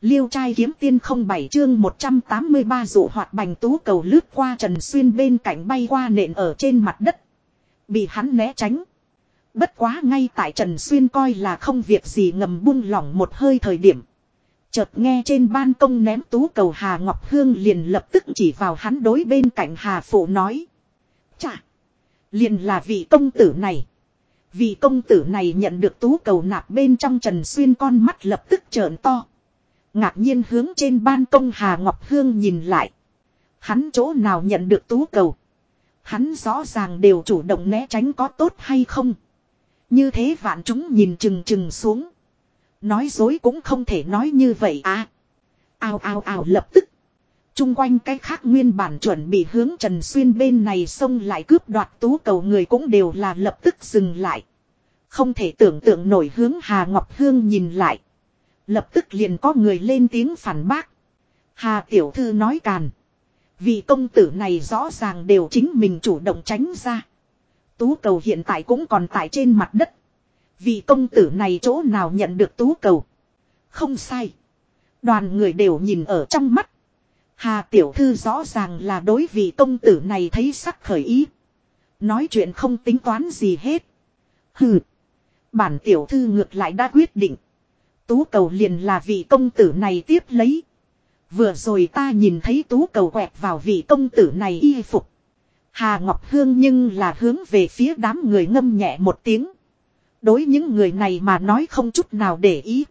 Liêu trai kiếm tiên không bảy chương 183 dụ hoạt bành tú cầu lướt qua Trần Xuyên bên cạnh bay qua nện ở trên mặt đất. Bị hắn né tránh. Bất quá ngay tại Trần Xuyên coi là không việc gì ngầm buông lỏng một hơi thời điểm. Chợt nghe trên ban công ném tú cầu Hà Ngọc Hương liền lập tức chỉ vào hắn đối bên cạnh Hà Phụ nói. Chà! Liền là vị công tử này. Vị công tử này nhận được tú cầu nạp bên trong Trần Xuyên con mắt lập tức trợn to. Ngạc nhiên hướng trên ban công Hà Ngọc Hương nhìn lại. Hắn chỗ nào nhận được tú cầu. Hắn rõ ràng đều chủ động né tránh có tốt hay không. Như thế vạn chúng nhìn chừng chừng xuống. Nói dối cũng không thể nói như vậy à. Ao ao ao, lập tức. Trung quanh cái khác nguyên bản chuẩn bị hướng Trần Xuyên bên này xông lại cướp đoạt tú cầu người cũng đều là lập tức dừng lại. Không thể tưởng tượng nổi hướng Hà Ngọc Hương nhìn lại. Lập tức liền có người lên tiếng phản bác. Hà Tiểu Thư nói càn. Vì công tử này rõ ràng đều chính mình chủ động tránh ra. Tú cầu hiện tại cũng còn tại trên mặt đất. Vì công tử này chỗ nào nhận được tú cầu. Không sai. Đoàn người đều nhìn ở trong mắt. Hà tiểu thư rõ ràng là đối vị công tử này thấy sắc khởi ý. Nói chuyện không tính toán gì hết. Hừ. Bản tiểu thư ngược lại đã quyết định. Tú cầu liền là vị công tử này tiếp lấy. Vừa rồi ta nhìn thấy tú cầu quẹt vào vị công tử này y phục. Hà Ngọc Hương nhưng là hướng về phía đám người ngâm nhẹ một tiếng. Đối những người này mà nói không chút nào để ý.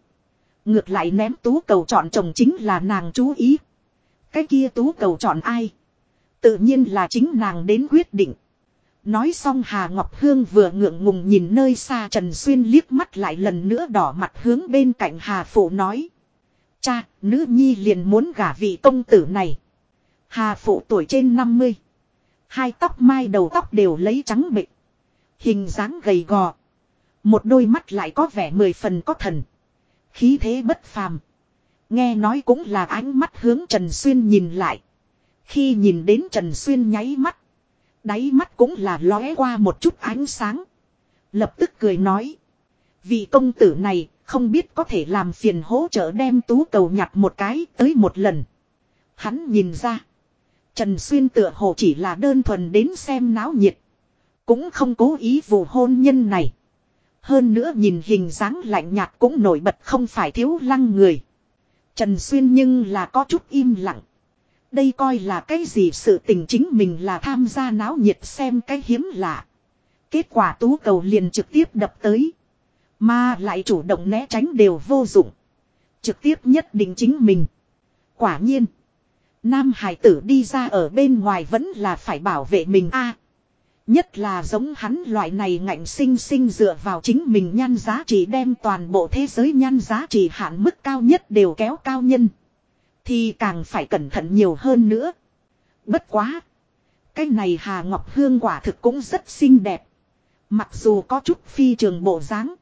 Ngược lại ném tú cầu chọn chồng chính là nàng chú ý. Cái kia tú cầu chọn ai? Tự nhiên là chính nàng đến quyết định. Nói xong Hà Ngọc Hương vừa ngượng ngùng nhìn nơi xa Trần Xuyên liếc mắt lại lần nữa đỏ mặt hướng bên cạnh Hà Phụ nói. Cha, nữ nhi liền muốn gả vị công tử này. Hà Phụ tuổi trên 50. Hai tóc mai đầu tóc đều lấy trắng bịch. Hình dáng gầy gò. Một đôi mắt lại có vẻ mười phần có thần. Khí thế bất phàm. Nghe nói cũng là ánh mắt hướng Trần Xuyên nhìn lại. Khi nhìn đến Trần Xuyên nháy mắt. Đáy mắt cũng là lóe qua một chút ánh sáng. Lập tức cười nói. Vị công tử này không biết có thể làm phiền hỗ trợ đem tú cầu nhặt một cái tới một lần. Hắn nhìn ra. Trần Xuyên tựa hồ chỉ là đơn thuần đến xem náo nhiệt. Cũng không cố ý vụ hôn nhân này. Hơn nữa nhìn hình dáng lạnh nhạt cũng nổi bật không phải thiếu lăng người. Trần Xuyên nhưng là có chút im lặng. Đây coi là cái gì sự tình chính mình là tham gia náo nhiệt xem cái hiếm lạ. Kết quả tú cầu liền trực tiếp đập tới. Mà lại chủ động né tránh đều vô dụng. Trực tiếp nhất định chính mình. Quả nhiên. Nam hải tử đi ra ở bên ngoài vẫn là phải bảo vệ mình a Nhất là giống hắn loại này ngạnh sinh sinh dựa vào chính mình nhan giá trị đem toàn bộ thế giới nhan giá trị hạn mức cao nhất đều kéo cao nhân. Thì càng phải cẩn thận nhiều hơn nữa. Bất quá. Cái này Hà Ngọc Hương quả thực cũng rất xinh đẹp. Mặc dù có chút phi trường bộ dáng,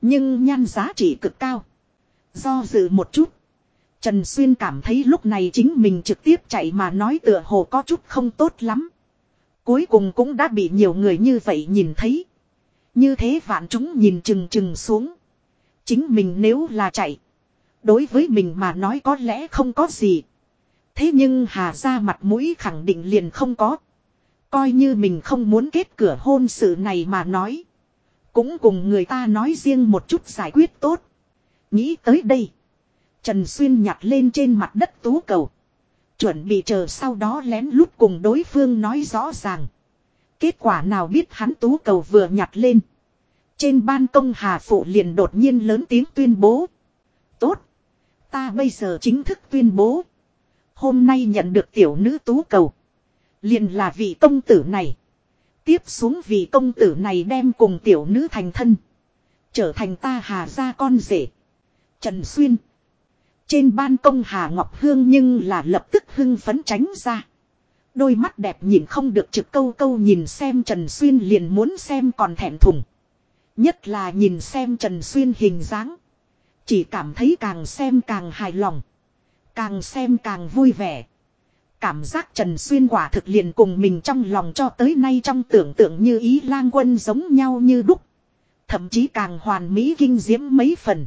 Nhưng nhan giá trị cực cao. Do dự một chút. Trần Xuyên cảm thấy lúc này chính mình trực tiếp chạy mà nói tựa hồ có chút không tốt lắm. Cuối cùng cũng đã bị nhiều người như vậy nhìn thấy. Như thế vạn chúng nhìn chừng chừng xuống. Chính mình nếu là chạy. Đối với mình mà nói có lẽ không có gì. Thế nhưng Hà ra mặt mũi khẳng định liền không có. Coi như mình không muốn kết cửa hôn sự này mà nói. Cũng cùng người ta nói riêng một chút giải quyết tốt. Nghĩ tới đây. Trần Xuyên nhặt lên trên mặt đất tú cầu. Chuẩn bị chờ sau đó lén lút cùng đối phương nói rõ ràng. Kết quả nào biết hắn tú cầu vừa nhặt lên. Trên ban công Hà Phụ liền đột nhiên lớn tiếng tuyên bố. Ta bây giờ chính thức tuyên bố. Hôm nay nhận được tiểu nữ tú cầu. Liền là vị công tử này. Tiếp xuống vị công tử này đem cùng tiểu nữ thành thân. Trở thành ta hà ra con rể. Trần Xuyên. Trên ban công Hà Ngọc Hương nhưng là lập tức hưng phấn tránh ra. Đôi mắt đẹp nhìn không được trực câu câu nhìn xem Trần Xuyên liền muốn xem còn thẹn thùng. Nhất là nhìn xem Trần Xuyên hình dáng. Chỉ cảm thấy càng xem càng hài lòng. Càng xem càng vui vẻ. Cảm giác Trần Xuyên quả thực liền cùng mình trong lòng cho tới nay trong tưởng tượng như ý lang quân giống nhau như đúc. Thậm chí càng hoàn mỹ kinh diễm mấy phần.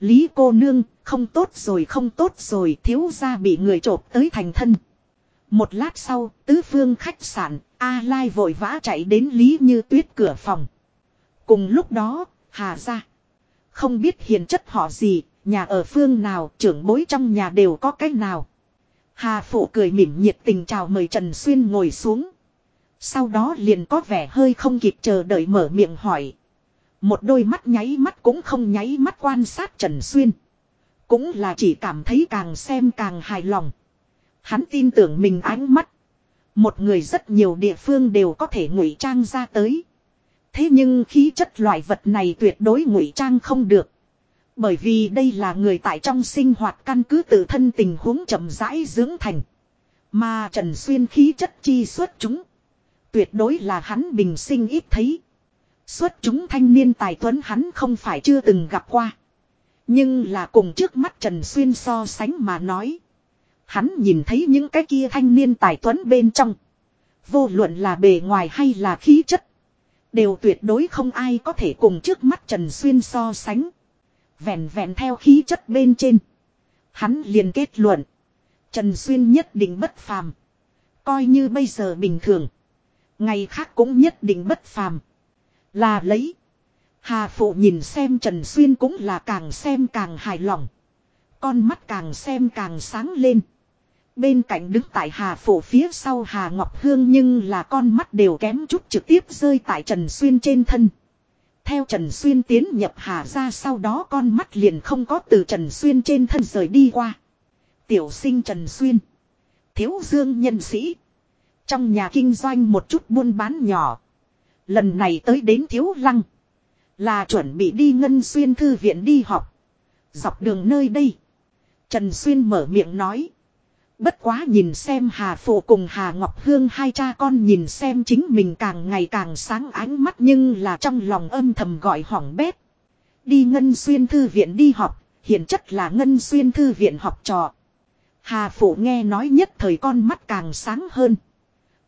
Lý cô nương, không tốt rồi không tốt rồi, thiếu gia bị người trộp tới thành thân. Một lát sau, tứ phương khách sạn, A Lai vội vã chạy đến Lý Như Tuyết cửa phòng. Cùng lúc đó, Hà ra. Không biết hiền chất họ gì, nhà ở phương nào, trưởng bối trong nhà đều có cách nào. Hà phụ cười mỉm nhiệt tình chào mời Trần Xuyên ngồi xuống. Sau đó liền có vẻ hơi không kịp chờ đợi mở miệng hỏi. Một đôi mắt nháy mắt cũng không nháy mắt quan sát Trần Xuyên. Cũng là chỉ cảm thấy càng xem càng hài lòng. Hắn tin tưởng mình ánh mắt. Một người rất nhiều địa phương đều có thể ngụy trang ra tới. Thế nhưng khí chất loại vật này tuyệt đối ngụy trang không được. Bởi vì đây là người tại trong sinh hoạt căn cứ tự thân tình huống chậm rãi dưỡng thành. Mà Trần Xuyên khí chất chi xuất chúng. Tuyệt đối là hắn bình sinh ít thấy. Xuất chúng thanh niên tài tuấn hắn không phải chưa từng gặp qua. Nhưng là cùng trước mắt Trần Xuyên so sánh mà nói. Hắn nhìn thấy những cái kia thanh niên tài tuấn bên trong. Vô luận là bề ngoài hay là khí chất. Đều tuyệt đối không ai có thể cùng trước mắt Trần Xuyên so sánh. Vẹn vẹn theo khí chất bên trên. Hắn liền kết luận. Trần Xuyên nhất định bất phàm. Coi như bây giờ bình thường. Ngày khác cũng nhất định bất phàm. Là lấy. Hà phụ nhìn xem Trần Xuyên cũng là càng xem càng hài lòng. Con mắt càng xem càng sáng lên. Bên cạnh đứng tại Hà Phổ phía sau Hà Ngọc Hương nhưng là con mắt đều kém chút trực tiếp rơi tại Trần Xuyên trên thân. Theo Trần Xuyên tiến nhập Hà ra sau đó con mắt liền không có từ Trần Xuyên trên thân rời đi qua. Tiểu sinh Trần Xuyên. Thiếu dương nhân sĩ. Trong nhà kinh doanh một chút buôn bán nhỏ. Lần này tới đến Thiếu Lăng. Là chuẩn bị đi Ngân Xuyên Thư viện đi học. Dọc đường nơi đây. Trần Xuyên mở miệng nói. Bất quá nhìn xem Hà Phụ cùng Hà Ngọc Hương hai cha con nhìn xem chính mình càng ngày càng sáng ánh mắt nhưng là trong lòng âm thầm gọi hỏng bét. Đi Ngân Xuyên Thư Viện đi học, hiện chất là Ngân Xuyên Thư Viện học trò. Hà Phụ nghe nói nhất thời con mắt càng sáng hơn.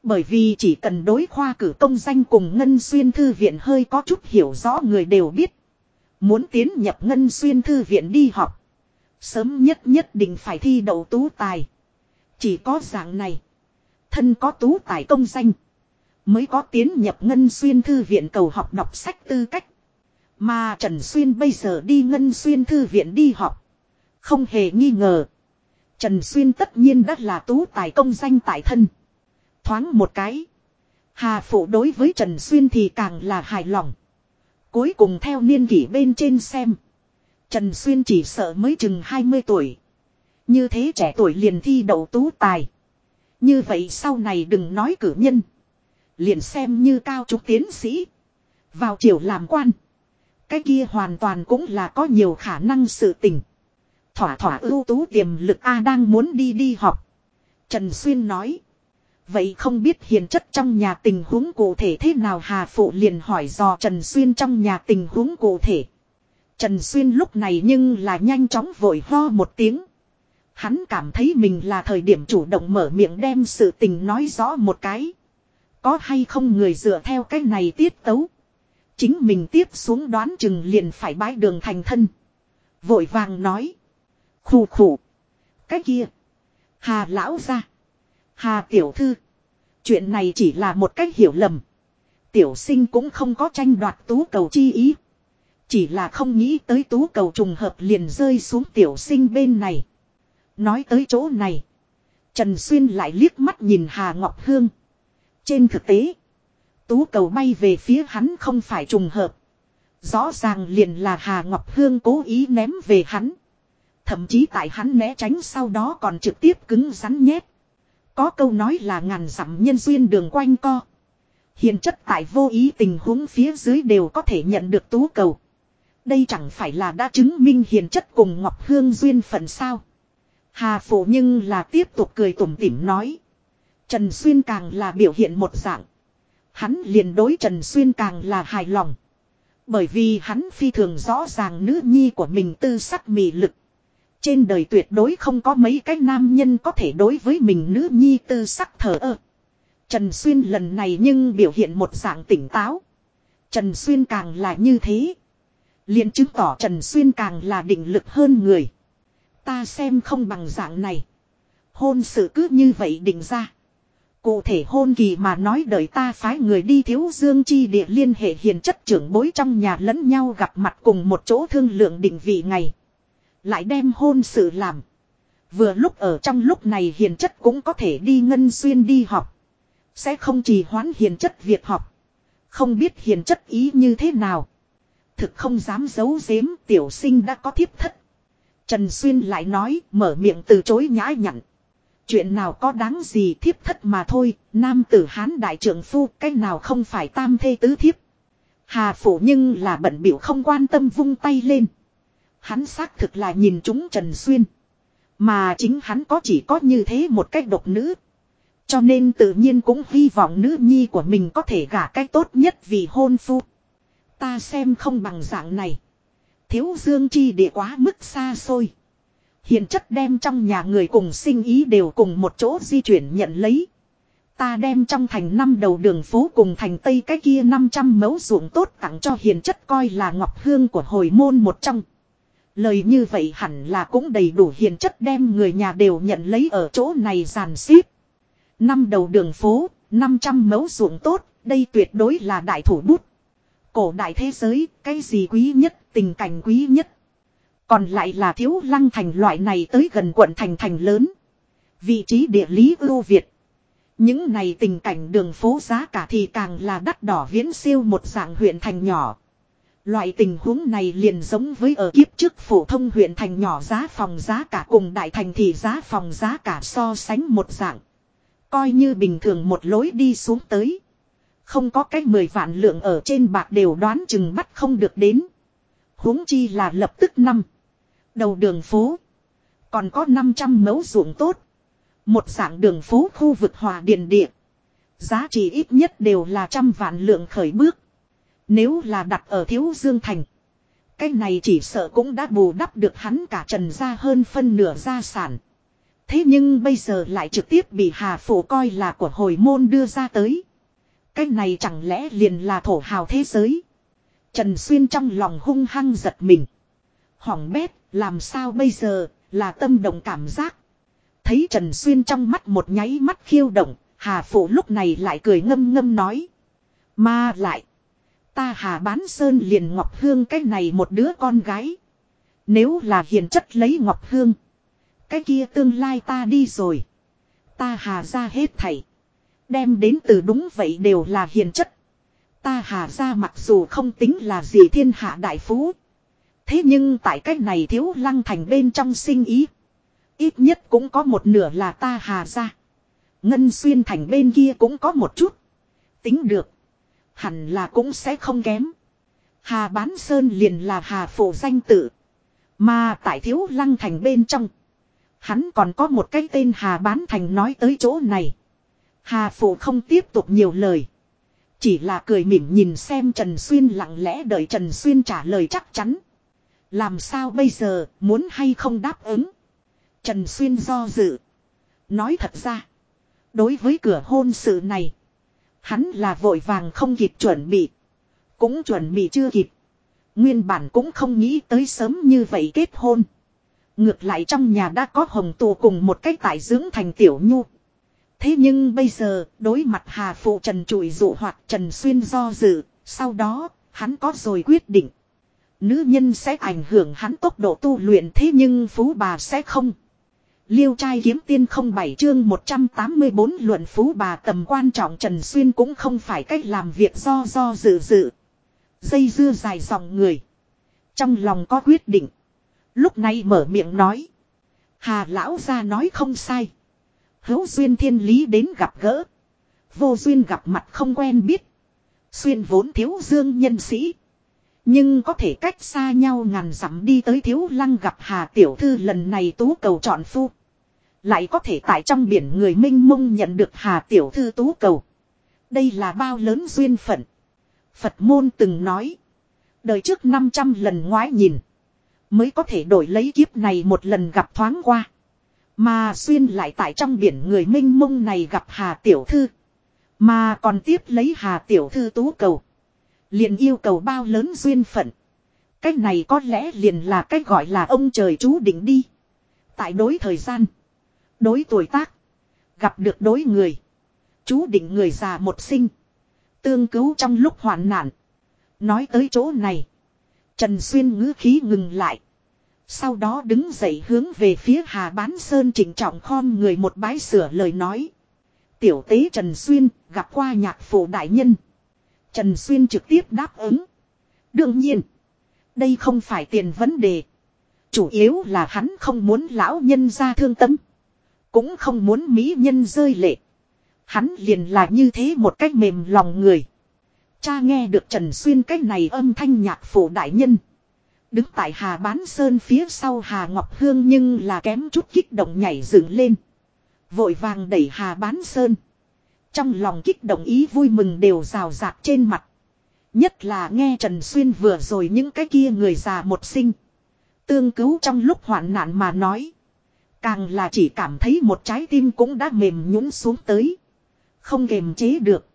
Bởi vì chỉ cần đối khoa cử công danh cùng Ngân Xuyên Thư Viện hơi có chút hiểu rõ người đều biết. Muốn tiến nhập Ngân Xuyên Thư Viện đi học. Sớm nhất nhất định phải thi đậu tú tài. Chỉ có dạng này. Thân có tú tài công danh. Mới có tiến nhập Ngân Xuyên Thư Viện cầu học đọc sách tư cách. Mà Trần Xuyên bây giờ đi Ngân Xuyên Thư Viện đi học. Không hề nghi ngờ. Trần Xuyên tất nhiên đã là tú tài công danh tại thân. Thoáng một cái. Hà Phụ đối với Trần Xuyên thì càng là hài lòng. Cuối cùng theo niên kỷ bên trên xem. Trần Xuyên chỉ sợ mới chừng 20 tuổi. Như thế trẻ tuổi liền thi đậu tú tài. Như vậy sau này đừng nói cử nhân. Liền xem như cao trúc tiến sĩ. Vào triều làm quan. Cái kia hoàn toàn cũng là có nhiều khả năng sự tình. Thỏa thỏa ưu tú tiềm lực A đang muốn đi đi học. Trần Xuyên nói. Vậy không biết hiền chất trong nhà tình huống cụ thể thế nào Hà Phụ liền hỏi dò Trần Xuyên trong nhà tình huống cụ thể. Trần Xuyên lúc này nhưng là nhanh chóng vội ho một tiếng. Hắn cảm thấy mình là thời điểm chủ động mở miệng đem sự tình nói rõ một cái. Có hay không người dựa theo cái này tiết tấu. Chính mình tiếp xuống đoán chừng liền phải bái đường thành thân. Vội vàng nói. Khủ khủ. Cái kia. Hà lão ra. Hà tiểu thư. Chuyện này chỉ là một cách hiểu lầm. Tiểu sinh cũng không có tranh đoạt tú cầu chi ý. Chỉ là không nghĩ tới tú cầu trùng hợp liền rơi xuống tiểu sinh bên này. Nói tới chỗ này. Trần Xuyên lại liếc mắt nhìn Hà Ngọc Hương. Trên thực tế. Tú cầu bay về phía hắn không phải trùng hợp. Rõ ràng liền là Hà Ngọc Hương cố ý ném về hắn. Thậm chí tại hắn né tránh sau đó còn trực tiếp cứng rắn nhét. Có câu nói là ngàn dặm nhân duyên đường quanh co. Hiện chất tại vô ý tình huống phía dưới đều có thể nhận được tú cầu. Đây chẳng phải là đã chứng minh hiền chất cùng Ngọc Hương duyên phận sao. Hà phổ nhưng là tiếp tục cười tủm tỉm nói. Trần Xuyên càng là biểu hiện một dạng. Hắn liền đối Trần Xuyên càng là hài lòng. Bởi vì hắn phi thường rõ ràng nữ nhi của mình tư sắc mị lực. Trên đời tuyệt đối không có mấy cái nam nhân có thể đối với mình nữ nhi tư sắc thở ơ. Trần Xuyên lần này nhưng biểu hiện một dạng tỉnh táo. Trần Xuyên càng là như thế. liền chứng tỏ Trần Xuyên càng là định lực hơn người. Ta xem không bằng dạng này. Hôn sự cứ như vậy định ra. Cụ thể hôn kỳ mà nói đợi ta phái người đi thiếu dương chi địa liên hệ hiền chất trưởng bối trong nhà lẫn nhau gặp mặt cùng một chỗ thương lượng định vị ngày. Lại đem hôn sự làm. Vừa lúc ở trong lúc này hiền chất cũng có thể đi ngân xuyên đi học. Sẽ không trì hoãn hiền chất việc học. Không biết hiền chất ý như thế nào. Thực không dám giấu giếm tiểu sinh đã có thiếp thất. Trần Xuyên lại nói mở miệng từ chối nhã nhặn. Chuyện nào có đáng gì thiếp thất mà thôi, nam tử hán đại trưởng phu, cái nào không phải tam thê tứ thiếp. Hà phủ nhưng là bận biểu không quan tâm vung tay lên. Hắn xác thực là nhìn chúng Trần Xuyên. Mà chính hắn có chỉ có như thế một cách độc nữ. Cho nên tự nhiên cũng hy vọng nữ nhi của mình có thể gả cách tốt nhất vì hôn phu. Ta xem không bằng dạng này. Thiếu dương chi địa quá mức xa xôi. hiền chất đem trong nhà người cùng sinh ý đều cùng một chỗ di chuyển nhận lấy. Ta đem trong thành năm đầu đường phố cùng thành tây cái kia 500 mẫu ruộng tốt tặng cho hiền chất coi là ngọc hương của hồi môn một trong. Lời như vậy hẳn là cũng đầy đủ hiền chất đem người nhà đều nhận lấy ở chỗ này giàn xếp. Năm đầu đường phố, 500 mẫu ruộng tốt, đây tuyệt đối là đại thủ bút. Cổ đại thế giới, cái gì quý nhất, tình cảnh quý nhất. Còn lại là thiếu lăng thành loại này tới gần quận thành thành lớn. Vị trí địa lý ưu Việt. Những này tình cảnh đường phố giá cả thì càng là đắt đỏ viễn siêu một dạng huyện thành nhỏ. Loại tình huống này liền giống với ở kiếp trước phổ thông huyện thành nhỏ giá phòng giá cả cùng đại thành thì giá phòng giá cả so sánh một dạng. Coi như bình thường một lối đi xuống tới. Không có cái mười vạn lượng ở trên bạc đều đoán chừng bắt không được đến. huống chi là lập tức năm. Đầu đường phố. Còn có 500 mẫu ruộng tốt. Một dạng đường phố khu vực hòa điền địa. Giá trị ít nhất đều là trăm vạn lượng khởi bước. Nếu là đặt ở Thiếu Dương Thành. Cái này chỉ sợ cũng đã bù đắp được hắn cả trần ra hơn phân nửa gia sản. Thế nhưng bây giờ lại trực tiếp bị Hà Phủ coi là của hồi môn đưa ra tới. Cái này chẳng lẽ liền là thổ hào thế giới. Trần Xuyên trong lòng hung hăng giật mình. Hỏng bét, làm sao bây giờ, là tâm động cảm giác. Thấy Trần Xuyên trong mắt một nháy mắt khiêu động, Hà Phụ lúc này lại cười ngâm ngâm nói. Mà lại, ta Hà Bán Sơn liền Ngọc Hương cái này một đứa con gái. Nếu là hiền chất lấy Ngọc Hương, cái kia tương lai ta đi rồi. Ta Hà ra hết thảy. Đem đến từ đúng vậy đều là hiền chất. Ta Hà ra mặc dù không tính là gì thiên hạ đại phú. Thế nhưng tại cách này thiếu lăng thành bên trong sinh ý. Ít nhất cũng có một nửa là ta hà ra. Ngân xuyên thành bên kia cũng có một chút. Tính được. Hẳn là cũng sẽ không kém. Hà bán sơn liền là hà phổ danh tự. Mà tại thiếu lăng thành bên trong. Hắn còn có một cái tên hà bán thành nói tới chỗ này. Hà Phụ không tiếp tục nhiều lời. Chỉ là cười mỉm nhìn xem Trần Xuyên lặng lẽ đợi Trần Xuyên trả lời chắc chắn. Làm sao bây giờ, muốn hay không đáp ứng? Trần Xuyên do dự. Nói thật ra. Đối với cửa hôn sự này. Hắn là vội vàng không kịp chuẩn bị. Cũng chuẩn bị chưa kịp. Nguyên bản cũng không nghĩ tới sớm như vậy kết hôn. Ngược lại trong nhà đã có hồng tù cùng một cách tại dưỡng thành tiểu nhu. Thế nhưng bây giờ, đối mặt Hà Phụ Trần trụi dụ hoặc Trần Xuyên do dự, sau đó, hắn có rồi quyết định. Nữ nhân sẽ ảnh hưởng hắn tốc độ tu luyện thế nhưng phú bà sẽ không. Liêu trai kiếm tiên không bảy chương 184 luận phú bà tầm quan trọng Trần Xuyên cũng không phải cách làm việc do do dự dự. Dây dưa dài dòng người. Trong lòng có quyết định. Lúc này mở miệng nói. Hà lão ra nói không sai. Hữu duyên thiên lý đến gặp gỡ. Vô duyên gặp mặt không quen biết. Xuyên vốn thiếu dương nhân sĩ. Nhưng có thể cách xa nhau ngàn dặm đi tới thiếu lăng gặp Hà Tiểu Thư lần này tú cầu chọn phu. Lại có thể tại trong biển người minh mông nhận được Hà Tiểu Thư tú cầu. Đây là bao lớn duyên phận. Phật môn từng nói. Đời trước 500 lần ngoái nhìn. Mới có thể đổi lấy kiếp này một lần gặp thoáng qua. Mà xuyên lại tại trong biển người minh mông này gặp Hà Tiểu Thư. Mà còn tiếp lấy Hà Tiểu Thư tú cầu liền yêu cầu bao lớn duyên phận. Cái này có lẽ liền là cái gọi là ông trời chú định đi. Tại đối thời gian. Đối tuổi tác. Gặp được đối người. Chú định người già một sinh. Tương cứu trong lúc hoạn nạn. Nói tới chỗ này. Trần Xuyên ngữ khí ngừng lại. Sau đó đứng dậy hướng về phía Hà Bán Sơn chỉnh trọng khom người một bái sửa lời nói. Tiểu tế Trần Xuyên, gặp qua nhạc phụ đại nhân. Trần Xuyên trực tiếp đáp ứng. Đương nhiên. Đây không phải tiền vấn đề. Chủ yếu là hắn không muốn lão nhân ra thương tâm. Cũng không muốn mỹ nhân rơi lệ. Hắn liền là như thế một cách mềm lòng người. Cha nghe được Trần Xuyên cách này âm thanh nhạc phổ đại nhân. Đứng tại Hà Bán Sơn phía sau Hà Ngọc Hương nhưng là kém chút kích động nhảy dựng lên. Vội vàng đẩy Hà Bán Sơn. Trong lòng kích động ý vui mừng đều rào rạc trên mặt. Nhất là nghe Trần Xuyên vừa rồi những cái kia người già một sinh. Tương cứu trong lúc hoạn nạn mà nói. Càng là chỉ cảm thấy một trái tim cũng đã mềm nhũn xuống tới. Không kềm chế được.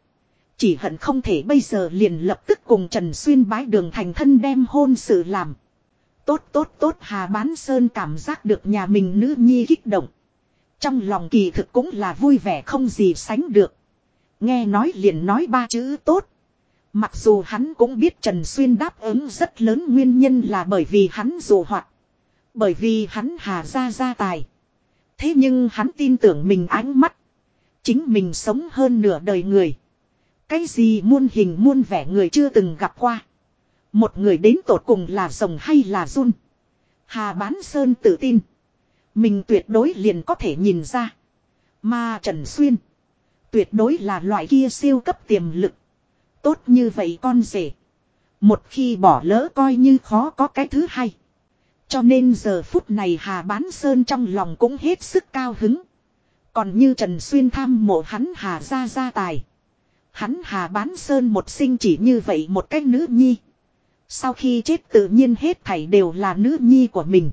Chỉ hận không thể bây giờ liền lập tức cùng Trần Xuyên bái đường thành thân đem hôn sự làm. Tốt tốt tốt Hà Bán Sơn cảm giác được nhà mình nữ nhi kích động. Trong lòng kỳ thực cũng là vui vẻ không gì sánh được. Nghe nói liền nói ba chữ tốt. Mặc dù hắn cũng biết Trần Xuyên đáp ứng rất lớn nguyên nhân là bởi vì hắn dù hoạt. Bởi vì hắn hà ra gia tài. Thế nhưng hắn tin tưởng mình ánh mắt. Chính mình sống hơn nửa đời người. Cái gì muôn hình muôn vẻ người chưa từng gặp qua. Một người đến tột cùng là rồng hay là run. Hà Bán Sơn tự tin. Mình tuyệt đối liền có thể nhìn ra. Mà Trần Xuyên. Tuyệt đối là loại kia siêu cấp tiềm lực. Tốt như vậy con rể. Một khi bỏ lỡ coi như khó có cái thứ hay. Cho nên giờ phút này Hà Bán Sơn trong lòng cũng hết sức cao hứng. Còn như Trần Xuyên tham mộ hắn Hà ra gia tài. Hắn Hà Bán Sơn một sinh chỉ như vậy một cách nữ nhi. Sau khi chết tự nhiên hết thảy đều là nữ nhi của mình.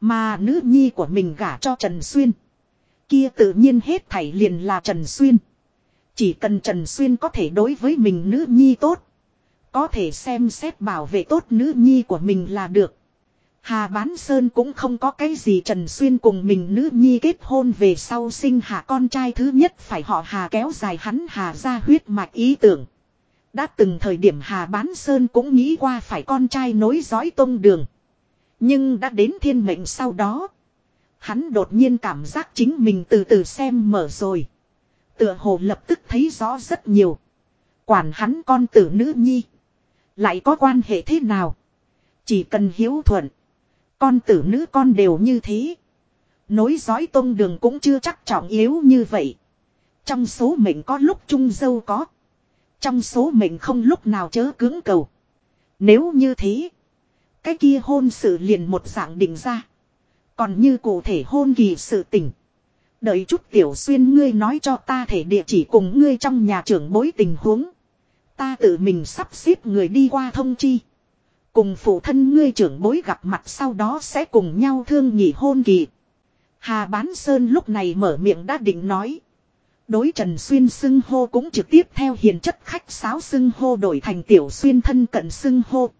Mà nữ nhi của mình gả cho Trần Xuyên. Kia tự nhiên hết thảy liền là Trần Xuyên. Chỉ cần Trần Xuyên có thể đối với mình nữ nhi tốt. Có thể xem xét bảo vệ tốt nữ nhi của mình là được. Hà Bán Sơn cũng không có cái gì Trần Xuyên cùng mình nữ nhi kết hôn về sau sinh hạ con trai thứ nhất phải họ Hà kéo dài hắn Hà ra huyết mạch ý tưởng. Đã từng thời điểm Hà Bán Sơn cũng nghĩ qua phải con trai nối dõi tông đường. Nhưng đã đến thiên mệnh sau đó. Hắn đột nhiên cảm giác chính mình từ từ xem mở rồi. Tựa hồ lập tức thấy rõ rất nhiều. Quản hắn con tử nữ nhi. Lại có quan hệ thế nào? Chỉ cần hiếu thuận. Con tử nữ con đều như thế. Nối dõi tông đường cũng chưa chắc trọng yếu như vậy. Trong số mệnh có lúc trung dâu có. Trong số mệnh không lúc nào chớ cứng cầu. Nếu như thế. Cái kia hôn sự liền một dạng định ra. Còn như cụ thể hôn kỳ sự tình. Đợi chút tiểu xuyên ngươi nói cho ta thể địa chỉ cùng ngươi trong nhà trưởng bối tình huống. Ta tự mình sắp xếp người đi qua thông chi. Cùng phụ thân ngươi trưởng bối gặp mặt sau đó sẽ cùng nhau thương nhị hôn kỳ. Hà Bán Sơn lúc này mở miệng đã định nói. Đối Trần Xuyên xưng hô cũng trực tiếp theo hiền chất khách sáo xưng hô đổi thành tiểu xuyên thân cận xưng hô.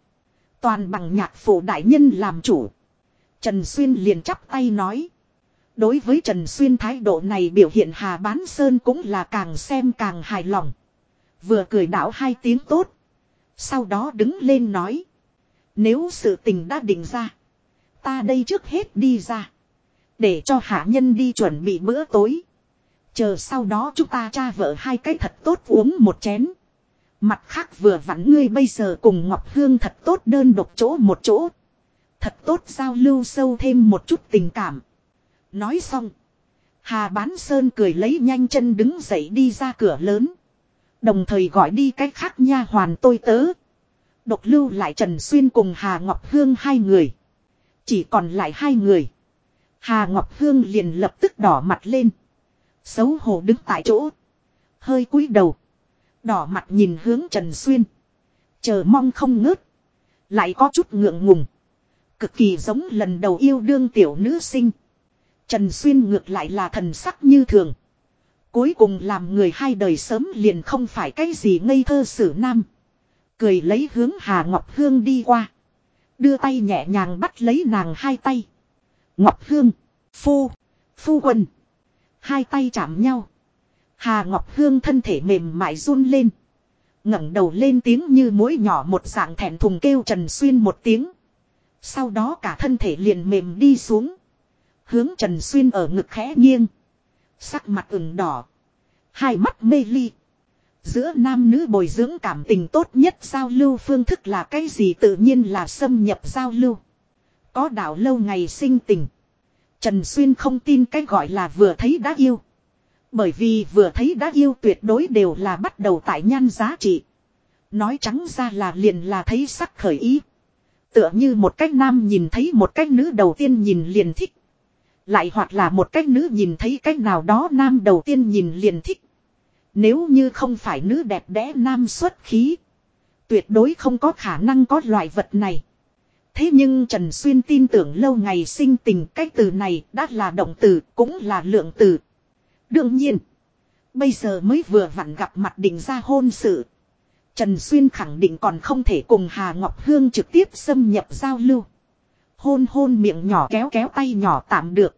Toàn bằng nhạc phổ đại nhân làm chủ. Trần Xuyên liền chắp tay nói. Đối với Trần Xuyên thái độ này biểu hiện Hà Bán Sơn cũng là càng xem càng hài lòng. Vừa cười đảo hai tiếng tốt. Sau đó đứng lên nói. Nếu sự tình đã định ra. Ta đây trước hết đi ra. Để cho hạ nhân đi chuẩn bị bữa tối. Chờ sau đó chúng ta cha vợ hai cái thật tốt uống một chén. Mặt khác vừa vặn ngươi bây giờ cùng Ngọc Hương thật tốt đơn độc chỗ một chỗ. Thật tốt giao lưu sâu thêm một chút tình cảm. Nói xong. Hà Bán Sơn cười lấy nhanh chân đứng dậy đi ra cửa lớn. Đồng thời gọi đi cách khác nha hoàn tôi tớ. Độc lưu lại Trần Xuyên cùng Hà Ngọc Hương hai người. Chỉ còn lại hai người. Hà Ngọc Hương liền lập tức đỏ mặt lên. Xấu hổ đứng tại chỗ. Hơi cúi đầu. Đỏ mặt nhìn hướng Trần Xuyên. Chờ mong không ngớt. Lại có chút ngượng ngùng. Cực kỳ giống lần đầu yêu đương tiểu nữ sinh. Trần Xuyên ngược lại là thần sắc như thường. Cuối cùng làm người hai đời sớm liền không phải cái gì ngây thơ sử nam. Cười lấy hướng Hà Ngọc Hương đi qua. Đưa tay nhẹ nhàng bắt lấy nàng hai tay. Ngọc Hương. Phu. Phu quân. Hai tay chạm nhau. Hà Ngọc Hương thân thể mềm mại run lên. ngẩng đầu lên tiếng như mũi nhỏ một dạng thẹn thùng kêu Trần Xuyên một tiếng. Sau đó cả thân thể liền mềm đi xuống. Hướng Trần Xuyên ở ngực khẽ nghiêng. Sắc mặt ửng đỏ. Hai mắt mê ly. Giữa nam nữ bồi dưỡng cảm tình tốt nhất giao lưu phương thức là cái gì tự nhiên là xâm nhập giao lưu. Có đạo lâu ngày sinh tình. Trần Xuyên không tin cái gọi là vừa thấy đã yêu. Bởi vì vừa thấy đã yêu tuyệt đối đều là bắt đầu tại nhan giá trị. Nói trắng ra là liền là thấy sắc khởi ý. Tựa như một cách nam nhìn thấy một cách nữ đầu tiên nhìn liền thích. Lại hoặc là một cách nữ nhìn thấy cách nào đó nam đầu tiên nhìn liền thích. Nếu như không phải nữ đẹp đẽ nam xuất khí. Tuyệt đối không có khả năng có loại vật này. Thế nhưng Trần Xuyên tin tưởng lâu ngày sinh tình cái từ này đã là động từ, cũng là lượng từ. Đương nhiên. Bây giờ mới vừa vặn gặp mặt định ra hôn sự. Trần Xuyên khẳng định còn không thể cùng Hà Ngọc Hương trực tiếp xâm nhập giao lưu. Hôn hôn miệng nhỏ kéo kéo tay nhỏ tạm được.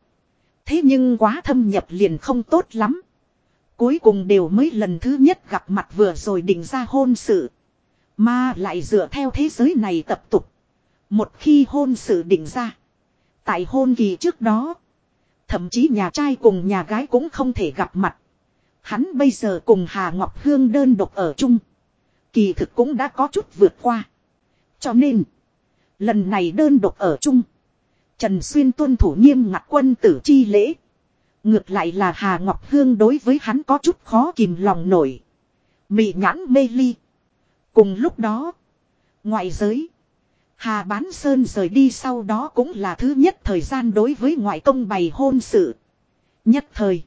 Thế nhưng quá thâm nhập liền không tốt lắm. Cuối cùng đều mới lần thứ nhất gặp mặt vừa rồi định ra hôn sự. Mà lại dựa theo thế giới này tập tục. Một khi hôn sự định ra. Tại hôn kỳ trước đó. Thậm chí nhà trai cùng nhà gái cũng không thể gặp mặt. Hắn bây giờ cùng Hà Ngọc Hương đơn độc ở chung. Kỳ thực cũng đã có chút vượt qua. Cho nên. Lần này đơn độc ở chung. Trần Xuyên tuân thủ nghiêm ngặt quân tử chi lễ. Ngược lại là Hà Ngọc Hương đối với hắn có chút khó kìm lòng nổi. Mị nhãn mê ly. Cùng lúc đó. Ngoại giới. Hà Bán Sơn rời đi sau đó cũng là thứ nhất thời gian đối với ngoại công bày hôn sự. Nhất thời.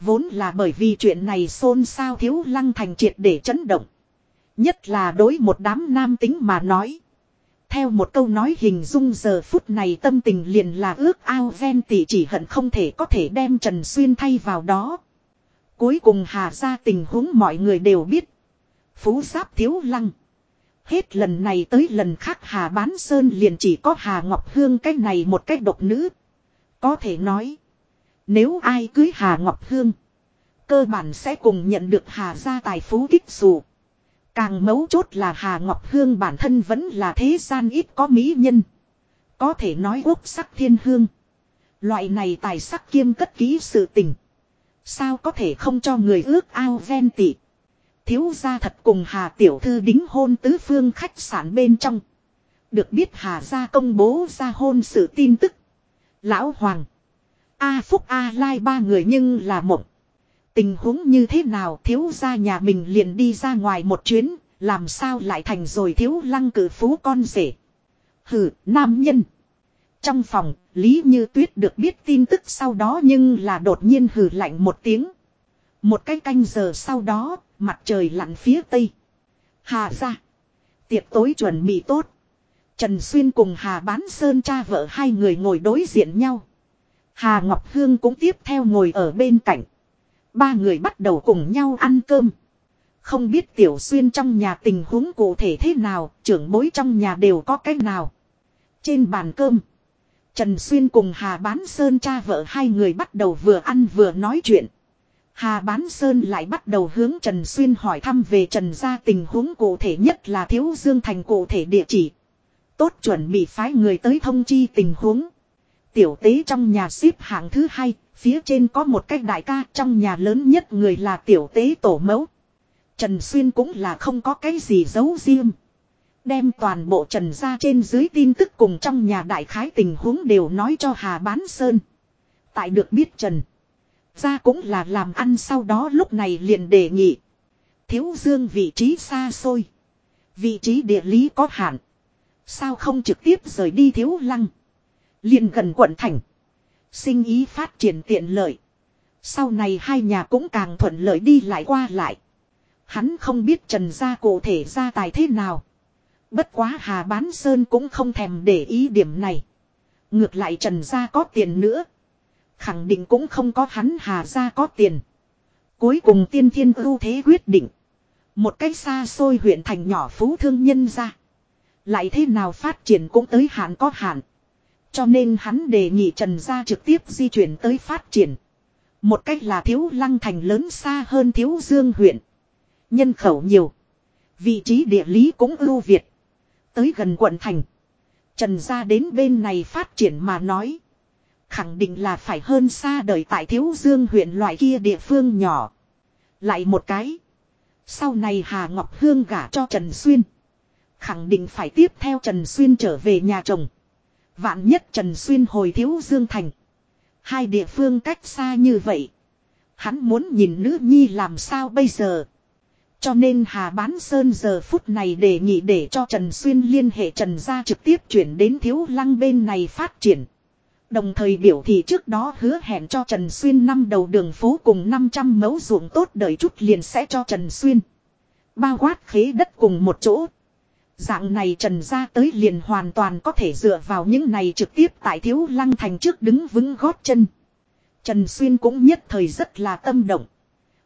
Vốn là bởi vì chuyện này xôn xao thiếu lăng thành triệt để chấn động. Nhất là đối một đám nam tính mà nói. Theo một câu nói hình dung giờ phút này tâm tình liền là ước ao ven tỷ chỉ hận không thể có thể đem Trần Xuyên thay vào đó. Cuối cùng hà ra tình huống mọi người đều biết. Phú giáp thiếu lăng. Hết lần này tới lần khác Hà Bán Sơn liền chỉ có Hà Ngọc Hương cái này một cách độc nữ. Có thể nói. Nếu ai cưới Hà Ngọc Hương. Cơ bản sẽ cùng nhận được Hà gia tài phú kích dù. Càng mấu chốt là Hà Ngọc Hương bản thân vẫn là thế gian ít có mỹ nhân. Có thể nói quốc sắc thiên hương. Loại này tài sắc kiêm cất ký sự tình. Sao có thể không cho người ước ao ven tị. Thiếu gia thật cùng Hà Tiểu Thư đính hôn tứ phương khách sạn bên trong. Được biết Hà gia công bố ra hôn sự tin tức. Lão Hoàng. A Phúc A Lai ba người nhưng là mộng. Tình huống như thế nào thiếu gia nhà mình liền đi ra ngoài một chuyến, làm sao lại thành rồi thiếu lăng cử phú con rể. hử nam nhân. Trong phòng, Lý Như Tuyết được biết tin tức sau đó nhưng là đột nhiên hử lạnh một tiếng. Một cái canh giờ sau đó, mặt trời lặn phía tây. Hà ra. Tiệc tối chuẩn bị tốt. Trần Xuyên cùng Hà Bán Sơn cha vợ hai người ngồi đối diện nhau. Hà Ngọc Hương cũng tiếp theo ngồi ở bên cạnh. Ba người bắt đầu cùng nhau ăn cơm. Không biết Tiểu Xuyên trong nhà tình huống cụ thể thế nào, trưởng bối trong nhà đều có cách nào. Trên bàn cơm, Trần Xuyên cùng Hà Bán Sơn cha vợ hai người bắt đầu vừa ăn vừa nói chuyện. Hà Bán Sơn lại bắt đầu hướng Trần Xuyên hỏi thăm về Trần gia tình huống cụ thể nhất là Thiếu Dương Thành cụ thể địa chỉ. Tốt chuẩn bị phái người tới thông chi tình huống. Tiểu tế trong nhà xếp hạng thứ hai, phía trên có một cách đại ca trong nhà lớn nhất người là tiểu tế tổ mẫu. Trần Xuyên cũng là không có cái gì giấu riêng. Đem toàn bộ Trần gia trên dưới tin tức cùng trong nhà đại khái tình huống đều nói cho Hà Bán Sơn. Tại được biết Trần. Gia cũng là làm ăn sau đó lúc này liền đề nghị. Thiếu dương vị trí xa xôi. Vị trí địa lý có hạn. Sao không trực tiếp rời đi thiếu lăng. Liền gần quận thành. Sinh ý phát triển tiện lợi. Sau này hai nhà cũng càng thuận lợi đi lại qua lại. Hắn không biết Trần gia cụ thể gia tài thế nào. Bất quá Hà Bán Sơn cũng không thèm để ý điểm này. Ngược lại Trần gia có tiền nữa. Khẳng định cũng không có hắn Hà ra có tiền. Cuối cùng tiên thiên ưu thế quyết định. Một cách xa xôi huyện thành nhỏ phú thương nhân ra. Lại thế nào phát triển cũng tới hạn có hạn. Cho nên hắn đề nghị Trần Gia trực tiếp di chuyển tới phát triển. Một cách là thiếu lăng thành lớn xa hơn thiếu dương huyện. Nhân khẩu nhiều. Vị trí địa lý cũng ưu việt. Tới gần quận thành. Trần Gia đến bên này phát triển mà nói. Khẳng định là phải hơn xa đời tại thiếu dương huyện loại kia địa phương nhỏ. Lại một cái. Sau này Hà Ngọc Hương gả cho Trần Xuyên. Khẳng định phải tiếp theo Trần Xuyên trở về nhà chồng. Vạn nhất Trần Xuyên hồi thiếu Dương Thành. Hai địa phương cách xa như vậy. Hắn muốn nhìn nữ nhi làm sao bây giờ. Cho nên Hà Bán Sơn giờ phút này đề nghị để cho Trần Xuyên liên hệ Trần gia trực tiếp chuyển đến thiếu lăng bên này phát triển. Đồng thời biểu thị trước đó hứa hẹn cho Trần Xuyên năm đầu đường phố cùng 500 mẫu ruộng tốt đợi chút liền sẽ cho Trần Xuyên. Bao quát khế đất cùng một chỗ. Dạng này Trần gia tới liền hoàn toàn có thể dựa vào những này trực tiếp tại thiếu lăng thành trước đứng vững gót chân. Trần Xuyên cũng nhất thời rất là tâm động.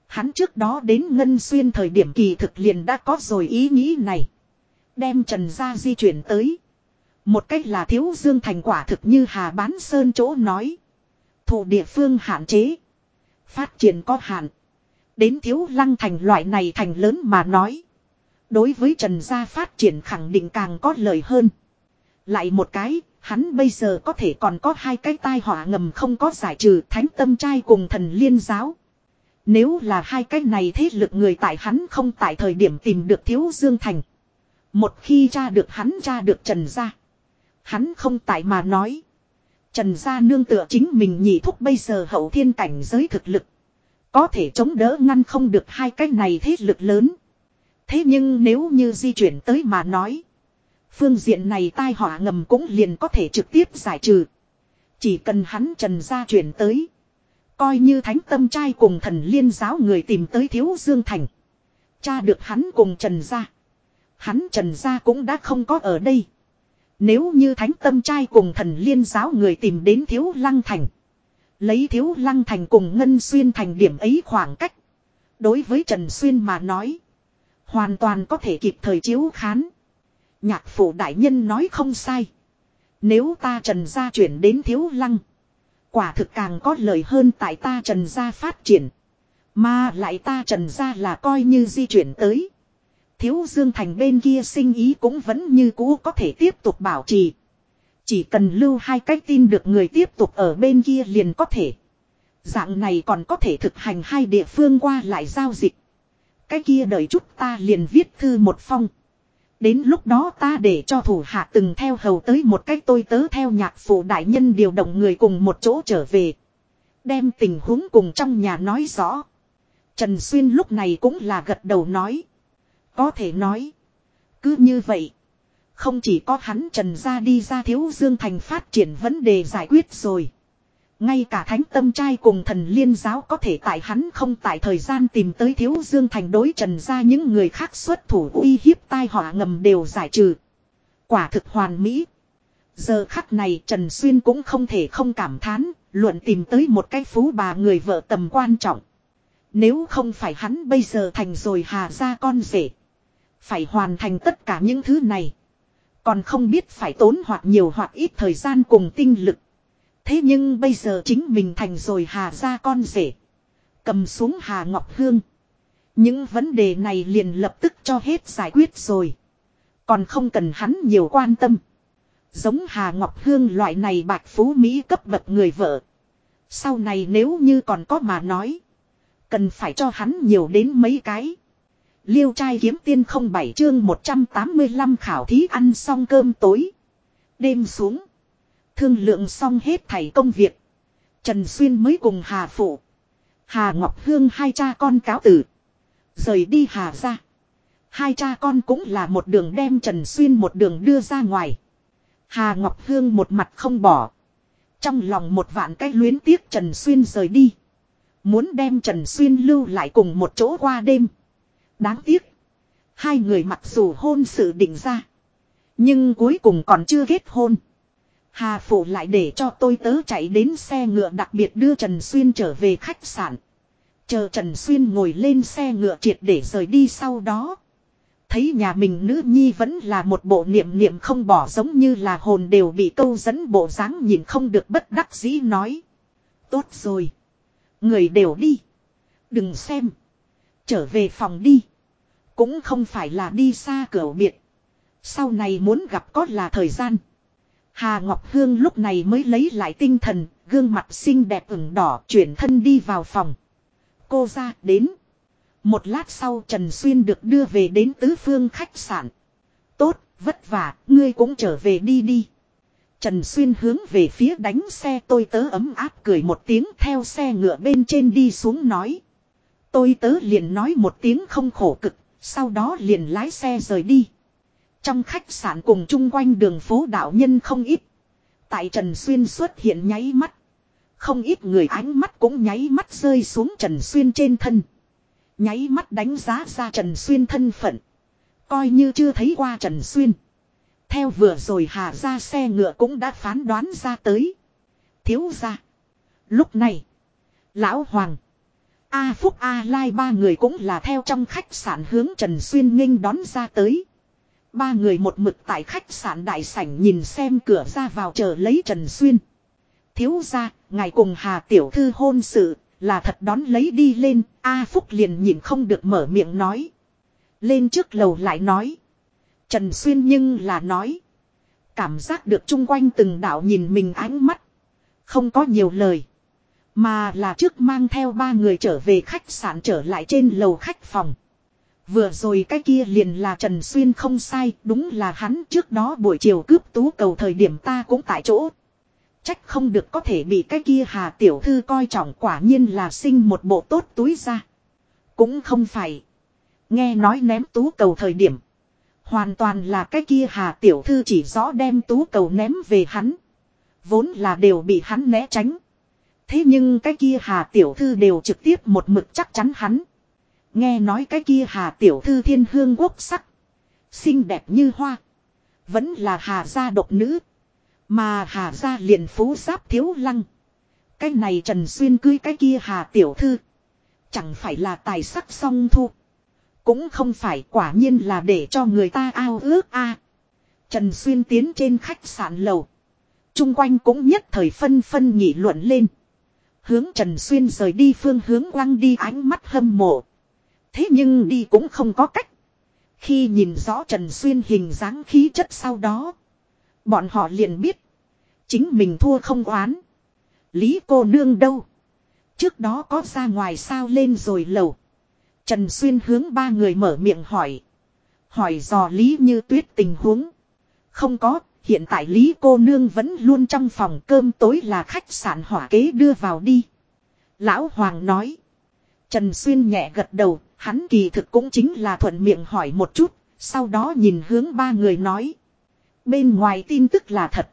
Hắn trước đó đến Ngân Xuyên thời điểm kỳ thực liền đã có rồi ý nghĩ này. Đem Trần gia di chuyển tới. Một cách là thiếu dương thành quả thực như Hà Bán Sơn chỗ nói. Thủ địa phương hạn chế. Phát triển có hạn. Đến thiếu lăng thành loại này thành lớn mà nói. Đối với Trần Gia phát triển khẳng định càng có lợi hơn. Lại một cái, hắn bây giờ có thể còn có hai cái tai họa ngầm không có giải trừ thánh tâm trai cùng thần liên giáo. Nếu là hai cái này thế lực người tại hắn không tại thời điểm tìm được thiếu dương thành. Một khi tra được hắn tra được Trần Gia. Hắn không tại mà nói. Trần Gia nương tựa chính mình nhị thúc bây giờ hậu thiên cảnh giới thực lực. Có thể chống đỡ ngăn không được hai cái này thế lực lớn. Thế nhưng nếu như di chuyển tới mà nói. Phương diện này tai họa ngầm cũng liền có thể trực tiếp giải trừ. Chỉ cần hắn trần gia chuyển tới. Coi như thánh tâm trai cùng thần liên giáo người tìm tới thiếu dương thành. Cha được hắn cùng trần gia. Hắn trần gia cũng đã không có ở đây. Nếu như thánh tâm trai cùng thần liên giáo người tìm đến thiếu lăng thành. Lấy thiếu lăng thành cùng ngân xuyên thành điểm ấy khoảng cách. Đối với Trần Xuyên mà nói. Hoàn toàn có thể kịp thời chiếu khán. Nhạc phụ đại nhân nói không sai. Nếu ta trần gia chuyển đến thiếu lăng. Quả thực càng có lợi hơn tại ta trần gia phát triển. Mà lại ta trần gia là coi như di chuyển tới. Thiếu dương thành bên kia sinh ý cũng vẫn như cũ có thể tiếp tục bảo trì. Chỉ cần lưu hai cách tin được người tiếp tục ở bên kia liền có thể. Dạng này còn có thể thực hành hai địa phương qua lại giao dịch. Cái kia đợi chút ta liền viết thư một phong. Đến lúc đó ta để cho thủ hạ từng theo hầu tới một cách tôi tớ theo nhạc phụ đại nhân điều động người cùng một chỗ trở về. Đem tình huống cùng trong nhà nói rõ. Trần Xuyên lúc này cũng là gật đầu nói. Có thể nói. Cứ như vậy. Không chỉ có hắn Trần ra đi ra thiếu dương thành phát triển vấn đề giải quyết rồi. Ngay cả thánh tâm trai cùng thần liên giáo có thể tại hắn không tại thời gian tìm tới thiếu dương thành đối trần ra những người khác xuất thủ uy hiếp tai họa ngầm đều giải trừ. Quả thực hoàn mỹ. Giờ khắc này Trần Xuyên cũng không thể không cảm thán, luận tìm tới một cái phú bà người vợ tầm quan trọng. Nếu không phải hắn bây giờ thành rồi hà ra con rể. Phải hoàn thành tất cả những thứ này. Còn không biết phải tốn hoặc nhiều hoặc ít thời gian cùng tinh lực. Thế nhưng bây giờ chính mình thành rồi Hà ra con rể. Cầm xuống Hà Ngọc Hương. Những vấn đề này liền lập tức cho hết giải quyết rồi. Còn không cần hắn nhiều quan tâm. Giống Hà Ngọc Hương loại này bạc phú Mỹ cấp bậc người vợ. Sau này nếu như còn có mà nói. Cần phải cho hắn nhiều đến mấy cái. Liêu trai kiếm tiên không bảy chương 185 khảo thí ăn xong cơm tối. Đêm xuống. Thương lượng xong hết thảy công việc. Trần Xuyên mới cùng Hà Phụ. Hà Ngọc Hương hai cha con cáo tử. Rời đi Hà ra. Hai cha con cũng là một đường đem Trần Xuyên một đường đưa ra ngoài. Hà Ngọc Hương một mặt không bỏ. Trong lòng một vạn cái luyến tiếc Trần Xuyên rời đi. Muốn đem Trần Xuyên lưu lại cùng một chỗ qua đêm. Đáng tiếc. Hai người mặc dù hôn sự định ra. Nhưng cuối cùng còn chưa kết hôn. Hà Phụ lại để cho tôi tớ chạy đến xe ngựa đặc biệt đưa Trần Xuyên trở về khách sạn. Chờ Trần Xuyên ngồi lên xe ngựa triệt để rời đi sau đó. Thấy nhà mình nữ nhi vẫn là một bộ niệm niệm không bỏ giống như là hồn đều bị câu dẫn bộ dáng nhìn không được bất đắc dĩ nói. Tốt rồi. Người đều đi. Đừng xem. Trở về phòng đi. Cũng không phải là đi xa cửa biệt. Sau này muốn gặp có là thời gian. Hà Ngọc Hương lúc này mới lấy lại tinh thần, gương mặt xinh đẹp ửng đỏ chuyển thân đi vào phòng. Cô ra đến. Một lát sau Trần Xuyên được đưa về đến tứ phương khách sạn. Tốt, vất vả, ngươi cũng trở về đi đi. Trần Xuyên hướng về phía đánh xe tôi tớ ấm áp cười một tiếng theo xe ngựa bên trên đi xuống nói. Tôi tớ liền nói một tiếng không khổ cực, sau đó liền lái xe rời đi. Trong khách sạn cùng chung quanh đường phố đạo nhân không ít. Tại Trần Xuyên xuất hiện nháy mắt. Không ít người ánh mắt cũng nháy mắt rơi xuống Trần Xuyên trên thân. Nháy mắt đánh giá ra Trần Xuyên thân phận. Coi như chưa thấy qua Trần Xuyên. Theo vừa rồi hạ ra xe ngựa cũng đã phán đoán ra tới. Thiếu ra. Lúc này. Lão Hoàng. A Phúc A Lai ba người cũng là theo trong khách sạn hướng Trần Xuyên nghênh đón ra tới. Ba người một mực tại khách sạn đại sảnh nhìn xem cửa ra vào chờ lấy Trần Xuyên. Thiếu ra, ngài cùng Hà Tiểu Thư hôn sự, là thật đón lấy đi lên, A Phúc liền nhìn không được mở miệng nói. Lên trước lầu lại nói. Trần Xuyên nhưng là nói. Cảm giác được chung quanh từng đạo nhìn mình ánh mắt. Không có nhiều lời. Mà là trước mang theo ba người trở về khách sạn trở lại trên lầu khách phòng. Vừa rồi cái kia liền là Trần Xuyên không sai, đúng là hắn trước đó buổi chiều cướp tú cầu thời điểm ta cũng tại chỗ. Trách không được có thể bị cái kia Hà Tiểu Thư coi trọng quả nhiên là sinh một bộ tốt túi ra. Cũng không phải. Nghe nói ném tú cầu thời điểm. Hoàn toàn là cái kia Hà Tiểu Thư chỉ rõ đem tú cầu ném về hắn. Vốn là đều bị hắn né tránh. Thế nhưng cái kia Hà Tiểu Thư đều trực tiếp một mực chắc chắn hắn. Nghe nói cái kia Hà Tiểu Thư thiên hương quốc sắc. Xinh đẹp như hoa. Vẫn là Hà gia độc nữ. Mà Hà gia liền phú giáp thiếu lăng. Cái này Trần Xuyên cưới cái kia Hà Tiểu Thư. Chẳng phải là tài sắc song thu. Cũng không phải quả nhiên là để cho người ta ao ước a. Trần Xuyên tiến trên khách sạn lầu. Trung quanh cũng nhất thời phân phân nghị luận lên. Hướng Trần Xuyên rời đi phương hướng quăng đi ánh mắt hâm mộ. Thế nhưng đi cũng không có cách. Khi nhìn rõ Trần Xuyên hình dáng khí chất sau đó. Bọn họ liền biết. Chính mình thua không oán. Lý cô nương đâu. Trước đó có ra ngoài sao lên rồi lầu. Trần Xuyên hướng ba người mở miệng hỏi. Hỏi dò Lý như tuyết tình huống. Không có, hiện tại Lý cô nương vẫn luôn trong phòng cơm tối là khách sạn hỏa kế đưa vào đi. Lão Hoàng nói. Trần Xuyên nhẹ gật đầu, hắn kỳ thực cũng chính là thuận miệng hỏi một chút, sau đó nhìn hướng ba người nói. Bên ngoài tin tức là thật.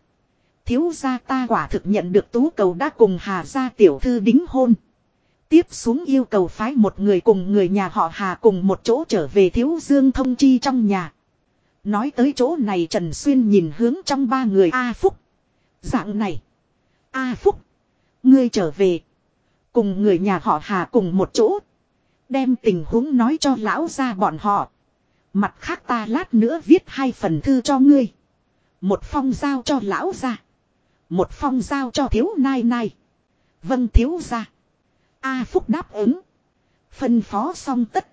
Thiếu gia ta quả thực nhận được tú cầu đã cùng Hà gia tiểu thư đính hôn. Tiếp xuống yêu cầu phái một người cùng người nhà họ Hà cùng một chỗ trở về thiếu dương thông chi trong nhà. Nói tới chỗ này Trần Xuyên nhìn hướng trong ba người A Phúc. Dạng này. A Phúc. Ngươi trở về. Cùng người nhà họ Hà cùng một chỗ. Đem tình huống nói cho lão ra bọn họ. Mặt khác ta lát nữa viết hai phần thư cho ngươi. Một phong giao cho lão ra. Một phong giao cho thiếu nai nai. Vâng thiếu ra. A Phúc đáp ứng. Phân phó xong tất.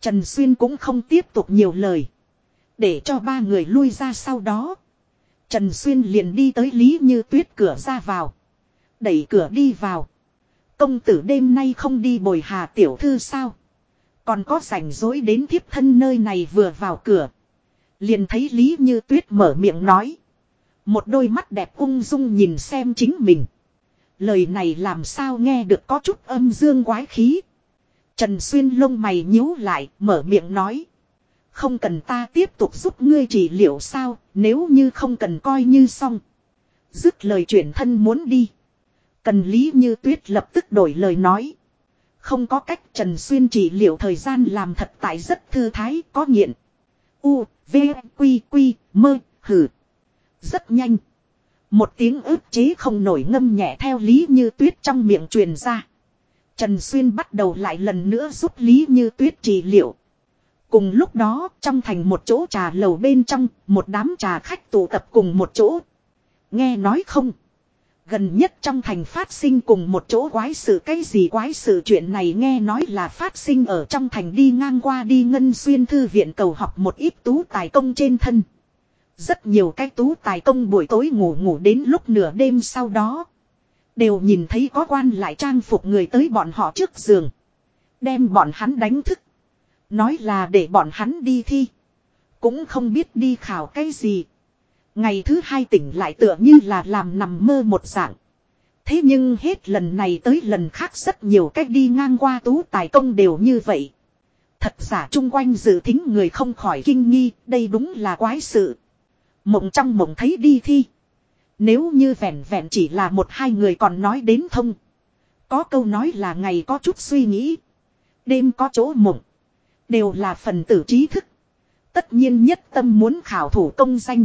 Trần Xuyên cũng không tiếp tục nhiều lời. Để cho ba người lui ra sau đó. Trần Xuyên liền đi tới Lý Như Tuyết cửa ra vào. Đẩy cửa đi vào. Công tử đêm nay không đi bồi hà tiểu thư sao. Còn có rảnh rỗi đến thiếp thân nơi này vừa vào cửa. Liền thấy Lý Như Tuyết mở miệng nói. Một đôi mắt đẹp ung dung nhìn xem chính mình. Lời này làm sao nghe được có chút âm dương quái khí. Trần Xuyên lông mày nhíu lại, mở miệng nói. Không cần ta tiếp tục giúp ngươi trị liệu sao, nếu như không cần coi như xong. Dứt lời chuyển thân muốn đi. Cần lý như tuyết lập tức đổi lời nói. Không có cách Trần Xuyên trị liệu thời gian làm thật tại rất thư thái, có nghiện. U, V, Quy, Quy, Mơ, Hử. Rất nhanh. Một tiếng ức chế không nổi ngâm nhẹ theo Lý Như Tuyết trong miệng truyền ra. Trần Xuyên bắt đầu lại lần nữa giúp Lý Như Tuyết trị liệu. Cùng lúc đó, trong thành một chỗ trà lầu bên trong, một đám trà khách tụ tập cùng một chỗ. Nghe nói không? Gần nhất trong thành phát sinh cùng một chỗ quái sự cái gì quái sự chuyện này nghe nói là phát sinh ở trong thành đi ngang qua đi ngân xuyên thư viện cầu học một ít tú tài công trên thân. Rất nhiều cái tú tài công buổi tối ngủ ngủ đến lúc nửa đêm sau đó. Đều nhìn thấy có quan lại trang phục người tới bọn họ trước giường. Đem bọn hắn đánh thức. Nói là để bọn hắn đi thi. Cũng không biết đi khảo cái gì. Ngày thứ hai tỉnh lại tựa như là làm nằm mơ một dạng. Thế nhưng hết lần này tới lần khác rất nhiều cách đi ngang qua tú tài công đều như vậy. Thật giả chung quanh dự thính người không khỏi kinh nghi, đây đúng là quái sự. Mộng trong mộng thấy đi thi. Nếu như vẹn vẹn chỉ là một hai người còn nói đến thông. Có câu nói là ngày có chút suy nghĩ. Đêm có chỗ mộng. Đều là phần tử trí thức. Tất nhiên nhất tâm muốn khảo thủ công danh.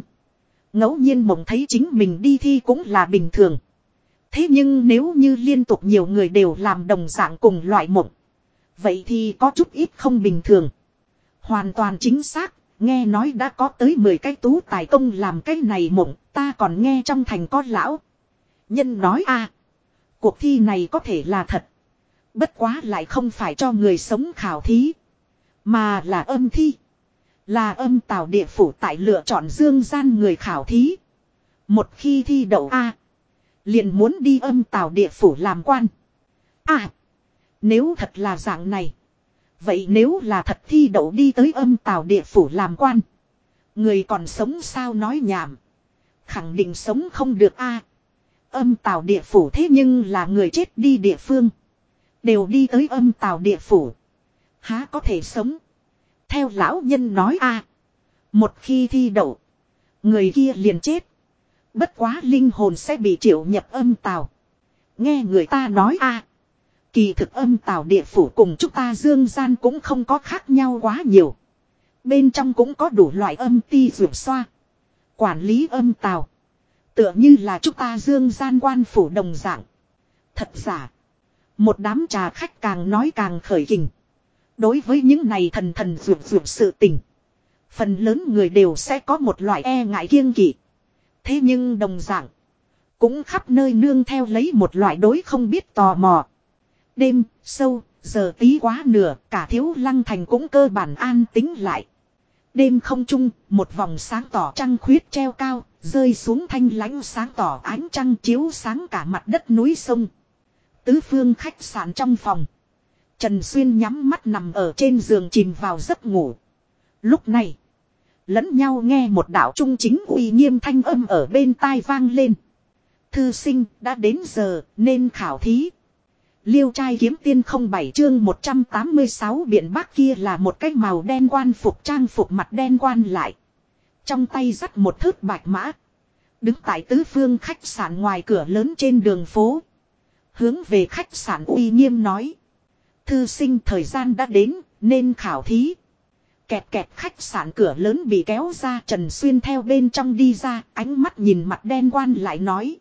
ngẫu nhiên mộng thấy chính mình đi thi cũng là bình thường. Thế nhưng nếu như liên tục nhiều người đều làm đồng dạng cùng loại mộng. Vậy thì có chút ít không bình thường. Hoàn toàn chính xác, nghe nói đã có tới 10 cái tú tài công làm cái này mộng, ta còn nghe trong thành có lão. Nhân nói a cuộc thi này có thể là thật. Bất quá lại không phải cho người sống khảo thí. Mà là âm thi. Là âm tào địa phủ tại lựa chọn dương gian người khảo thí. Một khi thi đậu A. Liền muốn đi âm tào địa phủ làm quan. À. Nếu thật là dạng này. Vậy nếu là thật thi đậu đi tới âm tào địa phủ làm quan. Người còn sống sao nói nhảm. Khẳng định sống không được a Âm tào địa phủ thế nhưng là người chết đi địa phương. Đều đi tới âm tào địa phủ. Há có thể sống. Theo lão nhân nói a Một khi thi đậu. Người kia liền chết. Bất quá linh hồn sẽ bị triệu nhập âm tào. Nghe người ta nói a Kỳ thực âm tào địa phủ cùng chúng ta dương gian cũng không có khác nhau quá nhiều. Bên trong cũng có đủ loại âm ti rượu xoa. Quản lý âm tào. Tựa như là chúng ta dương gian quan phủ đồng dạng. Thật giả. Một đám trà khách càng nói càng khởi kình. Đối với những này thần thần rượu rượu sự tình. Phần lớn người đều sẽ có một loại e ngại kiêng kỵ. Thế nhưng đồng dạng. Cũng khắp nơi nương theo lấy một loại đối không biết tò mò. Đêm, sâu, giờ tí quá nửa, cả thiếu lăng thành cũng cơ bản an tính lại. Đêm không trung, một vòng sáng tỏ trăng khuyết treo cao, rơi xuống thanh lãnh sáng tỏ ánh trăng chiếu sáng cả mặt đất núi sông. Tứ phương khách sạn trong phòng. Trần Xuyên nhắm mắt nằm ở trên giường chìm vào giấc ngủ. Lúc này, lẫn nhau nghe một đạo trung chính uy nghiêm thanh âm ở bên tai vang lên. Thư sinh đã đến giờ nên khảo thí. Liêu trai kiếm tiên không bảy chương 186 biển bác kia là một cái màu đen quan phục trang phục mặt đen quan lại. Trong tay dắt một thước bạch mã. Đứng tại tứ phương khách sạn ngoài cửa lớn trên đường phố. Hướng về khách sạn uy nghiêm nói. Thư sinh thời gian đã đến, nên khảo thí. Kẹt kẹt khách sạn cửa lớn bị kéo ra Trần Xuyên theo bên trong đi ra, ánh mắt nhìn mặt đen quan lại nói.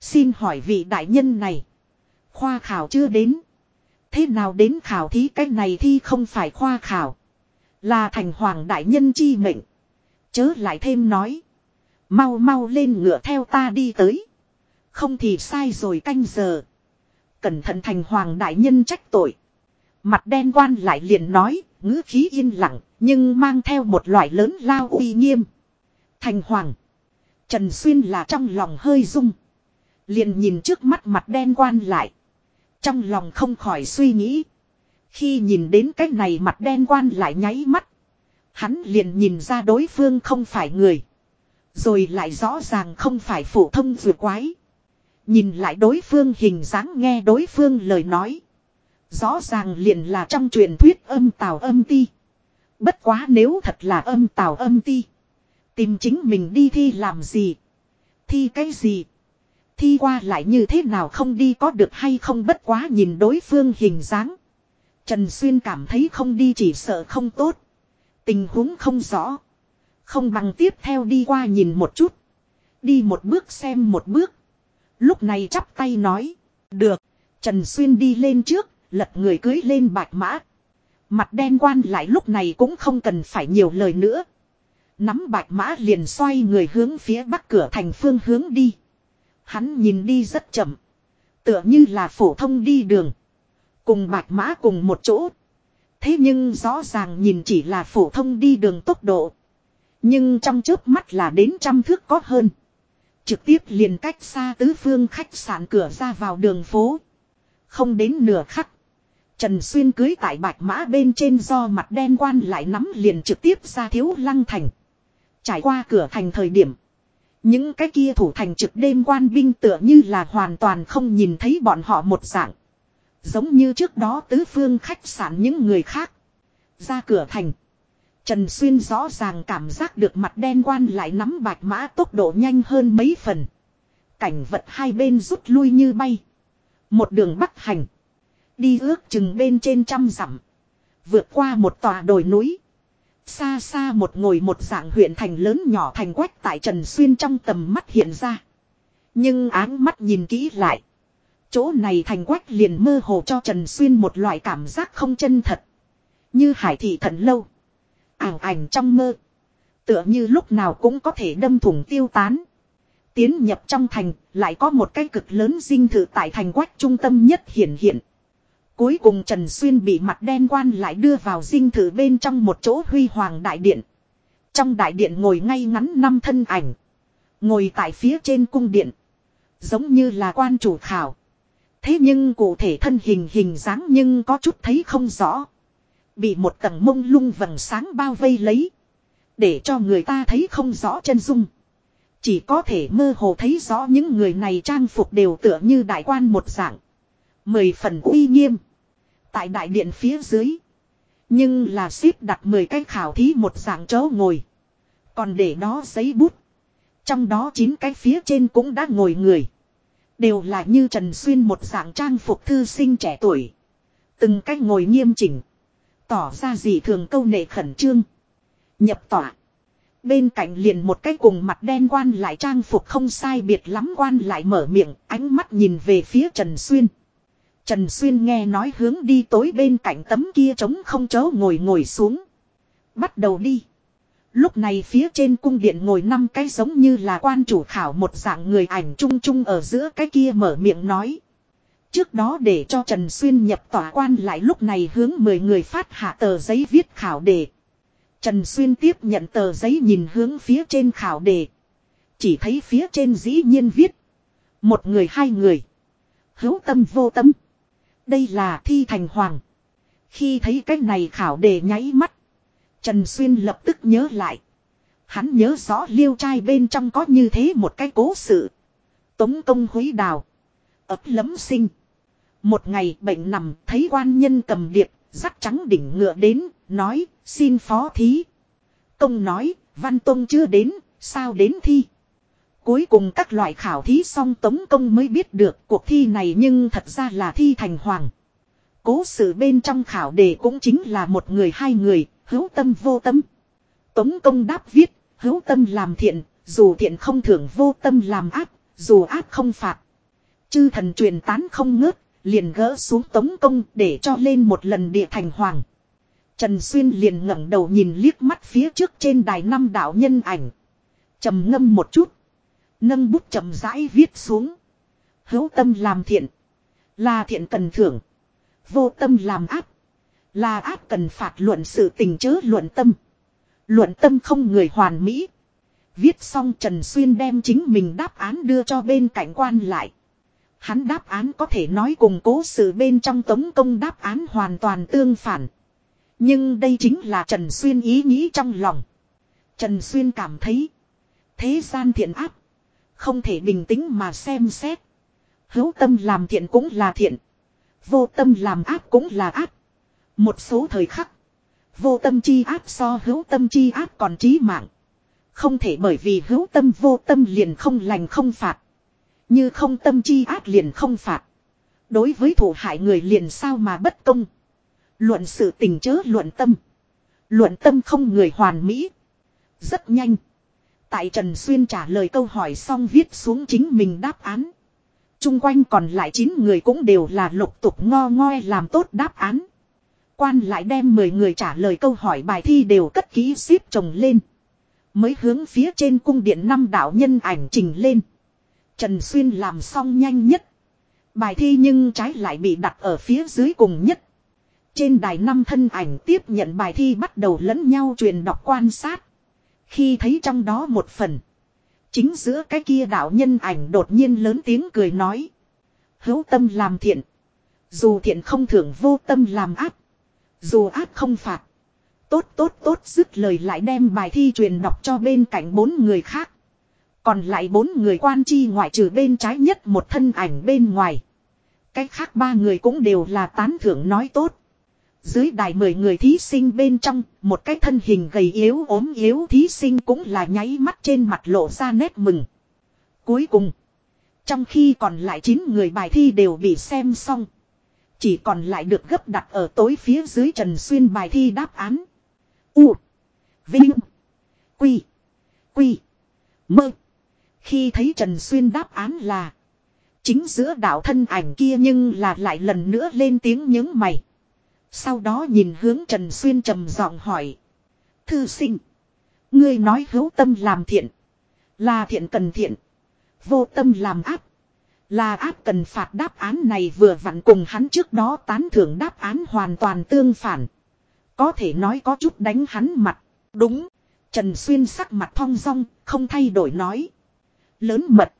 Xin hỏi vị đại nhân này. Khoa khảo chưa đến. Thế nào đến khảo thí cái này thi không phải khoa khảo. Là thành hoàng đại nhân chi mệnh. Chớ lại thêm nói. Mau mau lên ngựa theo ta đi tới. Không thì sai rồi canh giờ. Cẩn thận thành hoàng đại nhân trách tội. Mặt đen quan lại liền nói, ngữ khí yên lặng, nhưng mang theo một loại lớn lao uy nghiêm. Thành hoàng. Trần Xuyên là trong lòng hơi rung. Liền nhìn trước mắt mặt đen quan lại. Trong lòng không khỏi suy nghĩ. Khi nhìn đến cái này mặt đen quan lại nháy mắt. Hắn liền nhìn ra đối phương không phải người. Rồi lại rõ ràng không phải phổ thông vừa quái. Nhìn lại đối phương hình dáng nghe đối phương lời nói. Rõ ràng liền là trong truyền thuyết âm tào âm ti. Bất quá nếu thật là âm tào âm ti. Tìm chính mình đi thi làm gì. Thi cái gì. Thi qua lại như thế nào không đi có được hay không bất quá nhìn đối phương hình dáng. Trần Xuyên cảm thấy không đi chỉ sợ không tốt. Tình huống không rõ. Không bằng tiếp theo đi qua nhìn một chút. Đi một bước xem một bước. Lúc này chắp tay nói. Được. Trần Xuyên đi lên trước, lật người cưới lên bạch mã. Mặt đen quan lại lúc này cũng không cần phải nhiều lời nữa. Nắm bạch mã liền xoay người hướng phía bắc cửa thành phương hướng đi. Hắn nhìn đi rất chậm. Tựa như là phổ thông đi đường. Cùng bạch mã cùng một chỗ. Thế nhưng rõ ràng nhìn chỉ là phổ thông đi đường tốc độ. Nhưng trong chớp mắt là đến trăm thước có hơn. Trực tiếp liền cách xa tứ phương khách sạn cửa ra vào đường phố. Không đến nửa khắc. Trần Xuyên cưới tại bạch mã bên trên do mặt đen quan lại nắm liền trực tiếp ra thiếu lăng thành. Trải qua cửa thành thời điểm. Những cái kia thủ thành trực đêm quan binh tựa như là hoàn toàn không nhìn thấy bọn họ một dạng. Giống như trước đó tứ phương khách sạn những người khác. Ra cửa thành. Trần Xuyên rõ ràng cảm giác được mặt đen quan lại nắm bạch mã tốc độ nhanh hơn mấy phần. Cảnh vật hai bên rút lui như bay. Một đường bắc hành. Đi ước chừng bên trên trăm dặm. Vượt qua một tòa đồi núi. Xa xa một ngồi một dạng huyện thành lớn nhỏ thành quách tại Trần Xuyên trong tầm mắt hiện ra. Nhưng áng mắt nhìn kỹ lại. Chỗ này thành quách liền mơ hồ cho Trần Xuyên một loại cảm giác không chân thật. Như hải thị thần lâu. Ảng ảnh trong mơ. Tựa như lúc nào cũng có thể đâm thủng tiêu tán. Tiến nhập trong thành, lại có một cái cực lớn dinh thự tại thành quách trung tâm nhất hiện hiện. Cuối cùng Trần Xuyên bị mặt đen quan lại đưa vào dinh thự bên trong một chỗ huy hoàng đại điện. Trong đại điện ngồi ngay ngắn năm thân ảnh. Ngồi tại phía trên cung điện. Giống như là quan chủ khảo. Thế nhưng cụ thể thân hình hình dáng nhưng có chút thấy không rõ. Bị một tầng mông lung vầng sáng bao vây lấy. Để cho người ta thấy không rõ chân dung. Chỉ có thể mơ hồ thấy rõ những người này trang phục đều tựa như đại quan một dạng. Mười phần uy nghiêm. Tại đại điện phía dưới. Nhưng là xếp đặt 10 cái khảo thí một dạng chỗ ngồi. Còn để đó giấy bút. Trong đó 9 cái phía trên cũng đã ngồi người. Đều là như Trần Xuyên một dạng trang phục thư sinh trẻ tuổi. Từng cách ngồi nghiêm chỉnh. Tỏ ra gì thường câu nệ khẩn trương. Nhập tỏa. Bên cạnh liền một cái cùng mặt đen quan lại trang phục không sai biệt lắm quan lại mở miệng, ánh mắt nhìn về phía Trần Xuyên. Trần Xuyên nghe nói hướng đi tối bên cạnh tấm kia trống không chớ ngồi ngồi xuống. Bắt đầu đi. Lúc này phía trên cung điện ngồi năm cái giống như là quan chủ khảo một dạng người ảnh chung chung ở giữa cái kia mở miệng nói. Trước đó để cho Trần Xuyên nhập tòa quan lại lúc này hướng 10 người phát hạ tờ giấy viết khảo đề. Trần Xuyên tiếp nhận tờ giấy nhìn hướng phía trên khảo đề. Chỉ thấy phía trên dĩ nhiên viết. Một người hai người. Hữu tâm vô tâm. Đây là thi thành hoàng. Khi thấy cái này khảo đề nháy mắt. Trần Xuyên lập tức nhớ lại. Hắn nhớ rõ liêu trai bên trong có như thế một cái cố sự. Tống công húy đào. ấp lấm sinh. Một ngày bệnh nằm thấy quan nhân cầm điệp, dắt trắng đỉnh ngựa đến, nói, xin phó thí. Công nói, văn tông chưa đến, sao đến thi. Cuối cùng các loại khảo thí song tống công mới biết được cuộc thi này nhưng thật ra là thi thành hoàng. Cố sự bên trong khảo đề cũng chính là một người hai người, hữu tâm vô tâm. Tống công đáp viết, hữu tâm làm thiện, dù thiện không thưởng vô tâm làm ác, dù ác không phạt. Chư thần truyền tán không ngớt, liền gỡ xuống tống công để cho lên một lần địa thành hoàng. Trần Xuyên liền ngẩng đầu nhìn liếc mắt phía trước trên đài năm đạo nhân ảnh. trầm ngâm một chút. Nâng bút chậm rãi viết xuống. Hữu tâm làm thiện. Là thiện cần thưởng. Vô tâm làm ác. Là ác cần phạt luận sự tình chớ luận tâm. Luận tâm không người hoàn mỹ. Viết xong Trần Xuyên đem chính mình đáp án đưa cho bên cạnh quan lại. Hắn đáp án có thể nói cùng cố sự bên trong tống công đáp án hoàn toàn tương phản. Nhưng đây chính là Trần Xuyên ý nghĩ trong lòng. Trần Xuyên cảm thấy. Thế gian thiện áp. Không thể bình tĩnh mà xem xét. Hữu tâm làm thiện cũng là thiện. Vô tâm làm áp cũng là áp. Một số thời khắc. Vô tâm chi áp so hữu tâm chi áp còn trí mạng. Không thể bởi vì hữu tâm vô tâm liền không lành không phạt. Như không tâm chi áp liền không phạt. Đối với thủ hại người liền sao mà bất công. Luận sự tình chớ luận tâm. Luận tâm không người hoàn mỹ. Rất nhanh. Tại Trần Xuyên trả lời câu hỏi xong viết xuống chính mình đáp án. Trung quanh còn lại 9 người cũng đều là lục tục ngo ngoe làm tốt đáp án. Quan lại đem 10 người trả lời câu hỏi bài thi đều cất kỹ xếp chồng lên. Mới hướng phía trên cung điện năm đạo nhân ảnh trình lên. Trần Xuyên làm xong nhanh nhất. Bài thi nhưng trái lại bị đặt ở phía dưới cùng nhất. Trên đài năm thân ảnh tiếp nhận bài thi bắt đầu lẫn nhau truyền đọc quan sát. Khi thấy trong đó một phần. Chính giữa cái kia đạo nhân ảnh đột nhiên lớn tiếng cười nói. Hữu tâm làm thiện. Dù thiện không thưởng vô tâm làm ác. Dù ác không phạt. Tốt tốt tốt dứt lời lại đem bài thi truyền đọc cho bên cạnh bốn người khác. Còn lại bốn người quan chi ngoại trừ bên trái nhất một thân ảnh bên ngoài. Cách khác ba người cũng đều là tán thưởng nói tốt. Dưới đài mười người thí sinh bên trong, một cái thân hình gầy yếu ốm yếu thí sinh cũng là nháy mắt trên mặt lộ ra nét mừng. Cuối cùng, trong khi còn lại 9 người bài thi đều bị xem xong. Chỉ còn lại được gấp đặt ở tối phía dưới Trần Xuyên bài thi đáp án. U. Vinh. Quy. Quy. Mơ. Khi thấy Trần Xuyên đáp án là. Chính giữa đạo thân ảnh kia nhưng là lại lần nữa lên tiếng những mày. Sau đó nhìn hướng Trần Xuyên trầm giọng hỏi. Thư sinh. Ngươi nói hữu tâm làm thiện. Là thiện cần thiện. Vô tâm làm áp. Là áp cần phạt đáp án này vừa vặn cùng hắn trước đó tán thưởng đáp án hoàn toàn tương phản. Có thể nói có chút đánh hắn mặt. Đúng. Trần Xuyên sắc mặt thong dong, không thay đổi nói. Lớn mật.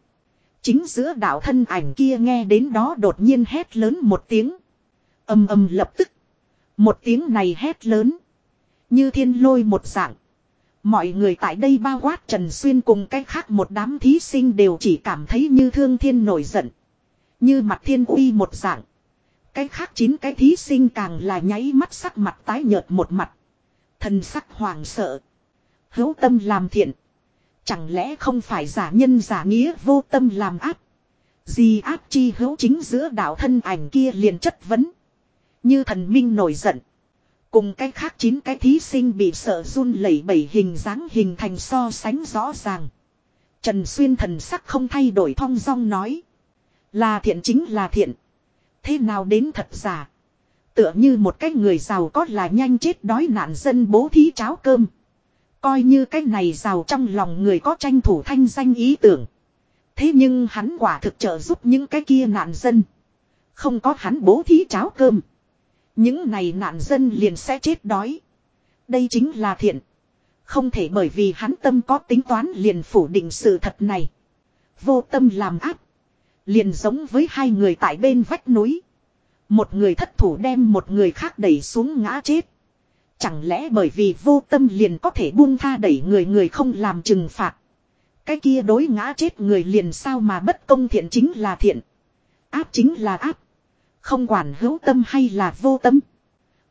Chính giữa đạo thân ảnh kia nghe đến đó đột nhiên hét lớn một tiếng. Âm âm lập tức. Một tiếng này hét lớn. Như thiên lôi một dạng. Mọi người tại đây bao quát Trần Xuyên cùng cách khác một đám thí sinh đều chỉ cảm thấy như thương thiên nổi giận. Như mặt thiên uy một dạng. Cái khác chín cái thí sinh càng là nháy mắt sắc mặt tái nhợt một mặt. Thần sắc hoàng sợ. Hữu tâm làm thiện. Chẳng lẽ không phải giả nhân giả nghĩa vô tâm làm áp. Gì áp chi hữu chính giữa đạo thân ảnh kia liền chất vấn. Như thần minh nổi giận. Cùng cái khác chín cái thí sinh bị sợ run lẩy bẩy hình dáng hình thành so sánh rõ ràng. Trần Xuyên thần sắc không thay đổi thong dong nói. Là thiện chính là thiện. Thế nào đến thật giả. Tựa như một cái người giàu có là nhanh chết đói nạn dân bố thí cháo cơm. Coi như cái này giàu trong lòng người có tranh thủ thanh danh ý tưởng. Thế nhưng hắn quả thực trợ giúp những cái kia nạn dân. Không có hắn bố thí cháo cơm. Những này nạn dân liền sẽ chết đói. Đây chính là thiện. Không thể bởi vì hắn tâm có tính toán liền phủ định sự thật này. Vô tâm làm áp. Liền giống với hai người tại bên vách núi. Một người thất thủ đem một người khác đẩy xuống ngã chết. Chẳng lẽ bởi vì vô tâm liền có thể buông tha đẩy người người không làm trừng phạt. Cái kia đối ngã chết người liền sao mà bất công thiện chính là thiện. Áp chính là áp. Không quản hữu tâm hay là vô tâm.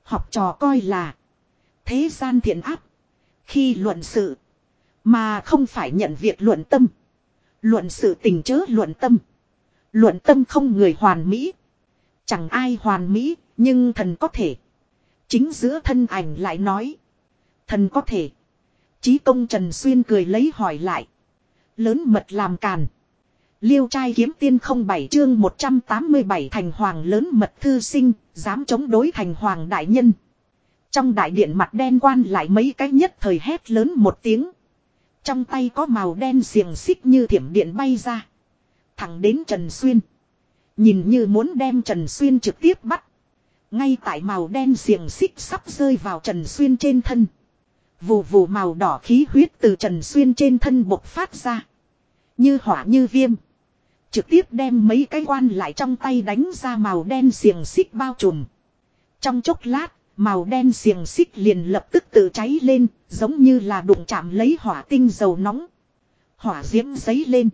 Học trò coi là. Thế gian thiện áp. Khi luận sự. Mà không phải nhận việc luận tâm. Luận sự tình chớ luận tâm. Luận tâm không người hoàn mỹ. Chẳng ai hoàn mỹ, nhưng thần có thể. Chính giữa thân ảnh lại nói. Thần có thể. Chí công Trần Xuyên cười lấy hỏi lại. Lớn mật làm càn. Liêu trai kiếm tiên không bảy chương 187 thành hoàng lớn mật thư sinh, dám chống đối thành hoàng đại nhân. Trong đại điện mặt đen quan lại mấy cái nhất thời hét lớn một tiếng. Trong tay có màu đen xiềng xích như thiểm điện bay ra. Thẳng đến Trần Xuyên. Nhìn như muốn đem Trần Xuyên trực tiếp bắt. Ngay tại màu đen xiềng xích sắp rơi vào Trần Xuyên trên thân. Vù vù màu đỏ khí huyết từ Trần Xuyên trên thân bộc phát ra. Như hỏa như viêm. Trực tiếp đem mấy cái quan lại trong tay đánh ra màu đen xiềng xích bao trùm. Trong chốc lát, màu đen xiềng xích liền lập tức tự cháy lên, giống như là đụng chạm lấy hỏa tinh dầu nóng. Hỏa diễm giấy lên.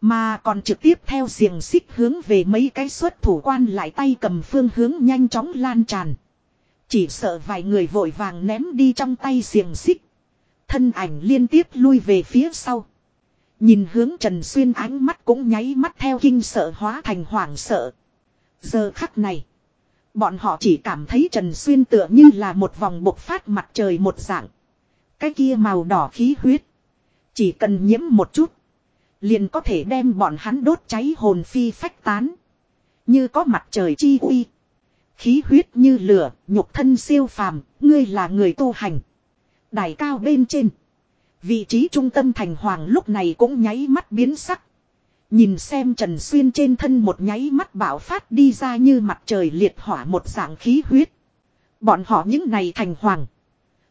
Mà còn trực tiếp theo xiềng xích hướng về mấy cái xuất thủ quan lại tay cầm phương hướng nhanh chóng lan tràn. Chỉ sợ vài người vội vàng ném đi trong tay xiềng xích. Thân ảnh liên tiếp lui về phía sau. Nhìn hướng Trần Xuyên ánh mắt cũng nháy mắt theo kinh sợ hóa thành hoảng sợ. Giờ khắc này. Bọn họ chỉ cảm thấy Trần Xuyên tựa như là một vòng bộc phát mặt trời một dạng. Cái kia màu đỏ khí huyết. Chỉ cần nhiễm một chút. Liền có thể đem bọn hắn đốt cháy hồn phi phách tán. Như có mặt trời chi uy. Khí huyết như lửa, nhục thân siêu phàm, ngươi là người tu hành. Đài cao bên trên. Vị trí trung tâm thành hoàng lúc này cũng nháy mắt biến sắc. Nhìn xem Trần Xuyên trên thân một nháy mắt bạo phát đi ra như mặt trời liệt hỏa một dạng khí huyết. Bọn họ những này thành hoàng.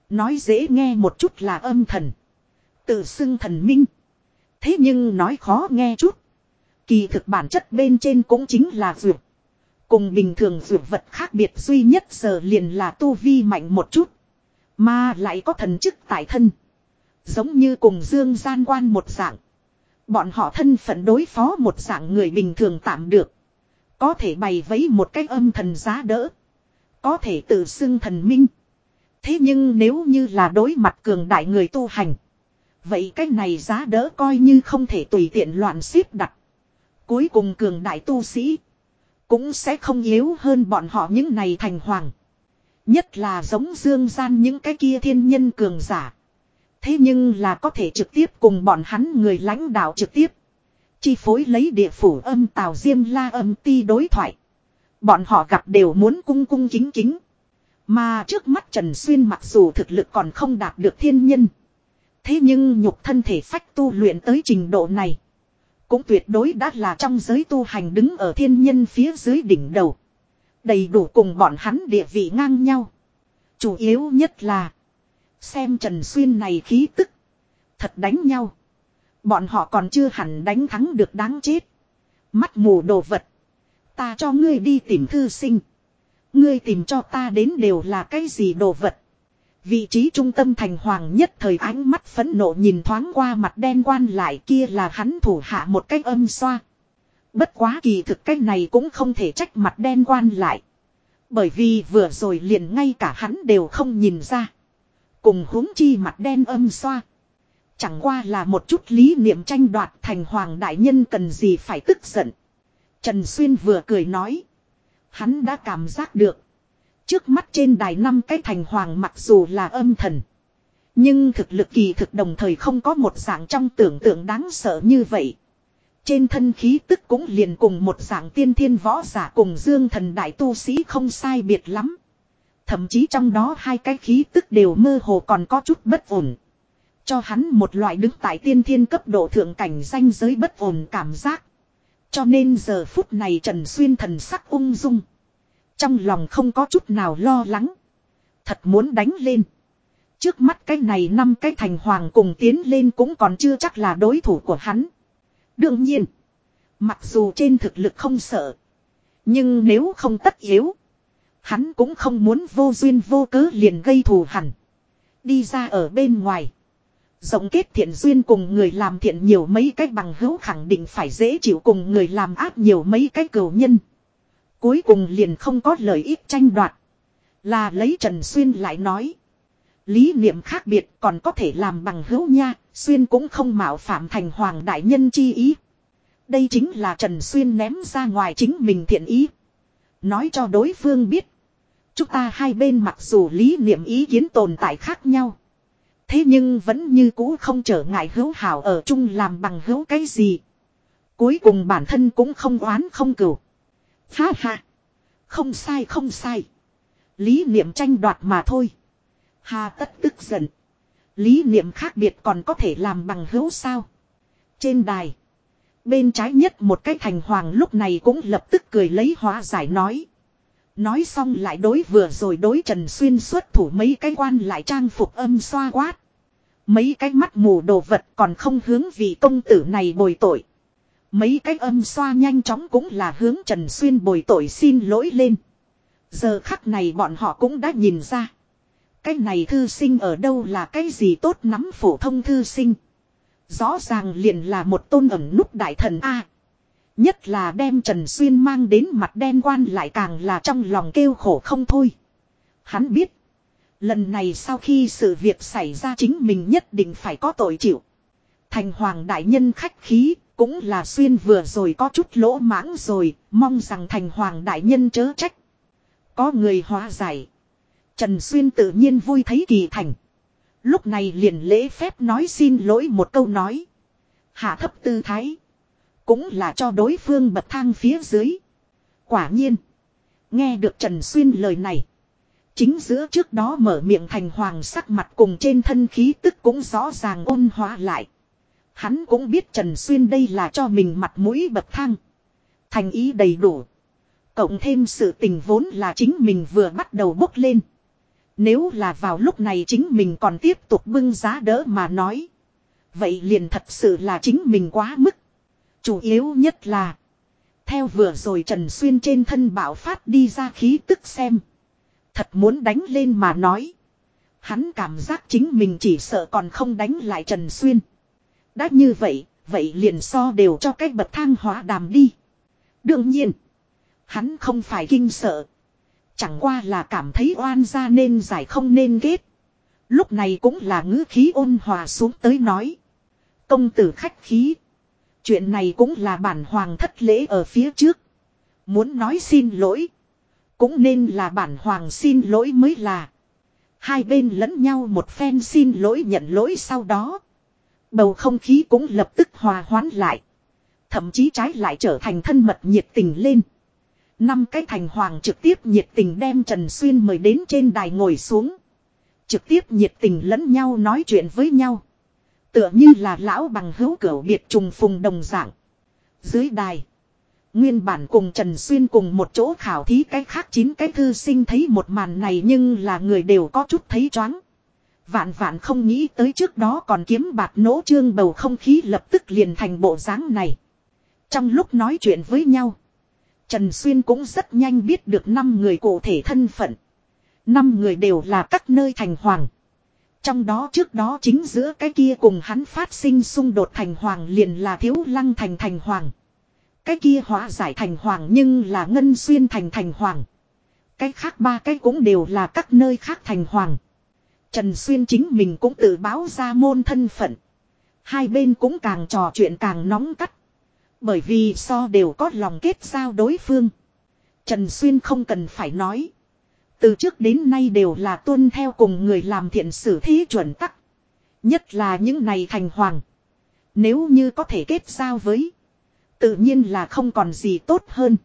Nói dễ nghe một chút là âm thần. Tự xưng thần minh. Thế nhưng nói khó nghe chút. Kỳ thực bản chất bên trên cũng chính là dược. Cùng bình thường dược vật khác biệt duy nhất giờ liền là tu vi mạnh một chút. Mà lại có thần chức tại thân. Giống như cùng dương gian quan một dạng. Bọn họ thân phận đối phó một dạng người bình thường tạm được. Có thể bày vấy một cách âm thần giá đỡ. Có thể tự xưng thần minh. Thế nhưng nếu như là đối mặt cường đại người tu hành. Vậy cách này giá đỡ coi như không thể tùy tiện loạn xếp đặt. Cuối cùng cường đại tu sĩ. Cũng sẽ không yếu hơn bọn họ những này thành hoàng. Nhất là giống dương gian những cái kia thiên nhân cường giả. Thế nhưng là có thể trực tiếp cùng bọn hắn người lãnh đạo trực tiếp. Chi phối lấy địa phủ âm tào diêm la âm ti đối thoại. Bọn họ gặp đều muốn cung cung kính kính. Mà trước mắt Trần Xuyên mặc dù thực lực còn không đạt được thiên nhân. Thế nhưng nhục thân thể phách tu luyện tới trình độ này. Cũng tuyệt đối đã là trong giới tu hành đứng ở thiên nhân phía dưới đỉnh đầu. Đầy đủ cùng bọn hắn địa vị ngang nhau. Chủ yếu nhất là. Xem Trần Xuyên này khí tức. Thật đánh nhau. Bọn họ còn chưa hẳn đánh thắng được đáng chết. Mắt mù đồ vật. Ta cho ngươi đi tìm thư sinh. Ngươi tìm cho ta đến đều là cái gì đồ vật. Vị trí trung tâm thành hoàng nhất thời ánh mắt phẫn nộ nhìn thoáng qua mặt đen quan lại kia là hắn thủ hạ một cách âm xoa. Bất quá kỳ thực cách này cũng không thể trách mặt đen quan lại. Bởi vì vừa rồi liền ngay cả hắn đều không nhìn ra. Cùng huống chi mặt đen âm xoa. Chẳng qua là một chút lý niệm tranh đoạt thành hoàng đại nhân cần gì phải tức giận. Trần Xuyên vừa cười nói. Hắn đã cảm giác được. Trước mắt trên đài năm cái thành hoàng mặc dù là âm thần. Nhưng thực lực kỳ thực đồng thời không có một dạng trong tưởng tượng đáng sợ như vậy. Trên thân khí tức cũng liền cùng một dạng tiên thiên võ giả cùng dương thần đại tu sĩ không sai biệt lắm. Thậm chí trong đó hai cái khí tức đều mơ hồ còn có chút bất ổn. Cho hắn một loại đứng tại tiên thiên cấp độ thượng cảnh danh giới bất ổn cảm giác. Cho nên giờ phút này Trần Xuyên thần sắc ung dung. Trong lòng không có chút nào lo lắng. Thật muốn đánh lên. Trước mắt cái này năm cái thành hoàng cùng tiến lên cũng còn chưa chắc là đối thủ của hắn. Đương nhiên. Mặc dù trên thực lực không sợ. Nhưng nếu không tất yếu. Hắn cũng không muốn vô duyên vô cớ liền gây thù hẳn. Đi ra ở bên ngoài. Rộng kết thiện duyên cùng người làm thiện nhiều mấy cách bằng hữu khẳng định phải dễ chịu cùng người làm ác nhiều mấy cách cửu nhân. Cuối cùng liền không có lợi ích tranh đoạt. Là lấy Trần Xuyên lại nói. Lý niệm khác biệt còn có thể làm bằng hữu nha, Xuyên cũng không mạo phạm thành hoàng đại nhân chi ý. Đây chính là Trần Xuyên ném ra ngoài chính mình thiện ý. Nói cho đối phương biết. Chúng ta hai bên mặc dù lý niệm ý kiến tồn tại khác nhau. Thế nhưng vẫn như cũ không trở ngại hữu hảo ở chung làm bằng hữu cái gì. Cuối cùng bản thân cũng không oán không cửu. Ha ha. Không sai không sai. Lý niệm tranh đoạt mà thôi. Hà tất tức giận. Lý niệm khác biệt còn có thể làm bằng hữu sao. Trên đài. Bên trái nhất một cái thành hoàng lúc này cũng lập tức cười lấy hóa giải nói. Nói xong lại đối vừa rồi đối Trần Xuyên xuất thủ mấy cái quan lại trang phục âm xoa quát. Mấy cái mắt mù đồ vật còn không hướng vì công tử này bồi tội. Mấy cái âm xoa nhanh chóng cũng là hướng Trần Xuyên bồi tội xin lỗi lên. Giờ khắc này bọn họ cũng đã nhìn ra. Cái này thư sinh ở đâu là cái gì tốt nắm phổ thông thư sinh. Rõ ràng liền là một tôn ẩn nút đại thần A. Nhất là đem Trần Xuyên mang đến mặt đen quan lại càng là trong lòng kêu khổ không thôi. Hắn biết. Lần này sau khi sự việc xảy ra chính mình nhất định phải có tội chịu. Thành hoàng đại nhân khách khí, cũng là xuyên vừa rồi có chút lỗ mãng rồi, mong rằng thành hoàng đại nhân chớ trách. Có người hóa giải. Trần Xuyên tự nhiên vui thấy kỳ thành. Lúc này liền lễ phép nói xin lỗi một câu nói. Hạ thấp tư thái. Cũng là cho đối phương bật thang phía dưới. Quả nhiên. Nghe được Trần Xuyên lời này. Chính giữa trước đó mở miệng thành hoàng sắc mặt cùng trên thân khí tức cũng rõ ràng ôn hóa lại. Hắn cũng biết Trần Xuyên đây là cho mình mặt mũi bậc thang. Thành ý đầy đủ. Cộng thêm sự tình vốn là chính mình vừa bắt đầu bốc lên. Nếu là vào lúc này chính mình còn tiếp tục bưng giá đỡ mà nói. Vậy liền thật sự là chính mình quá mức. Chủ yếu nhất là. Theo vừa rồi Trần Xuyên trên thân bảo phát đi ra khí tức xem. Thật muốn đánh lên mà nói. Hắn cảm giác chính mình chỉ sợ còn không đánh lại Trần Xuyên. Đã như vậy, vậy liền so đều cho cách bậc thang hóa đàm đi. Đương nhiên, hắn không phải kinh sợ. Chẳng qua là cảm thấy oan ra nên giải không nên kết. Lúc này cũng là ngữ khí ôn hòa xuống tới nói. Công tử khách khí. Chuyện này cũng là bản hoàng thất lễ ở phía trước. Muốn nói xin lỗi. Cũng nên là bản hoàng xin lỗi mới là. Hai bên lẫn nhau một phen xin lỗi nhận lỗi sau đó. Bầu không khí cũng lập tức hòa hoãn lại. Thậm chí trái lại trở thành thân mật nhiệt tình lên. Năm cái thành hoàng trực tiếp nhiệt tình đem Trần Xuyên mời đến trên đài ngồi xuống. Trực tiếp nhiệt tình lẫn nhau nói chuyện với nhau. Tựa như là lão bằng hữu cửu biệt trùng phùng đồng dạng. Dưới đài. Nguyên bản cùng Trần Xuyên cùng một chỗ khảo thí cái khác chín cái thư sinh thấy một màn này nhưng là người đều có chút thấy choáng. Vạn vạn không nghĩ tới trước đó còn kiếm bạc nỗ trương bầu không khí lập tức liền thành bộ dáng này. Trong lúc nói chuyện với nhau. Trần Xuyên cũng rất nhanh biết được năm người cụ thể thân phận. năm người đều là các nơi thành hoàng. Trong đó trước đó chính giữa cái kia cùng hắn phát sinh xung đột thành hoàng liền là thiếu lăng thành thành hoàng. Cái kia hóa giải thành hoàng nhưng là ngân xuyên thành thành hoàng. Cái khác ba cái cũng đều là các nơi khác thành hoàng. Trần Xuyên chính mình cũng tự báo ra môn thân phận. Hai bên cũng càng trò chuyện càng nóng cắt. Bởi vì so đều có lòng kết giao đối phương. Trần Xuyên không cần phải nói. Từ trước đến nay đều là tuân theo cùng người làm thiện sử thí chuẩn tắc. Nhất là những này thành hoàng. Nếu như có thể kết giao với. Tự nhiên là không còn gì tốt hơn.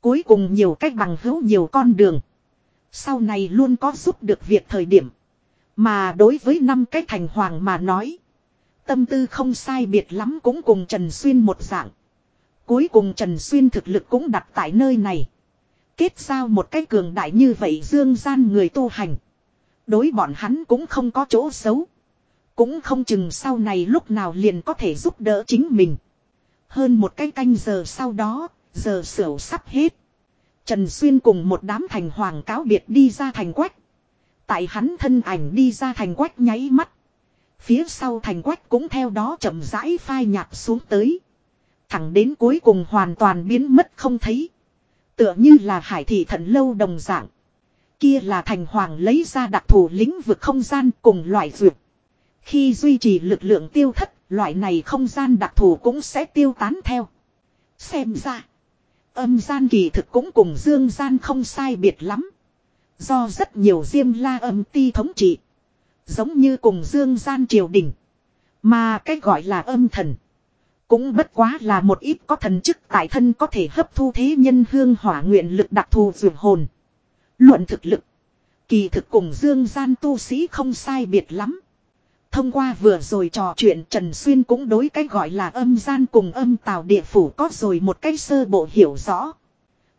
Cuối cùng nhiều cách bằng hữu nhiều con đường. Sau này luôn có giúp được việc thời điểm. Mà đối với năm cái thành hoàng mà nói. Tâm tư không sai biệt lắm cũng cùng Trần Xuyên một dạng. Cuối cùng Trần Xuyên thực lực cũng đặt tại nơi này. Kết giao một cái cường đại như vậy dương gian người tu hành. Đối bọn hắn cũng không có chỗ xấu. Cũng không chừng sau này lúc nào liền có thể giúp đỡ chính mình. Hơn một cái canh giờ sau đó, giờ sửa sắp hết. Trần Xuyên cùng một đám thành hoàng cáo biệt đi ra thành quách. Tại hắn thân ảnh đi ra thành quách nháy mắt. Phía sau thành quách cũng theo đó chậm rãi phai nhạt xuống tới. Thẳng đến cuối cùng hoàn toàn biến mất không thấy. Tựa như là hải thị thần lâu đồng dạng. Kia là thành hoàng lấy ra đặc thù lĩnh vực không gian cùng loại dược. Khi duy trì lực lượng tiêu thất, loại này không gian đặc thù cũng sẽ tiêu tán theo. Xem ra, âm gian kỳ thực cũng cùng dương gian không sai biệt lắm. Do rất nhiều diêm la âm ti thống trị. Giống như cùng dương gian triều đình. Mà cái gọi là âm thần. Cũng bất quá là một ít có thần chức tại thân có thể hấp thu thế nhân hương hỏa nguyện lực đặc thù dược hồn. Luận thực lực. Kỳ thực cùng dương gian tu sĩ không sai biệt lắm. Thông qua vừa rồi trò chuyện Trần Xuyên cũng đối cái gọi là âm gian cùng âm tào địa phủ có rồi một cái sơ bộ hiểu rõ.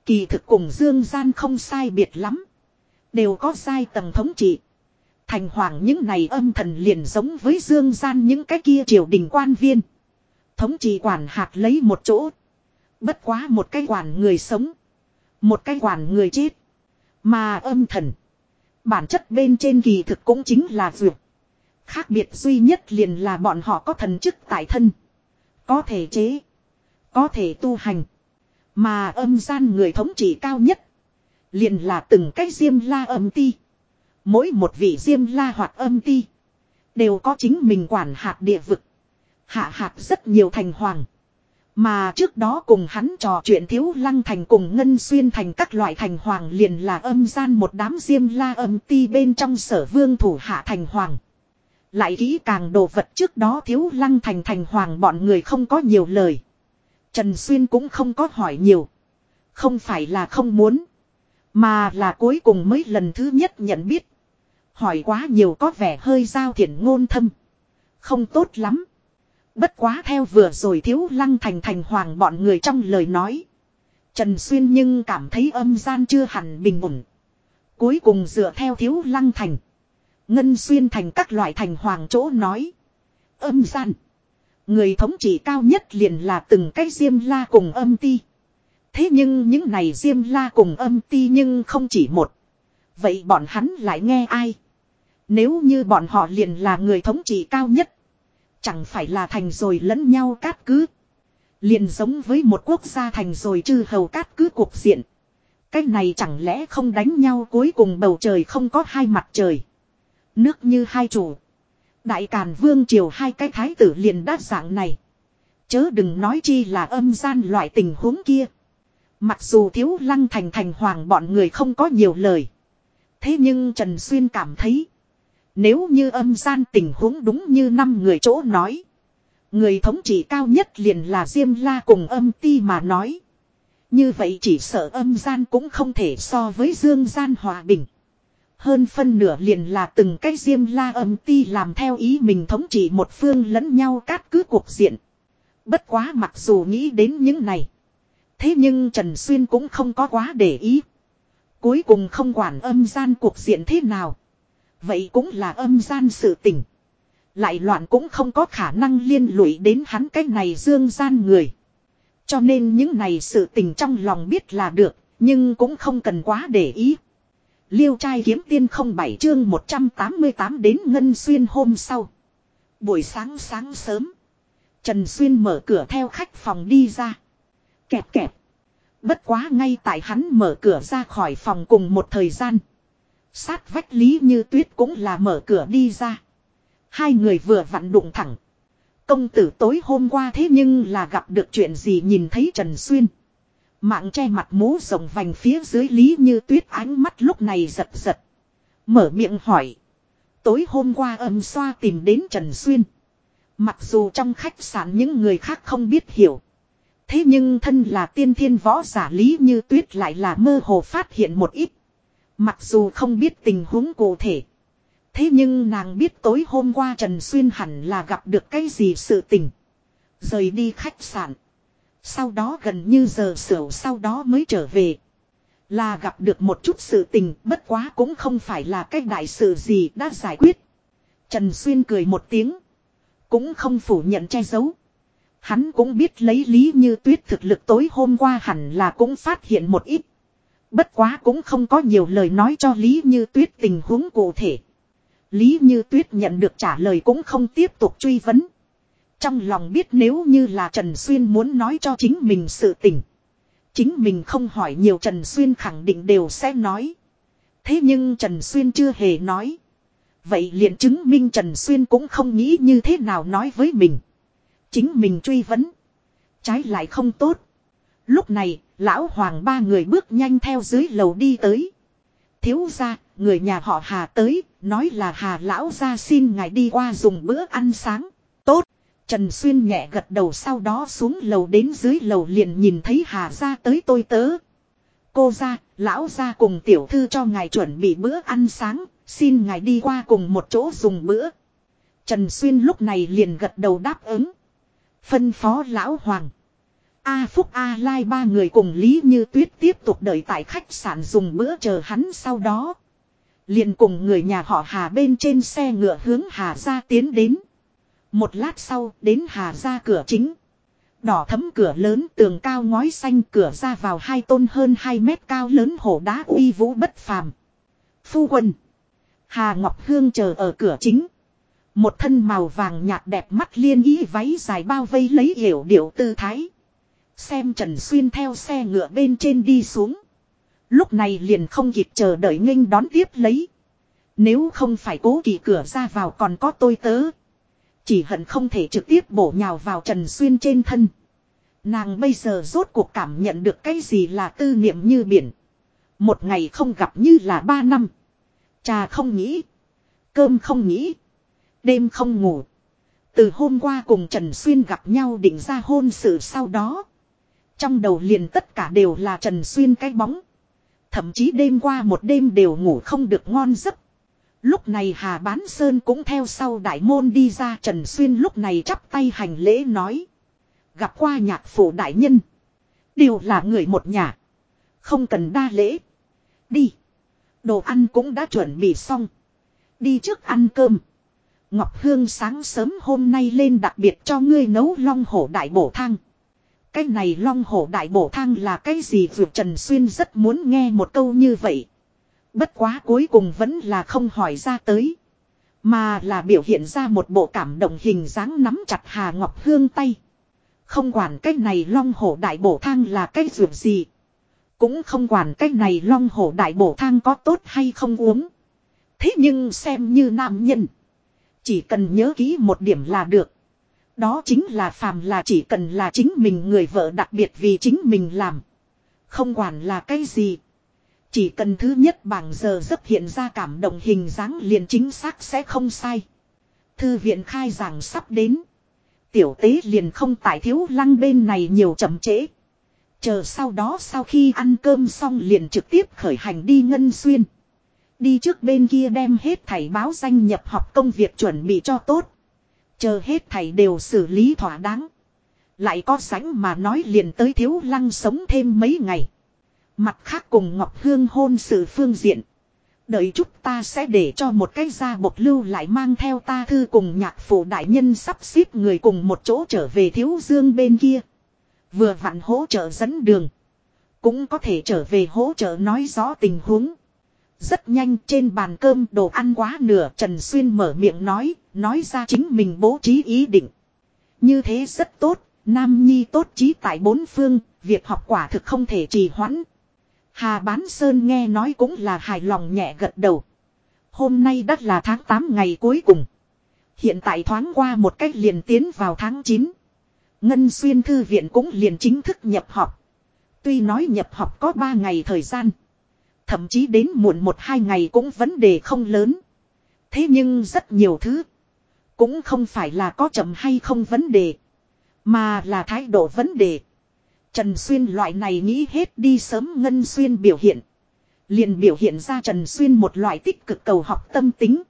Kỳ thực cùng dương gian không sai biệt lắm. Đều có sai tầng thống trị. Thành hoàng những này âm thần liền giống với dương gian những cái kia triều đình quan viên. Thống trị quản hạt lấy một chỗ. Bất quá một cái quản người sống. Một cái quản người chết. Mà âm thần. Bản chất bên trên kỳ thực cũng chính là dược. Khác biệt duy nhất liền là bọn họ có thần chức tại thân. Có thể chế. Có thể tu hành. Mà âm gian người thống trị cao nhất. Liền là từng cái diêm la âm ti. Mỗi một vị diêm la hoặc âm ti. Đều có chính mình quản hạt địa vực. Hạ hạt rất nhiều thành hoàng. Mà trước đó cùng hắn trò chuyện thiếu lăng thành cùng ngân xuyên thành các loại thành hoàng liền là âm gian một đám diêm la âm ti bên trong sở vương thủ hạ thành hoàng. Lại kỹ càng đồ vật trước đó thiếu lăng thành thành hoàng bọn người không có nhiều lời. Trần Xuyên cũng không có hỏi nhiều. Không phải là không muốn. Mà là cuối cùng mới lần thứ nhất nhận biết. Hỏi quá nhiều có vẻ hơi giao thiện ngôn thâm. Không tốt lắm. Bất quá theo vừa rồi thiếu lăng thành thành hoàng bọn người trong lời nói. Trần Xuyên nhưng cảm thấy âm gian chưa hẳn bình ổn. Cuối cùng dựa theo thiếu lăng thành. Ngân xuyên thành các loại thành hoàng chỗ nói. Âm gian. Người thống trị cao nhất liền là từng cái diêm la cùng âm ti. Thế nhưng những này diêm la cùng âm ti nhưng không chỉ một. Vậy bọn hắn lại nghe ai? Nếu như bọn họ liền là người thống trị cao nhất. Chẳng phải là thành rồi lẫn nhau cát cứ. Liền giống với một quốc gia thành rồi chư hầu cát cứ cuộc diện. Cái này chẳng lẽ không đánh nhau cuối cùng bầu trời không có hai mặt trời. Nước như hai chủ. Đại Càn Vương Triều hai cái thái tử liền đát dạng này. Chớ đừng nói chi là âm gian loại tình huống kia. Mặc dù thiếu lăng thành thành hoàng bọn người không có nhiều lời. Thế nhưng Trần Xuyên cảm thấy. Nếu như âm gian tình huống đúng như năm người chỗ nói. Người thống trị cao nhất liền là Diêm La cùng âm ti mà nói. Như vậy chỉ sợ âm gian cũng không thể so với dương gian hòa bình. Hơn phân nửa liền là từng cái diêm la âm ti làm theo ý mình thống trị một phương lẫn nhau cát cứ cuộc diện. Bất quá mặc dù nghĩ đến những này. Thế nhưng Trần Xuyên cũng không có quá để ý. Cuối cùng không quản âm gian cuộc diện thế nào. Vậy cũng là âm gian sự tình. Lại loạn cũng không có khả năng liên lụy đến hắn cái này dương gian người. Cho nên những này sự tình trong lòng biết là được, nhưng cũng không cần quá để ý. Liêu trai kiếm tiên không bảy chương 188 đến Ngân Xuyên hôm sau. Buổi sáng sáng sớm. Trần Xuyên mở cửa theo khách phòng đi ra. Kẹp kẹp. Bất quá ngay tại hắn mở cửa ra khỏi phòng cùng một thời gian. Sát vách lý như tuyết cũng là mở cửa đi ra. Hai người vừa vặn đụng thẳng. Công tử tối hôm qua thế nhưng là gặp được chuyện gì nhìn thấy Trần Xuyên. Mạng che mặt mũ rồng vành phía dưới lý như tuyết ánh mắt lúc này giật giật. Mở miệng hỏi. Tối hôm qua âm xoa tìm đến Trần Xuyên. Mặc dù trong khách sạn những người khác không biết hiểu. Thế nhưng thân là tiên thiên võ giả lý như tuyết lại là mơ hồ phát hiện một ít. Mặc dù không biết tình huống cụ thể. Thế nhưng nàng biết tối hôm qua Trần Xuyên hẳn là gặp được cái gì sự tình. Rời đi khách sạn. Sau đó gần như giờ sửa sau đó mới trở về. Là gặp được một chút sự tình, bất quá cũng không phải là cái đại sự gì đã giải quyết. Trần Xuyên cười một tiếng. Cũng không phủ nhận che giấu. Hắn cũng biết lấy lý như tuyết thực lực tối hôm qua hẳn là cũng phát hiện một ít. Bất quá cũng không có nhiều lời nói cho Lý Như Tuyết tình huống cụ thể. Lý Như Tuyết nhận được trả lời cũng không tiếp tục truy vấn. Trong lòng biết nếu như là Trần Xuyên muốn nói cho chính mình sự tình. Chính mình không hỏi nhiều Trần Xuyên khẳng định đều sẽ nói. Thế nhưng Trần Xuyên chưa hề nói. Vậy liền chứng minh Trần Xuyên cũng không nghĩ như thế nào nói với mình. Chính mình truy vấn. Trái lại không tốt. Lúc này, lão hoàng ba người bước nhanh theo dưới lầu đi tới. Thiếu ra, người nhà họ Hà tới, nói là Hà lão ra xin ngài đi qua dùng bữa ăn sáng. Tốt. Trần Xuyên nhẹ gật đầu sau đó xuống lầu đến dưới lầu liền nhìn thấy Hà ra tới tôi tớ. Cô ra, lão ra cùng tiểu thư cho ngài chuẩn bị bữa ăn sáng, xin ngài đi qua cùng một chỗ dùng bữa. Trần Xuyên lúc này liền gật đầu đáp ứng. Phân phó lão hoàng. A Phúc A Lai ba người cùng Lý Như Tuyết tiếp tục đợi tại khách sạn dùng bữa chờ hắn sau đó. Liền cùng người nhà họ Hà bên trên xe ngựa hướng Hà ra tiến đến. Một lát sau, đến Hà ra cửa chính. Đỏ thấm cửa lớn, tường cao ngói xanh, cửa ra vào hai tôn hơn 2 mét cao lớn hổ đá uy vũ bất phàm. Phu quân. Hà Ngọc Hương chờ ở cửa chính. Một thân màu vàng nhạt đẹp mắt liên ý váy dài bao vây lấy hiểu điệu tư thái. Xem Trần Xuyên theo xe ngựa bên trên đi xuống. Lúc này liền không kịp chờ đợi nghênh đón tiếp lấy. Nếu không phải cố kỳ cửa ra vào còn có tôi tớ. Chỉ hận không thể trực tiếp bổ nhào vào Trần Xuyên trên thân. Nàng bây giờ rốt cuộc cảm nhận được cái gì là tư niệm như biển. Một ngày không gặp như là ba năm. Trà không nghĩ. Cơm không nghĩ. Đêm không ngủ. Từ hôm qua cùng Trần Xuyên gặp nhau định ra hôn sự sau đó. Trong đầu liền tất cả đều là Trần Xuyên cái bóng. Thậm chí đêm qua một đêm đều ngủ không được ngon giấc. Lúc này Hà Bán Sơn cũng theo sau đại môn đi ra, Trần Xuyên lúc này chắp tay hành lễ nói. Gặp qua nhạc phủ đại nhân. Đều là người một nhà. Không cần đa lễ. Đi. Đồ ăn cũng đã chuẩn bị xong. Đi trước ăn cơm. Ngọc Hương sáng sớm hôm nay lên đặc biệt cho ngươi nấu long hổ đại bổ thang. Cái này long hổ đại bổ thang là cái gì vượt Trần Xuyên rất muốn nghe một câu như vậy. Bất quá cuối cùng vẫn là không hỏi ra tới. Mà là biểu hiện ra một bộ cảm động hình dáng nắm chặt Hà Ngọc Hương tay. Không quản cái này long hổ đại bổ thang là cái vượt gì. Cũng không quản cái này long hổ đại bổ thang có tốt hay không uống. Thế nhưng xem như nam nhân. Chỉ cần nhớ kỹ một điểm là được. Đó chính là phàm là chỉ cần là chính mình người vợ đặc biệt vì chính mình làm. Không quản là cái gì. Chỉ cần thứ nhất bảng giờ giấc hiện ra cảm động hình dáng liền chính xác sẽ không sai. Thư viện khai giảng sắp đến. Tiểu tế liền không tại thiếu lăng bên này nhiều chậm trễ. Chờ sau đó sau khi ăn cơm xong liền trực tiếp khởi hành đi ngân xuyên. Đi trước bên kia đem hết thảy báo danh nhập học công việc chuẩn bị cho tốt. Chờ hết thầy đều xử lý thỏa đáng. Lại có sánh mà nói liền tới thiếu lăng sống thêm mấy ngày. Mặt khác cùng Ngọc Hương hôn sự phương diện. Đợi chút ta sẽ để cho một cái gia bộc lưu lại mang theo ta thư cùng nhạc phụ đại nhân sắp xếp người cùng một chỗ trở về thiếu dương bên kia. Vừa vặn hỗ trợ dẫn đường. Cũng có thể trở về hỗ trợ nói rõ tình huống. Rất nhanh trên bàn cơm đồ ăn quá nửa Trần Xuyên mở miệng nói, nói ra chính mình bố trí ý định. Như thế rất tốt, Nam Nhi tốt trí tại bốn phương, việc học quả thực không thể trì hoãn. Hà Bán Sơn nghe nói cũng là hài lòng nhẹ gật đầu. Hôm nay đã là tháng 8 ngày cuối cùng. Hiện tại thoáng qua một cách liền tiến vào tháng 9. Ngân Xuyên Thư Viện cũng liền chính thức nhập học. Tuy nói nhập học có 3 ngày thời gian. Thậm chí đến muộn một hai ngày cũng vấn đề không lớn. Thế nhưng rất nhiều thứ. Cũng không phải là có chậm hay không vấn đề. Mà là thái độ vấn đề. Trần Xuyên loại này nghĩ hết đi sớm Ngân Xuyên biểu hiện. Liền biểu hiện ra Trần Xuyên một loại tích cực cầu học tâm tính.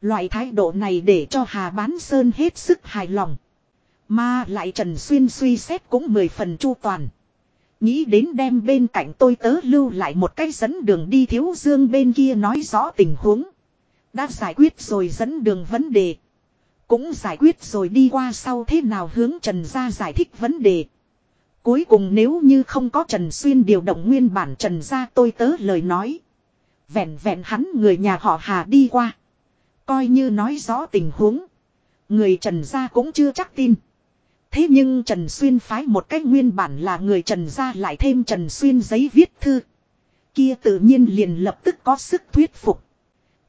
Loại thái độ này để cho Hà Bán Sơn hết sức hài lòng. Mà lại Trần Xuyên suy xét cũng mười phần chu toàn. Nghĩ đến đem bên cạnh tôi tớ lưu lại một cái dẫn đường đi thiếu dương bên kia nói rõ tình huống. Đã giải quyết rồi dẫn đường vấn đề. Cũng giải quyết rồi đi qua sau thế nào hướng Trần ra giải thích vấn đề. Cuối cùng nếu như không có Trần Xuyên điều động nguyên bản Trần ra tôi tớ lời nói. Vẹn vẹn hắn người nhà họ Hà đi qua. Coi như nói rõ tình huống. Người Trần gia cũng chưa chắc tin. Thế nhưng Trần Xuyên phái một cách nguyên bản là người Trần gia lại thêm Trần Xuyên giấy viết thư. Kia tự nhiên liền lập tức có sức thuyết phục.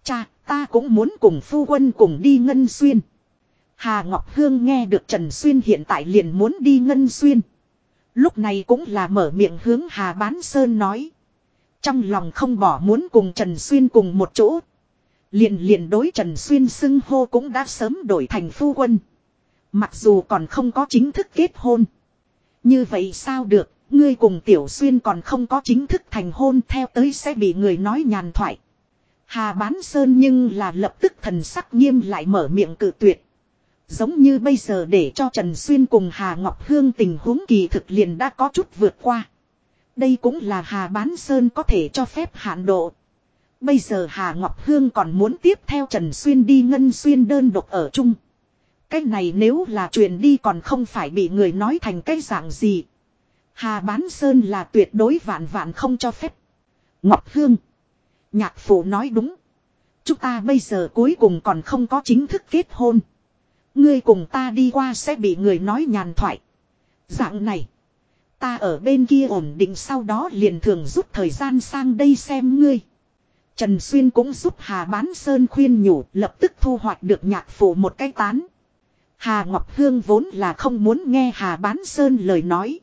Cha, ta cũng muốn cùng phu quân cùng đi Ngân Xuyên. Hà Ngọc Hương nghe được Trần Xuyên hiện tại liền muốn đi Ngân Xuyên. Lúc này cũng là mở miệng hướng Hà Bán Sơn nói. Trong lòng không bỏ muốn cùng Trần Xuyên cùng một chỗ. Liền liền đối Trần Xuyên xưng hô cũng đã sớm đổi thành phu quân. Mặc dù còn không có chính thức kết hôn. Như vậy sao được, ngươi cùng Tiểu Xuyên còn không có chính thức thành hôn theo tới sẽ bị người nói nhàn thoại. Hà Bán Sơn nhưng là lập tức thần sắc nghiêm lại mở miệng cự tuyệt. Giống như bây giờ để cho Trần Xuyên cùng Hà Ngọc Hương tình huống kỳ thực liền đã có chút vượt qua. Đây cũng là Hà Bán Sơn có thể cho phép hạn độ. Bây giờ Hà Ngọc Hương còn muốn tiếp theo Trần Xuyên đi Ngân Xuyên đơn độc ở chung. Cái này nếu là chuyện đi còn không phải bị người nói thành cái dạng gì. Hà Bán Sơn là tuyệt đối vạn vạn không cho phép. Ngọc Hương. Nhạc phụ nói đúng. Chúng ta bây giờ cuối cùng còn không có chính thức kết hôn. Ngươi cùng ta đi qua sẽ bị người nói nhàn thoại. Dạng này. Ta ở bên kia ổn định sau đó liền thường rút thời gian sang đây xem ngươi. Trần Xuyên cũng giúp Hà Bán Sơn khuyên nhủ, lập tức thu hoạch được nhạc phụ một cái tán. Hà Ngọc Hương vốn là không muốn nghe Hà Bán Sơn lời nói.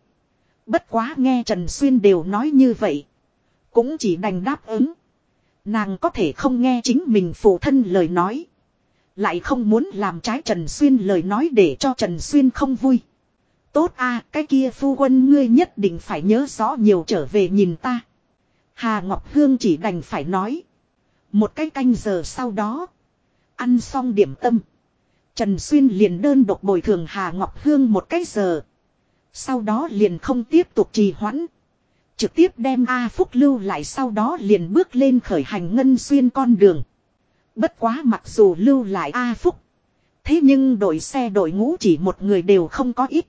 Bất quá nghe Trần Xuyên đều nói như vậy. Cũng chỉ đành đáp ứng. Nàng có thể không nghe chính mình phụ thân lời nói. Lại không muốn làm trái Trần Xuyên lời nói để cho Trần Xuyên không vui. Tốt a, cái kia phu quân ngươi nhất định phải nhớ rõ nhiều trở về nhìn ta. Hà Ngọc Hương chỉ đành phải nói. Một cái canh giờ sau đó. Ăn xong điểm tâm. Trần Xuyên liền đơn độc bồi thường Hà Ngọc Hương một cái giờ. Sau đó liền không tiếp tục trì hoãn. Trực tiếp đem A Phúc lưu lại sau đó liền bước lên khởi hành ngân xuyên con đường. Bất quá mặc dù lưu lại A Phúc. Thế nhưng đội xe đội ngũ chỉ một người đều không có ít.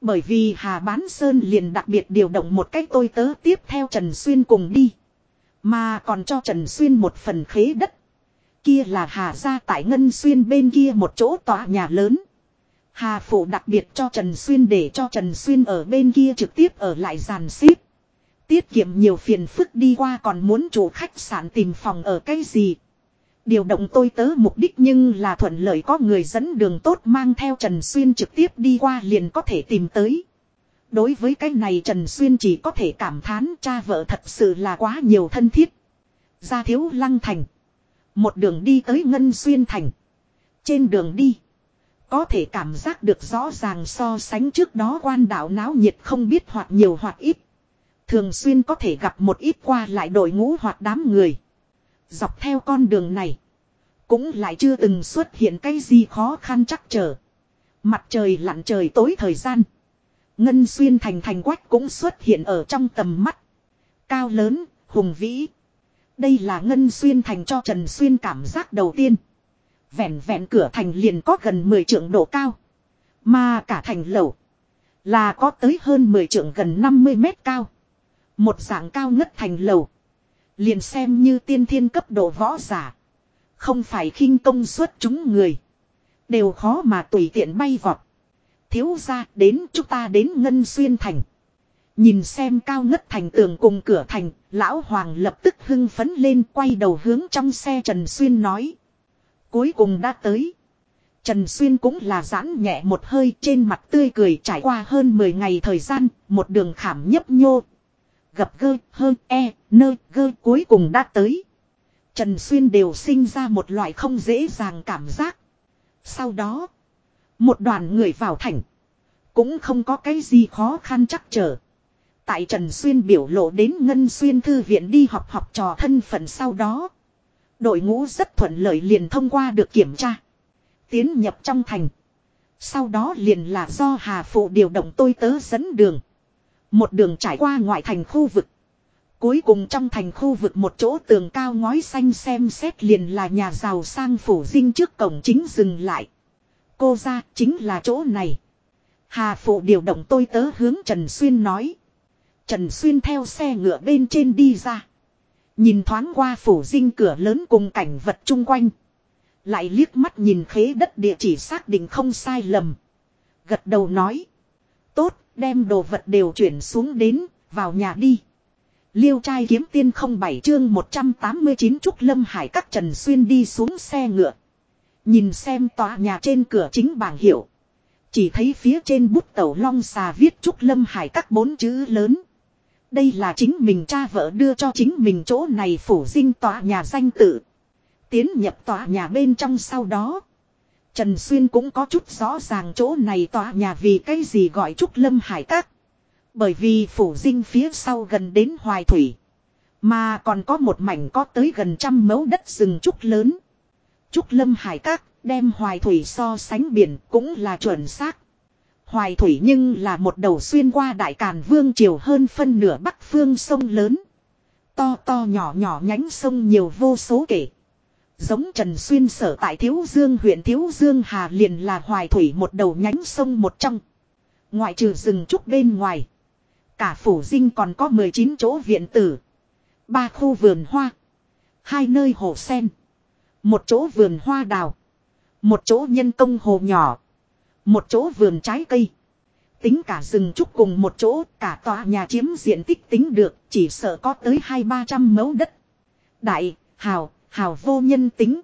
Bởi vì Hà Bán Sơn liền đặc biệt điều động một cách tôi tớ tiếp theo Trần Xuyên cùng đi. Mà còn cho Trần Xuyên một phần khế đất. Kia là Hà ra tại Ngân Xuyên bên kia một chỗ tòa nhà lớn. Hà Phụ đặc biệt cho Trần Xuyên để cho Trần Xuyên ở bên kia trực tiếp ở lại giàn xếp. Tiết kiệm nhiều phiền phức đi qua còn muốn chủ khách sạn tìm phòng ở cái gì. Điều động tôi tớ mục đích nhưng là thuận lợi có người dẫn đường tốt mang theo Trần Xuyên trực tiếp đi qua liền có thể tìm tới. Đối với cái này Trần Xuyên chỉ có thể cảm thán cha vợ thật sự là quá nhiều thân thiết. Ra thiếu lăng thành. Một đường đi tới Ngân Xuyên thành. Trên đường đi. Có thể cảm giác được rõ ràng so sánh trước đó quan đạo náo nhiệt không biết hoặc nhiều hoặc ít. Thường xuyên có thể gặp một ít qua lại đội ngũ hoặc đám người. Dọc theo con đường này. Cũng lại chưa từng xuất hiện cái gì khó khăn chắc trở. Mặt trời lặn trời tối thời gian. Ngân xuyên thành thành quách cũng xuất hiện ở trong tầm mắt. Cao lớn, hùng vĩ. Đây là ngân xuyên thành cho Trần Xuyên cảm giác đầu tiên. Vẹn vẹn cửa thành liền có gần 10 trượng độ cao. Mà cả thành lầu. Là có tới hơn 10 trượng gần 50 mét cao. Một dạng cao ngất thành lầu. Liền xem như tiên thiên cấp độ võ giả. Không phải khinh công suất chúng người. Đều khó mà tùy tiện bay vọt. Thiếu ra đến chúng ta đến Ngân Xuyên Thành. Nhìn xem cao ngất thành tường cùng cửa thành, lão hoàng lập tức hưng phấn lên quay đầu hướng trong xe Trần Xuyên nói. Cuối cùng đã tới. Trần Xuyên cũng là giãn nhẹ một hơi trên mặt tươi cười trải qua hơn 10 ngày thời gian, một đường khảm nhấp nhô gặp gơ, hơn, e, nơ, gơ cuối cùng đã tới. Trần Xuyên đều sinh ra một loại không dễ dàng cảm giác. Sau đó, một đoàn người vào thành. Cũng không có cái gì khó khăn chắc trở. Tại Trần Xuyên biểu lộ đến Ngân Xuyên Thư viện đi học học trò thân phận sau đó. Đội ngũ rất thuận lợi liền thông qua được kiểm tra. Tiến nhập trong thành. Sau đó liền là do Hà Phụ điều động tôi tớ dẫn đường. Một đường trải qua ngoại thành khu vực. Cuối cùng trong thành khu vực một chỗ tường cao ngói xanh xem xét liền là nhà giàu sang phủ dinh trước cổng chính dừng lại. Cô ra chính là chỗ này. Hà Phụ điều động tôi tớ hướng Trần Xuyên nói. Trần Xuyên theo xe ngựa bên trên đi ra. Nhìn thoáng qua phủ dinh cửa lớn cùng cảnh vật chung quanh. Lại liếc mắt nhìn khế đất địa chỉ xác định không sai lầm. Gật đầu nói. Tốt, đem đồ vật đều chuyển xuống đến, vào nhà đi. Liêu trai kiếm tiên không bảy chương 189 Trúc Lâm Hải các Trần Xuyên đi xuống xe ngựa. Nhìn xem tòa nhà trên cửa chính bảng hiệu. Chỉ thấy phía trên bút tẩu long xà viết Trúc Lâm Hải các bốn chữ lớn. Đây là chính mình cha vợ đưa cho chính mình chỗ này phủ dinh tòa nhà danh tự. Tiến nhập tòa nhà bên trong sau đó. Trần Xuyên cũng có chút rõ ràng chỗ này tòa nhà vì cái gì gọi Trúc Lâm Hải Các. Bởi vì phủ dinh phía sau gần đến Hoài Thủy. Mà còn có một mảnh có tới gần trăm mẫu đất rừng trúc lớn. Trúc Lâm Hải Các đem Hoài Thủy so sánh biển cũng là chuẩn xác. Hoài Thủy nhưng là một đầu xuyên qua Đại Càn Vương Triều hơn phân nửa Bắc Phương sông lớn. To to nhỏ nhỏ nhánh sông nhiều vô số kể. Giống Trần Xuyên sở tại Thiếu Dương huyện Thiếu Dương Hà liền là Hoài Thủy một đầu nhánh sông một trong. Ngoại trừ rừng trúc bên ngoài. Cả phủ dinh còn có 19 chỗ viện tử. ba khu vườn hoa. hai nơi hồ sen. Một chỗ vườn hoa đào. Một chỗ nhân công hồ nhỏ. Một chỗ vườn trái cây. Tính cả rừng trúc cùng một chỗ cả tòa nhà chiếm diện tích tính được chỉ sợ có tới hai ba trăm mẫu đất. Đại, hào, hào vô nhân tính.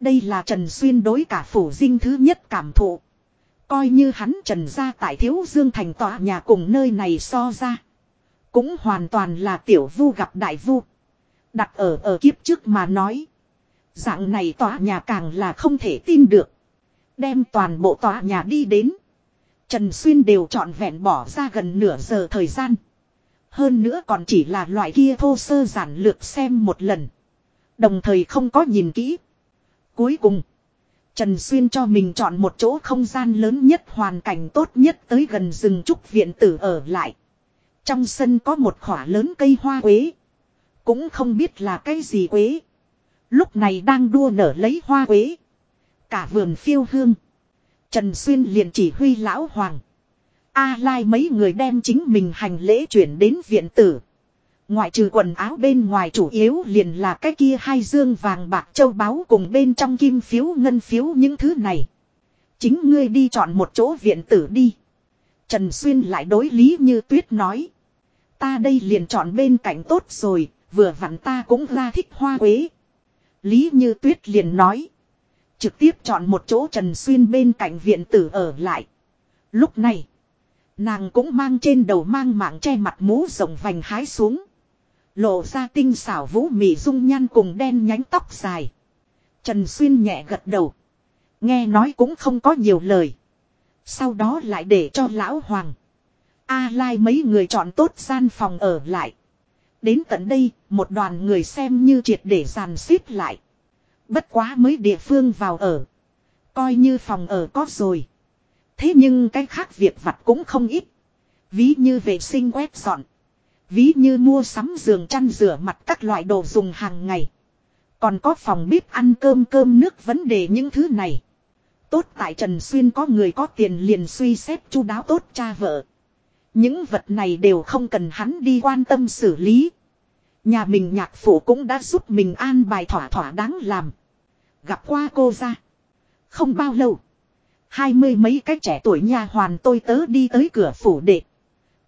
Đây là Trần Xuyên đối cả phủ dinh thứ nhất cảm thụ. Coi như hắn trần ra tại thiếu dương thành tòa nhà cùng nơi này so ra. Cũng hoàn toàn là tiểu vu gặp đại vu. Đặt ở ở kiếp trước mà nói. Dạng này tòa nhà càng là không thể tin được. Đem toàn bộ tòa nhà đi đến. Trần Xuyên đều trọn vẹn bỏ ra gần nửa giờ thời gian. Hơn nữa còn chỉ là loại kia thô sơ giản lược xem một lần. Đồng thời không có nhìn kỹ. Cuối cùng. Trần Xuyên cho mình chọn một chỗ không gian lớn nhất hoàn cảnh tốt nhất tới gần rừng trúc viện tử ở lại. Trong sân có một khỏa lớn cây hoa quế. Cũng không biết là cây gì quế. Lúc này đang đua nở lấy hoa quế. Cả vườn phiêu hương. Trần Xuyên liền chỉ huy lão hoàng. A lai mấy người đem chính mình hành lễ chuyển đến viện tử. Ngoại trừ quần áo bên ngoài chủ yếu liền là cái kia hai dương vàng bạc châu báu cùng bên trong kim phiếu ngân phiếu những thứ này. Chính ngươi đi chọn một chỗ viện tử đi. Trần Xuyên lại đối lý như tuyết nói. Ta đây liền chọn bên cạnh tốt rồi, vừa vặn ta cũng ra thích hoa quế. Lý như tuyết liền nói. Trực tiếp chọn một chỗ Trần Xuyên bên cạnh viện tử ở lại. Lúc này, nàng cũng mang trên đầu mang mạng che mặt mũ rộng vành hái xuống. Lộ ra tinh xảo vũ mị dung nhan cùng đen nhánh tóc dài. Trần Xuyên nhẹ gật đầu. Nghe nói cũng không có nhiều lời. Sau đó lại để cho lão hoàng. A lai mấy người chọn tốt gian phòng ở lại. Đến tận đây, một đoàn người xem như triệt để dàn xếp lại. Bất quá mới địa phương vào ở. Coi như phòng ở có rồi. Thế nhưng cái khác việc vặt cũng không ít. Ví như vệ sinh quét dọn. Ví như mua sắm giường chăn rửa mặt các loại đồ dùng hàng ngày. Còn có phòng bếp ăn cơm cơm nước vấn đề những thứ này. Tốt tại Trần Xuyên có người có tiền liền suy xét chu đáo tốt cha vợ. Những vật này đều không cần hắn đi quan tâm xử lý. Nhà mình nhạc phụ cũng đã giúp mình an bài thỏa thỏa đáng làm. Gặp qua cô ra. Không bao lâu. Hai mươi mấy cái trẻ tuổi nhà hoàn tôi tớ đi tới cửa phủ đệ.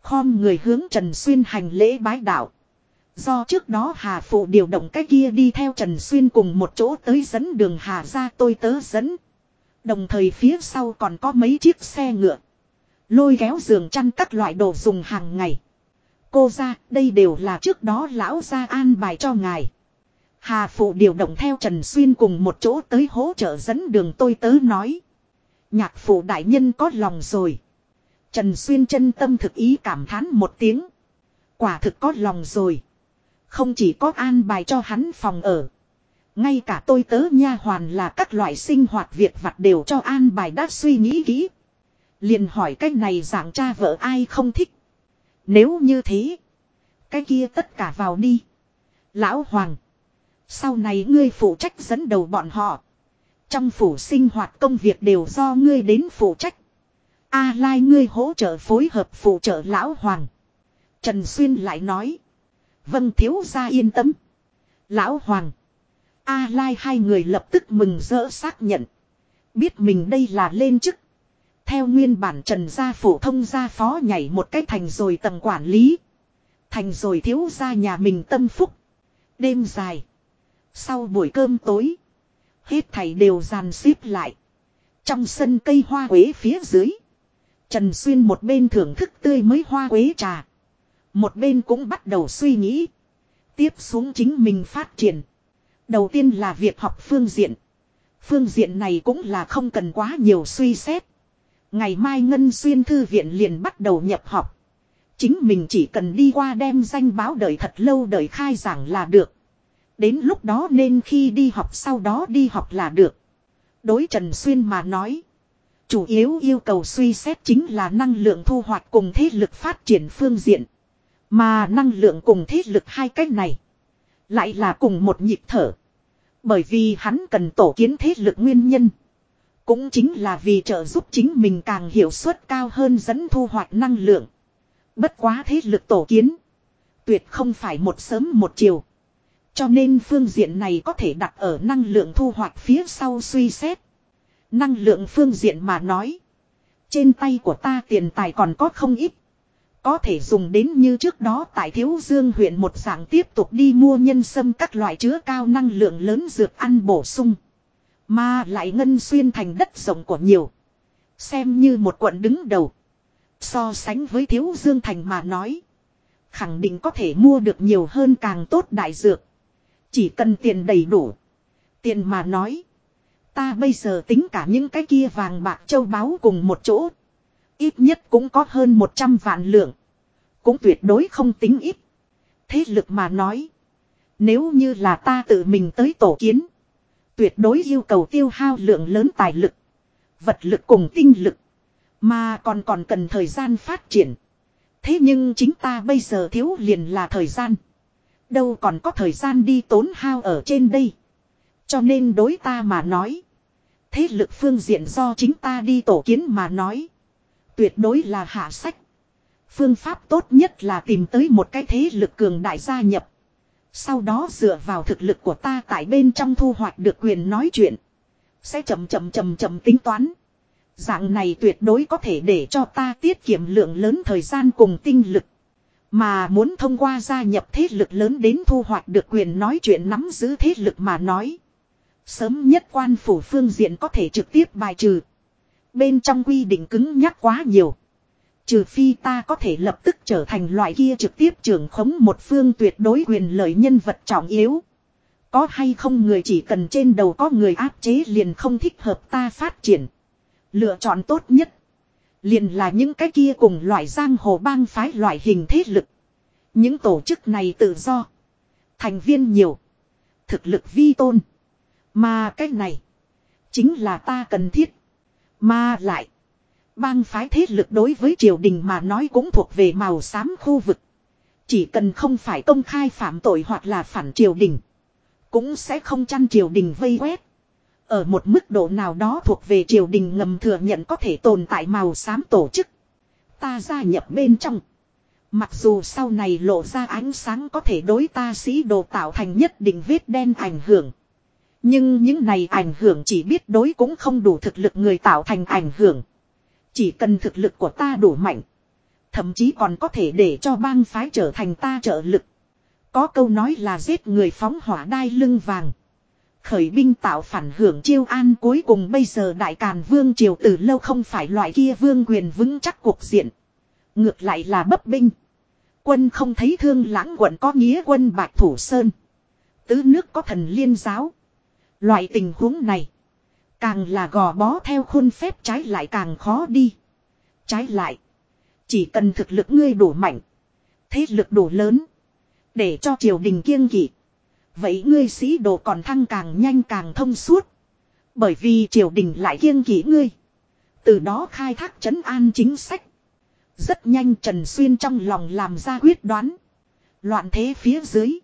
Khom người hướng Trần Xuyên hành lễ bái đạo. Do trước đó Hà Phụ điều động cái kia đi theo Trần Xuyên cùng một chỗ tới dẫn đường Hà ra tôi tớ dẫn. Đồng thời phía sau còn có mấy chiếc xe ngựa. Lôi kéo giường chăn các loại đồ dùng hàng ngày. Cô ra, đây đều là trước đó lão ra an bài cho ngài. Hà Phụ điều động theo Trần Xuyên cùng một chỗ tới hỗ trợ dẫn đường tôi tớ nói. Nhạc phụ đại nhân có lòng rồi. Trần Xuyên chân tâm thực ý cảm thán một tiếng. Quả thực có lòng rồi. Không chỉ có an bài cho hắn phòng ở. Ngay cả tôi tớ nha hoàn là các loại sinh hoạt việc vặt đều cho an bài đã suy nghĩ kỹ. Liền hỏi cái này dạng cha vợ ai không thích. Nếu như thế. Cái kia tất cả vào đi. Lão Hoàng. Sau này ngươi phụ trách dẫn đầu bọn họ. Trong phủ sinh hoạt công việc đều do ngươi đến phụ trách. A lai ngươi hỗ trợ phối hợp phụ trợ lão hoàng. Trần Xuyên lại nói. Vâng thiếu gia yên tâm. Lão hoàng. A lai hai người lập tức mừng rỡ xác nhận. Biết mình đây là lên chức. Theo nguyên bản trần gia phổ thông gia phó nhảy một cách thành rồi tầng quản lý. Thành rồi thiếu gia nhà mình tâm phúc. Đêm dài. Sau buổi cơm tối. Hết thảy đều dàn xếp lại. Trong sân cây hoa quế phía dưới. Trần Xuyên một bên thưởng thức tươi mới hoa quế trà. Một bên cũng bắt đầu suy nghĩ. Tiếp xuống chính mình phát triển. Đầu tiên là việc học phương diện. Phương diện này cũng là không cần quá nhiều suy xét. Ngày mai Ngân Xuyên Thư viện liền bắt đầu nhập học. Chính mình chỉ cần đi qua đem danh báo đợi thật lâu đợi khai giảng là được. Đến lúc đó nên khi đi học sau đó đi học là được. Đối Trần Xuyên mà nói. Chủ yếu yêu cầu suy xét chính là năng lượng thu hoạch cùng thế lực phát triển phương diện. Mà năng lượng cùng thế lực hai cách này. Lại là cùng một nhịp thở. Bởi vì hắn cần tổ kiến thế lực nguyên nhân. Cũng chính là vì trợ giúp chính mình càng hiệu suất cao hơn dẫn thu hoạch năng lượng. Bất quá thế lực tổ kiến. Tuyệt không phải một sớm một chiều. Cho nên phương diện này có thể đặt ở năng lượng thu hoạch phía sau suy xét. Năng lượng phương diện mà nói. Trên tay của ta tiền tài còn có không ít. Có thể dùng đến như trước đó tại Thiếu Dương huyện một dạng tiếp tục đi mua nhân sâm các loại chứa cao năng lượng lớn dược ăn bổ sung. Mà lại ngân xuyên thành đất rộng của nhiều. Xem như một quận đứng đầu. So sánh với Thiếu Dương thành mà nói. Khẳng định có thể mua được nhiều hơn càng tốt đại dược. Chỉ cần tiền đầy đủ. Tiền mà nói. Ta bây giờ tính cả những cái kia vàng bạc châu báu cùng một chỗ. Ít nhất cũng có hơn 100 vạn lượng. Cũng tuyệt đối không tính ít. Thế lực mà nói. Nếu như là ta tự mình tới tổ kiến. Tuyệt đối yêu cầu tiêu hao lượng lớn tài lực. Vật lực cùng tinh lực. Mà còn còn cần thời gian phát triển. Thế nhưng chính ta bây giờ thiếu liền là thời gian. Đâu còn có thời gian đi tốn hao ở trên đây. Cho nên đối ta mà nói. Thế lực phương diện do chính ta đi tổ kiến mà nói. Tuyệt đối là hạ sách. Phương pháp tốt nhất là tìm tới một cái thế lực cường đại gia nhập. Sau đó dựa vào thực lực của ta tại bên trong thu hoạch được quyền nói chuyện. Sẽ chậm chậm chậm chậm tính toán. Dạng này tuyệt đối có thể để cho ta tiết kiệm lượng lớn thời gian cùng tinh lực. Mà muốn thông qua gia nhập thế lực lớn đến thu hoạch được quyền nói chuyện nắm giữ thế lực mà nói. Sớm nhất quan phủ phương diện có thể trực tiếp bài trừ. Bên trong quy định cứng nhắc quá nhiều. Trừ phi ta có thể lập tức trở thành loại kia trực tiếp trưởng khống một phương tuyệt đối quyền lợi nhân vật trọng yếu. Có hay không người chỉ cần trên đầu có người áp chế liền không thích hợp ta phát triển. Lựa chọn tốt nhất. Liền là những cái kia cùng loại giang hồ bang phái loại hình thế lực. Những tổ chức này tự do. Thành viên nhiều. Thực lực vi tôn. Mà cái này. Chính là ta cần thiết. Mà lại. Bang phái thế lực đối với triều đình mà nói cũng thuộc về màu xám khu vực. Chỉ cần không phải công khai phạm tội hoặc là phản triều đình. Cũng sẽ không chăn triều đình vây quét. Ở một mức độ nào đó thuộc về triều đình ngầm thừa nhận có thể tồn tại màu xám tổ chức. Ta gia nhập bên trong. Mặc dù sau này lộ ra ánh sáng có thể đối ta sĩ đồ tạo thành nhất định vết đen ảnh hưởng. Nhưng những này ảnh hưởng chỉ biết đối cũng không đủ thực lực người tạo thành ảnh hưởng. Chỉ cần thực lực của ta đủ mạnh. Thậm chí còn có thể để cho bang phái trở thành ta trợ lực. Có câu nói là giết người phóng hỏa đai lưng vàng. Khởi binh tạo phản hưởng chiêu an cuối cùng bây giờ đại càn vương triều từ lâu không phải loại kia vương quyền vững chắc cuộc diện. Ngược lại là bấp binh. Quân không thấy thương lãng quận có nghĩa quân bạc thủ sơn. Tứ nước có thần liên giáo. Loại tình huống này. Càng là gò bó theo khuôn phép trái lại càng khó đi. Trái lại. Chỉ cần thực lực ngươi đủ mạnh. Thế lực đủ lớn. Để cho triều đình kiêng kỵ. Vậy ngươi sĩ đồ còn thăng càng nhanh càng thông suốt. Bởi vì triều đình lại kiêng kỵ ngươi. Từ đó khai thác trấn an chính sách. Rất nhanh Trần Xuyên trong lòng làm ra quyết đoán. Loạn thế phía dưới.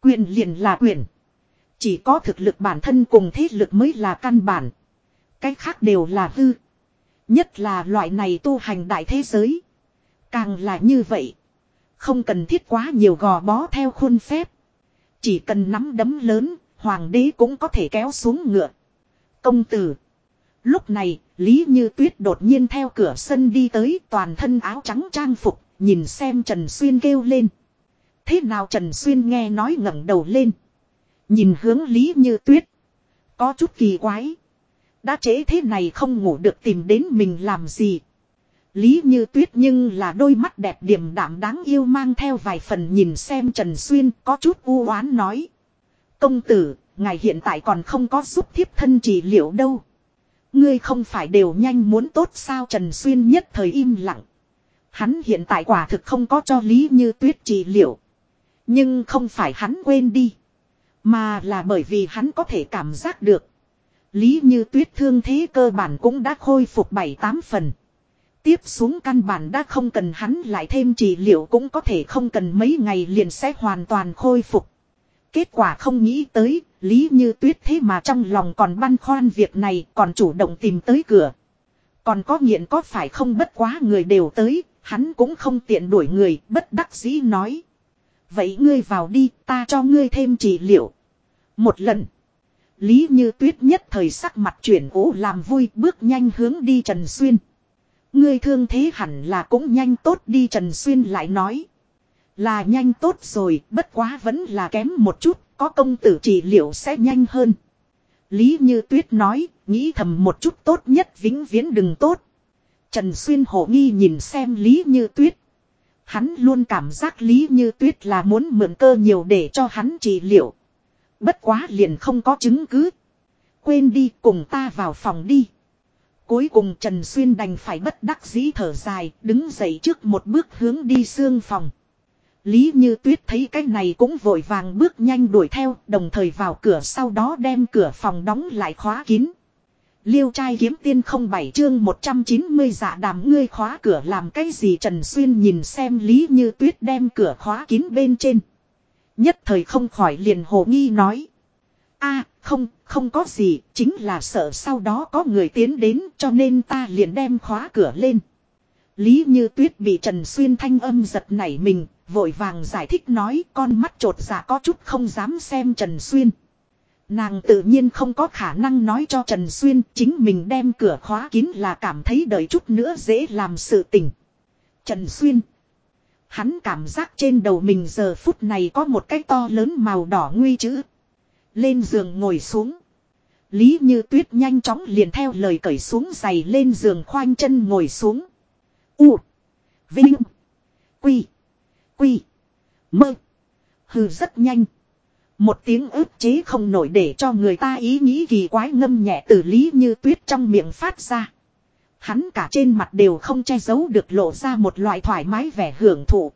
Quyền liền là quyền. Chỉ có thực lực bản thân cùng thế lực mới là căn bản. Cái khác đều là hư. Nhất là loại này tu hành đại thế giới. Càng là như vậy. Không cần thiết quá nhiều gò bó theo khuôn phép. Chỉ cần nắm đấm lớn, hoàng đế cũng có thể kéo xuống ngựa. Công tử. Lúc này, Lý Như Tuyết đột nhiên theo cửa sân đi tới toàn thân áo trắng trang phục, nhìn xem Trần Xuyên kêu lên. Thế nào Trần Xuyên nghe nói ngẩng đầu lên. Nhìn hướng Lý Như Tuyết. Có chút kỳ quái. Đã trễ thế này không ngủ được tìm đến mình làm gì. Lý Như Tuyết nhưng là đôi mắt đẹp điềm đạm đáng yêu mang theo vài phần nhìn xem Trần Xuyên có chút u oán nói. Công tử, ngài hiện tại còn không có giúp thiếp thân trị liệu đâu. Ngươi không phải đều nhanh muốn tốt sao Trần Xuyên nhất thời im lặng. Hắn hiện tại quả thực không có cho Lý Như Tuyết trị liệu. Nhưng không phải hắn quên đi. Mà là bởi vì hắn có thể cảm giác được. Lý Như Tuyết thương thế cơ bản cũng đã khôi phục 7-8 phần. Tiếp xuống căn bản đã không cần hắn lại thêm trị liệu cũng có thể không cần mấy ngày liền sẽ hoàn toàn khôi phục. Kết quả không nghĩ tới, Lý Như Tuyết thế mà trong lòng còn băn khoăn việc này còn chủ động tìm tới cửa. Còn có nghiện có phải không bất quá người đều tới, hắn cũng không tiện đuổi người, bất đắc dĩ nói. Vậy ngươi vào đi, ta cho ngươi thêm trị liệu. Một lần. Lý Như Tuyết nhất thời sắc mặt chuyển ố làm vui bước nhanh hướng đi Trần Xuyên. Ngươi thương thế hẳn là cũng nhanh tốt đi Trần Xuyên lại nói. Là nhanh tốt rồi, bất quá vẫn là kém một chút, có công tử trị liệu sẽ nhanh hơn. Lý Như Tuyết nói, nghĩ thầm một chút tốt nhất vĩnh viễn đừng tốt. Trần Xuyên hổ nghi nhìn xem Lý Như Tuyết. Hắn luôn cảm giác Lý Như Tuyết là muốn mượn cơ nhiều để cho hắn trị liệu. Bất quá liền không có chứng cứ. Quên đi cùng ta vào phòng đi. Cuối cùng Trần Xuyên đành phải bất đắc dĩ thở dài, đứng dậy trước một bước hướng đi xương phòng. Lý Như Tuyết thấy cái này cũng vội vàng bước nhanh đuổi theo, đồng thời vào cửa sau đó đem cửa phòng đóng lại khóa kín. Liêu trai kiếm tiên không bảy chương 190 dạ đàm ngươi khóa cửa làm cái gì Trần Xuyên nhìn xem Lý Như Tuyết đem cửa khóa kín bên trên. Nhất thời không khỏi liền hồ nghi nói. a không, không có gì, chính là sợ sau đó có người tiến đến cho nên ta liền đem khóa cửa lên. Lý Như Tuyết bị Trần Xuyên thanh âm giật nảy mình, vội vàng giải thích nói con mắt trột dạ có chút không dám xem Trần Xuyên. Nàng tự nhiên không có khả năng nói cho Trần Xuyên chính mình đem cửa khóa kín là cảm thấy đợi chút nữa dễ làm sự tình. Trần Xuyên. Hắn cảm giác trên đầu mình giờ phút này có một cái to lớn màu đỏ nguy chữ. Lên giường ngồi xuống. Lý như tuyết nhanh chóng liền theo lời cởi xuống giày lên giường khoanh chân ngồi xuống. U. Vinh. Quy. Quy. Mơ. Hừ rất nhanh. Một tiếng ức chế không nổi để cho người ta ý nghĩ kỳ quái ngâm nhẹ từ lý như tuyết trong miệng phát ra. Hắn cả trên mặt đều không che giấu được lộ ra một loại thoải mái vẻ hưởng thụ.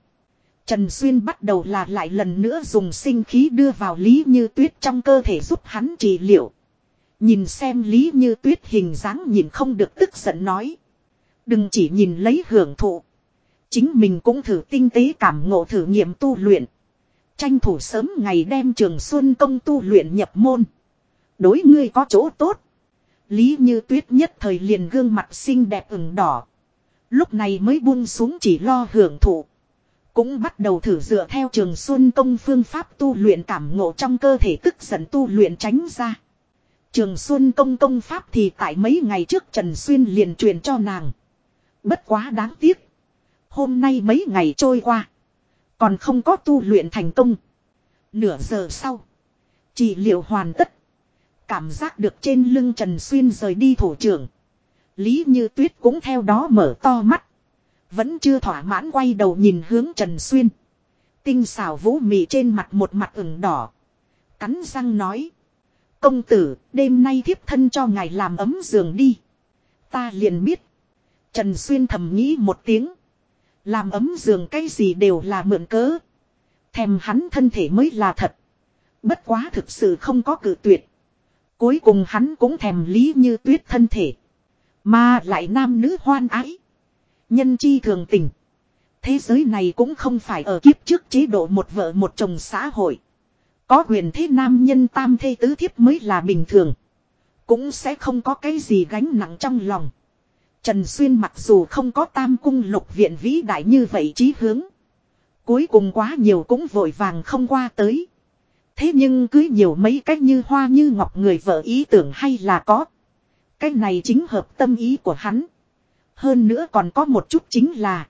Trần Xuyên bắt đầu là lại lần nữa dùng sinh khí đưa vào Lý Như Tuyết trong cơ thể giúp hắn trị liệu. Nhìn xem Lý Như Tuyết hình dáng nhìn không được tức giận nói. Đừng chỉ nhìn lấy hưởng thụ. Chính mình cũng thử tinh tế cảm ngộ thử nghiệm tu luyện. Tranh thủ sớm ngày đem trường xuân công tu luyện nhập môn. Đối ngươi có chỗ tốt. Lý như tuyết nhất thời liền gương mặt xinh đẹp ửng đỏ. Lúc này mới buông xuống chỉ lo hưởng thụ. Cũng bắt đầu thử dựa theo trường xuân công phương pháp tu luyện cảm ngộ trong cơ thể tức giận tu luyện tránh ra. Trường xuân công công pháp thì tại mấy ngày trước Trần Xuyên liền truyền cho nàng. Bất quá đáng tiếc. Hôm nay mấy ngày trôi qua. Còn không có tu luyện thành công. Nửa giờ sau. Chỉ liệu hoàn tất. Cảm giác được trên lưng Trần Xuyên rời đi thủ trưởng. Lý Như Tuyết cũng theo đó mở to mắt. Vẫn chưa thỏa mãn quay đầu nhìn hướng Trần Xuyên. Tinh xảo vũ mị trên mặt một mặt ửng đỏ. Cắn răng nói. Công tử, đêm nay thiếp thân cho ngài làm ấm giường đi. Ta liền biết. Trần Xuyên thầm nghĩ một tiếng. Làm ấm giường cái gì đều là mượn cớ. Thèm hắn thân thể mới là thật. Bất quá thực sự không có cử tuyệt. Cuối cùng hắn cũng thèm lý như tuyết thân thể. Mà lại nam nữ hoan ái. Nhân chi thường tình. Thế giới này cũng không phải ở kiếp trước chế độ một vợ một chồng xã hội. Có quyền thế nam nhân tam thê tứ thiếp mới là bình thường. Cũng sẽ không có cái gì gánh nặng trong lòng. Trần Xuyên mặc dù không có tam cung lục viện vĩ đại như vậy chí hướng. Cuối cùng quá nhiều cũng vội vàng không qua tới. Thế nhưng cứ nhiều mấy cách như hoa như ngọc người vợ ý tưởng hay là có. Cái này chính hợp tâm ý của hắn. Hơn nữa còn có một chút chính là.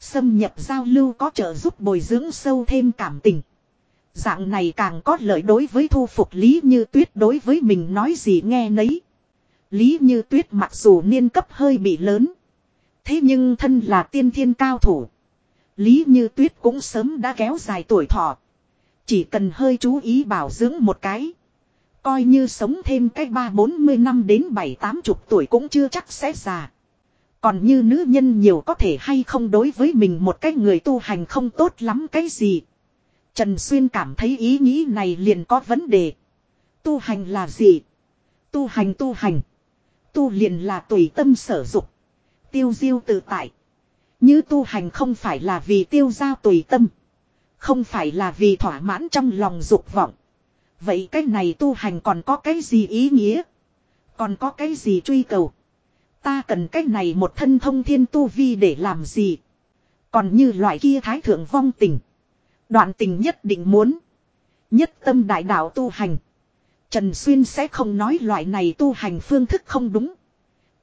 Xâm nhập giao lưu có trợ giúp bồi dưỡng sâu thêm cảm tình. Dạng này càng có lợi đối với thu phục lý như tuyết đối với mình nói gì nghe nấy. Lý như tuyết mặc dù niên cấp hơi bị lớn. Thế nhưng thân là tiên thiên cao thủ. Lý như tuyết cũng sớm đã kéo dài tuổi thọ. Chỉ cần hơi chú ý bảo dưỡng một cái. Coi như sống thêm cách ba bốn mươi năm đến bảy tám chục tuổi cũng chưa chắc sẽ già. Còn như nữ nhân nhiều có thể hay không đối với mình một cái người tu hành không tốt lắm cái gì. Trần Xuyên cảm thấy ý nghĩ này liền có vấn đề. Tu hành là gì? Tu hành tu hành. Tu liền là tùy tâm sở dục. Tiêu diêu tự tại. Như tu hành không phải là vì tiêu giao tùy tâm. Không phải là vì thỏa mãn trong lòng dục vọng. Vậy cái này tu hành còn có cái gì ý nghĩa? Còn có cái gì truy cầu? Ta cần cái này một thân thông thiên tu vi để làm gì? Còn như loại kia thái thượng vong tình. Đoạn tình nhất định muốn. Nhất tâm đại đạo tu hành. Trần Xuyên sẽ không nói loại này tu hành phương thức không đúng.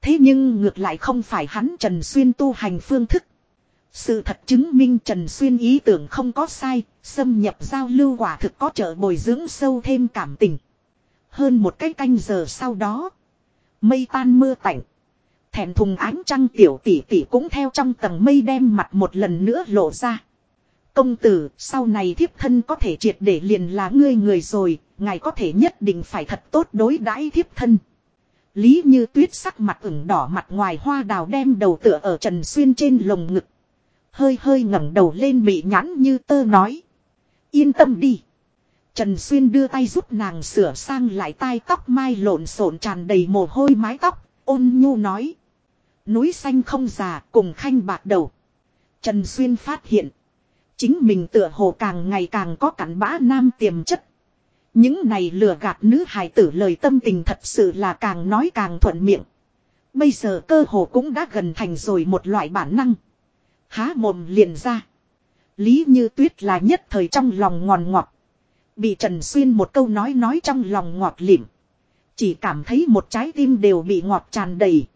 Thế nhưng ngược lại không phải hắn Trần Xuyên tu hành phương thức. Sự thật chứng minh Trần Xuyên ý tưởng không có sai, xâm nhập giao lưu quả thực có trợ bồi dưỡng sâu thêm cảm tình. Hơn một cái canh giờ sau đó, mây tan mưa tạnh. Thẹn thùng ánh trăng tiểu tỷ tỷ cũng theo trong tầng mây đem mặt một lần nữa lộ ra. Công tử, sau này thiếp thân có thể triệt để liền là ngươi người rồi, ngài có thể nhất định phải thật tốt đối đãi thiếp thân. Lý như tuyết sắc mặt ửng đỏ mặt ngoài hoa đào đem đầu tựa ở Trần Xuyên trên lồng ngực. Hơi hơi ngẩng đầu lên bị nhãn như tơ nói. Yên tâm đi. Trần Xuyên đưa tay giúp nàng sửa sang lại tai tóc mai lộn xộn tràn đầy mồ hôi mái tóc, ôn nhu nói. Núi xanh không già cùng khanh bạc đầu. Trần Xuyên phát hiện. Chính mình tựa hồ càng ngày càng có cắn bã nam tiềm chất. Những này lừa gạt nữ hài tử lời tâm tình thật sự là càng nói càng thuận miệng. Bây giờ cơ hồ cũng đã gần thành rồi một loại bản năng. Há mồm liền ra. Lý như tuyết là nhất thời trong lòng ngòn ngọt. Bị Trần Xuyên một câu nói nói trong lòng ngọt lịm. Chỉ cảm thấy một trái tim đều bị ngọt tràn đầy.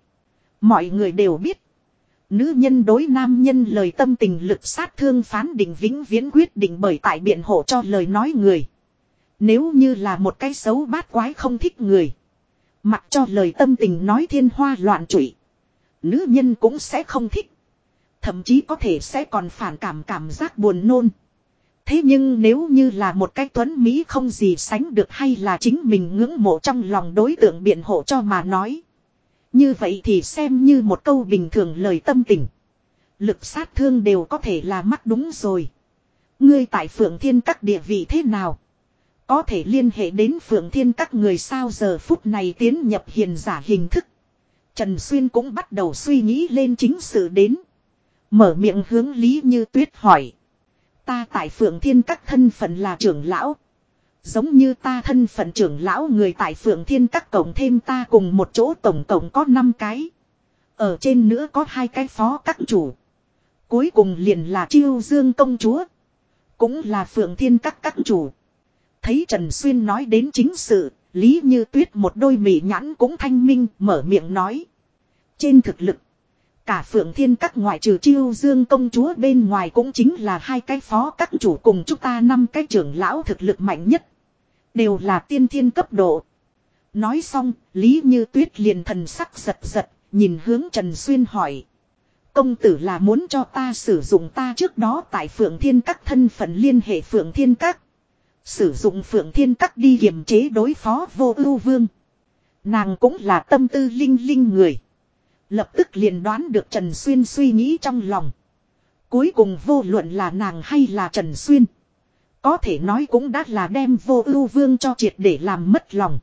Mọi người đều biết. Nữ nhân đối nam nhân lời tâm tình lực sát thương phán định vĩnh viễn quyết định bởi tại biện hộ cho lời nói người. Nếu như là một cái xấu bát quái không thích người. Mặc cho lời tâm tình nói thiên hoa loạn trụy. Nữ nhân cũng sẽ không thích. Thậm chí có thể sẽ còn phản cảm cảm giác buồn nôn. Thế nhưng nếu như là một cái tuấn Mỹ không gì sánh được hay là chính mình ngưỡng mộ trong lòng đối tượng biện hộ cho mà nói. Như vậy thì xem như một câu bình thường lời tâm tình. Lực sát thương đều có thể là mắc đúng rồi. Ngươi tại phượng thiên các địa vị thế nào? Có thể liên hệ đến phượng thiên các người sao giờ phút này tiến nhập hiền giả hình thức. Trần Xuyên cũng bắt đầu suy nghĩ lên chính sự đến. Mở miệng hướng Lý Như Tuyết hỏi. Ta tại phượng thiên các thân phận là trưởng lão. Giống như ta thân phận trưởng lão người tại phượng thiên các cộng thêm ta cùng một chỗ tổng cộng có 5 cái. Ở trên nữa có hai cái phó các chủ. Cuối cùng liền là chiêu dương công chúa. Cũng là phượng thiên các các chủ. Thấy Trần Xuyên nói đến chính sự, Lý Như Tuyết một đôi mỉ nhãn cũng thanh minh mở miệng nói. Trên thực lực, cả phượng thiên các ngoại trừ chiêu dương công chúa bên ngoài cũng chính là hai cái phó các chủ cùng chúng ta năm cái trưởng lão thực lực mạnh nhất. Đều là tiên thiên cấp độ. Nói xong, Lý Như Tuyết liền thần sắc giật giật, nhìn hướng Trần Xuyên hỏi. Công tử là muốn cho ta sử dụng ta trước đó tại Phượng Thiên Các thân phận liên hệ Phượng Thiên Các. Sử dụng Phượng Thiên Các đi kiềm chế đối phó vô ưu vương. Nàng cũng là tâm tư linh linh người. Lập tức liền đoán được Trần Xuyên suy nghĩ trong lòng. Cuối cùng vô luận là nàng hay là Trần Xuyên. Có thể nói cũng đã là đem vô ưu vương cho triệt để làm mất lòng.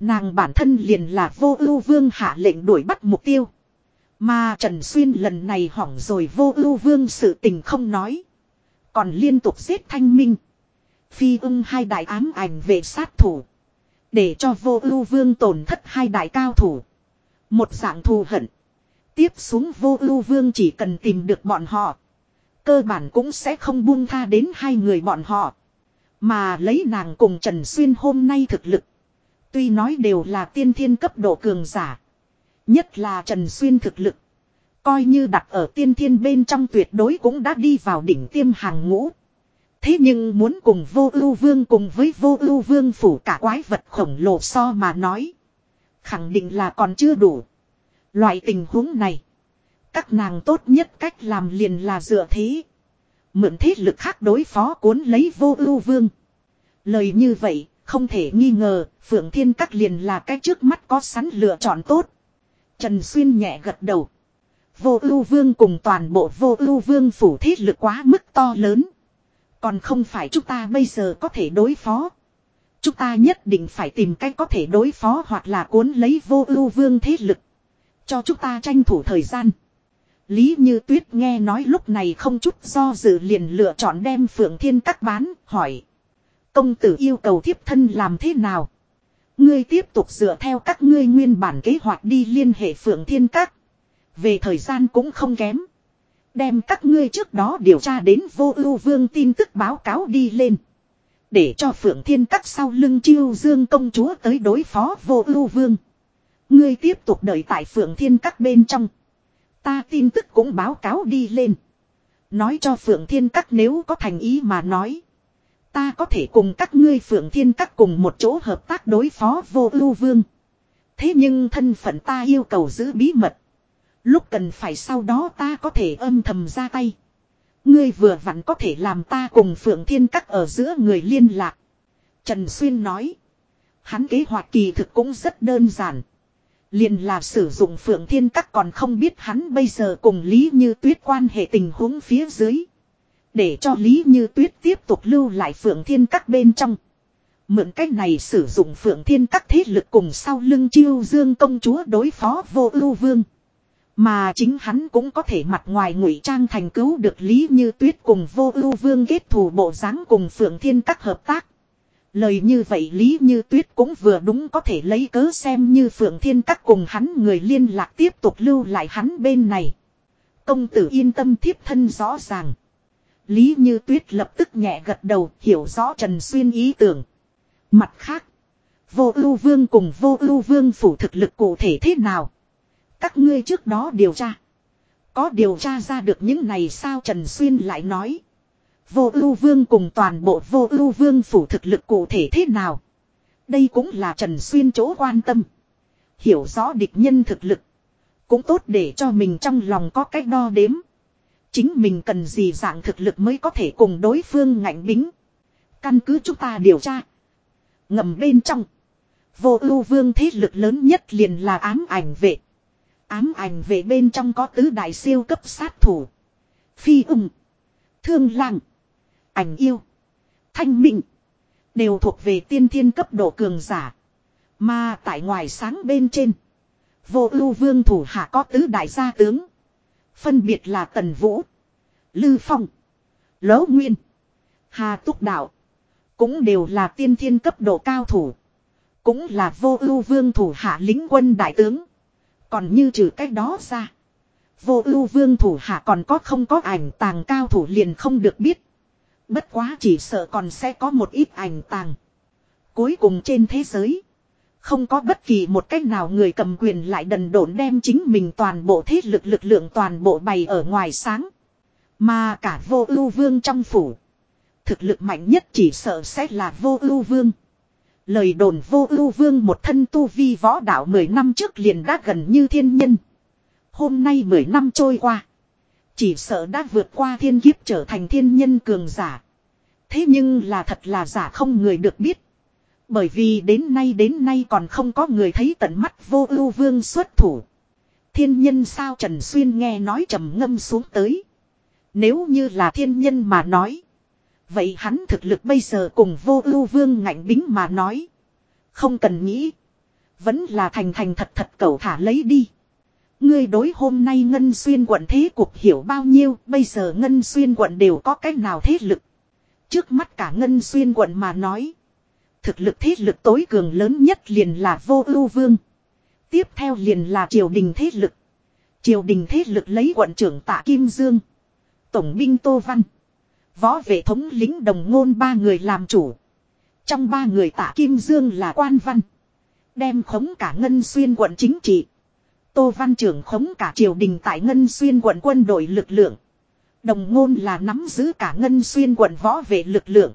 Nàng bản thân liền là vô ưu vương hạ lệnh đuổi bắt mục tiêu. Mà Trần Xuyên lần này hỏng rồi vô ưu vương sự tình không nói. Còn liên tục giết thanh minh. Phi ưng hai đại ám ảnh về sát thủ. Để cho vô ưu vương tổn thất hai đại cao thủ. Một dạng thù hận. Tiếp xuống vô ưu vương chỉ cần tìm được bọn họ. Cơ bản cũng sẽ không buông tha đến hai người bọn họ. Mà lấy nàng cùng Trần Xuyên hôm nay thực lực. Tuy nói đều là tiên thiên cấp độ cường giả. Nhất là Trần Xuyên thực lực. Coi như đặt ở tiên thiên bên trong tuyệt đối cũng đã đi vào đỉnh tiêm hàng ngũ. Thế nhưng muốn cùng vô ưu vương cùng với vô ưu vương phủ cả quái vật khổng lồ so mà nói. Khẳng định là còn chưa đủ. Loại tình huống này. Các nàng tốt nhất cách làm liền là dựa thế. Mượn thế lực khác đối phó cuốn lấy vô ưu vương. Lời như vậy, không thể nghi ngờ, Phượng Thiên Các liền là cái trước mắt có sẵn lựa chọn tốt. Trần Xuyên nhẹ gật đầu. Vô ưu vương cùng toàn bộ vô ưu vương phủ thế lực quá mức to lớn. Còn không phải chúng ta bây giờ có thể đối phó. Chúng ta nhất định phải tìm cách có thể đối phó hoặc là cuốn lấy vô ưu vương thế lực. Cho chúng ta tranh thủ thời gian. Lý Như Tuyết nghe nói lúc này không chút do dự liền lựa chọn đem Phượng Thiên Các bán, hỏi. Công tử yêu cầu thiếp thân làm thế nào? Ngươi tiếp tục dựa theo các ngươi nguyên bản kế hoạch đi liên hệ Phượng Thiên Các. Về thời gian cũng không kém. Đem các ngươi trước đó điều tra đến vô ưu vương tin tức báo cáo đi lên. Để cho Phượng Thiên Các sau lưng chiêu dương công chúa tới đối phó vô ưu vương. Ngươi tiếp tục đợi tại Phượng Thiên Các bên trong. Ta tin tức cũng báo cáo đi lên. Nói cho Phượng Thiên Các nếu có thành ý mà nói. Ta có thể cùng các ngươi Phượng Thiên Các cùng một chỗ hợp tác đối phó vô ưu vương. Thế nhưng thân phận ta yêu cầu giữ bí mật. Lúc cần phải sau đó ta có thể âm thầm ra tay. Ngươi vừa vặn có thể làm ta cùng Phượng Thiên Các ở giữa người liên lạc. Trần Xuyên nói. Hắn kế hoạch kỳ thực cũng rất đơn giản. Liền là sử dụng phượng thiên các còn không biết hắn bây giờ cùng Lý Như Tuyết quan hệ tình huống phía dưới. Để cho Lý Như Tuyết tiếp tục lưu lại phượng thiên các bên trong. Mượn cách này sử dụng phượng thiên các thế lực cùng sau lưng chiêu dương công chúa đối phó vô ưu vương. Mà chính hắn cũng có thể mặt ngoài ngụy trang thành cứu được Lý Như Tuyết cùng vô ưu vương kết thù bộ dáng cùng phượng thiên các hợp tác. Lời như vậy Lý Như Tuyết cũng vừa đúng có thể lấy cớ xem như Phượng Thiên Các cùng hắn người liên lạc tiếp tục lưu lại hắn bên này. Công tử yên tâm thiếp thân rõ ràng. Lý Như Tuyết lập tức nhẹ gật đầu hiểu rõ Trần Xuyên ý tưởng. Mặt khác, vô ưu vương cùng vô ưu vương phủ thực lực cụ thể thế nào? Các ngươi trước đó điều tra. Có điều tra ra được những này sao Trần Xuyên lại nói. Vô ưu vương cùng toàn bộ vô ưu vương phủ thực lực cụ thể thế nào. Đây cũng là Trần Xuyên chỗ quan tâm. Hiểu rõ địch nhân thực lực. Cũng tốt để cho mình trong lòng có cách đo đếm. Chính mình cần gì dạng thực lực mới có thể cùng đối phương ngạnh bính. Căn cứ chúng ta điều tra. Ngầm bên trong. Vô ưu vương thế lực lớn nhất liền là ám ảnh vệ. Ám ảnh về bên trong có tứ đại siêu cấp sát thủ. Phi ung. Thương lang. Ảnh yêu. Thanh minh. Đều thuộc về tiên thiên cấp độ cường giả. Mà tại ngoài sáng bên trên. Vô ưu vương thủ hạ có tứ đại gia tướng. Phân biệt là Tần Vũ. Lư Phong. Lỗ Nguyên. Hà Túc Đạo. Cũng đều là tiên thiên cấp độ cao thủ. Cũng là vô ưu vương thủ hạ lính quân đại tướng. Còn như trừ cách đó ra. Vô ưu vương thủ hạ còn có không có ảnh tàng cao thủ liền không được biết. Bất quá chỉ sợ còn sẽ có một ít ảnh tàng. Cuối cùng trên thế giới. Không có bất kỳ một cách nào người cầm quyền lại đần độn đem chính mình toàn bộ thế lực lực lượng toàn bộ bày ở ngoài sáng. Mà cả vô ưu vương trong phủ. Thực lực mạnh nhất chỉ sợ sẽ là vô ưu vương. Lời đồn vô ưu vương một thân tu vi võ đạo 10 năm trước liền đã gần như thiên nhân. Hôm nay 10 năm trôi qua. Chỉ sợ đã vượt qua thiên kiếp trở thành thiên nhân cường giả. Thế nhưng là thật là giả không người được biết. Bởi vì đến nay đến nay còn không có người thấy tận mắt vô ưu vương xuất thủ. Thiên nhân sao Trần Xuyên nghe nói trầm ngâm xuống tới. Nếu như là thiên nhân mà nói. Vậy hắn thực lực bây giờ cùng vô ưu vương ngạnh bính mà nói. Không cần nghĩ. Vẫn là thành thành thật thật cầu thả lấy đi. Ngươi đối hôm nay Ngân Xuyên quận thế cục hiểu bao nhiêu, bây giờ Ngân Xuyên quận đều có cách nào thế lực. Trước mắt cả Ngân Xuyên quận mà nói. Thực lực thế lực tối cường lớn nhất liền là vô ưu vương. Tiếp theo liền là triều đình thế lực. Triều đình thế lực lấy quận trưởng tạ Kim Dương. Tổng binh Tô Văn. Võ vệ thống lính đồng ngôn ba người làm chủ. Trong ba người tạ Kim Dương là quan văn. Đem khống cả Ngân Xuyên quận chính trị. Tô Văn trưởng khống cả triều đình tại Ngân Xuyên quận quân đội lực lượng. Đồng ngôn là nắm giữ cả Ngân Xuyên quận võ vệ lực lượng.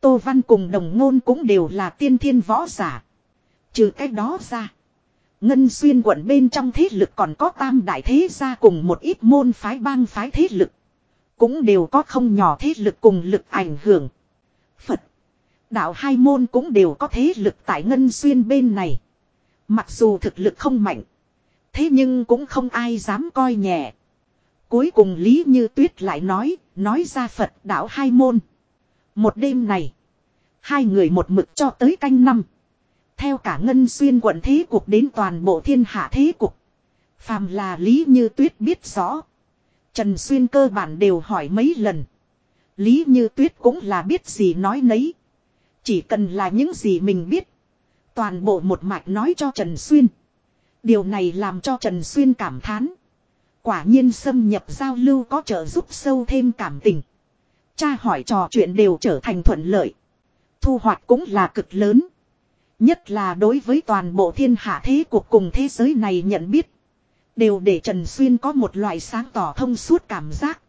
Tô Văn cùng đồng ngôn cũng đều là tiên thiên võ giả. Trừ cái đó ra. Ngân Xuyên quận bên trong thế lực còn có tam đại thế gia cùng một ít môn phái bang phái thế lực. Cũng đều có không nhỏ thế lực cùng lực ảnh hưởng. Phật. Đạo hai môn cũng đều có thế lực tại Ngân Xuyên bên này. Mặc dù thực lực không mạnh. Thế nhưng cũng không ai dám coi nhẹ. Cuối cùng Lý Như Tuyết lại nói, nói ra Phật đạo hai môn. Một đêm này, hai người một mực cho tới canh năm. Theo cả Ngân Xuyên quận thế cục đến toàn bộ thiên hạ thế cục. Phàm là Lý Như Tuyết biết rõ. Trần Xuyên cơ bản đều hỏi mấy lần. Lý Như Tuyết cũng là biết gì nói nấy. Chỉ cần là những gì mình biết. Toàn bộ một mạch nói cho Trần Xuyên. Điều này làm cho Trần Xuyên cảm thán. Quả nhiên xâm nhập giao lưu có trợ giúp sâu thêm cảm tình. Cha hỏi trò chuyện đều trở thành thuận lợi. Thu hoạch cũng là cực lớn. Nhất là đối với toàn bộ thiên hạ thế cuộc cùng thế giới này nhận biết. Đều để Trần Xuyên có một loại sáng tỏ thông suốt cảm giác.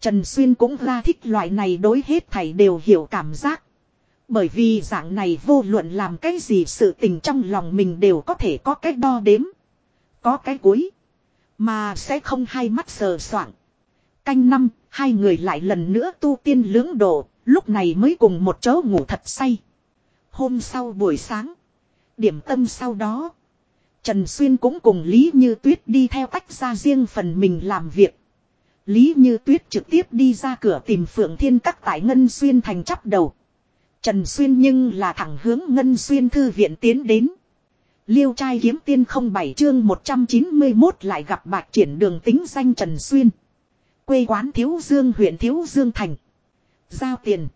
Trần Xuyên cũng ra thích loại này đối hết thảy đều hiểu cảm giác. Bởi vì dạng này vô luận làm cái gì sự tình trong lòng mình đều có thể có cách đo đếm. Có cái cuối. Mà sẽ không hay mắt sờ soạng. Canh năm, hai người lại lần nữa tu tiên lưỡng độ, lúc này mới cùng một chỗ ngủ thật say. Hôm sau buổi sáng. Điểm tâm sau đó. Trần Xuyên cũng cùng Lý Như Tuyết đi theo tách ra riêng phần mình làm việc. Lý Như Tuyết trực tiếp đi ra cửa tìm Phượng Thiên Các tại Ngân Xuyên thành chắp đầu. Trần Xuyên nhưng là thẳng hướng Ngân Xuyên thư viện tiến đến. Liêu trai kiếm tiên không bảy chương 191 lại gặp bạc triển đường tính danh Trần Xuyên. Quê quán Thiếu Dương, huyện Thiếu Dương Thành. Giao tiền.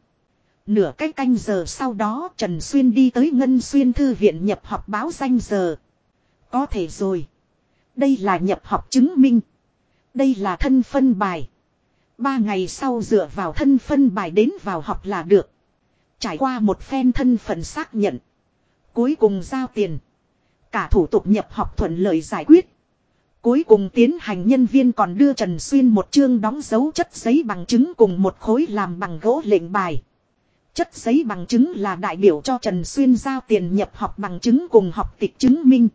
Nửa cách canh giờ sau đó Trần Xuyên đi tới Ngân Xuyên Thư viện nhập học báo danh giờ. Có thể rồi. Đây là nhập học chứng minh. Đây là thân phân bài. Ba ngày sau dựa vào thân phân bài đến vào học là được. Trải qua một phen thân phận xác nhận. Cuối cùng giao tiền. Cả thủ tục nhập học thuận lợi giải quyết. Cuối cùng tiến hành nhân viên còn đưa Trần Xuyên một chương đóng dấu chất giấy bằng chứng cùng một khối làm bằng gỗ lệnh bài. Chất giấy bằng chứng là đại biểu cho Trần Xuyên giao tiền nhập học bằng chứng cùng học tịch chứng minh.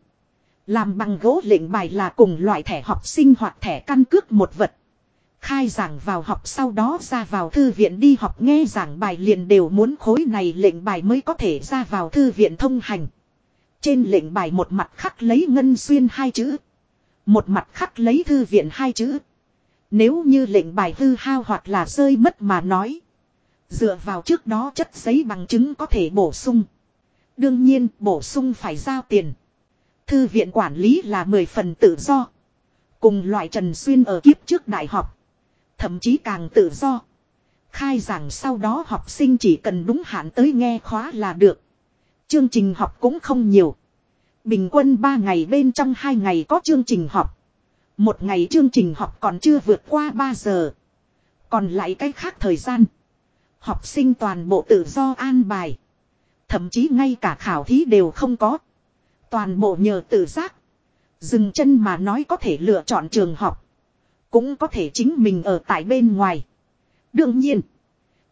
Làm bằng gỗ lệnh bài là cùng loại thẻ học sinh hoặc thẻ căn cước một vật. Khai giảng vào học sau đó ra vào thư viện đi học nghe giảng bài liền đều muốn khối này lệnh bài mới có thể ra vào thư viện thông hành. Trên lệnh bài một mặt khắc lấy ngân xuyên hai chữ. Một mặt khắc lấy thư viện hai chữ. Nếu như lệnh bài hư hao hoặc là rơi mất mà nói. Dựa vào trước đó chất giấy bằng chứng có thể bổ sung. Đương nhiên, bổ sung phải giao tiền. Thư viện quản lý là mười phần tự do. Cùng loại Trần Xuyên ở kiếp trước đại học. Thậm chí càng tự do. Khai giảng sau đó học sinh chỉ cần đúng hạn tới nghe khóa là được. Chương trình học cũng không nhiều. Bình quân 3 ngày bên trong 2 ngày có chương trình học. Một ngày chương trình học còn chưa vượt qua 3 giờ. Còn lại cách khác thời gian. Học sinh toàn bộ tự do an bài. Thậm chí ngay cả khảo thí đều không có. Toàn bộ nhờ tự giác. Dừng chân mà nói có thể lựa chọn trường học. Cũng có thể chính mình ở tại bên ngoài. Đương nhiên.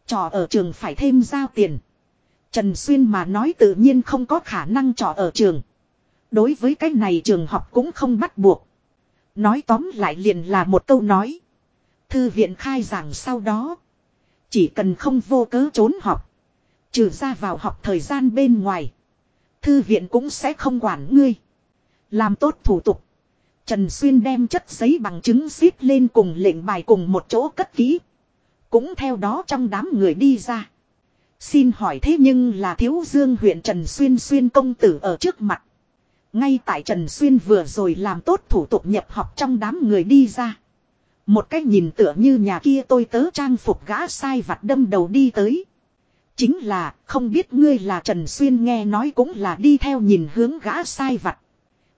Trò ở trường phải thêm giao tiền. Trần Xuyên mà nói tự nhiên không có khả năng trò ở trường. Đối với cái này trường học cũng không bắt buộc. Nói tóm lại liền là một câu nói. Thư viện khai giảng sau đó. Chỉ cần không vô cớ trốn học. Trừ ra vào học thời gian bên ngoài. Thư viện cũng sẽ không quản ngươi. Làm tốt thủ tục. Trần Xuyên đem chất giấy bằng chứng xếp lên cùng lệnh bài cùng một chỗ cất kỹ. Cũng theo đó trong đám người đi ra. Xin hỏi thế nhưng là thiếu dương huyện Trần Xuyên Xuyên công tử ở trước mặt. Ngay tại Trần Xuyên vừa rồi làm tốt thủ tục nhập học trong đám người đi ra. Một cách nhìn tựa như nhà kia tôi tớ trang phục gã sai vặt đâm đầu đi tới. Chính là không biết ngươi là Trần Xuyên nghe nói cũng là đi theo nhìn hướng gã sai vặt.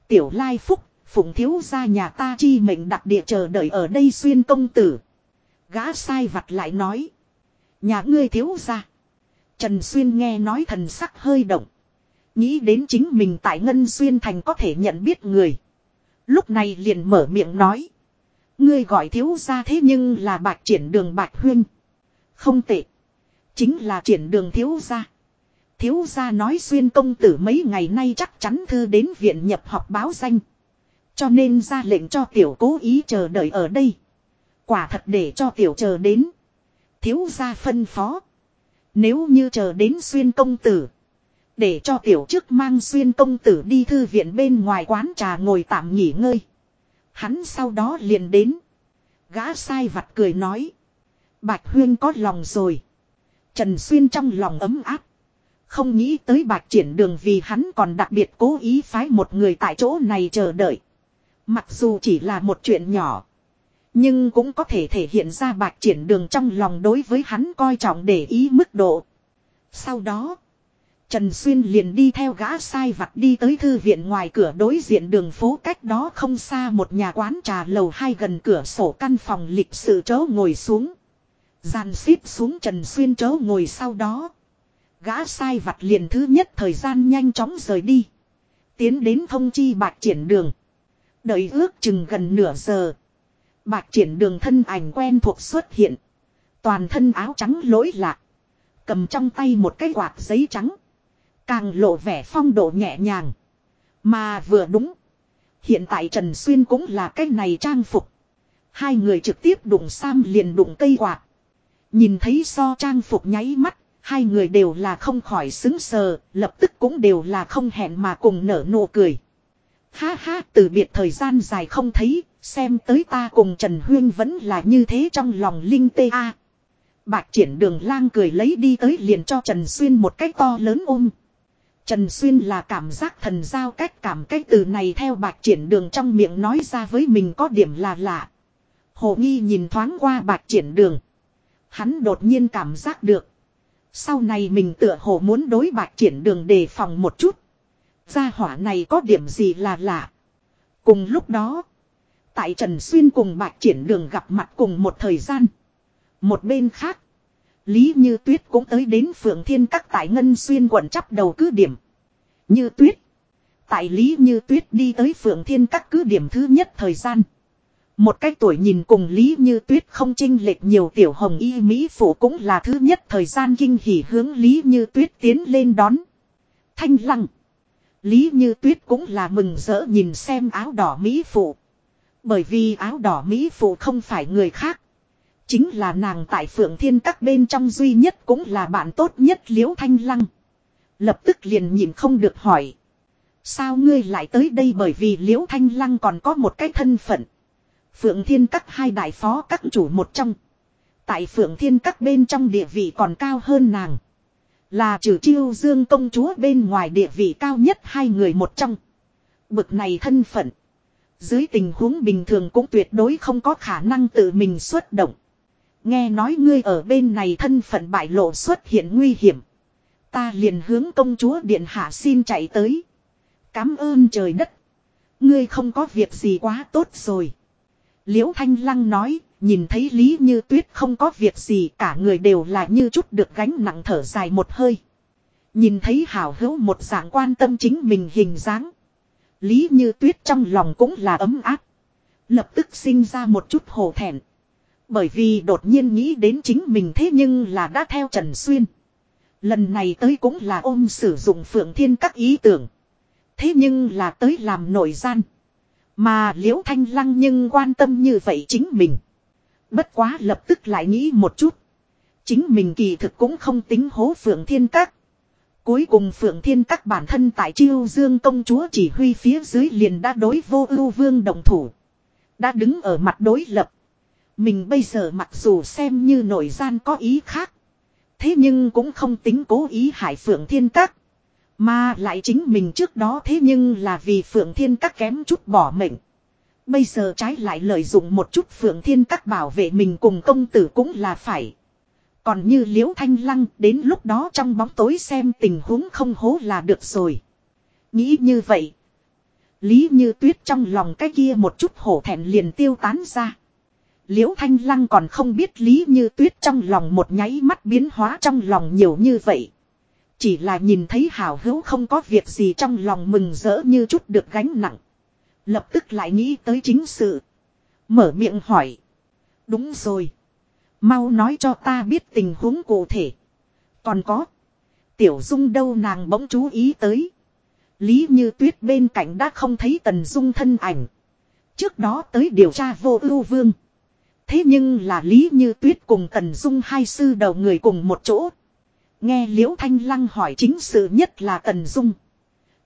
Tiểu Lai Phúc, Phụng thiếu ra nhà ta chi mệnh đặc địa chờ đợi ở đây Xuyên công tử. Gã sai vặt lại nói. Nhà ngươi thiếu ra. Trần Xuyên nghe nói thần sắc hơi động. Nghĩ đến chính mình tại Ngân Xuyên Thành có thể nhận biết người. Lúc này liền mở miệng nói. Ngươi gọi thiếu ra thế nhưng là bạch triển đường bạch huyên. Không tệ. Chính là triển đường thiếu gia. Thiếu gia nói xuyên công tử mấy ngày nay chắc chắn thư đến viện nhập học báo danh. Cho nên ra lệnh cho tiểu cố ý chờ đợi ở đây. Quả thật để cho tiểu chờ đến. Thiếu gia phân phó. Nếu như chờ đến xuyên công tử. Để cho tiểu trước mang xuyên công tử đi thư viện bên ngoài quán trà ngồi tạm nghỉ ngơi. Hắn sau đó liền đến. Gã sai vặt cười nói. Bạch Huyên có lòng rồi. Trần Xuyên trong lòng ấm áp. Không nghĩ tới bạc triển đường vì hắn còn đặc biệt cố ý phái một người tại chỗ này chờ đợi. Mặc dù chỉ là một chuyện nhỏ. Nhưng cũng có thể thể hiện ra bạc triển đường trong lòng đối với hắn coi trọng để ý mức độ. Sau đó. Trần Xuyên liền đi theo gã sai vặt đi tới thư viện ngoài cửa đối diện đường phố cách đó không xa một nhà quán trà lầu hai gần cửa sổ căn phòng lịch sự chớ ngồi xuống. Gian xếp xuống Trần Xuyên chớ ngồi sau đó. Gã sai vặt liền thứ nhất thời gian nhanh chóng rời đi. Tiến đến thông chi bạc triển đường. Đợi ước chừng gần nửa giờ. Bạc triển đường thân ảnh quen thuộc xuất hiện. Toàn thân áo trắng lỗi lạc. Cầm trong tay một cái quạt giấy trắng. Càng lộ vẻ phong độ nhẹ nhàng. Mà vừa đúng. Hiện tại Trần Xuyên cũng là cái này trang phục. Hai người trực tiếp đụng Sam liền đụng cây quạt. Nhìn thấy so trang phục nháy mắt, hai người đều là không khỏi xứng sờ, lập tức cũng đều là không hẹn mà cùng nở nụ cười. Ha ha, từ biệt thời gian dài không thấy, xem tới ta cùng Trần Huyên vẫn là như thế trong lòng linh tê a. Bạch triển đường lang cười lấy đi tới liền cho Trần Xuyên một cái to lớn ôm. Trần Xuyên là cảm giác thần giao cách cảm cách từ này theo bạch triển đường trong miệng nói ra với mình có điểm là lạ. Hồ nghi nhìn thoáng qua bạch triển đường. Hắn đột nhiên cảm giác được. Sau này mình tựa hồ muốn đối bạch triển đường đề phòng một chút. Gia hỏa này có điểm gì là lạ. Cùng lúc đó. Tại Trần Xuyên cùng bạch triển đường gặp mặt cùng một thời gian. Một bên khác. Lý Như Tuyết cũng tới đến Phượng Thiên Các tại Ngân Xuyên quận chắp đầu cứ điểm. Như Tuyết. Tại Lý Như Tuyết đi tới Phượng Thiên Các cứ điểm thứ nhất thời gian. Một cái tuổi nhìn cùng Lý Như Tuyết không chênh lệch nhiều tiểu hồng y Mỹ phủ cũng là thứ nhất thời gian kinh hỉ hướng Lý Như Tuyết tiến lên đón. Thanh lăng. Lý Như Tuyết cũng là mừng rỡ nhìn xem áo đỏ Mỹ phụ. Bởi vì áo đỏ Mỹ phụ không phải người khác. Chính là nàng tại phượng thiên các bên trong duy nhất cũng là bạn tốt nhất liễu thanh lăng. Lập tức liền nhìn không được hỏi. Sao ngươi lại tới đây bởi vì liễu thanh lăng còn có một cái thân phận. Phượng thiên các hai đại phó các chủ một trong. Tại phượng thiên các bên trong địa vị còn cao hơn nàng. Là trừ chiêu dương công chúa bên ngoài địa vị cao nhất hai người một trong. Bực này thân phận. Dưới tình huống bình thường cũng tuyệt đối không có khả năng tự mình xuất động. Nghe nói ngươi ở bên này thân phận bại lộ xuất hiện nguy hiểm. Ta liền hướng công chúa điện hạ xin chạy tới. Cám ơn trời đất. Ngươi không có việc gì quá tốt rồi. Liễu Thanh Lăng nói, nhìn thấy Lý Như Tuyết không có việc gì cả người đều là như chút được gánh nặng thở dài một hơi. Nhìn thấy hảo hữu một dạng quan tâm chính mình hình dáng. Lý Như Tuyết trong lòng cũng là ấm áp. Lập tức sinh ra một chút hổ thẹn. Bởi vì đột nhiên nghĩ đến chính mình thế nhưng là đã theo Trần Xuyên. Lần này tới cũng là ôm sử dụng phượng thiên các ý tưởng. Thế nhưng là tới làm nội gian. Mà liễu thanh lăng nhưng quan tâm như vậy chính mình. Bất quá lập tức lại nghĩ một chút. Chính mình kỳ thực cũng không tính hố phượng thiên các. Cuối cùng phượng thiên các bản thân tại chiêu dương công chúa chỉ huy phía dưới liền đã đối vô ưu vương đồng thủ. Đã đứng ở mặt đối lập. Mình bây giờ mặc dù xem như nội gian có ý khác. Thế nhưng cũng không tính cố ý hại Phượng Thiên Các. Mà lại chính mình trước đó thế nhưng là vì Phượng Thiên Các kém chút bỏ mệnh. Bây giờ trái lại lợi dụng một chút Phượng Thiên Các bảo vệ mình cùng công tử cũng là phải. Còn như Liễu Thanh Lăng, đến lúc đó trong bóng tối xem tình huống không hố là được rồi. Nghĩ như vậy. Lý như tuyết trong lòng cái kia một chút hổ thẹn liền tiêu tán ra. Liễu Thanh Lăng còn không biết Lý Như Tuyết trong lòng một nháy mắt biến hóa trong lòng nhiều như vậy. Chỉ là nhìn thấy hảo hữu không có việc gì trong lòng mừng rỡ như chút được gánh nặng. Lập tức lại nghĩ tới chính sự. Mở miệng hỏi. Đúng rồi. Mau nói cho ta biết tình huống cụ thể. Còn có. Tiểu Dung đâu nàng bỗng chú ý tới. Lý Như Tuyết bên cạnh đã không thấy Tần Dung thân ảnh. Trước đó tới điều tra vô ưu vương. Thế nhưng là Lý Như Tuyết cùng Tần Dung hai sư đầu người cùng một chỗ. Nghe Liễu Thanh Lăng hỏi chính sự nhất là Tần Dung.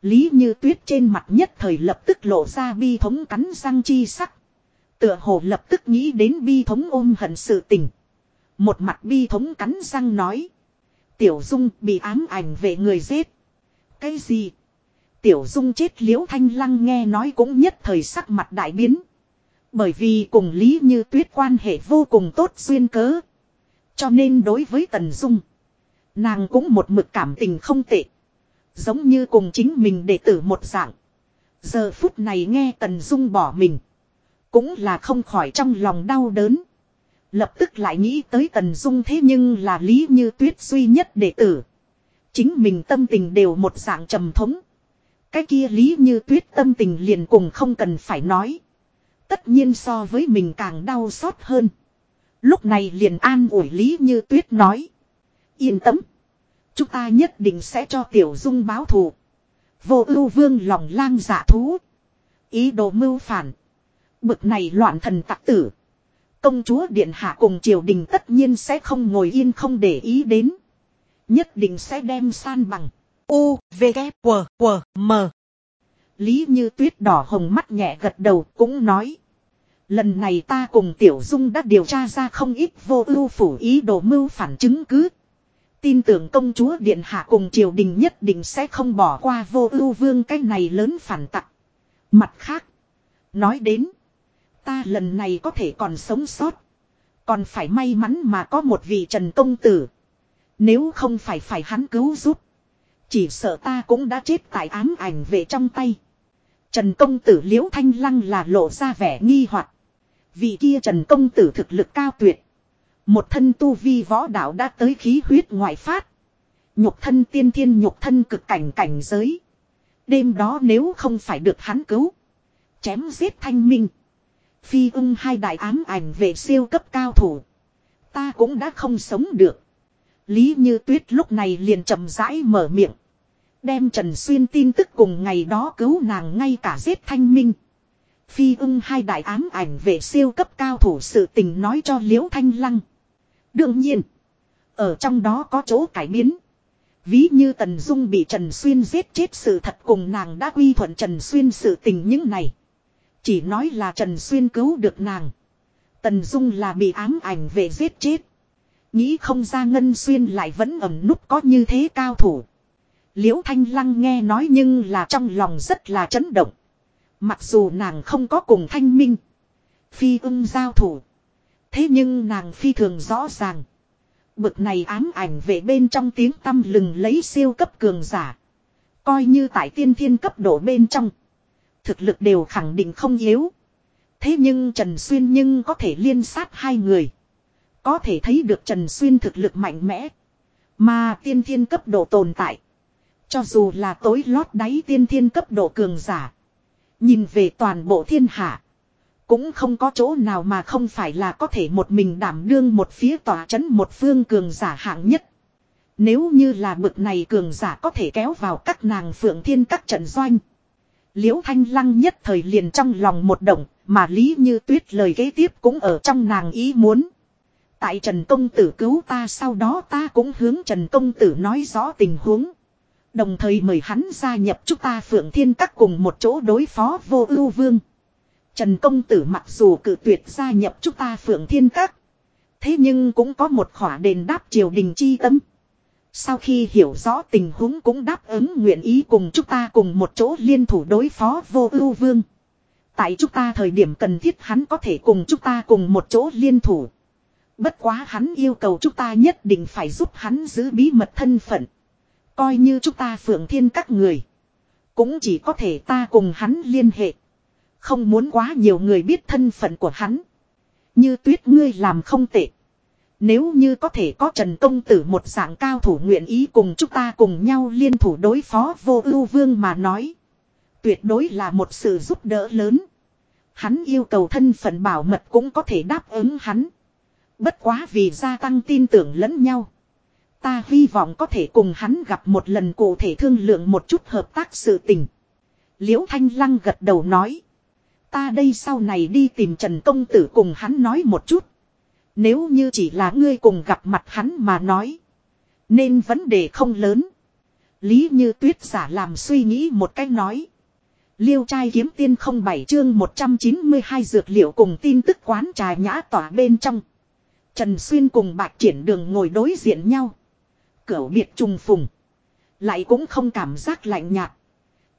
Lý Như Tuyết trên mặt nhất thời lập tức lộ ra bi thống cắn răng chi sắc. Tựa hồ lập tức nghĩ đến bi thống ôm hận sự tình. Một mặt bi thống cắn răng nói. Tiểu Dung bị ám ảnh về người giết. Cái gì? Tiểu Dung chết Liễu Thanh Lăng nghe nói cũng nhất thời sắc mặt đại biến. Bởi vì cùng Lý Như Tuyết quan hệ vô cùng tốt duyên cớ. Cho nên đối với Tần Dung. Nàng cũng một mực cảm tình không tệ. Giống như cùng chính mình đệ tử một dạng. Giờ phút này nghe Tần Dung bỏ mình. Cũng là không khỏi trong lòng đau đớn. Lập tức lại nghĩ tới Tần Dung thế nhưng là Lý Như Tuyết duy nhất đệ tử. Chính mình tâm tình đều một dạng trầm thống. Cái kia Lý Như Tuyết tâm tình liền cùng không cần phải nói. Tất nhiên so với mình càng đau xót hơn. Lúc này liền an ủi Lý Như Tuyết nói. Yên tâm. Chúng ta nhất định sẽ cho Tiểu Dung báo thù. Vô ưu vương lòng lang dạ thú. Ý đồ mưu phản. Bực này loạn thần tặc tử. Công chúa Điện Hạ cùng triều đình tất nhiên sẽ không ngồi yên không để ý đến. Nhất định sẽ đem san bằng. U, V, K, W, W, M. Lý như tuyết đỏ hồng mắt nhẹ gật đầu cũng nói. Lần này ta cùng Tiểu Dung đã điều tra ra không ít vô ưu phủ ý đồ mưu phản chứng cứ. Tin tưởng công chúa Điện Hạ cùng triều đình nhất định sẽ không bỏ qua vô ưu vương cái này lớn phản tặc. Mặt khác. Nói đến. Ta lần này có thể còn sống sót. Còn phải may mắn mà có một vị trần công tử. Nếu không phải phải hắn cứu giúp. Chỉ sợ ta cũng đã chết tại ám ảnh về trong tay. Trần công tử liễu thanh lăng là lộ ra vẻ nghi hoặc Vị kia trần công tử thực lực cao tuyệt. Một thân tu vi võ đạo đã tới khí huyết ngoại phát. Nhục thân tiên thiên nhục thân cực cảnh cảnh giới. Đêm đó nếu không phải được hắn cứu. Chém giết thanh minh. Phi ưng hai đại ám ảnh về siêu cấp cao thủ. Ta cũng đã không sống được. Lý như tuyết lúc này liền chậm rãi mở miệng. Đem Trần Xuyên tin tức cùng ngày đó cứu nàng ngay cả giết thanh minh. Phi ưng hai đại ám ảnh về siêu cấp cao thủ sự tình nói cho Liễu Thanh Lăng. Đương nhiên. Ở trong đó có chỗ cải biến. Ví như Tần Dung bị Trần Xuyên giết chết sự thật cùng nàng đã quy thuận Trần Xuyên sự tình những này. Chỉ nói là Trần Xuyên cứu được nàng. Tần Dung là bị ám ảnh về giết chết. Nghĩ không ra Ngân Xuyên lại vẫn ẩm núp có như thế cao thủ. Liễu Thanh Lăng nghe nói nhưng là trong lòng rất là chấn động. Mặc dù nàng không có cùng Thanh Minh. Phi ưng giao thủ. Thế nhưng nàng phi thường rõ ràng. Bực này ám ảnh về bên trong tiếng tâm lừng lấy siêu cấp cường giả. Coi như tại tiên thiên cấp độ bên trong. Thực lực đều khẳng định không yếu. Thế nhưng Trần Xuyên nhưng có thể liên sát hai người. Có thể thấy được Trần Xuyên thực lực mạnh mẽ. Mà tiên thiên cấp độ tồn tại. Cho dù là tối lót đáy tiên thiên cấp độ cường giả. Nhìn về toàn bộ thiên hạ. Cũng không có chỗ nào mà không phải là có thể một mình đảm đương một phía tòa chấn một phương cường giả hạng nhất. Nếu như là bực này cường giả có thể kéo vào các nàng phượng thiên các trận doanh. Liễu thanh lăng nhất thời liền trong lòng một động, mà lý như tuyết lời kế tiếp cũng ở trong nàng ý muốn. Tại Trần Công Tử cứu ta sau đó ta cũng hướng Trần Công Tử nói rõ tình huống. Đồng thời mời hắn gia nhập chúng ta phượng thiên các cùng một chỗ đối phó vô ưu vương. Trần công tử mặc dù cử tuyệt gia nhập chúng ta phượng thiên các. Thế nhưng cũng có một khỏa đền đáp triều đình chi tâm. Sau khi hiểu rõ tình huống cũng đáp ứng nguyện ý cùng chúng ta cùng một chỗ liên thủ đối phó vô ưu vương. Tại chúng ta thời điểm cần thiết hắn có thể cùng chúng ta cùng một chỗ liên thủ. Bất quá hắn yêu cầu chúng ta nhất định phải giúp hắn giữ bí mật thân phận. Coi như chúng ta phượng thiên các người. Cũng chỉ có thể ta cùng hắn liên hệ. Không muốn quá nhiều người biết thân phận của hắn. Như tuyết ngươi làm không tệ. Nếu như có thể có Trần Công Tử một dạng cao thủ nguyện ý cùng chúng ta cùng nhau liên thủ đối phó vô ưu vương mà nói. Tuyệt đối là một sự giúp đỡ lớn. Hắn yêu cầu thân phận bảo mật cũng có thể đáp ứng hắn. Bất quá vì gia tăng tin tưởng lẫn nhau. Ta hy vọng có thể cùng hắn gặp một lần cụ thể thương lượng một chút hợp tác sự tình. Liễu Thanh Lăng gật đầu nói. Ta đây sau này đi tìm Trần Công Tử cùng hắn nói một chút. Nếu như chỉ là ngươi cùng gặp mặt hắn mà nói. Nên vấn đề không lớn. Lý như tuyết giả làm suy nghĩ một cách nói. Liêu trai kiếm tiên không bảy chương 192 dược liệu cùng tin tức quán trà nhã tỏa bên trong. Trần Xuyên cùng bạc triển đường ngồi đối diện nhau. Cửu biệt trùng phùng. Lại cũng không cảm giác lạnh nhạt.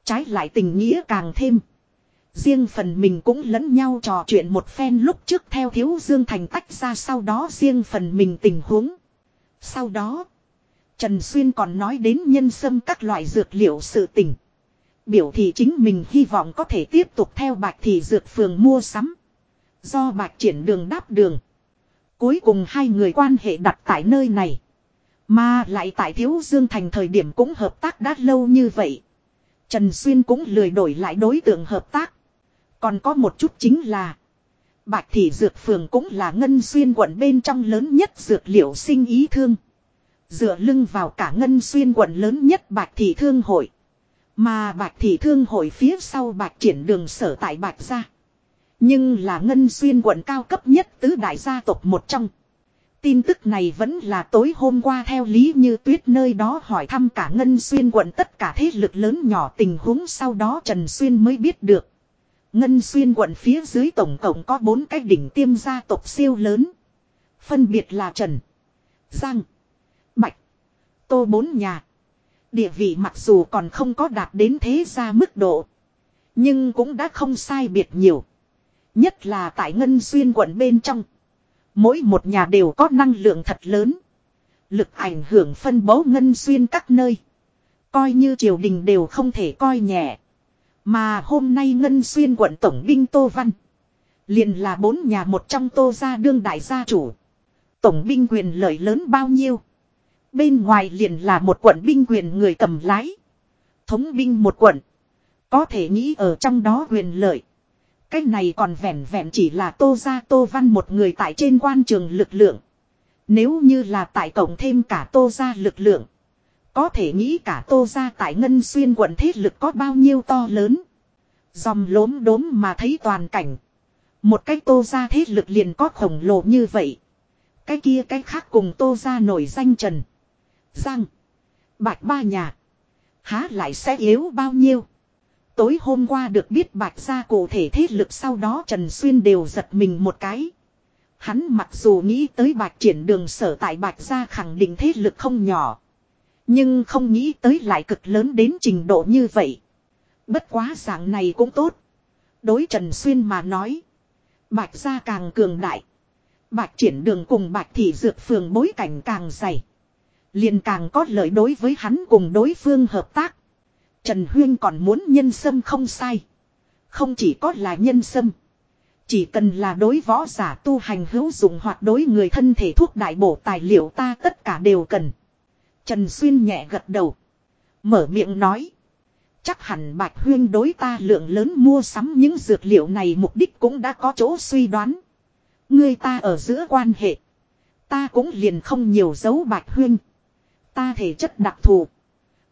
Trái lại tình nghĩa càng thêm. Riêng phần mình cũng lẫn nhau trò chuyện một phen lúc trước theo thiếu dương thành tách ra sau đó riêng phần mình tình huống. Sau đó, Trần Xuyên còn nói đến nhân sâm các loại dược liệu sự tình. Biểu thị chính mình hy vọng có thể tiếp tục theo bạch thị dược phường mua sắm. Do bạch triển đường đáp đường. Cuối cùng hai người quan hệ đặt tại nơi này. Mà lại tại Thiếu Dương Thành thời điểm cũng hợp tác đã lâu như vậy. Trần Xuyên cũng lười đổi lại đối tượng hợp tác. Còn có một chút chính là. Bạch Thị Dược Phường cũng là Ngân Xuyên quận bên trong lớn nhất dược liệu sinh ý thương. Dựa lưng vào cả Ngân Xuyên quận lớn nhất Bạch Thị Thương Hội. Mà Bạch Thị Thương Hội phía sau Bạch triển đường sở tại Bạch Gia. Nhưng là Ngân Xuyên quận cao cấp nhất tứ đại gia tộc một trong. Tin tức này vẫn là tối hôm qua theo lý như tuyết nơi đó hỏi thăm cả Ngân Xuyên quận tất cả thế lực lớn nhỏ tình huống sau đó Trần Xuyên mới biết được. Ngân Xuyên quận phía dưới tổng cộng có bốn cái đỉnh tiêm gia tộc siêu lớn. Phân biệt là Trần, Giang, Bạch, Tô bốn nhà. Địa vị mặc dù còn không có đạt đến thế gia mức độ. Nhưng cũng đã không sai biệt nhiều. Nhất là tại Ngân Xuyên quận bên trong. Mỗi một nhà đều có năng lượng thật lớn. Lực ảnh hưởng phân bố Ngân Xuyên các nơi. Coi như triều đình đều không thể coi nhẹ. Mà hôm nay Ngân Xuyên quận Tổng binh Tô Văn. liền là bốn nhà một trong Tô gia đương đại gia chủ. Tổng binh quyền lợi lớn bao nhiêu. Bên ngoài liền là một quận binh quyền người cầm lái. Thống binh một quận. Có thể nghĩ ở trong đó quyền lợi. Cái này còn vẹn vẹn chỉ là tô gia tô văn một người tại trên quan trường lực lượng. Nếu như là tại cộng thêm cả tô gia lực lượng. Có thể nghĩ cả tô gia tại ngân xuyên quận thế lực có bao nhiêu to lớn. Dòng lốm đốm mà thấy toàn cảnh. Một cái tô gia thế lực liền có khổng lồ như vậy. Cái kia cái khác cùng tô gia nổi danh trần. Giang. Bạch ba nhà. Há lại sẽ yếu bao nhiêu. Tối hôm qua được biết bạch gia cụ thể thế lực sau đó Trần Xuyên đều giật mình một cái. Hắn mặc dù nghĩ tới bạch triển đường sở tại bạch gia khẳng định thế lực không nhỏ. Nhưng không nghĩ tới lại cực lớn đến trình độ như vậy. Bất quá dạng này cũng tốt. Đối Trần Xuyên mà nói. Bạch gia càng cường đại. Bạch triển đường cùng bạch thị dược phường bối cảnh càng dày. liền càng có lợi đối với hắn cùng đối phương hợp tác. Trần Huyên còn muốn nhân sâm không sai. Không chỉ có là nhân sâm. Chỉ cần là đối võ giả tu hành hữu dụng hoặc đối người thân thể thuốc đại bổ tài liệu ta tất cả đều cần. Trần Xuyên nhẹ gật đầu. Mở miệng nói. Chắc hẳn Bạch Huyên đối ta lượng lớn mua sắm những dược liệu này mục đích cũng đã có chỗ suy đoán. Người ta ở giữa quan hệ. Ta cũng liền không nhiều dấu Bạch Huyên. Ta thể chất đặc thù.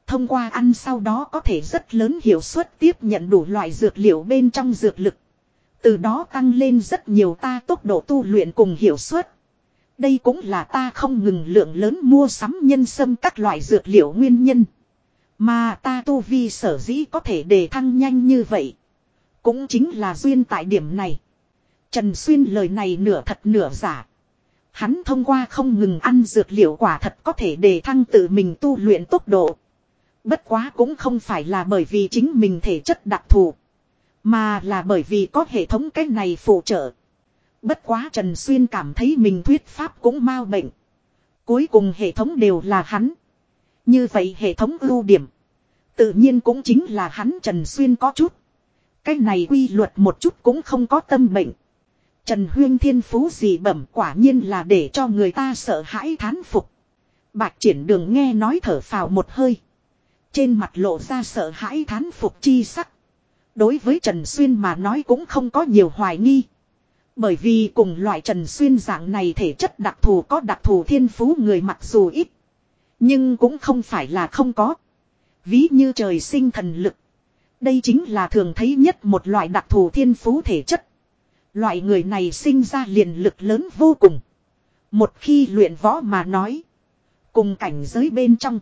Thông qua ăn sau đó có thể rất lớn hiệu suất tiếp nhận đủ loại dược liệu bên trong dược lực. Từ đó tăng lên rất nhiều ta tốc độ tu luyện cùng hiệu suất. Đây cũng là ta không ngừng lượng lớn mua sắm nhân sâm các loại dược liệu nguyên nhân. Mà ta tu vi sở dĩ có thể đề thăng nhanh như vậy. Cũng chính là duyên tại điểm này. Trần Xuyên lời này nửa thật nửa giả. Hắn thông qua không ngừng ăn dược liệu quả thật có thể đề thăng tự mình tu luyện tốc độ. Bất quá cũng không phải là bởi vì chính mình thể chất đặc thù. Mà là bởi vì có hệ thống cái này phụ trợ. Bất quá Trần Xuyên cảm thấy mình thuyết pháp cũng mau bệnh. Cuối cùng hệ thống đều là hắn. Như vậy hệ thống ưu điểm. Tự nhiên cũng chính là hắn Trần Xuyên có chút. Cái này quy luật một chút cũng không có tâm bệnh. Trần Huyên thiên phú gì bẩm quả nhiên là để cho người ta sợ hãi thán phục. Bạch triển đường nghe nói thở phào một hơi. Trên mặt lộ ra sợ hãi thán phục chi sắc. Đối với Trần Xuyên mà nói cũng không có nhiều hoài nghi. Bởi vì cùng loại Trần Xuyên dạng này thể chất đặc thù có đặc thù thiên phú người mặc dù ít. Nhưng cũng không phải là không có. Ví như trời sinh thần lực. Đây chính là thường thấy nhất một loại đặc thù thiên phú thể chất. Loại người này sinh ra liền lực lớn vô cùng. Một khi luyện võ mà nói. Cùng cảnh giới bên trong.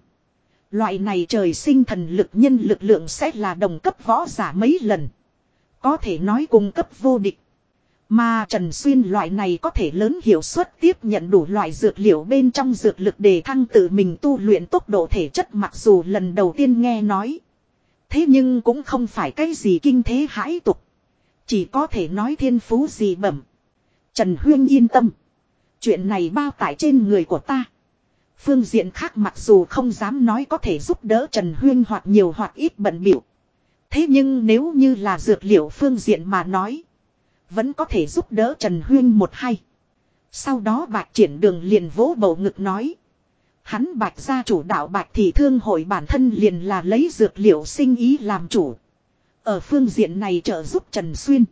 Loại này trời sinh thần lực nhân lực lượng sẽ là đồng cấp võ giả mấy lần. Có thể nói cùng cấp vô địch. Mà Trần Xuyên loại này có thể lớn hiệu suất tiếp nhận đủ loại dược liệu bên trong dược lực để thăng tự mình tu luyện tốc độ thể chất mặc dù lần đầu tiên nghe nói. Thế nhưng cũng không phải cái gì kinh thế hãi tục. Chỉ có thể nói thiên phú gì bẩm. Trần Huyên yên tâm. Chuyện này bao tải trên người của ta. Phương diện khác mặc dù không dám nói có thể giúp đỡ Trần Huyên hoặc nhiều hoặc ít bận biểu. Thế nhưng nếu như là dược liệu phương diện mà nói. Vẫn có thể giúp đỡ Trần Huyên một hai. Sau đó bạch triển đường liền vỗ bầu ngực nói. Hắn bạch gia chủ đạo bạch thì thương hội bản thân liền là lấy dược liệu sinh ý làm chủ. Ở phương diện này trợ giúp Trần Xuyên.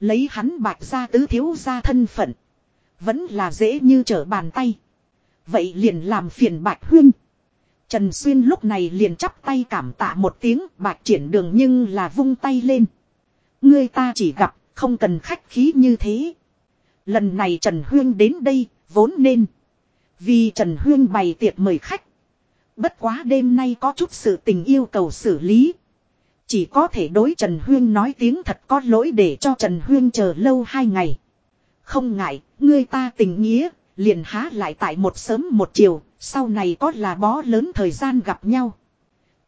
Lấy hắn bạch gia tứ thiếu gia thân phận. Vẫn là dễ như trở bàn tay. Vậy liền làm phiền Bạch Huyên. Trần Xuyên lúc này liền chắp tay cảm tạ một tiếng bạch triển đường nhưng là vung tay lên. Người ta chỉ gặp, không cần khách khí như thế. Lần này Trần Huyên đến đây, Vốn nên. Vì Trần Huyên bày tiệc mời khách. Bất quá đêm nay có chút sự tình yêu cầu xử lý. Chỉ có thể đối Trần Huyên nói tiếng thật có lỗi để cho Trần Huyên chờ lâu hai ngày. Không ngại, người ta tình nghĩa, liền há lại tại một sớm một chiều, sau này có là bó lớn thời gian gặp nhau.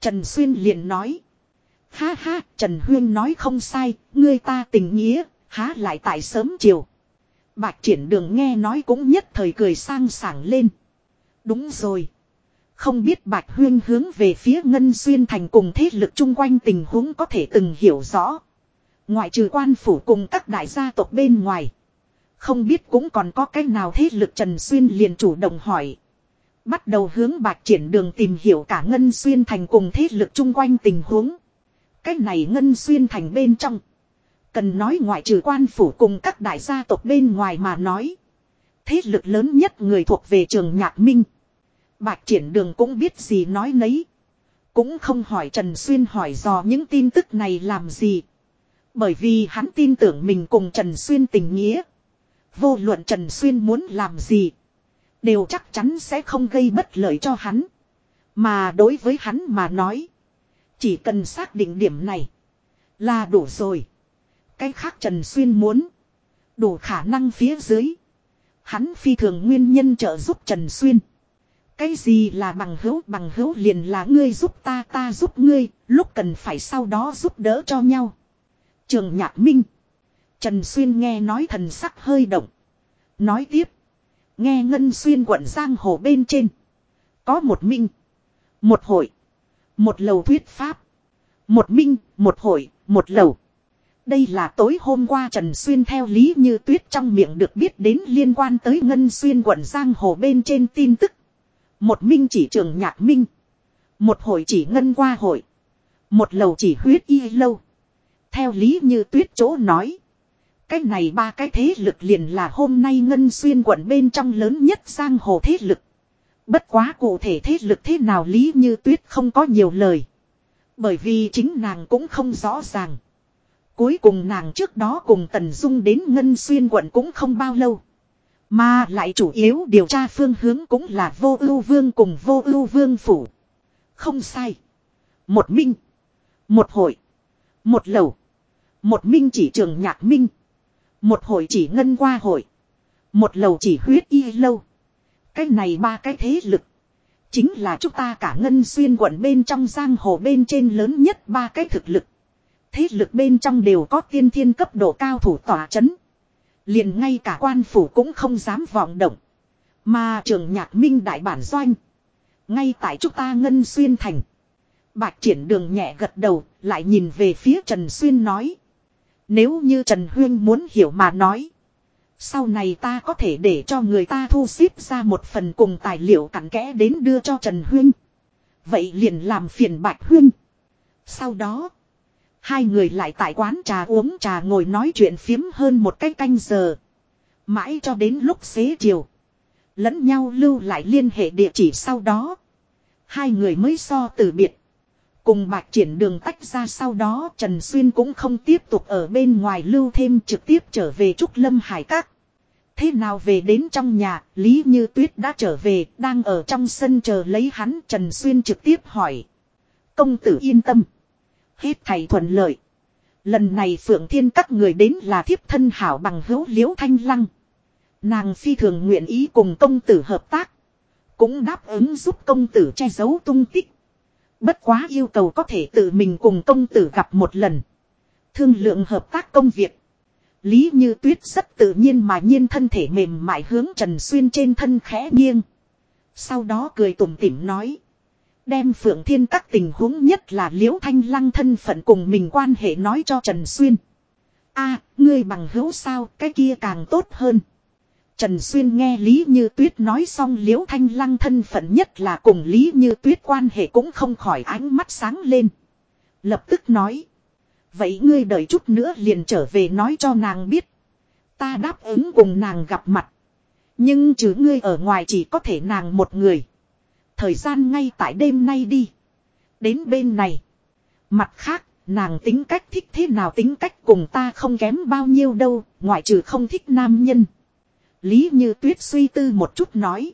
Trần Xuyên liền nói. Ha ha, Trần Huyên nói không sai, ngươi ta tình nghĩa, há lại tại sớm chiều. Bạch triển đường nghe nói cũng nhất thời cười sang sảng lên. Đúng rồi. Không biết Bạch Huyên hướng về phía Ngân Xuyên thành cùng thế lực chung quanh tình huống có thể từng hiểu rõ. Ngoại trừ quan phủ cùng các đại gia tộc bên ngoài. Không biết cũng còn có cách nào thế lực Trần Xuyên liền chủ động hỏi. Bắt đầu hướng Bạch triển đường tìm hiểu cả Ngân Xuyên thành cùng thế lực chung quanh tình huống. Cách này Ngân Xuyên thành bên trong. Cần nói ngoại trừ quan phủ cùng các đại gia tộc bên ngoài mà nói. Thế lực lớn nhất người thuộc về trường Nhạc Minh. Bạch triển đường cũng biết gì nói nấy. Cũng không hỏi Trần Xuyên hỏi dò những tin tức này làm gì. Bởi vì hắn tin tưởng mình cùng Trần Xuyên tình nghĩa. Vô luận Trần Xuyên muốn làm gì. Đều chắc chắn sẽ không gây bất lợi cho hắn. Mà đối với hắn mà nói. Chỉ cần xác định điểm này. Là đủ rồi. Cái khác Trần Xuyên muốn. Đủ khả năng phía dưới. Hắn phi thường nguyên nhân trợ giúp Trần Xuyên. Cái gì là bằng hữu bằng hữu liền là ngươi giúp ta ta giúp ngươi, lúc cần phải sau đó giúp đỡ cho nhau. Trường Nhạc Minh. Trần Xuyên nghe nói thần sắc hơi động. Nói tiếp. Nghe Ngân Xuyên quận Giang Hồ bên trên. Có một minh. Một hội. Một lầu thuyết pháp. Một minh, một hội, một lầu. Đây là tối hôm qua Trần Xuyên theo Lý Như Tuyết trong miệng được biết đến liên quan tới Ngân Xuyên quận Giang Hồ bên trên tin tức. Một minh chỉ trường nhạc minh. Một hội chỉ ngân qua hội. Một lầu chỉ huyết y lâu. Theo Lý Như Tuyết chỗ nói. Cái này ba cái thế lực liền là hôm nay Ngân Xuyên quận bên trong lớn nhất Giang Hồ thế lực. Bất quá cụ thể thế lực thế nào Lý Như Tuyết không có nhiều lời. Bởi vì chính nàng cũng không rõ ràng. Cuối cùng nàng trước đó cùng Tần Dung đến Ngân Xuyên quận cũng không bao lâu. Mà lại chủ yếu điều tra phương hướng cũng là vô ưu vương cùng vô ưu vương phủ. Không sai. Một minh. Một hội. Một lầu. Một minh chỉ trường nhạc minh. Một hội chỉ ngân qua hội. Một lầu chỉ huyết y lâu. Cái này ba cái thế lực. Chính là chúng ta cả ngân xuyên quận bên trong giang hồ bên trên lớn nhất ba cái thực lực. Thế lực bên trong đều có tiên thiên cấp độ cao thủ tỏa chấn. Liền ngay cả quan phủ cũng không dám vọng động. Mà trường nhạc minh đại bản doanh. Ngay tại chúng ta ngân xuyên thành. Bạch triển đường nhẹ gật đầu, lại nhìn về phía Trần Xuyên nói. Nếu như Trần Huyên muốn hiểu mà nói. Sau này ta có thể để cho người ta thu xếp ra một phần cùng tài liệu cặn kẽ đến đưa cho Trần Huyên. Vậy liền làm phiền Bạch Huyên. Sau đó. Hai người lại tại quán trà uống trà ngồi nói chuyện phiếm hơn một cái canh giờ. Mãi cho đến lúc xế chiều. Lẫn nhau lưu lại liên hệ địa chỉ sau đó. Hai người mới so từ biệt. Cùng bạch triển đường tách ra sau đó Trần Xuyên cũng không tiếp tục ở bên ngoài lưu thêm trực tiếp trở về Trúc Lâm Hải Các. Thế nào về đến trong nhà, Lý Như Tuyết đã trở về, đang ở trong sân chờ lấy hắn Trần Xuyên trực tiếp hỏi. Công tử yên tâm. Hết thầy thuận lợi. Lần này Phượng Thiên các người đến là thiếp thân hảo bằng hữu liễu thanh lăng. Nàng phi thường nguyện ý cùng công tử hợp tác. Cũng đáp ứng giúp công tử che giấu tung tích. Bất quá yêu cầu có thể tự mình cùng công tử gặp một lần. Thương lượng hợp tác công việc. Lý Như Tuyết rất tự nhiên mà nhiên thân thể mềm mại hướng Trần Xuyên trên thân khẽ nghiêng. Sau đó cười tủm tỉm nói. Đem Phượng Thiên các tình huống nhất là Liễu Thanh Lăng thân phận cùng mình quan hệ nói cho Trần Xuyên. a ngươi bằng hữu sao, cái kia càng tốt hơn. Trần Xuyên nghe Lý Như Tuyết nói xong Liễu Thanh Lăng thân phận nhất là cùng Lý Như Tuyết quan hệ cũng không khỏi ánh mắt sáng lên. Lập tức nói. Vậy ngươi đợi chút nữa liền trở về nói cho nàng biết. Ta đáp ứng cùng nàng gặp mặt. Nhưng chứ ngươi ở ngoài chỉ có thể nàng một người. Thời gian ngay tại đêm nay đi. Đến bên này. Mặt khác, nàng tính cách thích thế nào tính cách cùng ta không kém bao nhiêu đâu, ngoại trừ không thích nam nhân. Lý Như Tuyết suy tư một chút nói.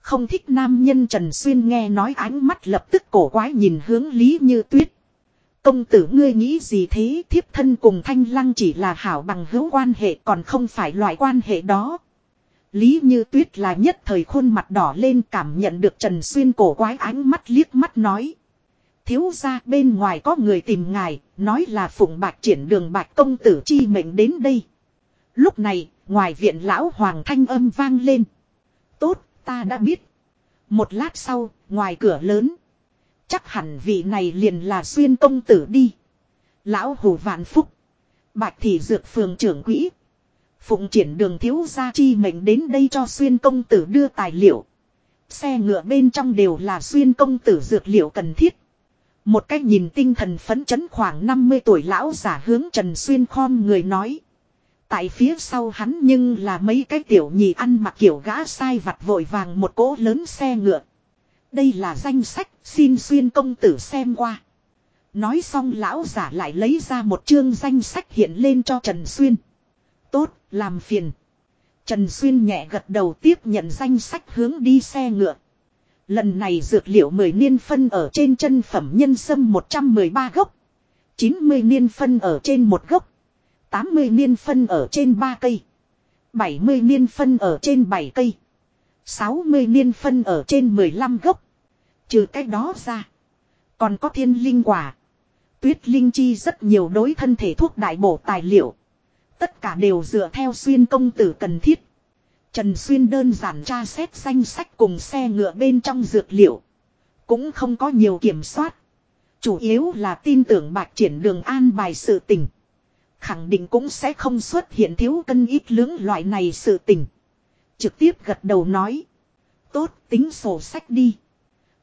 Không thích nam nhân Trần Xuyên nghe nói ánh mắt lập tức cổ quái nhìn hướng Lý Như Tuyết. Công tử ngươi nghĩ gì thế thiếp thân cùng thanh lăng chỉ là hảo bằng hữu quan hệ còn không phải loại quan hệ đó. Lý Như Tuyết là nhất thời khuôn mặt đỏ lên cảm nhận được Trần Xuyên cổ quái ánh mắt liếc mắt nói. Thiếu ra bên ngoài có người tìm ngài, nói là phụng bạc triển đường bạc công tử chi mệnh đến đây. Lúc này, ngoài viện lão hoàng thanh âm vang lên. Tốt, ta đã biết. Một lát sau, ngoài cửa lớn. Chắc hẳn vị này liền là xuyên công tử đi. Lão hủ vạn phúc. Bạch thị dược phường trưởng quỹ. Phụng triển đường thiếu gia chi mệnh đến đây cho xuyên công tử đưa tài liệu. Xe ngựa bên trong đều là xuyên công tử dược liệu cần thiết. Một cách nhìn tinh thần phấn chấn khoảng 50 tuổi lão giả hướng Trần Xuyên khom người nói. Tại phía sau hắn nhưng là mấy cái tiểu nhì ăn mặc kiểu gã sai vặt vội vàng một cỗ lớn xe ngựa. Đây là danh sách xin xuyên công tử xem qua. Nói xong lão giả lại lấy ra một chương danh sách hiện lên cho Trần Xuyên. Tốt, làm phiền. Trần Xuyên nhẹ gật đầu tiếp nhận danh sách hướng đi xe ngựa. Lần này dược liệu 10 niên phân ở trên chân phẩm nhân sâm 113 gốc. 90 niên phân ở trên một gốc. 80 niên phân ở trên 3 cây. 70 niên phân ở trên 7 cây. 60 niên phân ở trên 15 gốc. Trừ cái đó ra. Còn có thiên linh quả. Tuyết linh chi rất nhiều đối thân thể thuốc đại bổ tài liệu. Tất cả đều dựa theo xuyên công tử cần thiết. Trần Xuyên đơn giản tra xét danh sách cùng xe ngựa bên trong dược liệu. Cũng không có nhiều kiểm soát. Chủ yếu là tin tưởng bạc triển đường an bài sự tình. Khẳng định cũng sẽ không xuất hiện thiếu cân ít lưỡng loại này sự tình. Trực tiếp gật đầu nói. Tốt, tính sổ sách đi.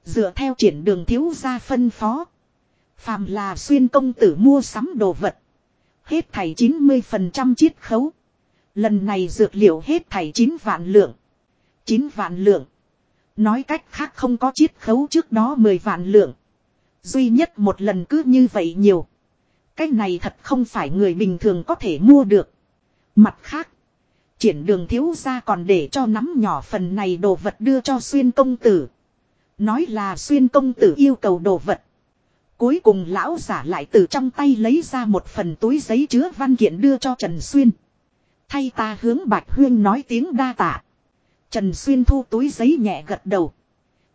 Dựa theo triển đường thiếu gia phân phó. Phàm là xuyên công tử mua sắm đồ vật. Hết thảy 90% chiết khấu. Lần này dược liệu hết thảy 9 vạn lượng. 9 vạn lượng. Nói cách khác không có chiết khấu trước đó 10 vạn lượng. Duy nhất một lần cứ như vậy nhiều. Cái này thật không phải người bình thường có thể mua được. Mặt khác. Triển đường thiếu ra còn để cho nắm nhỏ phần này đồ vật đưa cho xuyên công tử. Nói là xuyên công tử yêu cầu đồ vật. Cuối cùng lão giả lại từ trong tay lấy ra một phần túi giấy chứa văn kiện đưa cho Trần Xuyên. Thay ta hướng Bạch Huyên nói tiếng đa tạ. Trần Xuyên thu túi giấy nhẹ gật đầu.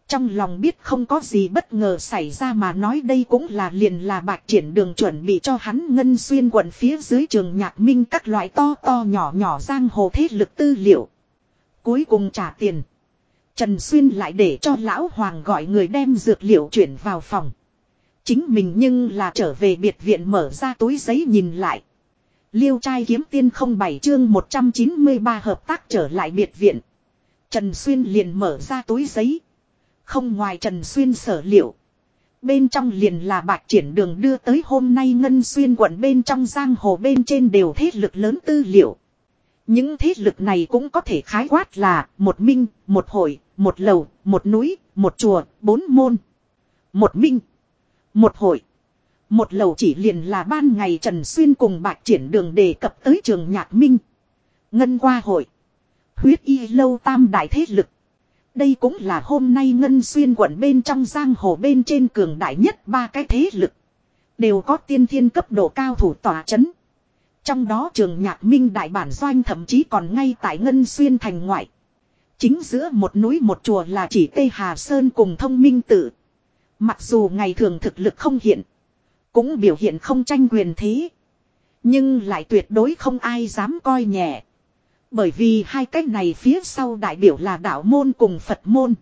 Trong lòng biết không có gì bất ngờ xảy ra mà nói đây cũng là liền là bạc triển đường chuẩn bị cho hắn ngân xuyên quận phía dưới trường nhạc minh các loại to to nhỏ nhỏ giang hồ thế lực tư liệu. Cuối cùng trả tiền. Trần Xuyên lại để cho lão hoàng gọi người đem dược liệu chuyển vào phòng. Chính mình nhưng là trở về biệt viện mở ra túi giấy nhìn lại. Liêu trai kiếm tiên không bảy chương 193 hợp tác trở lại biệt viện. Trần Xuyên liền mở ra túi giấy. Không ngoài Trần Xuyên sở liệu. Bên trong liền là bạc triển đường đưa tới hôm nay Ngân Xuyên quận bên trong giang hồ bên trên đều thế lực lớn tư liệu. Những thế lực này cũng có thể khái quát là một minh, một hội, một lầu, một núi, một chùa, bốn môn. Một minh, một hội, một lầu chỉ liền là ban ngày Trần Xuyên cùng bạc triển đường đề cập tới trường nhạc minh. Ngân qua hội. Huyết y lâu tam đại thế lực. Đây cũng là hôm nay Ngân Xuyên quận bên trong giang hồ bên trên cường đại nhất ba cái thế lực. Đều có tiên thiên cấp độ cao thủ tỏa chấn. Trong đó trường nhạc minh đại bản doanh thậm chí còn ngay tại Ngân Xuyên thành ngoại. Chính giữa một núi một chùa là chỉ Tây Hà Sơn cùng thông minh tự. Mặc dù ngày thường thực lực không hiện. Cũng biểu hiện không tranh quyền thế. Nhưng lại tuyệt đối không ai dám coi nhẹ. Bởi vì hai cái này phía sau đại biểu là đạo môn cùng Phật môn.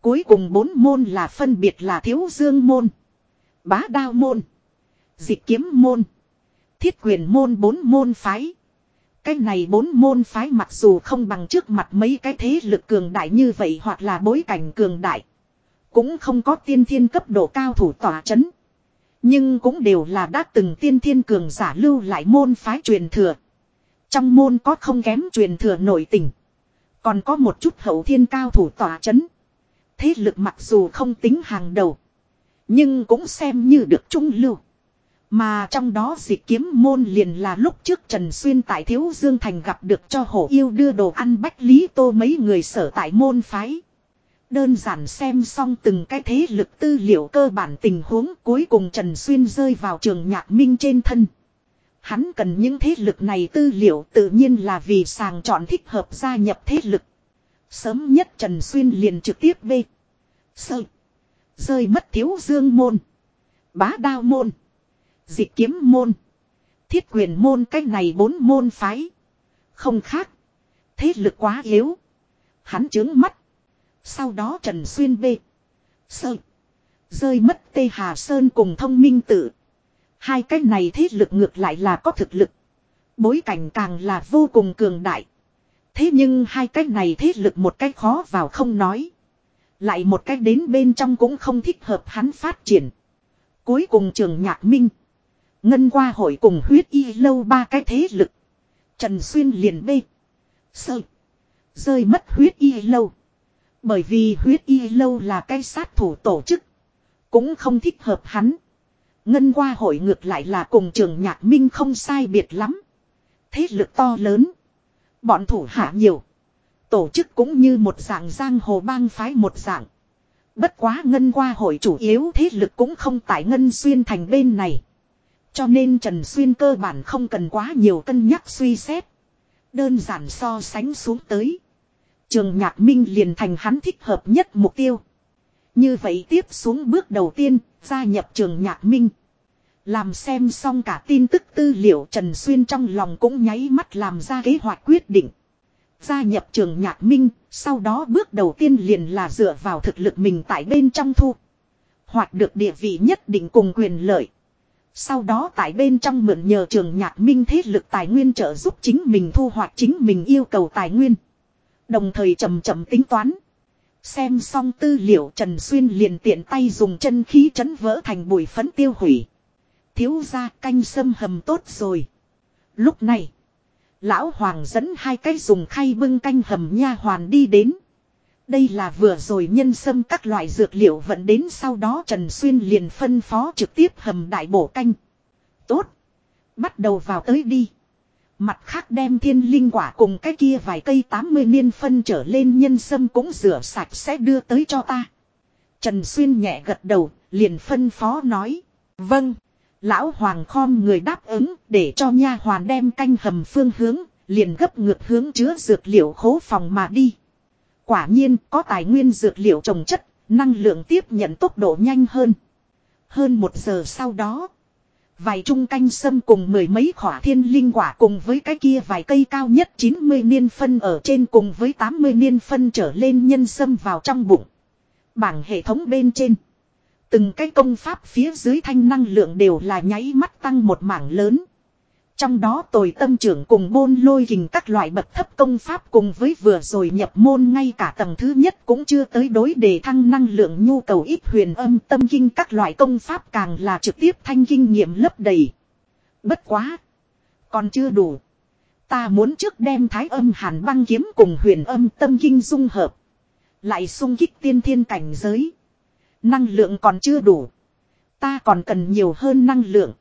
Cuối cùng bốn môn là phân biệt là thiếu dương môn. Bá đao môn. Dịch kiếm môn. Thiết quyền môn bốn môn phái. Cái này bốn môn phái mặc dù không bằng trước mặt mấy cái thế lực cường đại như vậy hoặc là bối cảnh cường đại. Cũng không có tiên thiên cấp độ cao thủ tỏa chấn. Nhưng cũng đều là đã từng tiên thiên cường giả lưu lại môn phái truyền thừa. Trong môn có không kém truyền thừa nổi tình. Còn có một chút hậu thiên cao thủ tỏa chấn. Thế lực mặc dù không tính hàng đầu. Nhưng cũng xem như được trung lưu. Mà trong đó dịch kiếm môn liền là lúc trước Trần Xuyên tại Thiếu Dương Thành gặp được cho hổ yêu đưa đồ ăn bách lý tô mấy người sở tại môn phái. Đơn giản xem xong từng cái thế lực tư liệu cơ bản tình huống cuối cùng Trần Xuyên rơi vào trường nhạc minh trên thân. Hắn cần những thế lực này tư liệu tự nhiên là vì sàng chọn thích hợp gia nhập thế lực. Sớm nhất Trần Xuyên liền trực tiếp bê. Sơ. Rơi mất thiếu dương môn. Bá đao môn. Dịch kiếm môn. Thiết quyền môn, cách này bốn môn phái. Không khác. Thế lực quá yếu. Hắn trướng mắt. Sau đó Trần Xuyên bê. Sơ. Rơi mất Tê Hà Sơn cùng thông minh tử Hai cái này thế lực ngược lại là có thực lực. Bối cảnh càng là vô cùng cường đại. Thế nhưng hai cái này thế lực một cách khó vào không nói. Lại một cách đến bên trong cũng không thích hợp hắn phát triển. Cuối cùng trường nhạc minh. Ngân qua hội cùng huyết y lâu ba cái thế lực. Trần Xuyên liền bê. Sợ. Rơi mất huyết y lâu. Bởi vì huyết y lâu là cái sát thủ tổ chức. Cũng không thích hợp hắn. Ngân qua hội ngược lại là cùng trường nhạc minh không sai biệt lắm. Thế lực to lớn. Bọn thủ hạ nhiều. Tổ chức cũng như một dạng giang hồ bang phái một dạng. Bất quá ngân qua hội chủ yếu thế lực cũng không tại ngân xuyên thành bên này. Cho nên Trần Xuyên cơ bản không cần quá nhiều cân nhắc suy xét. Đơn giản so sánh xuống tới. Trường Nhạc Minh liền thành hắn thích hợp nhất mục tiêu. Như vậy tiếp xuống bước đầu tiên, gia nhập trường Nhạc Minh. Làm xem xong cả tin tức tư liệu Trần Xuyên trong lòng cũng nháy mắt làm ra kế hoạch quyết định. Gia nhập trường Nhạc Minh, sau đó bước đầu tiên liền là dựa vào thực lực mình tại bên trong thu. Hoặc được địa vị nhất định cùng quyền lợi. Sau đó tại bên trong mượn nhờ trường nhạc minh thế lực tài nguyên trợ giúp chính mình thu hoạch chính mình yêu cầu tài nguyên. Đồng thời chậm chậm tính toán. Xem xong tư liệu Trần Xuyên liền tiện tay dùng chân khí chấn vỡ thành bụi phấn tiêu hủy. Thiếu ra canh sâm hầm tốt rồi. Lúc này, lão hoàng dẫn hai cái dùng khay bưng canh hầm nha hoàn đi đến. Đây là vừa rồi nhân sâm các loại dược liệu vận đến sau đó Trần Xuyên liền phân phó trực tiếp hầm đại bổ canh. Tốt. Bắt đầu vào tới đi. Mặt khác đem thiên linh quả cùng cái kia vài cây 80 niên phân trở lên nhân sâm cũng rửa sạch sẽ đưa tới cho ta. Trần Xuyên nhẹ gật đầu, liền phân phó nói. Vâng. Lão Hoàng khom người đáp ứng để cho nha hoàn đem canh hầm phương hướng, liền gấp ngược hướng chứa dược liệu khố phòng mà đi. Quả nhiên có tài nguyên dược liệu trồng chất, năng lượng tiếp nhận tốc độ nhanh hơn. Hơn một giờ sau đó, vài trung canh sâm cùng mười mấy khỏa thiên linh quả cùng với cái kia vài cây cao nhất 90 niên phân ở trên cùng với 80 niên phân trở lên nhân sâm vào trong bụng. Bảng hệ thống bên trên. Từng cái công pháp phía dưới thanh năng lượng đều là nháy mắt tăng một mảng lớn. Trong đó tồi tâm trưởng cùng bôn lôi hình các loại bậc thấp công pháp cùng với vừa rồi nhập môn ngay cả tầng thứ nhất cũng chưa tới đối đề thăng năng lượng nhu cầu ít huyền âm tâm kinh các loại công pháp càng là trực tiếp thanh kinh nghiệm lấp đầy. Bất quá. Còn chưa đủ. Ta muốn trước đem thái âm hàn băng kiếm cùng huyền âm tâm kinh dung hợp. Lại sung kích tiên thiên cảnh giới. Năng lượng còn chưa đủ. Ta còn cần nhiều hơn năng lượng.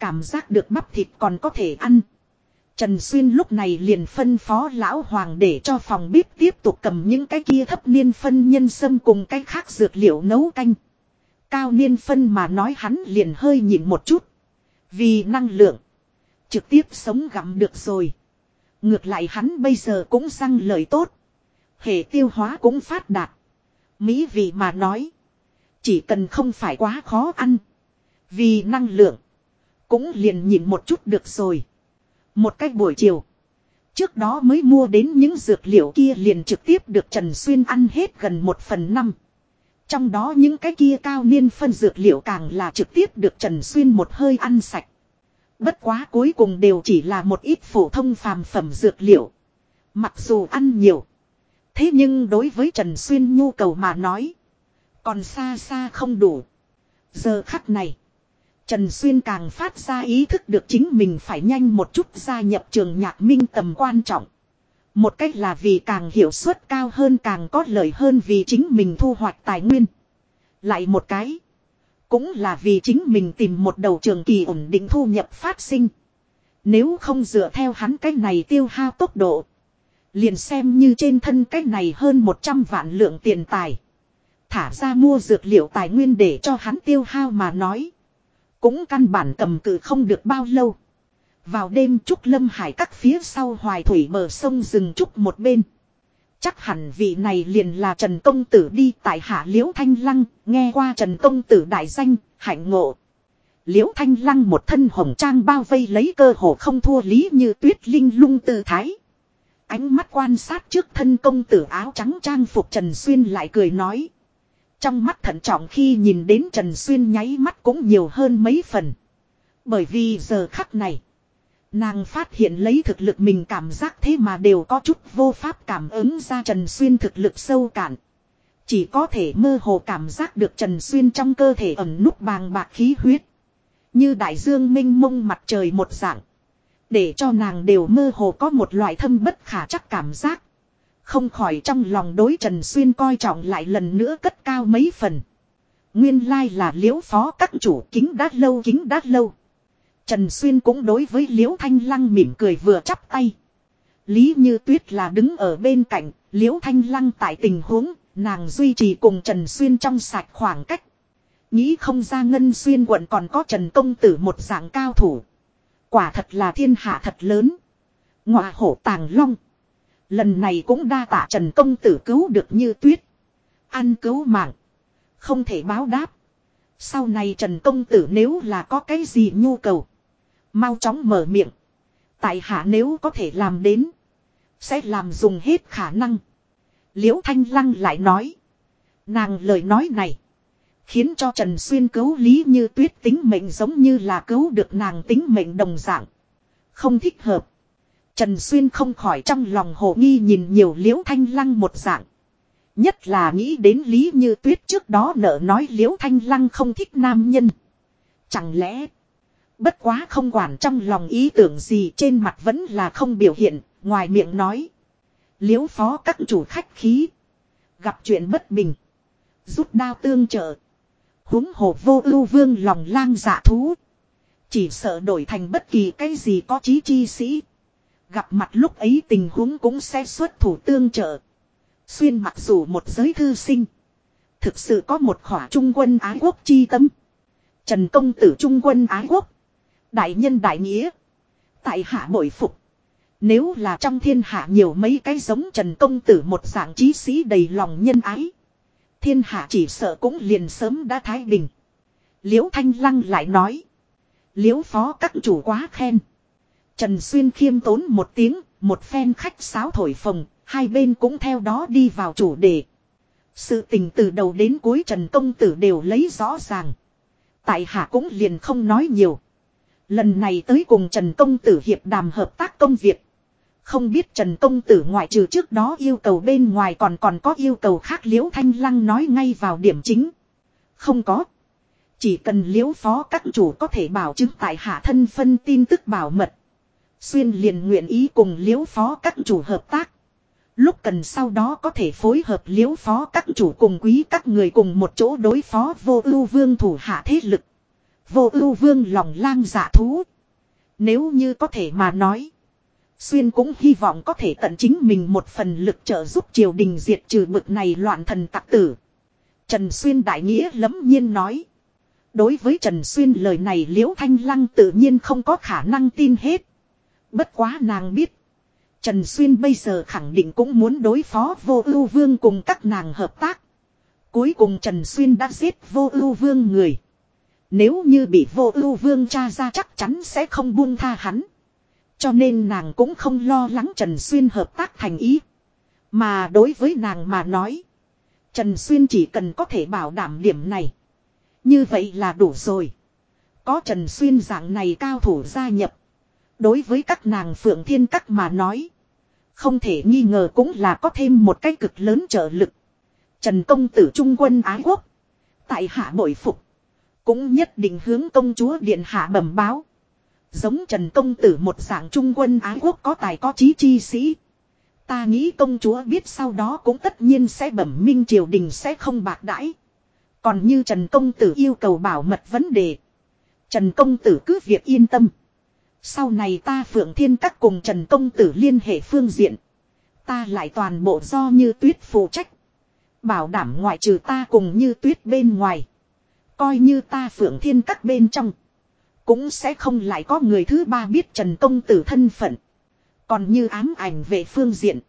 Cảm giác được bắp thịt còn có thể ăn. Trần Xuyên lúc này liền phân phó lão hoàng để cho phòng bếp tiếp tục cầm những cái kia thấp niên phân nhân sâm cùng cái khác dược liệu nấu canh. Cao niên phân mà nói hắn liền hơi nhịn một chút. Vì năng lượng. Trực tiếp sống gặm được rồi. Ngược lại hắn bây giờ cũng răng lời tốt. Hệ tiêu hóa cũng phát đạt. Mỹ vị mà nói. Chỉ cần không phải quá khó ăn. Vì năng lượng. Cũng liền nhìn một chút được rồi. Một cách buổi chiều. Trước đó mới mua đến những dược liệu kia liền trực tiếp được Trần Xuyên ăn hết gần một phần năm. Trong đó những cái kia cao niên phân dược liệu càng là trực tiếp được Trần Xuyên một hơi ăn sạch. Bất quá cuối cùng đều chỉ là một ít phổ thông phàm phẩm dược liệu. Mặc dù ăn nhiều. Thế nhưng đối với Trần Xuyên nhu cầu mà nói. Còn xa xa không đủ. Giờ khắc này. Trần Xuyên càng phát ra ý thức được chính mình phải nhanh một chút gia nhập trường nhạc minh tầm quan trọng. Một cách là vì càng hiệu suất cao hơn càng có lợi hơn vì chính mình thu hoạch tài nguyên. Lại một cái. Cũng là vì chính mình tìm một đầu trường kỳ ổn định thu nhập phát sinh. Nếu không dựa theo hắn cách này tiêu hao tốc độ. Liền xem như trên thân cách này hơn 100 vạn lượng tiền tài. Thả ra mua dược liệu tài nguyên để cho hắn tiêu hao mà nói. Cũng căn bản cầm cự không được bao lâu. Vào đêm Trúc Lâm Hải các phía sau hoài thủy bờ sông rừng Trúc một bên. Chắc hẳn vị này liền là Trần Công Tử đi tại hạ Liễu Thanh Lăng, nghe qua Trần Công Tử đại danh, hạnh ngộ. Liễu Thanh Lăng một thân hồng trang bao vây lấy cơ hồ không thua lý như tuyết linh lung tư thái. Ánh mắt quan sát trước thân công tử áo trắng trang phục Trần Xuyên lại cười nói. Trong mắt thận trọng khi nhìn đến Trần Xuyên nháy mắt cũng nhiều hơn mấy phần. Bởi vì giờ khắc này. Nàng phát hiện lấy thực lực mình cảm giác thế mà đều có chút vô pháp cảm ứng ra Trần Xuyên thực lực sâu cạn. Chỉ có thể mơ hồ cảm giác được Trần Xuyên trong cơ thể ẩm nút bàng bạc khí huyết. Như đại dương minh mông mặt trời một dạng. Để cho nàng đều mơ hồ có một loại thâm bất khả chắc cảm giác. Không khỏi trong lòng đối Trần Xuyên coi trọng lại lần nữa cất cao mấy phần. Nguyên lai là liễu phó các chủ kính đát lâu kính đát lâu. Trần Xuyên cũng đối với liễu thanh lăng mỉm cười vừa chắp tay. Lý như tuyết là đứng ở bên cạnh, liễu thanh lăng tại tình huống, nàng duy trì cùng Trần Xuyên trong sạch khoảng cách. Nghĩ không ra ngân xuyên quận còn có Trần Công Tử một dạng cao thủ. Quả thật là thiên hạ thật lớn. Ngọa hổ tàng long. Lần này cũng đa tạ Trần Công Tử cứu được như tuyết. Ăn cứu mạng. Không thể báo đáp. Sau này Trần Công Tử nếu là có cái gì nhu cầu. Mau chóng mở miệng. Tại hạ nếu có thể làm đến. Sẽ làm dùng hết khả năng. Liễu Thanh Lăng lại nói. Nàng lời nói này. Khiến cho Trần Xuyên cứu lý như tuyết tính mệnh giống như là cứu được nàng tính mệnh đồng dạng. Không thích hợp. Trần Xuyên không khỏi trong lòng hồ nghi nhìn nhiều liễu thanh lăng một dạng. Nhất là nghĩ đến lý như tuyết trước đó nợ nói liễu thanh lăng không thích nam nhân. Chẳng lẽ... Bất quá không quản trong lòng ý tưởng gì trên mặt vẫn là không biểu hiện, ngoài miệng nói. Liễu phó các chủ khách khí. Gặp chuyện bất bình. Rút đao tương trợ húng hồ vô ưu vương lòng lang dạ thú. Chỉ sợ đổi thành bất kỳ cái gì có chí chi sĩ. Gặp mặt lúc ấy tình huống cũng sẽ xuất thủ tương trợ. Xuyên mặc dù một giới thư sinh. Thực sự có một khỏa trung quân ái quốc chi tâm. Trần công tử trung quân ái quốc. Đại nhân đại nghĩa. Tại hạ bội phục. Nếu là trong thiên hạ nhiều mấy cái giống Trần công tử một dạng trí sĩ đầy lòng nhân ái. Thiên hạ chỉ sợ cũng liền sớm đã thái bình. Liễu Thanh Lăng lại nói. Liễu phó các chủ quá khen. Trần Xuyên khiêm tốn một tiếng, một phen khách sáo thổi phồng, hai bên cũng theo đó đi vào chủ đề. Sự tình từ đầu đến cuối Trần Công Tử đều lấy rõ ràng. Tại hạ cũng liền không nói nhiều. Lần này tới cùng Trần Công Tử hiệp đàm hợp tác công việc. Không biết Trần Công Tử ngoại trừ trước đó yêu cầu bên ngoài còn còn có yêu cầu khác Liễu Thanh Lăng nói ngay vào điểm chính. Không có. Chỉ cần Liễu Phó các chủ có thể bảo chứng tại hạ thân phân tin tức bảo mật. Xuyên liền nguyện ý cùng Liễu Phó các chủ hợp tác. Lúc cần sau đó có thể phối hợp Liễu Phó các chủ cùng quý các người cùng một chỗ đối phó vô ưu vương thủ hạ thế lực. Vô ưu vương lòng lang dạ thú. Nếu như có thể mà nói. Xuyên cũng hy vọng có thể tận chính mình một phần lực trợ giúp triều đình diệt trừ bực này loạn thần tặc tử. Trần Xuyên đại nghĩa lấm nhiên nói. Đối với Trần Xuyên lời này Liễu Thanh Lăng tự nhiên không có khả năng tin hết. Bất quá nàng biết. Trần Xuyên bây giờ khẳng định cũng muốn đối phó vô ưu vương cùng các nàng hợp tác. Cuối cùng Trần Xuyên đã giết vô ưu vương người. Nếu như bị vô ưu vương tra ra chắc chắn sẽ không buông tha hắn. Cho nên nàng cũng không lo lắng Trần Xuyên hợp tác thành ý. Mà đối với nàng mà nói. Trần Xuyên chỉ cần có thể bảo đảm điểm này. Như vậy là đủ rồi. Có Trần Xuyên dạng này cao thủ gia nhập. Đối với các nàng phượng thiên các mà nói. Không thể nghi ngờ cũng là có thêm một cái cực lớn trợ lực. Trần công tử trung quân ái quốc. Tại hạ bội phục. Cũng nhất định hướng công chúa điện hạ bẩm báo. Giống Trần Công Tử một dạng trung quân Ái Quốc có tài có trí chi sĩ. Ta nghĩ công chúa biết sau đó cũng tất nhiên sẽ bẩm minh triều đình sẽ không bạc đãi. Còn như Trần Công Tử yêu cầu bảo mật vấn đề. Trần Công Tử cứ việc yên tâm. Sau này ta Phượng Thiên Các cùng Trần Công Tử liên hệ phương diện. Ta lại toàn bộ do như tuyết phụ trách. Bảo đảm ngoại trừ ta cùng như tuyết bên ngoài. Coi như ta Phượng Thiên Các bên trong. Cũng sẽ không lại có người thứ ba biết Trần Công Tử thân phận. Còn như ám ảnh về phương diện.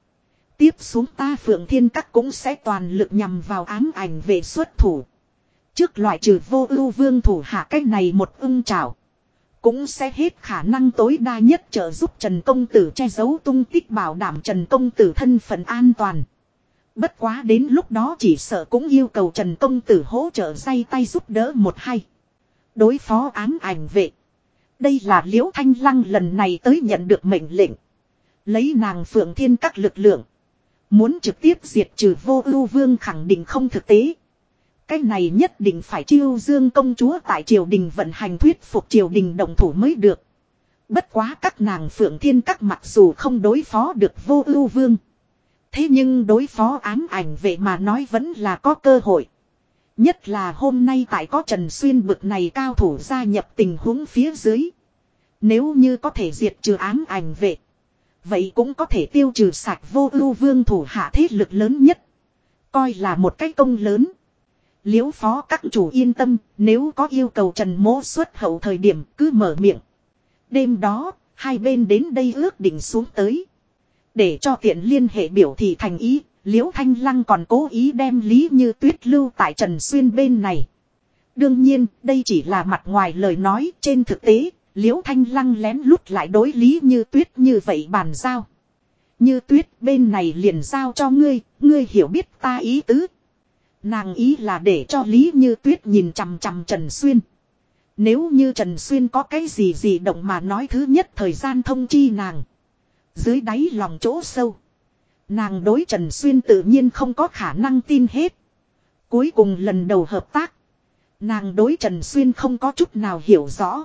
Tiếp xuống ta Phượng Thiên Các cũng sẽ toàn lực nhằm vào ám ảnh về xuất thủ. Trước loại trừ vô ưu vương thủ hạ cách này một ưng trào. Cũng sẽ hết khả năng tối đa nhất trợ giúp Trần Công Tử che giấu tung tích bảo đảm Trần Công Tử thân phận an toàn. Bất quá đến lúc đó chỉ sợ cũng yêu cầu Trần Công Tử hỗ trợ say tay giúp đỡ một hai. Đối phó ám ảnh vệ. Đây là Liễu Thanh Lăng lần này tới nhận được mệnh lệnh. Lấy nàng phượng thiên các lực lượng. Muốn trực tiếp diệt trừ vô ưu vương khẳng định không thực tế. Cái này nhất định phải chiêu dương công chúa tại triều đình vận hành thuyết phục triều đình đồng thủ mới được. Bất quá các nàng phượng thiên các mặc dù không đối phó được vô ưu vương. Thế nhưng đối phó ám ảnh vệ mà nói vẫn là có cơ hội. Nhất là hôm nay tại có Trần Xuyên bực này cao thủ gia nhập tình huống phía dưới. Nếu như có thể diệt trừ ám ảnh vệ. Vậy cũng có thể tiêu trừ sạch vô ưu vương thủ hạ thế lực lớn nhất. Coi là một cái công lớn. Liễu phó các chủ yên tâm, nếu có yêu cầu Trần Mỗ xuất hậu thời điểm cứ mở miệng. Đêm đó, hai bên đến đây ước định xuống tới. Để cho tiện liên hệ biểu thị thành ý, Liễu Thanh Lăng còn cố ý đem Lý Như Tuyết lưu tại Trần Xuyên bên này. Đương nhiên, đây chỉ là mặt ngoài lời nói, trên thực tế, Liễu Thanh Lăng lén lút lại đối Lý Như Tuyết như vậy bàn giao. Như Tuyết bên này liền giao cho ngươi, ngươi hiểu biết ta ý tứ. Nàng ý là để cho Lý Như Tuyết nhìn chằm chằm Trần Xuyên. Nếu như Trần Xuyên có cái gì gì động mà nói thứ nhất thời gian thông chi nàng. Dưới đáy lòng chỗ sâu. Nàng đối Trần Xuyên tự nhiên không có khả năng tin hết. Cuối cùng lần đầu hợp tác. Nàng đối Trần Xuyên không có chút nào hiểu rõ.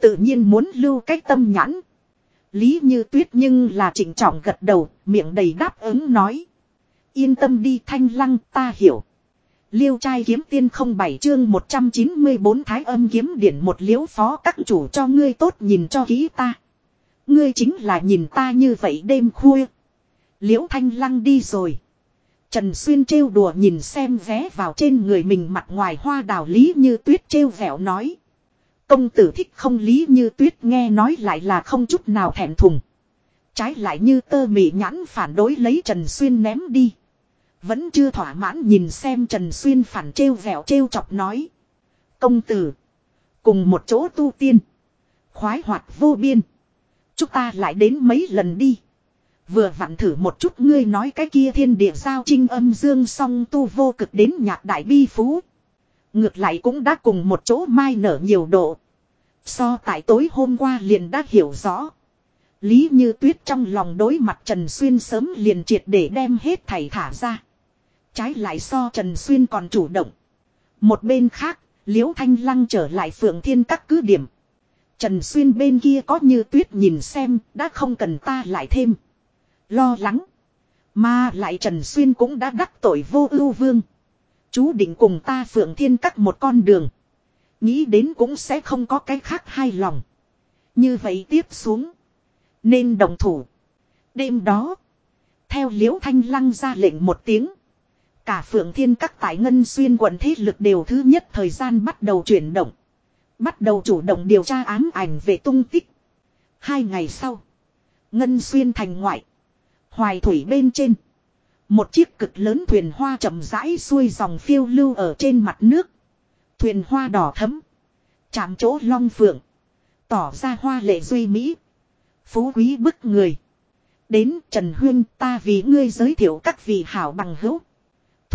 Tự nhiên muốn lưu cách tâm nhãn. Lý như tuyết nhưng là chỉnh trọng gật đầu, miệng đầy đáp ứng nói. Yên tâm đi thanh lăng ta hiểu. Liêu trai kiếm tiên không bảy chương 194 thái âm kiếm điển một liễu phó các chủ cho ngươi tốt nhìn cho kỹ ta. Ngươi chính là nhìn ta như vậy đêm khuya. Liễu thanh lăng đi rồi. Trần Xuyên trêu đùa nhìn xem vé vào trên người mình mặt ngoài hoa đào lý như tuyết trêu vẻo nói. Công tử thích không lý như tuyết nghe nói lại là không chút nào thẹn thùng. Trái lại như tơ mị nhãn phản đối lấy Trần Xuyên ném đi. Vẫn chưa thỏa mãn nhìn xem Trần Xuyên phản trêu vẻo trêu chọc nói. Công tử. Cùng một chỗ tu tiên. Khoái hoạt vô biên. Chúng ta lại đến mấy lần đi. Vừa vặn thử một chút ngươi nói cái kia thiên địa giao trinh âm dương song tu vô cực đến nhạc đại bi phú. Ngược lại cũng đã cùng một chỗ mai nở nhiều độ. So tại tối hôm qua liền đã hiểu rõ. Lý như tuyết trong lòng đối mặt Trần Xuyên sớm liền triệt để đem hết thảy thả ra. Trái lại so Trần Xuyên còn chủ động. Một bên khác, Liễu Thanh Lăng trở lại phượng thiên các cứ điểm. Trần Xuyên bên kia có như tuyết nhìn xem, đã không cần ta lại thêm. Lo lắng. Mà lại Trần Xuyên cũng đã đắc tội vô ưu vương. Chú định cùng ta phượng thiên các một con đường. Nghĩ đến cũng sẽ không có cái khác hai lòng. Như vậy tiếp xuống. Nên đồng thủ. Đêm đó. Theo liễu thanh lăng ra lệnh một tiếng. Cả phượng thiên các tại ngân xuyên quận thế lực đều thứ nhất thời gian bắt đầu chuyển động. Bắt đầu chủ động điều tra ám ảnh về tung tích. Hai ngày sau. Ngân xuyên thành ngoại. Hoài thủy bên trên. Một chiếc cực lớn thuyền hoa chậm rãi xuôi dòng phiêu lưu ở trên mặt nước. Thuyền hoa đỏ thấm. Chạm chỗ long phượng. Tỏ ra hoa lệ duy mỹ. Phú quý bức người. Đến Trần Huyên ta vì ngươi giới thiệu các vị hảo bằng hữu.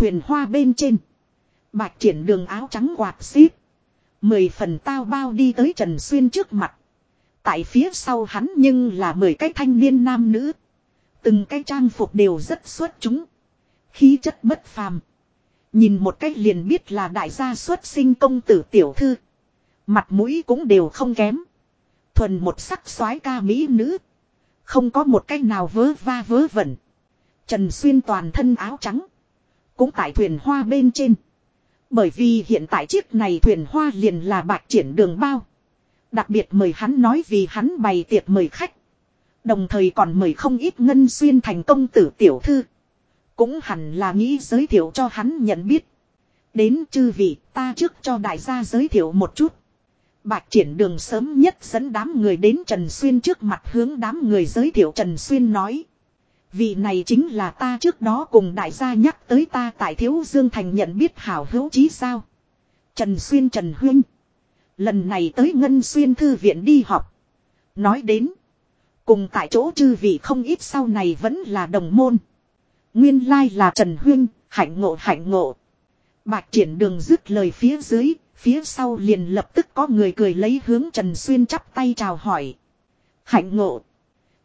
Thuyền hoa bên trên. Bạch triển đường áo trắng quạt xíp. Mười phần tao bao đi tới Trần Xuyên trước mặt. Tại phía sau hắn nhưng là mười cái thanh niên nam nữ. Từng cái trang phục đều rất xuất chúng. Khí chất bất phàm. Nhìn một cách liền biết là đại gia xuất sinh công tử tiểu thư. Mặt mũi cũng đều không kém. Thuần một sắc soái ca mỹ nữ. Không có một cách nào vớ va vớ vẩn. Trần Xuyên toàn thân áo trắng. Cũng tại thuyền hoa bên trên. Bởi vì hiện tại chiếc này thuyền hoa liền là bạc triển đường bao. Đặc biệt mời hắn nói vì hắn bày tiệc mời khách. Đồng thời còn mời không ít ngân xuyên thành công tử tiểu thư. Cũng hẳn là nghĩ giới thiệu cho hắn nhận biết. Đến chư vị, ta trước cho đại gia giới thiệu một chút. Bạch triển đường sớm nhất dẫn đám người đến Trần Xuyên trước mặt hướng đám người giới thiệu Trần Xuyên nói. Vị này chính là ta trước đó cùng đại gia nhắc tới ta tại Thiếu Dương Thành nhận biết hảo hữu chí sao. Trần Xuyên Trần Huyên. Lần này tới Ngân Xuyên Thư Viện đi học. Nói đến. Cùng tại chỗ chư vị không ít sau này vẫn là đồng môn. Nguyên lai là Trần Huyên, hạnh ngộ hạnh ngộ. Bạch triển đường dứt lời phía dưới, phía sau liền lập tức có người cười lấy hướng Trần Xuyên chắp tay chào hỏi. Hạnh ngộ.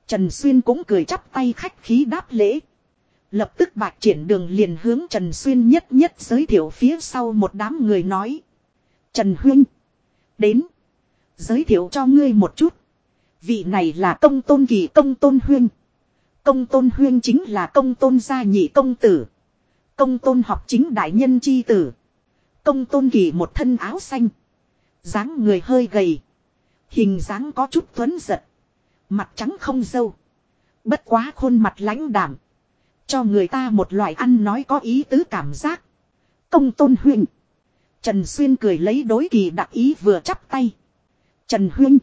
Trần Xuyên cũng cười chắp tay khách khí đáp lễ. Lập tức bạc triển đường liền hướng Trần Xuyên nhất nhất giới thiệu phía sau một đám người nói. Trần Huyên. Đến. Giới thiệu cho ngươi một chút. Vị này là công tôn kỳ công tôn huyên. Công tôn huyên chính là công tôn gia nhị công tử. Công tôn học chính đại nhân chi tử. Công tôn kỳ một thân áo xanh. dáng người hơi gầy. Hình dáng có chút tuấn giật. Mặt trắng không dâu. Bất quá khuôn mặt lãnh đảm. Cho người ta một loại ăn nói có ý tứ cảm giác. Công tôn huyên. Trần Xuyên cười lấy đối kỳ đặc ý vừa chắp tay. Trần Huyên.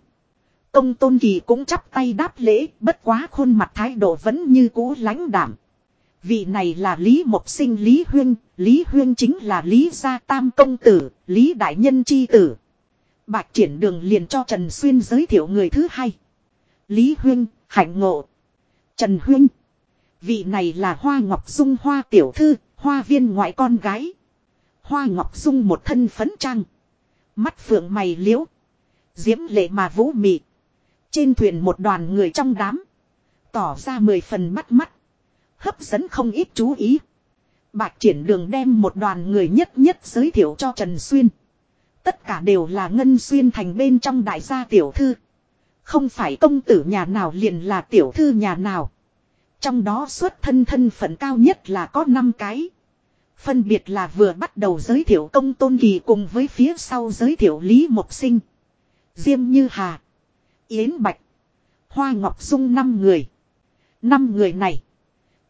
Công tôn kỳ cũng chắp tay đáp lễ, bất quá khuôn mặt thái độ vẫn như cũ lãnh đảm. Vị này là Lý Mộc Sinh Lý Huyên, Lý Huyên chính là Lý Gia Tam Công Tử, Lý Đại Nhân Chi Tử. Bạch triển đường liền cho Trần Xuyên giới thiệu người thứ hai. Lý Huyên, Hạnh Ngộ. Trần Huyên. Vị này là Hoa Ngọc Dung Hoa Tiểu Thư, Hoa Viên ngoại con gái. Hoa Ngọc Dung một thân phấn trang. Mắt phượng mày liễu. Diễm lệ mà vũ mị. Trên thuyền một đoàn người trong đám. Tỏ ra mười phần bắt mắt. Hấp dẫn không ít chú ý. Bạch triển đường đem một đoàn người nhất nhất giới thiệu cho Trần Xuyên. Tất cả đều là Ngân Xuyên thành bên trong đại gia tiểu thư. Không phải công tử nhà nào liền là tiểu thư nhà nào. Trong đó xuất thân thân phận cao nhất là có 5 cái. Phân biệt là vừa bắt đầu giới thiệu công tôn kỳ cùng với phía sau giới thiệu Lý Mộc Sinh. Diêm Như Hà. Yến Bạch. Hoa Ngọc Dung năm người. Năm người này.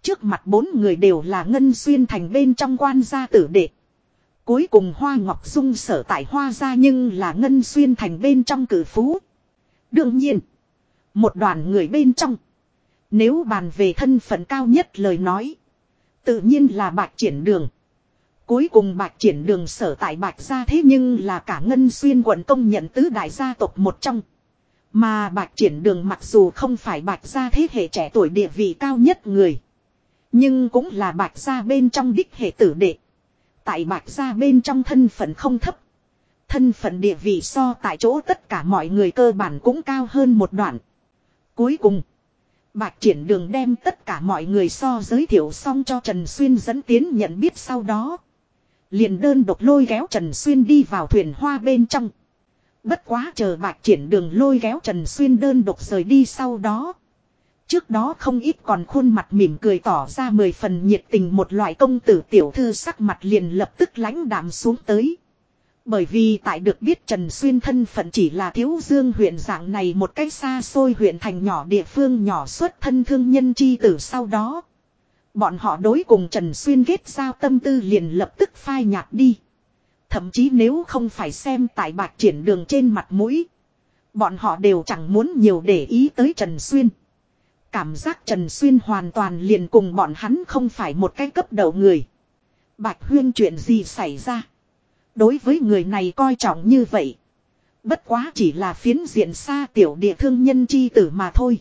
Trước mặt bốn người đều là ngân xuyên thành bên trong quan gia tử đệ. Cuối cùng Hoa Ngọc Dung sở tại Hoa gia nhưng là ngân xuyên thành bên trong cử phú. Đương nhiên. Một đoàn người bên trong. Nếu bàn về thân phận cao nhất lời nói. Tự nhiên là bạch triển đường. Cuối cùng bạch triển đường sở tại bạch gia thế nhưng là cả ngân xuyên quận công nhận tứ đại gia tộc một trong. Mà bạch triển đường mặc dù không phải bạch gia thế hệ trẻ tuổi địa vị cao nhất người. Nhưng cũng là bạch gia bên trong đích hệ tử đệ. Tại bạch gia bên trong thân phận không thấp. Thân phận địa vị so tại chỗ tất cả mọi người cơ bản cũng cao hơn một đoạn. Cuối cùng. Bạch triển đường đem tất cả mọi người so giới thiệu xong cho Trần Xuyên dẫn tiến nhận biết sau đó. Liền đơn độc lôi kéo Trần Xuyên đi vào thuyền hoa bên trong. Bất quá chờ bạch triển đường lôi kéo Trần Xuyên đơn độc rời đi sau đó. Trước đó không ít còn khuôn mặt mỉm cười tỏ ra mười phần nhiệt tình một loại công tử tiểu thư sắc mặt liền lập tức lãnh đạm xuống tới. Bởi vì tại được biết Trần Xuyên thân phận chỉ là thiếu dương huyện dạng này một cách xa xôi huyện thành nhỏ địa phương nhỏ xuất thân thương nhân chi tử sau đó. Bọn họ đối cùng Trần Xuyên ghét giao tâm tư liền lập tức phai nhạt đi. Thậm chí nếu không phải xem tại bạc triển đường trên mặt mũi. Bọn họ đều chẳng muốn nhiều để ý tới Trần Xuyên. Cảm giác Trần Xuyên hoàn toàn liền cùng bọn hắn không phải một cái cấp đầu người. Bạch Huyên chuyện gì xảy ra? Đối với người này coi trọng như vậy. Bất quá chỉ là phiến diện xa tiểu địa thương nhân chi tử mà thôi.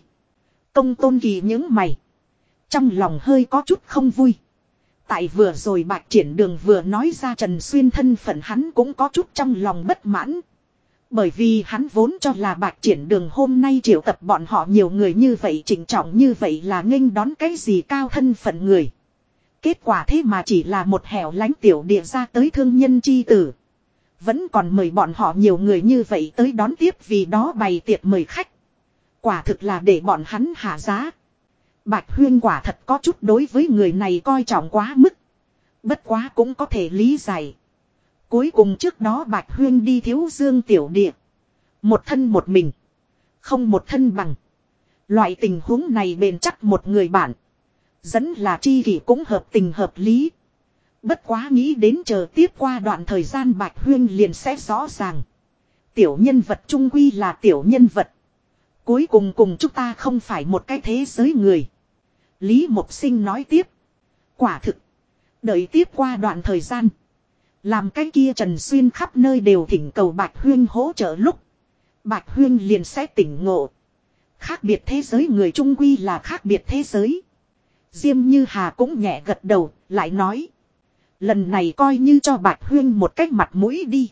Công tôn kỳ những mày. Trong lòng hơi có chút không vui. Tại vừa rồi bạc triển đường vừa nói ra Trần Xuyên thân phận hắn cũng có chút trong lòng bất mãn. Bởi vì hắn vốn cho là bạc triển đường hôm nay triệu tập bọn họ nhiều người như vậy, chỉnh trọng như vậy là nghênh đón cái gì cao thân phận người. Kết quả thế mà chỉ là một hẻo lánh tiểu địa ra tới thương nhân chi tử. Vẫn còn mời bọn họ nhiều người như vậy tới đón tiếp vì đó bày tiệc mời khách. Quả thực là để bọn hắn hạ giá. Bạch Huyên quả thật có chút đối với người này coi trọng quá mức. Bất quá cũng có thể lý giải. Cuối cùng trước đó Bạch Huyên đi thiếu dương tiểu địa. Một thân một mình. Không một thân bằng. Loại tình huống này bền chắc một người bạn. Dẫn là chi kỷ cũng hợp tình hợp lý. Bất quá nghĩ đến chờ tiếp qua đoạn thời gian Bạch Huyên liền sẽ rõ ràng. Tiểu nhân vật trung quy là tiểu nhân vật. Cuối cùng cùng chúng ta không phải một cái thế giới người. Lý Mộc Sinh nói tiếp. Quả thực. Đợi tiếp qua đoạn thời gian. Làm cái kia Trần Xuyên khắp nơi đều thỉnh cầu Bạch Huyên hỗ trợ lúc. Bạch Huyên liền sẽ tỉnh ngộ. Khác biệt thế giới người trung quy là khác biệt thế giới. Diêm Như Hà cũng nhẹ gật đầu, lại nói. Lần này coi như cho Bạch Huyên một cách mặt mũi đi.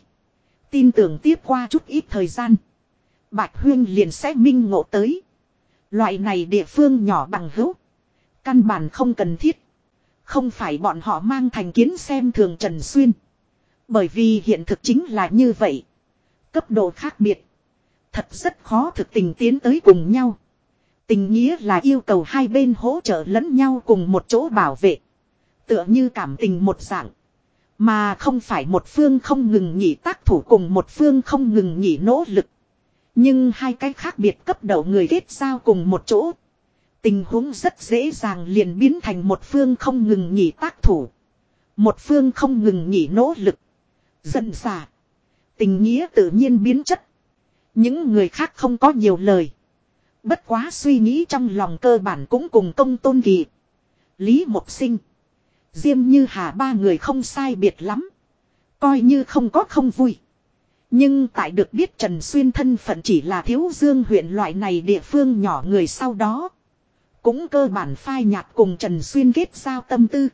Tin tưởng tiếp qua chút ít thời gian. Bạch Huyên liền sẽ minh ngộ tới. Loại này địa phương nhỏ bằng hữu. Căn bản không cần thiết. Không phải bọn họ mang thành kiến xem thường Trần Xuyên. Bởi vì hiện thực chính là như vậy. Cấp độ khác biệt. Thật rất khó thực tình tiến tới cùng nhau. Tình nghĩa là yêu cầu hai bên hỗ trợ lẫn nhau cùng một chỗ bảo vệ. Tựa như cảm tình một dạng. Mà không phải một phương không ngừng nghỉ tác thủ cùng một phương không ngừng nghỉ nỗ lực. Nhưng hai cái khác biệt cấp đầu người kết giao cùng một chỗ. Tình huống rất dễ dàng liền biến thành một phương không ngừng nghỉ tác thủ. Một phương không ngừng nghỉ nỗ lực. Dần xà. Tình nghĩa tự nhiên biến chất. Những người khác không có nhiều lời. Bất quá suy nghĩ trong lòng cơ bản cũng cùng công tôn kỳ. Lý Mộc Sinh. Diêm như hà ba người không sai biệt lắm. Coi như không có không vui. Nhưng tại được biết Trần Xuyên thân phận chỉ là thiếu dương huyện loại này địa phương nhỏ người sau đó. Cũng cơ bản phai nhạt cùng Trần Xuyên kết giao tâm tư.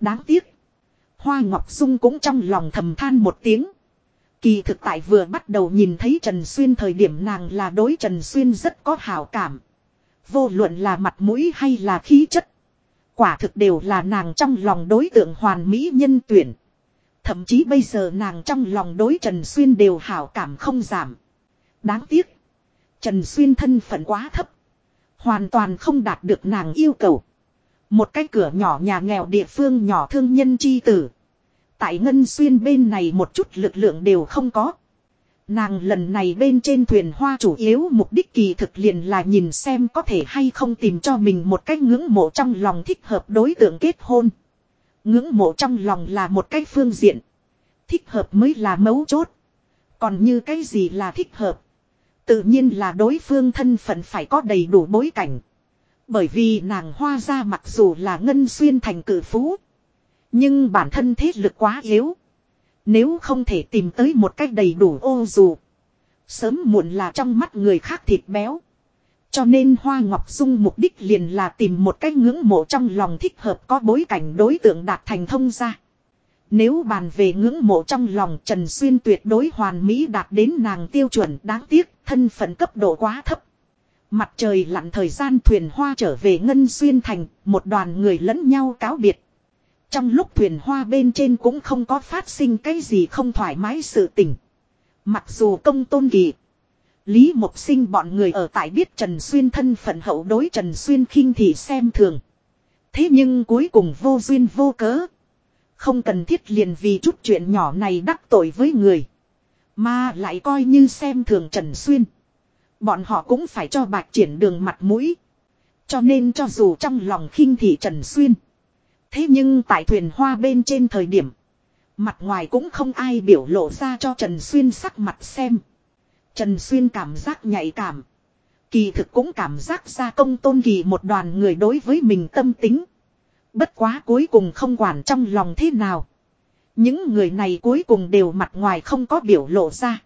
Đáng tiếc. Hoa Ngọc Dung cũng trong lòng thầm than một tiếng. Kỳ thực tại vừa bắt đầu nhìn thấy Trần Xuyên thời điểm nàng là đối Trần Xuyên rất có hảo cảm. Vô luận là mặt mũi hay là khí chất. Quả thực đều là nàng trong lòng đối tượng hoàn mỹ nhân tuyển. Thậm chí bây giờ nàng trong lòng đối Trần Xuyên đều hảo cảm không giảm. Đáng tiếc. Trần Xuyên thân phận quá thấp. Hoàn toàn không đạt được nàng yêu cầu. Một cái cửa nhỏ nhà nghèo địa phương nhỏ thương nhân chi tử. Tại Ngân Xuyên bên này một chút lực lượng đều không có. Nàng lần này bên trên thuyền hoa chủ yếu mục đích kỳ thực liền là nhìn xem có thể hay không tìm cho mình một cách ngưỡng mộ trong lòng thích hợp đối tượng kết hôn. Ngưỡng mộ trong lòng là một cách phương diện. Thích hợp mới là mấu chốt. Còn như cái gì là thích hợp. Tự nhiên là đối phương thân phận phải có đầy đủ bối cảnh. Bởi vì nàng hoa ra mặc dù là ngân xuyên thành cử phú. Nhưng bản thân thế lực quá yếu. Nếu không thể tìm tới một cách đầy đủ ô dù. Sớm muộn là trong mắt người khác thịt béo. Cho nên Hoa Ngọc Dung mục đích liền là tìm một cách ngưỡng mộ trong lòng thích hợp có bối cảnh đối tượng đạt thành thông ra. Nếu bàn về ngưỡng mộ trong lòng Trần Xuyên tuyệt đối hoàn mỹ đạt đến nàng tiêu chuẩn đáng tiếc thân phận cấp độ quá thấp. Mặt trời lặn thời gian thuyền hoa trở về Ngân Xuyên Thành, một đoàn người lẫn nhau cáo biệt. Trong lúc thuyền hoa bên trên cũng không có phát sinh cái gì không thoải mái sự tình. Mặc dù công tôn kỳ. Lý Mộc Sinh bọn người ở tại biết Trần Xuyên thân phận hậu đối Trần Xuyên khinh thì xem thường. Thế nhưng cuối cùng vô duyên vô cớ. Không cần thiết liền vì chút chuyện nhỏ này đắc tội với người. Mà lại coi như xem thường Trần Xuyên. Bọn họ cũng phải cho bạc triển đường mặt mũi. Cho nên cho dù trong lòng khinh thị Trần Xuyên. Thế nhưng tại thuyền hoa bên trên thời điểm. Mặt ngoài cũng không ai biểu lộ ra cho Trần Xuyên sắc mặt xem. Trần Xuyên cảm giác nhạy cảm. Kỳ thực cũng cảm giác ra công tôn kỳ một đoàn người đối với mình tâm tính. Bất quá cuối cùng không quản trong lòng thế nào. Những người này cuối cùng đều mặt ngoài không có biểu lộ ra.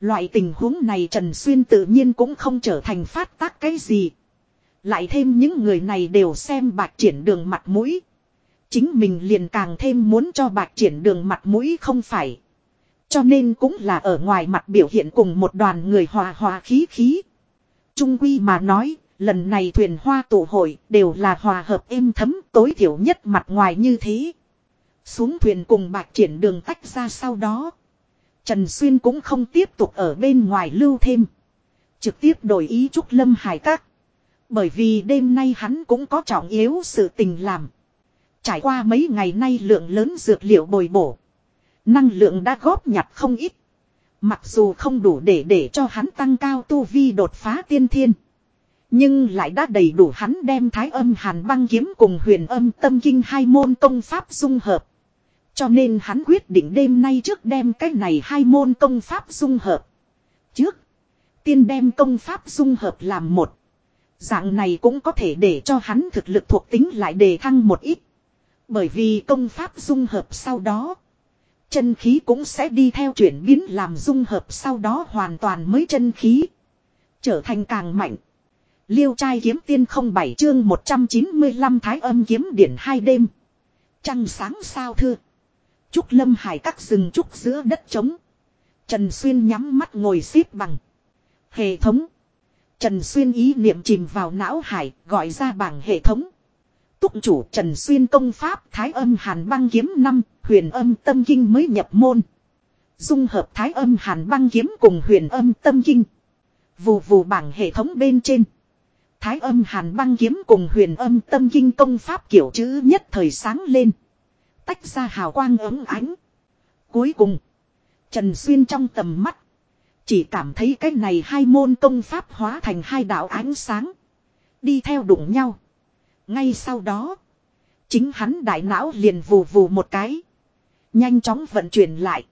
Loại tình huống này Trần Xuyên tự nhiên cũng không trở thành phát tác cái gì. Lại thêm những người này đều xem bạc triển đường mặt mũi. Chính mình liền càng thêm muốn cho bạc triển đường mặt mũi không phải. Cho nên cũng là ở ngoài mặt biểu hiện cùng một đoàn người hòa hòa khí khí. Trung quy mà nói, lần này thuyền hoa tụ hội đều là hòa hợp êm thấm tối thiểu nhất mặt ngoài như thế. Xuống thuyền cùng bạc triển đường tách ra sau đó. Trần Xuyên cũng không tiếp tục ở bên ngoài lưu thêm. Trực tiếp đổi ý Trúc Lâm Hải Các. Bởi vì đêm nay hắn cũng có trọng yếu sự tình làm. Trải qua mấy ngày nay lượng lớn dược liệu bồi bổ. Năng lượng đã góp nhặt không ít. Mặc dù không đủ để để cho hắn tăng cao tu vi đột phá tiên thiên. Nhưng lại đã đầy đủ hắn đem thái âm hàn băng kiếm cùng huyền âm tâm kinh hai môn công pháp dung hợp. Cho nên hắn quyết định đêm nay trước đem cái này hai môn công pháp dung hợp. Trước, tiên đem công pháp dung hợp làm một. Dạng này cũng có thể để cho hắn thực lực thuộc tính lại đề thăng một ít. Bởi vì công pháp dung hợp sau đó. Chân khí cũng sẽ đi theo chuyển biến làm dung hợp sau đó hoàn toàn mới chân khí. Trở thành càng mạnh. Liêu trai kiếm tiên không bảy chương 195 thái âm kiếm điển hai đêm. Trăng sáng sao thưa. Trúc lâm hải các rừng trúc giữa đất trống. Trần Xuyên nhắm mắt ngồi xếp bằng. Hệ thống. Trần Xuyên ý niệm chìm vào não hải, gọi ra bảng hệ thống. Túc chủ Trần Xuyên công pháp Thái âm hàn băng kiếm 5, huyền âm tâm kinh mới nhập môn. Dung hợp Thái âm hàn băng kiếm cùng huyền âm tâm kinh. Vù vù bảng hệ thống bên trên. Thái âm hàn băng kiếm cùng huyền âm tâm kinh công pháp kiểu chữ nhất thời sáng lên. Tách ra hào quang ấm ánh. Cuối cùng. Trần Xuyên trong tầm mắt. Chỉ cảm thấy cái này hai môn công pháp hóa thành hai đạo ánh sáng. Đi theo đụng nhau. Ngay sau đó. Chính hắn đại não liền vù vù một cái. Nhanh chóng vận chuyển lại.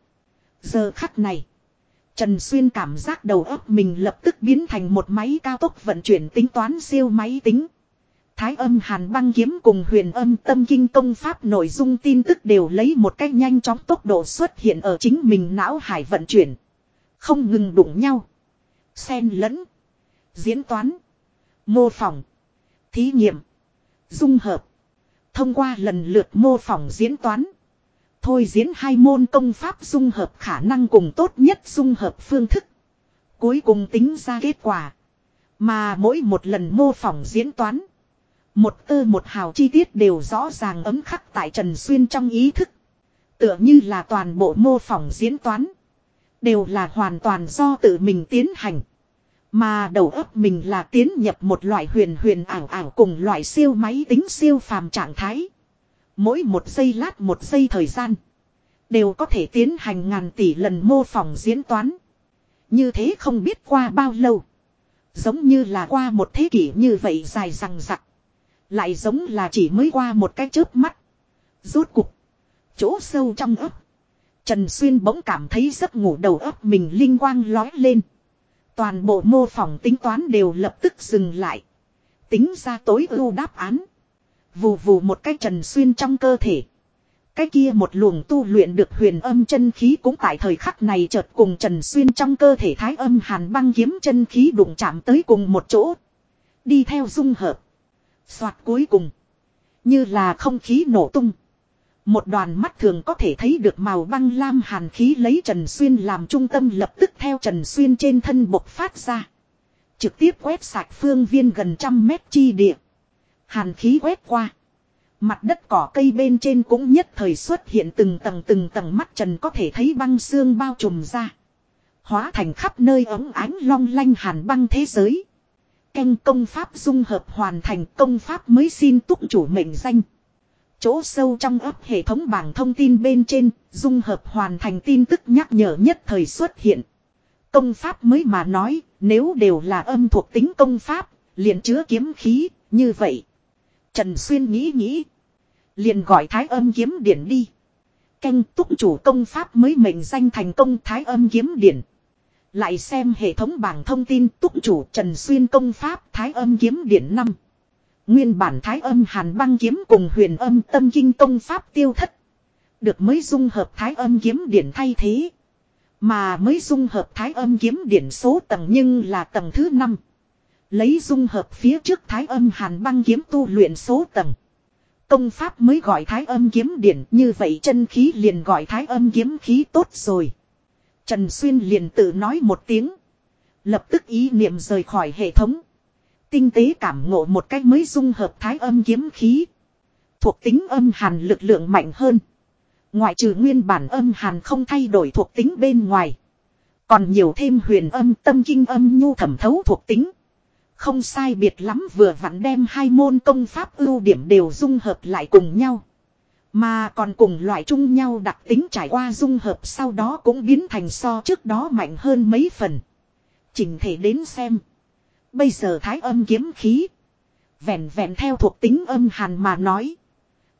Giờ khắc này. Trần Xuyên cảm giác đầu óc mình lập tức biến thành một máy cao tốc vận chuyển tính toán siêu máy tính. Thái âm hàn băng kiếm cùng huyền âm tâm kinh công pháp nội dung tin tức đều lấy một cách nhanh chóng tốc độ xuất hiện ở chính mình não hải vận chuyển. Không ngừng đụng nhau. Xen lẫn. Diễn toán. Mô phỏng. Thí nghiệm. Dung hợp. Thông qua lần lượt mô phỏng diễn toán. Thôi diễn hai môn công pháp dung hợp khả năng cùng tốt nhất dung hợp phương thức. Cuối cùng tính ra kết quả. Mà mỗi một lần mô phỏng diễn toán. Một tơ một hào chi tiết đều rõ ràng ấm khắc tại Trần Xuyên trong ý thức. Tựa như là toàn bộ mô phỏng diễn toán. Đều là hoàn toàn do tự mình tiến hành. Mà đầu óc mình là tiến nhập một loại huyền huyền ảo ảo cùng loại siêu máy tính siêu phàm trạng thái. Mỗi một giây lát một giây thời gian. Đều có thể tiến hành ngàn tỷ lần mô phỏng diễn toán. Như thế không biết qua bao lâu. Giống như là qua một thế kỷ như vậy dài rằng rặc. Lại giống là chỉ mới qua một cái chớp mắt. Rốt cục. Chỗ sâu trong ấp. Trần Xuyên bỗng cảm thấy giấc ngủ đầu ấp mình linh quang lói lên. Toàn bộ mô phỏng tính toán đều lập tức dừng lại. Tính ra tối ưu đáp án. Vù vù một cái trần xuyên trong cơ thể. Cái kia một luồng tu luyện được huyền âm chân khí cũng tại thời khắc này chợt cùng trần xuyên trong cơ thể thái âm hàn băng kiếm chân khí đụng chạm tới cùng một chỗ. Đi theo dung hợp. Xoạt cuối cùng. Như là không khí nổ tung. Một đoàn mắt thường có thể thấy được màu băng lam hàn khí lấy Trần Xuyên làm trung tâm lập tức theo Trần Xuyên trên thân bộc phát ra. Trực tiếp quét sạch phương viên gần trăm mét chi địa. Hàn khí quét qua. Mặt đất cỏ cây bên trên cũng nhất thời xuất hiện từng tầng từng tầng mắt trần có thể thấy băng xương bao trùm ra. Hóa thành khắp nơi ấm ánh long lanh hàn băng thế giới. Canh công pháp dung hợp hoàn thành công pháp mới xin túc chủ mệnh danh. Chỗ sâu trong ấp hệ thống bảng thông tin bên trên, dung hợp hoàn thành tin tức nhắc nhở nhất thời xuất hiện. Công pháp mới mà nói, nếu đều là âm thuộc tính công pháp, liền chứa kiếm khí, như vậy. Trần Xuyên nghĩ nghĩ. Liền gọi thái âm kiếm điển đi. Canh túc chủ công pháp mới mệnh danh thành công thái âm kiếm điển. Lại xem hệ thống bảng thông tin túc chủ Trần Xuyên công pháp thái âm kiếm điển 5. Nguyên bản thái âm hàn băng kiếm cùng huyền âm tâm kinh công pháp tiêu thất. Được mới dung hợp thái âm kiếm điển thay thế. Mà mới dung hợp thái âm kiếm điển số tầng nhưng là tầng thứ 5. Lấy dung hợp phía trước thái âm hàn băng kiếm tu luyện số tầng. Công pháp mới gọi thái âm kiếm điển như vậy chân khí liền gọi thái âm kiếm khí tốt rồi. Trần Xuyên liền tự nói một tiếng. Lập tức ý niệm rời khỏi hệ thống. Tinh tế cảm ngộ một cách mới dung hợp thái âm kiếm khí. Thuộc tính âm hàn lực lượng mạnh hơn. Ngoại trừ nguyên bản âm hàn không thay đổi thuộc tính bên ngoài. Còn nhiều thêm huyền âm, tâm kinh âm, nhu thẩm thấu thuộc tính. Không sai biệt lắm vừa vặn đem hai môn công pháp ưu điểm đều dung hợp lại cùng nhau. Mà còn cùng loại chung nhau đặc tính trải qua dung hợp sau đó cũng biến thành so trước đó mạnh hơn mấy phần. Chỉnh thể đến xem. Bây giờ thái âm kiếm khí. Vẹn vẹn theo thuộc tính âm hàn mà nói.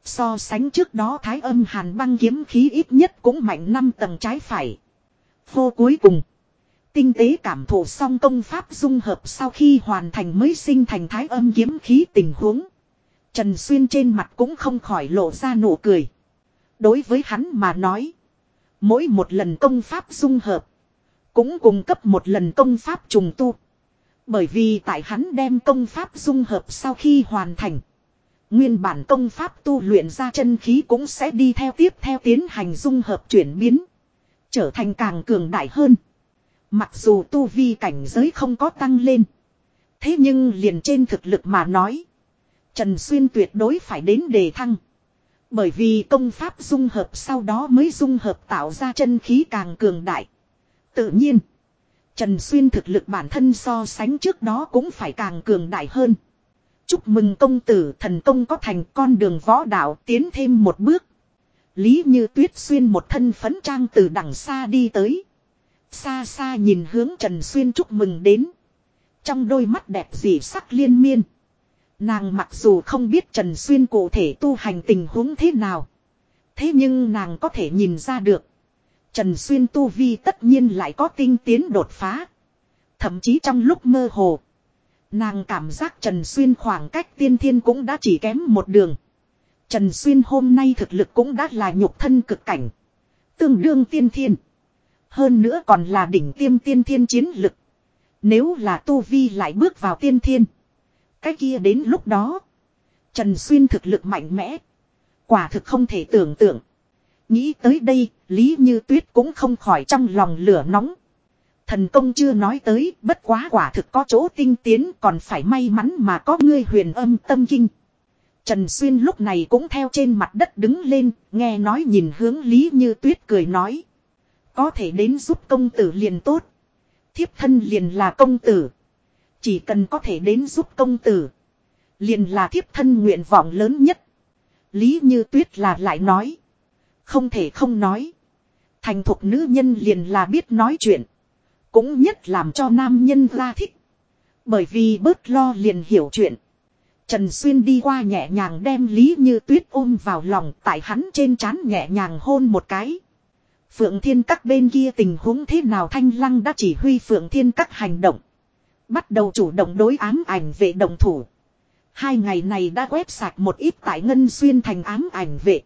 So sánh trước đó thái âm hàn băng kiếm khí ít nhất cũng mạnh 5 tầng trái phải. Vô cuối cùng. Tinh tế cảm thụ xong công pháp dung hợp sau khi hoàn thành mới sinh thành thái âm kiếm khí tình huống. Trần Xuyên trên mặt cũng không khỏi lộ ra nụ cười. Đối với hắn mà nói. Mỗi một lần công pháp dung hợp. Cũng cung cấp một lần công pháp trùng tu. Bởi vì tại hắn đem công pháp dung hợp sau khi hoàn thành. Nguyên bản công pháp tu luyện ra chân khí cũng sẽ đi theo tiếp theo tiến hành dung hợp chuyển biến. Trở thành càng cường đại hơn. Mặc dù tu vi cảnh giới không có tăng lên. Thế nhưng liền trên thực lực mà nói. Trần Xuyên tuyệt đối phải đến đề thăng. Bởi vì công pháp dung hợp sau đó mới dung hợp tạo ra chân khí càng cường đại. Tự nhiên. Trần Xuyên thực lực bản thân so sánh trước đó cũng phải càng cường đại hơn. Chúc mừng công tử, thần công có thành con đường võ đạo, tiến thêm một bước. Lý như tuyết xuyên một thân phấn trang từ đằng xa đi tới. Xa xa nhìn hướng Trần Xuyên chúc mừng đến. Trong đôi mắt đẹp dị sắc liên miên. Nàng mặc dù không biết Trần Xuyên cụ thể tu hành tình huống thế nào. Thế nhưng nàng có thể nhìn ra được. Trần Xuyên tu vi tất nhiên lại có tinh tiến đột phá. Thậm chí trong lúc mơ hồ. Nàng cảm giác Trần Xuyên khoảng cách tiên thiên cũng đã chỉ kém một đường. Trần Xuyên hôm nay thực lực cũng đã là nhục thân cực cảnh. Tương đương tiên thiên. Hơn nữa còn là đỉnh tiêm tiên thiên chiến lực. Nếu là Tu Vi lại bước vào tiên thiên. Cái kia đến lúc đó. Trần Xuyên thực lực mạnh mẽ. Quả thực không thể tưởng tượng. Nghĩ tới đây, Lý Như Tuyết cũng không khỏi trong lòng lửa nóng. Thần công chưa nói tới, bất quá quả thực có chỗ tinh tiến còn phải may mắn mà có ngươi huyền âm tâm kinh. Trần Xuyên lúc này cũng theo trên mặt đất đứng lên, nghe nói nhìn hướng Lý Như Tuyết cười nói. Có thể đến giúp công tử liền tốt. Thiếp thân liền là công tử. Chỉ cần có thể đến giúp công tử. Liền là thiếp thân nguyện vọng lớn nhất. Lý Như Tuyết là lại nói. Không thể không nói. Thành thục nữ nhân liền là biết nói chuyện. Cũng nhất làm cho nam nhân ra thích. Bởi vì bớt lo liền hiểu chuyện. Trần Xuyên đi qua nhẹ nhàng đem Lý Như Tuyết ôm vào lòng tại hắn trên trán nhẹ nhàng hôn một cái. Phượng Thiên Các bên kia tình huống thế nào Thanh Lăng đã chỉ huy Phượng Thiên Các hành động. Bắt đầu chủ động đối ám ảnh vệ đồng thủ. Hai ngày này đã quét sạch một ít tại Ngân Xuyên thành ám ảnh vệ.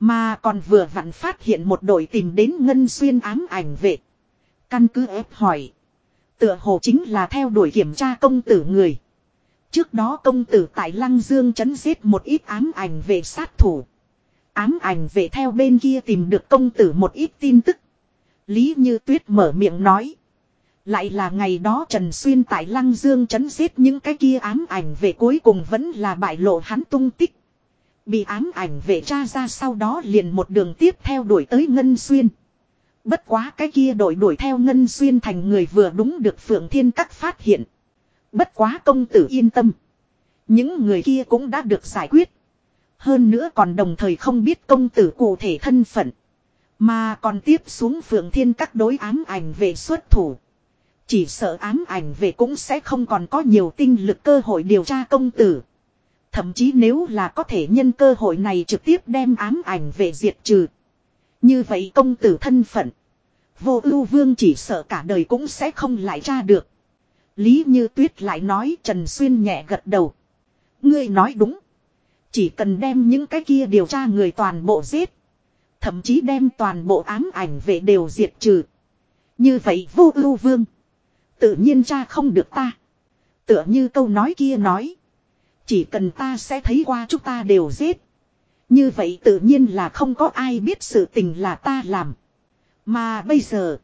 Mà còn vừa vặn phát hiện một đội tìm đến Ngân Xuyên ám ảnh vệ. Căn cứ ép hỏi. Tựa hồ chính là theo đuổi kiểm tra công tử người. Trước đó công tử tại Lăng Dương chấn giết một ít ám ảnh về sát thủ. Ám ảnh về theo bên kia tìm được công tử một ít tin tức. Lý Như Tuyết mở miệng nói. Lại là ngày đó Trần Xuyên tại Lăng Dương chấn giết những cái kia ám ảnh về cuối cùng vẫn là bại lộ hắn tung tích. Bị ám ảnh về tra ra sau đó liền một đường tiếp theo đuổi tới Ngân Xuyên. Bất quá cái kia đổi đuổi theo Ngân Xuyên thành người vừa đúng được Phượng Thiên Các phát hiện. Bất quá công tử yên tâm. Những người kia cũng đã được giải quyết. Hơn nữa còn đồng thời không biết công tử cụ thể thân phận. Mà còn tiếp xuống Phượng Thiên Các đối ám ảnh về xuất thủ. Chỉ sợ ám ảnh về cũng sẽ không còn có nhiều tinh lực cơ hội điều tra công tử. Thậm chí nếu là có thể nhân cơ hội này trực tiếp đem ám ảnh về diệt trừ. Như vậy công tử thân phận. Vô ưu vương chỉ sợ cả đời cũng sẽ không lại ra được. Lý Như Tuyết lại nói Trần Xuyên nhẹ gật đầu. Ngươi nói đúng. Chỉ cần đem những cái kia điều tra người toàn bộ giết. Thậm chí đem toàn bộ ám ảnh về đều diệt trừ. Như vậy vô ưu vương. Tự nhiên cha không được ta. Tựa như câu nói kia nói. Chỉ cần ta sẽ thấy qua chúng ta đều giết. Như vậy tự nhiên là không có ai biết sự tình là ta làm. Mà bây giờ.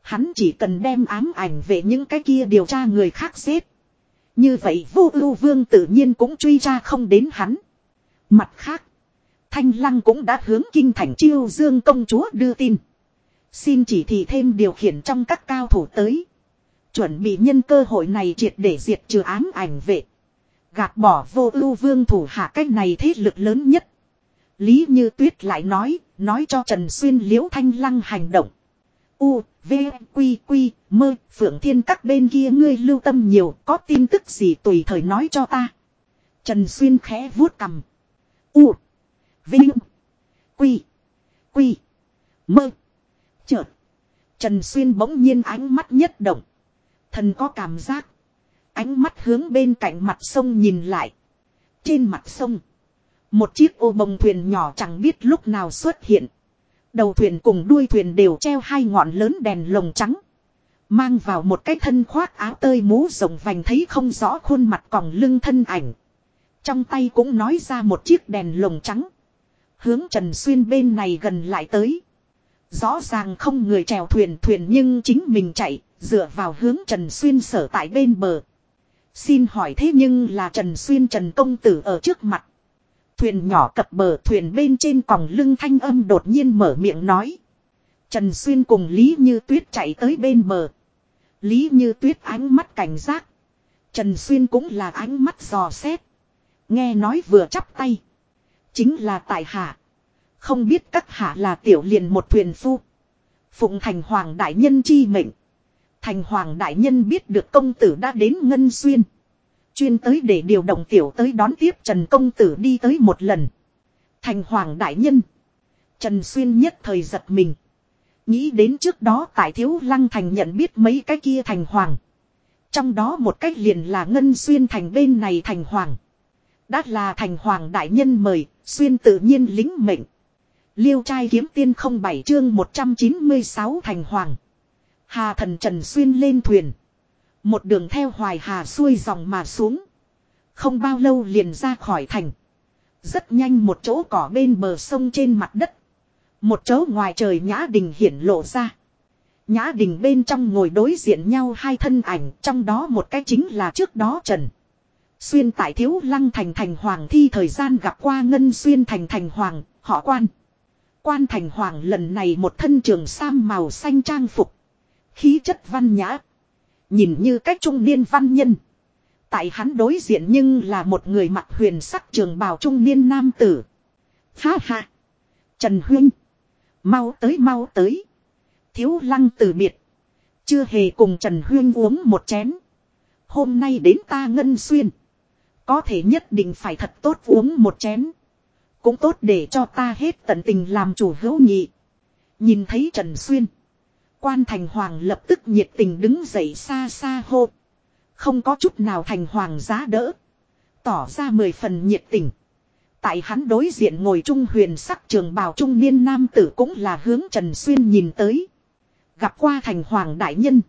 Hắn chỉ cần đem ám ảnh về những cái kia điều tra người khác giết. Như vậy vô ưu vương tự nhiên cũng truy tra không đến hắn. Mặt khác. Thanh Lăng cũng đã hướng kinh thành chiêu dương công chúa đưa tin. Xin chỉ thị thêm điều khiển trong các cao thủ tới. Chuẩn bị nhân cơ hội này triệt để diệt trừ ám ảnh vệ. Gạt bỏ vô ưu vương thủ hạ cách này thế lực lớn nhất. Lý Như Tuyết lại nói, nói cho Trần Xuyên liễu thanh lăng hành động. U, V, Quy, Quy, mơ, Phượng Thiên các bên kia ngươi lưu tâm nhiều, có tin tức gì tùy thời nói cho ta. Trần Xuyên khẽ vuốt cầm. U, Vinh, Quy, Quy, mơ, chợt. Trần Xuyên bỗng nhiên ánh mắt nhất động. Thần có cảm giác. Ánh mắt hướng bên cạnh mặt sông nhìn lại. Trên mặt sông. Một chiếc ô bồng thuyền nhỏ chẳng biết lúc nào xuất hiện. Đầu thuyền cùng đuôi thuyền đều treo hai ngọn lớn đèn lồng trắng. Mang vào một cái thân khoác áo tơi mũ rồng vành thấy không rõ khuôn mặt còng lưng thân ảnh. Trong tay cũng nói ra một chiếc đèn lồng trắng. Hướng Trần Xuyên bên này gần lại tới. Rõ ràng không người chèo thuyền thuyền nhưng chính mình chạy, dựa vào hướng Trần Xuyên sở tại bên bờ. Xin hỏi thế nhưng là Trần Xuyên Trần Công Tử ở trước mặt. Thuyền nhỏ cập bờ thuyền bên trên còng lưng thanh âm đột nhiên mở miệng nói. Trần Xuyên cùng Lý Như Tuyết chạy tới bên bờ. Lý Như Tuyết ánh mắt cảnh giác. Trần Xuyên cũng là ánh mắt dò xét. Nghe nói vừa chắp tay. Chính là tại hạ. Không biết các hạ là tiểu liền một thuyền phu. Phụng thành hoàng đại nhân chi mệnh. Thành hoàng đại nhân biết được công tử đã đến Ngân Xuyên. Chuyên tới để điều động tiểu tới đón tiếp Trần công tử đi tới một lần. Thành hoàng đại nhân. Trần Xuyên nhất thời giật mình. Nghĩ đến trước đó tại thiếu lăng thành nhận biết mấy cái kia thành hoàng. Trong đó một cách liền là Ngân Xuyên thành bên này thành hoàng. Đã là thành hoàng đại nhân mời, Xuyên tự nhiên lính mệnh. Liêu trai kiếm tiên không bảy chương 196 thành hoàng. Hà thần Trần Xuyên lên thuyền. Một đường theo hoài hà xuôi dòng mà xuống. Không bao lâu liền ra khỏi thành. Rất nhanh một chỗ cỏ bên bờ sông trên mặt đất. Một chỗ ngoài trời Nhã Đình hiển lộ ra. Nhã Đình bên trong ngồi đối diện nhau hai thân ảnh. Trong đó một cái chính là trước đó Trần. Xuyên tại thiếu lăng thành thành hoàng thi thời gian gặp qua ngân xuyên thành thành hoàng, họ quan. Quan thành hoàng lần này một thân trường sam màu xanh trang phục. Khí chất văn nhã. Nhìn như cách trung niên văn nhân. Tại hắn đối diện nhưng là một người mặc huyền sắc trường bào trung niên nam tử. Ha ha. Trần Huyên. Mau tới mau tới. Thiếu lăng từ biệt. Chưa hề cùng Trần Huyên uống một chén. Hôm nay đến ta ngân xuyên. Có thể nhất định phải thật tốt uống một chén. Cũng tốt để cho ta hết tận tình làm chủ hữu nhị. Nhìn thấy Trần Xuyên. Quan thành hoàng lập tức nhiệt tình đứng dậy xa xa hô. Không có chút nào thành hoàng giá đỡ. Tỏ ra mười phần nhiệt tình. Tại hắn đối diện ngồi trung huyền sắc trường bào trung niên nam tử cũng là hướng Trần Xuyên nhìn tới. Gặp qua thành hoàng đại nhân.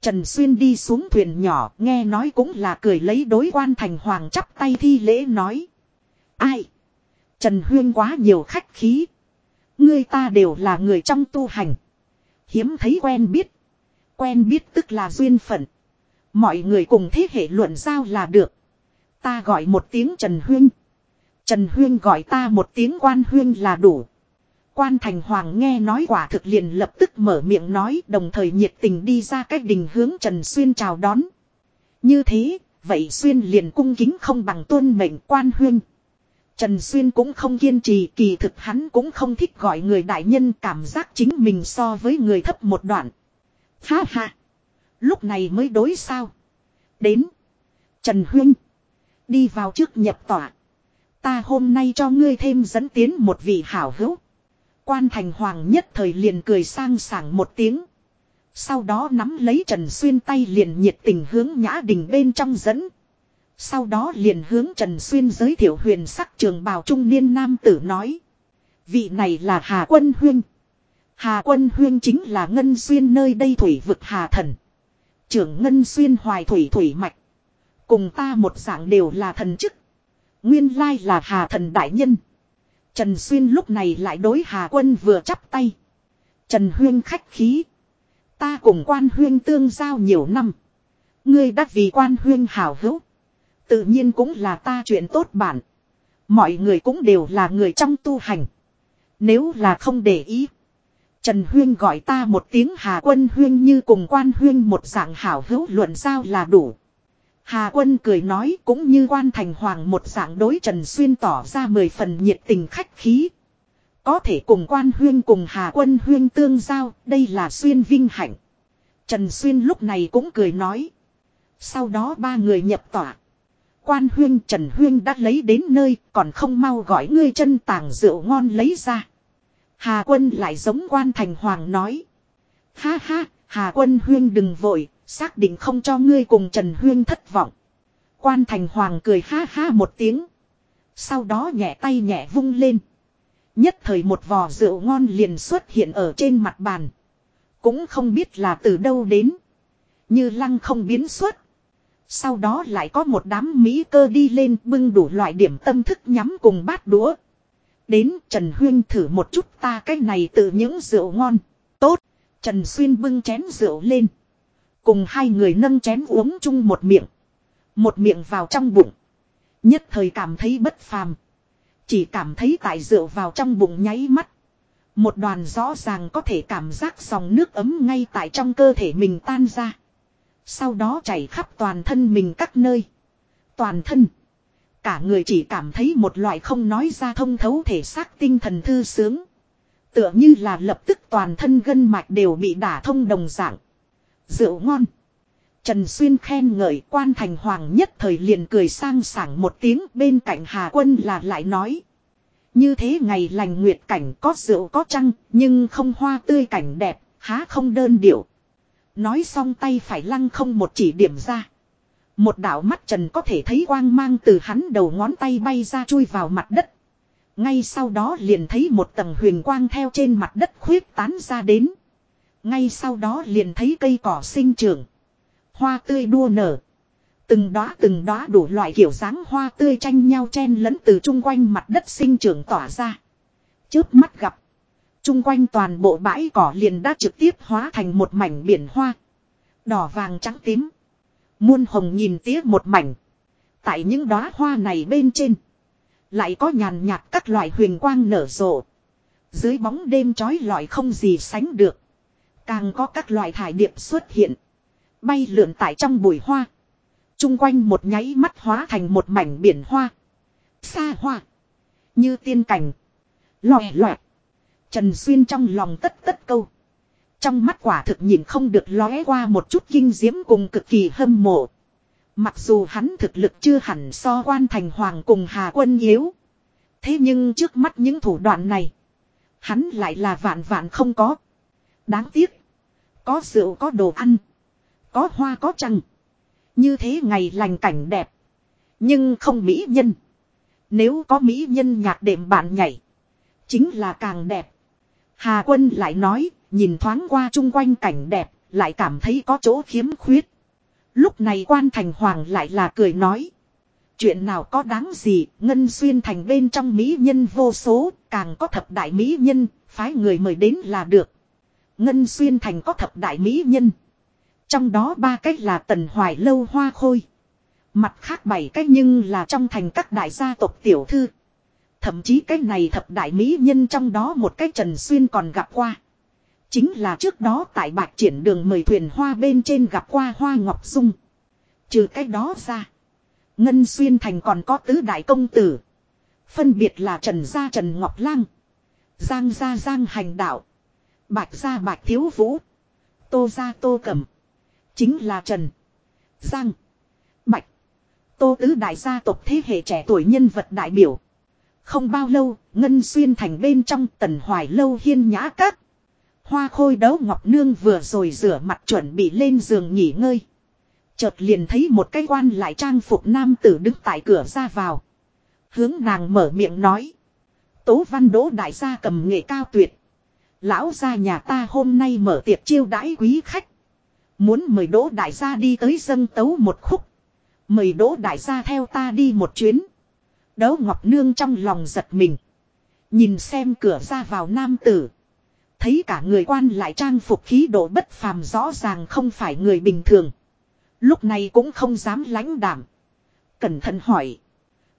Trần Xuyên đi xuống thuyền nhỏ, nghe nói cũng là cười lấy đối quan thành hoàng chắp tay thi lễ nói. Ai? Trần Huyên quá nhiều khách khí. Ngươi ta đều là người trong tu hành. Hiếm thấy quen biết. Quen biết tức là duyên phận. Mọi người cùng thế hệ luận giao là được. Ta gọi một tiếng Trần Huyên. Trần Huyên gọi ta một tiếng quan huyên là đủ. Quan Thành Hoàng nghe nói quả thực liền lập tức mở miệng nói đồng thời nhiệt tình đi ra cách đình hướng Trần Xuyên chào đón. Như thế, vậy Xuyên liền cung kính không bằng tuân mệnh quan huyên. Trần Xuyên cũng không kiên trì, kỳ thực hắn cũng không thích gọi người đại nhân cảm giác chính mình so với người thấp một đoạn. Ha ha! Lúc này mới đối sao? Đến! Trần Huyên! Đi vào trước nhập tỏa. Ta hôm nay cho ngươi thêm dẫn tiến một vị hảo hữu. Quan thành hoàng nhất thời liền cười sang sảng một tiếng. Sau đó nắm lấy Trần Xuyên tay liền nhiệt tình hướng Nhã Đình bên trong dẫn. Sau đó liền hướng Trần Xuyên giới thiệu huyền sắc trường bào trung niên nam tử nói. Vị này là Hà Quân Huyên. Hà Quân Huyên chính là Ngân Xuyên nơi đây thủy vực Hà Thần. Trưởng Ngân Xuyên hoài thủy thủy mạch. Cùng ta một dạng đều là thần chức. Nguyên lai là Hà Thần Đại Nhân. Trần Xuyên lúc này lại đối Hà Quân vừa chắp tay. Trần Huyên khách khí. Ta cùng quan huyên tương giao nhiều năm. Ngươi đã vì quan huyên hảo hữu. Tự nhiên cũng là ta chuyện tốt bản. Mọi người cũng đều là người trong tu hành. Nếu là không để ý. Trần Huyên gọi ta một tiếng Hà Quân Huyên như cùng quan Huyên một dạng hảo hữu luận sao là đủ. Hà quân cười nói cũng như quan thành hoàng một dạng đối Trần Xuyên tỏ ra mười phần nhiệt tình khách khí. Có thể cùng quan huyên cùng Hà quân huyên tương giao, đây là Xuyên vinh hạnh. Trần Xuyên lúc này cũng cười nói. Sau đó ba người nhập tỏa. Quan huyên Trần Huyên đã lấy đến nơi, còn không mau gọi ngươi chân tàng rượu ngon lấy ra. Hà quân lại giống quan thành hoàng nói. Ha ha, Hà quân huyên đừng vội, xác định không cho ngươi cùng Trần Huyên thất vọng. Quan thành hoàng cười ha ha một tiếng. Sau đó nhẹ tay nhẹ vung lên. Nhất thời một vò rượu ngon liền xuất hiện ở trên mặt bàn. Cũng không biết là từ đâu đến. Như lăng không biến xuất. Sau đó lại có một đám mỹ cơ đi lên bưng đủ loại điểm tâm thức nhắm cùng bát đũa. Đến Trần Huyên thử một chút ta cái này từ những rượu ngon. Tốt. Trần Xuyên bưng chén rượu lên. Cùng hai người nâng chén uống chung một miệng. Một miệng vào trong bụng. Nhất thời cảm thấy bất phàm. Chỉ cảm thấy tại rượu vào trong bụng nháy mắt. Một đoàn rõ ràng có thể cảm giác dòng nước ấm ngay tại trong cơ thể mình tan ra. Sau đó chảy khắp toàn thân mình các nơi. Toàn thân. Cả người chỉ cảm thấy một loại không nói ra thông thấu thể xác tinh thần thư sướng. Tựa như là lập tức toàn thân gân mạch đều bị đả thông đồng dạng. Rượu ngon. Trần Xuyên khen ngợi quan thành hoàng nhất thời liền cười sang sảng một tiếng bên cạnh Hà Quân là lại nói. Như thế ngày lành nguyệt cảnh có rượu có trăng nhưng không hoa tươi cảnh đẹp, há không đơn điệu. Nói xong tay phải lăng không một chỉ điểm ra. Một đạo mắt trần có thể thấy quang mang từ hắn đầu ngón tay bay ra chui vào mặt đất. Ngay sau đó liền thấy một tầng huyền quang theo trên mặt đất khuyết tán ra đến. Ngay sau đó liền thấy cây cỏ sinh trưởng. Hoa tươi đua nở. Từng đóa từng đóa đủ loại kiểu dáng hoa tươi tranh nhau chen lẫn từ chung quanh mặt đất sinh trưởng tỏa ra. Chớp mắt gặp. Chung quanh toàn bộ bãi cỏ liền đã trực tiếp hóa thành một mảnh biển hoa. Đỏ vàng trắng tím. Muôn hồng nhìn tía một mảnh. Tại những đóa hoa này bên trên. Lại có nhàn nhạt các loại huyền quang nở rộ. Dưới bóng đêm trói lọi không gì sánh được. Càng có các loại thải điệp xuất hiện. Bay lượn tại trong bụi hoa. Trung quanh một nháy mắt hóa thành một mảnh biển hoa. Xa hoa. Như tiên cảnh. Lòe loẹt. Trần Xuyên trong lòng tất tất câu. Trong mắt quả thực nhìn không được lóe qua một chút kinh diễm cùng cực kỳ hâm mộ. Mặc dù hắn thực lực chưa hẳn so quan thành hoàng cùng Hà quân yếu. Thế nhưng trước mắt những thủ đoạn này. Hắn lại là vạn vạn không có. Đáng tiếc. Có rượu, có đồ ăn. Có hoa, có trăng. Như thế ngày lành cảnh đẹp. Nhưng không mỹ nhân. Nếu có mỹ nhân nhạc đệm bạn nhảy. Chính là càng đẹp. Hà quân lại nói, nhìn thoáng qua chung quanh cảnh đẹp, lại cảm thấy có chỗ khiếm khuyết. Lúc này quan thành hoàng lại là cười nói. Chuyện nào có đáng gì, ngân xuyên thành bên trong mỹ nhân vô số, càng có thập đại mỹ nhân, phái người mời đến là được. Ngân xuyên thành có thập đại mỹ nhân. Trong đó ba cách là tần hoài lâu hoa khôi. Mặt khác bảy cách nhưng là trong thành các đại gia tộc tiểu thư. Thậm chí cái này thập đại mỹ nhân trong đó một cái Trần Xuyên còn gặp qua. Chính là trước đó tại bạc triển đường mời thuyền hoa bên trên gặp qua hoa ngọc dung. Trừ cái đó ra. Ngân Xuyên Thành còn có tứ đại công tử. Phân biệt là Trần Gia Trần Ngọc Lang. Giang Gia Giang Hành Đạo. Bạch Gia Bạch Thiếu Vũ. Tô Gia Tô Cẩm. Chính là Trần. Giang. Bạch. Tô Tứ Đại gia tộc thế hệ trẻ tuổi nhân vật đại biểu. Không bao lâu, Ngân Xuyên thành bên trong tần hoài lâu hiên nhã các. Hoa khôi đấu ngọc nương vừa rồi rửa mặt chuẩn bị lên giường nghỉ ngơi. Chợt liền thấy một cái quan lại trang phục nam tử đứng tại cửa ra vào. Hướng nàng mở miệng nói. Tố văn đỗ đại gia cầm nghệ cao tuyệt. Lão gia nhà ta hôm nay mở tiệc chiêu đãi quý khách. Muốn mời đỗ đại gia đi tới dân tấu một khúc. Mời đỗ đại gia theo ta đi một chuyến. Đấu Ngọc Nương trong lòng giật mình. Nhìn xem cửa ra vào nam tử. Thấy cả người quan lại trang phục khí độ bất phàm rõ ràng không phải người bình thường. Lúc này cũng không dám lãnh đảm. Cẩn thận hỏi.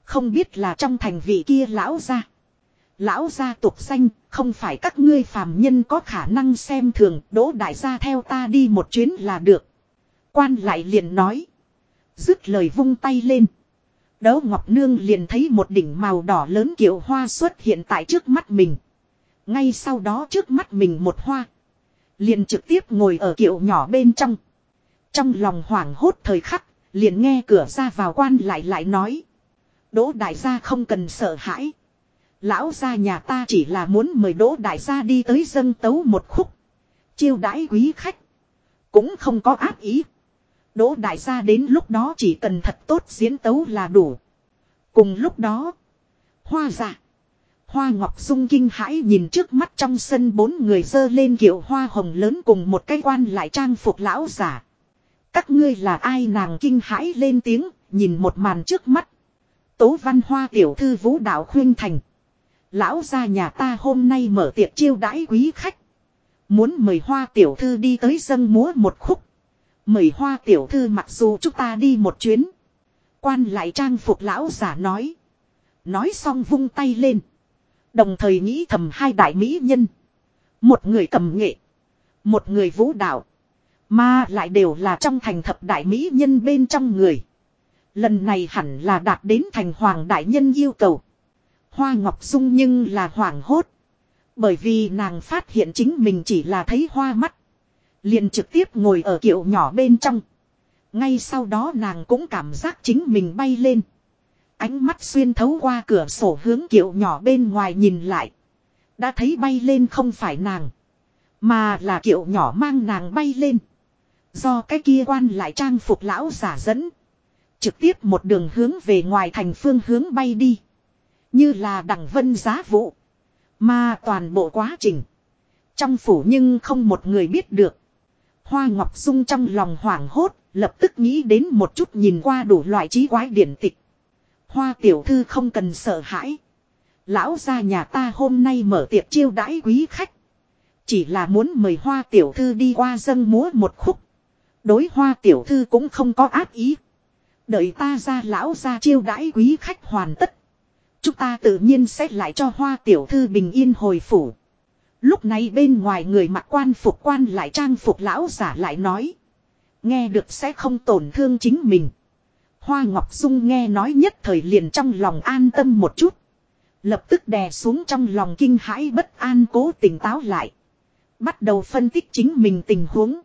Không biết là trong thành vị kia lão gia. Lão gia tục danh, không phải các ngươi phàm nhân có khả năng xem thường, đỗ đại gia theo ta đi một chuyến là được. Quan lại liền nói. Dứt lời vung tay lên. Đấu Ngọc Nương liền thấy một đỉnh màu đỏ lớn kiệu hoa xuất hiện tại trước mắt mình. Ngay sau đó trước mắt mình một hoa. Liền trực tiếp ngồi ở kiệu nhỏ bên trong. Trong lòng hoảng hốt thời khắc, liền nghe cửa ra vào quan lại lại nói. Đỗ đại gia không cần sợ hãi. Lão gia nhà ta chỉ là muốn mời đỗ đại gia đi tới dân tấu một khúc. Chiêu đãi quý khách. Cũng không có ác ý. Đỗ đại gia đến lúc đó chỉ cần thật tốt diễn tấu là đủ. Cùng lúc đó. Hoa dạ. Hoa Ngọc Dung kinh hãi nhìn trước mắt trong sân bốn người dơ lên kiệu hoa hồng lớn cùng một cái quan lại trang phục lão giả. Các ngươi là ai nàng kinh hãi lên tiếng, nhìn một màn trước mắt. Tố văn hoa tiểu thư vũ đạo khuyên thành. Lão gia nhà ta hôm nay mở tiệc chiêu đãi quý khách. Muốn mời hoa tiểu thư đi tới dân múa một khúc. Mời hoa tiểu thư mặc dù chúng ta đi một chuyến. Quan lại trang phục lão giả nói. Nói xong vung tay lên. Đồng thời nghĩ thầm hai đại mỹ nhân. Một người cầm nghệ. Một người vũ đạo. Mà lại đều là trong thành thập đại mỹ nhân bên trong người. Lần này hẳn là đạt đến thành hoàng đại nhân yêu cầu. Hoa Ngọc Dung nhưng là hoảng hốt. Bởi vì nàng phát hiện chính mình chỉ là thấy hoa mắt. Liền trực tiếp ngồi ở kiệu nhỏ bên trong. Ngay sau đó nàng cũng cảm giác chính mình bay lên. Ánh mắt xuyên thấu qua cửa sổ hướng kiệu nhỏ bên ngoài nhìn lại. Đã thấy bay lên không phải nàng. Mà là kiệu nhỏ mang nàng bay lên. Do cái kia quan lại trang phục lão giả dẫn. Trực tiếp một đường hướng về ngoài thành phương hướng bay đi. Như là đằng vân giá vụ. Mà toàn bộ quá trình. Trong phủ nhưng không một người biết được. Hoa Ngọc Dung trong lòng hoảng hốt, lập tức nghĩ đến một chút nhìn qua đủ loại trí quái điển tịch. Hoa tiểu thư không cần sợ hãi. Lão gia nhà ta hôm nay mở tiệc chiêu đãi quý khách. Chỉ là muốn mời hoa tiểu thư đi qua dân múa một khúc. Đối hoa tiểu thư cũng không có ác ý. Đợi ta ra lão ra chiêu đãi quý khách hoàn tất. Chúng ta tự nhiên sẽ lại cho hoa tiểu thư bình yên hồi phủ. Lúc này bên ngoài người mặc quan phục quan lại trang phục lão giả lại nói. Nghe được sẽ không tổn thương chính mình. Hoa Ngọc Dung nghe nói nhất thời liền trong lòng an tâm một chút. Lập tức đè xuống trong lòng kinh hãi bất an cố tỉnh táo lại. Bắt đầu phân tích chính mình tình huống.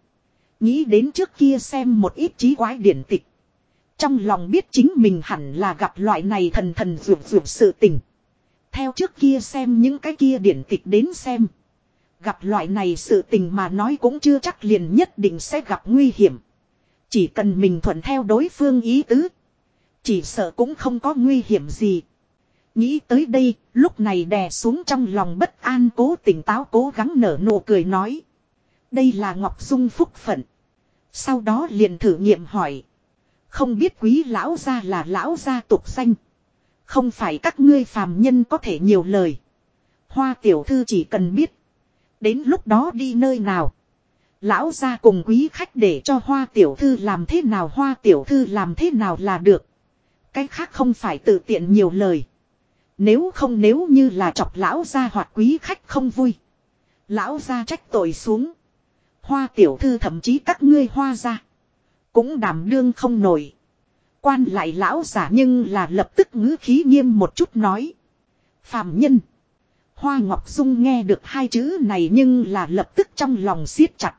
Nghĩ đến trước kia xem một ít trí quái điển tịch. Trong lòng biết chính mình hẳn là gặp loại này thần thần rượu rượu sự tình. Theo trước kia xem những cái kia điển tịch đến xem. Gặp loại này sự tình mà nói cũng chưa chắc liền nhất định sẽ gặp nguy hiểm. Chỉ cần mình thuận theo đối phương ý tứ. Chỉ sợ cũng không có nguy hiểm gì. Nghĩ tới đây, lúc này đè xuống trong lòng bất an cố tỉnh táo cố gắng nở nụ cười nói. Đây là Ngọc Dung phúc phận. Sau đó liền thử nghiệm hỏi. Không biết quý lão gia là lão gia tục danh. Không phải các ngươi phàm nhân có thể nhiều lời. Hoa tiểu thư chỉ cần biết. Đến lúc đó đi nơi nào. Lão gia cùng quý khách để cho hoa tiểu thư làm thế nào, hoa tiểu thư làm thế nào là được. Cái khác không phải tự tiện nhiều lời. Nếu không nếu như là chọc lão gia hoặc quý khách không vui. Lão gia trách tội xuống. Hoa tiểu thư thậm chí các ngươi hoa ra. Cũng đảm đương không nổi. Quan lại lão giả nhưng là lập tức ngữ khí nghiêm một chút nói. Phạm nhân. Hoa Ngọc Dung nghe được hai chữ này nhưng là lập tức trong lòng siết chặt.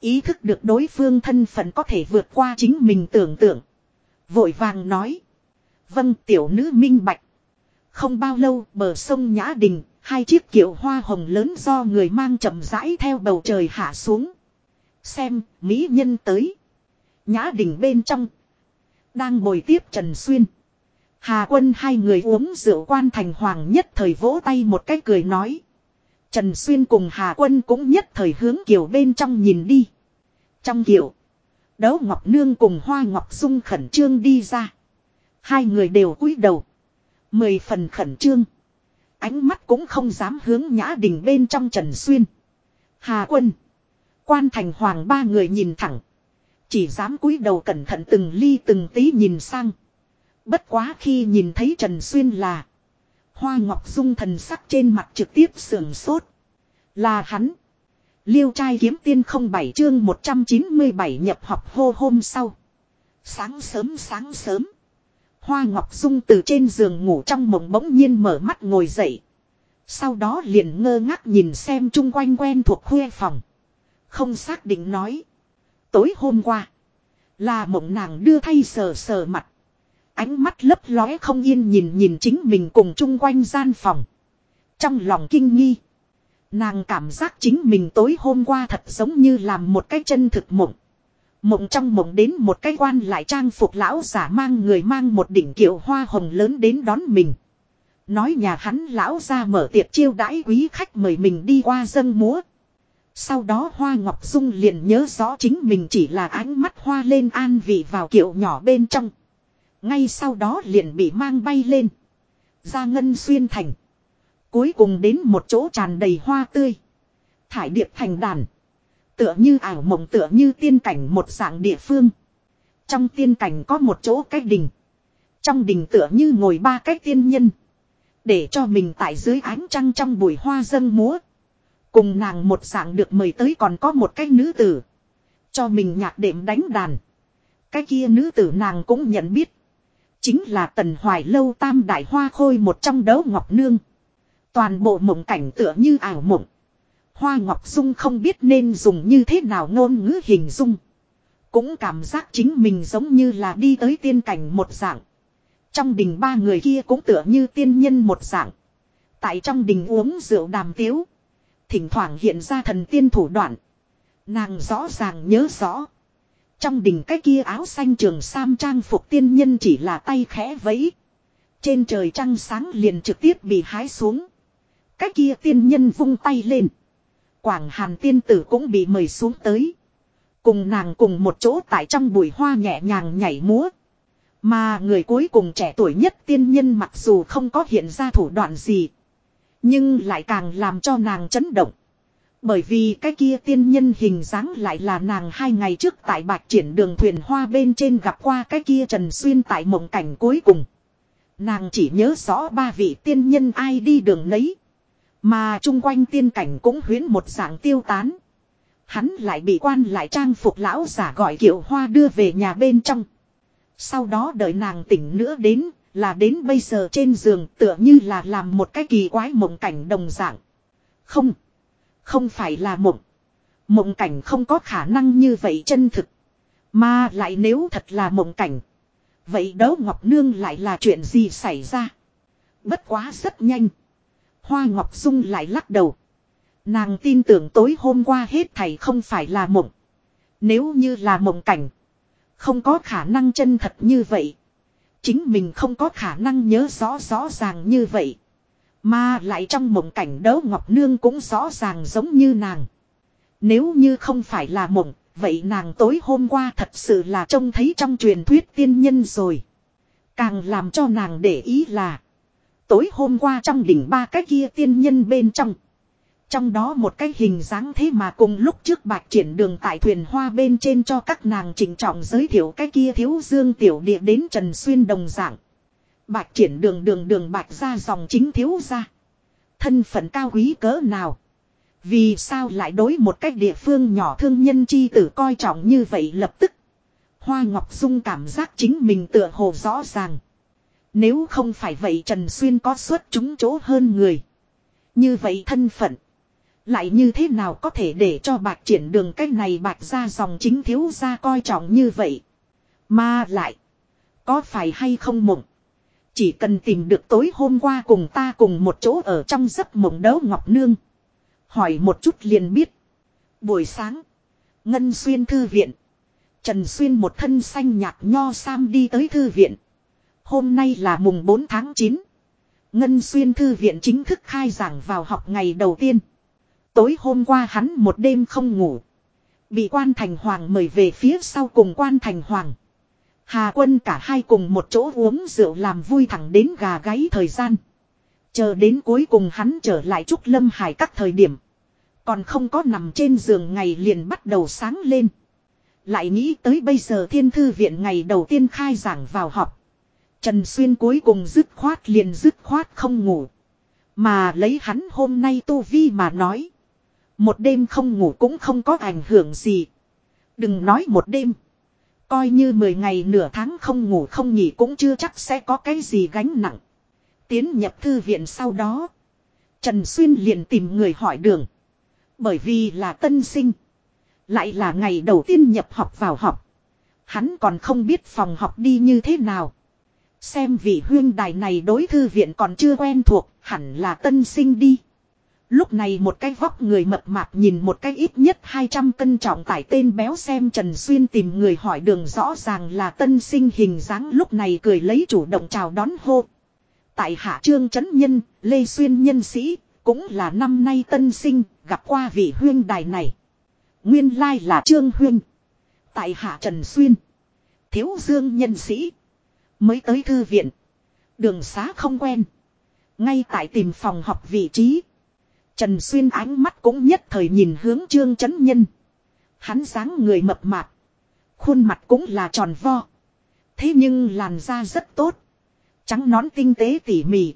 Ý thức được đối phương thân phận có thể vượt qua chính mình tưởng tượng. Vội vàng nói. Vâng tiểu nữ minh bạch. Không bao lâu bờ sông Nhã Đình, hai chiếc kiệu hoa hồng lớn do người mang chậm rãi theo bầu trời hạ xuống. Xem, mỹ nhân tới. Nhã Đình bên trong. Đang bồi tiếp Trần Xuyên. Hà quân hai người uống rượu quan thành hoàng nhất thời vỗ tay một cái cười nói. Trần Xuyên cùng Hà quân cũng nhất thời hướng kiểu bên trong nhìn đi. Trong kiểu Đấu Ngọc Nương cùng Hoa Ngọc Dung khẩn trương đi ra. Hai người đều cúi đầu. Mười phần khẩn trương. Ánh mắt cũng không dám hướng nhã đình bên trong Trần Xuyên. Hà quân. Quan thành hoàng ba người nhìn thẳng. Chỉ dám cúi đầu cẩn thận từng ly từng tí nhìn sang. Bất quá khi nhìn thấy Trần Xuyên là. Hoa Ngọc Dung thần sắc trên mặt trực tiếp sườn sốt. Là hắn. Liêu trai kiếm tiên không bảy chương 197 nhập học hô hôm sau. Sáng sớm sáng sớm. Hoa Ngọc Dung từ trên giường ngủ trong mộng bỗng nhiên mở mắt ngồi dậy. Sau đó liền ngơ ngác nhìn xem chung quanh quen thuộc khuê phòng. Không xác định nói. Tối hôm qua. Là mộng nàng đưa thay sờ sờ mặt. Ánh mắt lấp lóe không yên nhìn nhìn chính mình cùng chung quanh gian phòng. Trong lòng kinh nghi. Nàng cảm giác chính mình tối hôm qua thật giống như làm một cái chân thực mộng. Mộng trong mộng đến một cái quan lại trang phục lão giả mang người mang một đỉnh kiệu hoa hồng lớn đến đón mình. Nói nhà hắn lão ra mở tiệc chiêu đãi quý khách mời mình đi qua dân múa. Sau đó Hoa Ngọc Dung liền nhớ rõ chính mình chỉ là ánh mắt hoa lên an vị vào kiệu nhỏ bên trong. Ngay sau đó liền bị mang bay lên. Ra ngân xuyên thành. Cuối cùng đến một chỗ tràn đầy hoa tươi. Thải điệp thành đàn. Tựa như ảo mộng tựa như tiên cảnh một dạng địa phương. Trong tiên cảnh có một chỗ cách đình. Trong đình tựa như ngồi ba cái tiên nhân. Để cho mình tại dưới ánh trăng trong bụi hoa dâng múa. Cùng nàng một dạng được mời tới còn có một cái nữ tử. Cho mình nhạc đệm đánh đàn. Cái kia nữ tử nàng cũng nhận biết. Chính là tần hoài lâu tam đại hoa khôi một trong đấu ngọc nương. Toàn bộ mộng cảnh tựa như ảo mộng. Hoa Ngọc Dung không biết nên dùng như thế nào ngôn ngữ hình dung. Cũng cảm giác chính mình giống như là đi tới tiên cảnh một dạng. Trong đình ba người kia cũng tựa như tiên nhân một dạng. Tại trong đình uống rượu đàm tiếu. Thỉnh thoảng hiện ra thần tiên thủ đoạn. Nàng rõ ràng nhớ rõ. Trong đình cái kia áo xanh trường sam trang phục tiên nhân chỉ là tay khẽ vẫy. Trên trời trăng sáng liền trực tiếp bị hái xuống. Cái kia tiên nhân vung tay lên. Quảng Hàn tiên tử cũng bị mời xuống tới. Cùng nàng cùng một chỗ tại trong bụi hoa nhẹ nhàng nhảy múa. Mà người cuối cùng trẻ tuổi nhất tiên nhân mặc dù không có hiện ra thủ đoạn gì. Nhưng lại càng làm cho nàng chấn động. Bởi vì cái kia tiên nhân hình dáng lại là nàng hai ngày trước tại bạch triển đường thuyền hoa bên trên gặp qua cái kia Trần Xuyên tại mộng cảnh cuối cùng. Nàng chỉ nhớ rõ ba vị tiên nhân ai đi đường nấy. Mà chung quanh tiên cảnh cũng huyến một dạng tiêu tán. Hắn lại bị quan lại trang phục lão giả gọi kiệu hoa đưa về nhà bên trong. Sau đó đợi nàng tỉnh nữa đến, là đến bây giờ trên giường tựa như là làm một cái kỳ quái mộng cảnh đồng dạng. Không, không không phải là mộng. Mộng cảnh không có khả năng như vậy chân thực. Mà lại nếu thật là mộng cảnh. Vậy đấu Ngọc Nương lại là chuyện gì xảy ra? Bất quá rất nhanh. Hoa Ngọc Dung lại lắc đầu. Nàng tin tưởng tối hôm qua hết thầy không phải là mộng. Nếu như là mộng cảnh. Không có khả năng chân thật như vậy. Chính mình không có khả năng nhớ rõ rõ ràng như vậy. Mà lại trong mộng cảnh đấu Ngọc Nương cũng rõ ràng giống như nàng. Nếu như không phải là mộng, vậy nàng tối hôm qua thật sự là trông thấy trong truyền thuyết tiên nhân rồi. Càng làm cho nàng để ý là Tối hôm qua trong đỉnh ba cái kia tiên nhân bên trong. Trong đó một cái hình dáng thế mà cùng lúc trước bạch triển đường tại thuyền hoa bên trên cho các nàng trình trọng giới thiệu cái kia thiếu dương tiểu địa đến Trần Xuyên đồng dạng. Bạch triển đường đường đường bạch ra dòng chính thiếu ra. Thân phận cao quý cỡ nào. Vì sao lại đối một cách địa phương nhỏ thương nhân chi tử coi trọng như vậy lập tức. Hoa Ngọc Dung cảm giác chính mình tựa hồ rõ ràng. Nếu không phải vậy Trần Xuyên có suốt chúng chỗ hơn người. Như vậy thân phận. Lại như thế nào có thể để cho bạc triển đường cách này bạc ra dòng chính thiếu ra coi trọng như vậy. Mà lại. Có phải hay không mộng. Chỉ cần tìm được tối hôm qua cùng ta cùng một chỗ ở trong giấc mộng đấu ngọc nương. Hỏi một chút liền biết. Buổi sáng. Ngân xuyên thư viện. Trần xuyên một thân xanh nhạt nho sam đi tới thư viện. Hôm nay là mùng 4 tháng 9. Ngân Xuyên Thư viện chính thức khai giảng vào học ngày đầu tiên. Tối hôm qua hắn một đêm không ngủ. Bị quan thành hoàng mời về phía sau cùng quan thành hoàng. Hà quân cả hai cùng một chỗ uống rượu làm vui thẳng đến gà gáy thời gian. Chờ đến cuối cùng hắn trở lại Trúc Lâm Hải các thời điểm. Còn không có nằm trên giường ngày liền bắt đầu sáng lên. Lại nghĩ tới bây giờ thiên thư viện ngày đầu tiên khai giảng vào học. Trần Xuyên cuối cùng dứt khoát liền dứt khoát không ngủ. Mà lấy hắn hôm nay tu vi mà nói. Một đêm không ngủ cũng không có ảnh hưởng gì. Đừng nói một đêm. Coi như 10 ngày nửa tháng không ngủ không nghỉ cũng chưa chắc sẽ có cái gì gánh nặng. Tiến nhập thư viện sau đó. Trần Xuyên liền tìm người hỏi đường. Bởi vì là tân sinh. Lại là ngày đầu tiên nhập học vào học. Hắn còn không biết phòng học đi như thế nào. Xem vị huyên đài này đối thư viện còn chưa quen thuộc, hẳn là tân sinh đi. Lúc này một cái vóc người mập mạp nhìn một cái ít nhất 200 cân trọng tải tên béo xem Trần Xuyên tìm người hỏi đường rõ ràng là tân sinh hình dáng lúc này cười lấy chủ động chào đón hô. Tại hạ trương trấn nhân, Lê Xuyên nhân sĩ, cũng là năm nay tân sinh, gặp qua vị huyên đài này. Nguyên lai là trương huyên. Tại hạ Trần Xuyên. Thiếu dương nhân sĩ. Mới tới thư viện. Đường xá không quen. Ngay tại tìm phòng học vị trí. Trần Xuyên ánh mắt cũng nhất thời nhìn hướng trương chấn nhân. Hắn dáng người mập mạp. Khuôn mặt cũng là tròn vo. Thế nhưng làn da rất tốt. Trắng nón tinh tế tỉ mỉ.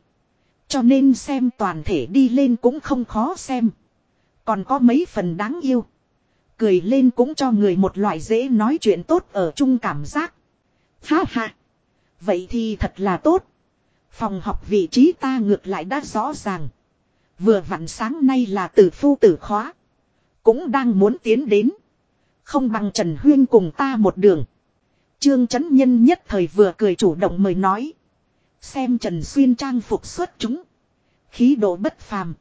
Cho nên xem toàn thể đi lên cũng không khó xem. Còn có mấy phần đáng yêu. Cười lên cũng cho người một loại dễ nói chuyện tốt ở chung cảm giác. Ha ha. Vậy thì thật là tốt. Phòng học vị trí ta ngược lại đã rõ ràng. Vừa vặn sáng nay là tử phu tử khóa. Cũng đang muốn tiến đến. Không bằng Trần Huyên cùng ta một đường. Trương Trấn Nhân nhất thời vừa cười chủ động mời nói. Xem Trần Xuyên trang phục xuất chúng. Khí độ bất phàm.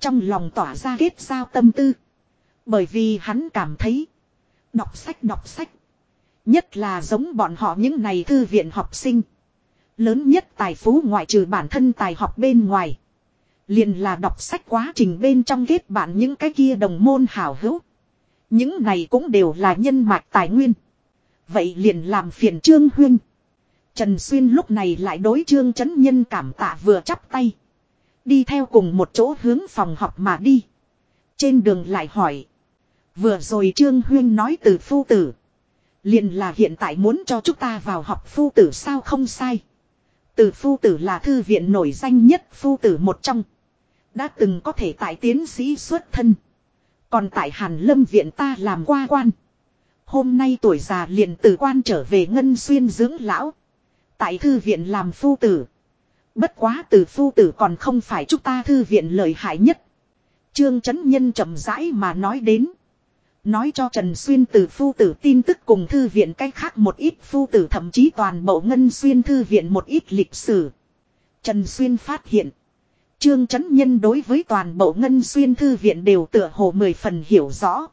Trong lòng tỏa ra kết giao tâm tư. Bởi vì hắn cảm thấy. Đọc sách đọc sách. Nhất là giống bọn họ những này thư viện học sinh. Lớn nhất tài phú ngoại trừ bản thân tài học bên ngoài. Liền là đọc sách quá trình bên trong kết bạn những cái kia đồng môn hảo hữu. Những này cũng đều là nhân mạch tài nguyên. Vậy liền làm phiền Trương Huyên. Trần Xuyên lúc này lại đối Trương Chấn Nhân cảm tạ vừa chắp tay. Đi theo cùng một chỗ hướng phòng học mà đi. Trên đường lại hỏi. Vừa rồi Trương Huyên nói từ phu tử. Liền là hiện tại muốn cho chúng ta vào học phu tử sao không sai. Từ phu tử là thư viện nổi danh nhất, phu tử một trong. Đã từng có thể tại tiến sĩ xuất thân. Còn tại Hàn Lâm viện ta làm qua quan. Hôm nay tuổi già liền từ quan trở về ngân xuyên dưỡng lão. Tại thư viện làm phu tử. Bất quá từ phu tử còn không phải chúng ta thư viện lợi hại nhất. Trương Trấn Nhân chậm rãi mà nói đến. Nói cho Trần Xuyên từ phu tử tin tức cùng thư viện cách khác một ít phu tử thậm chí toàn bộ ngân xuyên thư viện một ít lịch sử. Trần Xuyên phát hiện. Trương Chấn Nhân đối với toàn bộ ngân xuyên thư viện đều tựa hồ mười phần hiểu rõ.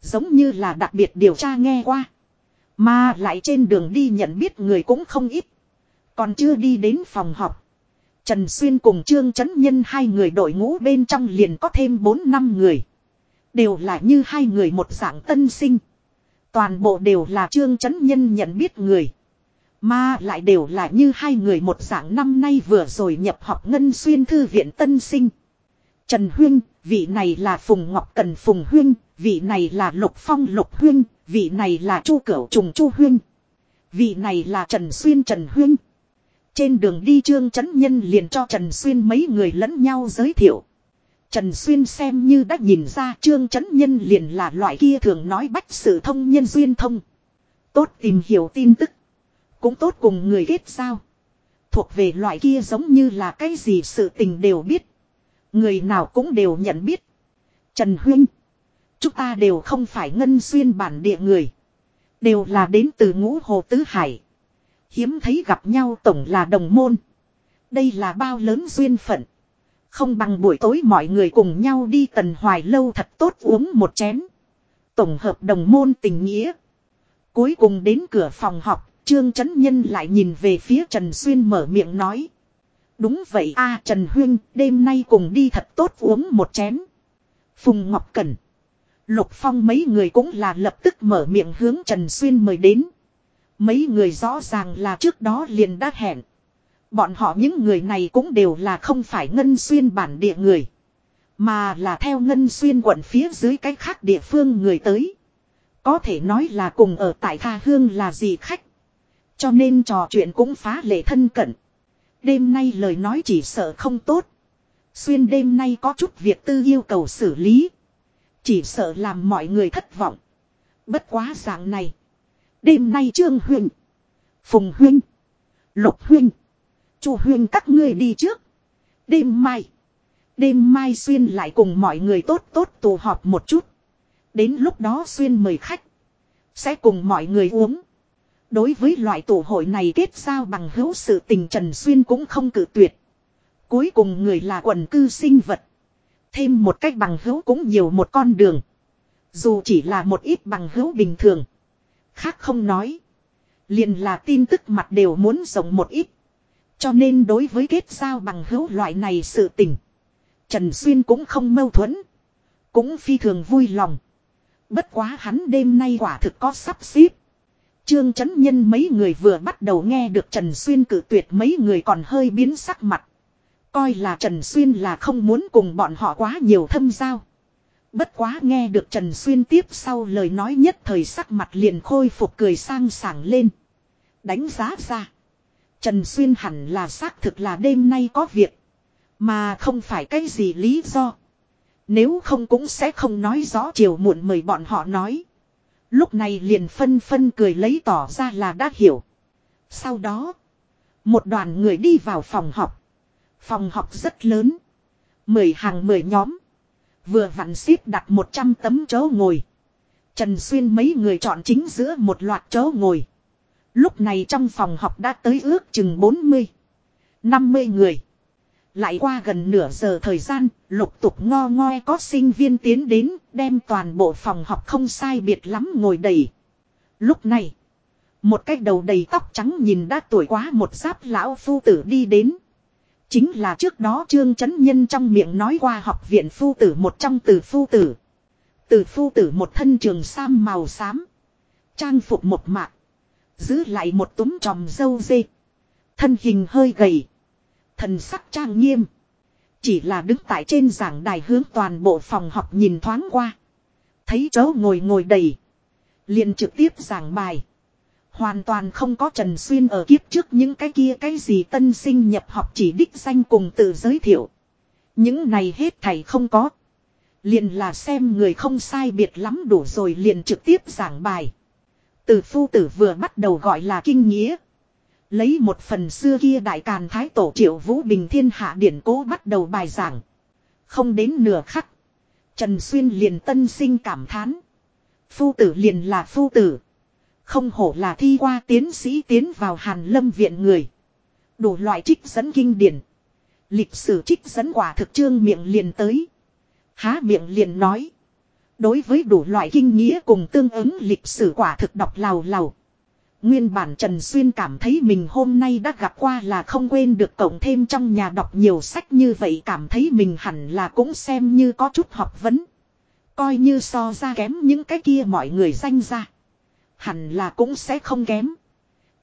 Giống như là đặc biệt điều tra nghe qua. Mà lại trên đường đi nhận biết người cũng không ít. Còn chưa đi đến phòng họp. Trần Xuyên cùng Trương Chấn Nhân hai người đội ngũ bên trong liền có thêm 4 năm người. Đều là như hai người một dạng tân sinh. Toàn bộ đều là Trương Chấn Nhân nhận biết người. Mà lại đều là như hai người một dạng năm nay vừa rồi nhập học ngân xuyên thư viện tân sinh. Trần Huyên, vị này là Phùng Ngọc Cần Phùng Huyên, vị này là Lục Phong Lục Huyên, vị này là Chu Cửu Trùng Chu Huyên. Vị này là Trần Xuyên Trần Huyên. Trên đường đi Trương Trấn Nhân liền cho Trần Xuyên mấy người lẫn nhau giới thiệu. Trần Xuyên xem như đã nhìn ra Trương Trấn Nhân liền là loại kia thường nói bách sự thông nhân duyên thông. Tốt tìm hiểu tin tức. Cũng tốt cùng người kết giao. Thuộc về loại kia giống như là cái gì sự tình đều biết. Người nào cũng đều nhận biết. Trần Huynh. Chúng ta đều không phải ngân xuyên bản địa người. Đều là đến từ ngũ hồ tứ hải. Hiếm thấy gặp nhau tổng là đồng môn. Đây là bao lớn duyên phận. Không bằng buổi tối mọi người cùng nhau đi tần hoài lâu thật tốt uống một chén. Tổng hợp đồng môn tình nghĩa. Cuối cùng đến cửa phòng họp, Trương Trấn Nhân lại nhìn về phía Trần Xuyên mở miệng nói. Đúng vậy a Trần Huyên, đêm nay cùng đi thật tốt uống một chén. Phùng Ngọc Cẩn. Lục Phong mấy người cũng là lập tức mở miệng hướng Trần Xuyên mời đến. Mấy người rõ ràng là trước đó liền đã hẹn. Bọn họ những người này cũng đều là không phải ngân xuyên bản địa người. Mà là theo ngân xuyên quận phía dưới cái khác địa phương người tới. Có thể nói là cùng ở tại Tha Hương là gì khách. Cho nên trò chuyện cũng phá lệ thân cận. Đêm nay lời nói chỉ sợ không tốt. Xuyên đêm nay có chút việc tư yêu cầu xử lý. Chỉ sợ làm mọi người thất vọng. Bất quá dạng này. Đêm nay Trương Huynh. Phùng Huynh. Lục Huynh. Chu Huynh các ngươi đi trước. Đêm mai. Đêm mai Xuyên lại cùng mọi người tốt tốt tụ họp một chút. Đến lúc đó Xuyên mời khách. Sẽ cùng mọi người uống. Đối với loại tổ hội này kết giao bằng hữu sự tình Trần Xuyên cũng không cử tuyệt. Cuối cùng người là quần cư sinh vật. Thêm một cách bằng hữu cũng nhiều một con đường. Dù chỉ là một ít bằng hữu bình thường. Khác không nói. Liền là tin tức mặt đều muốn rộng một ít. Cho nên đối với kết giao bằng hữu loại này sự tình. Trần Xuyên cũng không mâu thuẫn. Cũng phi thường vui lòng. Bất quá hắn đêm nay quả thực có sắp xếp. Trương Chấn Nhân mấy người vừa bắt đầu nghe được Trần Xuyên cử tuyệt, mấy người còn hơi biến sắc mặt. Coi là Trần Xuyên là không muốn cùng bọn họ quá nhiều thâm giao. Bất quá nghe được Trần Xuyên tiếp sau lời nói nhất thời sắc mặt liền khôi phục cười sang sảng lên. Đánh giá ra. Trần Xuyên hẳn là xác thực là đêm nay có việc. Mà không phải cái gì lý do. Nếu không cũng sẽ không nói rõ chiều muộn mời bọn họ nói. Lúc này liền phân phân cười lấy tỏ ra là đã hiểu. Sau đó. Một đoàn người đi vào phòng học. Phòng học rất lớn. Mười hàng mười nhóm. Vừa vặn xếp đặt 100 tấm chỗ ngồi. Trần Xuyên mấy người chọn chính giữa một loạt chỗ ngồi. Lúc này trong phòng học đã tới ước chừng 40. 50 người. Lại qua gần nửa giờ thời gian, lục tục ngo ngoe có sinh viên tiến đến, đem toàn bộ phòng học không sai biệt lắm ngồi đầy. Lúc này, một cái đầu đầy tóc trắng nhìn đã tuổi quá một giáp lão phu tử đi đến. Chính là trước đó Trương Chấn Nhân trong miệng nói qua học viện phu tử một trong từ phu tử. Từ phu tử một thân trường sam màu xám. Trang phục một mạc. Giữ lại một túm tròm dâu dê. Thân hình hơi gầy. Thần sắc trang nghiêm. Chỉ là đứng tại trên giảng đài hướng toàn bộ phòng học nhìn thoáng qua. Thấy chỗ ngồi ngồi đầy. liền trực tiếp giảng bài. Hoàn toàn không có Trần Xuyên ở kiếp trước những cái kia cái gì tân sinh nhập học chỉ đích danh cùng tự giới thiệu. Những này hết thầy không có. Liền là xem người không sai biệt lắm đủ rồi liền trực tiếp giảng bài. Từ phu tử vừa bắt đầu gọi là kinh nghĩa. Lấy một phần xưa kia đại càn thái tổ triệu vũ bình thiên hạ điển cố bắt đầu bài giảng. Không đến nửa khắc. Trần Xuyên liền tân sinh cảm thán. Phu tử liền là phu tử. Không hổ là thi qua tiến sĩ tiến vào hàn lâm viện người. Đủ loại trích dẫn kinh điển. Lịch sử trích dẫn quả thực trương miệng liền tới. Há miệng liền nói. Đối với đủ loại kinh nghĩa cùng tương ứng lịch sử quả thực đọc lào lào. Nguyên bản Trần Xuyên cảm thấy mình hôm nay đã gặp qua là không quên được cộng thêm trong nhà đọc nhiều sách như vậy cảm thấy mình hẳn là cũng xem như có chút học vấn. Coi như so ra kém những cái kia mọi người danh ra. Hẳn là cũng sẽ không kém.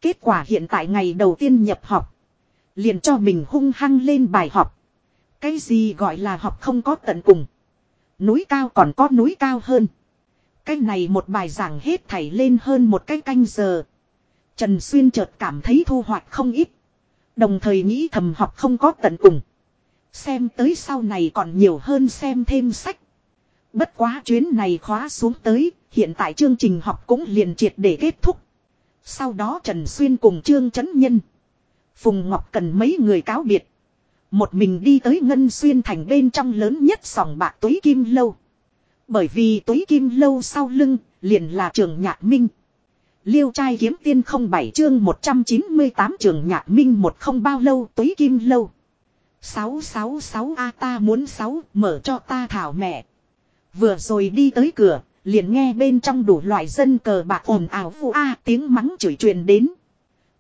Kết quả hiện tại ngày đầu tiên nhập học. Liền cho mình hung hăng lên bài học. Cái gì gọi là học không có tận cùng. Núi cao còn có núi cao hơn. Cái này một bài giảng hết thảy lên hơn một cái canh giờ. Trần Xuyên chợt cảm thấy thu hoạch không ít. Đồng thời nghĩ thầm học không có tận cùng. Xem tới sau này còn nhiều hơn xem thêm sách. Bất quá chuyến này khóa xuống tới, hiện tại chương trình học cũng liền triệt để kết thúc. Sau đó Trần Xuyên cùng Trương Trấn Nhân. Phùng Ngọc cần mấy người cáo biệt. Một mình đi tới Ngân Xuyên thành bên trong lớn nhất sòng bạc túi kim lâu. Bởi vì túi kim lâu sau lưng, liền là trường nhạc minh. Liêu trai kiếm tiên không bảy chương 198 trường nhạc minh một không bao lâu tối kim lâu. 666 A ta muốn 6 mở cho ta thảo mẹ. Vừa rồi đi tới cửa, liền nghe bên trong đủ loại dân cờ bạc ồn ào vu a tiếng mắng chửi truyền đến.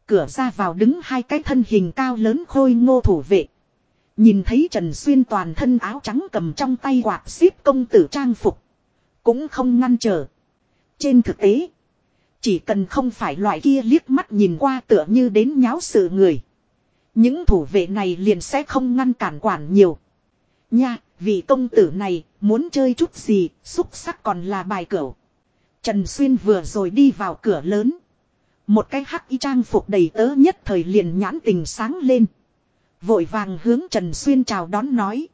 Cửa ra vào đứng hai cái thân hình cao lớn khôi ngô thủ vệ. Nhìn thấy Trần Xuyên toàn thân áo trắng cầm trong tay quạt xếp công tử trang phục. Cũng không ngăn trở. Trên thực tế, chỉ cần không phải loại kia liếc mắt nhìn qua tựa như đến nháo sự người. Những thủ vệ này liền sẽ không ngăn cản quản nhiều. Nha, vị công tử này, muốn chơi chút gì, xúc sắc còn là bài cửu. Trần Xuyên vừa rồi đi vào cửa lớn. Một cái hắc y trang phục đầy tớ nhất thời liền nhãn tình sáng lên. Vội vàng hướng Trần Xuyên chào đón nói.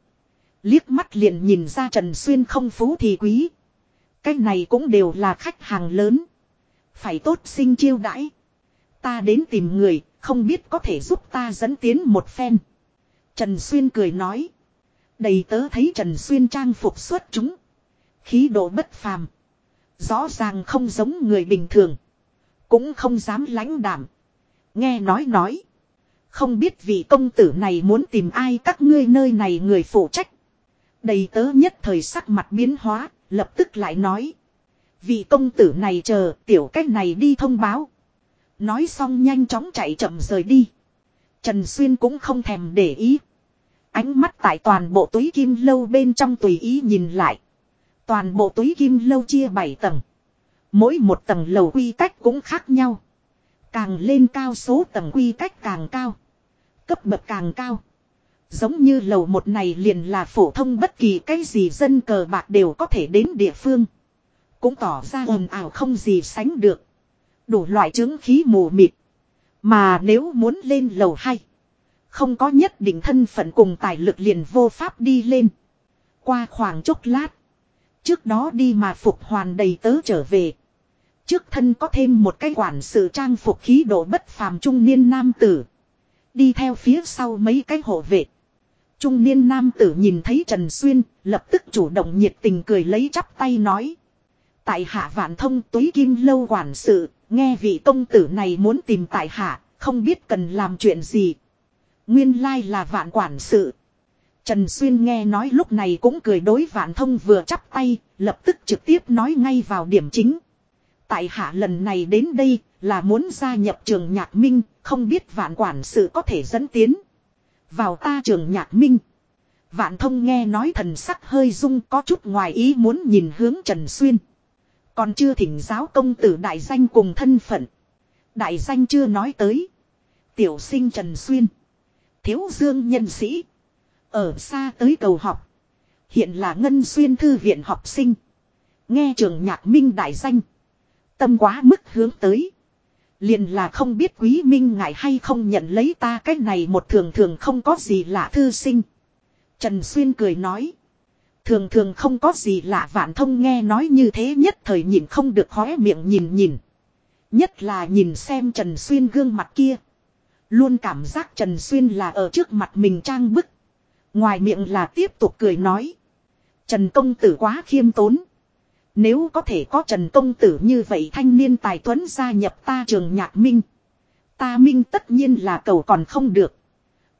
Liếc mắt liền nhìn ra Trần Xuyên không phú thì quý. Cái này cũng đều là khách hàng lớn. Phải tốt sinh chiêu đãi. Ta đến tìm người, không biết có thể giúp ta dẫn tiến một phen. Trần Xuyên cười nói. Đầy tớ thấy Trần Xuyên trang phục xuất chúng. Khí độ bất phàm. Rõ ràng không giống người bình thường. Cũng không dám lãnh đảm. Nghe nói nói. Không biết vị công tử này muốn tìm ai các ngươi nơi này người phụ trách. Đầy tớ nhất thời sắc mặt biến hóa, lập tức lại nói vì công tử này chờ, tiểu cách này đi thông báo. Nói xong nhanh chóng chạy chậm rời đi. Trần Xuyên cũng không thèm để ý. Ánh mắt tại toàn bộ túi kim lâu bên trong tùy ý nhìn lại. Toàn bộ túi kim lâu chia 7 tầng. Mỗi một tầng lầu quy cách cũng khác nhau. Càng lên cao số tầng quy cách càng cao. Cấp bậc càng cao. Giống như lầu một này liền là phổ thông bất kỳ cái gì dân cờ bạc đều có thể đến địa phương. Cũng tỏ ra ồn ào không gì sánh được. Đủ loại chứng khí mù mịt. Mà nếu muốn lên lầu hay. Không có nhất định thân phận cùng tài lực liền vô pháp đi lên. Qua khoảng chốc lát. Trước đó đi mà phục hoàn đầy tớ trở về. Trước thân có thêm một cái quản sự trang phục khí độ bất phàm trung niên nam tử. Đi theo phía sau mấy cái hộ vệ. Trung niên nam tử nhìn thấy Trần Xuyên, lập tức chủ động nhiệt tình cười lấy chắp tay nói. Tại hạ vạn thông túy kim lâu quản sự, nghe vị công tử này muốn tìm tại hạ, không biết cần làm chuyện gì. Nguyên lai là vạn quản sự. Trần Xuyên nghe nói lúc này cũng cười đối vạn thông vừa chắp tay, lập tức trực tiếp nói ngay vào điểm chính. Tại hạ lần này đến đây là muốn gia nhập trường nhạc minh, không biết vạn quản sự có thể dẫn tiến. Vào ta trường nhạc minh. Vạn thông nghe nói thần sắc hơi rung có chút ngoài ý muốn nhìn hướng Trần Xuyên. Còn chưa thỉnh giáo công tử đại danh cùng thân phận. Đại danh chưa nói tới. Tiểu sinh Trần Xuyên. Thiếu dương nhân sĩ. Ở xa tới cầu học. Hiện là Ngân Xuyên Thư viện học sinh. Nghe trường nhạc minh đại danh. Tâm quá mức hướng tới. Liền là không biết quý minh ngại hay không nhận lấy ta cái này một thường thường không có gì lạ thư sinh. Trần Xuyên cười nói. Thường thường không có gì lạ vạn thông nghe nói như thế nhất thời nhìn không được khóe miệng nhìn nhìn. Nhất là nhìn xem Trần Xuyên gương mặt kia. Luôn cảm giác Trần Xuyên là ở trước mặt mình trang bức. Ngoài miệng là tiếp tục cười nói. Trần công tử quá khiêm tốn. Nếu có thể có Trần công tử như vậy thanh niên tài tuấn gia nhập ta trường nhạc minh. Ta minh tất nhiên là cầu còn không được.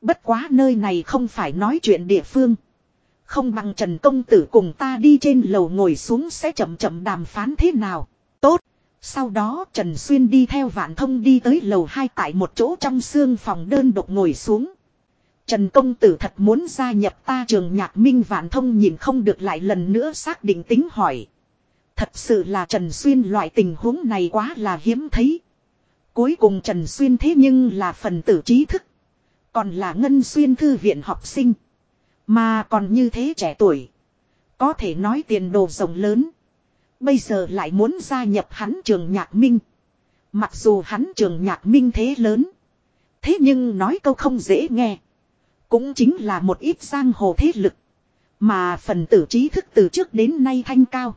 Bất quá nơi này không phải nói chuyện địa phương. Không bằng Trần công tử cùng ta đi trên lầu ngồi xuống sẽ chậm chậm đàm phán thế nào. Tốt. Sau đó Trần Xuyên đi theo vạn thông đi tới lầu hai tại một chỗ trong xương phòng đơn độc ngồi xuống. Trần công tử thật muốn gia nhập ta trường nhạc minh vạn thông nhìn không được lại lần nữa xác định tính hỏi. Thật sự là Trần Xuyên loại tình huống này quá là hiếm thấy. Cuối cùng Trần Xuyên thế nhưng là phần tử trí thức. Còn là Ngân Xuyên Thư viện học sinh. Mà còn như thế trẻ tuổi. Có thể nói tiền đồ rộng lớn. Bây giờ lại muốn gia nhập hắn trường nhạc minh. Mặc dù hắn trường nhạc minh thế lớn. Thế nhưng nói câu không dễ nghe. Cũng chính là một ít giang hồ thế lực. Mà phần tử trí thức từ trước đến nay thanh cao.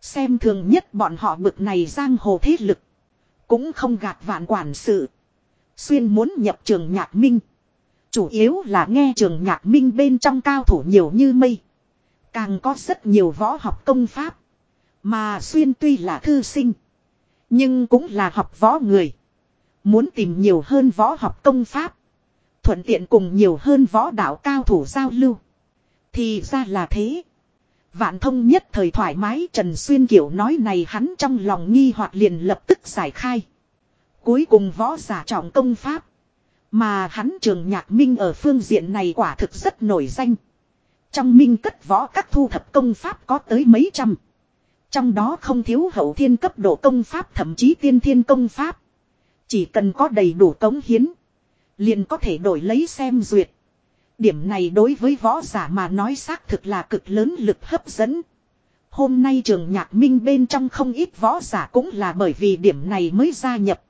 Xem thường nhất bọn họ bực này giang hồ thế lực. Cũng không gạt vạn quản sự. Xuyên muốn nhập trường nhạc minh. Chủ yếu là nghe trường nhạc minh bên trong cao thủ nhiều như mây. Càng có rất nhiều võ học công pháp. Mà xuyên tuy là thư sinh. Nhưng cũng là học võ người. Muốn tìm nhiều hơn võ học công pháp. Thuận tiện cùng nhiều hơn võ đạo cao thủ giao lưu. Thì ra là thế. Vạn thông nhất thời thoải mái, Trần Xuyên kiểu nói này hắn trong lòng nghi hoặc liền lập tức giải khai. Cuối cùng võ giả trọng công pháp. Mà hắn trường nhạc minh ở phương diện này quả thực rất nổi danh. Trong minh cất võ các thu thập công pháp có tới mấy trăm. Trong đó không thiếu hậu thiên cấp độ công pháp, thậm chí tiên thiên công pháp. Chỉ cần có đầy đủ cống hiến. Liền có thể đổi lấy xem duyệt. Điểm này đối với võ giả mà nói xác thực là cực lớn lực hấp dẫn. Hôm nay trường nhạc minh bên trong không ít võ giả cũng là bởi vì điểm này mới gia nhập.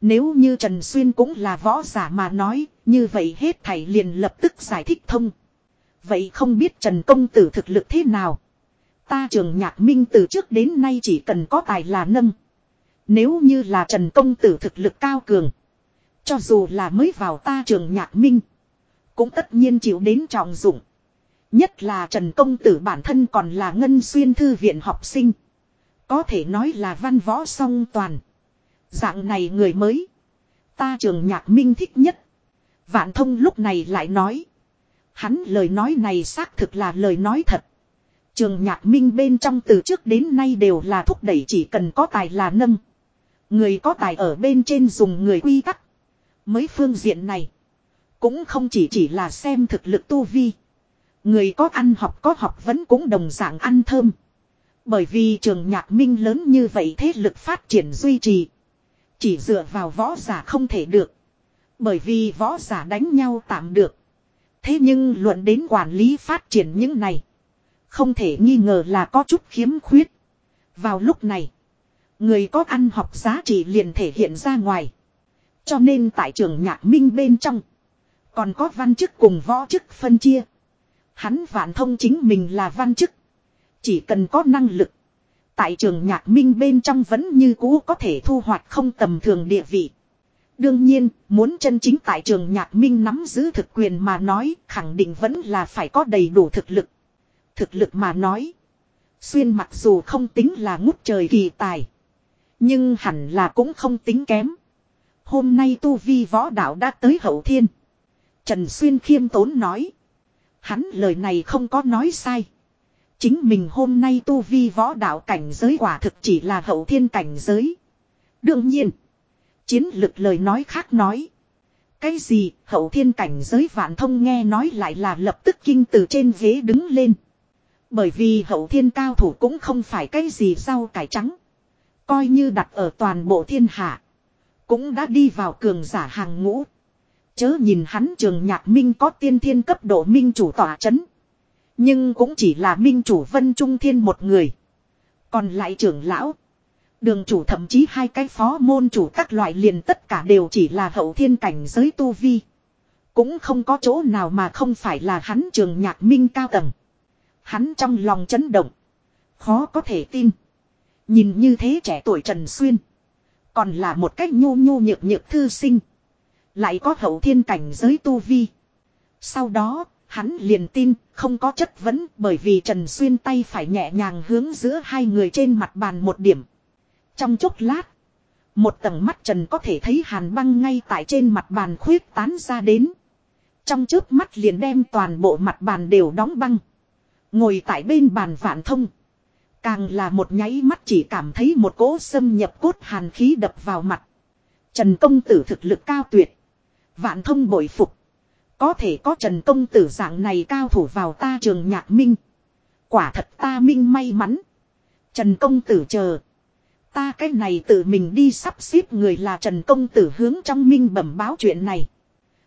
Nếu như Trần Xuyên cũng là võ giả mà nói, như vậy hết thảy liền lập tức giải thích thông. Vậy không biết Trần Công Tử thực lực thế nào? Ta trường nhạc minh từ trước đến nay chỉ cần có tài là nâng. Nếu như là Trần Công Tử thực lực cao cường. Cho dù là mới vào ta trường nhạc minh. Cũng tất nhiên chịu đến trọng dụng. Nhất là Trần Công Tử bản thân còn là ngân xuyên thư viện học sinh. Có thể nói là văn võ song toàn. Dạng này người mới. Ta trường nhạc minh thích nhất. Vạn thông lúc này lại nói. Hắn lời nói này xác thực là lời nói thật. Trường nhạc minh bên trong từ trước đến nay đều là thúc đẩy chỉ cần có tài là nâng. Người có tài ở bên trên dùng người quy tắc. Mấy phương diện này. Cũng không chỉ chỉ là xem thực lực tu vi. Người có ăn học có học vẫn cũng đồng dạng ăn thơm. Bởi vì trường nhạc minh lớn như vậy thế lực phát triển duy trì. Chỉ dựa vào võ giả không thể được. Bởi vì võ giả đánh nhau tạm được. Thế nhưng luận đến quản lý phát triển những này. Không thể nghi ngờ là có chút khiếm khuyết. Vào lúc này. Người có ăn học giá trị liền thể hiện ra ngoài. Cho nên tại trường nhạc minh bên trong. Còn có văn chức cùng võ chức phân chia. Hắn vạn thông chính mình là văn chức. Chỉ cần có năng lực. Tại trường nhạc minh bên trong vẫn như cũ có thể thu hoạch không tầm thường địa vị. Đương nhiên, muốn chân chính tại trường nhạc minh nắm giữ thực quyền mà nói, khẳng định vẫn là phải có đầy đủ thực lực. Thực lực mà nói. Xuyên mặc dù không tính là ngút trời kỳ tài. Nhưng hẳn là cũng không tính kém. Hôm nay tu vi võ đạo đã tới hậu thiên. Trần Xuyên khiêm tốn nói. Hắn lời này không có nói sai. Chính mình hôm nay tu vi võ đạo cảnh giới quả thực chỉ là hậu thiên cảnh giới. Đương nhiên. Chiến lực lời nói khác nói. Cái gì hậu thiên cảnh giới vạn thông nghe nói lại là lập tức kinh từ trên ghế đứng lên. Bởi vì hậu thiên cao thủ cũng không phải cái gì rau cải trắng. Coi như đặt ở toàn bộ thiên hạ. Cũng đã đi vào cường giả hàng ngũ. Chớ nhìn hắn trường nhạc minh có tiên thiên cấp độ minh chủ tỏa chấn. Nhưng cũng chỉ là minh chủ vân trung thiên một người. Còn lại trưởng lão. Đường chủ thậm chí hai cái phó môn chủ các loại liền tất cả đều chỉ là hậu thiên cảnh giới tu vi. Cũng không có chỗ nào mà không phải là hắn trường nhạc minh cao tầng. Hắn trong lòng chấn động. Khó có thể tin. Nhìn như thế trẻ tuổi Trần Xuyên. Còn là một cách nhu nhu nhược nhược thư sinh. Lại có hậu thiên cảnh giới tu vi. Sau đó, hắn liền tin, không có chất vấn bởi vì Trần Xuyên tay phải nhẹ nhàng hướng giữa hai người trên mặt bàn một điểm. Trong chốc lát, một tầng mắt Trần có thể thấy hàn băng ngay tại trên mặt bàn khuyết tán ra đến. Trong chớp mắt liền đem toàn bộ mặt bàn đều đóng băng. Ngồi tại bên bàn vạn thông. Càng là một nháy mắt chỉ cảm thấy một cỗ xâm nhập cốt hàn khí đập vào mặt. Trần công tử thực lực cao tuyệt. Vạn thông bội phục. Có thể có Trần công tử dạng này cao thủ vào ta trường nhạc minh. Quả thật ta minh may mắn. Trần công tử chờ. Ta cái này tự mình đi sắp xếp người là Trần công tử hướng trong minh bẩm báo chuyện này.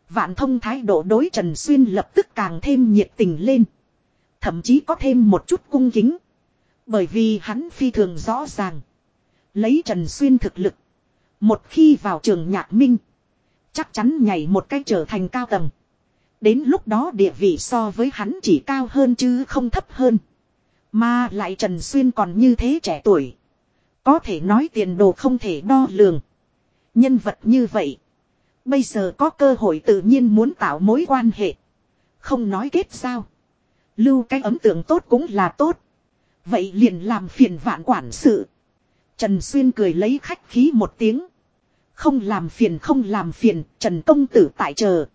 Vạn thông thái độ đối Trần Xuyên lập tức càng thêm nhiệt tình lên. Thậm chí có thêm một chút cung kính. Bởi vì hắn phi thường rõ ràng. Lấy Trần Xuyên thực lực. Một khi vào trường nhạc minh. Chắc chắn nhảy một cách trở thành cao tầng. Đến lúc đó địa vị so với hắn chỉ cao hơn chứ không thấp hơn. Mà lại Trần Xuyên còn như thế trẻ tuổi. Có thể nói tiền đồ không thể đo lường. Nhân vật như vậy. Bây giờ có cơ hội tự nhiên muốn tạo mối quan hệ. Không nói kết sao. Lưu cái ấn tượng tốt cũng là tốt. Vậy liền làm phiền vạn quản sự. Trần Xuyên cười lấy khách khí một tiếng. Không làm phiền không làm phiền, Trần Công Tử tại chờ.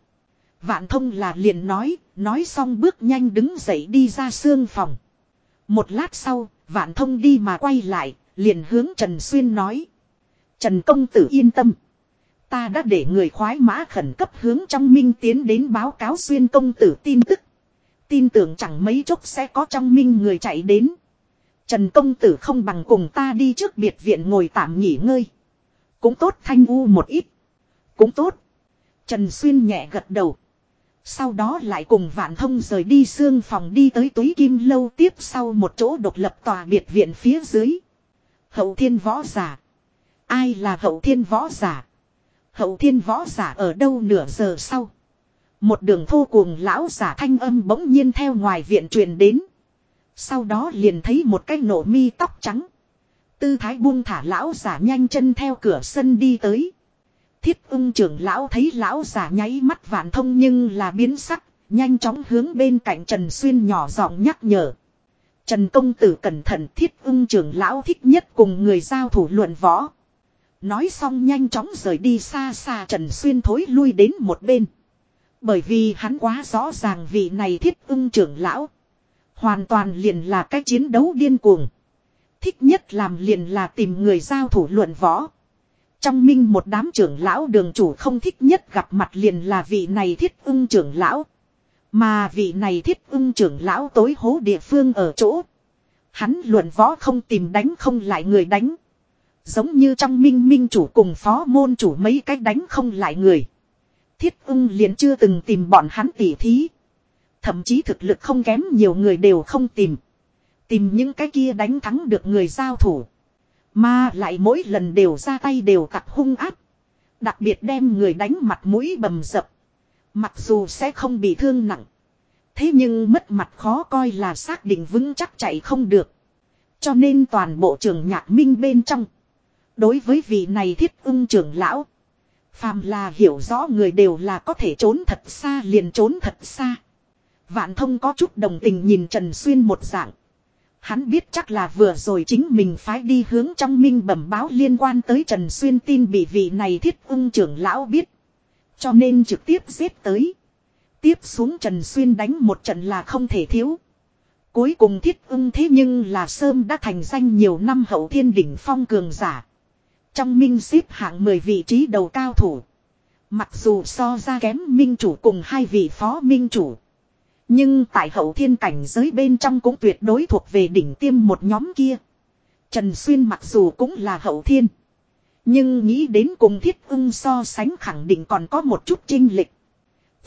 Vạn thông là liền nói, nói xong bước nhanh đứng dậy đi ra xương phòng. Một lát sau, vạn thông đi mà quay lại, liền hướng Trần Xuyên nói. Trần Công Tử yên tâm. Ta đã để người khoái mã khẩn cấp hướng trong minh tiến đến báo cáo Xuyên Công Tử tin tức. Tin tưởng chẳng mấy chốc sẽ có trong minh người chạy đến. Trần công tử không bằng cùng ta đi trước biệt viện ngồi tạm nghỉ ngơi. Cũng tốt thanh u một ít. Cũng tốt. Trần Xuyên nhẹ gật đầu. Sau đó lại cùng vạn thông rời đi xương phòng đi tới túi kim lâu tiếp sau một chỗ độc lập tòa biệt viện phía dưới. Hậu thiên võ giả. Ai là hậu thiên võ giả? Hậu thiên võ giả ở đâu nửa giờ sau? Một đường thô cuồng lão giả thanh âm bỗng nhiên theo ngoài viện truyền đến. Sau đó liền thấy một cái nổ mi tóc trắng. Tư thái buông thả lão giả nhanh chân theo cửa sân đi tới. Thiết ung trưởng lão thấy lão giả nháy mắt vạn thông nhưng là biến sắc, nhanh chóng hướng bên cạnh Trần Xuyên nhỏ giọng nhắc nhở. Trần công tử cẩn thận thiết ung trưởng lão thích nhất cùng người giao thủ luận võ. Nói xong nhanh chóng rời đi xa xa Trần Xuyên thối lui đến một bên. Bởi vì hắn quá rõ ràng vị này thiết ung trưởng lão. Hoàn toàn liền là cái chiến đấu điên cuồng. Thích nhất làm liền là tìm người giao thủ luận võ. Trong minh một đám trưởng lão đường chủ không thích nhất gặp mặt liền là vị này thiết ưng trưởng lão. Mà vị này thiết ưng trưởng lão tối hố địa phương ở chỗ. Hắn luận võ không tìm đánh không lại người đánh. Giống như trong minh minh chủ cùng phó môn chủ mấy cách đánh không lại người. Thiết ưng liền chưa từng tìm bọn hắn tỉ thí. Thậm chí thực lực không kém nhiều người đều không tìm. Tìm những cái kia đánh thắng được người giao thủ. Mà lại mỗi lần đều ra tay đều tặc hung áp. Đặc biệt đem người đánh mặt mũi bầm dập. Mặc dù sẽ không bị thương nặng. Thế nhưng mất mặt khó coi là xác định vững chắc chạy không được. Cho nên toàn bộ trường nhạc minh bên trong. Đối với vị này thiết ưng trưởng lão. Phàm là hiểu rõ người đều là có thể trốn thật xa liền trốn thật xa. Vạn thông có chút đồng tình nhìn Trần Xuyên một dạng. Hắn biết chắc là vừa rồi chính mình phái đi hướng trong minh bẩm báo liên quan tới Trần Xuyên tin bị vị này thiết ung trưởng lão biết. Cho nên trực tiếp giết tới. Tiếp xuống Trần Xuyên đánh một trận là không thể thiếu. Cuối cùng thiết ung thế nhưng là Sơm đã thành danh nhiều năm hậu thiên đỉnh phong cường giả. Trong minh xếp hạng 10 vị trí đầu cao thủ. Mặc dù so ra kém minh chủ cùng hai vị phó minh chủ. Nhưng tại hậu thiên cảnh giới bên trong cũng tuyệt đối thuộc về đỉnh tiêm một nhóm kia. Trần Xuyên mặc dù cũng là hậu thiên. Nhưng nghĩ đến cùng thiết ưng so sánh khẳng định còn có một chút trinh lịch.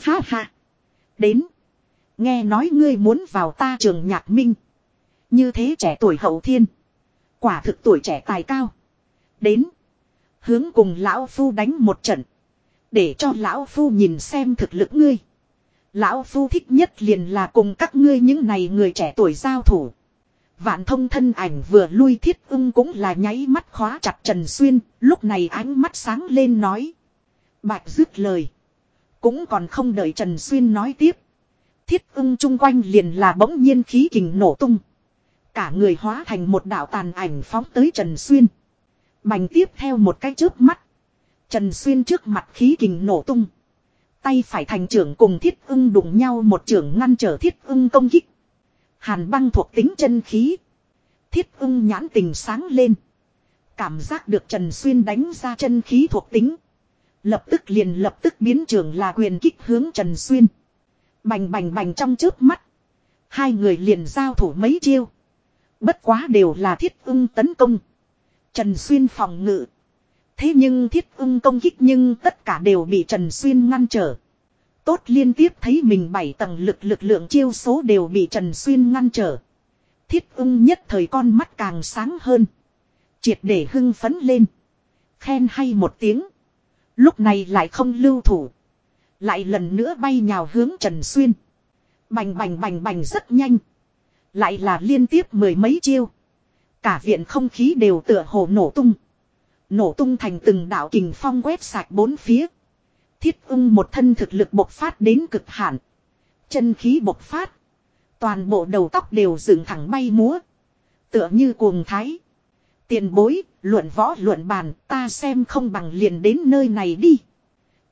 Ha ha. Đến. Nghe nói ngươi muốn vào ta trường nhạc minh. Như thế trẻ tuổi hậu thiên. Quả thực tuổi trẻ tài cao. Đến. Hướng cùng lão phu đánh một trận. Để cho lão phu nhìn xem thực lực ngươi. Lão Phu thích nhất liền là cùng các ngươi những này người trẻ tuổi giao thủ. Vạn thông thân ảnh vừa lui thiết ưng cũng là nháy mắt khóa chặt Trần Xuyên, lúc này ánh mắt sáng lên nói. Bạch dứt lời. Cũng còn không đợi Trần Xuyên nói tiếp. Thiết ưng chung quanh liền là bỗng nhiên khí kình nổ tung. Cả người hóa thành một đạo tàn ảnh phóng tới Trần Xuyên. Bành tiếp theo một cái chớp mắt. Trần Xuyên trước mặt khí kình nổ tung. Tay phải thành trưởng cùng thiết ưng đụng nhau một trưởng ngăn trở thiết ưng công kích. Hàn băng thuộc tính chân khí. Thiết ưng nhãn tình sáng lên. Cảm giác được Trần Xuyên đánh ra chân khí thuộc tính. Lập tức liền lập tức biến trưởng là quyền kích hướng Trần Xuyên. Bành bành bành trong trước mắt. Hai người liền giao thủ mấy chiêu. Bất quá đều là thiết ưng tấn công. Trần Xuyên phòng ngự. Thế nhưng thiết ưng công kích nhưng tất cả đều bị Trần Xuyên ngăn trở. Tốt liên tiếp thấy mình bảy tầng lực lực lượng chiêu số đều bị Trần Xuyên ngăn trở. Thiết ưng nhất thời con mắt càng sáng hơn. Triệt để hưng phấn lên. Khen hay một tiếng. Lúc này lại không lưu thủ. Lại lần nữa bay nhào hướng Trần Xuyên. Bành bành bành bành rất nhanh. Lại là liên tiếp mười mấy chiêu. Cả viện không khí đều tựa hồ nổ tung. Nổ tung thành từng đạo kình phong quét sạch bốn phía. Thiết ưng một thân thực lực bộc phát đến cực hạn. Chân khí bộc phát. Toàn bộ đầu tóc đều dựng thẳng bay múa. Tựa như cuồng thái. Tiền bối, luận võ luận bàn, ta xem không bằng liền đến nơi này đi.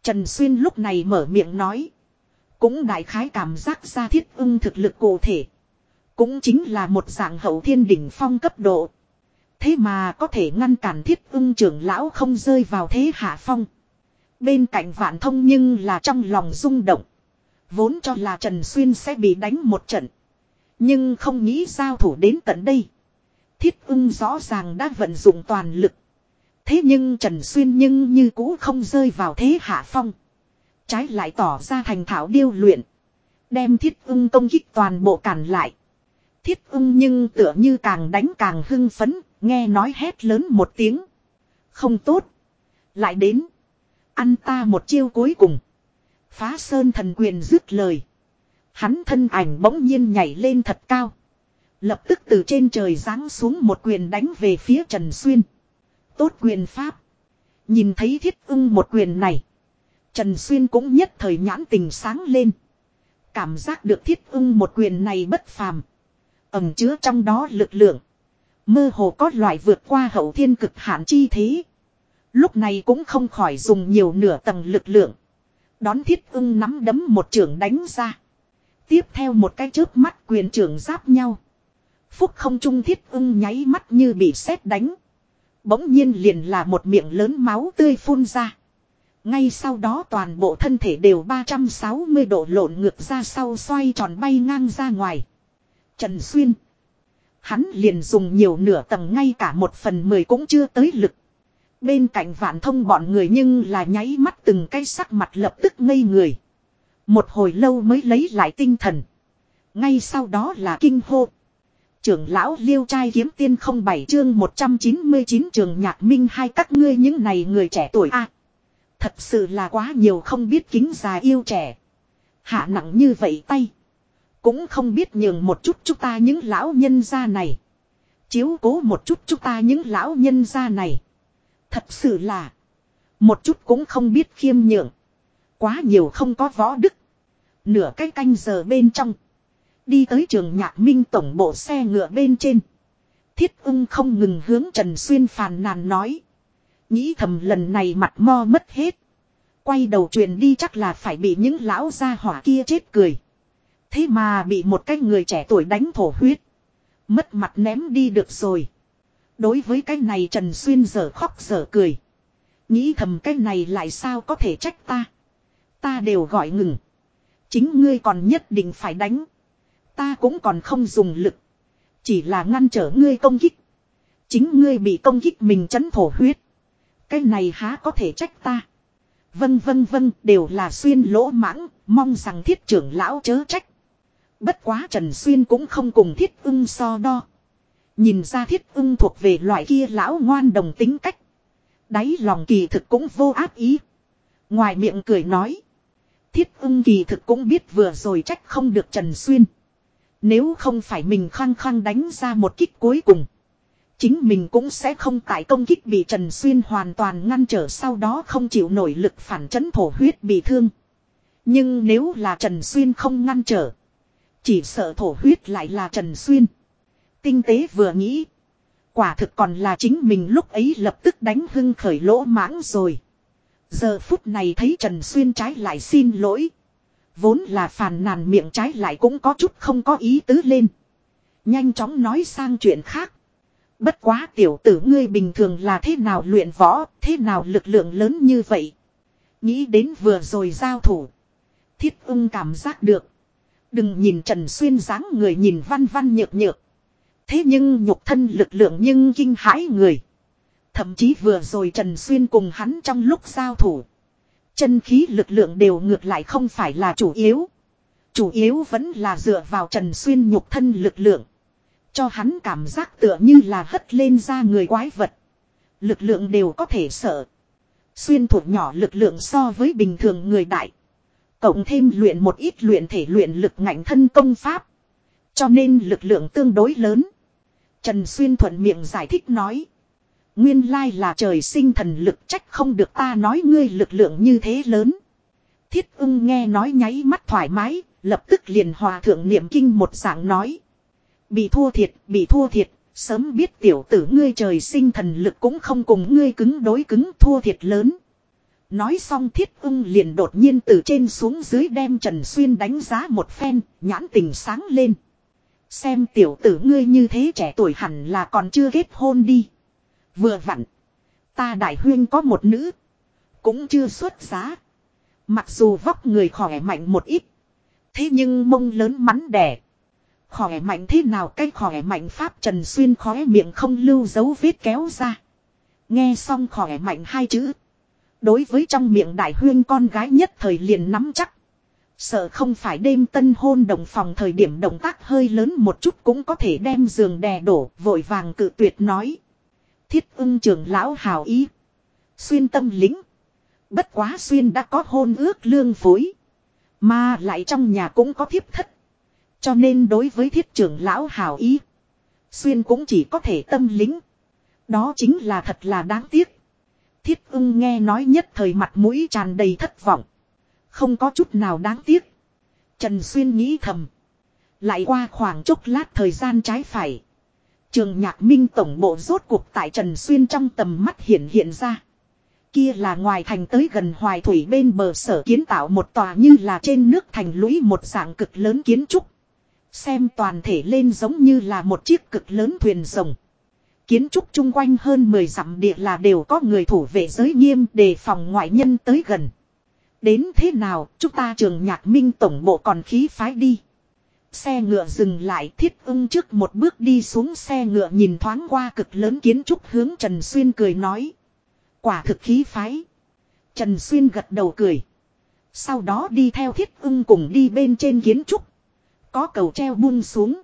Trần Xuyên lúc này mở miệng nói. Cũng đại khái cảm giác ra thiết ưng thực lực cụ thể. Cũng chính là một dạng hậu thiên đỉnh phong cấp độ. Thế mà có thể ngăn cản thiết ưng trưởng lão không rơi vào thế hạ phong. Bên cạnh vạn thông nhưng là trong lòng rung động. Vốn cho là Trần Xuyên sẽ bị đánh một trận. Nhưng không nghĩ giao thủ đến tận đây. Thiết ưng rõ ràng đã vận dụng toàn lực. Thế nhưng Trần Xuyên nhưng như cũ không rơi vào thế hạ phong. Trái lại tỏ ra thành thảo điêu luyện. Đem thiết ưng công kích toàn bộ cản lại. Thiết ưng nhưng tựa như càng đánh càng hưng phấn, nghe nói hét lớn một tiếng. Không tốt. Lại đến. Ăn ta một chiêu cuối cùng. Phá sơn thần quyền dứt lời. Hắn thân ảnh bỗng nhiên nhảy lên thật cao. Lập tức từ trên trời giáng xuống một quyền đánh về phía Trần Xuyên. Tốt quyền pháp. Nhìn thấy thiết ưng một quyền này. Trần Xuyên cũng nhất thời nhãn tình sáng lên. Cảm giác được thiết ưng một quyền này bất phàm. Ẩm chứa trong đó lực lượng. Mơ hồ có loại vượt qua hậu thiên cực hạn chi thế. Lúc này cũng không khỏi dùng nhiều nửa tầng lực lượng. Đón thiết ưng nắm đấm một trường đánh ra. Tiếp theo một cái chớp mắt quyền trưởng giáp nhau. Phúc không trung thiết ưng nháy mắt như bị sét đánh. Bỗng nhiên liền là một miệng lớn máu tươi phun ra. Ngay sau đó toàn bộ thân thể đều 360 độ lộn ngược ra sau xoay tròn bay ngang ra ngoài. Trần Xuyên. Hắn liền dùng nhiều nửa tầng ngay cả một phần mười cũng chưa tới lực. Bên cạnh vạn thông bọn người nhưng là nháy mắt từng cái sắc mặt lập tức ngây người. Một hồi lâu mới lấy lại tinh thần. Ngay sau đó là kinh hô. Trưởng lão liêu trai kiếm tiên không bảy chương 199 trường nhạc minh hai các ngươi những này người trẻ tuổi a Thật sự là quá nhiều không biết kính già yêu trẻ. Hạ nặng như vậy tay. Cũng không biết nhường một chút chúng ta những lão nhân gia này. Chiếu cố một chút chúng ta những lão nhân gia này. Thật sự là. Một chút cũng không biết khiêm nhượng. Quá nhiều không có võ đức. Nửa cái canh giờ bên trong. Đi tới trường nhạc minh tổng bộ xe ngựa bên trên. Thiết ung không ngừng hướng Trần Xuyên phàn nàn nói. Nghĩ thầm lần này mặt mo mất hết. Quay đầu truyền đi chắc là phải bị những lão gia hỏa kia chết cười. Thế mà bị một cái người trẻ tuổi đánh thổ huyết. Mất mặt ném đi được rồi. Đối với cái này Trần Xuyên giờ khóc giờ cười. Nghĩ thầm cái này lại sao có thể trách ta. Ta đều gọi ngừng. Chính ngươi còn nhất định phải đánh. Ta cũng còn không dùng lực. Chỉ là ngăn trở ngươi công kích. Chính ngươi bị công kích mình chấn thổ huyết. Cái này há có thể trách ta. Vân vân vân đều là xuyên lỗ mãng, mong rằng thiết trưởng lão chớ trách. Bất quá Trần Xuyên cũng không cùng thiết ưng so đo. Nhìn ra thiết ưng thuộc về loại kia lão ngoan đồng tính cách. Đáy lòng kỳ thực cũng vô áp ý. Ngoài miệng cười nói. Thiết ưng kỳ thực cũng biết vừa rồi trách không được Trần Xuyên. Nếu không phải mình khăng khăng đánh ra một kích cuối cùng. Chính mình cũng sẽ không tại công kích bị Trần Xuyên hoàn toàn ngăn trở sau đó không chịu nổi lực phản chấn thổ huyết bị thương. Nhưng nếu là Trần Xuyên không ngăn trở. Chỉ sợ thổ huyết lại là Trần Xuyên. Tinh tế vừa nghĩ. Quả thực còn là chính mình lúc ấy lập tức đánh hưng khởi lỗ mãng rồi. Giờ phút này thấy Trần Xuyên trái lại xin lỗi. Vốn là phàn nàn miệng trái lại cũng có chút không có ý tứ lên. Nhanh chóng nói sang chuyện khác. Bất quá tiểu tử ngươi bình thường là thế nào luyện võ, thế nào lực lượng lớn như vậy. Nghĩ đến vừa rồi giao thủ. Thiết ưng cảm giác được. Đừng nhìn Trần Xuyên dáng người nhìn văn văn nhược nhược. Thế nhưng nhục thân lực lượng nhưng kinh hãi người. Thậm chí vừa rồi Trần Xuyên cùng hắn trong lúc giao thủ. Chân khí lực lượng đều ngược lại không phải là chủ yếu. Chủ yếu vẫn là dựa vào Trần Xuyên nhục thân lực lượng. Cho hắn cảm giác tựa như là hất lên ra người quái vật. Lực lượng đều có thể sợ. Xuyên thuộc nhỏ lực lượng so với bình thường người đại. Cộng thêm luyện một ít luyện thể luyện lực ngạnh thân công pháp. Cho nên lực lượng tương đối lớn. Trần Xuyên thuận miệng giải thích nói. Nguyên lai là trời sinh thần lực trách không được ta nói ngươi lực lượng như thế lớn. Thiết ưng nghe nói nháy mắt thoải mái, lập tức liền hòa thượng niệm kinh một dạng nói. Bị thua thiệt, bị thua thiệt, sớm biết tiểu tử ngươi trời sinh thần lực cũng không cùng ngươi cứng đối cứng thua thiệt lớn. Nói xong thiết ưng liền đột nhiên từ trên xuống dưới đem Trần Xuyên đánh giá một phen, nhãn tình sáng lên. Xem tiểu tử ngươi như thế trẻ tuổi hẳn là còn chưa kết hôn đi. Vừa vặn. Ta đại huyên có một nữ. Cũng chưa xuất giá. Mặc dù vóc người khỏe mạnh một ít. Thế nhưng mông lớn mắn đẻ. Khỏe mạnh thế nào cái khỏe mạnh pháp Trần Xuyên khóe miệng không lưu dấu vết kéo ra. Nghe xong khỏe mạnh hai chữ. Đối với trong miệng đại huyên con gái nhất thời liền nắm chắc. Sợ không phải đêm tân hôn đồng phòng thời điểm động tác hơi lớn một chút cũng có thể đem giường đè đổ, vội vàng cự tuyệt nói. Thiết ưng trưởng lão hào ý. Xuyên tâm lính. Bất quá xuyên đã có hôn ước lương phối. Mà lại trong nhà cũng có thiếp thất. Cho nên đối với thiết trưởng lão hào ý. Xuyên cũng chỉ có thể tâm lính. Đó chính là thật là đáng tiếc. Thiết ưng nghe nói nhất thời mặt mũi tràn đầy thất vọng. Không có chút nào đáng tiếc. Trần Xuyên nghĩ thầm. Lại qua khoảng chốc lát thời gian trái phải. Trường nhạc minh tổng bộ rốt cuộc tại Trần Xuyên trong tầm mắt hiện hiện ra. Kia là ngoài thành tới gần hoài thủy bên bờ sở kiến tạo một tòa như là trên nước thành lũy một dạng cực lớn kiến trúc. Xem toàn thể lên giống như là một chiếc cực lớn thuyền rồng. Kiến trúc chung quanh hơn 10 dặm địa là đều có người thủ vệ giới nghiêm đề phòng ngoại nhân tới gần. Đến thế nào, chúng ta trường nhạc minh tổng bộ còn khí phái đi. Xe ngựa dừng lại thiết ưng trước một bước đi xuống xe ngựa nhìn thoáng qua cực lớn kiến trúc hướng Trần Xuyên cười nói. Quả thực khí phái. Trần Xuyên gật đầu cười. Sau đó đi theo thiết ưng cùng đi bên trên kiến trúc. Có cầu treo buông xuống.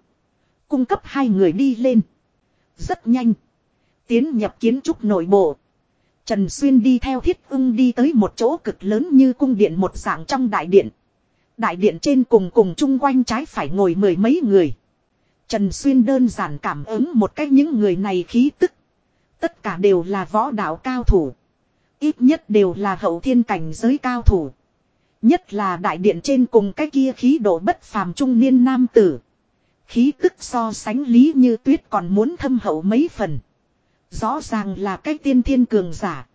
Cung cấp hai người đi lên. Rất nhanh. Tiến nhập kiến trúc nội bộ. Trần Xuyên đi theo thiết ưng đi tới một chỗ cực lớn như cung điện một dạng trong đại điện. Đại điện trên cùng cùng chung quanh trái phải ngồi mười mấy người. Trần Xuyên đơn giản cảm ứng một cách những người này khí tức. Tất cả đều là võ đạo cao thủ. Ít nhất đều là hậu thiên cảnh giới cao thủ. Nhất là đại điện trên cùng cái kia khí độ bất phàm trung niên nam tử. Khí tức so sánh lý như tuyết còn muốn thâm hậu mấy phần. Rõ ràng là cái tiên thiên cường giả.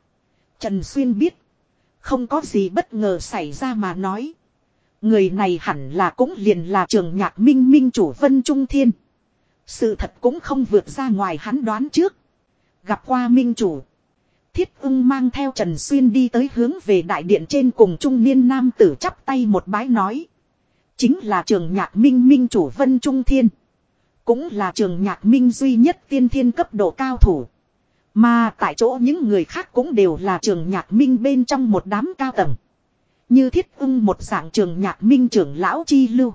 Trần Xuyên biết. Không có gì bất ngờ xảy ra mà nói. Người này hẳn là cũng liền là trường nhạc minh minh chủ Vân Trung Thiên. Sự thật cũng không vượt ra ngoài hắn đoán trước. Gặp qua minh chủ. Thiết ưng mang theo Trần Xuyên đi tới hướng về đại điện trên cùng trung niên nam tử chắp tay một bái nói. Chính là trường nhạc minh minh chủ Vân Trung Thiên. Cũng là trường nhạc minh duy nhất tiên thiên cấp độ cao thủ. Mà tại chỗ những người khác cũng đều là trường nhạc minh bên trong một đám cao tầng. Như thiết ưng một dạng trường nhạc minh trưởng lão chi lưu.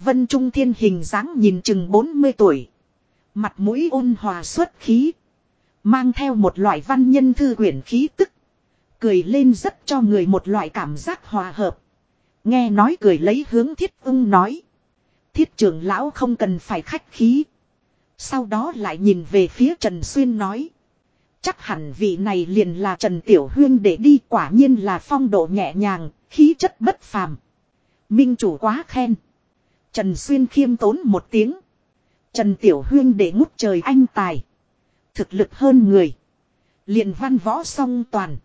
Vân Trung Thiên hình dáng nhìn chừng 40 tuổi. Mặt mũi ôn hòa xuất khí. Mang theo một loại văn nhân thư quyển khí tức. Cười lên rất cho người một loại cảm giác hòa hợp. Nghe nói cười lấy hướng thiết ưng nói. Thiết trưởng lão không cần phải khách khí. Sau đó lại nhìn về phía Trần Xuyên nói. Chắc hẳn vị này liền là Trần Tiểu Huyên để đi quả nhiên là phong độ nhẹ nhàng, khí chất bất phàm. Minh chủ quá khen. Trần Xuyên khiêm tốn một tiếng. Trần Tiểu Huyên để ngút trời anh tài. Thực lực hơn người. liền văn võ song toàn.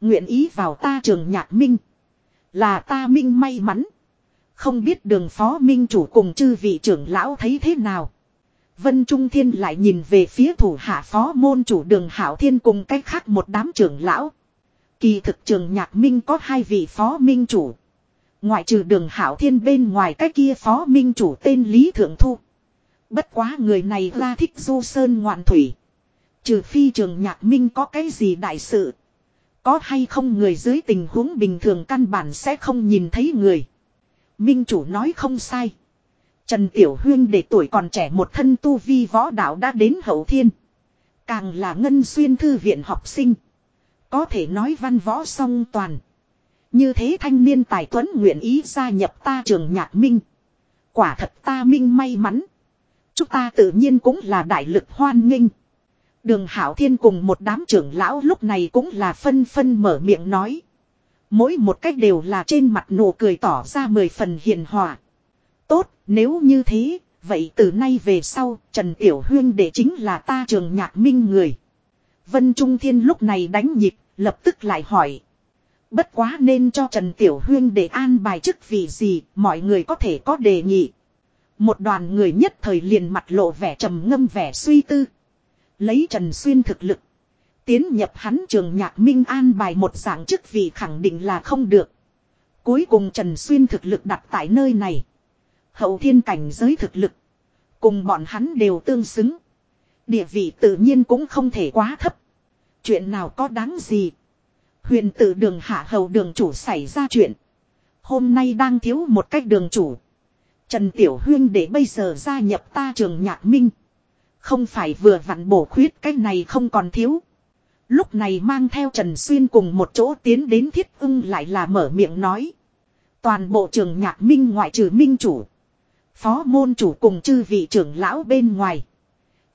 Nguyện ý vào ta trường nhạc minh. Là ta minh may mắn. Không biết đường phó minh chủ cùng chư vị trưởng lão thấy thế nào. Vân Trung Thiên lại nhìn về phía thủ hạ phó môn chủ đường Hảo Thiên cùng cách khác một đám trưởng lão. Kỳ thực trường nhạc minh có hai vị phó minh chủ. Ngoại trừ đường Hảo Thiên bên ngoài cái kia phó minh chủ tên Lý Thượng Thu. Bất quá người này ra thích du sơn ngoạn thủy. Trừ phi trường nhạc minh có cái gì đại sự. Có hay không người dưới tình huống bình thường căn bản sẽ không nhìn thấy người. Minh chủ nói không sai. Trần Tiểu Huyên để tuổi còn trẻ một thân tu vi võ đạo đã đến hậu thiên. Càng là ngân xuyên thư viện học sinh. Có thể nói văn võ song toàn. Như thế thanh niên tài tuấn nguyện ý gia nhập ta trường nhạc minh. Quả thật ta minh may mắn. Chúng ta tự nhiên cũng là đại lực hoan nghênh. Đường Hảo Thiên cùng một đám trưởng lão lúc này cũng là phân phân mở miệng nói. Mỗi một cách đều là trên mặt nụ cười tỏ ra mười phần hiền hòa. Tốt, nếu như thế, vậy từ nay về sau, Trần Tiểu Huyên để chính là ta trường nhạc minh người. Vân Trung Thiên lúc này đánh nhịp, lập tức lại hỏi. Bất quá nên cho Trần Tiểu Huyên để an bài chức vị gì, mọi người có thể có đề nghị. Một đoàn người nhất thời liền mặt lộ vẻ trầm ngâm vẻ suy tư. Lấy Trần Xuyên thực lực. Tiến nhập hắn trường nhạc minh an bài một dạng chức vị khẳng định là không được. Cuối cùng Trần Xuyên thực lực đặt tại nơi này. Hậu thiên cảnh giới thực lực. Cùng bọn hắn đều tương xứng. Địa vị tự nhiên cũng không thể quá thấp. Chuyện nào có đáng gì. Huyền tử đường hạ hầu đường chủ xảy ra chuyện. Hôm nay đang thiếu một cách đường chủ. Trần Tiểu Huyên để bây giờ gia nhập ta trường nhạc minh. Không phải vừa vặn bổ khuyết, cái này không còn thiếu. Lúc này mang theo Trần Xuyên cùng một chỗ tiến đến thiết ưng lại là mở miệng nói. Toàn bộ trường nhạc minh ngoại trừ minh chủ. Phó môn chủ cùng chư vị trưởng lão bên ngoài.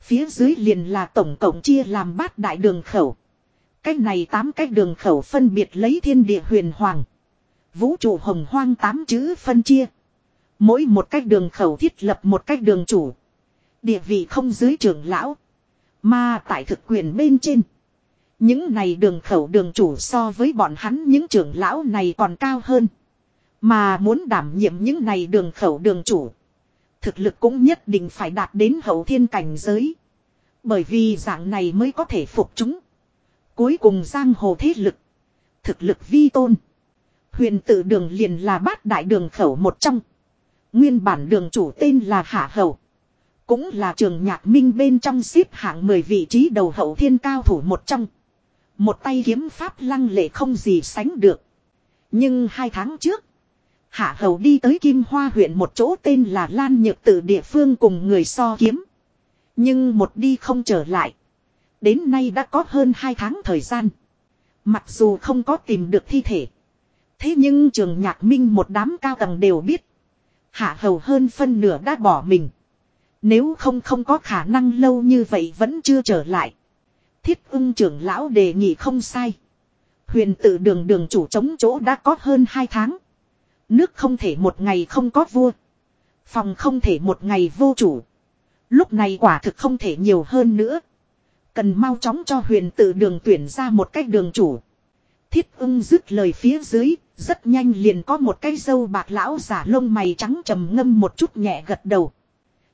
Phía dưới liền là tổng cộng chia làm bát đại đường khẩu. Cách này tám cách đường khẩu phân biệt lấy thiên địa huyền hoàng. Vũ trụ hồng hoang tám chữ phân chia. Mỗi một cách đường khẩu thiết lập một cách đường chủ. Địa vị không dưới trưởng lão. Mà tại thực quyền bên trên. Những này đường khẩu đường chủ so với bọn hắn những trưởng lão này còn cao hơn. Mà muốn đảm nhiệm những này đường khẩu đường chủ. Thực lực cũng nhất định phải đạt đến hậu thiên cảnh giới. Bởi vì dạng này mới có thể phục chúng. Cuối cùng giang hồ thế lực. Thực lực vi tôn. Huyền tự đường liền là bát đại đường khẩu một trong. Nguyên bản đường chủ tên là Hạ Hầu. Cũng là trường nhạc minh bên trong xếp hạng 10 vị trí đầu hậu thiên cao thủ một trong. Một tay kiếm pháp lăng lệ không gì sánh được. Nhưng hai tháng trước. Hạ Hầu đi tới Kim Hoa huyện một chỗ tên là Lan Nhược Tử địa phương cùng người so kiếm. Nhưng một đi không trở lại. Đến nay đã có hơn hai tháng thời gian. Mặc dù không có tìm được thi thể. Thế nhưng trường nhạc minh một đám cao tầng đều biết. Hạ hầu hơn phân nửa đã bỏ mình. Nếu không không có khả năng lâu như vậy vẫn chưa trở lại. Thiết ưng trưởng lão đề nghị không sai. Huyền tử đường đường chủ chống chỗ đã có hơn hai tháng. Nước không thể một ngày không có vua. Phòng không thể một ngày vô chủ. Lúc này quả thực không thể nhiều hơn nữa. Cần mau chóng cho huyền tử đường tuyển ra một cách đường chủ. Thiết ưng dứt lời phía dưới, rất nhanh liền có một cái dâu bạc lão giả lông mày trắng trầm ngâm một chút nhẹ gật đầu.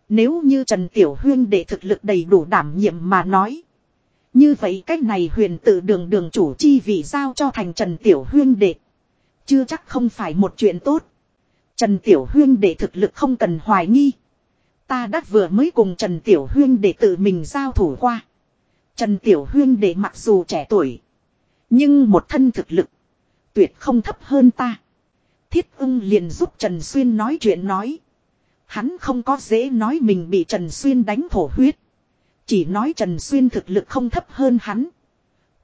Nếu như Trần Tiểu Huyên để thực lực đầy đủ đảm nhiệm mà nói. Như vậy cách này huyền tự đường đường chủ chi vị giao cho thành Trần Tiểu Huyên đệ. Chưa chắc không phải một chuyện tốt. Trần Tiểu Huyên đệ thực lực không cần hoài nghi. Ta đã vừa mới cùng Trần Tiểu Huyên đệ tự mình giao thủ qua. Trần Tiểu Huyên đệ mặc dù trẻ tuổi. Nhưng một thân thực lực. Tuyệt không thấp hơn ta. Thiết ưng liền giúp Trần Xuyên nói chuyện nói. Hắn không có dễ nói mình bị Trần Xuyên đánh thổ huyết. Chỉ nói Trần Xuyên thực lực không thấp hơn hắn.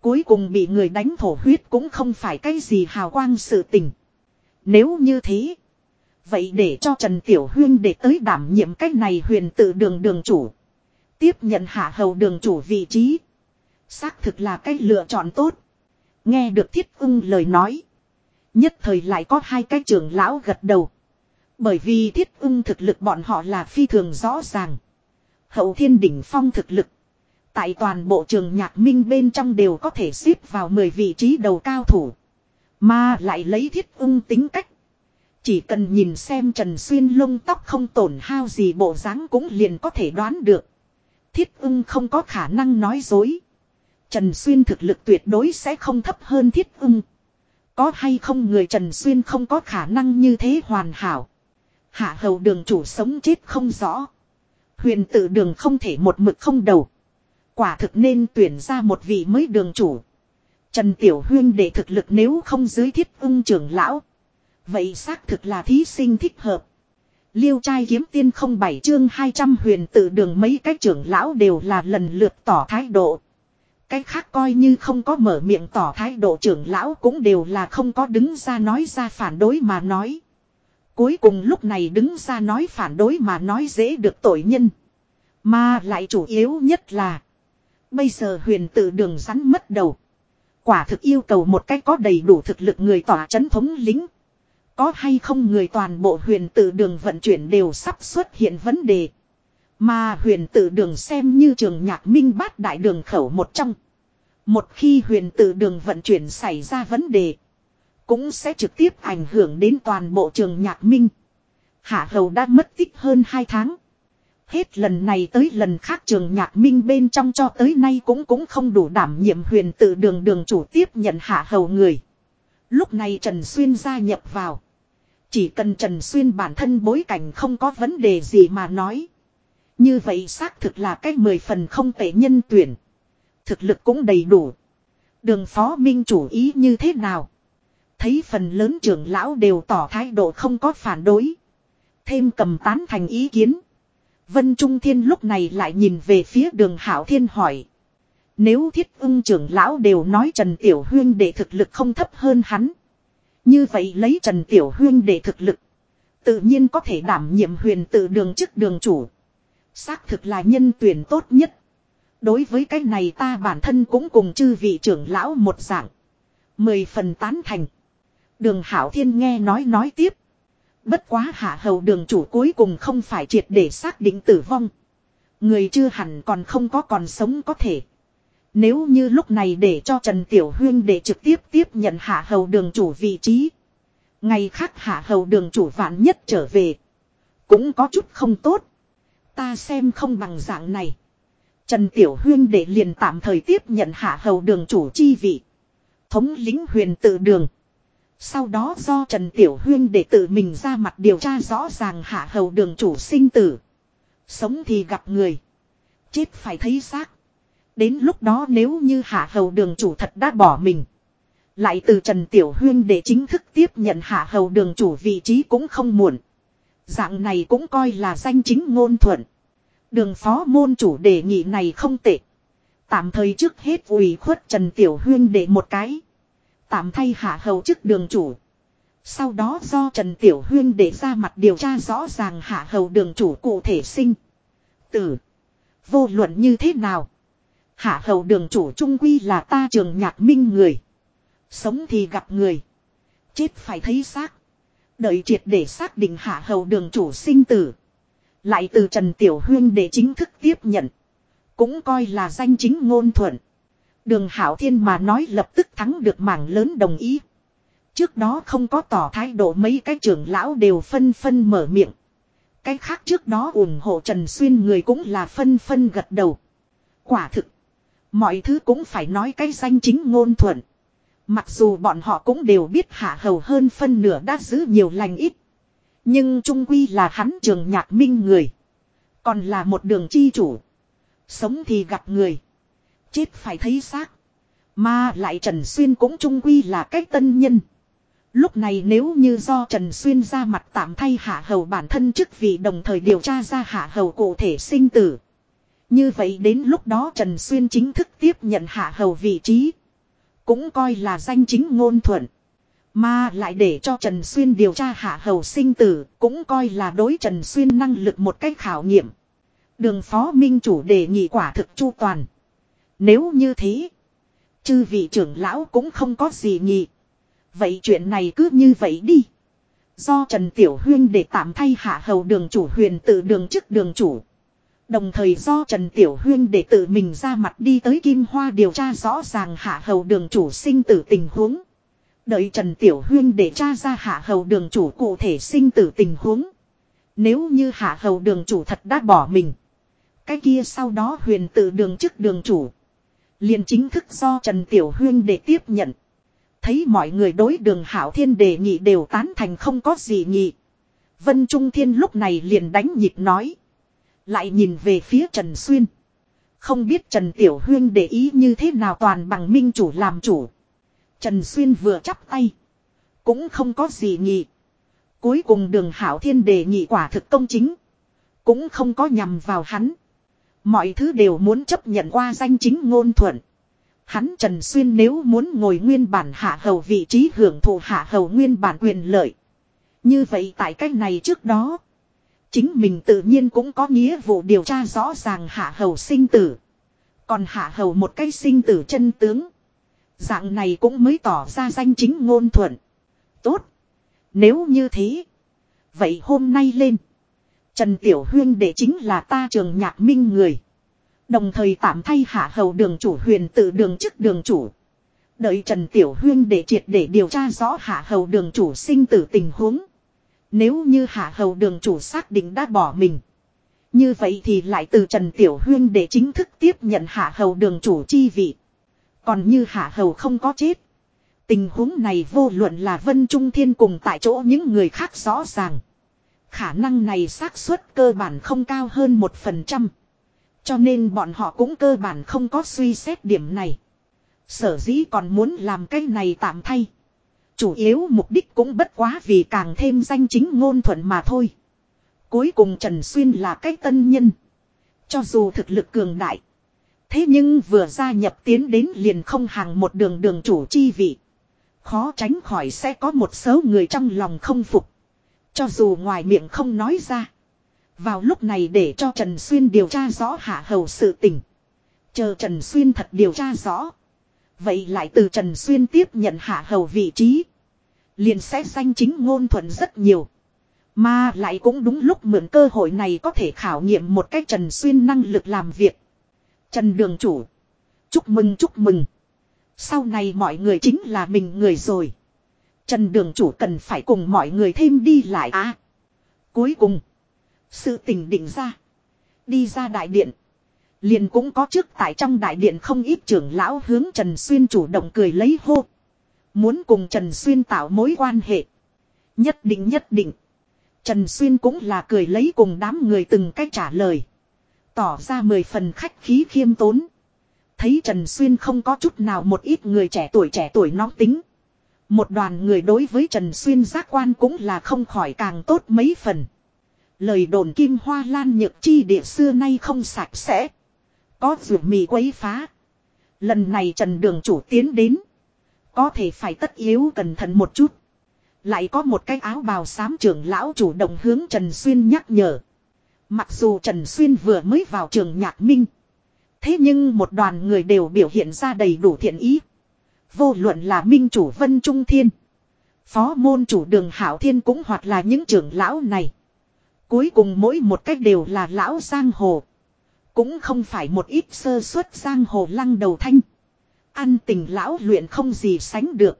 Cuối cùng bị người đánh thổ huyết cũng không phải cái gì hào quang sự tình. Nếu như thế. Vậy để cho Trần Tiểu Huyên để tới đảm nhiệm cách này huyền tự đường đường chủ. Tiếp nhận hạ hầu đường chủ vị trí. Xác thực là cách lựa chọn tốt. Nghe được thiết ưng lời nói. Nhất thời lại có hai cái trưởng lão gật đầu. Bởi vì thiết ưng thực lực bọn họ là phi thường rõ ràng. Hậu thiên đỉnh phong thực lực. Tại toàn bộ trường nhạc minh bên trong đều có thể xếp vào 10 vị trí đầu cao thủ. Mà lại lấy thiết ưng tính cách. Chỉ cần nhìn xem Trần Xuyên lông tóc không tổn hao gì bộ dáng cũng liền có thể đoán được. Thiết ưng không có khả năng nói dối. Trần Xuyên thực lực tuyệt đối sẽ không thấp hơn thiết ưng. Có hay không người Trần Xuyên không có khả năng như thế hoàn hảo. Hạ hầu đường chủ sống chết không rõ. Huyền tử đường không thể một mực không đầu. Quả thực nên tuyển ra một vị mới đường chủ. Trần Tiểu Huyên để thực lực nếu không dưới thiết ưng trưởng lão. Vậy xác thực là thí sinh thích hợp. Liêu trai kiếm tiên không bảy chương 200 huyền tử đường mấy cái trưởng lão đều là lần lượt tỏ thái độ. Cái khác coi như không có mở miệng tỏ thái độ trưởng lão cũng đều là không có đứng ra nói ra phản đối mà nói. Cuối cùng lúc này đứng ra nói phản đối mà nói dễ được tội nhân. Mà lại chủ yếu nhất là. Bây giờ huyền Tử đường rắn mất đầu. Quả thực yêu cầu một cách có đầy đủ thực lực người tỏa chấn thống lính. Có hay không người toàn bộ huyền Tử đường vận chuyển đều sắp xuất hiện vấn đề. Mà huyền Tử đường xem như trường nhạc minh bát đại đường khẩu một trong. Một khi huyền Tử đường vận chuyển xảy ra vấn đề. Cũng sẽ trực tiếp ảnh hưởng đến toàn bộ trường nhạc minh. Hạ hầu đã mất tích hơn 2 tháng. Hết lần này tới lần khác trường nhạc minh bên trong cho tới nay cũng cũng không đủ đảm nhiệm huyền tự đường đường chủ tiếp nhận hạ hầu người. Lúc này Trần Xuyên gia nhập vào. Chỉ cần Trần Xuyên bản thân bối cảnh không có vấn đề gì mà nói. Như vậy xác thực là cái mười phần không tệ nhân tuyển. Thực lực cũng đầy đủ. Đường phó minh chủ ý như thế nào? Thấy phần lớn trưởng lão đều tỏ thái độ không có phản đối. Thêm cầm tán thành ý kiến. Vân Trung Thiên lúc này lại nhìn về phía đường Hảo Thiên hỏi. Nếu thiết ưng trưởng lão đều nói Trần Tiểu Huyên để thực lực không thấp hơn hắn. Như vậy lấy Trần Tiểu Huyên để thực lực. Tự nhiên có thể đảm nhiệm huyền tự đường chức đường chủ. Xác thực là nhân tuyển tốt nhất. Đối với cái này ta bản thân cũng cùng chư vị trưởng lão một dạng. Mười phần tán thành. Đường Hảo Thiên nghe nói nói tiếp. Bất quá hạ hầu đường chủ cuối cùng không phải triệt để xác định tử vong. Người chưa hẳn còn không có còn sống có thể. Nếu như lúc này để cho Trần Tiểu Huyên để trực tiếp tiếp nhận hạ hầu đường chủ vị trí. Ngày khác hạ hầu đường chủ vạn nhất trở về. Cũng có chút không tốt. Ta xem không bằng dạng này. Trần Tiểu Huyên để liền tạm thời tiếp nhận hạ hầu đường chủ chi vị. Thống lính huyền tự đường. Sau đó do Trần Tiểu Huyên để tự mình ra mặt điều tra rõ ràng hạ hầu đường chủ sinh tử. Sống thì gặp người. Chết phải thấy xác. Đến lúc đó nếu như hạ hầu đường chủ thật đã bỏ mình. Lại từ Trần Tiểu Huyên để chính thức tiếp nhận hạ hầu đường chủ vị trí cũng không muộn. Dạng này cũng coi là danh chính ngôn thuận. Đường phó môn chủ đề nghị này không tệ. Tạm thời trước hết ủy khuất Trần Tiểu Huyên để một cái. Tạm thay hạ hầu chức đường chủ. Sau đó do Trần Tiểu Huyên để ra mặt điều tra rõ ràng hạ hầu đường chủ cụ thể sinh. Tử. Vô luận như thế nào. Hạ hầu đường chủ trung quy là ta trường nhạc minh người. Sống thì gặp người. Chết phải thấy xác. Đợi triệt để xác định hạ hầu đường chủ sinh tử. Lại từ Trần Tiểu Huyên để chính thức tiếp nhận. Cũng coi là danh chính ngôn thuận. Đường Hảo Thiên mà nói lập tức thắng được mảng lớn đồng ý. Trước đó không có tỏ thái độ mấy cái trưởng lão đều phân phân mở miệng. Cái khác trước đó ủng hộ Trần Xuyên người cũng là phân phân gật đầu. Quả thực. Mọi thứ cũng phải nói cái danh chính ngôn thuận. Mặc dù bọn họ cũng đều biết hạ hầu hơn phân nửa đã giữ nhiều lành ít. Nhưng trung quy là hắn trường nhạc minh người. Còn là một đường chi chủ. Sống thì gặp người. Chết phải thấy xác. Mà lại Trần Xuyên cũng trung quy là cách tân nhân. Lúc này nếu như do Trần Xuyên ra mặt tạm thay hạ hầu bản thân chức vị đồng thời điều tra ra hạ hầu cụ thể sinh tử. Như vậy đến lúc đó Trần Xuyên chính thức tiếp nhận hạ hầu vị trí. Cũng coi là danh chính ngôn thuận. Mà lại để cho Trần Xuyên điều tra hạ hầu sinh tử cũng coi là đối Trần Xuyên năng lực một cách khảo nghiệm. Đường phó minh chủ đề nghị quả thực chu toàn. Nếu như thế. Chư vị trưởng lão cũng không có gì nhỉ. Vậy chuyện này cứ như vậy đi. Do Trần Tiểu Huyên để tạm thay hạ hầu đường chủ huyền tự đường chức đường chủ. Đồng thời do Trần Tiểu Huyên để tự mình ra mặt đi tới Kim Hoa điều tra rõ ràng hạ hầu đường chủ sinh tử tình huống. Đợi Trần Tiểu Huyên để tra ra hạ hầu đường chủ cụ thể sinh tử tình huống. Nếu như hạ hầu đường chủ thật đã bỏ mình. Cái kia sau đó huyền tự đường chức đường chủ liền chính thức do Trần Tiểu Huyên để tiếp nhận. Thấy mọi người đối đường hảo thiên đề nghị đều tán thành không có gì nhị. Vân Trung Thiên lúc này liền đánh nhịp nói. Lại nhìn về phía Trần Xuyên. Không biết Trần Tiểu Huyên để ý như thế nào toàn bằng minh chủ làm chủ. Trần Xuyên vừa chắp tay. Cũng không có gì nhị. Cuối cùng đường hảo thiên đề nghị quả thực công chính. Cũng không có nhằm vào hắn. Mọi thứ đều muốn chấp nhận qua danh chính ngôn thuận. Hắn Trần Xuyên nếu muốn ngồi nguyên bản hạ hầu vị trí hưởng thụ hạ hầu nguyên bản quyền lợi. Như vậy tại cách này trước đó. Chính mình tự nhiên cũng có nghĩa vụ điều tra rõ ràng hạ hầu sinh tử. Còn hạ hầu một cái sinh tử chân tướng. Dạng này cũng mới tỏ ra danh chính ngôn thuận. Tốt. Nếu như thế. Vậy hôm nay lên. Trần Tiểu Huyên để chính là ta trường nhạc minh người. Đồng thời tạm thay hạ hầu đường chủ huyền tự đường chức đường chủ. Đợi Trần Tiểu Huyên để triệt để điều tra rõ hạ hầu đường chủ sinh tử tình huống. Nếu như hạ hầu đường chủ xác định đã bỏ mình. Như vậy thì lại từ Trần Tiểu Huyên để chính thức tiếp nhận hạ hầu đường chủ chi vị. Còn như hạ hầu không có chết. Tình huống này vô luận là Vân Trung Thiên cùng tại chỗ những người khác rõ ràng. Khả năng này xác suất cơ bản không cao hơn một phần trăm. Cho nên bọn họ cũng cơ bản không có suy xét điểm này. Sở dĩ còn muốn làm cái này tạm thay. Chủ yếu mục đích cũng bất quá vì càng thêm danh chính ngôn thuận mà thôi. Cuối cùng Trần Xuyên là cái tân nhân. Cho dù thực lực cường đại. Thế nhưng vừa gia nhập tiến đến liền không hàng một đường đường chủ chi vị. Khó tránh khỏi sẽ có một số người trong lòng không phục. Cho dù ngoài miệng không nói ra. Vào lúc này để cho Trần Xuyên điều tra rõ hạ hầu sự tình. Chờ Trần Xuyên thật điều tra rõ. Vậy lại từ Trần Xuyên tiếp nhận hạ hầu vị trí. Liền sẽ danh chính ngôn thuận rất nhiều. Mà lại cũng đúng lúc mượn cơ hội này có thể khảo nghiệm một cách Trần Xuyên năng lực làm việc. Trần Đường Chủ. Chúc mừng chúc mừng. Sau này mọi người chính là mình người rồi. Trần Đường Chủ cần phải cùng mọi người thêm đi lại á. cuối cùng. Sự tình định ra. Đi ra đại điện. Liền cũng có trước tại trong đại điện không ít trưởng lão hướng Trần Xuyên chủ động cười lấy hô. Muốn cùng Trần Xuyên tạo mối quan hệ. Nhất định nhất định. Trần Xuyên cũng là cười lấy cùng đám người từng cách trả lời. Tỏ ra mười phần khách khí khiêm tốn. Thấy Trần Xuyên không có chút nào một ít người trẻ tuổi trẻ tuổi nóng tính. Một đoàn người đối với Trần Xuyên giác quan cũng là không khỏi càng tốt mấy phần. Lời đồn kim hoa lan nhược chi địa xưa nay không sạch sẽ. Có rượu mì quấy phá. Lần này Trần Đường chủ tiến đến. Có thể phải tất yếu cẩn thận một chút. Lại có một cái áo bào xám trưởng lão chủ động hướng Trần Xuyên nhắc nhở. Mặc dù Trần Xuyên vừa mới vào trường nhạc minh. Thế nhưng một đoàn người đều biểu hiện ra đầy đủ thiện ý. Vô luận là minh chủ Vân Trung Thiên. Phó môn chủ đường Hảo Thiên cũng hoặc là những trưởng lão này. Cuối cùng mỗi một cách đều là lão giang hồ. Cũng không phải một ít sơ suất giang hồ lăng đầu thanh. Ăn tình lão luyện không gì sánh được.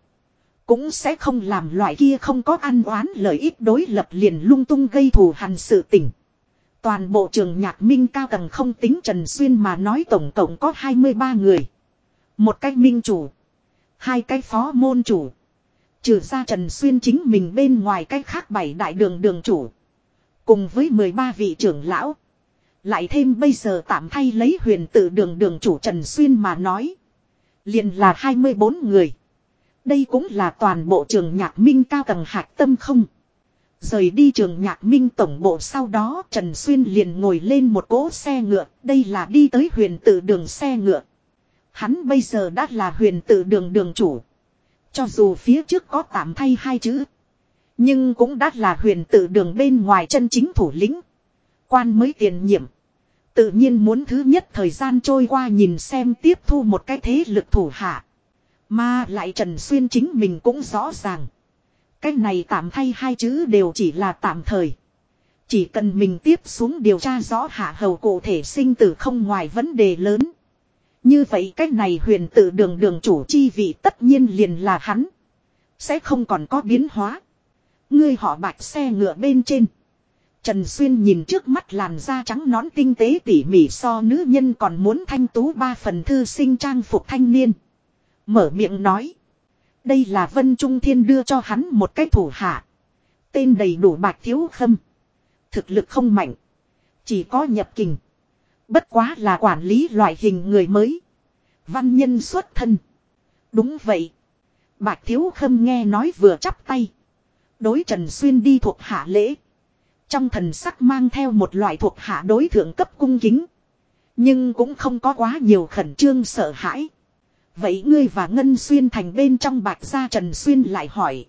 Cũng sẽ không làm loại kia không có ăn oán lợi ích đối lập liền lung tung gây thù hằn sự tình. Toàn bộ trường nhạc minh cao tầng không tính Trần Xuyên mà nói tổng cộng có 23 người. Một cách minh chủ. Hai cái phó môn chủ. Trừ ra Trần Xuyên chính mình bên ngoài cách khác bảy đại đường đường chủ. Cùng với 13 vị trưởng lão. Lại thêm bây giờ tạm thay lấy huyền tự đường đường chủ Trần Xuyên mà nói. liền là 24 người. Đây cũng là toàn bộ trường nhạc minh cao tầng hạc tâm không. Rời đi trường nhạc minh tổng bộ sau đó Trần Xuyên liền ngồi lên một cỗ xe ngựa. Đây là đi tới huyền tự đường xe ngựa. Hắn bây giờ đã là huyền tự đường đường chủ. Cho dù phía trước có tạm thay hai chữ. Nhưng cũng đã là huyền tự đường bên ngoài chân chính thủ lĩnh. Quan mới tiền nhiệm. Tự nhiên muốn thứ nhất thời gian trôi qua nhìn xem tiếp thu một cái thế lực thủ hạ. Mà lại Trần Xuyên chính mình cũng rõ ràng. Cái này tạm thay hai chữ đều chỉ là tạm thời. Chỉ cần mình tiếp xuống điều tra rõ hạ hầu cụ thể sinh tử không ngoài vấn đề lớn. Như vậy cái này huyền tự đường đường chủ chi vị tất nhiên liền là hắn. Sẽ không còn có biến hóa. Ngươi họ bạch xe ngựa bên trên. Trần Xuyên nhìn trước mắt làn da trắng nón tinh tế tỉ mỉ so nữ nhân còn muốn thanh tú ba phần thư sinh trang phục thanh niên. Mở miệng nói. Đây là Vân Trung Thiên đưa cho hắn một cái thủ hạ. Tên đầy đủ bạch thiếu khâm. Thực lực không mạnh. Chỉ có nhập kình. Bất quá là quản lý loại hình người mới. Văn nhân xuất thân. Đúng vậy. Bạch thiếu khâm nghe nói vừa chắp tay. Đối Trần Xuyên đi thuộc hạ lễ. Trong thần sắc mang theo một loại thuộc hạ đối thượng cấp cung kính. Nhưng cũng không có quá nhiều khẩn trương sợ hãi. Vậy ngươi và Ngân Xuyên thành bên trong bạch gia Trần Xuyên lại hỏi.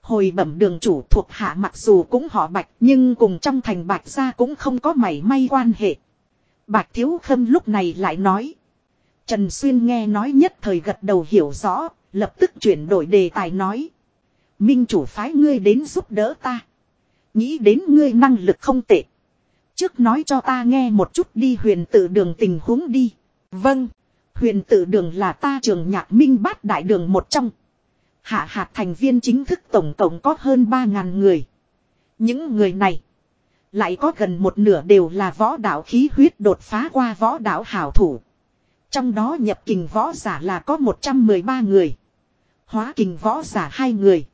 Hồi bẩm đường chủ thuộc hạ mặc dù cũng họ bạch nhưng cùng trong thành bạch gia cũng không có mảy may quan hệ. Bạch Thiếu Khâm lúc này lại nói. Trần Xuyên nghe nói nhất thời gật đầu hiểu rõ, lập tức chuyển đổi đề tài nói. Minh chủ phái ngươi đến giúp đỡ ta. Nghĩ đến ngươi năng lực không tệ. Trước nói cho ta nghe một chút đi huyền Tử đường tình huống đi. Vâng. Huyền Tử đường là ta trường nhạc minh bát đại đường một trong. Hạ hạt thành viên chính thức tổng cộng có hơn 3.000 người. Những người này. Lại có gần một nửa đều là võ đạo khí huyết đột phá qua võ đạo hảo thủ. Trong đó nhập kình võ giả là có 113 người. Hóa kình võ giả hai người.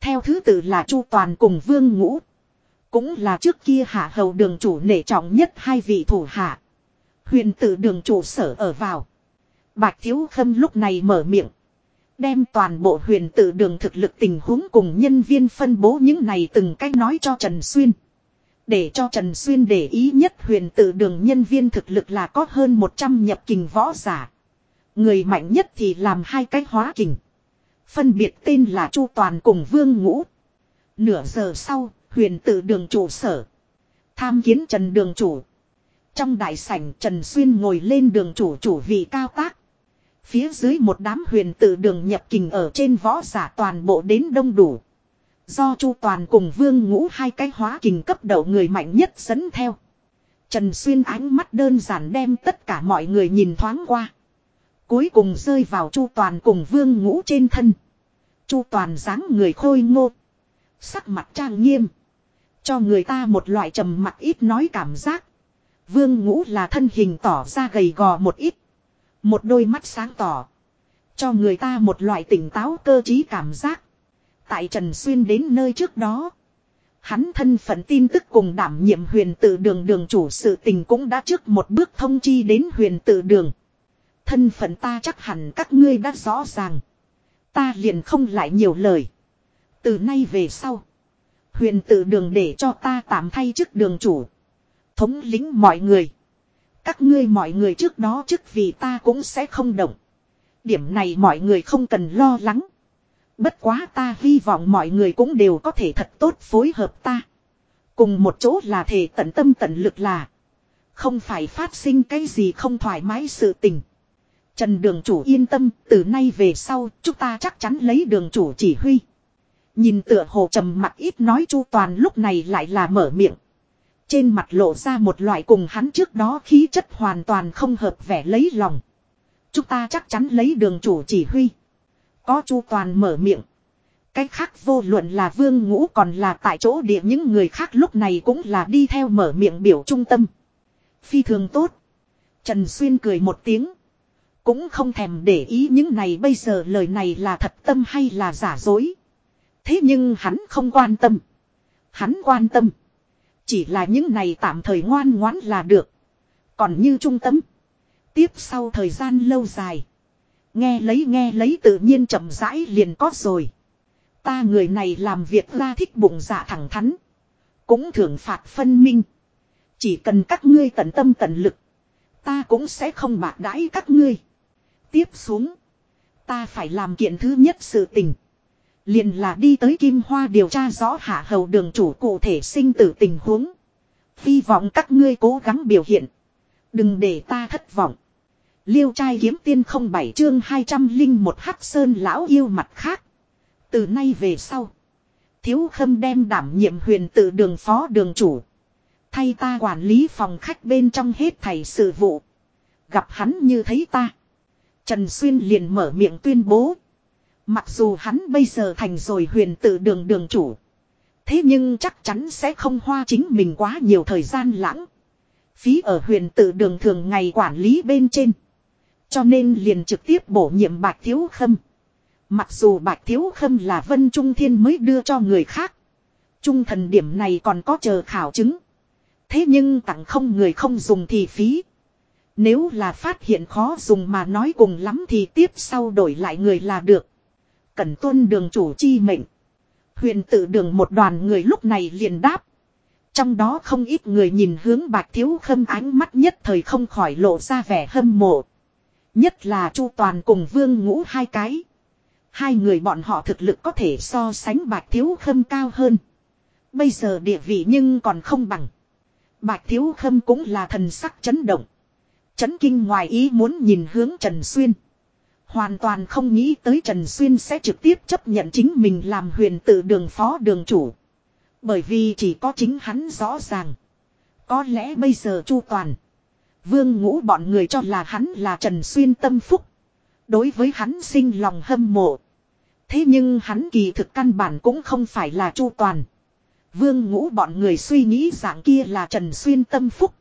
Theo thứ tự là Chu Toàn cùng Vương Ngũ. Cũng là trước kia hạ hầu đường chủ nể trọng nhất hai vị thủ hạ. Huyền tử đường chủ sở ở vào. Bạch Thiếu Khâm lúc này mở miệng. Đem toàn bộ huyền tử đường thực lực tình huống cùng nhân viên phân bố những này từng cách nói cho Trần Xuyên. Để cho Trần Xuyên để ý nhất huyền tử đường nhân viên thực lực là có hơn 100 nhập kình võ giả. Người mạnh nhất thì làm hai cái hóa kình. Phân biệt tên là Chu Toàn cùng Vương Ngũ. Nửa giờ sau, huyền tử đường trụ sở. Tham kiến Trần Đường Chủ. Trong đại sảnh Trần Xuyên ngồi lên đường chủ chủ vị cao tác. Phía dưới một đám huyền tự đường nhập kình ở trên võ giả toàn bộ đến đông đủ. Do Chu Toàn cùng Vương Ngũ hai cái hóa kình cấp đầu người mạnh nhất dẫn theo. Trần Xuyên ánh mắt đơn giản đem tất cả mọi người nhìn thoáng qua. Cuối cùng rơi vào Chu Toàn cùng Vương Ngũ trên thân. Chu Toàn dáng người khôi ngô. Sắc mặt trang nghiêm. Cho người ta một loại trầm mặt ít nói cảm giác. Vương Ngũ là thân hình tỏ ra gầy gò một ít. Một đôi mắt sáng tỏ. Cho người ta một loại tỉnh táo cơ trí cảm giác. Tại Trần Xuyên đến nơi trước đó. Hắn thân phận tin tức cùng đảm nhiệm huyền tự đường đường chủ sự tình cũng đã trước một bước thông chi đến huyền tự đường. Thân phận ta chắc hẳn các ngươi đã rõ ràng. Ta liền không lại nhiều lời. Từ nay về sau. Huyền tự đường để cho ta tạm thay chức đường chủ. Thống lĩnh mọi người. Các ngươi mọi người trước đó chức vì ta cũng sẽ không động. Điểm này mọi người không cần lo lắng. Bất quá ta hy vọng mọi người cũng đều có thể thật tốt phối hợp ta. Cùng một chỗ là thể tận tâm tận lực là. Không phải phát sinh cái gì không thoải mái sự tình. Trần đường chủ yên tâm, từ nay về sau, chúng ta chắc chắn lấy đường chủ chỉ huy. Nhìn tựa hồ trầm mặt ít nói chu toàn lúc này lại là mở miệng. Trên mặt lộ ra một loại cùng hắn trước đó khí chất hoàn toàn không hợp vẻ lấy lòng. Chúng ta chắc chắn lấy đường chủ chỉ huy. Có chu toàn mở miệng. Cách khác vô luận là vương ngũ còn là tại chỗ địa những người khác lúc này cũng là đi theo mở miệng biểu trung tâm. Phi thường tốt. Trần Xuyên cười một tiếng. Cũng không thèm để ý những này bây giờ lời này là thật tâm hay là giả dối. Thế nhưng hắn không quan tâm. Hắn quan tâm. Chỉ là những này tạm thời ngoan ngoãn là được. Còn như trung tâm. Tiếp sau thời gian lâu dài. Nghe lấy nghe lấy tự nhiên chậm rãi liền có rồi. Ta người này làm việc ra thích bụng dạ thẳng thắn. Cũng thưởng phạt phân minh. Chỉ cần các ngươi tận tâm tận lực. Ta cũng sẽ không bạc đãi các ngươi. Tiếp xuống. Ta phải làm kiện thứ nhất sự tình. Liền là đi tới Kim Hoa điều tra rõ hạ hầu đường chủ cụ thể sinh tử tình huống. Hy vọng các ngươi cố gắng biểu hiện. Đừng để ta thất vọng. Liêu trai kiếm tiên không bảy chương 201 hắc sơn lão yêu mặt khác. Từ nay về sau. Thiếu khâm đem đảm nhiệm huyền tự đường phó đường chủ. Thay ta quản lý phòng khách bên trong hết thầy sự vụ. Gặp hắn như thấy ta. Trần Xuyên liền mở miệng tuyên bố. Mặc dù hắn bây giờ thành rồi huyền tự đường đường chủ. Thế nhưng chắc chắn sẽ không hoa chính mình quá nhiều thời gian lãng. Phí ở huyền tự đường thường ngày quản lý bên trên. Cho nên liền trực tiếp bổ nhiệm Bạch Thiếu Khâm. Mặc dù Bạch Thiếu Khâm là Vân Trung Thiên mới đưa cho người khác. Trung thần điểm này còn có chờ khảo chứng. Thế nhưng tặng không người không dùng thì phí. Nếu là phát hiện khó dùng mà nói cùng lắm thì tiếp sau đổi lại người là được. Cần tuân đường chủ chi mệnh. Huyền tự đường một đoàn người lúc này liền đáp. Trong đó không ít người nhìn hướng bạch thiếu khâm ánh mắt nhất thời không khỏi lộ ra vẻ hâm mộ. Nhất là chu toàn cùng vương ngũ hai cái. Hai người bọn họ thực lực có thể so sánh bạch thiếu khâm cao hơn. Bây giờ địa vị nhưng còn không bằng. Bạch thiếu khâm cũng là thần sắc chấn động. Chấn kinh ngoài ý muốn nhìn hướng Trần Xuyên. Hoàn toàn không nghĩ tới Trần Xuyên sẽ trực tiếp chấp nhận chính mình làm huyền tự đường phó đường chủ. Bởi vì chỉ có chính hắn rõ ràng. Có lẽ bây giờ Chu Toàn. Vương ngũ bọn người cho là hắn là Trần Xuyên tâm phúc. Đối với hắn sinh lòng hâm mộ. Thế nhưng hắn kỳ thực căn bản cũng không phải là Chu Toàn. Vương ngũ bọn người suy nghĩ dạng kia là Trần Xuyên tâm phúc.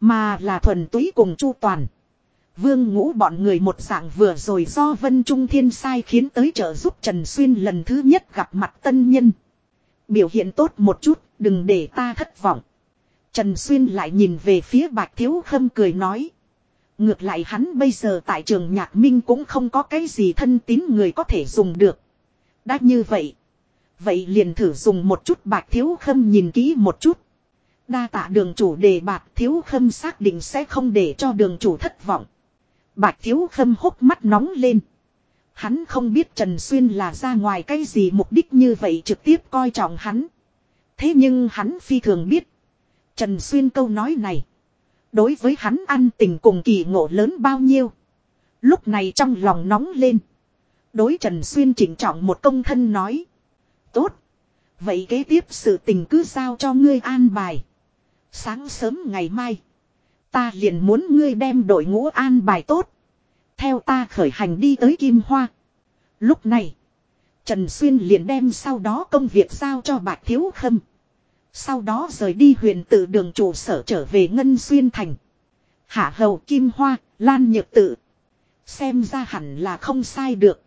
Mà là thuần túy cùng Chu Toàn. Vương ngũ bọn người một dạng vừa rồi do Vân Trung Thiên sai khiến tới trợ giúp Trần Xuyên lần thứ nhất gặp mặt tân nhân. Biểu hiện tốt một chút, đừng để ta thất vọng. Trần Xuyên lại nhìn về phía Bạch Thiếu Khâm cười nói. Ngược lại hắn bây giờ tại trường nhạc minh cũng không có cái gì thân tín người có thể dùng được. Đã như vậy. Vậy liền thử dùng một chút Bạch Thiếu Khâm nhìn kỹ một chút. Đa tạ đường chủ đề Bạch Thiếu Khâm xác định sẽ không để cho đường chủ thất vọng. Bạch thiếu khâm hốc mắt nóng lên. Hắn không biết Trần Xuyên là ra ngoài cái gì mục đích như vậy trực tiếp coi trọng hắn. Thế nhưng hắn phi thường biết. Trần Xuyên câu nói này. Đối với hắn ăn tình cùng kỳ ngộ lớn bao nhiêu. Lúc này trong lòng nóng lên. Đối Trần Xuyên chỉnh trọng một công thân nói. Tốt. Vậy kế tiếp sự tình cứ giao cho ngươi an bài. Sáng sớm ngày mai. Ta liền muốn ngươi đem đội ngũ an bài tốt. Theo ta khởi hành đi tới Kim Hoa. Lúc này. Trần Xuyên liền đem sau đó công việc giao cho Bạch Thiếu Khâm. Sau đó rời đi huyền tự đường trụ sở trở về Ngân Xuyên Thành. Hạ hầu Kim Hoa, Lan Nhược Tự. Xem ra hẳn là không sai được.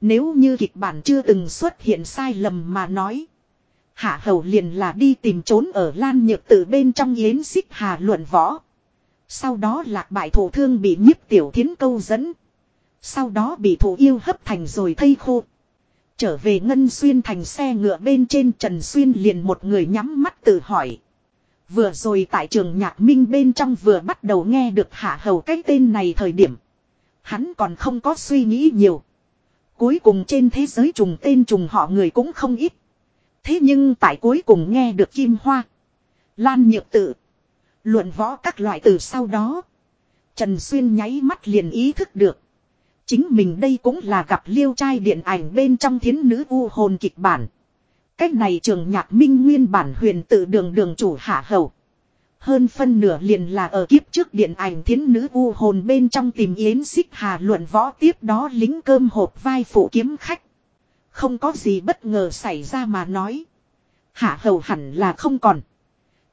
Nếu như kịch bản chưa từng xuất hiện sai lầm mà nói. Hạ hầu liền là đi tìm trốn ở Lan Nhược Tự bên trong yến xích hà luận võ. Sau đó lạc bại thủ thương bị nhiếp tiểu thiến câu dẫn. Sau đó bị thủ yêu hấp thành rồi thây khô. Trở về Ngân Xuyên thành xe ngựa bên trên Trần Xuyên liền một người nhắm mắt tự hỏi. Vừa rồi tại trường nhạc minh bên trong vừa bắt đầu nghe được hạ hầu cái tên này thời điểm. Hắn còn không có suy nghĩ nhiều. Cuối cùng trên thế giới trùng tên trùng họ người cũng không ít. Thế nhưng tại cuối cùng nghe được Kim Hoa. Lan nhược tự. Luận võ các loại từ sau đó. Trần Xuyên nháy mắt liền ý thức được. Chính mình đây cũng là gặp liêu trai điện ảnh bên trong thiến nữ u hồn kịch bản. Cách này trường nhạc minh nguyên bản huyền tự đường đường chủ hạ hầu. Hơn phân nửa liền là ở kiếp trước điện ảnh thiến nữ u hồn bên trong tìm yến xích hà luận võ tiếp đó lính cơm hộp vai phụ kiếm khách. Không có gì bất ngờ xảy ra mà nói. Hạ hầu hẳn là không còn.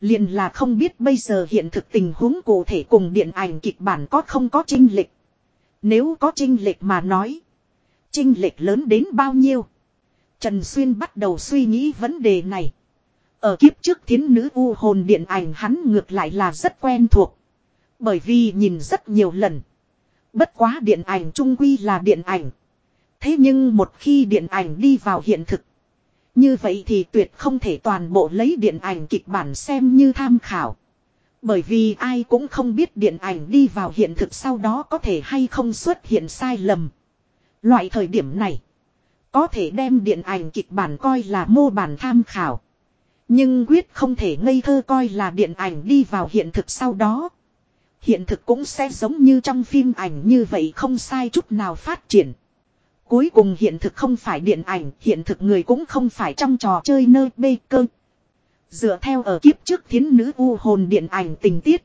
Liền là không biết bây giờ hiện thực tình huống cụ thể cùng điện ảnh kịch bản có không có trinh lịch. Nếu có trinh lệch mà nói. Trinh lệch lớn đến bao nhiêu? Trần Xuyên bắt đầu suy nghĩ vấn đề này. Ở kiếp trước thiến nữ u hồn điện ảnh hắn ngược lại là rất quen thuộc. Bởi vì nhìn rất nhiều lần. Bất quá điện ảnh trung quy là điện ảnh. Thế nhưng một khi điện ảnh đi vào hiện thực. Như vậy thì tuyệt không thể toàn bộ lấy điện ảnh kịch bản xem như tham khảo. Bởi vì ai cũng không biết điện ảnh đi vào hiện thực sau đó có thể hay không xuất hiện sai lầm. Loại thời điểm này. Có thể đem điện ảnh kịch bản coi là mô bản tham khảo. Nhưng quyết không thể ngây thơ coi là điện ảnh đi vào hiện thực sau đó. Hiện thực cũng sẽ giống như trong phim ảnh như vậy không sai chút nào phát triển. Cuối cùng hiện thực không phải điện ảnh, hiện thực người cũng không phải trong trò chơi nơi bê cơ. Dựa theo ở kiếp trước thiến nữ u hồn điện ảnh tình tiết.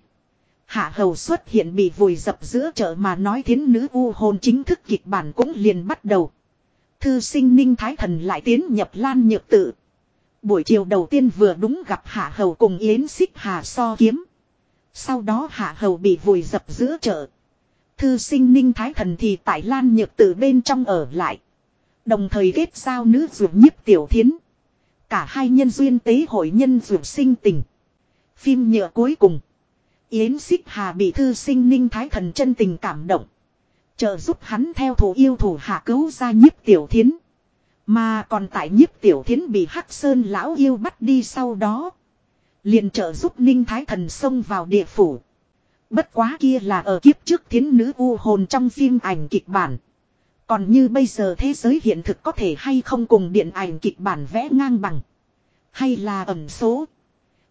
Hạ hầu xuất hiện bị vùi dập giữa chợ mà nói thiến nữ u hồn chính thức kịch bản cũng liền bắt đầu. Thư sinh ninh thái thần lại tiến nhập lan nhược tự. Buổi chiều đầu tiên vừa đúng gặp hạ hầu cùng yến xích hà so kiếm. Sau đó hạ hầu bị vùi dập giữa chợ. Thư sinh ninh thái thần thì tại lan nhược tự bên trong ở lại. Đồng thời kết giao nữ ruột nhiếp tiểu thiến. Cả hai nhân duyên tế hội nhân dược sinh tình. Phim nhựa cuối cùng. Yến xích hà bị thư sinh ninh thái thần chân tình cảm động. Trợ giúp hắn theo thủ yêu thủ hạ cứu ra nhiếp tiểu thiến. Mà còn tại nhiếp tiểu thiến bị hắc sơn lão yêu bắt đi sau đó. Liền trợ giúp ninh thái thần xông vào địa phủ. Bất quá kia là ở kiếp trước thiến nữ u hồn trong phim ảnh kịch bản. Còn như bây giờ thế giới hiện thực có thể hay không cùng điện ảnh kịch bản vẽ ngang bằng. Hay là ẩn số.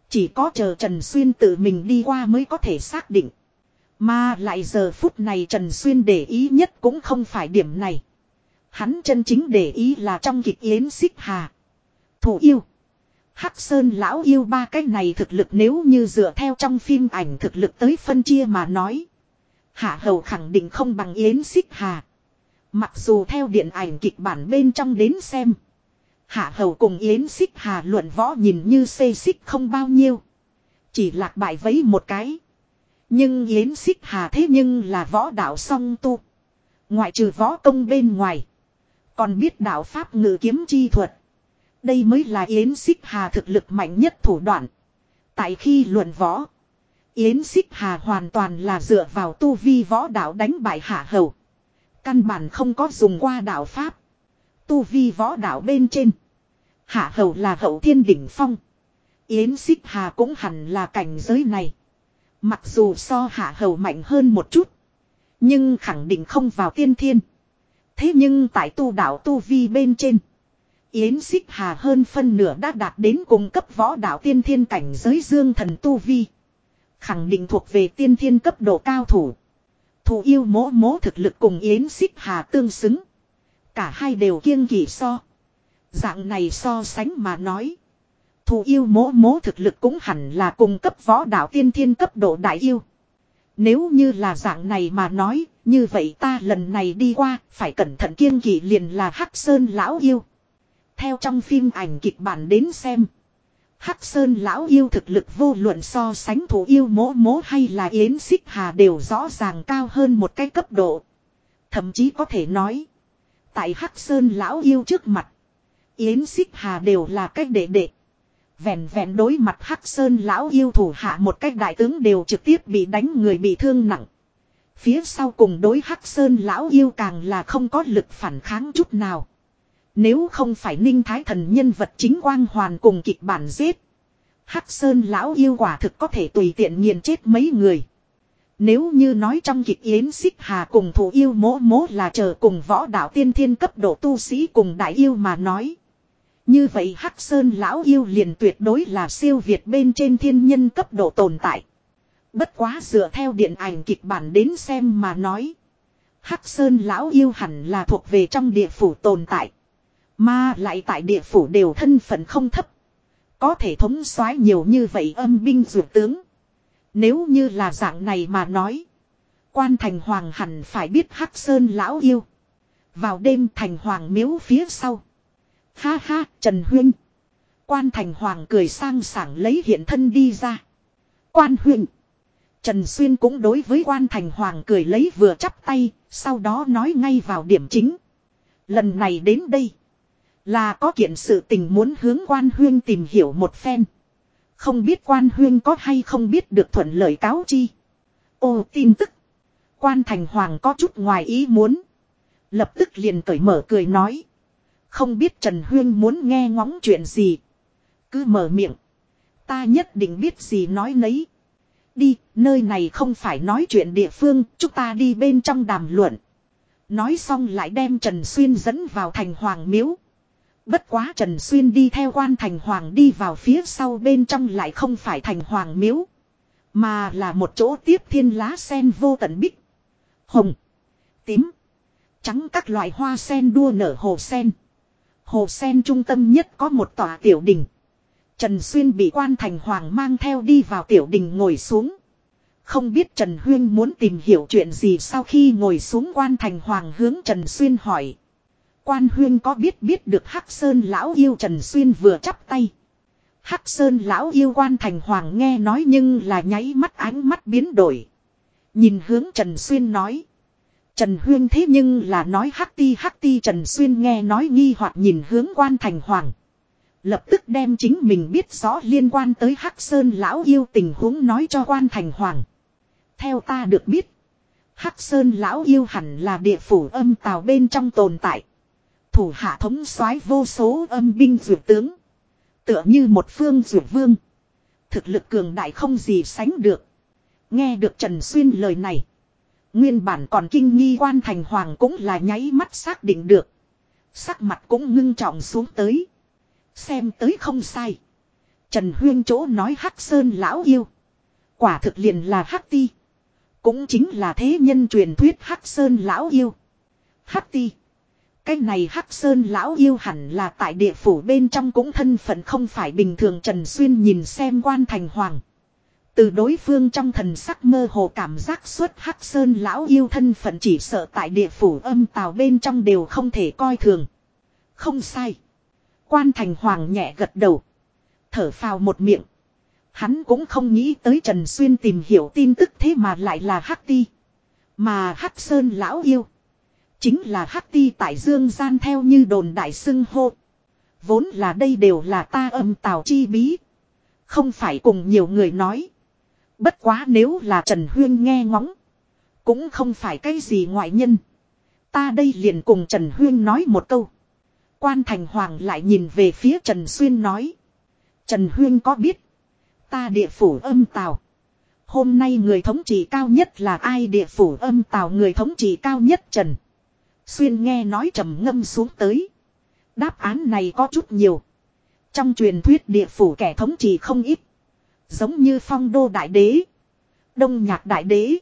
Chỉ có chờ Trần Xuyên tự mình đi qua mới có thể xác định. Mà lại giờ phút này Trần Xuyên để ý nhất cũng không phải điểm này. Hắn chân chính để ý là trong kịch yến xích hà. Thủ yêu. Hắc Sơn lão yêu ba cái này thực lực nếu như dựa theo trong phim ảnh thực lực tới phân chia mà nói. Hạ hầu khẳng định không bằng yến xích hà. Mặc dù theo điện ảnh kịch bản bên trong đến xem. Hạ hầu cùng Yến xích hà luận võ nhìn như xê xích không bao nhiêu. Chỉ lạc bại vấy một cái. Nhưng Yến xích hà thế nhưng là võ đạo song tu. Ngoại trừ võ công bên ngoài. Còn biết đạo Pháp ngự kiếm chi thuật. Đây mới là Yến xích hà thực lực mạnh nhất thủ đoạn. Tại khi luận võ. Yến xích hà hoàn toàn là dựa vào tu vi võ đạo đánh bại hạ hầu. Căn bản không có dùng qua đạo Pháp. Tu vi võ đạo bên trên. Hạ hầu là hậu thiên đỉnh phong. Yến xích hà cũng hẳn là cảnh giới này. Mặc dù so hạ hầu mạnh hơn một chút. Nhưng khẳng định không vào tiên thiên. Thế nhưng tại tu đạo tu vi bên trên. Yến xích hà hơn phân nửa đã đạt đến cùng cấp võ đạo tiên thiên cảnh giới dương thần tu vi. Khẳng định thuộc về tiên thiên cấp độ cao thủ. Thủ yêu mỗ mỗ thực lực cùng Yến xích hà tương xứng. Cả hai đều kiêng kỳ so. Dạng này so sánh mà nói. Thủ yêu mỗ mỗ thực lực cũng hẳn là cùng cấp võ đạo tiên thiên cấp độ đại yêu. Nếu như là dạng này mà nói, như vậy ta lần này đi qua, phải cẩn thận kiêng kỵ liền là Hắc Sơn lão yêu. Theo trong phim ảnh kịch bản đến xem. Hắc Sơn lão yêu thực lực vô luận so sánh thủ yêu mỗ mỗ hay là Yến Xích Hà đều rõ ràng cao hơn một cái cấp độ. Thậm chí có thể nói. Tại Hắc Sơn lão yêu trước mặt. Yến Xích Hà đều là cách đệ đệ. Vẹn vẹn đối mặt Hắc Sơn lão yêu thủ hạ một cách đại tướng đều trực tiếp bị đánh người bị thương nặng. Phía sau cùng đối Hắc Sơn lão yêu càng là không có lực phản kháng chút nào. Nếu không phải ninh thái thần nhân vật chính quang hoàn cùng kịch bản giết. Hắc Sơn lão yêu quả thực có thể tùy tiện nghiền chết mấy người. Nếu như nói trong kịch yến xích hà cùng thủ yêu mỗ mỗ là chờ cùng võ đạo tiên thiên cấp độ tu sĩ cùng đại yêu mà nói. Như vậy Hắc Sơn lão yêu liền tuyệt đối là siêu việt bên trên thiên nhân cấp độ tồn tại. Bất quá dựa theo điện ảnh kịch bản đến xem mà nói. Hắc Sơn lão yêu hẳn là thuộc về trong địa phủ tồn tại. Mà lại tại địa phủ đều thân phận không thấp. Có thể thống soái nhiều như vậy âm binh dược tướng. Nếu như là dạng này mà nói. Quan thành hoàng hẳn phải biết Hắc Sơn lão yêu. Vào đêm thành hoàng miếu phía sau. Ha ha, Trần Huynh. Quan thành hoàng cười sang sảng lấy hiện thân đi ra. Quan Huynh. Trần Xuyên cũng đối với quan thành hoàng cười lấy vừa chắp tay, sau đó nói ngay vào điểm chính. Lần này đến đây. Là có kiện sự tình muốn hướng quan huyên tìm hiểu một phen. Không biết quan huyên có hay không biết được thuận lời cáo chi. Ô tin tức. Quan thành hoàng có chút ngoài ý muốn. Lập tức liền cởi mở cười nói. Không biết Trần Huyên muốn nghe ngóng chuyện gì. Cứ mở miệng. Ta nhất định biết gì nói nấy. Đi, nơi này không phải nói chuyện địa phương, chúng ta đi bên trong đàm luận. Nói xong lại đem Trần Xuyên dẫn vào thành hoàng miếu. Bất quá Trần Xuyên đi theo quan thành hoàng đi vào phía sau bên trong lại không phải thành hoàng miếu. Mà là một chỗ tiếp thiên lá sen vô tận bích. Hồng. Tím. Trắng các loại hoa sen đua nở hồ sen. Hồ sen trung tâm nhất có một tòa tiểu đình. Trần Xuyên bị quan thành hoàng mang theo đi vào tiểu đình ngồi xuống. Không biết Trần Huyên muốn tìm hiểu chuyện gì sau khi ngồi xuống quan thành hoàng hướng Trần Xuyên hỏi. Quan huyên có biết biết được Hắc Sơn lão yêu Trần Xuyên vừa chắp tay. Hắc Sơn lão yêu quan thành hoàng nghe nói nhưng là nháy mắt ánh mắt biến đổi. Nhìn hướng Trần Xuyên nói. Trần Huyên thế nhưng là nói hắc ti hắc ti, Trần Xuyên nghe nói nghi hoặc nhìn hướng quan thành hoàng. Lập tức đem chính mình biết rõ liên quan tới hắc sơn lão yêu tình huống nói cho quan thành hoàng. Theo ta được biết. Hắc sơn lão yêu hẳn là địa phủ âm tào bên trong tồn tại thủ hạ thống soái vô số âm binh dược tướng. Tựa như một phương dược vương. Thực lực cường đại không gì sánh được. Nghe được Trần Xuyên lời này. Nguyên bản còn kinh nghi quan thành hoàng cũng là nháy mắt xác định được. Sắc mặt cũng ngưng trọng xuống tới. Xem tới không sai. Trần Huyên chỗ nói Hắc Sơn lão yêu. Quả thực liền là Hắc Ti. Cũng chính là thế nhân truyền thuyết Hắc Sơn lão yêu. Hắc Ti. Cái này Hắc Sơn lão yêu hẳn là tại địa phủ bên trong cũng thân phận không phải bình thường Trần Xuyên nhìn xem quan thành hoàng. Từ đối phương trong thần sắc mơ hồ cảm giác xuất Hắc Sơn lão yêu thân phận chỉ sợ tại địa phủ âm tào bên trong đều không thể coi thường. Không sai. Quan thành hoàng nhẹ gật đầu. Thở phào một miệng. Hắn cũng không nghĩ tới Trần Xuyên tìm hiểu tin tức thế mà lại là Hắc Ti. Mà Hắc Sơn lão yêu. Chính là hắc ti tại dương gian theo như đồn đại xưng hô. Vốn là đây đều là ta âm tào chi bí. Không phải cùng nhiều người nói. Bất quá nếu là Trần Huyên nghe ngóng. Cũng không phải cái gì ngoại nhân. Ta đây liền cùng Trần Huyên nói một câu. Quan Thành Hoàng lại nhìn về phía Trần Xuyên nói. Trần Huyên có biết. Ta địa phủ âm tào. Hôm nay người thống trị cao nhất là ai địa phủ âm tào người thống trị cao nhất Trần. Xuyên nghe nói trầm ngâm xuống tới. Đáp án này có chút nhiều. Trong truyền thuyết địa phủ kẻ thống trị không ít. Giống như phong đô đại đế. Đông nhạc đại đế.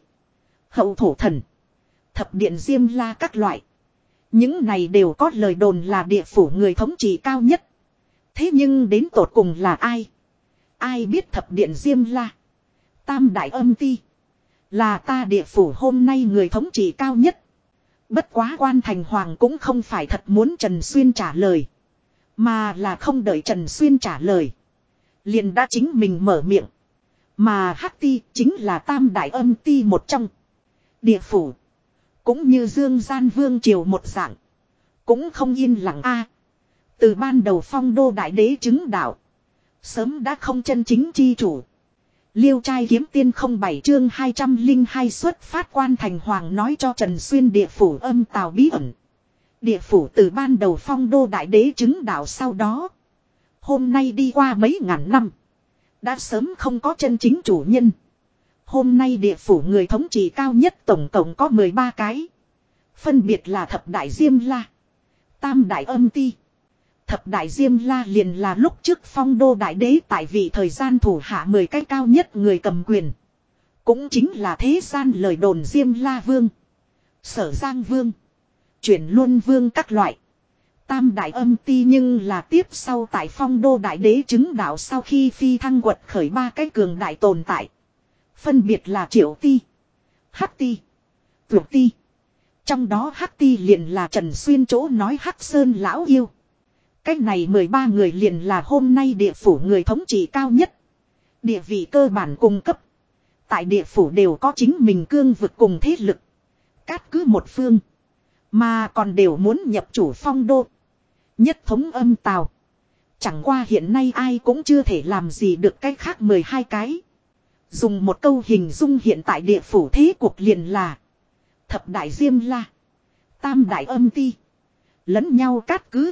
Hậu thổ thần. Thập điện diêm la các loại. Những này đều có lời đồn là địa phủ người thống trị cao nhất. Thế nhưng đến tột cùng là ai? Ai biết thập điện diêm la? Tam đại âm ti. Là ta địa phủ hôm nay người thống trị cao nhất. Bất quá quan thành hoàng cũng không phải thật muốn Trần Xuyên trả lời. Mà là không đợi Trần Xuyên trả lời. Liền đã chính mình mở miệng. Mà Hắc Ti chính là tam đại âm ti một trong. Địa phủ. Cũng như Dương Gian Vương Triều một dạng. Cũng không yên lặng a Từ ban đầu phong đô đại đế chứng đạo. Sớm đã không chân chính chi chủ. Liêu trai kiếm tiên không bảy chương 202 xuất phát quan thành hoàng nói cho Trần Xuyên địa phủ âm tào bí ẩn. Địa phủ từ ban đầu phong đô đại đế chứng đạo sau đó. Hôm nay đi qua mấy ngàn năm. Đã sớm không có chân chính chủ nhân. Hôm nay địa phủ người thống trị cao nhất tổng cộng có 13 cái. Phân biệt là thập đại diêm la. Tam đại âm ti. Thập đại diêm la liền là lúc trước phong đô đại đế tại vị thời gian thủ hạ 10 cái cao nhất người cầm quyền. Cũng chính là thế gian lời đồn diêm la vương. Sở giang vương. Chuyển luân vương các loại. Tam đại âm ti nhưng là tiếp sau tại phong đô đại đế chứng đạo sau khi phi thăng quật khởi ba cái cường đại tồn tại. Phân biệt là triệu ti, hắc ti, vượt ti. Trong đó hắc ti liền là Trần Xuyên chỗ nói hắc sơn lão yêu. Cách này 13 người liền là hôm nay địa phủ người thống trị cao nhất. Địa vị cơ bản cung cấp. Tại địa phủ đều có chính mình cương vực cùng thế lực. Cát cứ một phương. Mà còn đều muốn nhập chủ phong đô. Nhất thống âm tào. Chẳng qua hiện nay ai cũng chưa thể làm gì được cái khác 12 cái. Dùng một câu hình dung hiện tại địa phủ thế cuộc liền là. Thập đại diêm la. Tam đại âm ti. Lẫn nhau cát cứ.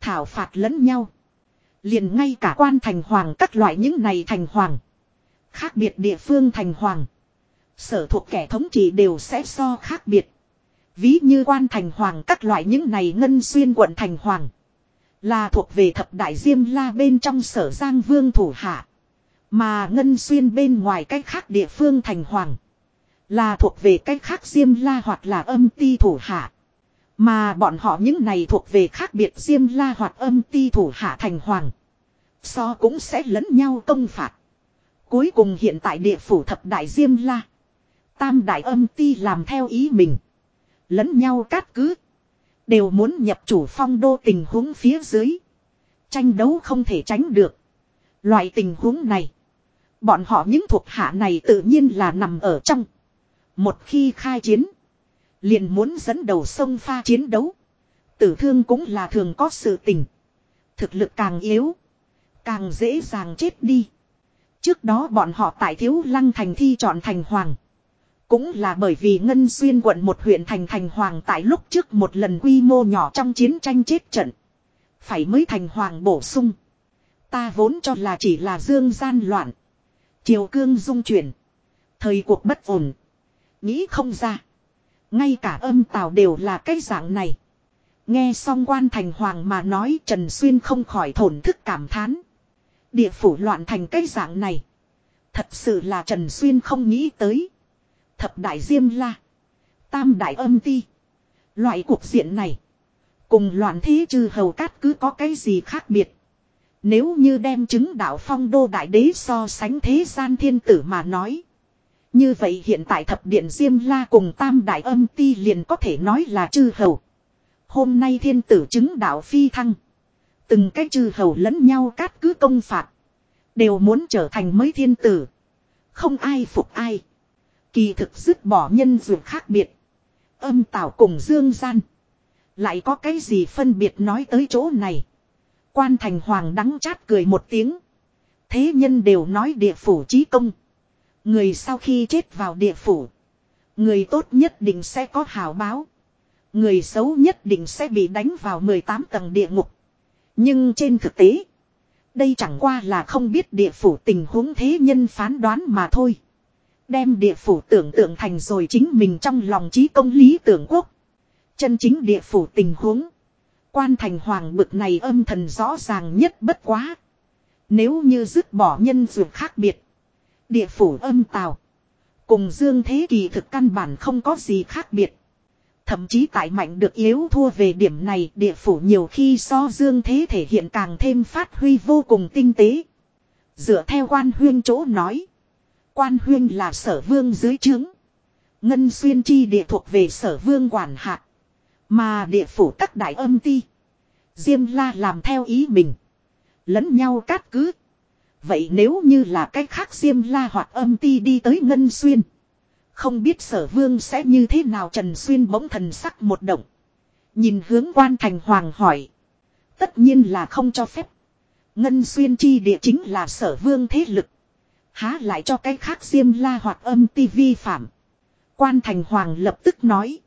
Thảo phạt lẫn nhau. Liền ngay cả quan thành hoàng các loại những này thành hoàng. Khác biệt địa phương thành hoàng. Sở thuộc kẻ thống trị đều sẽ so khác biệt. Ví như quan thành hoàng các loại những này ngân xuyên quận thành hoàng. Là thuộc về thập đại diêm la bên trong sở giang vương thủ hạ. Mà ngân xuyên bên ngoài cách khác địa phương thành hoàng. Là thuộc về cách khác diêm la hoặc là âm ti thủ hạ. Mà bọn họ những này thuộc về khác biệt diêm la hoặc âm ti thủ hạ thành hoàng. So cũng sẽ lẫn nhau công phạt. Cuối cùng hiện tại địa phủ thập đại diêm la. Tam đại âm ti làm theo ý mình. Lẫn nhau cát cứ. Đều muốn nhập chủ phong đô tình huống phía dưới. Tranh đấu không thể tránh được. Loại tình huống này. Bọn họ những thuộc hạ này tự nhiên là nằm ở trong. Một khi khai chiến. Liền muốn dẫn đầu sông pha chiến đấu. Tử thương cũng là thường có sự tình. Thực lực càng yếu. Càng dễ dàng chết đi. Trước đó bọn họ tại thiếu lăng thành thi chọn thành hoàng. Cũng là bởi vì Ngân Xuyên quận một huyện thành thành hoàng tại lúc trước một lần quy mô nhỏ trong chiến tranh chết trận. Phải mới thành hoàng bổ sung. Ta vốn cho là chỉ là dương gian loạn. Triều cương dung chuyển. Thời cuộc bất ổn. Nghĩ không ra. Ngay cả âm tào đều là cái dạng này. Nghe xong quan thành hoàng mà nói Trần Xuyên không khỏi thổn thức cảm thán. Địa phủ loạn thành cái dạng này. Thật sự là Trần Xuyên không nghĩ tới. Thập đại diêm la. Tam đại âm ti. Loại cuộc diện này. Cùng loạn thế trừ hầu cát cứ có cái gì khác biệt. Nếu như đem chứng đạo phong đô đại đế so sánh thế gian thiên tử mà nói. Như vậy hiện tại thập điện Diêm La cùng tam đại âm ti liền có thể nói là chư hầu. Hôm nay thiên tử chứng đạo phi thăng. Từng cái chư hầu lẫn nhau cát cứ công phạt. Đều muốn trở thành mới thiên tử. Không ai phục ai. Kỳ thực dứt bỏ nhân dược khác biệt. Âm tảo cùng dương gian. Lại có cái gì phân biệt nói tới chỗ này. Quan thành hoàng đắng chát cười một tiếng. Thế nhân đều nói địa phủ trí công. Người sau khi chết vào địa phủ. Người tốt nhất định sẽ có hào báo. Người xấu nhất định sẽ bị đánh vào 18 tầng địa ngục. Nhưng trên thực tế. Đây chẳng qua là không biết địa phủ tình huống thế nhân phán đoán mà thôi. Đem địa phủ tưởng tượng thành rồi chính mình trong lòng trí công lý tưởng quốc. Chân chính địa phủ tình huống. Quan thành hoàng bực này âm thần rõ ràng nhất bất quá. Nếu như dứt bỏ nhân dược khác biệt. Địa phủ âm tào. Cùng dương thế kỳ thực căn bản không có gì khác biệt. Thậm chí tại mạnh được yếu thua về điểm này, địa phủ nhiều khi so dương thế thể hiện càng thêm phát huy vô cùng tinh tế. Dựa theo quan huyên chỗ nói. Quan huyên là sở vương dưới trướng. Ngân xuyên chi địa thuộc về sở vương quản hạt. Mà địa phủ các đại âm ti. Diêm la làm theo ý mình. Lẫn nhau cát cứ. Vậy nếu như là cách khác Diêm la hoặc âm ti đi tới Ngân xuyên. Không biết sở vương sẽ như thế nào Trần Xuyên bỗng thần sắc một động. Nhìn hướng quan thành hoàng hỏi. Tất nhiên là không cho phép. Ngân xuyên chi địa chính là sở vương thế lực. Há lại cho cái khác diêm la hoặc âm ti vi phạm. Quan thành hoàng lập tức nói.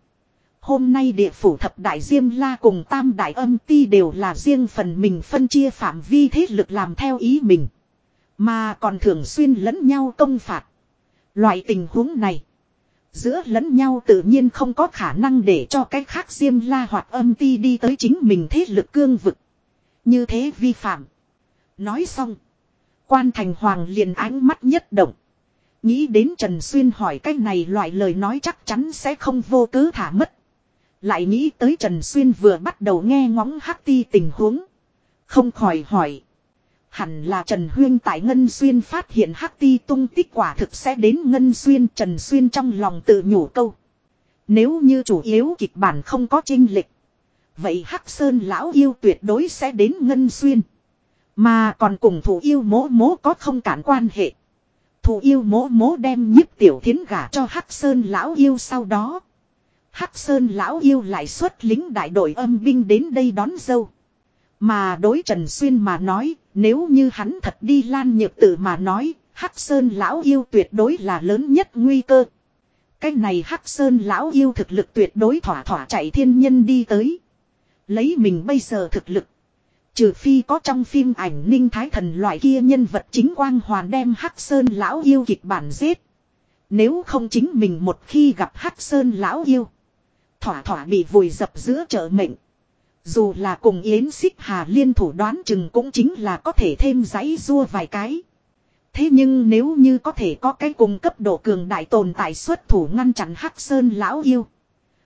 Hôm nay địa phủ thập đại diêm la cùng tam đại âm ti đều là riêng phần mình phân chia phạm vi thế lực làm theo ý mình. Mà còn thường xuyên lẫn nhau công phạt. Loại tình huống này. Giữa lẫn nhau tự nhiên không có khả năng để cho cái khác diêm la hoặc âm ti đi tới chính mình thế lực cương vực. Như thế vi phạm. Nói xong. Quan thành hoàng liền ánh mắt nhất động. Nghĩ đến Trần Xuyên hỏi cái này loại lời nói chắc chắn sẽ không vô cứ thả mất. Lại nghĩ tới Trần Xuyên vừa bắt đầu nghe ngóng hắc ti tình huống. Không khỏi hỏi. Hẳn là Trần Huyên tại Ngân Xuyên phát hiện hắc ti tung tích quả thực sẽ đến Ngân Xuyên Trần Xuyên trong lòng tự nhủ câu. Nếu như chủ yếu kịch bản không có trinh lịch. Vậy Hắc Sơn lão yêu tuyệt đối sẽ đến Ngân Xuyên. Mà còn cùng thủ yêu mố mố có không cản quan hệ. Thủ yêu mố mố đem nhiếp tiểu thiến gả cho Hắc Sơn lão yêu sau đó. Hắc Sơn lão yêu lại xuất lính đại đội âm binh đến đây đón dâu. Mà đối Trần Xuyên mà nói, nếu như hắn thật đi lan nhược tử mà nói, Hắc Sơn lão yêu tuyệt đối là lớn nhất nguy cơ. Cái này Hắc Sơn lão yêu thực lực tuyệt đối thỏa thỏa chạy thiên nhân đi tới. Lấy mình bây giờ thực lực. Trừ phi có trong phim ảnh ninh thái thần loại kia nhân vật chính quang hoàn đem Hắc Sơn lão yêu kịch bản giết. Nếu không chính mình một khi gặp Hắc Sơn lão yêu. Thỏa thỏa bị vùi dập giữa chợ mệnh. Dù là cùng Yến Xích Hà liên thủ đoán chừng cũng chính là có thể thêm giấy rua vài cái. Thế nhưng nếu như có thể có cái cùng cấp độ cường đại tồn tại xuất thủ ngăn chặn Hắc Sơn lão yêu.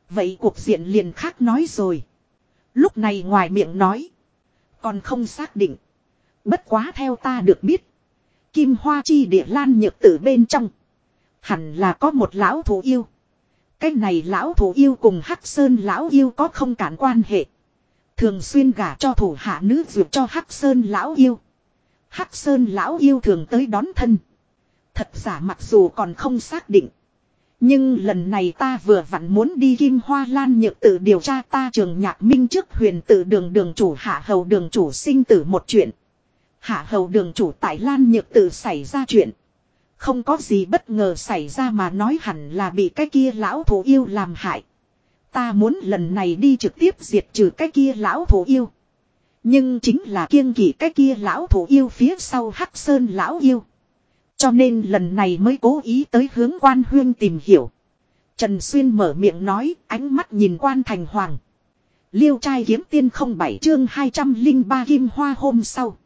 Vậy cuộc diện liền khác nói rồi. Lúc này ngoài miệng nói. Còn không xác định. Bất quá theo ta được biết. Kim Hoa Chi địa lan nhược tử bên trong. Hẳn là có một lão thủ yêu. Cái này lão thủ yêu cùng Hắc Sơn lão yêu có không cản quan hệ. Thường xuyên gả cho thủ hạ nữ dược cho Hắc Sơn lão yêu. Hắc Sơn lão yêu thường tới đón thân. Thật giả mặc dù còn không xác định. Nhưng lần này ta vừa vặn muốn đi Kim Hoa Lan nhược tự điều tra ta trường nhạc minh trước huyền tự đường đường chủ hạ hầu đường chủ sinh tử một chuyện. Hạ hầu đường chủ tại Lan nhược tự xảy ra chuyện. Không có gì bất ngờ xảy ra mà nói hẳn là bị cái kia lão thủ yêu làm hại. Ta muốn lần này đi trực tiếp diệt trừ cái kia lão thủ yêu. Nhưng chính là kiêng kỵ cái kia lão thủ yêu phía sau Hắc Sơn lão yêu. Cho nên lần này mới cố ý tới hướng quan huyên tìm hiểu. Trần Xuyên mở miệng nói, ánh mắt nhìn quan thành hoàng. Liêu trai kiếm tiên không bảy chương 203 kim hoa hôm sau.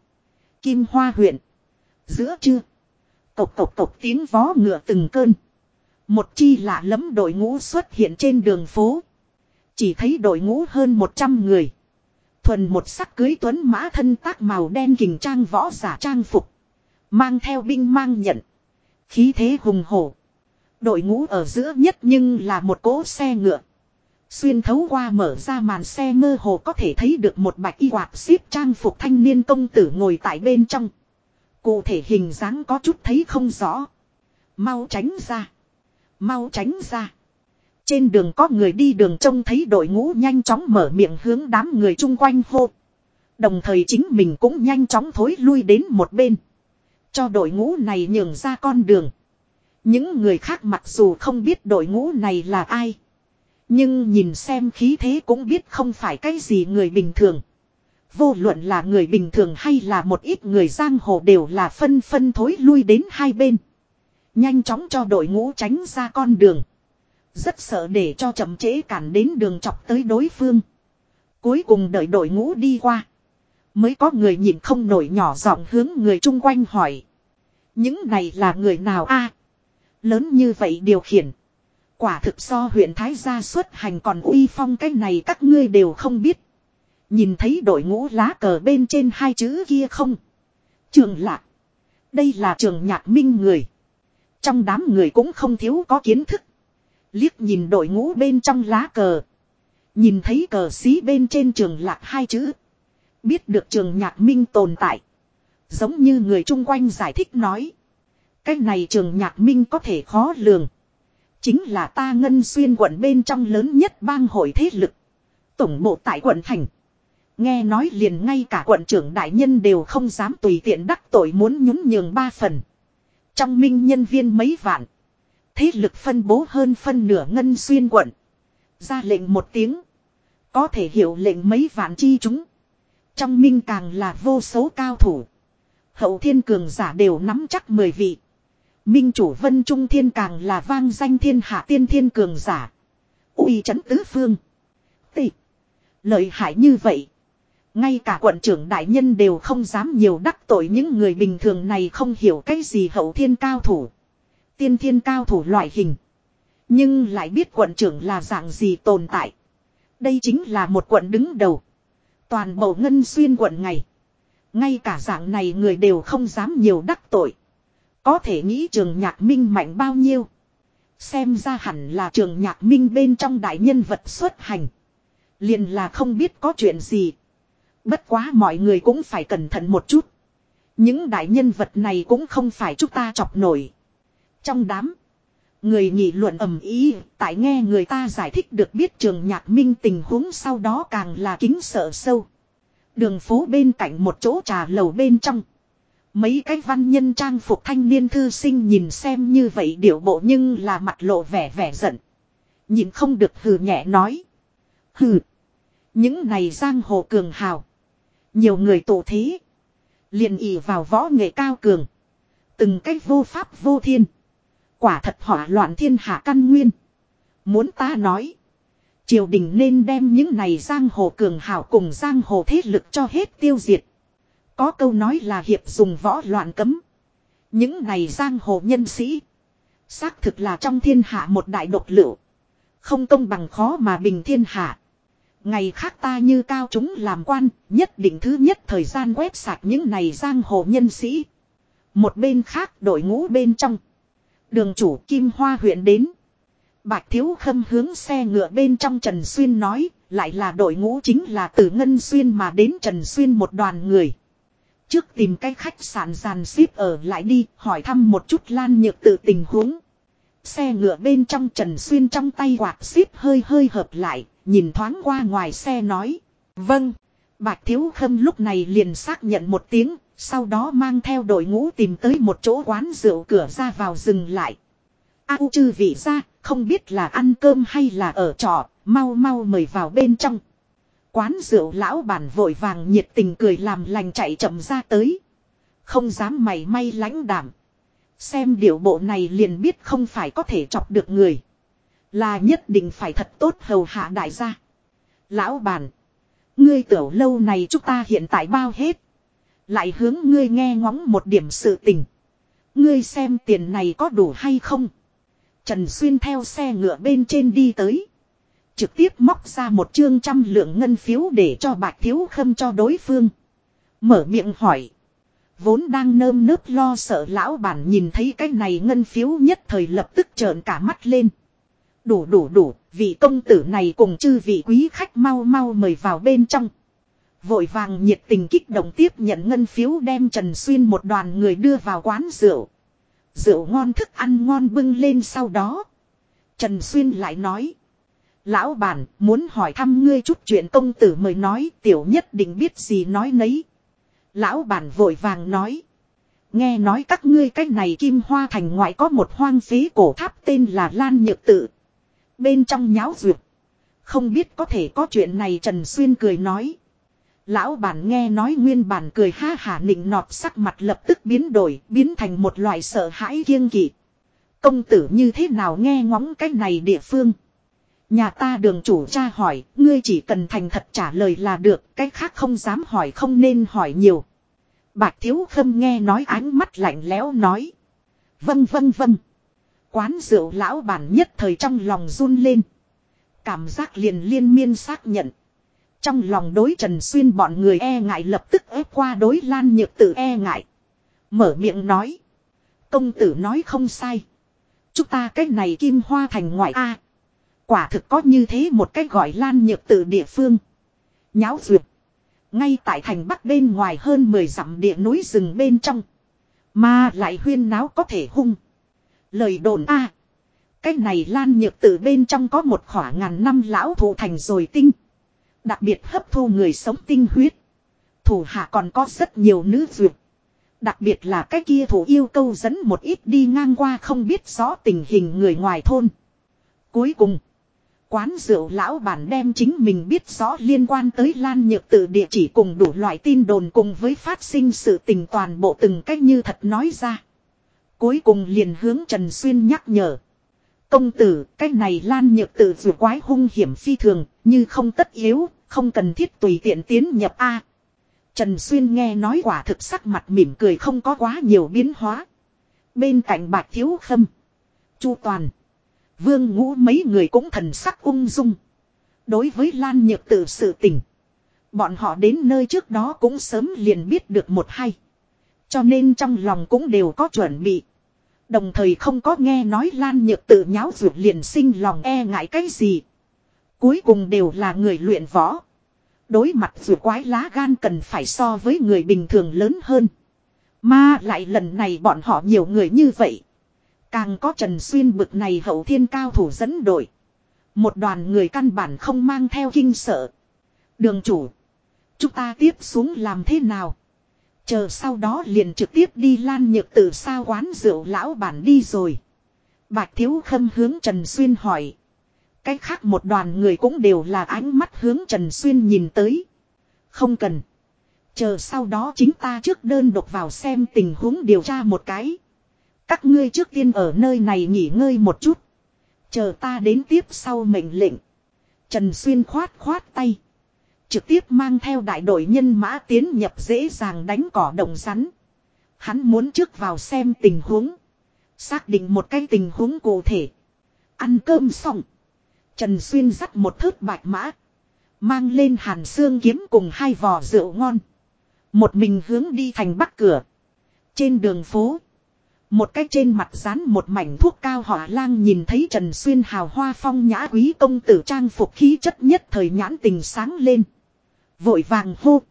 Kim hoa huyện. Giữa trưa. Cộc cộc cộc tiếng vó ngựa từng cơn. Một chi lạ lẫm đội ngũ xuất hiện trên đường phố. Chỉ thấy đội ngũ hơn 100 người. Thuần một sắc cưới tuấn mã thân tác màu đen kình trang võ giả trang phục. Mang theo binh mang nhận. Khí thế hùng hổ. Đội ngũ ở giữa nhất nhưng là một cỗ xe ngựa. Xuyên thấu qua mở ra màn xe mơ hồ có thể thấy được một bạch y quạt xếp trang phục thanh niên công tử ngồi tại bên trong. Cụ thể hình dáng có chút thấy không rõ. Mau tránh ra. Mau tránh ra. Trên đường có người đi đường trông thấy đội ngũ nhanh chóng mở miệng hướng đám người chung quanh hô. Đồng thời chính mình cũng nhanh chóng thối lui đến một bên. Cho đội ngũ này nhường ra con đường. Những người khác mặc dù không biết đội ngũ này là ai. Nhưng nhìn xem khí thế cũng biết không phải cái gì người bình thường. Vô luận là người bình thường hay là một ít người giang hồ đều là phân phân thối lui đến hai bên. Nhanh chóng cho đội ngũ tránh ra con đường. Rất sợ để cho chậm trễ cản đến đường chọc tới đối phương. Cuối cùng đợi đội ngũ đi qua. Mới có người nhìn không nổi nhỏ giọng hướng người chung quanh hỏi. Những này là người nào a Lớn như vậy điều khiển. Quả thực so huyện Thái gia xuất hành còn uy phong cái này các ngươi đều không biết. Nhìn thấy đội ngũ lá cờ bên trên hai chữ kia không? Trường lạc. Đây là trường nhạc minh người. Trong đám người cũng không thiếu có kiến thức. Liếc nhìn đội ngũ bên trong lá cờ. Nhìn thấy cờ xí bên trên trường lạc hai chữ. Biết được trường nhạc minh tồn tại. Giống như người chung quanh giải thích nói. Cái này trường nhạc minh có thể khó lường. Chính là ta ngân xuyên quận bên trong lớn nhất bang hội thế lực. Tổng bộ tại quận thành. Nghe nói liền ngay cả quận trưởng đại nhân đều không dám tùy tiện đắc tội muốn nhún nhường ba phần. Trong minh nhân viên mấy vạn. Thế lực phân bố hơn phân nửa ngân xuyên quận. Ra lệnh một tiếng. Có thể hiểu lệnh mấy vạn chi chúng. Trong minh càng là vô số cao thủ. Hậu thiên cường giả đều nắm chắc mười vị. Minh chủ vân trung thiên càng là vang danh thiên hạ tiên thiên cường giả. uy chấn tứ phương. Tị. Lợi hại như vậy. Ngay cả quận trưởng đại nhân đều không dám nhiều đắc tội những người bình thường này không hiểu cái gì hậu thiên cao thủ. Tiên thiên cao thủ loại hình. Nhưng lại biết quận trưởng là dạng gì tồn tại. Đây chính là một quận đứng đầu. Toàn bộ ngân xuyên quận này. Ngay cả dạng này người đều không dám nhiều đắc tội. Có thể nghĩ trường nhạc minh mạnh bao nhiêu. Xem ra hẳn là trường nhạc minh bên trong đại nhân vật xuất hành. Liền là không biết có chuyện gì. Bất quá mọi người cũng phải cẩn thận một chút. Những đại nhân vật này cũng không phải chúng ta chọc nổi. Trong đám. Người nghị luận ầm ý, tại nghe người ta giải thích được biết trường nhạc minh tình huống sau đó càng là kính sợ sâu. Đường phố bên cạnh một chỗ trà lầu bên trong. Mấy cái văn nhân trang phục thanh niên thư sinh nhìn xem như vậy điệu bộ nhưng là mặt lộ vẻ vẻ giận. Nhìn không được hừ nhẹ nói. Hừ. Những này giang hồ cường hào. Nhiều người tổ thế. liền ỉ vào võ nghệ cao cường. Từng cách vô pháp vô thiên. Quả thật hỏa loạn thiên hạ căn nguyên. Muốn ta nói. Triều đình nên đem những này giang hồ cường hảo cùng giang hồ thế lực cho hết tiêu diệt. Có câu nói là hiệp dùng võ loạn cấm. Những này giang hồ nhân sĩ. Xác thực là trong thiên hạ một đại độc lựu. Không công bằng khó mà bình thiên hạ. Ngày khác ta như cao chúng làm quan, nhất định thứ nhất thời gian quét sạch những này giang hồ nhân sĩ. Một bên khác đội ngũ bên trong. Đường chủ Kim Hoa huyện đến. Bạch Thiếu Khâm hướng xe ngựa bên trong Trần Xuyên nói, lại là đội ngũ chính là từ Ngân Xuyên mà đến Trần Xuyên một đoàn người. Trước tìm cái khách sạn giàn xếp ở lại đi, hỏi thăm một chút lan nhược tự tình huống. Xe ngựa bên trong Trần Xuyên trong tay quạt xếp hơi hơi hợp lại, nhìn thoáng qua ngoài xe nói. Vâng. Bạch Thiếu Khâm lúc này liền xác nhận một tiếng, sau đó mang theo đội ngũ tìm tới một chỗ quán rượu cửa ra vào dừng lại. Ao chư vị ra, không biết là ăn cơm hay là ở trọ, mau mau mời vào bên trong. Quán rượu lão bản vội vàng nhiệt tình cười làm lành chạy chậm ra tới. Không dám mày may lãnh đảm. Xem điệu bộ này liền biết không phải có thể chọc được người. Là nhất định phải thật tốt hầu hạ đại gia. Lão bản. Ngươi tiểu lâu này chúng ta hiện tại bao hết. Lại hướng ngươi nghe ngóng một điểm sự tình. Ngươi xem tiền này có đủ hay không. Trần Xuyên theo xe ngựa bên trên đi tới. Trực tiếp móc ra một chương trăm lượng ngân phiếu để cho bạch thiếu khâm cho đối phương. Mở miệng hỏi. Vốn đang nơm nớp lo sợ lão bản nhìn thấy cái này ngân phiếu nhất thời lập tức trợn cả mắt lên. Đủ đủ đủ, vị công tử này cùng chư vị quý khách mau mau mời vào bên trong. Vội vàng nhiệt tình kích động tiếp nhận ngân phiếu đem Trần Xuyên một đoàn người đưa vào quán rượu. Rượu ngon thức ăn ngon bưng lên sau đó. Trần Xuyên lại nói. Lão bản, muốn hỏi thăm ngươi chút chuyện công tử mời nói, tiểu nhất định biết gì nói nấy. Lão bản vội vàng nói. Nghe nói các ngươi cách này kim hoa thành ngoại có một hoang phí cổ tháp tên là Lan Nhược Tự. Bên trong nháo duyệt. Không biết có thể có chuyện này Trần Xuyên cười nói. Lão bản nghe nói nguyên bản cười ha hả nịnh nọt sắc mặt lập tức biến đổi, biến thành một loại sợ hãi kiêng kỵ. Công tử như thế nào nghe ngóng cái này địa phương. Nhà ta đường chủ cha hỏi, ngươi chỉ cần thành thật trả lời là được, cái khác không dám hỏi không nên hỏi nhiều. Bạc thiếu khâm nghe nói ánh mắt lạnh lẽo nói. Vâng vâng vâng. Quán rượu lão bản nhất thời trong lòng run lên. Cảm giác liền liên miên xác nhận. Trong lòng đối Trần Xuyên bọn người e ngại lập tức ép qua đối Lan Nhược Tử e ngại. Mở miệng nói. Công tử nói không sai. Chúng ta cái này kim hoa thành ngoại A. Quả thực có như thế một cách gọi Lan Nhược Tử địa phương. Nháo duyệt. Ngay tại thành bắc bên ngoài hơn 10 dặm địa núi rừng bên trong. Mà lại huyên náo có thể hung. Lời đồn A. Cái này lan nhược tử bên trong có một khỏa ngàn năm lão thụ thành rồi tinh. Đặc biệt hấp thu người sống tinh huyết. Thủ hạ còn có rất nhiều nữ duyệt. Đặc biệt là cái kia thủ yêu câu dẫn một ít đi ngang qua không biết rõ tình hình người ngoài thôn. Cuối cùng. Quán rượu lão bản đem chính mình biết rõ liên quan tới Lan Nhược Tử địa chỉ cùng đủ loại tin đồn cùng với phát sinh sự tình toàn bộ từng cách như thật nói ra. Cuối cùng liền hướng Trần Xuyên nhắc nhở. Công tử, cách này Lan Nhược Tử dù quái hung hiểm phi thường, như không tất yếu, không cần thiết tùy tiện tiến nhập A. Trần Xuyên nghe nói quả thực sắc mặt mỉm cười không có quá nhiều biến hóa. Bên cạnh bạc thiếu khâm. Chu Toàn. Vương ngũ mấy người cũng thần sắc ung dung. Đối với Lan Nhược Tử sự tình. Bọn họ đến nơi trước đó cũng sớm liền biết được một hay. Cho nên trong lòng cũng đều có chuẩn bị. Đồng thời không có nghe nói Lan Nhược Tử nháo ruột liền sinh lòng e ngại cái gì. Cuối cùng đều là người luyện võ. Đối mặt dù quái lá gan cần phải so với người bình thường lớn hơn. Mà lại lần này bọn họ nhiều người như vậy. Càng có Trần Xuyên bực này hậu thiên cao thủ dẫn đội. Một đoàn người căn bản không mang theo kinh sợ. Đường chủ. Chúng ta tiếp xuống làm thế nào? Chờ sau đó liền trực tiếp đi lan nhược từ sao quán rượu lão bản đi rồi. Bạch Thiếu Khâm hướng Trần Xuyên hỏi. Cái khác một đoàn người cũng đều là ánh mắt hướng Trần Xuyên nhìn tới. Không cần. Chờ sau đó chính ta trước đơn độc vào xem tình huống điều tra một cái. Các ngươi trước tiên ở nơi này nghỉ ngơi một chút. Chờ ta đến tiếp sau mệnh lệnh. Trần Xuyên khoát khoát tay. Trực tiếp mang theo đại đội nhân mã tiến nhập dễ dàng đánh cỏ đồng rắn. Hắn muốn trước vào xem tình huống. Xác định một cái tình huống cụ thể. Ăn cơm xong. Trần Xuyên dắt một thớt bạch mã. Mang lên hàn xương kiếm cùng hai vò rượu ngon. Một mình hướng đi thành bắc cửa. Trên đường phố. Một cách trên mặt dán một mảnh thuốc cao hỏa lang nhìn thấy Trần Xuyên hào hoa phong nhã quý công tử trang phục khí chất nhất thời nhãn tình sáng lên. Vội vàng hô.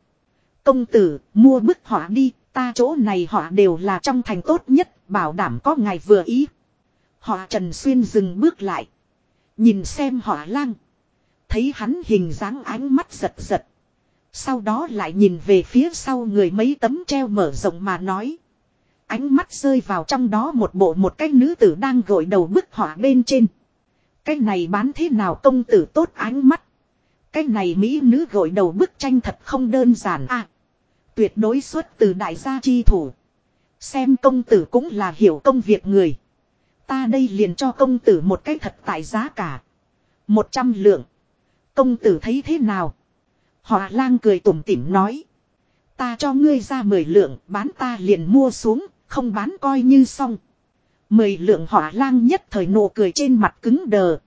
Công tử, mua bức hỏa đi, ta chỗ này họ đều là trong thành tốt nhất, bảo đảm có ngày vừa ý. Họ Trần Xuyên dừng bước lại. Nhìn xem họa lang. Thấy hắn hình dáng ánh mắt giật giật. Sau đó lại nhìn về phía sau người mấy tấm treo mở rộng mà nói. Ánh mắt rơi vào trong đó một bộ một cái nữ tử đang gội đầu bức họa bên trên. Cái này bán thế nào công tử tốt ánh mắt. Cái này mỹ nữ gội đầu bức tranh thật không đơn giản à. Tuyệt đối xuất từ đại gia chi thủ. Xem công tử cũng là hiểu công việc người. Ta đây liền cho công tử một cái thật tại giá cả. Một trăm lượng. Công tử thấy thế nào? Họ lang cười tủm tỉm nói. Ta cho ngươi ra mười lượng bán ta liền mua xuống không bán coi như xong. Mười lượng hỏa lang nhất thời nụ cười trên mặt cứng đờ.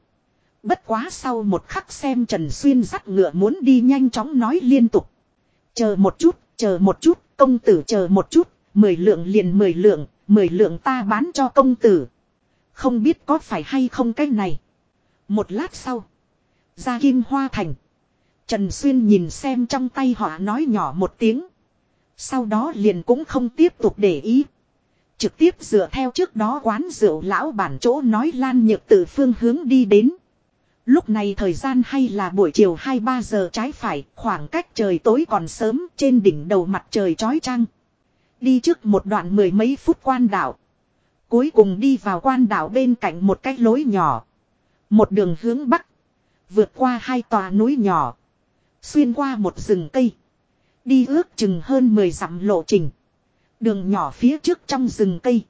Bất quá sau một khắc xem Trần Xuyên dắt ngựa muốn đi nhanh chóng nói liên tục. Chờ một chút, chờ một chút, công tử chờ một chút, mười lượng liền mười lượng, mười lượng ta bán cho công tử. Không biết có phải hay không cái này. Một lát sau, ra kim hoa thành. Trần Xuyên nhìn xem trong tay họ nói nhỏ một tiếng. Sau đó liền cũng không tiếp tục để ý. Trực tiếp dựa theo trước đó quán rượu lão bản chỗ nói lan nhược từ phương hướng đi đến. Lúc này thời gian hay là buổi chiều 2-3 giờ trái phải, khoảng cách trời tối còn sớm, trên đỉnh đầu mặt trời trói trăng. Đi trước một đoạn mười mấy phút quan đảo. Cuối cùng đi vào quan đảo bên cạnh một cái lối nhỏ. Một đường hướng bắc. Vượt qua hai tòa núi nhỏ. Xuyên qua một rừng cây. Đi ước chừng hơn 10 dặm lộ trình. Đường nhỏ phía trước trong rừng cây.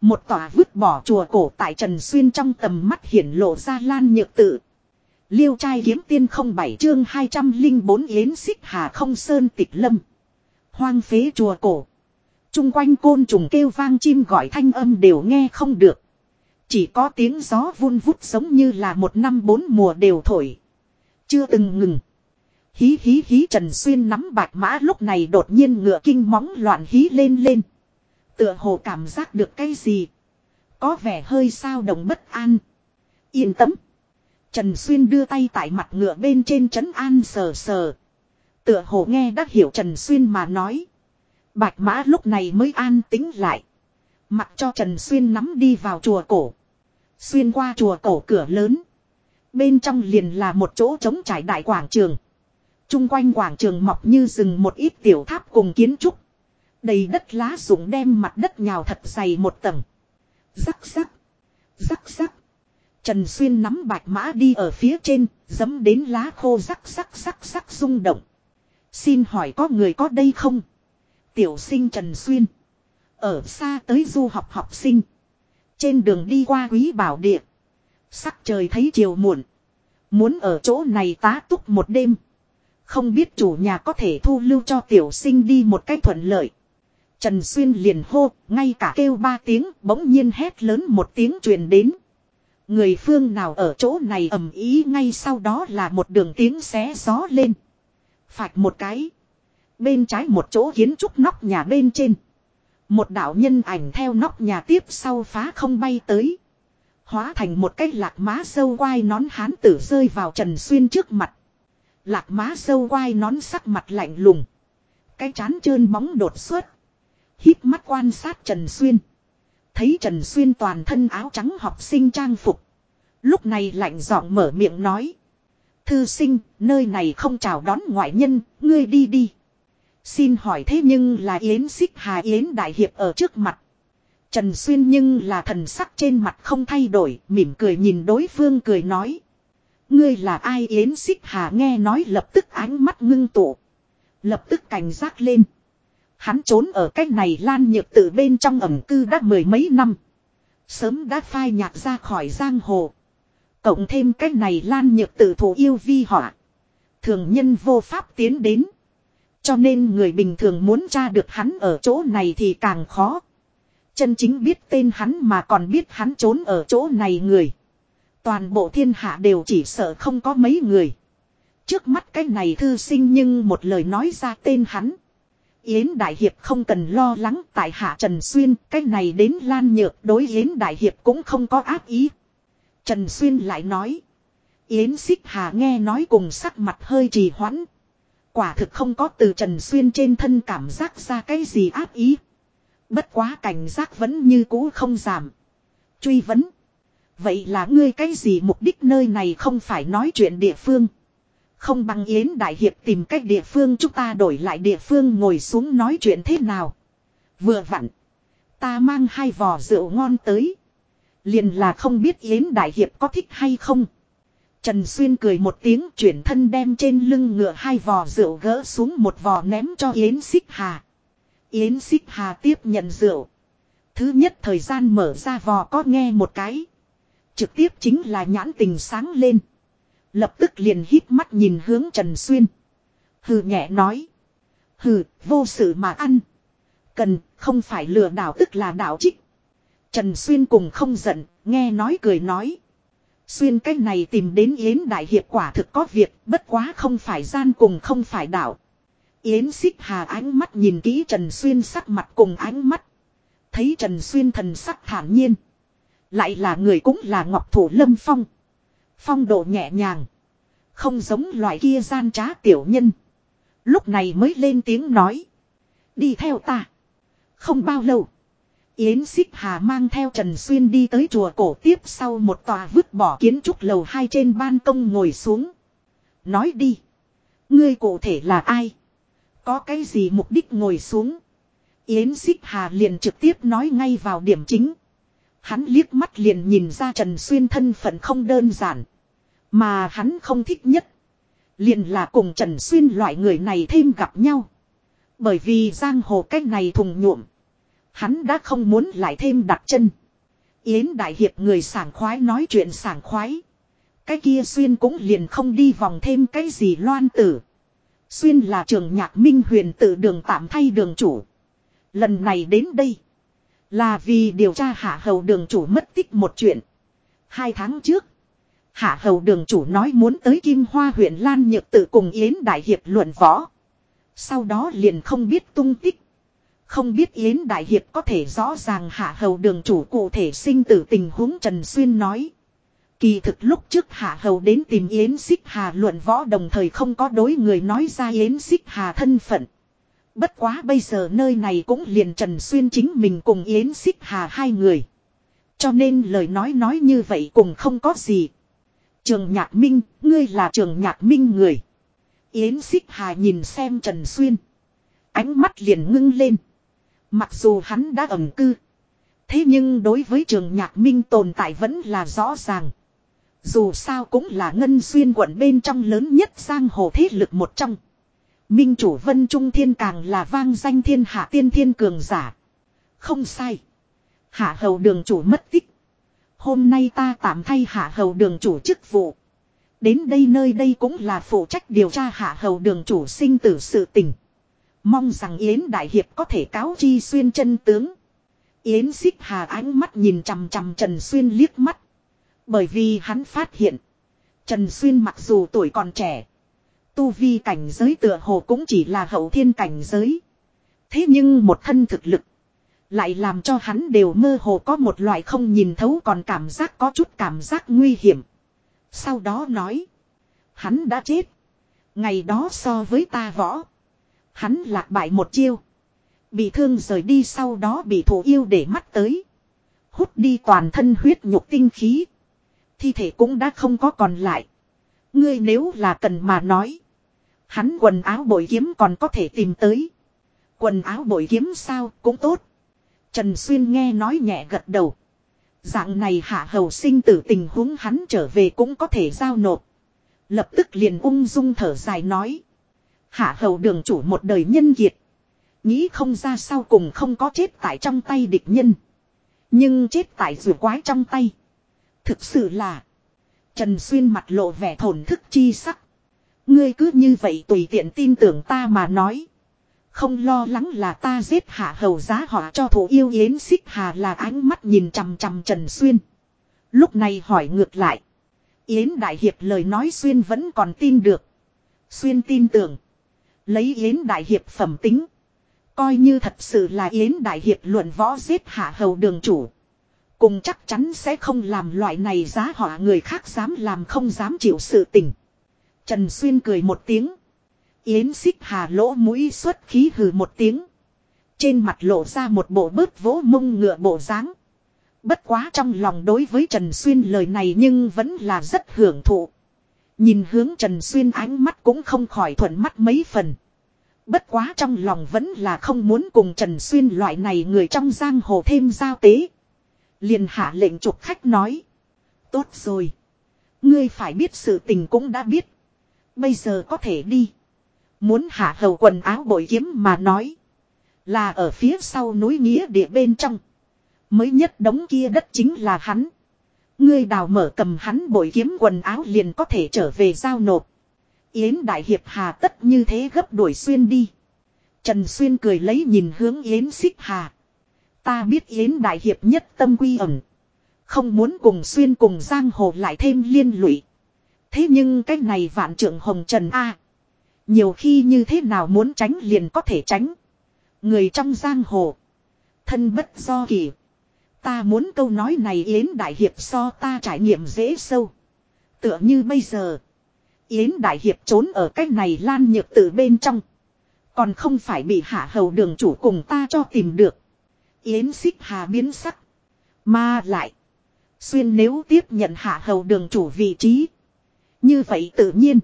Một tòa vứt bỏ chùa cổ tại Trần Xuyên trong tầm mắt hiển lộ ra lan nhược tự. Liêu trai kiếm tiên không bảy chương 204 yến xích hà không sơn tịch lâm. Hoang phế chùa cổ. Trung quanh côn trùng kêu vang chim gọi thanh âm đều nghe không được. Chỉ có tiếng gió vun vút giống như là một năm bốn mùa đều thổi. Chưa từng ngừng. Hí hí hí Trần Xuyên nắm bạch mã lúc này đột nhiên ngựa kinh móng loạn hí lên lên. Tựa hồ cảm giác được cái gì. Có vẻ hơi sao động bất an. Yên tâm. Trần Xuyên đưa tay tại mặt ngựa bên trên trấn an sờ sờ. Tựa hồ nghe đã hiểu Trần Xuyên mà nói. Bạch mã lúc này mới an tính lại. Mặc cho Trần Xuyên nắm đi vào chùa cổ. Xuyên qua chùa cổ cửa lớn. Bên trong liền là một chỗ trống trải đại quảng trường. Trung quanh quảng trường mọc như rừng một ít tiểu tháp cùng kiến trúc. Đầy đất lá rụng đem mặt đất nhào thật dày một tầng. Rắc rắc. Rắc rắc. Trần Xuyên nắm bạch mã đi ở phía trên, dấm đến lá khô rắc rắc rắc rắc rung động. Xin hỏi có người có đây không? Tiểu sinh Trần Xuyên. Ở xa tới du học học sinh. Trên đường đi qua quý bảo địa. Sắc trời thấy chiều muộn. Muốn ở chỗ này tá túc một đêm. Không biết chủ nhà có thể thu lưu cho tiểu sinh đi một cách thuận lợi. Trần Xuyên liền hô, ngay cả kêu ba tiếng, bỗng nhiên hét lớn một tiếng truyền đến. Người phương nào ở chỗ này ầm ý ngay sau đó là một đường tiếng xé gió lên. Phạch một cái. Bên trái một chỗ kiến trúc nóc nhà bên trên. Một đạo nhân ảnh theo nóc nhà tiếp sau phá không bay tới. Hóa thành một cái lạc má sâu quai nón hán tử rơi vào Trần Xuyên trước mặt. Lạc má sâu quai nón sắc mặt lạnh lùng. Cái chán trơn bóng đột xuất. hít mắt quan sát Trần Xuyên. Thấy Trần Xuyên toàn thân áo trắng học sinh trang phục. Lúc này lạnh giọng mở miệng nói. Thư sinh, nơi này không chào đón ngoại nhân, ngươi đi đi. Xin hỏi thế nhưng là Yến Xích Hà Yến Đại Hiệp ở trước mặt. Trần Xuyên nhưng là thần sắc trên mặt không thay đổi, mỉm cười nhìn đối phương cười nói. Ngươi là ai Yến Xích Hà nghe nói lập tức ánh mắt ngưng tụ. Lập tức cảnh giác lên. Hắn trốn ở cách này lan nhược tự bên trong ẩm cư đã mười mấy năm. Sớm đã phai nhạt ra khỏi giang hồ. Cộng thêm cách này lan nhược tự thủ yêu vi họa. Thường nhân vô pháp tiến đến. Cho nên người bình thường muốn tra được hắn ở chỗ này thì càng khó. Chân chính biết tên hắn mà còn biết hắn trốn ở chỗ này người. Toàn bộ thiên hạ đều chỉ sợ không có mấy người. Trước mắt cái này thư sinh nhưng một lời nói ra tên hắn. Yến Đại Hiệp không cần lo lắng tại hạ Trần Xuyên, cái này đến Lan Nhược đối Yến Đại Hiệp cũng không có ác ý. Trần Xuyên lại nói. Yến Xích Hà nghe nói cùng sắc mặt hơi trì hoãn. Quả thực không có từ Trần Xuyên trên thân cảm giác ra cái gì ác ý. Bất quá cảnh giác vẫn như cũ không giảm. Truy vấn. Vậy là ngươi cái gì mục đích nơi này không phải nói chuyện địa phương. Không bằng Yến Đại Hiệp tìm cách địa phương chúng ta đổi lại địa phương ngồi xuống nói chuyện thế nào. Vừa vặn. Ta mang hai vò rượu ngon tới. Liền là không biết Yến Đại Hiệp có thích hay không. Trần Xuyên cười một tiếng chuyển thân đem trên lưng ngựa hai vò rượu gỡ xuống một vò ném cho Yến Xích Hà. Yến Xích Hà tiếp nhận rượu. Thứ nhất thời gian mở ra vò có nghe một cái. Trực tiếp chính là nhãn tình sáng lên. Lập tức liền hít mắt nhìn hướng Trần Xuyên. Hừ nhẹ nói. Hừ, vô sự mà ăn. Cần, không phải lừa đảo tức là đảo trích. Trần Xuyên cùng không giận, nghe nói cười nói. Xuyên cái này tìm đến Yến Đại Hiệp quả thực có việc, bất quá không phải gian cùng không phải đảo. Yến xích hà ánh mắt nhìn kỹ Trần Xuyên sắc mặt cùng ánh mắt. Thấy Trần Xuyên thần sắc thản nhiên. Lại là người cũng là Ngọc Thủ Lâm Phong. Phong độ nhẹ nhàng. Không giống loại kia gian trá tiểu nhân. Lúc này mới lên tiếng nói. Đi theo ta. Không bao lâu. Yến Xích Hà mang theo Trần Xuyên đi tới chùa cổ tiếp sau một tòa vứt bỏ kiến trúc lầu hai trên ban công ngồi xuống. Nói đi. Ngươi cụ thể là ai? Có cái gì mục đích ngồi xuống? Yến Xích Hà liền trực tiếp nói ngay vào điểm chính. Hắn liếc mắt liền nhìn ra Trần Xuyên thân phận không đơn giản. Mà hắn không thích nhất. Liền là cùng Trần Xuyên loại người này thêm gặp nhau. Bởi vì giang hồ cách này thùng nhuộm. Hắn đã không muốn lại thêm đặt chân. Yến Đại Hiệp người sảng khoái nói chuyện sảng khoái. Cái kia xuyên cũng liền không đi vòng thêm cái gì loan tử. Xuyên là trường nhạc minh huyền tự đường tạm thay đường chủ. Lần này đến đây. Là vì điều tra hạ hầu đường chủ mất tích một chuyện. Hai tháng trước. Hạ hầu đường chủ nói muốn tới Kim Hoa huyện Lan Nhược tự cùng Yến Đại Hiệp luận võ. Sau đó liền không biết tung tích. Không biết Yến Đại Hiệp có thể rõ ràng hạ hầu đường chủ cụ thể sinh tử tình huống Trần Xuyên nói. Kỳ thực lúc trước hạ hầu đến tìm Yến Xích Hà luận võ đồng thời không có đối người nói ra Yến Xích Hà thân phận. Bất quá bây giờ nơi này cũng liền Trần Xuyên chính mình cùng Yến Xích Hà hai người. Cho nên lời nói nói như vậy cũng không có gì. Trường Nhạc Minh, ngươi là trường Nhạc Minh người. Yến Xích Hà nhìn xem Trần Xuyên. Ánh mắt liền ngưng lên. Mặc dù hắn đã ẩn cư. Thế nhưng đối với trường Nhạc Minh tồn tại vẫn là rõ ràng. Dù sao cũng là ngân xuyên quận bên trong lớn nhất giang hồ thế lực một trong. Minh chủ vân trung thiên càng là vang danh thiên hạ tiên thiên cường giả. Không sai. Hạ hầu đường chủ mất tích. Hôm nay ta tạm thay hạ hầu đường chủ chức vụ. Đến đây nơi đây cũng là phụ trách điều tra hạ hầu đường chủ sinh tử sự tình. Mong rằng Yến Đại Hiệp có thể cáo chi xuyên chân tướng. Yến xích hà ánh mắt nhìn chằm chằm Trần Xuyên liếc mắt. Bởi vì hắn phát hiện. Trần Xuyên mặc dù tuổi còn trẻ. Tu vi cảnh giới tựa hồ cũng chỉ là hậu thiên cảnh giới. Thế nhưng một thân thực lực. Lại làm cho hắn đều mơ hồ có một loại không nhìn thấu còn cảm giác có chút cảm giác nguy hiểm. Sau đó nói. Hắn đã chết. Ngày đó so với ta võ. Hắn lạc bại một chiêu. Bị thương rời đi sau đó bị thủ yêu để mắt tới. Hút đi toàn thân huyết nhục tinh khí. Thi thể cũng đã không có còn lại. Ngươi nếu là cần mà nói. Hắn quần áo bội kiếm còn có thể tìm tới. Quần áo bội kiếm sao cũng tốt. Trần Xuyên nghe nói nhẹ gật đầu. Dạng này hạ hầu sinh tử tình huống hắn trở về cũng có thể giao nộp. Lập tức liền ung dung thở dài nói. Hạ hầu đường chủ một đời nhân kiệt. Nghĩ không ra sau cùng không có chết tại trong tay địch nhân. Nhưng chết tại rùa quái trong tay. Thực sự là. Trần Xuyên mặt lộ vẻ thổn thức chi sắc. Ngươi cứ như vậy tùy tiện tin tưởng ta mà nói. Không lo lắng là ta giết hạ hầu giá họ cho thủ yêu yến xích hà là ánh mắt nhìn chằm chằm Trần Xuyên. Lúc này hỏi ngược lại. Yến Đại Hiệp lời nói Xuyên vẫn còn tin được. Xuyên tin tưởng. Lấy Yến Đại Hiệp phẩm tính. Coi như thật sự là Yến Đại Hiệp luận võ giết hạ hầu đường chủ. Cùng chắc chắn sẽ không làm loại này giá họa người khác dám làm không dám chịu sự tình. Trần Xuyên cười một tiếng. Yến xích hà lỗ mũi xuất khí hừ một tiếng. Trên mặt lộ ra một bộ bớt vỗ mông ngựa bộ dáng. Bất quá trong lòng đối với Trần Xuyên lời này nhưng vẫn là rất hưởng thụ. Nhìn hướng Trần Xuyên ánh mắt cũng không khỏi thuận mắt mấy phần. Bất quá trong lòng vẫn là không muốn cùng Trần Xuyên loại này người trong giang hồ thêm giao tế. Liền hạ lệnh trục khách nói. Tốt rồi. Ngươi phải biết sự tình cũng đã biết. Bây giờ có thể đi. Muốn hạ hầu quần áo bội kiếm mà nói. Là ở phía sau núi nghĩa địa bên trong. Mới nhất đống kia đất chính là hắn. Ngươi đào mở cầm hắn bội kiếm quần áo liền có thể trở về giao nộp. Yến Đại Hiệp Hà tất như thế gấp đuổi Xuyên đi. Trần Xuyên cười lấy nhìn hướng Yến Xích Hà. Ta biết Yến Đại Hiệp nhất tâm quy ẩn. Không muốn cùng Xuyên cùng Giang Hồ lại thêm liên lụy. Thế nhưng cái này vạn trưởng Hồng Trần A. Nhiều khi như thế nào muốn tránh liền có thể tránh. Người trong giang hồ. Thân bất do kỳ. Ta muốn câu nói này Yến Đại Hiệp so ta trải nghiệm dễ sâu. Tựa như bây giờ. Yến Đại Hiệp trốn ở cái này lan nhược từ bên trong. Còn không phải bị hạ hầu đường chủ cùng ta cho tìm được. Yến xích hà biến sắc. Mà lại. Xuyên nếu tiếp nhận hạ hầu đường chủ vị trí. Như vậy tự nhiên.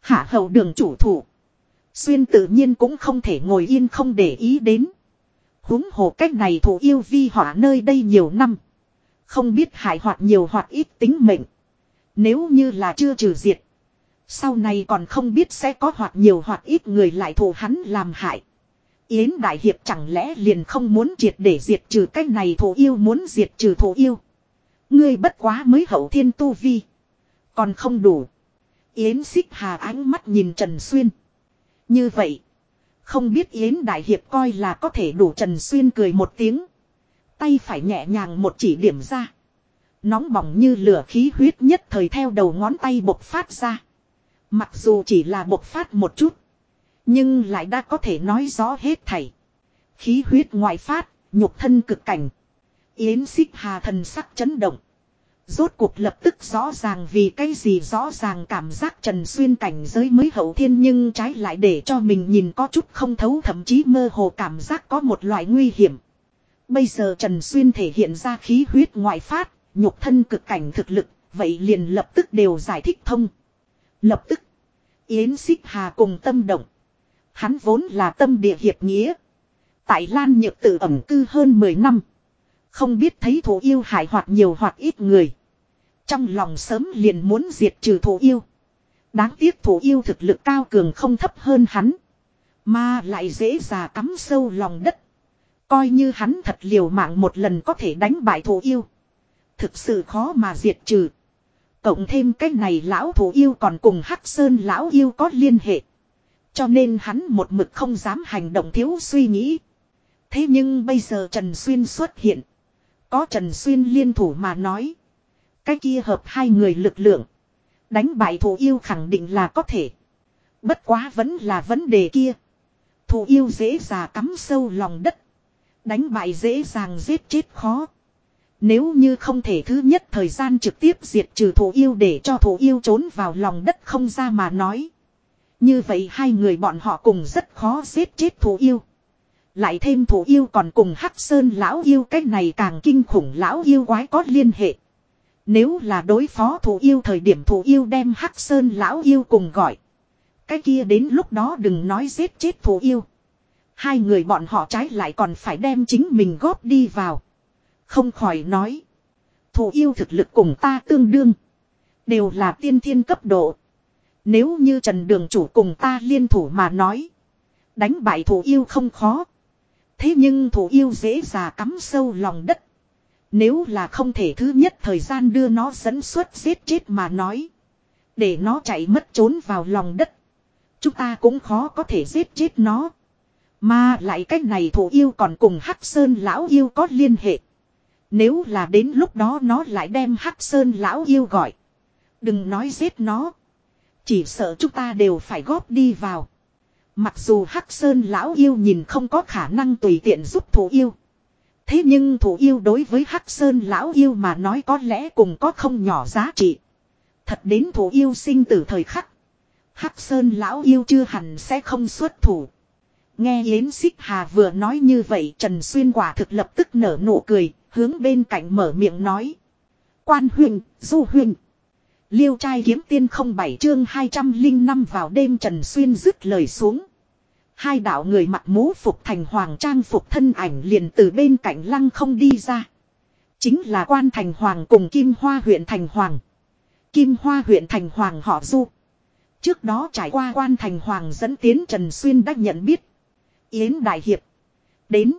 Hạ hầu đường chủ thủ. Xuyên tự nhiên cũng không thể ngồi yên không để ý đến huống hồ cách này thủ yêu vi họa nơi đây nhiều năm. Không biết hại hoặc nhiều hoặc ít tính mệnh. Nếu như là chưa trừ diệt. Sau này còn không biết sẽ có hoặc nhiều hoặc ít người lại thù hắn làm hại. Yến Đại Hiệp chẳng lẽ liền không muốn triệt để diệt trừ cách này thủ yêu, muốn diệt trừ thủ yêu. Ngươi bất quá mới hậu thiên tu vi. Còn không đủ. Yến xích hà ánh mắt nhìn Trần Xuyên. Như vậy. Không biết Yến Đại Hiệp coi là có thể đủ Trần Xuyên cười một tiếng. Tay phải nhẹ nhàng một chỉ điểm ra. Nóng bỏng như lửa khí huyết nhất thời theo đầu ngón tay bộc phát ra. Mặc dù chỉ là bộc phát một chút. Nhưng lại đã có thể nói rõ hết thảy. Khí huyết ngoại phát, nhục thân cực cảnh. Yến xích hà thần sắc chấn động. Rốt cuộc lập tức rõ ràng vì cái gì rõ ràng cảm giác Trần Xuyên cảnh giới mới hậu thiên nhưng trái lại để cho mình nhìn có chút không thấu thậm chí mơ hồ cảm giác có một loại nguy hiểm. Bây giờ Trần Xuyên thể hiện ra khí huyết ngoại phát, nhục thân cực cảnh thực lực, vậy liền lập tức đều giải thích thông. Lập tức, Yến Xích Hà cùng tâm động. Hắn vốn là tâm địa hiệp nghĩa. Tại Lan Nhược tự ẩm cư hơn 10 năm. Không biết thấy thủ yêu hại hoặc nhiều hoặc ít người. Trong lòng sớm liền muốn diệt trừ thủ yêu. Đáng tiếc thủ yêu thực lực cao cường không thấp hơn hắn. Mà lại dễ dà cắm sâu lòng đất. Coi như hắn thật liều mạng một lần có thể đánh bại thủ yêu. Thực sự khó mà diệt trừ. Cộng thêm cái này lão thủ yêu còn cùng Hắc Sơn lão yêu có liên hệ. Cho nên hắn một mực không dám hành động thiếu suy nghĩ. Thế nhưng bây giờ Trần Xuyên xuất hiện. Có Trần Xuyên liên thủ mà nói. Cái kia hợp hai người lực lượng. Đánh bại thủ yêu khẳng định là có thể. Bất quá vẫn là vấn đề kia. Thủ yêu dễ dàng cắm sâu lòng đất. Đánh bại dễ dàng giết chết khó. Nếu như không thể thứ nhất thời gian trực tiếp diệt trừ thủ yêu để cho thủ yêu trốn vào lòng đất không ra mà nói. Như vậy hai người bọn họ cùng rất khó giết chết thủ yêu. Lại thêm thủ yêu còn cùng Hắc Sơn lão yêu, cái này càng kinh khủng, lão yêu quái có liên hệ. Nếu là đối phó thủ yêu thời điểm thủ yêu đem Hắc Sơn lão yêu cùng gọi. Cái kia đến lúc đó đừng nói giết chết thủ yêu. Hai người bọn họ trái lại còn phải đem chính mình góp đi vào. Không khỏi nói. Thủ yêu thực lực cùng ta tương đương. Đều là tiên thiên cấp độ. Nếu như Trần Đường chủ cùng ta liên thủ mà nói. Đánh bại thủ yêu không khó. Thế nhưng thủ yêu dễ già cắm sâu lòng đất. Nếu là không thể thứ nhất thời gian đưa nó dẫn xuất giết chết mà nói. Để nó chạy mất trốn vào lòng đất. Chúng ta cũng khó có thể giết chết nó. Mà lại cách này thủ yêu còn cùng Hắc Sơn lão yêu có liên hệ. Nếu là đến lúc đó nó lại đem Hắc Sơn lão yêu gọi. Đừng nói giết nó. Chỉ sợ chúng ta đều phải góp đi vào. Mặc dù Hắc Sơn lão yêu nhìn không có khả năng tùy tiện giúp thủ yêu. Thế nhưng thủ yêu đối với Hắc Sơn lão yêu mà nói có lẽ cùng có không nhỏ giá trị. Thật đến thủ yêu sinh từ thời khắc. Hắc Sơn lão yêu chưa hẳn sẽ không xuất thủ. Nghe Yến Xích Hà vừa nói như vậy Trần Xuyên quả thực lập tức nở nụ cười, hướng bên cạnh mở miệng nói. Quan huynh du huynh Liêu trai kiếm tiên không bảy chương 205 vào đêm Trần Xuyên dứt lời xuống. Hai đạo người mặc mũ phục thành hoàng trang phục thân ảnh liền từ bên cạnh lăng không đi ra. Chính là quan thành hoàng cùng Kim Hoa huyện thành hoàng. Kim Hoa huyện thành hoàng họ du. Trước đó trải qua quan thành hoàng dẫn tiến Trần Xuyên đã nhận biết. Yến Đại Hiệp. Đến.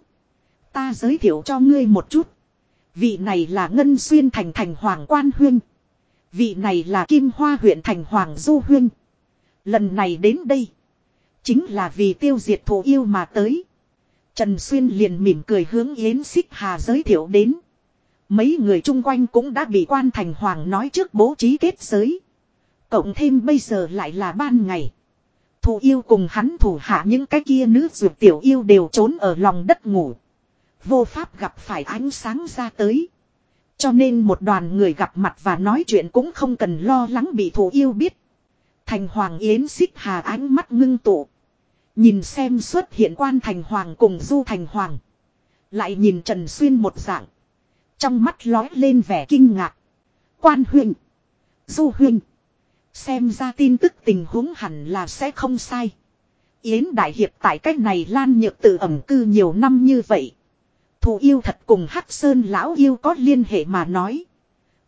Ta giới thiệu cho ngươi một chút. Vị này là Ngân Xuyên thành thành hoàng quan huyên. Vị này là Kim Hoa huyện thành hoàng du huyên. Lần này đến đây. Chính là vì tiêu diệt thổ yêu mà tới. Trần Xuyên liền mỉm cười hướng Yến Xích Hà giới thiệu đến. Mấy người chung quanh cũng đã bị quan thành hoàng nói trước bố trí kết giới. Cộng thêm bây giờ lại là ban ngày. Thủ yêu cùng hắn thủ hạ những cái kia nữ dược tiểu yêu đều trốn ở lòng đất ngủ. Vô pháp gặp phải ánh sáng ra tới. Cho nên một đoàn người gặp mặt và nói chuyện cũng không cần lo lắng bị thủ yêu biết. Thành Hoàng Yến xích hà ánh mắt ngưng tụ. Nhìn xem xuất hiện quan Thành Hoàng cùng Du Thành Hoàng. Lại nhìn Trần Xuyên một dạng. Trong mắt lói lên vẻ kinh ngạc. Quan huynh. Du huynh. Xem ra tin tức tình huống hẳn là sẽ không sai. Yến Đại Hiệp tại cách này lan nhược tự ẩm cư nhiều năm như vậy. Thù yêu thật cùng Hắc Sơn lão yêu có liên hệ mà nói.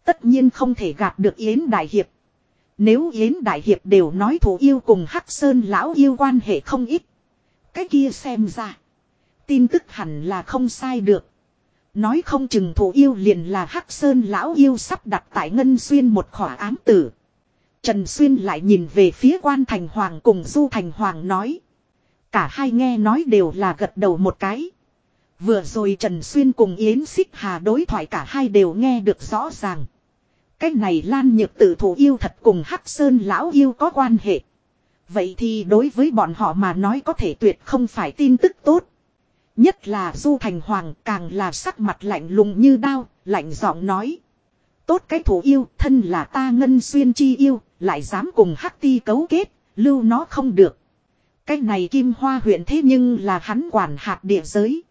Tất nhiên không thể gạt được Yến Đại Hiệp. Nếu Yến Đại Hiệp đều nói thủ yêu cùng Hắc Sơn lão yêu quan hệ không ít. Cái kia xem ra. Tin tức hẳn là không sai được. Nói không chừng thủ yêu liền là Hắc Sơn lão yêu sắp đặt tại Ngân Xuyên một khỏa ám tử. Trần Xuyên lại nhìn về phía quan thành hoàng cùng Du thành hoàng nói. Cả hai nghe nói đều là gật đầu một cái. Vừa rồi Trần Xuyên cùng Yến Xích Hà đối thoại cả hai đều nghe được rõ ràng. Cái này Lan Nhược Tử thủ yêu thật cùng Hắc Sơn lão yêu có quan hệ. Vậy thì đối với bọn họ mà nói có thể tuyệt không phải tin tức tốt. Nhất là Du Thành Hoàng càng là sắc mặt lạnh lùng như đao, lạnh giọng nói. Tốt cái thủ yêu, thân là ta ngân xuyên chi yêu, lại dám cùng Hắc Ti cấu kết, lưu nó không được. Cái này Kim Hoa huyện thế nhưng là hắn quản hạt địa giới.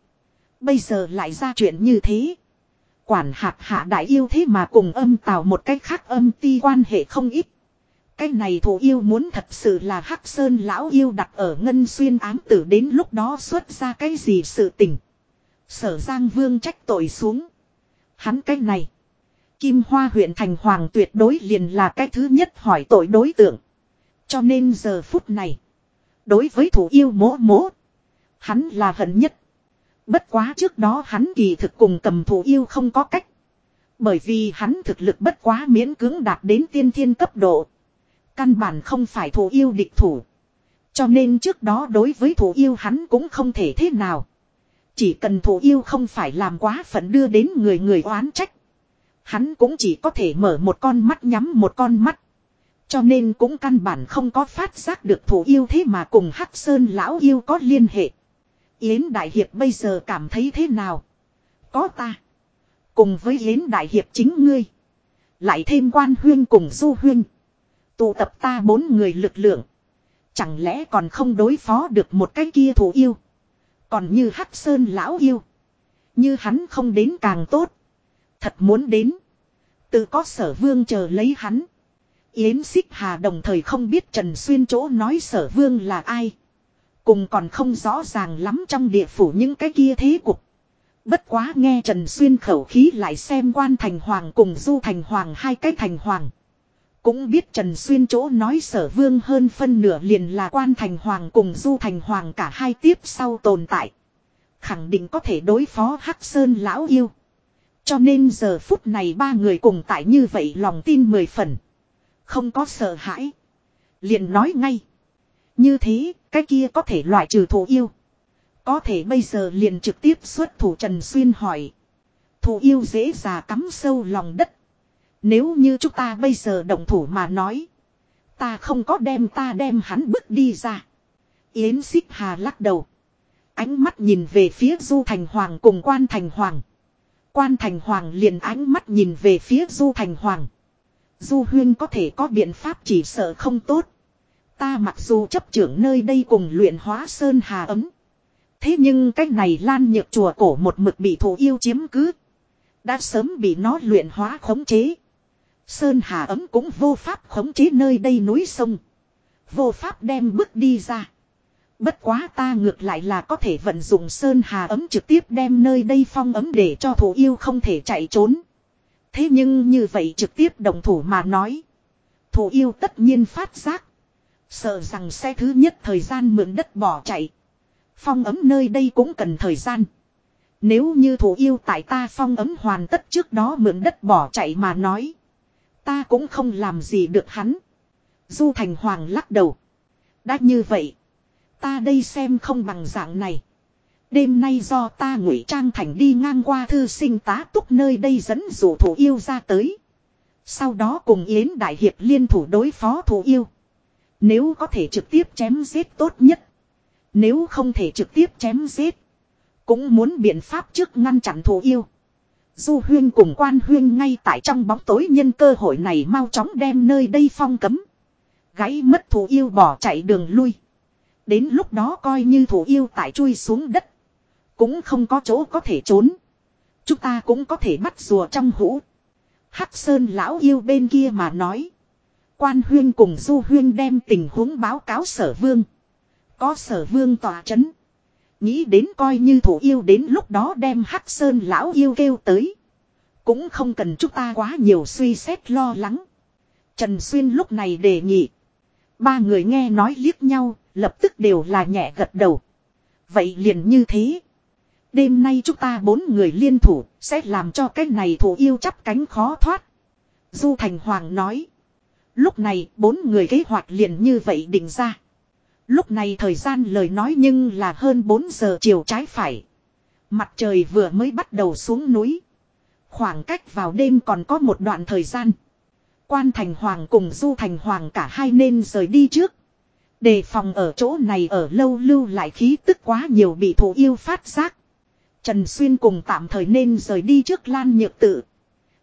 Bây giờ lại ra chuyện như thế. Quản hạt hạ đại yêu thế mà cùng âm tào một cách khác âm ti quan hệ không ít. Cái này thủ yêu muốn thật sự là Hắc Sơn lão yêu đặt ở ngân xuyên ám tử đến lúc đó xuất ra cái gì sự tình. Sở Giang Vương trách tội xuống. Hắn cái này. Kim Hoa huyện thành hoàng tuyệt đối liền là cái thứ nhất hỏi tội đối tượng. Cho nên giờ phút này. Đối với thủ yêu mỗ mỗ. Hắn là hận nhất. Bất quá trước đó hắn kỳ thực cùng cầm thủ yêu không có cách. Bởi vì hắn thực lực bất quá miễn cưỡng đạt đến tiên thiên cấp độ. Căn bản không phải thủ yêu địch thủ. Cho nên trước đó đối với thủ yêu hắn cũng không thể thế nào. Chỉ cần thủ yêu không phải làm quá phận đưa đến người người oán trách. Hắn cũng chỉ có thể mở một con mắt nhắm một con mắt. Cho nên cũng căn bản không có phát giác được thủ yêu thế mà cùng Hắc Sơn lão yêu có liên hệ. Yến Đại Hiệp bây giờ cảm thấy thế nào? Có ta. Cùng với Yến Đại Hiệp chính ngươi. Lại thêm quan huyên cùng du huyên. Tụ tập ta bốn người lực lượng. Chẳng lẽ còn không đối phó được một cái kia thủ yêu. Còn như Hắc Sơn lão yêu. Như hắn không đến càng tốt. Thật muốn đến. Tự có sở vương chờ lấy hắn. Yến Xích Hà đồng thời không biết Trần Xuyên chỗ nói sở vương là ai. Cùng còn không rõ ràng lắm trong địa phủ những cái kia thế cục. Bất quá nghe Trần Xuyên khẩu khí lại xem quan thành hoàng cùng du thành hoàng hai cái thành hoàng. Cũng biết Trần Xuyên chỗ nói sở vương hơn phân nửa liền là quan thành hoàng cùng du thành hoàng cả hai tiếp sau tồn tại. Khẳng định có thể đối phó Hắc Sơn lão yêu. Cho nên giờ phút này ba người cùng tại như vậy lòng tin mười phần. Không có sợ hãi. Liền nói ngay. Như thế, cái kia có thể loại trừ thủ yêu. Có thể bây giờ liền trực tiếp xuất thủ Trần Xuyên hỏi. Thủ yêu dễ già cắm sâu lòng đất. Nếu như chúng ta bây giờ động thủ mà nói. Ta không có đem ta đem hắn bước đi ra. Yến xích hà lắc đầu. Ánh mắt nhìn về phía Du Thành Hoàng cùng Quan Thành Hoàng. Quan Thành Hoàng liền ánh mắt nhìn về phía Du Thành Hoàng. Du Huyên có thể có biện pháp chỉ sợ không tốt. Ta mặc dù chấp trưởng nơi đây cùng luyện hóa Sơn Hà ấm. Thế nhưng cách này lan nhược chùa cổ một mực bị thủ yêu chiếm cứ. Đã sớm bị nó luyện hóa khống chế. Sơn Hà ấm cũng vô pháp khống chế nơi đây núi sông. Vô pháp đem bước đi ra. Bất quá ta ngược lại là có thể vận dụng Sơn Hà ấm trực tiếp đem nơi đây phong ấm để cho thủ yêu không thể chạy trốn. Thế nhưng như vậy trực tiếp đồng thủ mà nói. Thủ yêu tất nhiên phát giác. Sợ rằng xe thứ nhất thời gian mượn đất bỏ chạy. Phong ấm nơi đây cũng cần thời gian. Nếu như thủ yêu tại ta phong ấm hoàn tất trước đó mượn đất bỏ chạy mà nói. Ta cũng không làm gì được hắn. Du Thành Hoàng lắc đầu. Đã như vậy. Ta đây xem không bằng dạng này. Đêm nay do ta ngụy trang thành đi ngang qua thư sinh tá túc nơi đây dẫn dụ thủ yêu ra tới. Sau đó cùng Yến Đại Hiệp liên thủ đối phó thủ yêu. Nếu có thể trực tiếp chém giết tốt nhất. Nếu không thể trực tiếp chém giết. Cũng muốn biện pháp trước ngăn chặn thủ yêu. Du huyên cùng quan huyên ngay tại trong bóng tối nhân cơ hội này mau chóng đem nơi đây phong cấm. Gáy mất thủ yêu bỏ chạy đường lui. Đến lúc đó coi như thủ yêu tại chui xuống đất. Cũng không có chỗ có thể trốn. Chúng ta cũng có thể bắt rùa trong hũ. Hắc Sơn lão yêu bên kia mà nói. Quan huyên cùng du huyên đem tình huống báo cáo sở vương. Có sở vương tòa chấn. Nghĩ đến coi như thủ yêu đến lúc đó đem Hắc Sơn lão yêu kêu tới. Cũng không cần chúng ta quá nhiều suy xét lo lắng. Trần Xuyên lúc này đề nghị. Ba người nghe nói liếc nhau, lập tức đều là nhẹ gật đầu. Vậy liền như thế. Đêm nay chúng ta bốn người liên thủ, sẽ làm cho cái này thủ yêu chắp cánh khó thoát. Du Thành Hoàng nói. Lúc này, bốn người kế hoạch liền như vậy định ra. Lúc này thời gian lời nói nhưng là hơn 4 giờ chiều trái phải. Mặt trời vừa mới bắt đầu xuống núi. Khoảng cách vào đêm còn có một đoạn thời gian. Quan Thành Hoàng cùng Du Thành Hoàng cả hai nên rời đi trước. Đề phòng ở chỗ này ở lâu lưu lại khí tức quá nhiều bị thủ yêu phát giác. Trần Xuyên cùng tạm thời nên rời đi trước Lan Nhược Tự.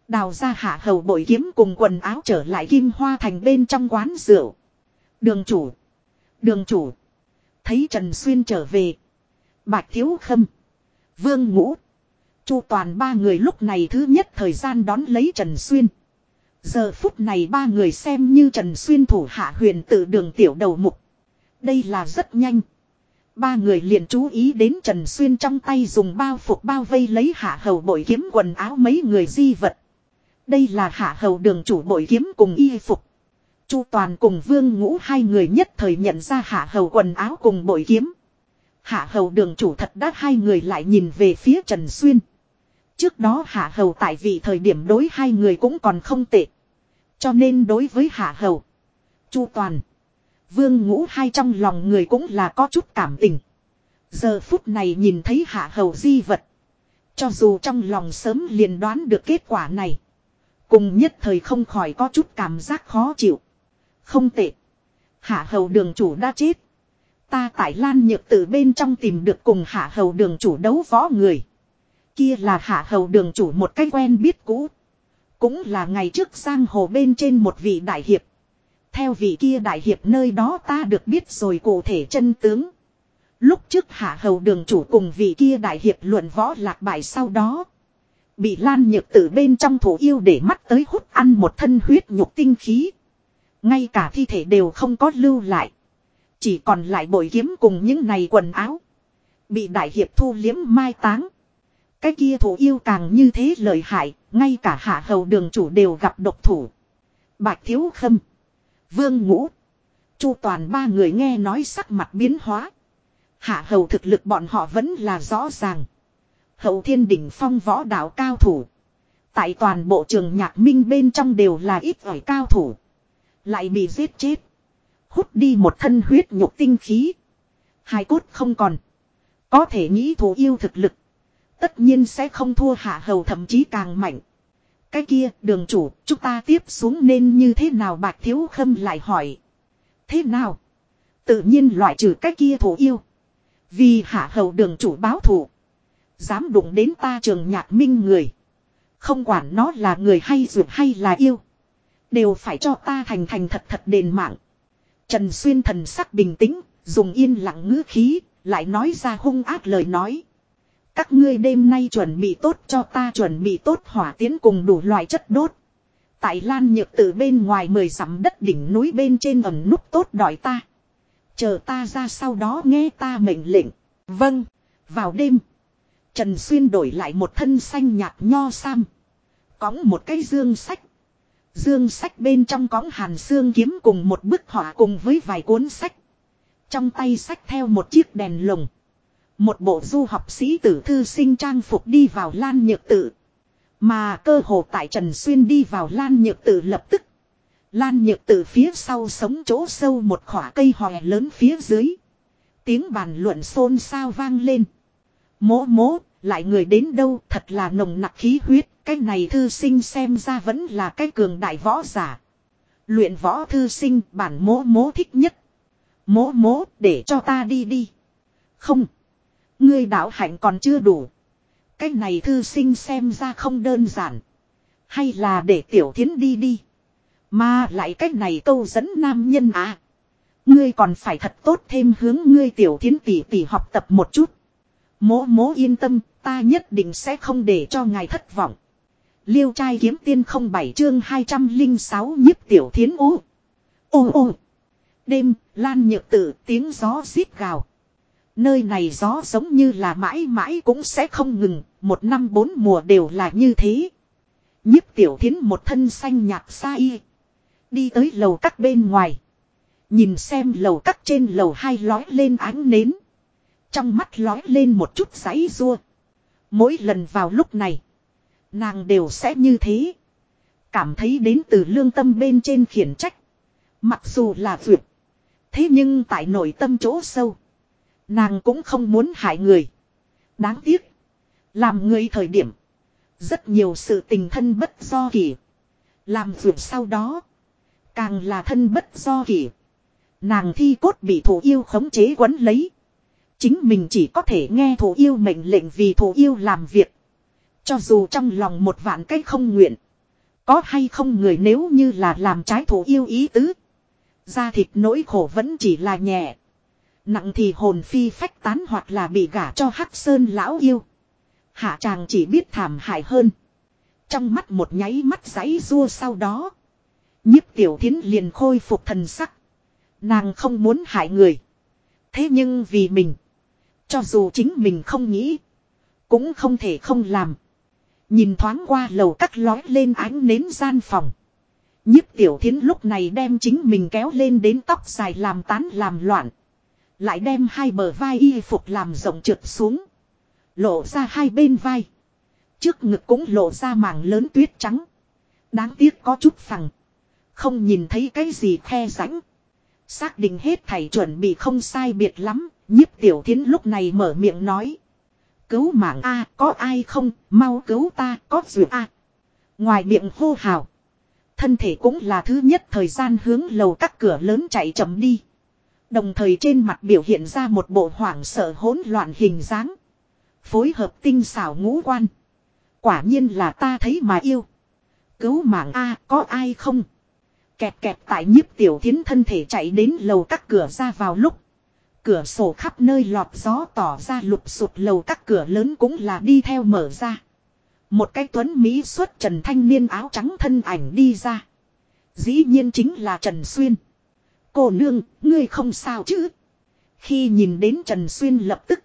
Đào ra hạ hầu bội kiếm cùng quần áo trở lại Kim Hoa Thành bên trong quán rượu. Đường chủ. Đường chủ. Thấy Trần Xuyên trở về. Bạch Thiếu Khâm. Vương Ngũ. Chu toàn ba người lúc này thứ nhất thời gian đón lấy Trần Xuyên. Giờ phút này ba người xem như Trần Xuyên thủ hạ huyền tự đường tiểu đầu mục. Đây là rất nhanh. Ba người liền chú ý đến Trần Xuyên trong tay dùng bao phục bao vây lấy hạ hầu bội kiếm quần áo mấy người di vật. Đây là hạ hầu đường chủ bội kiếm cùng y phục. Chu Toàn cùng Vương Ngũ hai người nhất thời nhận ra hạ hầu quần áo cùng bội kiếm. Hạ hầu đường chủ thật đã hai người lại nhìn về phía Trần Xuyên. Trước đó hạ hầu tại vị thời điểm đối hai người cũng còn không tệ. Cho nên đối với hạ hầu. Chu Toàn. Vương ngũ hai trong lòng người cũng là có chút cảm tình. Giờ phút này nhìn thấy hạ hầu di vật. Cho dù trong lòng sớm liền đoán được kết quả này. Cùng nhất thời không khỏi có chút cảm giác khó chịu. Không tệ. Hạ hầu đường chủ đã chết. Ta tại Lan Nhược từ bên trong tìm được cùng hạ hầu đường chủ đấu võ người. Kia là hạ hầu đường chủ một cách quen biết cũ. Cũng là ngày trước sang hồ bên trên một vị đại hiệp. Theo vị kia đại hiệp nơi đó ta được biết rồi cụ thể chân tướng. Lúc trước hạ hầu đường chủ cùng vị kia đại hiệp luận võ lạc bại sau đó. Bị lan nhược tử bên trong thủ yêu để mắt tới hút ăn một thân huyết nhục tinh khí. Ngay cả thi thể đều không có lưu lại. Chỉ còn lại bội kiếm cùng những này quần áo. Bị đại hiệp thu liếm mai táng. Cái kia thủ yêu càng như thế lợi hại, ngay cả hạ hầu đường chủ đều gặp độc thủ. Bạch thiếu khâm. Vương ngũ. Chu toàn ba người nghe nói sắc mặt biến hóa. Hạ hầu thực lực bọn họ vẫn là rõ ràng. Hậu thiên đỉnh phong võ đạo cao thủ. Tại toàn bộ trường nhạc minh bên trong đều là ít ỏi cao thủ. Lại bị giết chết. Hút đi một thân huyết nhục tinh khí. Hai cốt không còn. Có thể nghĩ thủ yêu thực lực. Tất nhiên sẽ không thua hạ hầu thậm chí càng mạnh. Cái kia, đường chủ, chúng ta tiếp xuống nên như thế nào bạc thiếu khâm lại hỏi. Thế nào? Tự nhiên loại trừ cái kia thủ yêu. Vì hạ hầu đường chủ báo thủ. Dám đụng đến ta trường nhạc minh người. Không quản nó là người hay dược hay là yêu. Đều phải cho ta thành thành thật thật đền mạng. Trần Xuyên thần sắc bình tĩnh, dùng yên lặng ngữ khí, lại nói ra hung ác lời nói. Các ngươi đêm nay chuẩn bị tốt cho ta chuẩn bị tốt hỏa tiến cùng đủ loại chất đốt. Tại Lan Nhược từ bên ngoài mười dặm đất đỉnh núi bên trên ẩn núp tốt đòi ta. Chờ ta ra sau đó nghe ta mệnh lệnh. Vâng, vào đêm. Trần Xuyên đổi lại một thân xanh nhạt nho sam. Cóng một cái dương sách. Dương sách bên trong cóng hàn xương kiếm cùng một bức họa cùng với vài cuốn sách. Trong tay sách theo một chiếc đèn lồng. Một bộ du học sĩ tử thư sinh trang phục đi vào Lan Nhược Tự. Mà cơ hồ tại Trần Xuyên đi vào Lan Nhược Tự lập tức. Lan Nhược Tự phía sau sống chỗ sâu một khỏa cây hòe lớn phía dưới. Tiếng bàn luận xôn xao vang lên. Mố mố, lại người đến đâu thật là nồng nặc khí huyết. Cái này thư sinh xem ra vẫn là cái cường đại võ giả. Luyện võ thư sinh bản mố mố thích nhất. Mố mố để cho ta đi đi. Không. Ngươi đạo hạnh còn chưa đủ. Cái này thư sinh xem ra không đơn giản. Hay là để tiểu thiến đi đi. Mà lại cách này câu dẫn nam nhân à. Ngươi còn phải thật tốt thêm hướng ngươi tiểu thiến tỷ tỷ học tập một chút. Mố mố yên tâm, ta nhất định sẽ không để cho ngài thất vọng. Liêu trai kiếm tiên không bảy chương 206 nhiếp tiểu thiến ú. Ô ô. Đêm, lan nhược tử tiếng gió xít gào. Nơi này gió giống như là mãi mãi cũng sẽ không ngừng, một năm bốn mùa đều là như thế. Nhiếp tiểu thiến một thân xanh nhạt xa y. Đi tới lầu các bên ngoài. Nhìn xem lầu các trên lầu hai lói lên ánh nến. Trong mắt lói lên một chút giấy rua. Mỗi lần vào lúc này. Nàng đều sẽ như thế. Cảm thấy đến từ lương tâm bên trên khiển trách. Mặc dù là vượt. Thế nhưng tại nội tâm chỗ sâu. Nàng cũng không muốn hại người. Đáng tiếc. Làm người thời điểm. Rất nhiều sự tình thân bất do kỷ. Làm vượt sau đó. Càng là thân bất do kỷ. Nàng thi cốt bị thủ yêu khống chế quấn lấy. Chính mình chỉ có thể nghe thủ yêu mệnh lệnh vì thủ yêu làm việc. Cho dù trong lòng một vạn cái không nguyện. Có hay không người nếu như là làm trái thủ yêu ý tứ. Da thịt nỗi khổ vẫn chỉ là nhẹ. Nặng thì hồn phi phách tán hoặc là bị gả cho hắc sơn lão yêu. Hạ chàng chỉ biết thảm hại hơn. Trong mắt một nháy mắt giấy rua sau đó. nhiếp tiểu thiến liền khôi phục thần sắc. Nàng không muốn hại người. Thế nhưng vì mình. Cho dù chính mình không nghĩ. Cũng không thể không làm. Nhìn thoáng qua lầu cắt lói lên ánh nến gian phòng. Nhiếp tiểu thiến lúc này đem chính mình kéo lên đến tóc dài làm tán làm loạn. Lại đem hai bờ vai y phục làm rộng trượt xuống. Lộ ra hai bên vai. Trước ngực cũng lộ ra mảng lớn tuyết trắng. Đáng tiếc có chút phẳng. Không nhìn thấy cái gì khe rãnh. Xác định hết thầy chuẩn bị không sai biệt lắm. Nhiếp tiểu thiến lúc này mở miệng nói. Cứu mạng A, có ai không mau cứu ta, có duyệt A. Ngoài miệng hô hào. Thân thể cũng là thứ nhất thời gian hướng lầu các cửa lớn chạy chậm đi. Đồng thời trên mặt biểu hiện ra một bộ hoảng sợ hỗn loạn hình dáng. Phối hợp tinh xảo ngũ quan. Quả nhiên là ta thấy mà yêu. Cứu mạng A, có ai không? Kẹt kẹt tại nhiếp tiểu thiến thân thể chạy đến lầu các cửa ra vào lúc. Cửa sổ khắp nơi lọt gió tỏ ra lụp sụt lầu các cửa lớn cũng là đi theo mở ra. Một cái tuấn Mỹ xuất trần thanh niên áo trắng thân ảnh đi ra. Dĩ nhiên chính là Trần Xuyên. Cô nương, ngươi không sao chứ? Khi nhìn đến Trần Xuyên lập tức.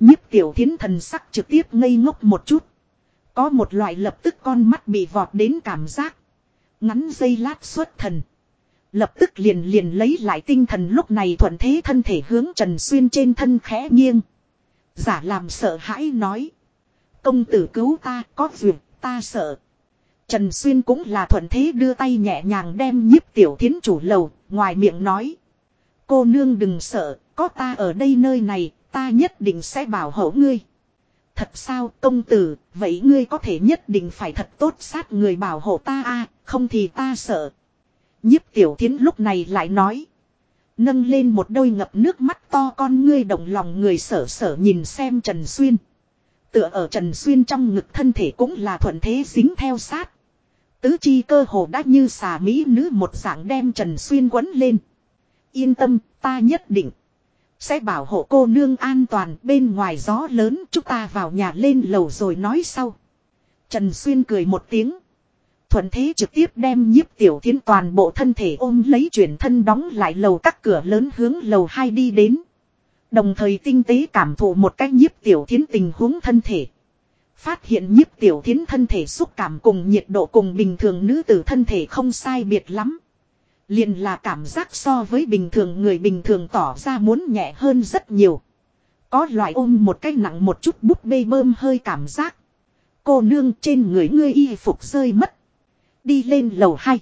nhiếp tiểu thiến thần sắc trực tiếp ngây ngốc một chút. Có một loại lập tức con mắt bị vọt đến cảm giác. Ngắn dây lát xuất thần. Lập tức liền liền lấy lại tinh thần lúc này thuận thế thân thể hướng Trần Xuyên trên thân khẽ nghiêng. Giả làm sợ hãi nói. Công tử cứu ta có việc ta sợ. Trần Xuyên cũng là thuận thế đưa tay nhẹ nhàng đem nhiếp tiểu thiến chủ lầu, ngoài miệng nói. Cô nương đừng sợ, có ta ở đây nơi này, ta nhất định sẽ bảo hộ ngươi. Thật sao công tử, vậy ngươi có thể nhất định phải thật tốt sát người bảo hộ ta a không thì ta sợ. Nhiếp tiểu thiến lúc này lại nói. Nâng lên một đôi ngập nước mắt to con ngươi động lòng người sở sở nhìn xem Trần Xuyên. Tựa ở Trần Xuyên trong ngực thân thể cũng là thuận thế dính theo sát. Tứ chi cơ hồ đã như xà mỹ nữ một dạng đem Trần Xuyên quấn lên. Yên tâm, ta nhất định. Sẽ bảo hộ cô nương an toàn bên ngoài gió lớn chúng ta vào nhà lên lầu rồi nói sau. Trần Xuyên cười một tiếng. Thuận thế trực tiếp đem nhiếp tiểu thiến toàn bộ thân thể ôm lấy chuyển thân đóng lại lầu các cửa lớn hướng lầu hai đi đến. Đồng thời tinh tế cảm thụ một cách nhiếp tiểu thiến tình huống thân thể. Phát hiện nhiếp tiểu thiến thân thể xúc cảm cùng nhiệt độ cùng bình thường nữ tử thân thể không sai biệt lắm liền là cảm giác so với bình thường, người bình thường tỏ ra muốn nhẹ hơn rất nhiều. Có loại ôm một cái nặng một chút bút bê bơm hơi cảm giác. Cô nương trên người ngươi y phục rơi mất. Đi lên lầu hai.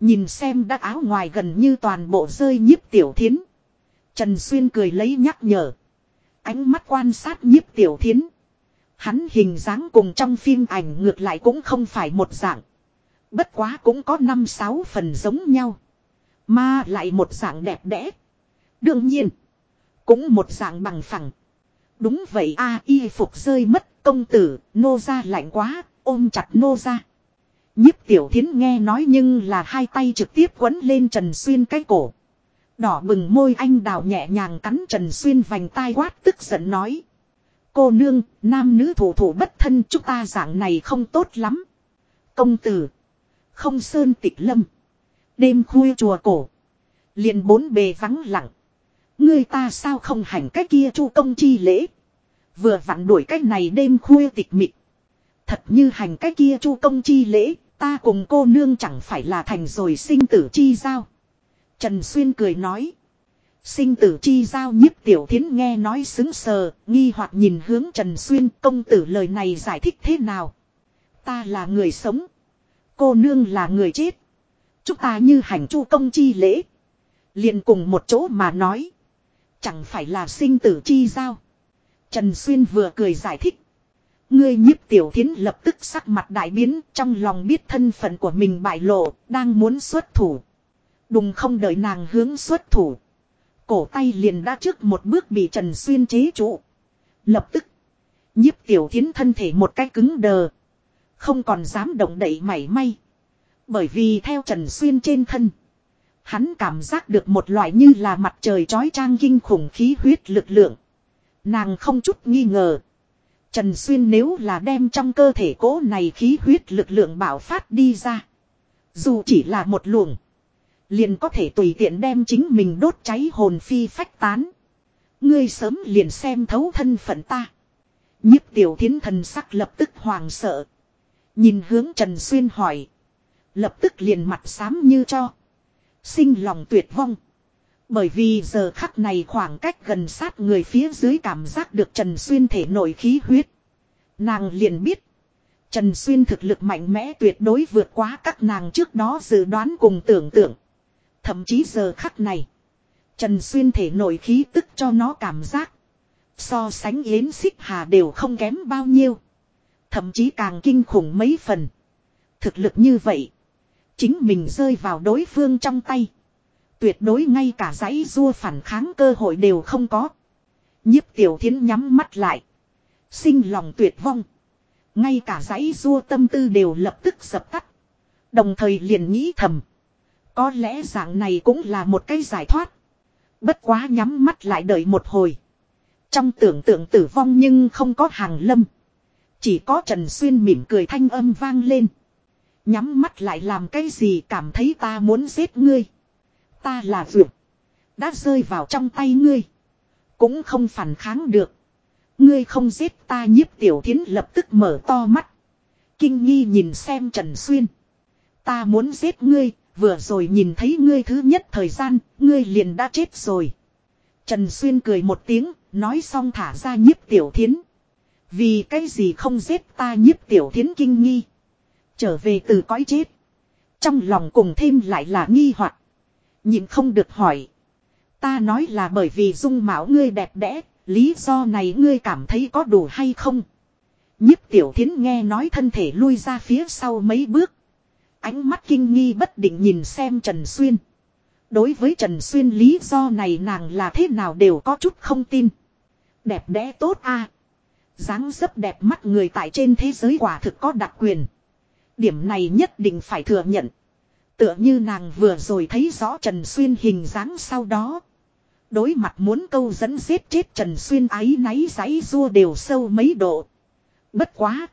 Nhìn xem đã áo ngoài gần như toàn bộ rơi nhiếp tiểu thiến. Trần Xuyên cười lấy nhắc nhở. Ánh mắt quan sát nhiếp tiểu thiến. Hắn hình dáng cùng trong phim ảnh ngược lại cũng không phải một dạng. Bất quá cũng có năm sáu phần giống nhau. Mà lại một dạng đẹp đẽ. Đương nhiên. Cũng một dạng bằng phẳng. Đúng vậy a y phục rơi mất công tử, nô ra lạnh quá, ôm chặt nô ra. Nhiếp tiểu thiến nghe nói nhưng là hai tay trực tiếp quấn lên Trần Xuyên cái cổ. Đỏ bừng môi anh đào nhẹ nhàng cắn Trần Xuyên vành tai quát tức giận nói. Cô nương, nam nữ thủ thủ bất thân chúng ta dạng này không tốt lắm. Công tử. Không sơn tịch lâm. Đêm khuya chùa cổ. liền bốn bề vắng lặng. Người ta sao không hành cái kia chu công chi lễ. Vừa vặn đuổi cách này đêm khuya tịch mịt Thật như hành cái kia chu công chi lễ, ta cùng cô nương chẳng phải là thành rồi sinh tử chi giao. Trần Xuyên cười nói. Sinh tử chi giao nhiếp tiểu thiến nghe nói xứng sờ, nghi hoặc nhìn hướng Trần Xuyên công tử lời này giải thích thế nào. Ta là người sống. Cô nương là người chết. Chúng ta như hành chu công chi lễ. liền cùng một chỗ mà nói. Chẳng phải là sinh tử chi giao. Trần Xuyên vừa cười giải thích. Ngươi nhiếp tiểu thiến lập tức sắc mặt đại biến trong lòng biết thân phận của mình bại lộ, đang muốn xuất thủ. Đùng không đợi nàng hướng xuất thủ. Cổ tay liền đã trước một bước bị Trần Xuyên chế trụ. Lập tức. Nhiếp tiểu thiến thân thể một cái cứng đờ. Không còn dám động đậy mảy may. Bởi vì theo Trần Xuyên trên thân. Hắn cảm giác được một loại như là mặt trời trói trang kinh khủng khí huyết lực lượng. Nàng không chút nghi ngờ. Trần Xuyên nếu là đem trong cơ thể cố này khí huyết lực lượng bảo phát đi ra. Dù chỉ là một luồng. Liền có thể tùy tiện đem chính mình đốt cháy hồn phi phách tán. Ngươi sớm liền xem thấu thân phận ta. Nhiếp tiểu thiến thần sắc lập tức hoàng sợ. Nhìn hướng Trần Xuyên hỏi. Lập tức liền mặt xám như cho. Sinh lòng tuyệt vong. Bởi vì giờ khắc này khoảng cách gần sát người phía dưới cảm giác được Trần Xuyên thể nổi khí huyết. Nàng liền biết. Trần Xuyên thực lực mạnh mẽ tuyệt đối vượt quá các nàng trước đó dự đoán cùng tưởng tượng. Thậm chí giờ khắc này. Trần Xuyên thể nổi khí tức cho nó cảm giác. So sánh Yến Xích Hà đều không kém bao nhiêu. Thậm chí càng kinh khủng mấy phần. Thực lực như vậy. Chính mình rơi vào đối phương trong tay. Tuyệt đối ngay cả giấy rua phản kháng cơ hội đều không có. Nhiếp tiểu thiến nhắm mắt lại. Sinh lòng tuyệt vong. Ngay cả giấy rua tâm tư đều lập tức dập tắt. Đồng thời liền nghĩ thầm. Có lẽ dạng này cũng là một cái giải thoát. Bất quá nhắm mắt lại đợi một hồi. Trong tưởng tượng tử vong nhưng không có hàng lâm. Chỉ có Trần Xuyên mỉm cười thanh âm vang lên. Nhắm mắt lại làm cái gì cảm thấy ta muốn giết ngươi. Ta là vượt. Đã rơi vào trong tay ngươi. Cũng không phản kháng được. Ngươi không giết ta nhiếp tiểu thiến lập tức mở to mắt. Kinh nghi nhìn xem Trần Xuyên. Ta muốn giết ngươi, vừa rồi nhìn thấy ngươi thứ nhất thời gian, ngươi liền đã chết rồi. Trần Xuyên cười một tiếng, nói xong thả ra nhiếp tiểu thiến. Vì cái gì không giết ta nhiếp tiểu thiến kinh nghi. Trở về từ cõi chết. Trong lòng cùng thêm lại là nghi hoặc Nhìn không được hỏi. Ta nói là bởi vì dung mạo ngươi đẹp đẽ, lý do này ngươi cảm thấy có đủ hay không? Nhiếp tiểu thiến nghe nói thân thể lui ra phía sau mấy bước. Ánh mắt kinh nghi bất định nhìn xem Trần Xuyên. Đối với Trần Xuyên lý do này nàng là thế nào đều có chút không tin. Đẹp đẽ tốt a à dáng dấp đẹp mắt người tại trên thế giới quả thực có đặc quyền. Điểm này nhất định phải thừa nhận. Tựa như nàng vừa rồi thấy rõ Trần Xuyên hình dáng sau đó. Đối mặt muốn câu dẫn giết chết Trần Xuyên ái náy giấy rua đều sâu mấy độ. Bất quá.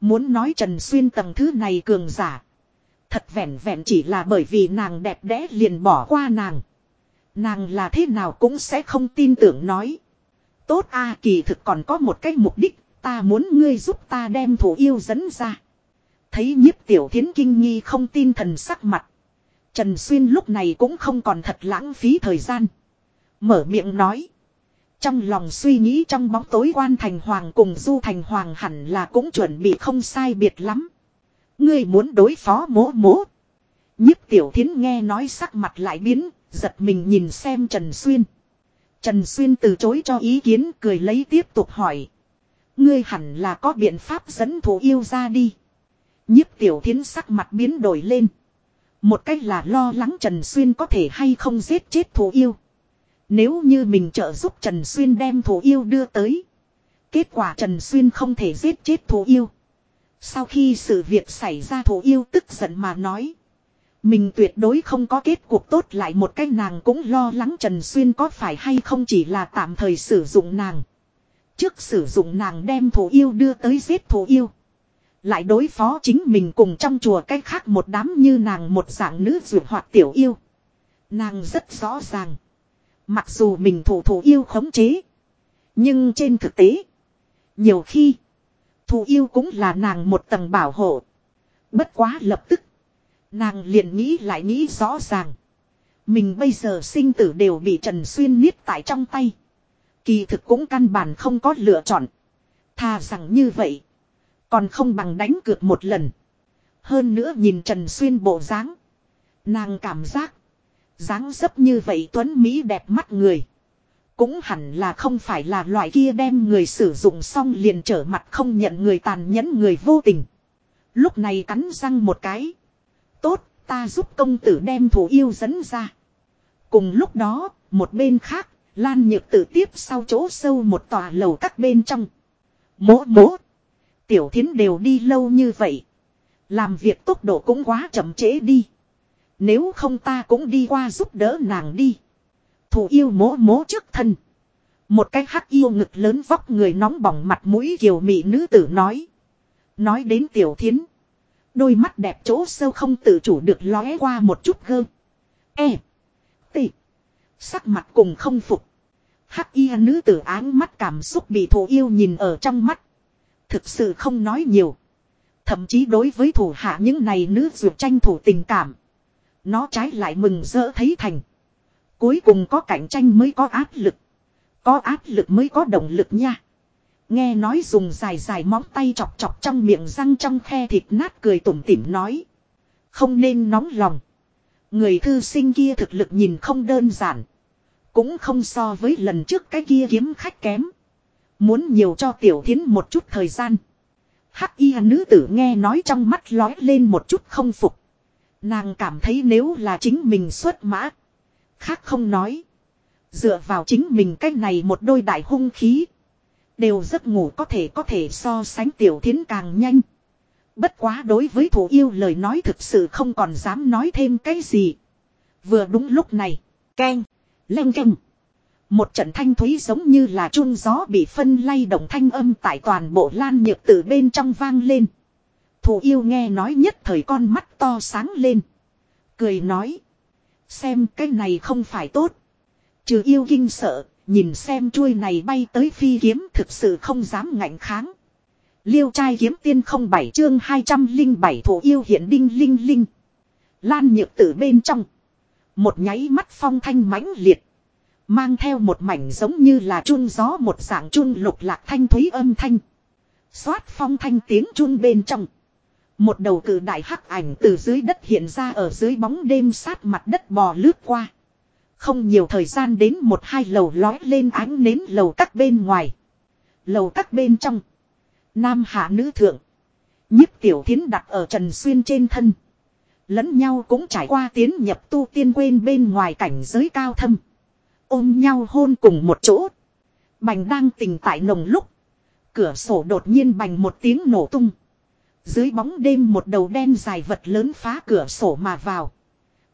Muốn nói Trần Xuyên tầng thứ này cường giả. Thật vẹn vẹn chỉ là bởi vì nàng đẹp đẽ liền bỏ qua nàng. Nàng là thế nào cũng sẽ không tin tưởng nói. Tốt a kỳ thực còn có một cái mục đích, ta muốn ngươi giúp ta đem thủ yêu dẫn ra. Thấy nhiếp tiểu thiến kinh nghi không tin thần sắc mặt. Trần Xuyên lúc này cũng không còn thật lãng phí thời gian. Mở miệng nói. Trong lòng suy nghĩ trong bóng tối quan thành hoàng cùng du thành hoàng hẳn là cũng chuẩn bị không sai biệt lắm. Ngươi muốn đối phó mố mố. Nhiếp tiểu thiến nghe nói sắc mặt lại biến, giật mình nhìn xem Trần Xuyên. Trần Xuyên từ chối cho ý kiến cười lấy tiếp tục hỏi. Ngươi hẳn là có biện pháp dẫn thủ yêu ra đi. Nhiếp tiểu thiến sắc mặt biến đổi lên. Một cách là lo lắng Trần Xuyên có thể hay không giết chết thủ yêu. Nếu như mình trợ giúp Trần Xuyên đem thủ yêu đưa tới. Kết quả Trần Xuyên không thể giết chết thủ yêu. Sau khi sự việc xảy ra thủ yêu tức giận mà nói. Mình tuyệt đối không có kết cuộc tốt lại một cái nàng cũng lo lắng Trần Xuyên có phải hay không chỉ là tạm thời sử dụng nàng. Trước sử dụng nàng đem thủ yêu đưa tới giết thủ yêu. Lại đối phó chính mình cùng trong chùa cách khác một đám như nàng một dạng nữ dược hoặc tiểu yêu. Nàng rất rõ ràng. Mặc dù mình thủ thủ yêu khống chế. Nhưng trên thực tế. Nhiều khi. Thủ yêu cũng là nàng một tầng bảo hộ. Bất quá lập tức. Nàng liền nghĩ lại nghĩ rõ ràng. Mình bây giờ sinh tử đều bị Trần Xuyên niết tại trong tay. Kỳ thực cũng căn bản không có lựa chọn. Thà rằng như vậy. Còn không bằng đánh cược một lần. Hơn nữa nhìn Trần Xuyên bộ dáng. Nàng cảm giác. dáng dấp như vậy tuấn Mỹ đẹp mắt người. Cũng hẳn là không phải là loại kia đem người sử dụng xong liền trở mặt không nhận người tàn nhẫn người vô tình. Lúc này cắn răng một cái. Tốt, ta giúp công tử đem thủ yêu dẫn ra. Cùng lúc đó, một bên khác, Lan Nhược tự tiếp sau chỗ sâu một tòa lầu các bên trong. Mỗ mỗ. Tiểu thiến đều đi lâu như vậy. Làm việc tốc độ cũng quá chậm trễ đi. Nếu không ta cũng đi qua giúp đỡ nàng đi. Thủ yêu mố mố trước thân. Một cái hắc yêu ngực lớn vóc người nóng bỏng mặt mũi kiều mị nữ tử nói. Nói đến tiểu thiến. Đôi mắt đẹp chỗ sâu không tự chủ được lóe qua một chút gơ. E. tị, Sắc mặt cùng không phục. Hắc y nữ tử áng mắt cảm xúc bị thủ yêu nhìn ở trong mắt. Thực sự không nói nhiều. Thậm chí đối với thủ hạ những này nữ dược tranh thủ tình cảm. Nó trái lại mừng rỡ thấy thành. Cuối cùng có cạnh tranh mới có áp lực. Có áp lực mới có động lực nha. Nghe nói dùng dài dài móng tay chọc chọc trong miệng răng trong khe thịt nát cười tủm tỉm nói. Không nên nóng lòng. Người thư sinh kia thực lực nhìn không đơn giản. Cũng không so với lần trước cái kia kiếm khách kém. Muốn nhiều cho tiểu thiến một chút thời gian. Hắc y nữ tử nghe nói trong mắt lói lên một chút không phục. Nàng cảm thấy nếu là chính mình xuất mã. Khác không nói. Dựa vào chính mình cách này một đôi đại hung khí. Đều giấc ngủ có thể có thể so sánh tiểu thiến càng nhanh. Bất quá đối với thủ yêu lời nói thực sự không còn dám nói thêm cái gì. Vừa đúng lúc này. Keng. Leng keng. Một trận thanh thúy giống như là chun gió bị phân lay động thanh âm tại toàn bộ lan nhược tử bên trong vang lên. Thủ yêu nghe nói nhất thời con mắt to sáng lên. Cười nói. Xem cái này không phải tốt. Trừ yêu kinh sợ, nhìn xem chuôi này bay tới phi kiếm thực sự không dám ngạnh kháng. Liêu trai kiếm tiên không bảy chương 207 thủ yêu hiện đinh linh linh. Lan nhược tử bên trong. Một nháy mắt phong thanh mãnh liệt. Mang theo một mảnh giống như là chun gió một dạng chun lục lạc thanh thúy âm thanh. Xoát phong thanh tiếng chun bên trong. Một đầu cử đại hắc ảnh từ dưới đất hiện ra ở dưới bóng đêm sát mặt đất bò lướt qua. Không nhiều thời gian đến một hai lầu lói lên ánh nến lầu các bên ngoài. Lầu các bên trong. Nam hạ nữ thượng. nhiếp tiểu thiến đặt ở trần xuyên trên thân. Lẫn nhau cũng trải qua tiến nhập tu tiên quên bên ngoài cảnh giới cao thâm. Ôm nhau hôn cùng một chỗ. Bành đang tình tại nồng lúc. Cửa sổ đột nhiên bành một tiếng nổ tung. Dưới bóng đêm một đầu đen dài vật lớn phá cửa sổ mà vào.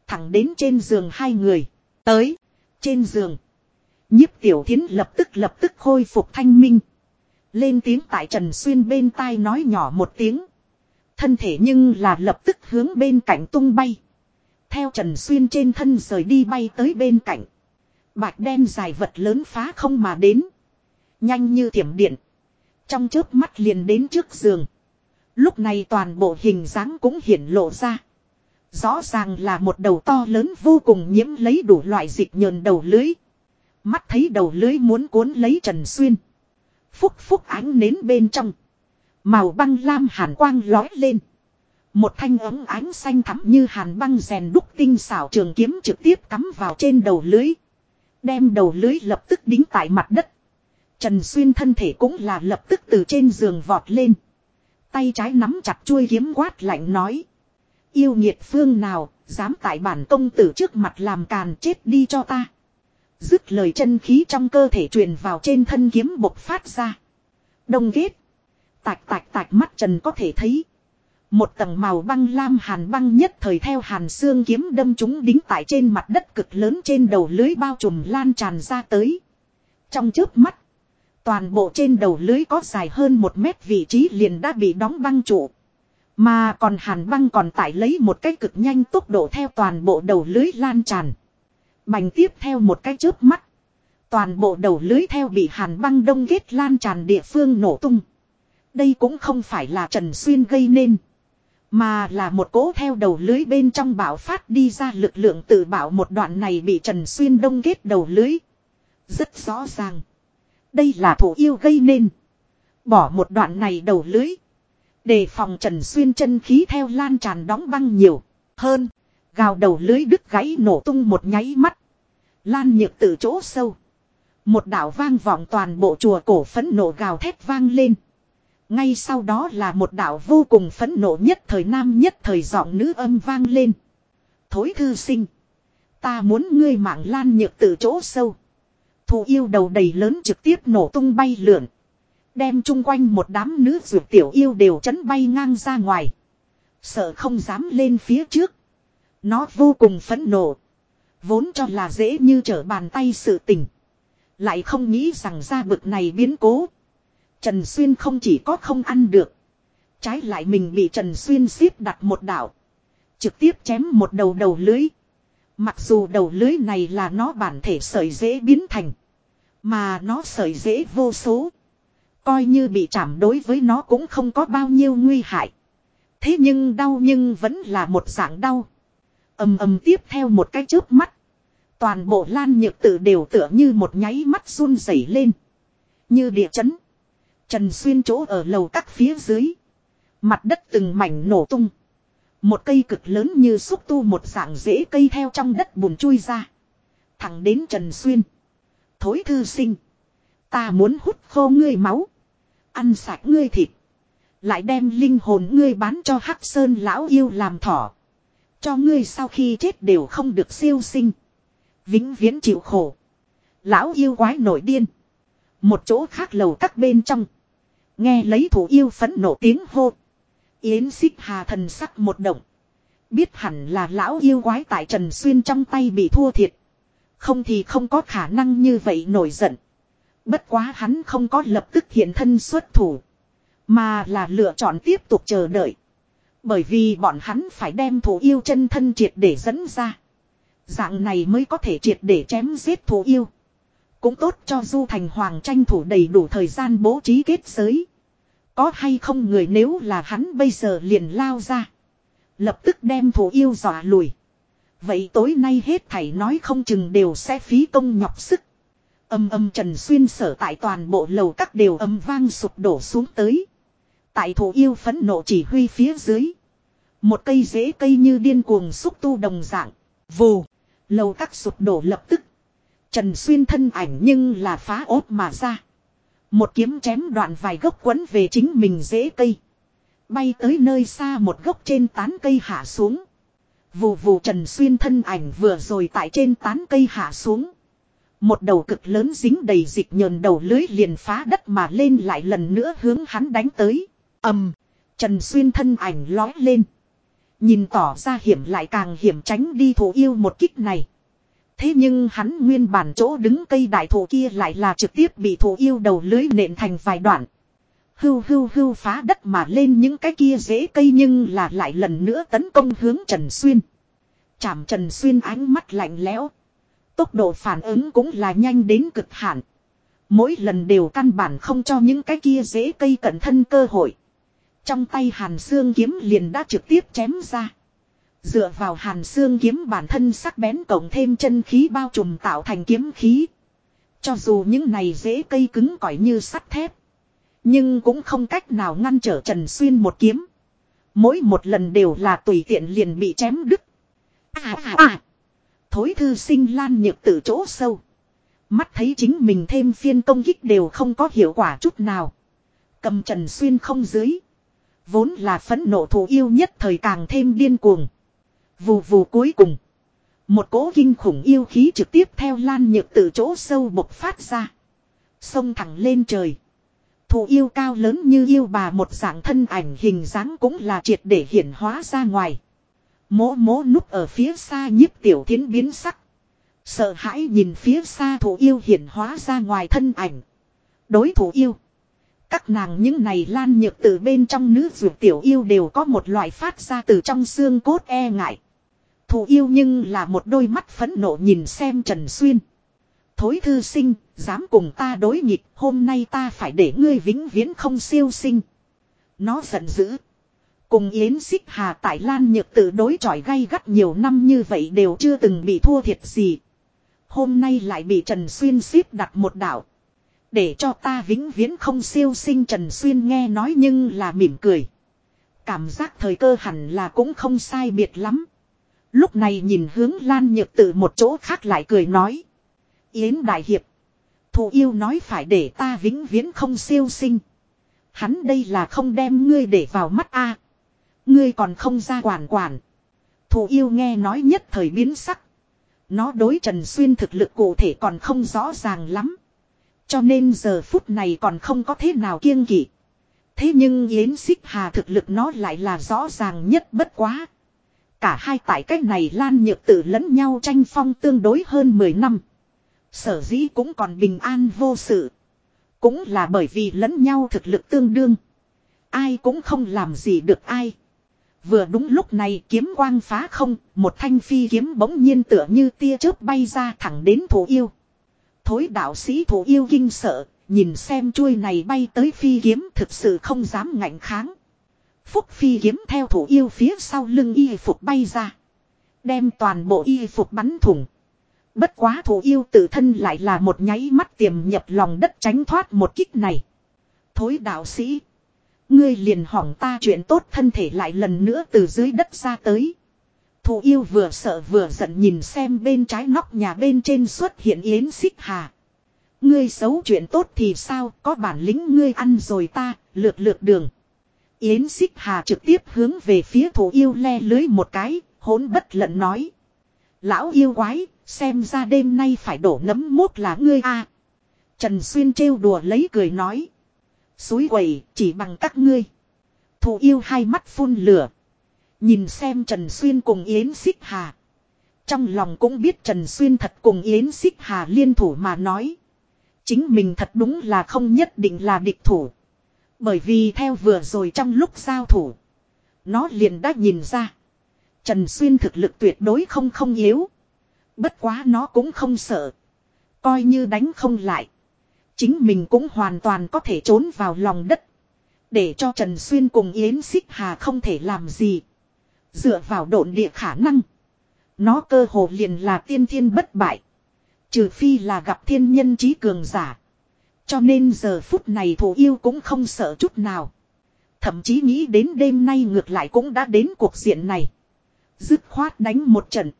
Thẳng đến trên giường hai người. Tới. Trên giường. nhiếp tiểu thiến lập tức lập tức khôi phục thanh minh. Lên tiếng tại Trần Xuyên bên tai nói nhỏ một tiếng. Thân thể nhưng là lập tức hướng bên cạnh tung bay. Theo Trần Xuyên trên thân rời đi bay tới bên cạnh. Bạch đen dài vật lớn phá không mà đến. Nhanh như thiểm điện. Trong chớp mắt liền đến trước giường. Lúc này toàn bộ hình dáng cũng hiển lộ ra. Rõ ràng là một đầu to lớn vô cùng nhiễm lấy đủ loại dịch nhờn đầu lưới. Mắt thấy đầu lưới muốn cuốn lấy Trần Xuyên. Phúc phúc ánh nến bên trong. Màu băng lam hàn quang lói lên. Một thanh ấm ánh xanh thắm như hàn băng rèn đúc tinh xảo trường kiếm trực tiếp cắm vào trên đầu lưới. Đem đầu lưới lập tức đính tại mặt đất. Trần Xuyên thân thể cũng là lập tức từ trên giường vọt lên. Tay trái nắm chặt chuôi kiếm quát lạnh nói. Yêu nhiệt phương nào, dám tại bản công tử trước mặt làm càn chết đi cho ta. Dứt lời chân khí trong cơ thể truyền vào trên thân kiếm bộc phát ra. Đông ghét. Tạch tạch tạch mắt trần có thể thấy. Một tầng màu băng lam hàn băng nhất thời theo hàn xương kiếm đâm chúng đính tại trên mặt đất cực lớn trên đầu lưới bao trùm lan tràn ra tới. Trong chớp mắt. Toàn bộ trên đầu lưới có dài hơn một mét vị trí liền đã bị đóng băng trụ. Mà còn hàn băng còn tải lấy một cái cực nhanh tốc độ theo toàn bộ đầu lưới lan tràn. Bành tiếp theo một cái chớp mắt. Toàn bộ đầu lưới theo bị hàn băng đông ghét lan tràn địa phương nổ tung. Đây cũng không phải là Trần Xuyên gây nên. Mà là một cỗ theo đầu lưới bên trong bảo phát đi ra lực lượng tự bảo một đoạn này bị Trần Xuyên đông ghét đầu lưới. Rất rõ ràng. Đây là thủ yêu gây nên. Bỏ một đoạn này đầu lưới. Đề phòng Trần Xuyên chân khí theo lan tràn đóng băng nhiều. Hơn. Gào đầu lưới đứt gãy nổ tung một nháy mắt. Lan nhược từ chỗ sâu. Một đạo vang vọng toàn bộ chùa cổ phấn nộ gào thét vang lên. Ngay sau đó là một đạo vô cùng phấn nộ nhất thời nam nhất thời giọng nữ âm vang lên. Thối thư sinh. Ta muốn ngươi mạng lan nhược từ chỗ sâu. Thù yêu đầu đầy lớn trực tiếp nổ tung bay lượn. Đem chung quanh một đám nữ dược tiểu yêu đều chấn bay ngang ra ngoài. Sợ không dám lên phía trước. Nó vô cùng phẫn nộ. Vốn cho là dễ như trở bàn tay sự tình. Lại không nghĩ rằng ra bực này biến cố. Trần Xuyên không chỉ có không ăn được. Trái lại mình bị Trần Xuyên xếp đặt một đảo. Trực tiếp chém một đầu đầu lưới. Mặc dù đầu lưới này là nó bản thể sợi dễ biến thành. Mà nó sợi dễ vô số. Coi như bị chạm đối với nó cũng không có bao nhiêu nguy hại. Thế nhưng đau nhưng vẫn là một dạng đau. ầm ầm tiếp theo một cái chớp mắt. Toàn bộ lan nhược tử đều tựa như một nháy mắt run rẩy lên. Như địa chấn. Trần xuyên chỗ ở lầu các phía dưới. Mặt đất từng mảnh nổ tung. Một cây cực lớn như xúc tu một dạng rễ cây theo trong đất bùn chui ra. Thẳng đến Trần Xuyên. Thối thư sinh. Ta muốn hút khô ngươi máu. Ăn sạch ngươi thịt. Lại đem linh hồn ngươi bán cho Hắc Sơn lão yêu làm thỏ. Cho ngươi sau khi chết đều không được siêu sinh. Vĩnh viễn chịu khổ. Lão yêu quái nổi điên. Một chỗ khác lầu các bên trong. Nghe lấy thủ yêu phẫn nộ tiếng hô. Yến xích hà thần sắc một động. Biết hẳn là lão yêu quái tại Trần Xuyên trong tay bị thua thiệt. Không thì không có khả năng như vậy nổi giận. Bất quá hắn không có lập tức hiện thân xuất thủ. Mà là lựa chọn tiếp tục chờ đợi. Bởi vì bọn hắn phải đem thủ yêu chân thân triệt để dẫn ra. Dạng này mới có thể triệt để chém giết thủ yêu. Cũng tốt cho Du Thành Hoàng tranh thủ đầy đủ thời gian bố trí kết giới. Có hay không người nếu là hắn bây giờ liền lao ra. Lập tức đem thủ yêu dọa lùi. Vậy tối nay hết thảy nói không chừng đều sẽ phí công nhọc sức. Âm âm trần xuyên sở tại toàn bộ lầu các đều âm vang sụp đổ xuống tới. Tại thủ yêu phấn nộ chỉ huy phía dưới. Một cây rễ cây như điên cuồng xúc tu đồng dạng. Vù. Lầu các sụp đổ lập tức. Trần xuyên thân ảnh nhưng là phá ốt mà ra. Một kiếm chém đoạn vài gốc quấn về chính mình rễ cây. Bay tới nơi xa một gốc trên tán cây hạ xuống. Vù vù Trần Xuyên thân ảnh vừa rồi tại trên tán cây hạ xuống. Một đầu cực lớn dính đầy dịch nhờn đầu lưới liền phá đất mà lên lại lần nữa hướng hắn đánh tới. ầm, Trần Xuyên thân ảnh lói lên. Nhìn tỏ ra hiểm lại càng hiểm tránh đi thủ yêu một kích này. Thế nhưng hắn nguyên bản chỗ đứng cây đại thổ kia lại là trực tiếp bị thổ yêu đầu lưới nện thành vài đoạn. Hưu hưu hưu phá đất mà lên những cái kia dễ cây nhưng là lại lần nữa tấn công hướng Trần Xuyên. Chảm Trần Xuyên ánh mắt lạnh lẽo. Tốc độ phản ứng cũng là nhanh đến cực hạn. Mỗi lần đều căn bản không cho những cái kia dễ cây cận thân cơ hội. Trong tay hàn xương kiếm liền đã trực tiếp chém ra. Dựa vào hàn xương kiếm bản thân sắc bén cộng thêm chân khí bao trùm tạo thành kiếm khí. Cho dù những này dễ cây cứng cỏi như sắt thép. Nhưng cũng không cách nào ngăn trở Trần Xuyên một kiếm. Mỗi một lần đều là tùy tiện liền bị chém đứt. À à à. Thối thư sinh lan nhược từ chỗ sâu. Mắt thấy chính mình thêm phiên công kích đều không có hiệu quả chút nào. Cầm Trần Xuyên không dưới. Vốn là phẫn nộ thù yêu nhất thời càng thêm điên cuồng. Vù vù cuối cùng. Một cỗ kinh khủng yêu khí trực tiếp theo lan nhược từ chỗ sâu bộc phát ra. Xông thẳng lên trời. Thù yêu cao lớn như yêu bà một dạng thân ảnh hình dáng cũng là triệt để hiển hóa ra ngoài. Mố mố núp ở phía xa nhiếp tiểu thiến biến sắc. Sợ hãi nhìn phía xa thủ yêu hiển hóa ra ngoài thân ảnh. Đối thủ yêu. Các nàng những này lan nhược từ bên trong nữ dược tiểu yêu đều có một loại phát ra từ trong xương cốt e ngại. Thủ yêu nhưng là một đôi mắt phẫn nộ nhìn xem Trần Xuyên. Thối thư sinh, dám cùng ta đối nghịch, hôm nay ta phải để ngươi vĩnh viễn không siêu sinh. Nó giận dữ. Cùng Yến Xích Hà tại Lan Nhược tự đối chọi gay gắt nhiều năm như vậy đều chưa từng bị thua thiệt gì. Hôm nay lại bị Trần Xuyên xếp đặt một đảo. Để cho ta vĩnh viễn không siêu sinh Trần Xuyên nghe nói nhưng là mỉm cười. Cảm giác thời cơ hẳn là cũng không sai biệt lắm. Lúc này nhìn hướng Lan Nhược tử một chỗ khác lại cười nói. Yến Đại Hiệp. Thù yêu nói phải để ta vĩnh viễn không siêu sinh. Hắn đây là không đem ngươi để vào mắt a Ngươi còn không ra quản quản. Thù yêu nghe nói nhất thời biến sắc. Nó đối Trần Xuyên thực lực cụ thể còn không rõ ràng lắm. Cho nên giờ phút này còn không có thế nào kiêng kỵ. Thế nhưng Yến Xích Hà thực lực nó lại là rõ ràng nhất bất quá. Cả hai tại cách này lan nhược tử lẫn nhau tranh phong tương đối hơn 10 năm. Sở dĩ cũng còn bình an vô sự. Cũng là bởi vì lẫn nhau thực lực tương đương. Ai cũng không làm gì được ai. Vừa đúng lúc này kiếm quang phá không, một thanh phi kiếm bỗng nhiên tựa như tia chớp bay ra thẳng đến thủ yêu. Thối đạo sĩ thủ yêu kinh sợ, nhìn xem chuôi này bay tới phi kiếm thực sự không dám ngạnh kháng. Phúc phi kiếm theo thủ yêu phía sau lưng y phục bay ra. Đem toàn bộ y phục bắn thủng. Bất quá thủ yêu tự thân lại là một nháy mắt tiềm nhập lòng đất tránh thoát một kích này. Thối đạo sĩ. Ngươi liền hỏng ta chuyện tốt thân thể lại lần nữa từ dưới đất ra tới. Thủ yêu vừa sợ vừa giận nhìn xem bên trái nóc nhà bên trên xuất hiện yến xích hà. Ngươi xấu chuyện tốt thì sao có bản lĩnh ngươi ăn rồi ta, lượt lượt đường. Yến xích hà trực tiếp hướng về phía thủ yêu le lưới một cái, hỗn bất lận nói. Lão yêu quái, xem ra đêm nay phải đổ nấm mốt là ngươi a Trần Xuyên trêu đùa lấy cười nói. Suối quẩy chỉ bằng các ngươi. thù yêu hai mắt phun lửa. Nhìn xem Trần Xuyên cùng Yến Xích Hà. Trong lòng cũng biết Trần Xuyên thật cùng Yến Xích Hà liên thủ mà nói. Chính mình thật đúng là không nhất định là địch thủ. Bởi vì theo vừa rồi trong lúc giao thủ. Nó liền đã nhìn ra. Trần Xuyên thực lực tuyệt đối không không yếu. Bất quá nó cũng không sợ. Coi như đánh không lại. Chính mình cũng hoàn toàn có thể trốn vào lòng đất. Để cho Trần Xuyên cùng Yến Xích Hà không thể làm gì. Dựa vào độn địa khả năng. Nó cơ hồ liền là tiên thiên bất bại. Trừ phi là gặp thiên nhân trí cường giả. Cho nên giờ phút này thủ yêu cũng không sợ chút nào. Thậm chí nghĩ đến đêm nay ngược lại cũng đã đến cuộc diện này. Dứt khoát đánh một trận.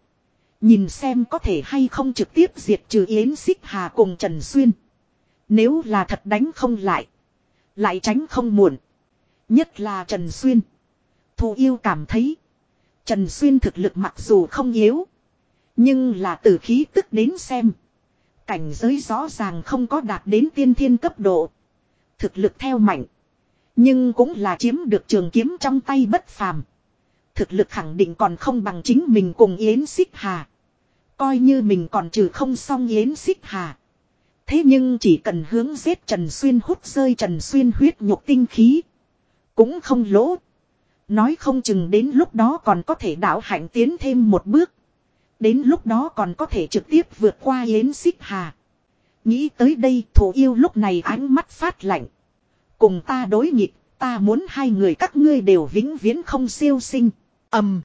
Nhìn xem có thể hay không trực tiếp diệt trừ Yến Xích Hà cùng Trần Xuyên. Nếu là thật đánh không lại. Lại tránh không muộn. Nhất là Trần Xuyên. Thù yêu cảm thấy. Trần Xuyên thực lực mặc dù không yếu. Nhưng là từ khí tức đến xem. Cảnh giới rõ ràng không có đạt đến tiên thiên cấp độ. Thực lực theo mạnh. Nhưng cũng là chiếm được trường kiếm trong tay bất phàm. Thực lực khẳng định còn không bằng chính mình cùng Yến Xích Hà. Coi như mình còn trừ không xong Yến Xích Hà. Thế nhưng chỉ cần hướng giết Trần Xuyên hút rơi Trần Xuyên huyết nhục tinh khí. Cũng không lỗ. Nói không chừng đến lúc đó còn có thể đảo hạnh tiến thêm một bước. Đến lúc đó còn có thể trực tiếp vượt qua Yến Xích Hà. Nghĩ tới đây thủ yêu lúc này ánh mắt phát lạnh. Cùng ta đối nghịch, ta muốn hai người các ngươi đều vĩnh viễn không siêu sinh. ầm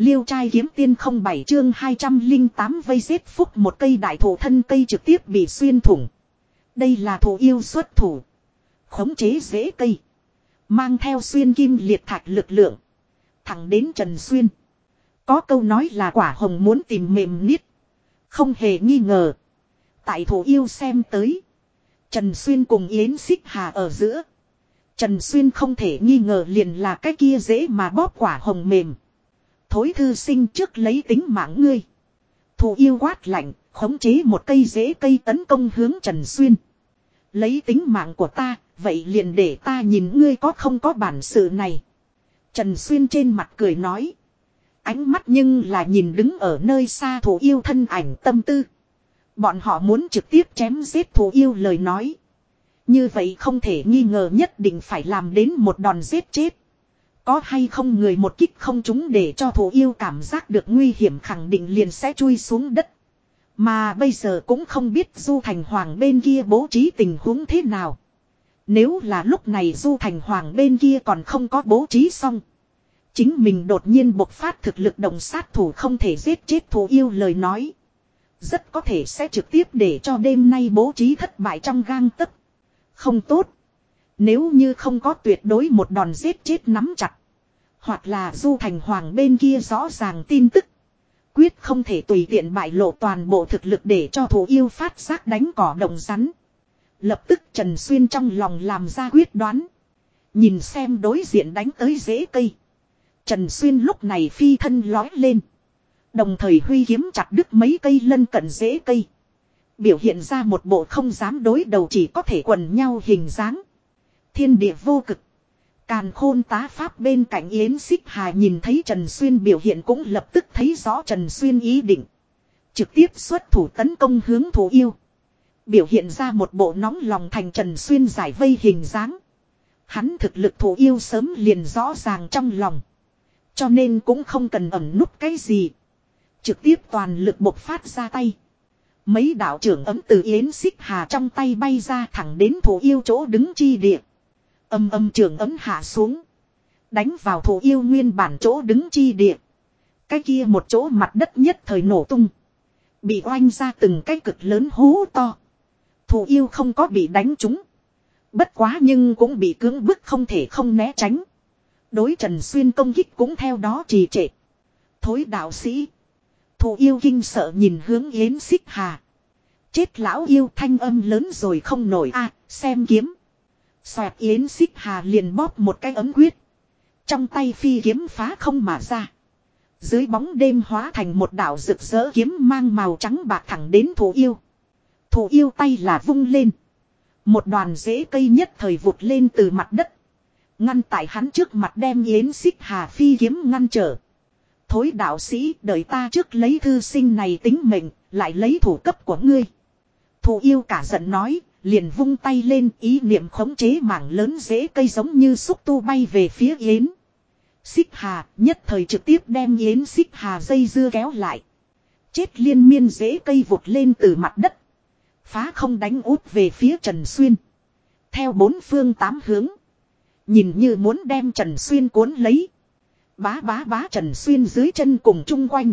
Liêu trai kiếm tiên không bảy chương 208 vây giết phúc một cây đại thổ thân cây trực tiếp bị xuyên thủng. Đây là thổ yêu xuất thủ. Khống chế dễ cây. Mang theo xuyên kim liệt thạch lực lượng. Thẳng đến Trần Xuyên. Có câu nói là quả hồng muốn tìm mềm niết. Không hề nghi ngờ. Tại thổ yêu xem tới. Trần Xuyên cùng Yến Xích Hà ở giữa. Trần Xuyên không thể nghi ngờ liền là cái kia dễ mà bóp quả hồng mềm. Thối thư sinh trước lấy tính mạng ngươi. Thủ yêu quát lạnh, khống chế một cây rễ cây tấn công hướng Trần Xuyên. Lấy tính mạng của ta, vậy liền để ta nhìn ngươi có không có bản sự này. Trần Xuyên trên mặt cười nói. Ánh mắt nhưng là nhìn đứng ở nơi xa thủ yêu thân ảnh tâm tư. Bọn họ muốn trực tiếp chém giết thủ yêu lời nói. Như vậy không thể nghi ngờ nhất định phải làm đến một đòn giết chết. Có hay không người một kích không chúng để cho thủ yêu cảm giác được nguy hiểm khẳng định liền sẽ chui xuống đất. Mà bây giờ cũng không biết Du Thành Hoàng bên kia bố trí tình huống thế nào. Nếu là lúc này Du Thành Hoàng bên kia còn không có bố trí xong. Chính mình đột nhiên bộc phát thực lực động sát thủ không thể giết chết thủ yêu lời nói. Rất có thể sẽ trực tiếp để cho đêm nay bố trí thất bại trong gang tấc. Không tốt. Nếu như không có tuyệt đối một đòn giết chết nắm chặt. Hoặc là du thành hoàng bên kia rõ ràng tin tức. quyết không thể tùy tiện bại lộ toàn bộ thực lực để cho thủ yêu phát giác đánh cỏ đồng rắn. Lập tức Trần Xuyên trong lòng làm ra quyết đoán. Nhìn xem đối diện đánh tới rễ cây. Trần Xuyên lúc này phi thân lói lên. Đồng thời huy kiếm chặt đứt mấy cây lân cận rễ cây. Biểu hiện ra một bộ không dám đối đầu chỉ có thể quần nhau hình dáng. Thiên địa vô cực. Càn khôn tá pháp bên cạnh Yến Xích Hà nhìn thấy Trần Xuyên biểu hiện cũng lập tức thấy rõ Trần Xuyên ý định. Trực tiếp xuất thủ tấn công hướng thủ yêu. Biểu hiện ra một bộ nóng lòng thành Trần Xuyên giải vây hình dáng. Hắn thực lực thủ yêu sớm liền rõ ràng trong lòng. Cho nên cũng không cần ẩn nút cái gì. Trực tiếp toàn lực bộc phát ra tay. Mấy đạo trưởng ấm từ Yến Xích Hà trong tay bay ra thẳng đến thủ yêu chỗ đứng chi địa. Âm âm trường ấm hạ xuống. Đánh vào thủ yêu nguyên bản chỗ đứng chi địa. Cái kia một chỗ mặt đất nhất thời nổ tung. Bị oanh ra từng cái cực lớn hố to. Thủ yêu không có bị đánh trúng. Bất quá nhưng cũng bị cưỡng bức không thể không né tránh. Đối Trần Xuyên công kích cũng theo đó trì trệ. Thối đạo sĩ. Thủ yêu kinh sợ nhìn hướng Yến Xích Hà. Chết lão yêu thanh âm lớn rồi không nổi a xem kiếm. Xoẹt yến xích hà liền bóp một cái ấm quyết. Trong tay phi kiếm phá không mà ra. Dưới bóng đêm hóa thành một đảo rực rỡ kiếm mang màu trắng bạc thẳng đến thủ yêu. Thủ yêu tay là vung lên. Một đoàn rễ cây nhất thời vụt lên từ mặt đất. Ngăn tại hắn trước mặt đem yến xích hà phi kiếm ngăn trở. Thối đạo sĩ đợi ta trước lấy thư sinh này tính mệnh, lại lấy thủ cấp của ngươi. Thủ yêu cả giận nói, liền vung tay lên ý niệm khống chế mảng lớn dễ cây giống như xúc tu bay về phía Yến. Xích Hà nhất thời trực tiếp đem Yến Xích Hà dây dưa kéo lại. Chết liên miên dễ cây vụt lên từ mặt đất. Phá không đánh út về phía Trần Xuyên. Theo bốn phương tám hướng. Nhìn như muốn đem Trần Xuyên cuốn lấy. Bá bá bá Trần Xuyên dưới chân cùng chung quanh.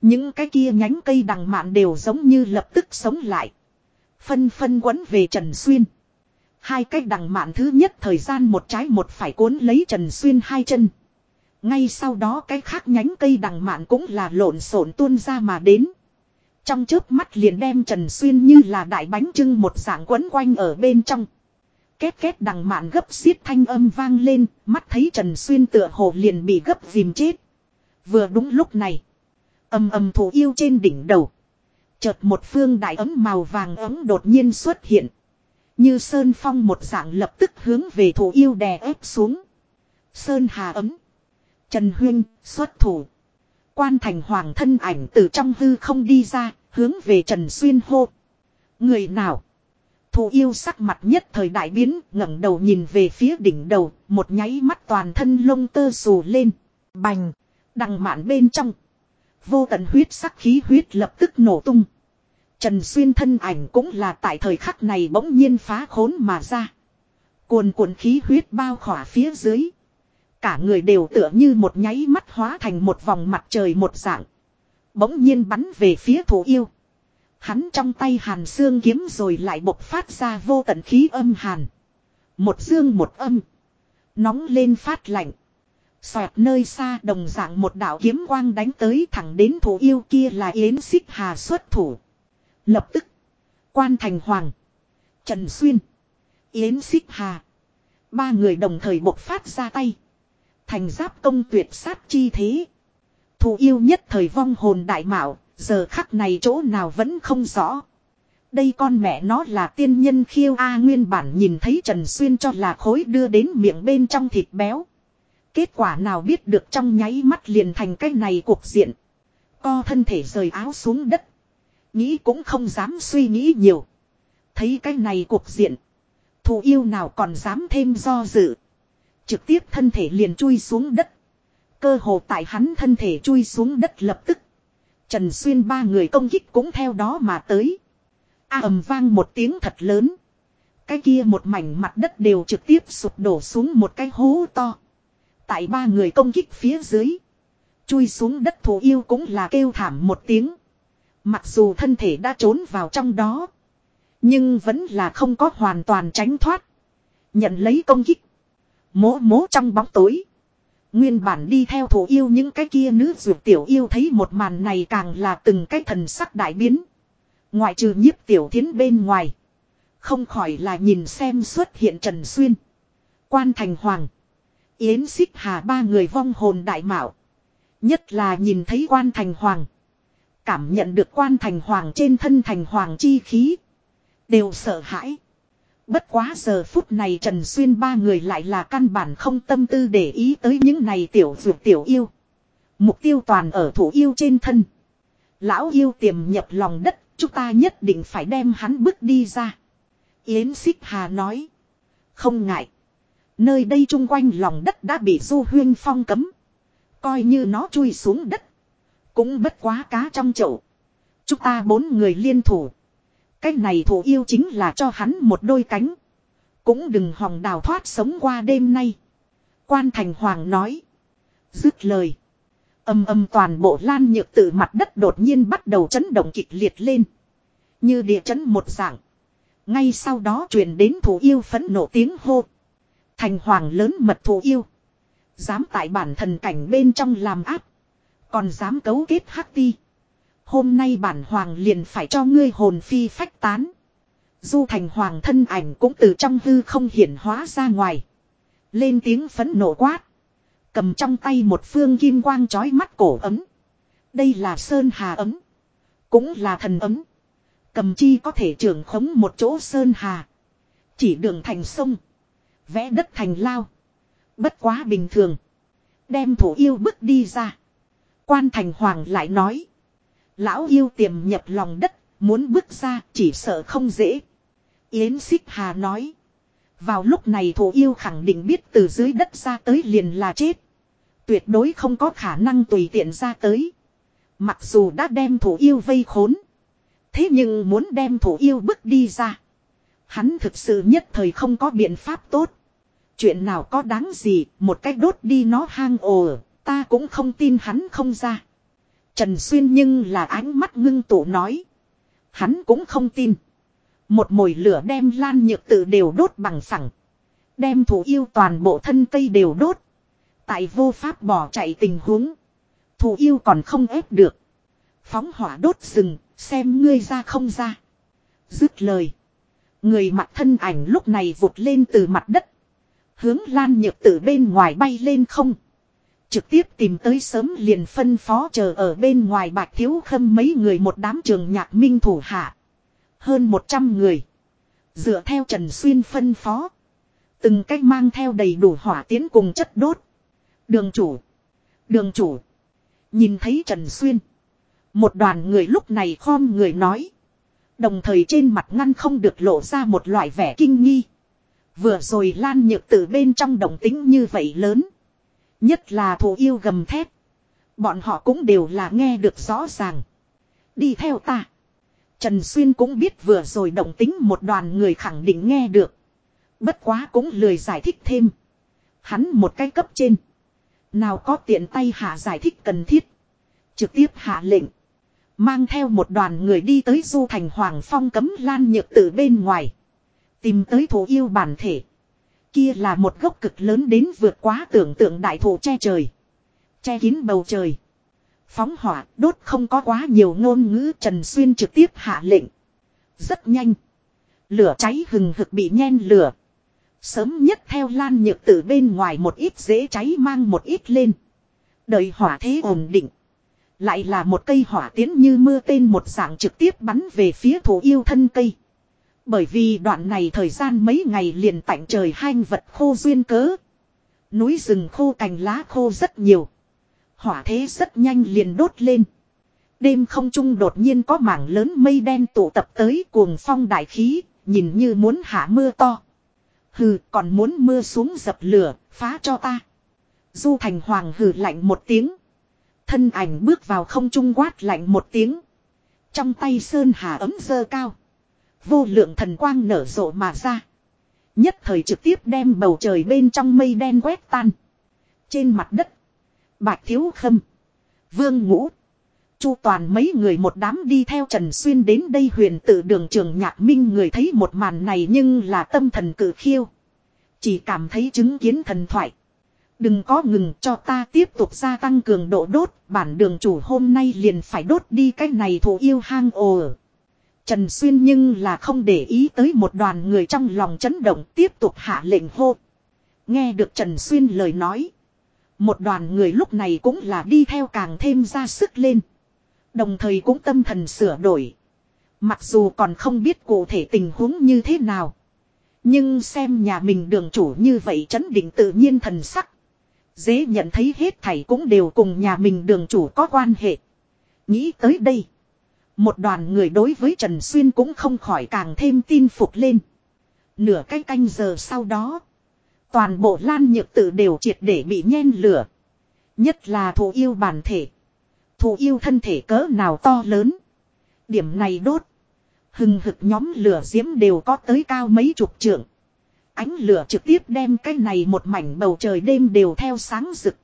Những cái kia nhánh cây đằng mạn đều giống như lập tức sống lại. Phân phân quấn về Trần Xuyên. Hai cách đằng mạn thứ nhất thời gian một trái một phải cuốn lấy Trần Xuyên hai chân. Ngay sau đó cái khác nhánh cây đằng mạn cũng là lộn xộn tuôn ra mà đến. Trong chớp mắt liền đem Trần Xuyên như là đại bánh trưng một dạng quấn quanh ở bên trong. Két két đằng mạn gấp xiết thanh âm vang lên, mắt thấy Trần Xuyên tựa hồ liền bị gấp dìm chết. Vừa đúng lúc này, âm âm thủ yêu trên đỉnh đầu. Chợt một phương đại ấm màu vàng ấm đột nhiên xuất hiện. Như Sơn Phong một dạng lập tức hướng về thủ yêu đè ép xuống. Sơn Hà ấm. Trần Huyên, xuất thủ. Quan thành hoàng thân ảnh từ trong hư không đi ra, hướng về Trần Xuyên hô. Người nào? Thủ yêu sắc mặt nhất thời đại biến, ngẩng đầu nhìn về phía đỉnh đầu, một nháy mắt toàn thân lông tơ xù lên. Bành! Đằng mạn bên trong. Vô tận huyết sắc khí huyết lập tức nổ tung. Trần Xuyên thân ảnh cũng là tại thời khắc này bỗng nhiên phá khốn mà ra. Cuồn cuộn khí huyết bao khỏa phía dưới. Cả người đều tựa như một nháy mắt hóa thành một vòng mặt trời một dạng. Bỗng nhiên bắn về phía thủ yêu. Hắn trong tay hàn xương kiếm rồi lại bộc phát ra vô tận khí âm hàn. Một dương một âm. Nóng lên phát lạnh. Xoẹt nơi xa đồng dạng một đạo kiếm quang đánh tới thẳng đến thủ yêu kia là Yến Xích Hà xuất thủ. Lập tức. Quan Thành Hoàng. Trần Xuyên. Yến Xích Hà. Ba người đồng thời bộc phát ra tay. Thành giáp công tuyệt sát chi thế. Thủ yêu nhất thời vong hồn đại mạo. Giờ khắc này chỗ nào vẫn không rõ. Đây con mẹ nó là tiên nhân khiêu A nguyên bản nhìn thấy Trần Xuyên cho là khối đưa đến miệng bên trong thịt béo. Kết quả nào biết được trong nháy mắt liền thành cái này cuộc diện. Co thân thể rời áo xuống đất. Nghĩ cũng không dám suy nghĩ nhiều. Thấy cái này cuộc diện. Thù yêu nào còn dám thêm do dự. Trực tiếp thân thể liền chui xuống đất. Cơ hồ tại hắn thân thể chui xuống đất lập tức. Trần Xuyên ba người công kích cũng theo đó mà tới. A ầm vang một tiếng thật lớn. Cái kia một mảnh mặt đất đều trực tiếp sụp đổ xuống một cái hố to. Tại ba người công kích phía dưới. Chui xuống đất thù yêu cũng là kêu thảm một tiếng. Mặc dù thân thể đã trốn vào trong đó. Nhưng vẫn là không có hoàn toàn tránh thoát. Nhận lấy công kích. Mố mố trong bóng tối. Nguyên bản đi theo thủ yêu những cái kia nữ dược tiểu yêu thấy một màn này càng là từng cái thần sắc đại biến. Ngoại trừ nhiếp tiểu thiến bên ngoài. Không khỏi là nhìn xem xuất hiện Trần Xuyên. Quan Thành Hoàng. Yến Xích Hà ba người vong hồn đại mạo. Nhất là nhìn thấy Quan Thành Hoàng. Cảm nhận được Quan Thành Hoàng trên thân Thành Hoàng chi khí. Đều sợ hãi. Bất quá giờ phút này Trần Xuyên ba người lại là căn bản không tâm tư để ý tới những này tiểu dược tiểu yêu. Mục tiêu toàn ở thủ yêu trên thân. Lão yêu tiềm nhập lòng đất, chúng ta nhất định phải đem hắn bước đi ra. Yến Xích Hà nói. Không ngại. Nơi đây chung quanh lòng đất đã bị du huyên phong cấm. Coi như nó chui xuống đất. Cũng bất quá cá trong chậu. Chúng ta bốn người liên thủ. cách này thủ yêu chính là cho hắn một đôi cánh. Cũng đừng hòng đào thoát sống qua đêm nay. Quan Thành Hoàng nói. Dứt lời. Âm âm toàn bộ lan nhược từ mặt đất đột nhiên bắt đầu chấn động kịch liệt lên. Như địa chấn một dạng. Ngay sau đó truyền đến thủ yêu phẫn nộ tiếng hô. Thành hoàng lớn mật thủ yêu. Dám tại bản thần cảnh bên trong làm áp. Còn dám cấu kết hắc ti. Hôm nay bản hoàng liền phải cho ngươi hồn phi phách tán. Du thành hoàng thân ảnh cũng từ trong hư không hiển hóa ra ngoài. Lên tiếng phấn nộ quát. Cầm trong tay một phương kim quang chói mắt cổ ấm. Đây là sơn hà ấm. Cũng là thần ấm. Cầm chi có thể trưởng khống một chỗ sơn hà. Chỉ đường thành sông. Vẽ đất thành lao. Bất quá bình thường. Đem thủ yêu bước đi ra. Quan thành hoàng lại nói. Lão yêu tiềm nhập lòng đất. Muốn bước ra chỉ sợ không dễ. Yến xích hà nói. Vào lúc này thủ yêu khẳng định biết từ dưới đất ra tới liền là chết. Tuyệt đối không có khả năng tùy tiện ra tới. Mặc dù đã đem thủ yêu vây khốn. Thế nhưng muốn đem thủ yêu bước đi ra. Hắn thực sự nhất thời không có biện pháp tốt. Chuyện nào có đáng gì, một cách đốt đi nó hang ồ, ta cũng không tin hắn không ra. Trần Xuyên nhưng là ánh mắt ngưng tụ nói. Hắn cũng không tin. Một mồi lửa đem lan nhược tự đều đốt bằng phẳng. Đem thủ yêu toàn bộ thân cây đều đốt. Tại vô pháp bỏ chạy tình huống. Thủ yêu còn không ép được. Phóng hỏa đốt rừng, xem ngươi ra không ra. Dứt lời. Người mặt thân ảnh lúc này vụt lên từ mặt đất. Hướng lan nhược tử bên ngoài bay lên không. Trực tiếp tìm tới sớm liền phân phó chờ ở bên ngoài bạch thiếu khâm mấy người một đám trường nhạc minh thủ hạ. Hơn 100 người. Dựa theo Trần Xuyên phân phó. Từng cách mang theo đầy đủ hỏa tiến cùng chất đốt. Đường chủ. Đường chủ. Nhìn thấy Trần Xuyên. Một đoàn người lúc này khom người nói. Đồng thời trên mặt ngăn không được lộ ra một loại vẻ kinh nghi. Vừa rồi lan nhược từ bên trong đồng tính như vậy lớn. Nhất là thổ yêu gầm thép. Bọn họ cũng đều là nghe được rõ ràng. Đi theo ta. Trần Xuyên cũng biết vừa rồi động tính một đoàn người khẳng định nghe được. Bất quá cũng lười giải thích thêm. Hắn một cái cấp trên. Nào có tiện tay hạ giải thích cần thiết. Trực tiếp hạ lệnh. Mang theo một đoàn người đi tới du thành Hoàng Phong cấm lan nhược từ bên ngoài. Tìm tới thổ yêu bản thể. Kia là một gốc cực lớn đến vượt quá tưởng tượng đại thụ che trời. Che kín bầu trời. Phóng hỏa, đốt không có quá nhiều ngôn ngữ Trần Xuyên trực tiếp hạ lệnh. Rất nhanh. Lửa cháy hừng hực bị nhen lửa. Sớm nhất theo lan nhược từ bên ngoài một ít dễ cháy mang một ít lên. Đợi hỏa thế ổn định. Lại là một cây hỏa tiến như mưa tên một dạng trực tiếp bắn về phía thủ yêu thân cây. Bởi vì đoạn này thời gian mấy ngày liền tạnh trời hanh vật khô duyên cớ. Núi rừng khô cành lá khô rất nhiều. Hỏa thế rất nhanh liền đốt lên. Đêm không trung đột nhiên có mảng lớn mây đen tụ tập tới cuồng phong đại khí, nhìn như muốn hạ mưa to. Hừ, còn muốn mưa xuống dập lửa, phá cho ta. Du Thành Hoàng hừ lạnh một tiếng. Thân ảnh bước vào không trung quát lạnh một tiếng. Trong tay sơn hà ấm dơ cao. Vô lượng thần quang nở rộ mà ra. Nhất thời trực tiếp đem bầu trời bên trong mây đen quét tan. Trên mặt đất. Bạch thiếu khâm. Vương ngũ. Chu toàn mấy người một đám đi theo Trần Xuyên đến đây huyền tự đường trường nhạc minh người thấy một màn này nhưng là tâm thần cử khiêu. Chỉ cảm thấy chứng kiến thần thoại. Đừng có ngừng cho ta tiếp tục gia tăng cường độ đốt, bản đường chủ hôm nay liền phải đốt đi cái này thủ yêu hang ồ. Trần Xuyên nhưng là không để ý tới một đoàn người trong lòng chấn động tiếp tục hạ lệnh hô. Nghe được Trần Xuyên lời nói. Một đoàn người lúc này cũng là đi theo càng thêm ra sức lên. Đồng thời cũng tâm thần sửa đổi. Mặc dù còn không biết cụ thể tình huống như thế nào. Nhưng xem nhà mình đường chủ như vậy chấn định tự nhiên thần sắc. Dễ nhận thấy hết thảy cũng đều cùng nhà mình đường chủ có quan hệ. Nghĩ tới đây. Một đoàn người đối với Trần Xuyên cũng không khỏi càng thêm tin phục lên. Nửa cái canh giờ sau đó. Toàn bộ lan nhược tử đều triệt để bị nhen lửa. Nhất là thù yêu bản thể. Thù yêu thân thể cỡ nào to lớn. Điểm này đốt. Hừng hực nhóm lửa diễm đều có tới cao mấy chục trượng. Ánh lửa trực tiếp đem cái này một mảnh bầu trời đêm đều theo sáng rực.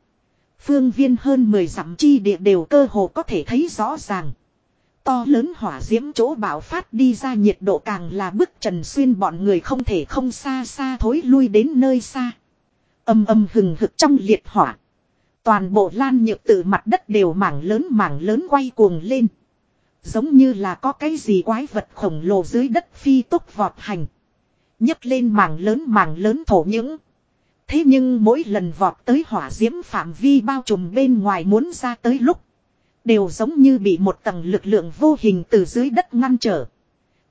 Phương viên hơn 10 dặm chi địa đều cơ hồ có thể thấy rõ ràng. To lớn hỏa diễm chỗ bạo phát đi ra, nhiệt độ càng là bức trần xuyên bọn người không thể không xa xa thối lui đến nơi xa. Âm âm hừng hực trong liệt hỏa. Toàn bộ lan nhược từ mặt đất đều mảng lớn mảng lớn quay cuồng lên. Giống như là có cái gì quái vật khổng lồ dưới đất phi tốc vọt hành nhấc lên mảng lớn mảng lớn thổ những. Thế nhưng mỗi lần vọt tới hỏa diễm phạm vi bao trùm bên ngoài muốn ra tới lúc. Đều giống như bị một tầng lực lượng vô hình từ dưới đất ngăn trở.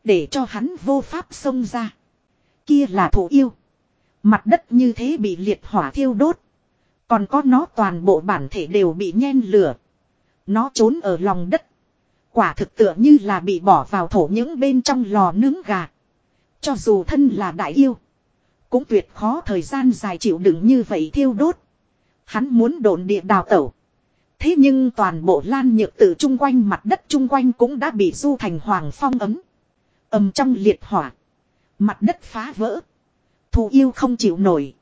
Để cho hắn vô pháp xông ra. Kia là thổ yêu. Mặt đất như thế bị liệt hỏa thiêu đốt. Còn có nó toàn bộ bản thể đều bị nhen lửa. Nó trốn ở lòng đất. Quả thực tựa như là bị bỏ vào thổ những bên trong lò nướng gà. Cho dù thân là đại yêu. Cũng tuyệt khó thời gian dài chịu đựng như vậy thiêu đốt. Hắn muốn đồn địa đào tẩu. Thế nhưng toàn bộ lan nhược tử chung quanh mặt đất chung quanh cũng đã bị du thành hoàng phong ấm. ầm trong liệt hỏa. Mặt đất phá vỡ. Thù yêu không chịu nổi.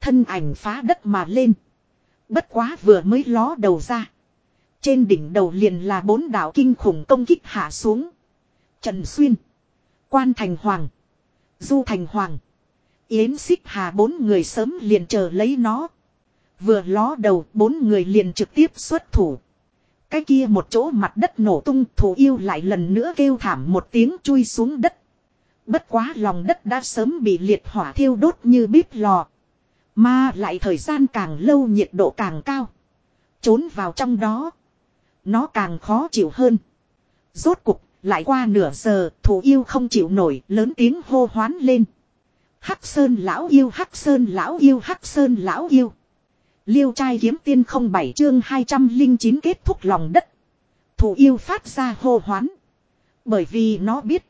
Thân ảnh phá đất mà lên. Bất quá vừa mới ló đầu ra. Trên đỉnh đầu liền là bốn đạo kinh khủng công kích hạ xuống. Trần Xuyên. Quan Thành Hoàng. Du Thành Hoàng. Yến Xích Hà bốn người sớm liền chờ lấy nó. Vừa ló đầu bốn người liền trực tiếp xuất thủ. Cái kia một chỗ mặt đất nổ tung thủ yêu lại lần nữa kêu thảm một tiếng chui xuống đất. Bất quá lòng đất đã sớm bị liệt hỏa thiêu đốt như bếp lò. Mà lại thời gian càng lâu nhiệt độ càng cao. Trốn vào trong đó. Nó càng khó chịu hơn. Rốt cục lại qua nửa giờ, thủ yêu không chịu nổi, lớn tiếng hô hoán lên. Hắc Sơn lão yêu, Hắc Sơn lão yêu, Hắc Sơn lão yêu. Liêu trai kiếm tiên không bảy chương 209 kết thúc lòng đất. Thủ yêu phát ra hô hoán. Bởi vì nó biết.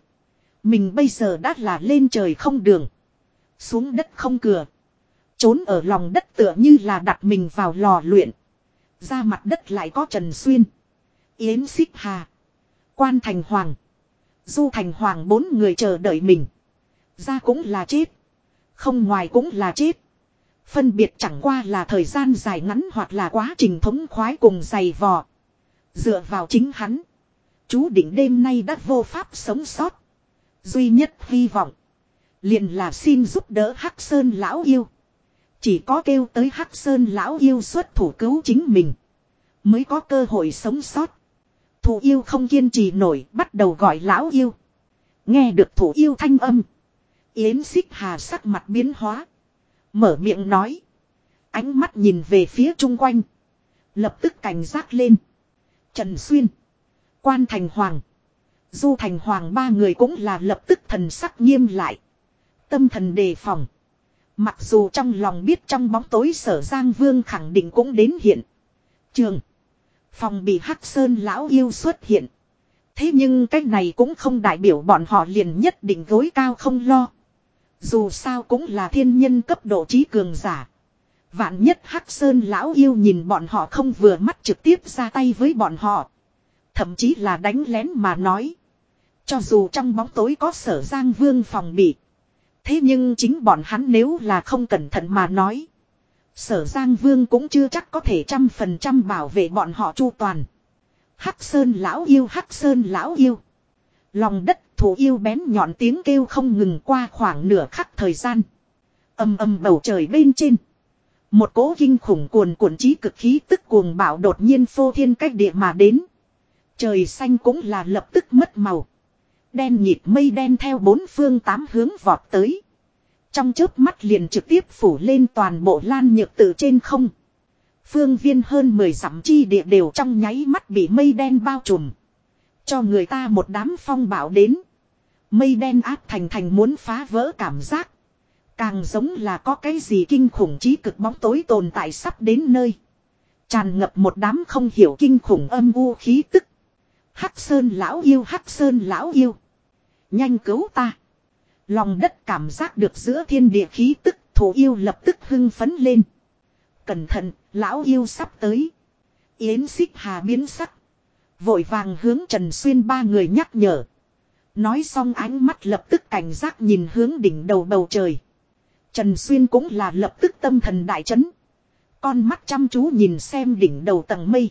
Mình bây giờ đã là lên trời không đường. Xuống đất không cửa. Trốn ở lòng đất tựa như là đặt mình vào lò luyện. Ra mặt đất lại có Trần Xuyên. Yến Xích Hà. Quan thành hoàng. Du thành hoàng bốn người chờ đợi mình. Ra cũng là chết. Không ngoài cũng là chết. Phân biệt chẳng qua là thời gian dài ngắn hoặc là quá trình thống khoái cùng dày vò. Dựa vào chính hắn. Chú định đêm nay đã vô pháp sống sót. Duy nhất hy vọng. Liền là xin giúp đỡ Hắc Sơn lão yêu. Chỉ có kêu tới Hắc Sơn lão yêu xuất thủ cứu chính mình. Mới có cơ hội sống sót. Thủ yêu không kiên trì nổi, bắt đầu gọi lão yêu. Nghe được thủ yêu thanh âm. Yến xích hà sắc mặt biến hóa. Mở miệng nói. Ánh mắt nhìn về phía chung quanh. Lập tức cảnh giác lên. Trần Xuyên. Quan Thành Hoàng. Du Thành Hoàng ba người cũng là lập tức thần sắc nghiêm lại. Tâm thần đề phòng. Mặc dù trong lòng biết trong bóng tối sở Giang Vương khẳng định cũng đến hiện. Trường. Phòng bị Hắc Sơn lão yêu xuất hiện. Thế nhưng cái này cũng không đại biểu bọn họ liền nhất định gối cao không lo. Dù sao cũng là thiên nhân cấp độ trí cường giả. Vạn nhất Hắc Sơn lão yêu nhìn bọn họ không vừa mắt trực tiếp ra tay với bọn họ. Thậm chí là đánh lén mà nói. Cho dù trong bóng tối có sở giang vương phòng bị. Thế nhưng chính bọn hắn nếu là không cẩn thận mà nói. Sở Giang Vương cũng chưa chắc có thể trăm phần trăm bảo vệ bọn họ chu toàn. Hắc Sơn lão yêu, Hắc Sơn lão yêu. Lòng đất thủ yêu bén nhọn tiếng kêu không ngừng qua khoảng nửa khắc thời gian. Âm âm bầu trời bên trên. Một cỗ kinh khủng cuồn cuộn trí cực khí tức cuồng bạo đột nhiên phô thiên cách địa mà đến. Trời xanh cũng là lập tức mất màu. Đen nhịp mây đen theo bốn phương tám hướng vọt tới. Trong chớp mắt liền trực tiếp phủ lên toàn bộ lan nhược tự trên không. Phương viên hơn 10 dặm chi địa đều trong nháy mắt bị mây đen bao trùm. Cho người ta một đám phong bão đến. Mây đen áp thành thành muốn phá vỡ cảm giác. Càng giống là có cái gì kinh khủng trí cực bóng tối tồn tại sắp đến nơi. Tràn ngập một đám không hiểu kinh khủng âm u khí tức. Hắc Sơn lão yêu Hắc Sơn lão yêu. Nhanh cứu ta. Lòng đất cảm giác được giữa thiên địa khí tức thổ yêu lập tức hưng phấn lên. Cẩn thận, lão yêu sắp tới. Yến xích hà biến sắc. Vội vàng hướng Trần Xuyên ba người nhắc nhở. Nói xong ánh mắt lập tức cảnh giác nhìn hướng đỉnh đầu bầu trời. Trần Xuyên cũng là lập tức tâm thần đại chấn. Con mắt chăm chú nhìn xem đỉnh đầu tầng mây.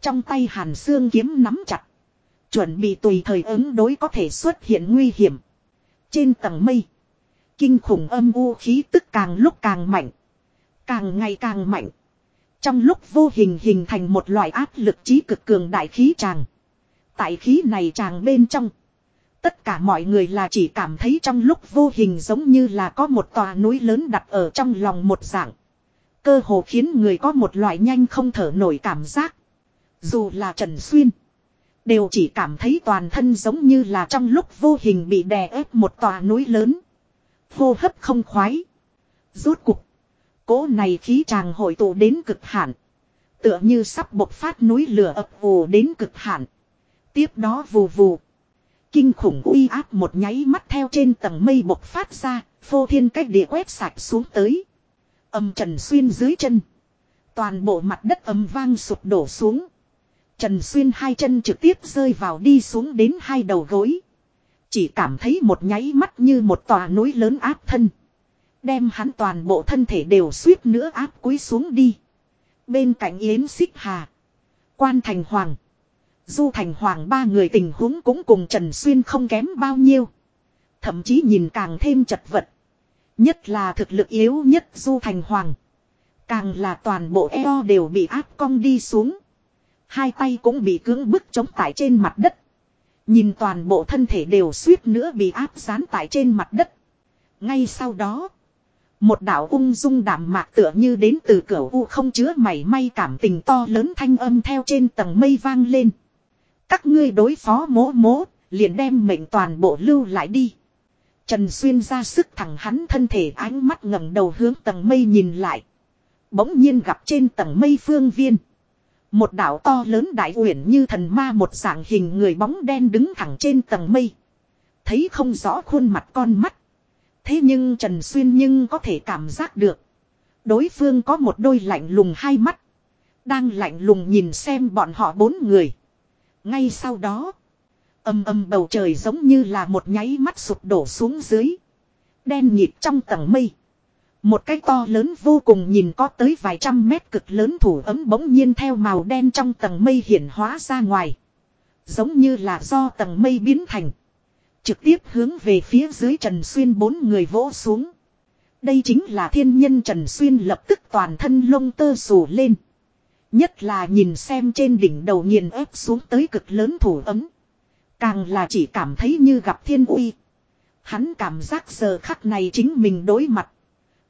Trong tay hàn xương kiếm nắm chặt. Chuẩn bị tùy thời ứng đối có thể xuất hiện nguy hiểm. Trên tầng mây. Kinh khủng âm u khí tức càng lúc càng mạnh. Càng ngày càng mạnh. Trong lúc vô hình hình thành một loại áp lực trí cực cường đại khí tràng. Tại khí này tràng bên trong. Tất cả mọi người là chỉ cảm thấy trong lúc vô hình giống như là có một tòa núi lớn đặt ở trong lòng một dạng. Cơ hồ khiến người có một loại nhanh không thở nổi cảm giác. Dù là Trần Xuyên. Đều chỉ cảm thấy toàn thân giống như là trong lúc vô hình bị đè ép một tòa núi lớn. Hô hấp không khoái. Rốt cục. Cố này khí tràng hội tụ đến cực hạn. Tựa như sắp bộc phát núi lửa ập vù đến cực hạn. Tiếp đó vù vù. Kinh khủng uy áp một nháy mắt theo trên tầng mây bộc phát ra, phô thiên cách địa quét sạch xuống tới. Âm trần xuyên dưới chân. Toàn bộ mặt đất âm vang sụp đổ xuống. Trần xuyên hai chân trực tiếp rơi vào đi xuống đến hai đầu gối. Chỉ cảm thấy một nháy mắt như một tòa núi lớn áp thân. Đem hắn toàn bộ thân thể đều suýt nữa áp cúi xuống đi. Bên cạnh Yến Xích Hà. Quan Thành Hoàng. Du Thành Hoàng ba người tình huống cũng cùng Trần Xuyên không kém bao nhiêu. Thậm chí nhìn càng thêm chật vật. Nhất là thực lực yếu nhất Du Thành Hoàng. Càng là toàn bộ eo đều bị áp cong đi xuống. Hai tay cũng bị cưỡng bức chống tại trên mặt đất. Nhìn toàn bộ thân thể đều suýt nữa bị áp dán tại trên mặt đất. Ngay sau đó. Một đạo ung dung đảm mạc tựa như đến từ cửa u không chứa mảy may cảm tình to lớn thanh âm theo trên tầng mây vang lên. Các ngươi đối phó mố mố, liền đem mệnh toàn bộ lưu lại đi. Trần Xuyên ra sức thẳng hắn thân thể ánh mắt ngẩng đầu hướng tầng mây nhìn lại. Bỗng nhiên gặp trên tầng mây phương viên. Một đảo to lớn đại uyển như thần ma một dạng hình người bóng đen đứng thẳng trên tầng mây. Thấy không rõ khuôn mặt con mắt. Thế nhưng Trần Xuyên nhưng có thể cảm giác được. Đối phương có một đôi lạnh lùng hai mắt. Đang lạnh lùng nhìn xem bọn họ bốn người. Ngay sau đó. Âm âm bầu trời giống như là một nháy mắt sụp đổ xuống dưới. Đen nhịp trong tầng mây. Một cái to lớn vô cùng nhìn có tới vài trăm mét cực lớn thủ ấm bỗng nhiên theo màu đen trong tầng mây hiển hóa ra ngoài. Giống như là do tầng mây biến thành. Trực tiếp hướng về phía dưới Trần Xuyên bốn người vỗ xuống. Đây chính là thiên nhân Trần Xuyên lập tức toàn thân lông tơ sù lên. Nhất là nhìn xem trên đỉnh đầu nghiền ép xuống tới cực lớn thủ ấm. Càng là chỉ cảm thấy như gặp thiên uy. Hắn cảm giác giờ khắc này chính mình đối mặt.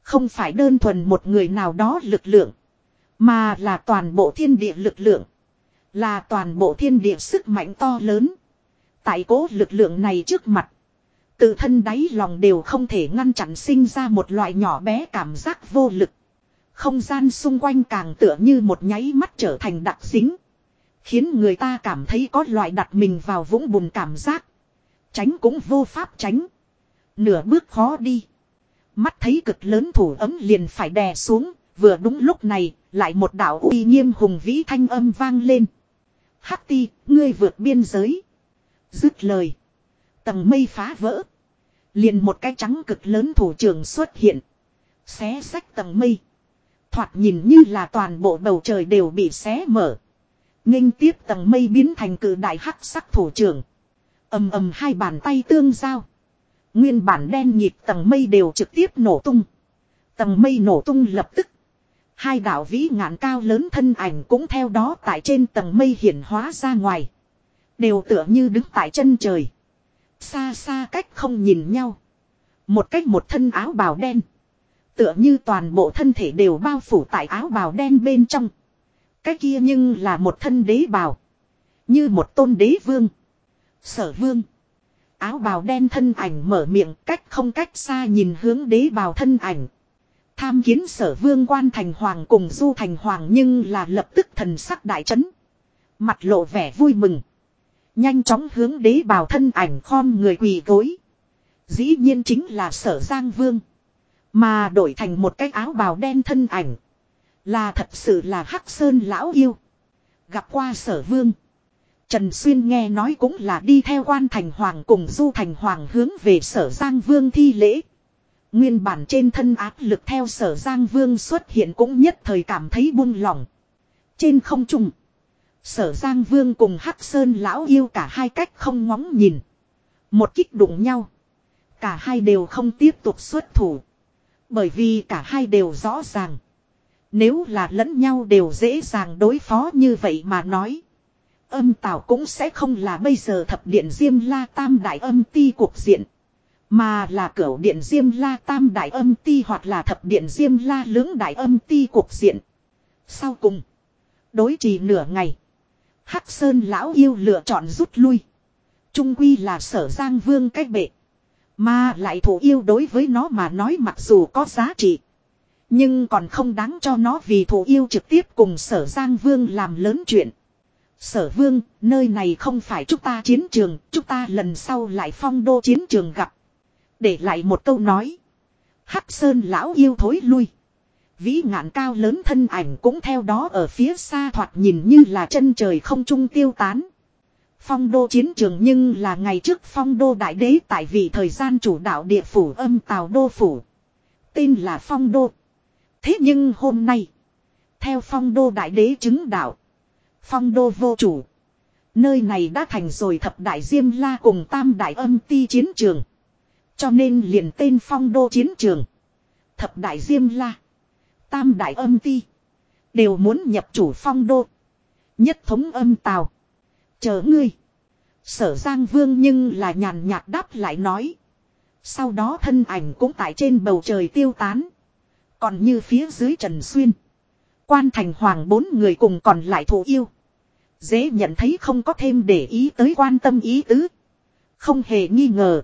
Không phải đơn thuần một người nào đó lực lượng. Mà là toàn bộ thiên địa lực lượng. Là toàn bộ thiên địa sức mạnh to lớn. Tại cố lực lượng này trước mặt. Tự thân đáy lòng đều không thể ngăn chặn sinh ra một loại nhỏ bé cảm giác vô lực. Không gian xung quanh càng tựa như một nháy mắt trở thành đặc dính. Khiến người ta cảm thấy có loại đặt mình vào vũng bùn cảm giác. Tránh cũng vô pháp tránh. Nửa bước khó đi. Mắt thấy cực lớn thủ ấm liền phải đè xuống. Vừa đúng lúc này, lại một đạo uy nghiêm hùng vĩ thanh âm vang lên. Hắc ti, ngươi vượt biên giới. Dứt lời. Tầng mây phá vỡ. Liền một cái trắng cực lớn thủ trưởng xuất hiện. Xé sách tầng mây. Thoạt nhìn như là toàn bộ bầu trời đều bị xé mở. nghênh tiếp tầng mây biến thành cử đại hắc sắc thủ trưởng. ầm ầm hai bàn tay tương giao. Nguyên bản đen nhịp tầng mây đều trực tiếp nổ tung. Tầng mây nổ tung lập tức. Hai đạo vĩ ngạn cao lớn thân ảnh cũng theo đó tại trên tầng mây hiển hóa ra ngoài. Đều tựa như đứng tại chân trời. Xa xa cách không nhìn nhau. Một cách một thân áo bào đen. Tựa như toàn bộ thân thể đều bao phủ tại áo bào đen bên trong. Cái kia nhưng là một thân đế bào. Như một tôn đế vương. Sở vương. Áo bào đen thân ảnh mở miệng cách không cách xa nhìn hướng đế bào thân ảnh. Tham kiến sở vương quan thành hoàng cùng du thành hoàng nhưng là lập tức thần sắc đại chấn. Mặt lộ vẻ vui mừng. Nhanh chóng hướng đế bào thân ảnh khom người quỳ gối. Dĩ nhiên chính là sở giang vương. Mà đổi thành một cái áo bào đen thân ảnh. Là thật sự là Hắc Sơn lão yêu. Gặp qua sở vương. Trần Xuyên nghe nói cũng là đi theo quan thành hoàng cùng du thành hoàng hướng về sở Giang Vương thi lễ. Nguyên bản trên thân áp lực theo sở Giang Vương xuất hiện cũng nhất thời cảm thấy buông lỏng. Trên không trung. Sở Giang Vương cùng Hắc Sơn lão yêu cả hai cách không ngóng nhìn. Một kích đụng nhau. Cả hai đều không tiếp tục xuất thủ. Bởi vì cả hai đều rõ ràng. Nếu là lẫn nhau đều dễ dàng đối phó như vậy mà nói. Âm tào cũng sẽ không là bây giờ thập điện Diêm La Tam Đại âm ti cuộc diện. Mà là cửu điện Diêm La Tam Đại âm ti hoặc là thập điện Diêm La lưỡng đại âm ti cuộc diện. Sau cùng. Đối trì nửa ngày. Hắc Sơn lão yêu lựa chọn rút lui. Trung quy là sở giang vương cách bệ. Mà lại thủ yêu đối với nó mà nói mặc dù có giá trị. Nhưng còn không đáng cho nó vì thủ yêu trực tiếp cùng sở Giang Vương làm lớn chuyện. Sở Vương, nơi này không phải chúng ta chiến trường, chúng ta lần sau lại phong đô chiến trường gặp. Để lại một câu nói. Hắc Sơn lão yêu thối lui. Vĩ ngạn cao lớn thân ảnh cũng theo đó ở phía xa thoạt nhìn như là chân trời không trung tiêu tán. Phong đô chiến trường nhưng là ngày trước phong đô đại đế tại vì thời gian chủ đạo địa phủ âm tào đô phủ. Tên là phong đô. Thế nhưng hôm nay, theo phong đô đại đế chứng đạo, phong đô vô chủ. Nơi này đã thành rồi thập đại diêm la cùng tam đại âm ti chiến trường. Cho nên liền tên phong đô chiến trường. Thập đại diêm la, tam đại âm ti, đều muốn nhập chủ phong đô. Nhất thống âm tào. Chờ ngươi. Sở Giang Vương nhưng là nhàn nhạt đáp lại nói. Sau đó thân ảnh cũng tại trên bầu trời tiêu tán. Còn như phía dưới Trần Xuyên. Quan thành hoàng bốn người cùng còn lại thù yêu. Dễ nhận thấy không có thêm để ý tới quan tâm ý tứ. Không hề nghi ngờ.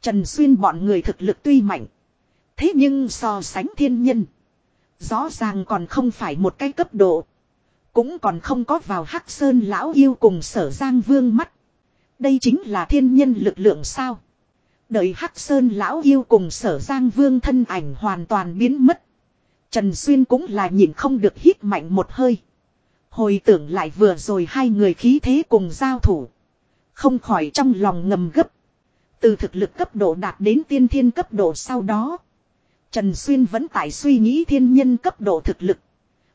Trần Xuyên bọn người thực lực tuy mạnh. Thế nhưng so sánh thiên nhân. Rõ ràng còn không phải một cái cấp độ. Cũng còn không có vào Hắc Sơn lão yêu cùng sở Giang Vương mắt. Đây chính là thiên nhân lực lượng sao. Đợi Hắc Sơn lão yêu cùng sở Giang Vương thân ảnh hoàn toàn biến mất. Trần Xuyên cũng là nhìn không được hít mạnh một hơi. Hồi tưởng lại vừa rồi hai người khí thế cùng giao thủ. Không khỏi trong lòng ngầm gấp. Từ thực lực cấp độ đạt đến tiên thiên cấp độ sau đó. Trần Xuyên vẫn tại suy nghĩ thiên nhân cấp độ thực lực.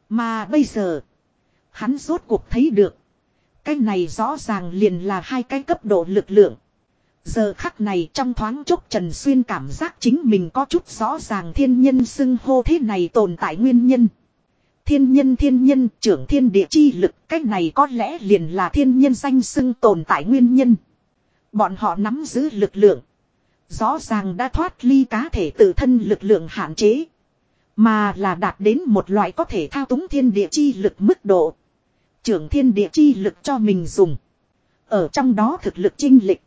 Mà bây giờ. Hắn rốt cuộc thấy được. Cái này rõ ràng liền là hai cái cấp độ lực lượng. Giờ khắc này trong thoáng chốc Trần Xuyên cảm giác chính mình có chút rõ ràng thiên nhân xưng hô thế này tồn tại nguyên nhân. Thiên nhân thiên nhân, trưởng thiên địa chi lực cách này có lẽ liền là thiên nhân danh xưng tồn tại nguyên nhân. Bọn họ nắm giữ lực lượng. Rõ ràng đã thoát ly cá thể tự thân lực lượng hạn chế. Mà là đạt đến một loại có thể thao túng thiên địa chi lực mức độ. Trưởng thiên địa chi lực cho mình dùng. Ở trong đó thực lực chinh lịch.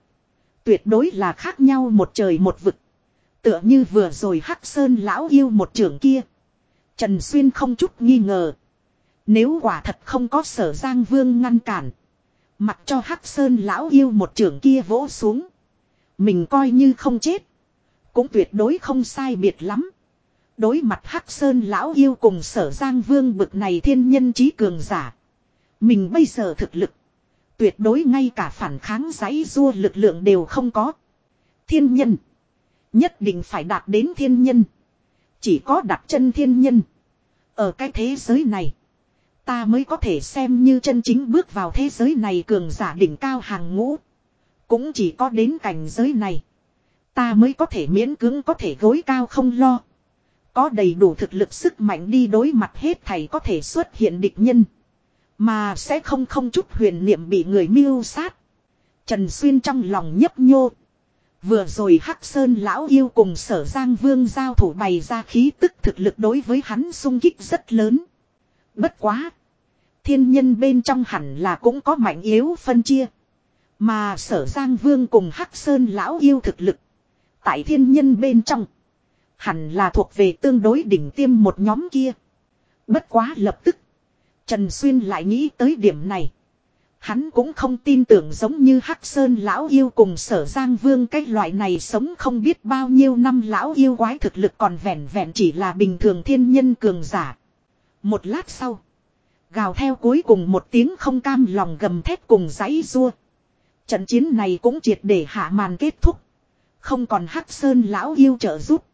Tuyệt đối là khác nhau một trời một vực. Tựa như vừa rồi Hắc Sơn lão yêu một trưởng kia. Trần Xuyên không chút nghi ngờ. Nếu quả thật không có sở Giang Vương ngăn cản. Mặc cho Hắc Sơn lão yêu một trưởng kia vỗ xuống. Mình coi như không chết. Cũng tuyệt đối không sai biệt lắm. Đối mặt Hắc Sơn lão yêu cùng sở Giang Vương bực này thiên nhân trí cường giả. Mình bây giờ thực lực. Tuyệt đối ngay cả phản kháng giấy rua lực lượng đều không có. Thiên nhân. Nhất định phải đạt đến thiên nhân. Chỉ có đặt chân thiên nhân. Ở cái thế giới này. Ta mới có thể xem như chân chính bước vào thế giới này cường giả đỉnh cao hàng ngũ. Cũng chỉ có đến cảnh giới này. Ta mới có thể miễn cưỡng có thể gối cao không lo. Có đầy đủ thực lực sức mạnh đi đối mặt hết thầy có thể xuất hiện địch nhân. Mà sẽ không không chút huyền niệm bị người mưu sát. Trần Xuyên trong lòng nhấp nhô. Vừa rồi Hắc Sơn lão yêu cùng sở Giang Vương giao thủ bày ra khí tức thực lực đối với hắn sung kích rất lớn. Bất quá. Thiên nhân bên trong hẳn là cũng có mạnh yếu phân chia. Mà sở Giang Vương cùng Hắc Sơn lão yêu thực lực. Tại thiên nhân bên trong. Hẳn là thuộc về tương đối đỉnh tiêm một nhóm kia. Bất quá lập tức. Trần Xuyên lại nghĩ tới điểm này. Hắn cũng không tin tưởng giống như Hắc Sơn lão yêu cùng sở Giang Vương cái loại này sống không biết bao nhiêu năm lão yêu quái thực lực còn vẹn vẹn chỉ là bình thường thiên nhân cường giả. Một lát sau. Gào theo cuối cùng một tiếng không cam lòng gầm thét cùng giấy rua. Trận chiến này cũng triệt để hạ màn kết thúc. Không còn Hắc Sơn lão yêu trợ giúp.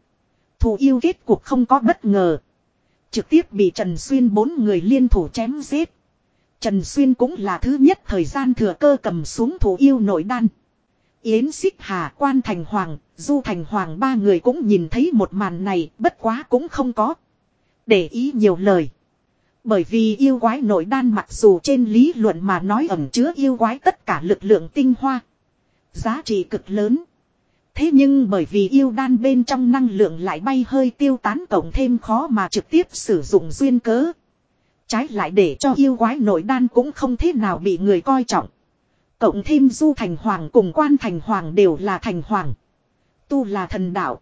Thủ yêu kết cuộc không có bất ngờ. Trực tiếp bị Trần Xuyên bốn người liên thủ chém giết. Trần Xuyên cũng là thứ nhất thời gian thừa cơ cầm xuống thủ yêu nội đan. Yến Xích Hà, Quan Thành Hoàng, Du Thành Hoàng ba người cũng nhìn thấy một màn này, bất quá cũng không có. Để ý nhiều lời. Bởi vì yêu quái nội đan mặc dù trên lý luận mà nói ẩn chứa yêu quái tất cả lực lượng tinh hoa. Giá trị cực lớn. Thế nhưng bởi vì yêu đan bên trong năng lượng lại bay hơi tiêu tán cộng thêm khó mà trực tiếp sử dụng duyên cớ. Trái lại để cho yêu quái nội đan cũng không thế nào bị người coi trọng. Cộng thêm du thành hoàng cùng quan thành hoàng đều là thành hoàng. Tu là thần đạo.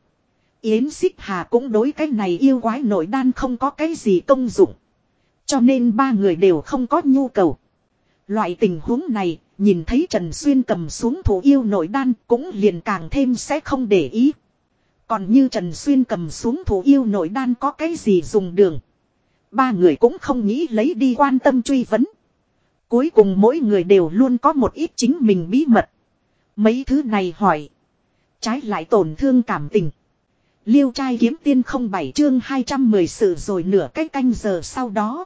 Yến xích hà cũng đối cái này yêu quái nội đan không có cái gì công dụng. Cho nên ba người đều không có nhu cầu. Loại tình huống này, nhìn thấy Trần Xuyên cầm xuống thủ yêu nội đan cũng liền càng thêm sẽ không để ý. Còn như Trần Xuyên cầm xuống thủ yêu nội đan có cái gì dùng đường. Ba người cũng không nghĩ lấy đi quan tâm truy vấn. Cuối cùng mỗi người đều luôn có một ít chính mình bí mật. Mấy thứ này hỏi. Trái lại tổn thương cảm tình. Liêu trai kiếm tiên không bảy chương 210 sự rồi nửa cái canh, canh giờ sau đó.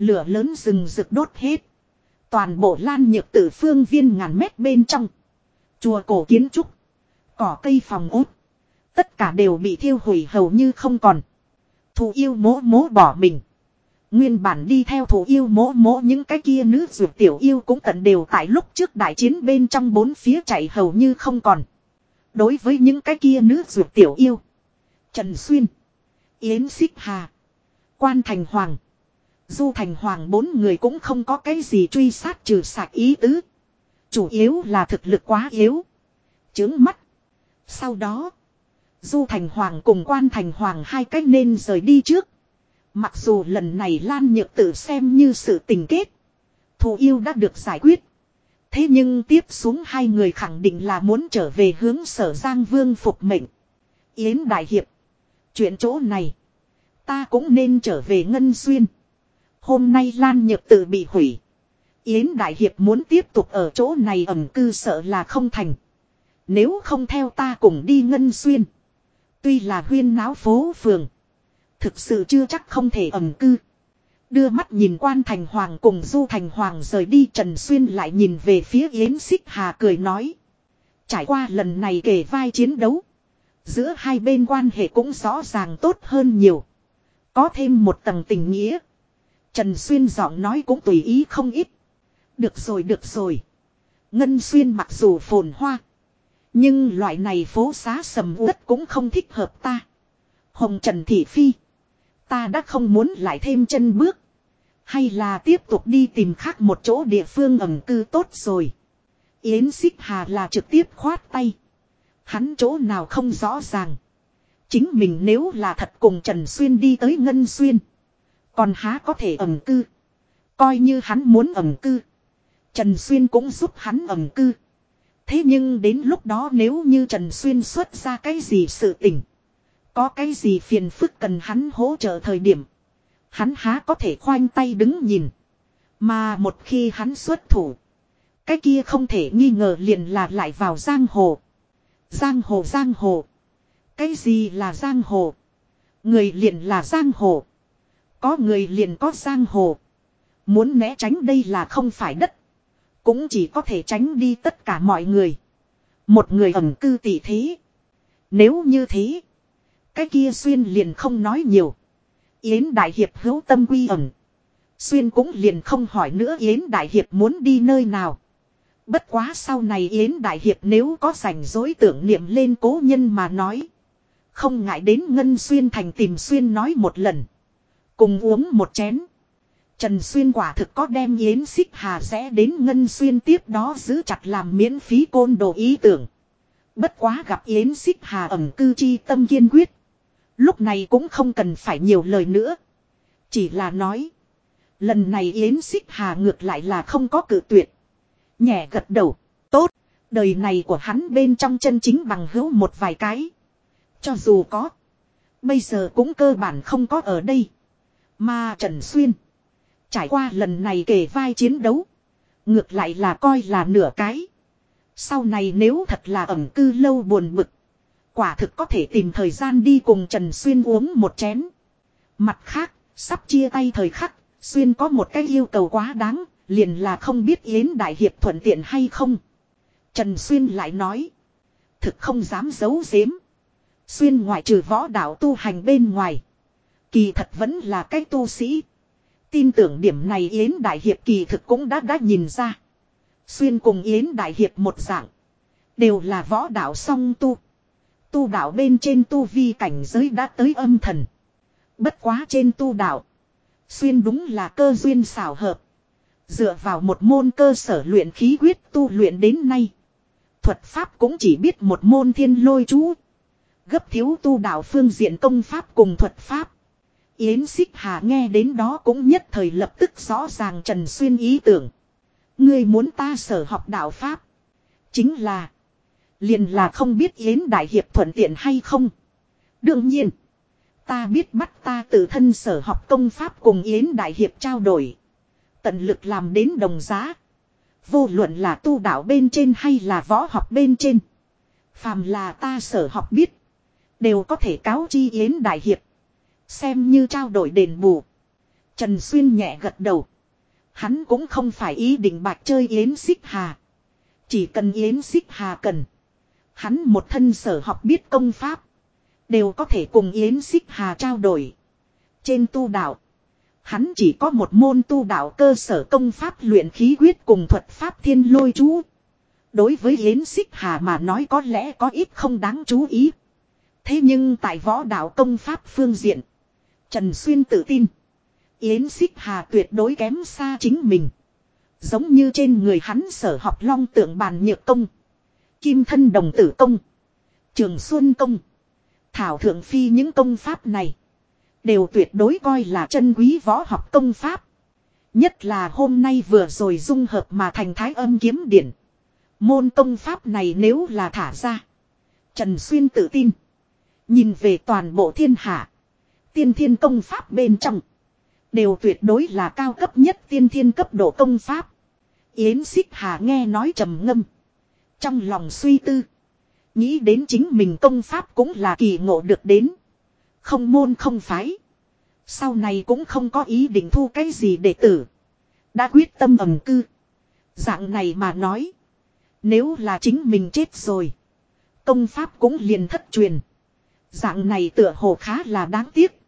Lửa lớn rừng rực đốt hết. Toàn bộ lan nhược tử phương viên ngàn mét bên trong. Chùa cổ kiến trúc. Cỏ cây phòng út Tất cả đều bị thiêu hủy hầu như không còn. Thủ yêu mố mố bỏ mình. Nguyên bản đi theo thủ yêu mố mố những cái kia nữ dược tiểu yêu cũng tận đều tại lúc trước đại chiến bên trong bốn phía chạy hầu như không còn. Đối với những cái kia nữ dược tiểu yêu. Trần Xuyên. Yến Xích Hà. Quan Thành Hoàng. Du Thành Hoàng bốn người cũng không có cái gì truy sát trừ sạc ý tứ. Chủ yếu là thực lực quá yếu. Chứng mắt. Sau đó. Du Thành Hoàng cùng Quan Thành Hoàng hai cách nên rời đi trước. Mặc dù lần này Lan Nhược Tử xem như sự tình kết. Thù yêu đã được giải quyết. Thế nhưng tiếp xuống hai người khẳng định là muốn trở về hướng sở Giang Vương phục mệnh. Yến Đại Hiệp. Chuyện chỗ này. Ta cũng nên trở về Ngân Xuyên. Hôm nay Lan Nhược Tử bị hủy. Yến Đại Hiệp muốn tiếp tục ở chỗ này ẩm cư sợ là không thành. Nếu không theo ta cùng đi Ngân Xuyên. Tuy là huyên náo phố phường. Thực sự chưa chắc không thể ẩm cư. Đưa mắt nhìn quan thành hoàng cùng du thành hoàng rời đi Trần Xuyên lại nhìn về phía Yến Xích Hà cười nói. Trải qua lần này kể vai chiến đấu. Giữa hai bên quan hệ cũng rõ ràng tốt hơn nhiều. Có thêm một tầng tình nghĩa. Trần Xuyên giọng nói cũng tùy ý không ít. Được rồi được rồi. Ngân Xuyên mặc dù phồn hoa. Nhưng loại này phố xá sầm uất cũng không thích hợp ta. Hồng Trần Thị Phi. Ta đã không muốn lại thêm chân bước. Hay là tiếp tục đi tìm khác một chỗ địa phương ẩm cư tốt rồi. Yến Xích Hà là trực tiếp khoát tay. Hắn chỗ nào không rõ ràng. Chính mình nếu là thật cùng Trần Xuyên đi tới Ngân Xuyên. Còn há có thể ẩm cư. Coi như hắn muốn ẩm cư. Trần Xuyên cũng giúp hắn ẩm cư. Thế nhưng đến lúc đó nếu như Trần Xuyên xuất ra cái gì sự tình. Có cái gì phiền phức cần hắn hỗ trợ thời điểm. Hắn há có thể khoanh tay đứng nhìn. Mà một khi hắn xuất thủ. Cái kia không thể nghi ngờ liền là lại vào giang hồ. Giang hồ giang hồ. Cái gì là giang hồ? Người liền là giang hồ. Có người liền có giang hồ. Muốn né tránh đây là không phải đất. Cũng chỉ có thể tránh đi tất cả mọi người. Một người ẩn cư tỷ thế. Nếu như thế. Cái kia xuyên liền không nói nhiều. Yến Đại Hiệp hữu tâm quy ẩn. Xuyên cũng liền không hỏi nữa Yến Đại Hiệp muốn đi nơi nào. Bất quá sau này Yến Đại Hiệp nếu có rảnh rỗi tưởng niệm lên cố nhân mà nói. Không ngại đến Ngân Xuyên thành tìm Xuyên nói một lần. Cùng uống một chén. Trần Xuyên quả thực có đem Yến Xích Hà sẽ đến Ngân Xuyên tiếp đó giữ chặt làm miễn phí côn đồ ý tưởng. Bất quá gặp Yến Xích Hà ẩm cư chi tâm kiên quyết. Lúc này cũng không cần phải nhiều lời nữa. Chỉ là nói. Lần này Yến Xích Hà ngược lại là không có cử tuyệt. Nhẹ gật đầu. Tốt. Đời này của hắn bên trong chân chính bằng hữu một vài cái. Cho dù có. Bây giờ cũng cơ bản không có ở đây. Mà Trần Xuyên. Trải qua lần này kể vai chiến đấu. Ngược lại là coi là nửa cái. Sau này nếu thật là ẩm cư lâu buồn bực. Quả thực có thể tìm thời gian đi cùng Trần Xuyên uống một chén. Mặt khác, sắp chia tay thời khắc, Xuyên có một cái yêu cầu quá đáng, liền là không biết Yến Đại Hiệp thuận tiện hay không. Trần Xuyên lại nói. Thực không dám giấu giếm. Xuyên ngoại trừ võ đạo tu hành bên ngoài. Kỳ thật vẫn là cái tu sĩ. Tin tưởng điểm này Yến Đại Hiệp kỳ thực cũng đã đã nhìn ra. Xuyên cùng Yến Đại Hiệp một dạng. Đều là võ đạo song tu. Tu đạo bên trên tu vi cảnh giới đã tới âm thần. Bất quá trên tu đạo. Xuyên đúng là cơ duyên xảo hợp. Dựa vào một môn cơ sở luyện khí quyết tu luyện đến nay. Thuật pháp cũng chỉ biết một môn thiên lôi chú. Gấp thiếu tu đạo phương diện công pháp cùng thuật pháp. Yến Xích Hà nghe đến đó cũng nhất thời lập tức rõ ràng Trần Xuyên ý tưởng. Ngươi muốn ta sở học đạo Pháp. Chính là. Liền là không biết Yến Đại Hiệp thuận tiện hay không. Đương nhiên. Ta biết bắt ta tự thân sở học công Pháp cùng Yến Đại Hiệp trao đổi. Tận lực làm đến đồng giá. Vô luận là tu đạo bên trên hay là võ học bên trên. Phàm là ta sở học biết. Đều có thể cáo chi Yến Đại Hiệp. Xem như trao đổi đền bù. Trần Xuyên nhẹ gật đầu. Hắn cũng không phải ý định bạc chơi Yến Xích Hà. Chỉ cần Yến Xích Hà cần. Hắn một thân sở học biết công pháp. Đều có thể cùng Yến Xích Hà trao đổi. Trên tu đạo. Hắn chỉ có một môn tu đạo cơ sở công pháp luyện khí quyết cùng thuật pháp thiên lôi chú. Đối với Yến Xích Hà mà nói có lẽ có ít không đáng chú ý. Thế nhưng tại võ đạo công pháp phương diện. Trần Xuyên tự tin. Yến Xích Hà tuyệt đối kém xa chính mình. Giống như trên người hắn sở học long tượng bàn nhược công. Kim thân đồng tử công. Trường Xuân công. Thảo Thượng Phi những công pháp này. Đều tuyệt đối coi là chân quý võ học công pháp. Nhất là hôm nay vừa rồi dung hợp mà thành thái âm kiếm điển. Môn công pháp này nếu là thả ra. Trần Xuyên tự tin. Nhìn về toàn bộ thiên hạ. Tiên thiên công pháp bên trong. Đều tuyệt đối là cao cấp nhất tiên thiên cấp độ công pháp. Yến xích hà nghe nói trầm ngâm. Trong lòng suy tư. Nghĩ đến chính mình công pháp cũng là kỳ ngộ được đến. Không môn không phái. Sau này cũng không có ý định thu cái gì để tử. Đã quyết tâm ẩm cư. Dạng này mà nói. Nếu là chính mình chết rồi. Công pháp cũng liền thất truyền. Dạng này tựa hồ khá là đáng tiếc.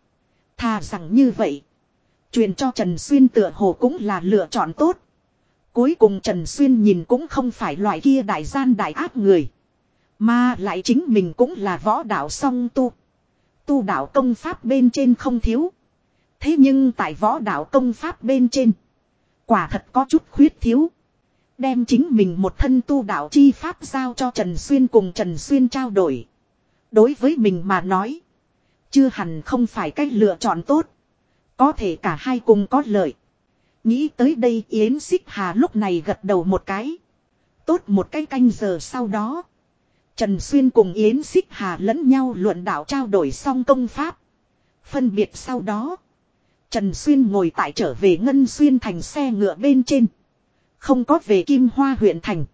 Thà rằng như vậy. Truyền cho Trần Xuyên tựa hồ cũng là lựa chọn tốt. Cuối cùng Trần Xuyên nhìn cũng không phải loại kia đại gian đại áp người. Mà lại chính mình cũng là võ đạo song tu. Tu đạo công pháp bên trên không thiếu. Thế nhưng tại võ đạo công pháp bên trên. Quả thật có chút khuyết thiếu. Đem chính mình một thân tu đạo chi pháp giao cho Trần Xuyên cùng Trần Xuyên trao đổi. Đối với mình mà nói. Chưa hẳn không phải cách lựa chọn tốt. Có thể cả hai cùng có lợi. Nghĩ tới đây Yến Xích Hà lúc này gật đầu một cái. Tốt một cái canh giờ sau đó. Trần Xuyên cùng Yến Xích Hà lẫn nhau luận đạo trao đổi xong công pháp. Phân biệt sau đó. Trần Xuyên ngồi tại trở về Ngân Xuyên thành xe ngựa bên trên. Không có về Kim Hoa huyện thành.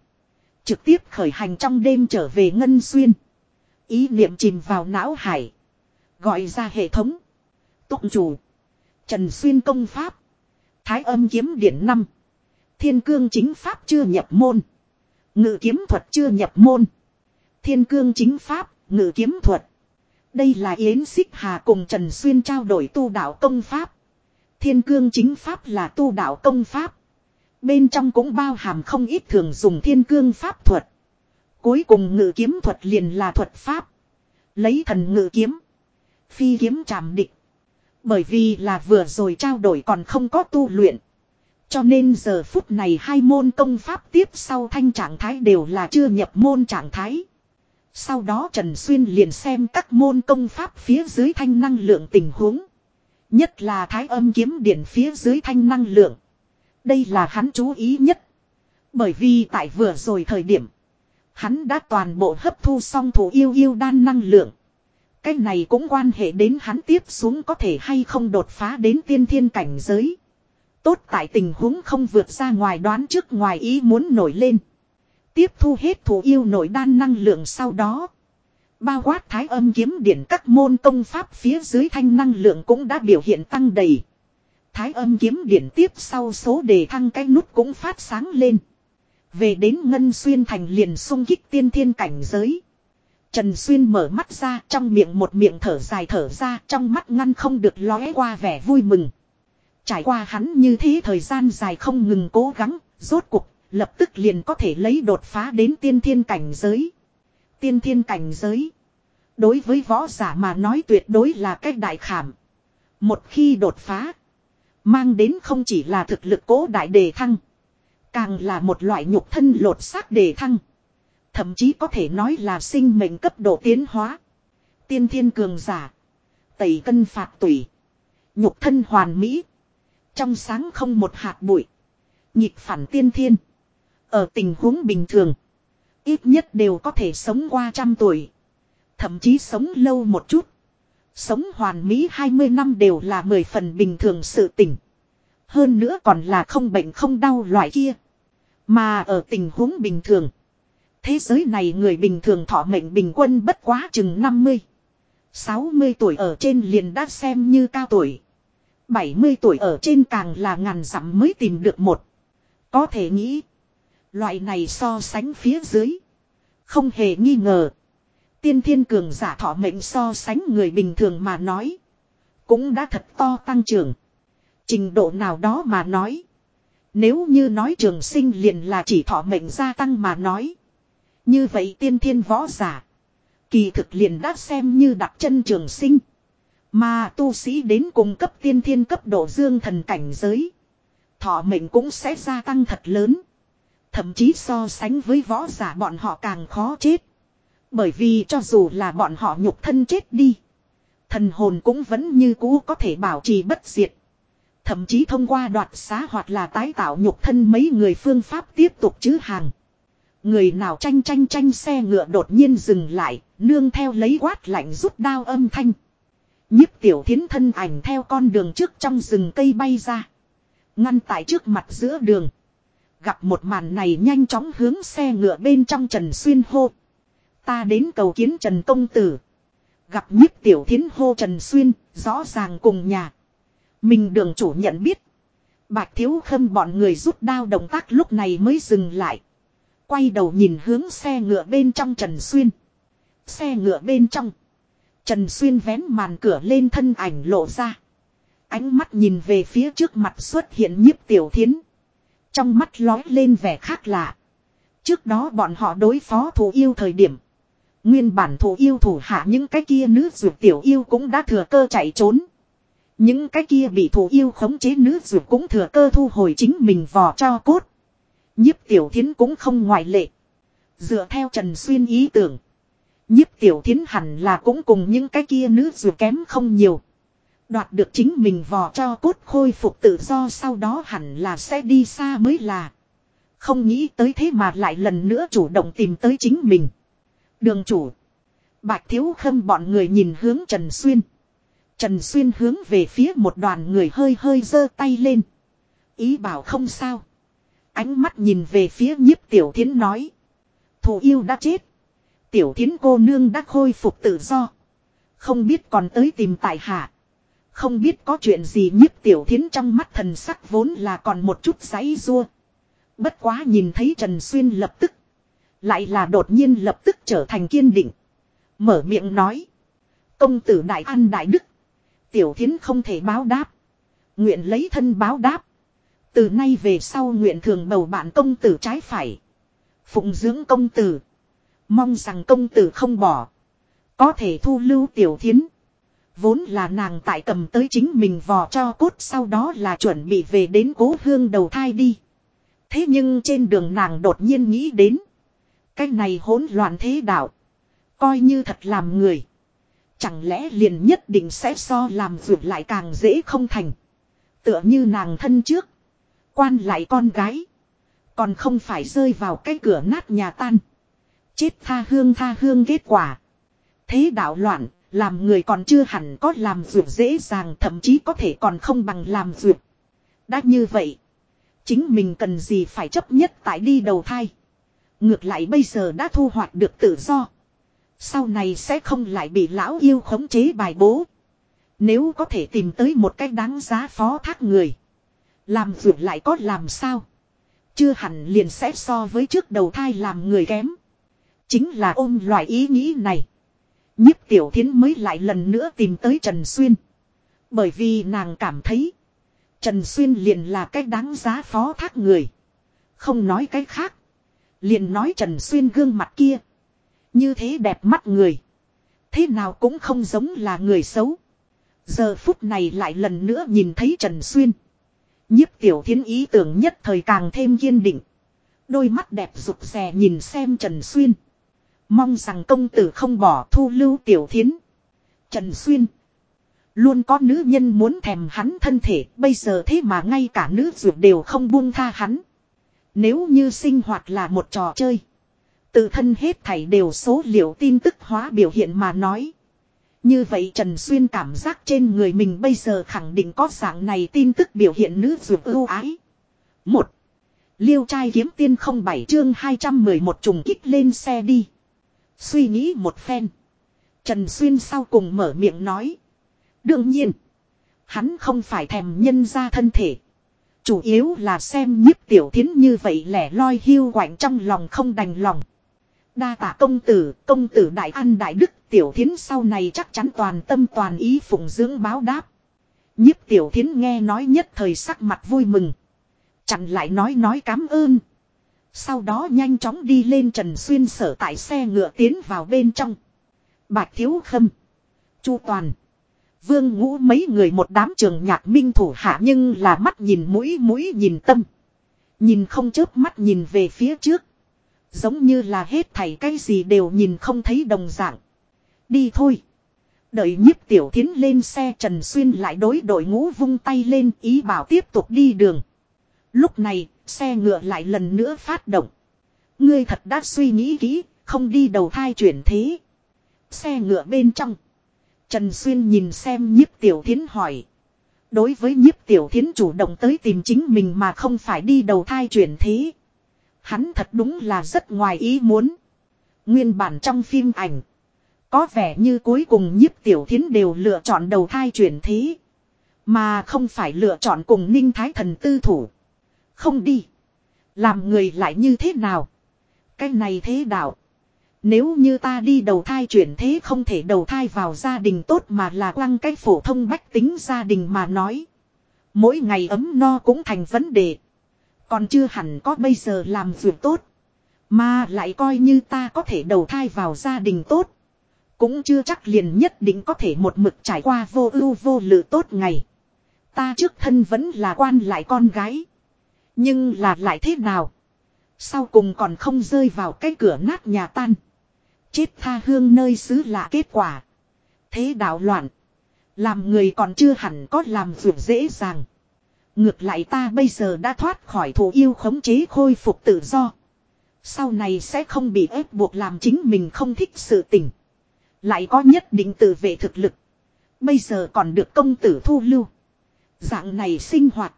Trực tiếp khởi hành trong đêm trở về Ngân Xuyên. Ý niệm chìm vào não hải. Gọi ra hệ thống. Tụng chủ. Trần Xuyên công pháp. Thái âm kiếm điển năm. Thiên cương chính pháp chưa nhập môn. Ngự kiếm thuật chưa nhập môn. Thiên cương chính pháp, ngự kiếm thuật. Đây là Yến Xích Hà cùng Trần Xuyên trao đổi tu đạo công pháp. Thiên cương chính pháp là tu đạo công pháp. Bên trong cũng bao hàm không ít thường dùng thiên cương pháp thuật. Cuối cùng ngự kiếm thuật liền là thuật pháp. Lấy thần ngự kiếm. Phi kiếm chạm định. Bởi vì là vừa rồi trao đổi còn không có tu luyện. Cho nên giờ phút này hai môn công pháp tiếp sau thanh trạng thái đều là chưa nhập môn trạng thái. Sau đó Trần Xuyên liền xem các môn công pháp phía dưới thanh năng lượng tình huống. Nhất là thái âm kiếm điển phía dưới thanh năng lượng. Đây là hắn chú ý nhất. Bởi vì tại vừa rồi thời điểm. Hắn đã toàn bộ hấp thu xong thủ yêu yêu đan năng lượng. Cái này cũng quan hệ đến hắn tiếp xuống có thể hay không đột phá đến tiên thiên cảnh giới. Tốt tại tình huống không vượt ra ngoài đoán trước ngoài ý muốn nổi lên. Tiếp thu hết thủ yêu nổi đan năng lượng sau đó. Bao quát thái âm kiếm điển các môn công pháp phía dưới thanh năng lượng cũng đã biểu hiện tăng đầy. Thái âm kiếm điển tiếp sau số đề thăng cái nút cũng phát sáng lên. Về đến Ngân Xuyên Thành liền sung kích tiên thiên cảnh giới. Trần Xuyên mở mắt ra trong miệng một miệng thở dài thở ra trong mắt ngăn không được lóe qua vẻ vui mừng. Trải qua hắn như thế thời gian dài không ngừng cố gắng, rốt cuộc, lập tức liền có thể lấy đột phá đến tiên thiên cảnh giới. Tiên thiên cảnh giới. Đối với võ giả mà nói tuyệt đối là cách đại khảm. Một khi đột phá, mang đến không chỉ là thực lực cố đại đề thăng, càng là một loại nhục thân lột xác đề thăng. Thậm chí có thể nói là sinh mệnh cấp độ tiến hóa. Tiên thiên cường giả. Tẩy cân phạt tủy. Nhục thân hoàn mỹ. Trong sáng không một hạt bụi. Nhịp phản tiên thiên. Ở tình huống bình thường. Ít nhất đều có thể sống qua trăm tuổi. Thậm chí sống lâu một chút. Sống hoàn mỹ 20 năm đều là 10 phần bình thường sự tỉnh. Hơn nữa còn là không bệnh không đau loại kia. Mà ở tình huống bình thường. Thế giới này người bình thường thọ mệnh bình quân bất quá chừng 50. 60 tuổi ở trên liền đã xem như cao tuổi. 70 tuổi ở trên càng là ngàn dặm mới tìm được một. Có thể nghĩ. Loại này so sánh phía dưới. Không hề nghi ngờ. Tiên thiên cường giả thọ mệnh so sánh người bình thường mà nói. Cũng đã thật to tăng trưởng. Trình độ nào đó mà nói. Nếu như nói trường sinh liền là chỉ thọ mệnh gia tăng mà nói. Như vậy tiên thiên võ giả. Kỳ thực liền đã xem như đặt chân trường sinh. Mà tu sĩ đến cùng cấp tiên thiên cấp độ dương thần cảnh giới. Thọ mệnh cũng sẽ gia tăng thật lớn. Thậm chí so sánh với võ giả bọn họ càng khó chết. Bởi vì cho dù là bọn họ nhục thân chết đi. Thần hồn cũng vẫn như cũ có thể bảo trì bất diệt. Thậm chí thông qua đoạt xá hoặc là tái tạo nhục thân mấy người phương pháp tiếp tục chứ hàng. Người nào tranh tranh tranh xe ngựa đột nhiên dừng lại, nương theo lấy quát lạnh rút đao âm thanh. nhiếp tiểu thiến thân ảnh theo con đường trước trong rừng cây bay ra. Ngăn tại trước mặt giữa đường. Gặp một màn này nhanh chóng hướng xe ngựa bên trong Trần Xuyên hô. Ta đến cầu kiến Trần Công Tử. Gặp nhiếp tiểu thiến hô Trần Xuyên, rõ ràng cùng nhà. Mình đường chủ nhận biết. Bạch thiếu khâm bọn người rút đao động tác lúc này mới dừng lại. Quay đầu nhìn hướng xe ngựa bên trong Trần Xuyên. Xe ngựa bên trong. Trần Xuyên vén màn cửa lên thân ảnh lộ ra. Ánh mắt nhìn về phía trước mặt xuất hiện nhiếp tiểu thiến. Trong mắt lói lên vẻ khác lạ. Trước đó bọn họ đối phó thủ yêu thời điểm. Nguyên bản thủ yêu thủ hạ những cái kia nữ dược tiểu yêu cũng đã thừa cơ chạy trốn. Những cái kia bị thủ yêu khống chế nữ dược cũng thừa cơ thu hồi chính mình vò cho cốt. Nhiếp tiểu thiến cũng không ngoại lệ. Dựa theo Trần Xuyên ý tưởng. Nhiếp tiểu thiến hẳn là cũng cùng những cái kia nữ dù kém không nhiều. Đoạt được chính mình vò cho cốt khôi phục tự do sau đó hẳn là sẽ đi xa mới là. Không nghĩ tới thế mà lại lần nữa chủ động tìm tới chính mình. Đường chủ. Bạch thiếu khâm bọn người nhìn hướng Trần Xuyên. Trần Xuyên hướng về phía một đoàn người hơi hơi giơ tay lên. Ý bảo không sao. Ánh mắt nhìn về phía nhiếp tiểu thiến nói. Thù yêu đã chết. Tiểu thiến cô nương đã khôi phục tự do. Không biết còn tới tìm tại hạ. Không biết có chuyện gì nhiếp tiểu thiến trong mắt thần sắc vốn là còn một chút giấy rua. Bất quá nhìn thấy Trần Xuyên lập tức. Lại là đột nhiên lập tức trở thành kiên định. Mở miệng nói. Công tử Đại An Đại Đức. Tiểu thiến không thể báo đáp. Nguyện lấy thân báo đáp. Từ nay về sau nguyện thường bầu bạn công tử trái phải. Phụng dưỡng công tử. Mong rằng công tử không bỏ. Có thể thu lưu tiểu thiến. Vốn là nàng tại cầm tới chính mình vò cho cốt sau đó là chuẩn bị về đến cố hương đầu thai đi. Thế nhưng trên đường nàng đột nhiên nghĩ đến. Cái này hỗn loạn thế đạo. Coi như thật làm người. Chẳng lẽ liền nhất định sẽ so làm vượt lại càng dễ không thành. Tựa như nàng thân trước. Quan lại con gái. Còn không phải rơi vào cái cửa nát nhà tan. Chết tha hương tha hương kết quả. Thế đạo loạn, làm người còn chưa hẳn có làm dược dễ dàng thậm chí có thể còn không bằng làm dược. Đã như vậy. Chính mình cần gì phải chấp nhất tại đi đầu thai. Ngược lại bây giờ đã thu hoạch được tự do. Sau này sẽ không lại bị lão yêu khống chế bài bố. Nếu có thể tìm tới một cách đáng giá phó thác người. Làm vượt lại có làm sao. Chưa hẳn liền sẽ so với trước đầu thai làm người kém. Chính là ôm loại ý nghĩ này. Nhiếp tiểu thiến mới lại lần nữa tìm tới Trần Xuyên. Bởi vì nàng cảm thấy. Trần Xuyên liền là cách đáng giá phó thác người. Không nói cái khác. Liền nói Trần Xuyên gương mặt kia. Như thế đẹp mắt người. Thế nào cũng không giống là người xấu. Giờ phút này lại lần nữa nhìn thấy Trần Xuyên. Nhiếp tiểu thiến ý tưởng nhất thời càng thêm kiên định. Đôi mắt đẹp rụt rè nhìn xem Trần Xuyên. Mong rằng công tử không bỏ thu lưu tiểu thiến. Trần Xuyên. Luôn có nữ nhân muốn thèm hắn thân thể, bây giờ thế mà ngay cả nữ dược đều không buông tha hắn. Nếu như sinh hoạt là một trò chơi. Tự thân hết thảy đều số liệu tin tức hóa biểu hiện mà nói. Như vậy Trần Xuyên cảm giác trên người mình bây giờ khẳng định có dạng này tin tức biểu hiện nữ dược ưu ái. Một. Liêu trai kiếm tiên không bảy chương 211 trùng kích lên xe đi. Suy nghĩ một phen. Trần Xuyên sau cùng mở miệng nói. Đương nhiên. Hắn không phải thèm nhân ra thân thể. Chủ yếu là xem nhiếp tiểu thiến như vậy lẻ loi hiu quạnh trong lòng không đành lòng. Đa tạ công tử, công tử đại an đại đức, tiểu thiến sau này chắc chắn toàn tâm toàn ý phụng dưỡng báo đáp. Nhiếp tiểu thiến nghe nói nhất thời sắc mặt vui mừng. Chặn lại nói nói cám ơn. Sau đó nhanh chóng đi lên Trần Xuyên sở tại xe ngựa tiến vào bên trong. Bạch Thiếu Khâm. Chu Toàn. Vương ngũ mấy người một đám trường nhạc minh thủ hạ nhưng là mắt nhìn mũi mũi nhìn tâm. Nhìn không chớp mắt nhìn về phía trước. Giống như là hết thảy cái gì đều nhìn không thấy đồng dạng. Đi thôi. Đợi nhiếp tiểu thiến lên xe Trần Xuyên lại đối đội ngũ vung tay lên ý bảo tiếp tục đi đường. Lúc này, xe ngựa lại lần nữa phát động. Ngươi thật đã suy nghĩ kỹ, không đi đầu thai chuyển thế. Xe ngựa bên trong. Trần Xuyên nhìn xem nhiếp tiểu thiến hỏi. Đối với nhiếp tiểu thiến chủ động tới tìm chính mình mà không phải đi đầu thai chuyển thế. Hắn thật đúng là rất ngoài ý muốn. Nguyên bản trong phim ảnh. Có vẻ như cuối cùng nhiếp tiểu thiến đều lựa chọn đầu thai chuyển thế. Mà không phải lựa chọn cùng ninh thái thần tư thủ. Không đi. Làm người lại như thế nào? Cái này thế đạo. Nếu như ta đi đầu thai chuyển thế không thể đầu thai vào gia đình tốt mà là quăng cái phổ thông bách tính gia đình mà nói. Mỗi ngày ấm no cũng thành vấn đề. Còn chưa hẳn có bây giờ làm việc tốt. Mà lại coi như ta có thể đầu thai vào gia đình tốt. Cũng chưa chắc liền nhất định có thể một mực trải qua vô ưu vô lự tốt ngày. Ta trước thân vẫn là quan lại con gái. Nhưng là lại thế nào? Sau cùng còn không rơi vào cái cửa nát nhà tan. Chết tha hương nơi xứ lạ kết quả. Thế đạo loạn. Làm người còn chưa hẳn có làm việc dễ dàng. Ngược lại ta bây giờ đã thoát khỏi thủ yêu khống chế khôi phục tự do. Sau này sẽ không bị ép buộc làm chính mình không thích sự tình. Lại có nhất định tự vệ thực lực. Bây giờ còn được công tử thu lưu. Dạng này sinh hoạt.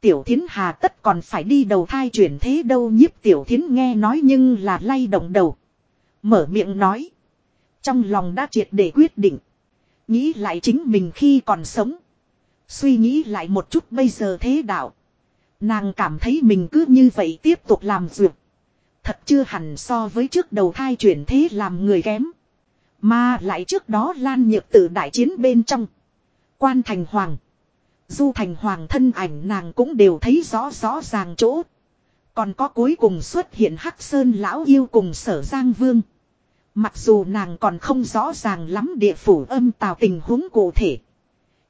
Tiểu thiến hà tất còn phải đi đầu thai chuyển thế đâu nhiếp tiểu thiến nghe nói nhưng là lay động đầu. Mở miệng nói. Trong lòng đã triệt để quyết định. Nghĩ lại chính mình khi còn sống. Suy nghĩ lại một chút bây giờ thế đạo. Nàng cảm thấy mình cứ như vậy tiếp tục làm dược. Thật chưa hẳn so với trước đầu thai chuyển thế làm người kém. Mà lại trước đó Lan Nhược tử đại chiến bên trong. Quan Thành Hoàng. Du Thành Hoàng thân ảnh nàng cũng đều thấy rõ rõ ràng chỗ. Còn có cuối cùng xuất hiện Hắc Sơn Lão Yêu cùng Sở Giang Vương. Mặc dù nàng còn không rõ ràng lắm địa phủ âm tào tình huống cụ thể.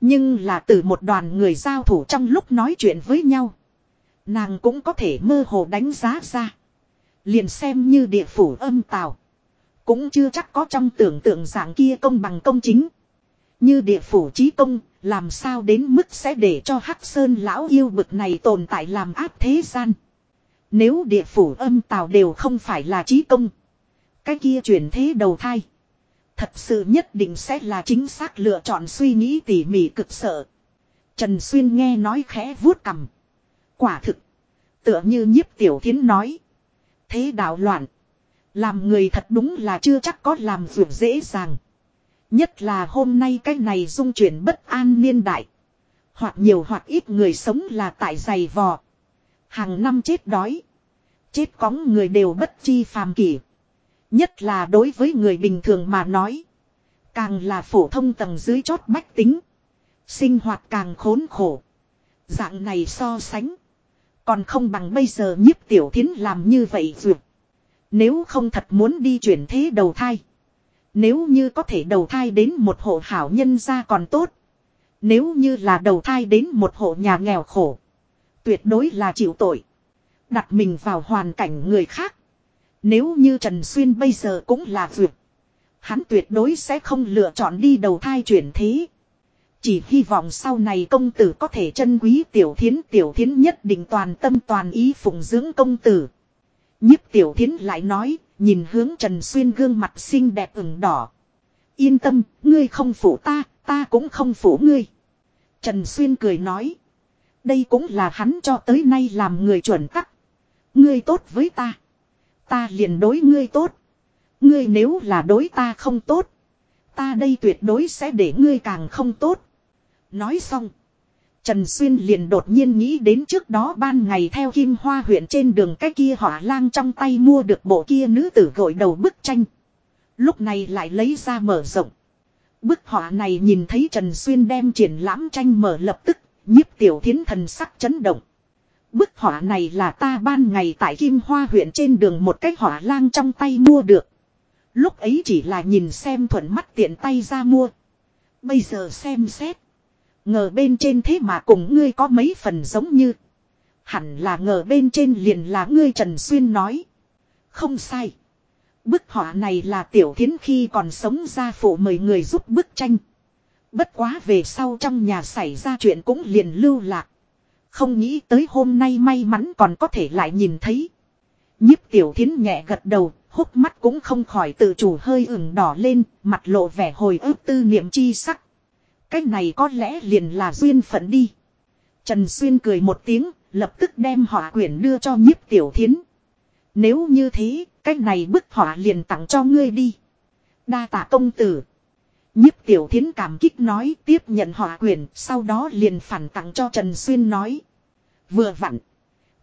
Nhưng là từ một đoàn người giao thủ trong lúc nói chuyện với nhau. Nàng cũng có thể mơ hồ đánh giá ra. Liền xem như địa phủ âm tào. Cũng chưa chắc có trong tưởng tượng dạng kia công bằng công chính. Như địa phủ trí công, làm sao đến mức sẽ để cho Hắc Sơn lão yêu bực này tồn tại làm áp thế gian. Nếu địa phủ âm tào đều không phải là trí công. Cái kia chuyển thế đầu thai. Thật sự nhất định sẽ là chính xác lựa chọn suy nghĩ tỉ mỉ cực sợ. Trần Xuyên nghe nói khẽ vuốt cầm. Quả thực. Tựa như nhiếp tiểu thiến nói. Thế đạo loạn. Làm người thật đúng là chưa chắc có làm việc dễ dàng. Nhất là hôm nay cái này dung chuyển bất an niên đại. Hoặc nhiều hoặc ít người sống là tại giày vò. Hàng năm chết đói. Chết cóng người đều bất chi phàm kỷ. Nhất là đối với người bình thường mà nói. Càng là phổ thông tầng dưới chót bách tính. Sinh hoạt càng khốn khổ. Dạng này so sánh. Còn không bằng bây giờ nhiếp tiểu thiến làm như vậy dược. Nếu không thật muốn đi chuyển thế đầu thai. Nếu như có thể đầu thai đến một hộ hảo nhân gia còn tốt. Nếu như là đầu thai đến một hộ nhà nghèo khổ. Tuyệt đối là chịu tội. Đặt mình vào hoàn cảnh người khác. Nếu như Trần Xuyên bây giờ cũng là vượt. Hắn tuyệt đối sẽ không lựa chọn đi đầu thai chuyển thế. Chỉ hy vọng sau này công tử có thể chân quý tiểu thiến tiểu thiến nhất định toàn tâm toàn ý phụng dưỡng công tử. Nhiếp tiểu thiến lại nói, nhìn hướng Trần Xuyên gương mặt xinh đẹp ửng đỏ. Yên tâm, ngươi không phụ ta, ta cũng không phụ ngươi. Trần Xuyên cười nói. Đây cũng là hắn cho tới nay làm người chuẩn tắc. Ngươi tốt với ta. Ta liền đối ngươi tốt. Ngươi nếu là đối ta không tốt. Ta đây tuyệt đối sẽ để ngươi càng không tốt. Nói xong. Trần Xuyên liền đột nhiên nghĩ đến trước đó ban ngày theo Kim Hoa huyện trên đường cái kia hỏa lang trong tay mua được bộ kia nữ tử gội đầu bức tranh. Lúc này lại lấy ra mở rộng. Bức họa này nhìn thấy Trần Xuyên đem triển lãm tranh mở lập tức, nhiếp tiểu thiến thần sắc chấn động. Bức họa này là ta ban ngày tại Kim Hoa huyện trên đường một cái họa lang trong tay mua được. Lúc ấy chỉ là nhìn xem thuận mắt tiện tay ra mua. Bây giờ xem xét. Ngờ bên trên thế mà cùng ngươi có mấy phần giống như. Hẳn là ngờ bên trên liền là ngươi Trần Xuyên nói. Không sai. Bức họa này là tiểu thiến khi còn sống ra phụ mời người giúp bức tranh. Bất quá về sau trong nhà xảy ra chuyện cũng liền lưu lạc. Không nghĩ tới hôm nay may mắn còn có thể lại nhìn thấy. Nhiếp tiểu thiến nhẹ gật đầu, hốc mắt cũng không khỏi tự chủ hơi ửng đỏ lên, mặt lộ vẻ hồi ức tư niệm chi sắc. Cái này có lẽ liền là duyên phận đi. Trần Xuyên cười một tiếng, lập tức đem họa quyển đưa cho nhiếp tiểu thiến. Nếu như thế, cái này bức họa liền tặng cho ngươi đi. Đa tạ công tử. Nhiếp tiểu thiến cảm kích nói tiếp nhận họa quyển, sau đó liền phản tặng cho Trần Xuyên nói. Vừa vặn.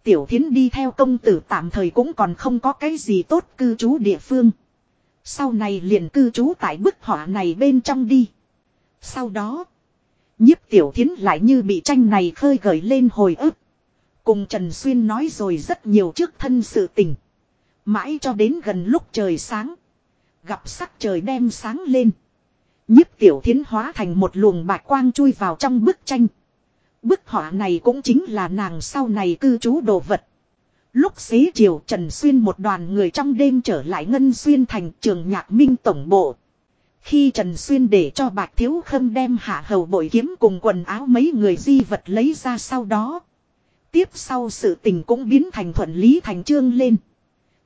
Tiểu thiến đi theo công tử tạm thời cũng còn không có cái gì tốt cư trú địa phương. Sau này liền cư trú tại bức họa này bên trong đi. Sau đó. Nhiếp tiểu thiến lại như bị tranh này khơi gợi lên hồi ức. Cùng Trần Xuyên nói rồi rất nhiều trước thân sự tình. Mãi cho đến gần lúc trời sáng. Gặp sắc trời đem sáng lên. Nhiếp tiểu thiến hóa thành một luồng bạch quang chui vào trong bức tranh. Bức họa này cũng chính là nàng sau này cư trú đồ vật. Lúc xế chiều, Trần Xuyên một đoàn người trong đêm trở lại Ngân Xuyên thành trường nhạc minh tổng bộ. Khi Trần Xuyên để cho Bạch Thiếu Khâm đem hạ hầu bội kiếm cùng quần áo mấy người di vật lấy ra sau đó. Tiếp sau sự tình cũng biến thành thuận lý thành trương lên.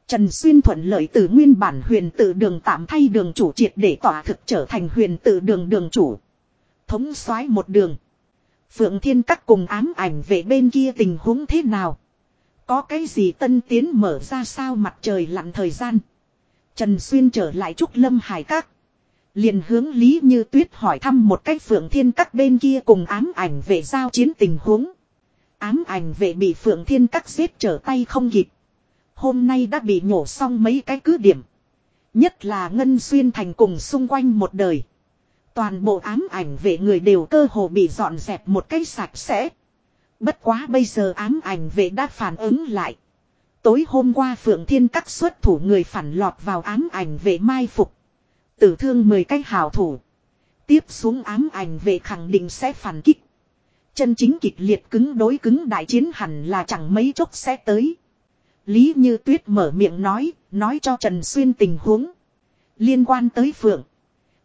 Trần Xuyên thuận lợi từ nguyên bản huyền tự đường tạm thay đường chủ triệt để tỏa thực trở thành huyền tự đường đường chủ. Thống soái một đường. Phượng Thiên Các cùng ám ảnh về bên kia tình huống thế nào? Có cái gì tân tiến mở ra sao mặt trời lặn thời gian? Trần Xuyên trở lại Trúc Lâm Hải Các liền hướng Lý Như Tuyết hỏi thăm một cách Phượng Thiên Các bên kia cùng ám ảnh về giao chiến tình huống. Ám ảnh về bị Phượng Thiên Các giết trở tay không kịp. Hôm nay đã bị nhổ xong mấy cái cứ điểm. Nhất là Ngân Xuyên Thành cùng xung quanh một đời. Toàn bộ ám ảnh vệ người đều cơ hồ bị dọn dẹp một cách sạch sẽ. Bất quá bây giờ ám ảnh vệ đã phản ứng lại. Tối hôm qua Phượng Thiên các xuất thủ người phản lọt vào ám ảnh vệ mai phục. Tử thương 10 cái hào thủ. Tiếp xuống ám ảnh về khẳng định sẽ phản kích. Chân chính kịch liệt cứng đối cứng đại chiến hẳn là chẳng mấy chốc sẽ tới. Lý Như Tuyết mở miệng nói, nói cho Trần Xuyên tình huống. Liên quan tới Phượng.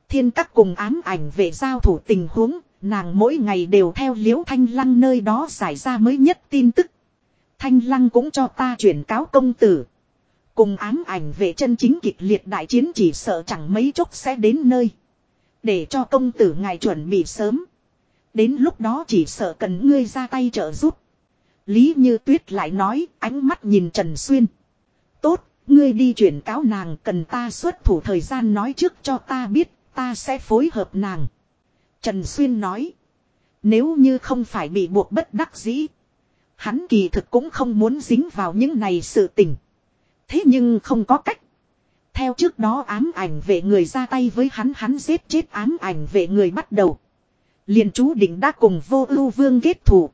Thiên các cùng ám ảnh về giao thủ tình huống, nàng mỗi ngày đều theo liễu thanh lăng nơi đó giải ra mới nhất tin tức. Thanh lăng cũng cho ta chuyển cáo công tử. Cùng ám ảnh về chân chính kịch liệt đại chiến chỉ sợ chẳng mấy chốc sẽ đến nơi. Để cho công tử ngài chuẩn bị sớm. Đến lúc đó chỉ sợ cần ngươi ra tay trợ giúp. Lý Như Tuyết lại nói ánh mắt nhìn Trần Xuyên. Tốt, ngươi đi chuyển cáo nàng cần ta xuất thủ thời gian nói trước cho ta biết, ta sẽ phối hợp nàng. Trần Xuyên nói. Nếu như không phải bị buộc bất đắc dĩ. Hắn kỳ thực cũng không muốn dính vào những này sự tình. Thế nhưng không có cách. Theo trước đó ám ảnh vệ người ra tay với hắn hắn giết chết ám ảnh vệ người bắt đầu. liền chú định đã cùng vô ưu vương kết thủ.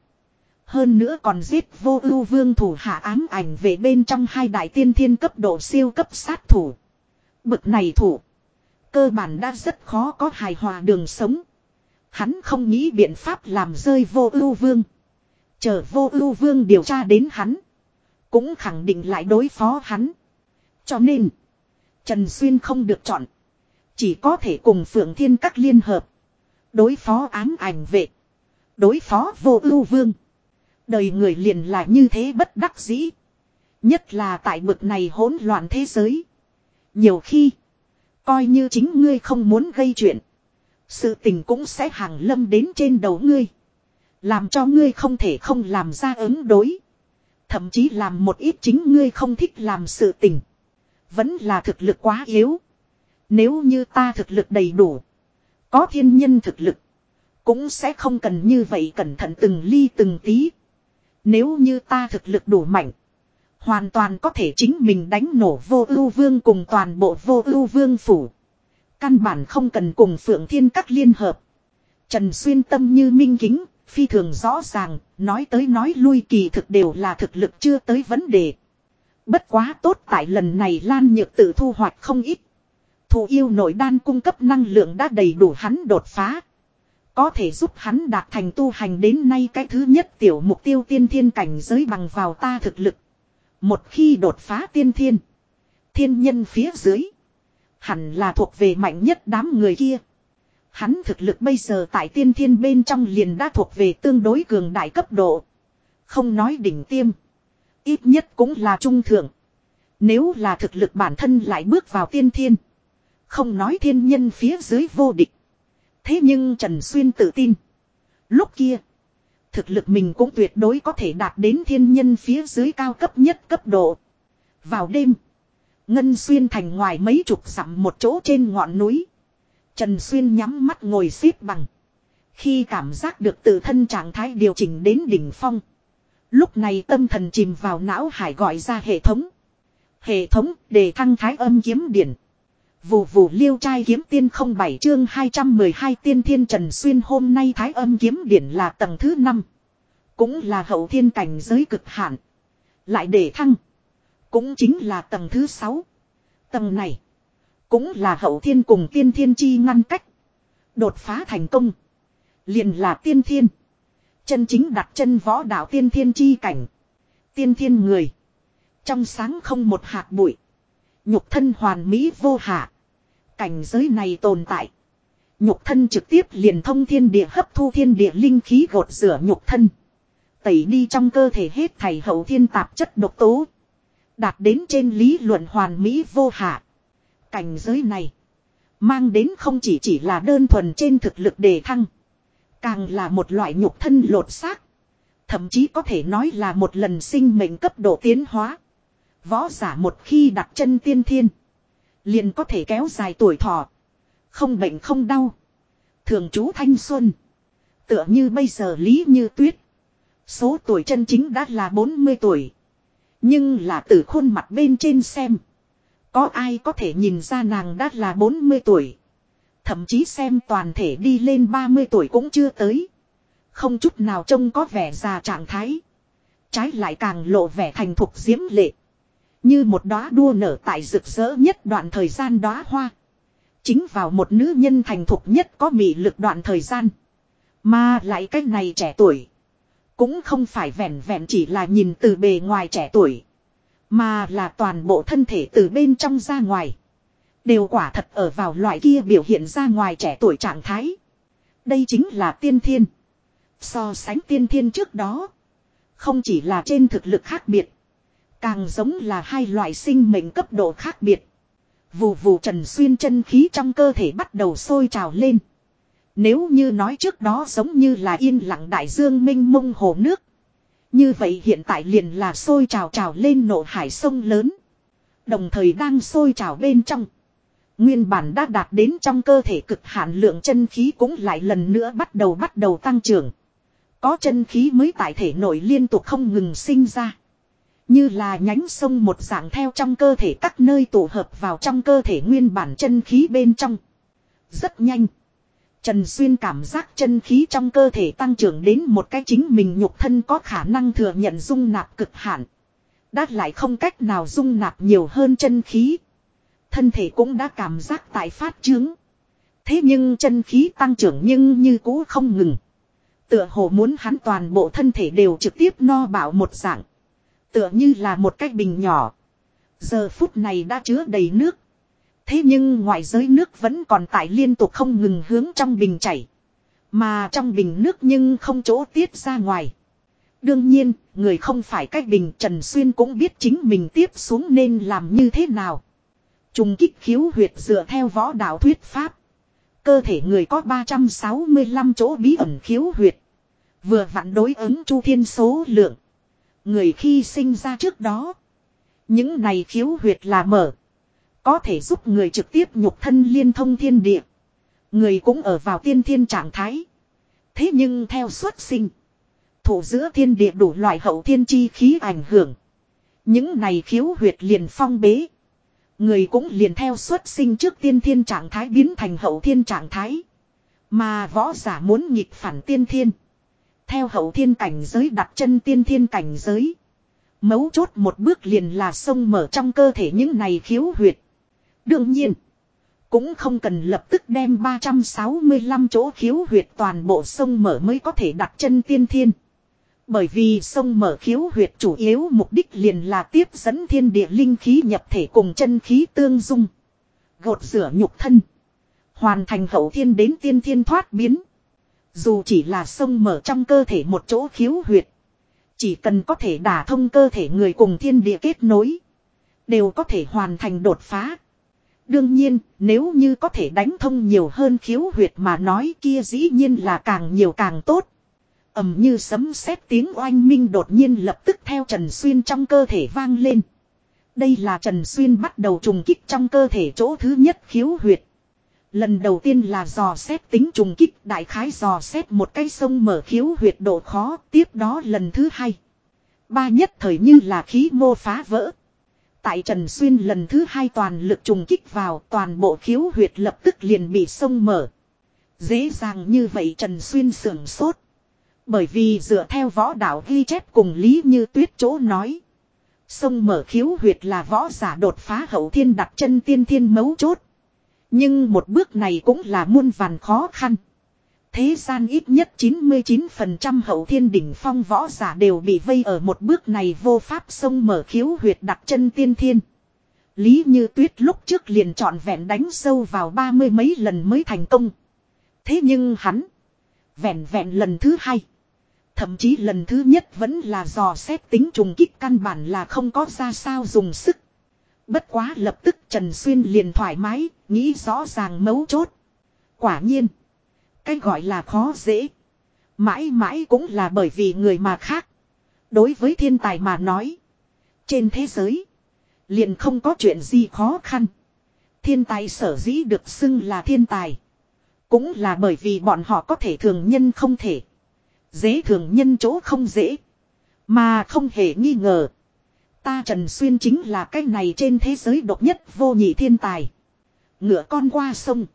Hơn nữa còn giết vô ưu vương thủ hạ ám ảnh về bên trong hai đại tiên thiên cấp độ siêu cấp sát thủ. Bực này thủ. Cơ bản đã rất khó có hài hòa đường sống. Hắn không nghĩ biện pháp làm rơi vô ưu vương. Chờ vô ưu vương điều tra đến hắn. Cũng khẳng định lại đối phó hắn. Cho nên. Trần Xuyên không được chọn. Chỉ có thể cùng Phượng Thiên Các liên hợp. Đối phó ám ảnh vệ. Đối phó vô ưu vương. Đời người liền là như thế bất đắc dĩ. Nhất là tại bực này hỗn loạn thế giới. Nhiều khi. Coi như chính ngươi không muốn gây chuyện. Sự tình cũng sẽ hàng lâm đến trên đầu ngươi. Làm cho ngươi không thể không làm ra ứng đối. Thậm chí làm một ít chính ngươi không thích làm sự tình. Vẫn là thực lực quá yếu. Nếu như ta thực lực đầy đủ. Có thiên nhân thực lực. Cũng sẽ không cần như vậy cẩn thận từng ly từng tí. Nếu như ta thực lực đủ mạnh. Hoàn toàn có thể chính mình đánh nổ vô ưu vương cùng toàn bộ vô ưu vương phủ. Căn bản không cần cùng phượng thiên các liên hợp. Trần Xuyên tâm như minh kính, phi thường rõ ràng, nói tới nói lui kỳ thực đều là thực lực chưa tới vấn đề. Bất quá tốt tại lần này Lan Nhược tự thu hoạch không ít. Thù yêu nội đan cung cấp năng lượng đã đầy đủ hắn đột phá. Có thể giúp hắn đạt thành tu hành đến nay cái thứ nhất tiểu mục tiêu tiên thiên cảnh giới bằng vào ta thực lực. Một khi đột phá tiên thiên. Thiên nhân phía dưới. Hẳn là thuộc về mạnh nhất đám người kia. Hắn thực lực bây giờ tại tiên thiên bên trong liền đã thuộc về tương đối cường đại cấp độ. Không nói đỉnh tiêm. Ít nhất cũng là trung thượng. Nếu là thực lực bản thân lại bước vào tiên thiên. Không nói thiên nhân phía dưới vô địch. Thế nhưng Trần Xuyên tự tin. Lúc kia. Thực lực mình cũng tuyệt đối có thể đạt đến thiên nhân phía dưới cao cấp nhất cấp độ. Vào đêm. Ngân Xuyên thành ngoài mấy chục dặm một chỗ trên ngọn núi. Trần Xuyên nhắm mắt ngồi xếp bằng. Khi cảm giác được tự thân trạng thái điều chỉnh đến đỉnh phong. Lúc này tâm thần chìm vào não hải gọi ra hệ thống. Hệ thống để thăng thái âm kiếm điển. Vù vù liêu trai kiếm tiên không bảy chương 212 tiên thiên trần xuyên hôm nay thái âm kiếm điển là tầng thứ 5. Cũng là hậu thiên cảnh giới cực hạn. Lại để thăng. Cũng chính là tầng thứ 6. Tầng này. Cũng là hậu thiên cùng tiên thiên chi ngăn cách. Đột phá thành công. Liền là tiên thiên. Chân chính đặt chân võ đạo tiên thiên chi cảnh. Tiên thiên người. Trong sáng không một hạt bụi. Nhục thân hoàn mỹ vô hạ. Cảnh giới này tồn tại. Nhục thân trực tiếp liền thông thiên địa hấp thu thiên địa linh khí gột rửa nhục thân. Tẩy đi trong cơ thể hết thảy hậu thiên tạp chất độc tố. Đạt đến trên lý luận hoàn mỹ vô hạ. Cảnh giới này. Mang đến không chỉ chỉ là đơn thuần trên thực lực đề thăng. Càng là một loại nhục thân lột xác. Thậm chí có thể nói là một lần sinh mệnh cấp độ tiến hóa. Võ giả một khi đặt chân tiên thiên. Liền có thể kéo dài tuổi thọ. Không bệnh không đau. Thường trú thanh xuân. Tựa như bây giờ Lý Như Tuyết. Số tuổi chân chính đã là 40 tuổi. Nhưng là từ khuôn mặt bên trên xem. Có ai có thể nhìn ra nàng đã là 40 tuổi. Thậm chí xem toàn thể đi lên 30 tuổi cũng chưa tới. Không chút nào trông có vẻ già trạng thái. Trái lại càng lộ vẻ thành thục diễm lệ. Như một đóa đua nở tại rực rỡ nhất đoạn thời gian đóa hoa. Chính vào một nữ nhân thành thục nhất có mị lực đoạn thời gian. Mà lại cách này trẻ tuổi. Cũng không phải vẹn vẹn chỉ là nhìn từ bề ngoài trẻ tuổi. Mà là toàn bộ thân thể từ bên trong ra ngoài. Đều quả thật ở vào loại kia biểu hiện ra ngoài trẻ tuổi trạng thái. Đây chính là tiên thiên. So sánh tiên thiên trước đó. Không chỉ là trên thực lực khác biệt. Càng giống là hai loại sinh mệnh cấp độ khác biệt. Vù vù trần xuyên chân khí trong cơ thể bắt đầu sôi trào lên. Nếu như nói trước đó giống như là yên lặng đại dương minh mông hồ nước. Như vậy hiện tại liền là sôi trào trào lên nổ hải sông lớn. Đồng thời đang sôi trào bên trong. Nguyên bản đã đạt đến trong cơ thể cực hạn lượng chân khí cũng lại lần nữa bắt đầu bắt đầu tăng trưởng. Có chân khí mới tại thể nội liên tục không ngừng sinh ra. Như là nhánh sông một dạng theo trong cơ thể các nơi tụ hợp vào trong cơ thể nguyên bản chân khí bên trong. Rất nhanh. Trần Xuyên cảm giác chân khí trong cơ thể tăng trưởng đến một cái chính mình nhục thân có khả năng thừa nhận dung nạp cực hạn. Đã lại không cách nào dung nạp nhiều hơn chân khí. Thân thể cũng đã cảm giác tại phát trướng. Thế nhưng chân khí tăng trưởng nhưng như cũ không ngừng. Tựa hồ muốn hắn toàn bộ thân thể đều trực tiếp no bảo một dạng. Tựa như là một cái bình nhỏ. Giờ phút này đã chứa đầy nước. Thế nhưng ngoài giới nước vẫn còn tại liên tục không ngừng hướng trong bình chảy. Mà trong bình nước nhưng không chỗ tiết ra ngoài. Đương nhiên, người không phải cách bình Trần Xuyên cũng biết chính mình tiếp xuống nên làm như thế nào. Trùng kích khiếu huyệt dựa theo võ đạo thuyết pháp. Cơ thể người có 365 chỗ bí ẩn khiếu huyệt. Vừa vặn đối ứng chu thiên số lượng. Người khi sinh ra trước đó. Những này khiếu huyệt là mở. Có thể giúp người trực tiếp nhục thân liên thông thiên địa. Người cũng ở vào tiên thiên trạng thái. Thế nhưng theo xuất sinh. Thủ giữa thiên địa đủ loại hậu thiên chi khí ảnh hưởng. Những này khiếu huyệt liền phong bế. Người cũng liền theo xuất sinh trước tiên thiên trạng thái biến thành hậu thiên trạng thái. Mà võ giả muốn nghịch phản tiên thiên. Theo hậu thiên cảnh giới đặt chân tiên thiên cảnh giới. Mấu chốt một bước liền là sông mở trong cơ thể những này khiếu huyệt. Đương nhiên. Cũng không cần lập tức đem 365 chỗ khiếu huyệt toàn bộ sông mở mới có thể đặt chân tiên thiên. Bởi vì sông mở khiếu huyệt chủ yếu mục đích liền là tiếp dẫn thiên địa linh khí nhập thể cùng chân khí tương dung. Gột rửa nhục thân. Hoàn thành hậu thiên đến tiên thiên thoát biến. Dù chỉ là sông mở trong cơ thể một chỗ khiếu huyệt. Chỉ cần có thể đả thông cơ thể người cùng thiên địa kết nối. Đều có thể hoàn thành đột phá. Đương nhiên, nếu như có thể đánh thông nhiều hơn khiếu huyệt mà nói kia dĩ nhiên là càng nhiều càng tốt. ầm như sấm sét tiếng oanh minh đột nhiên lập tức theo Trần Xuyên trong cơ thể vang lên. Đây là Trần Xuyên bắt đầu trùng kích trong cơ thể chỗ thứ nhất khiếu huyệt. Lần đầu tiên là dò xét tính trùng kích đại khái dò xét một cái sông mở khiếu huyệt độ khó, tiếp đó lần thứ hai. Ba nhất thời như là khí mô phá vỡ. Tại Trần Xuyên lần thứ hai toàn lực trùng kích vào, toàn bộ khiếu huyệt lập tức liền bị sông mở. Dễ dàng như vậy Trần Xuyên sưởng sốt. Bởi vì dựa theo võ đạo ghi chép cùng Lý Như Tuyết chỗ nói. Sông mở khiếu huyệt là võ giả đột phá hậu thiên đặt chân tiên thiên mấu chốt. Nhưng một bước này cũng là muôn vàn khó khăn. Thế gian ít nhất 99% hậu thiên đỉnh phong võ giả đều bị vây ở một bước này vô pháp sông mở khiếu huyệt đặt chân tiên thiên. Lý như tuyết lúc trước liền trọn vẹn đánh sâu vào ba mươi mấy lần mới thành công. Thế nhưng hắn, vẹn vẹn lần thứ hai. Thậm chí lần thứ nhất vẫn là dò xét tính trùng kích căn bản là không có ra sao dùng sức. Bất quá lập tức Trần Xuyên liền thoải mái, nghĩ rõ ràng mấu chốt. Quả nhiên. Cái gọi là khó dễ. Mãi mãi cũng là bởi vì người mà khác. Đối với thiên tài mà nói. Trên thế giới. Liền không có chuyện gì khó khăn. Thiên tài sở dĩ được xưng là thiên tài. Cũng là bởi vì bọn họ có thể thường nhân không thể. Dễ thường nhân chỗ không dễ. Mà không hề nghi ngờ. Ta Trần Xuyên chính là cái này trên thế giới độc nhất vô nhị thiên tài. Ngựa con qua sông.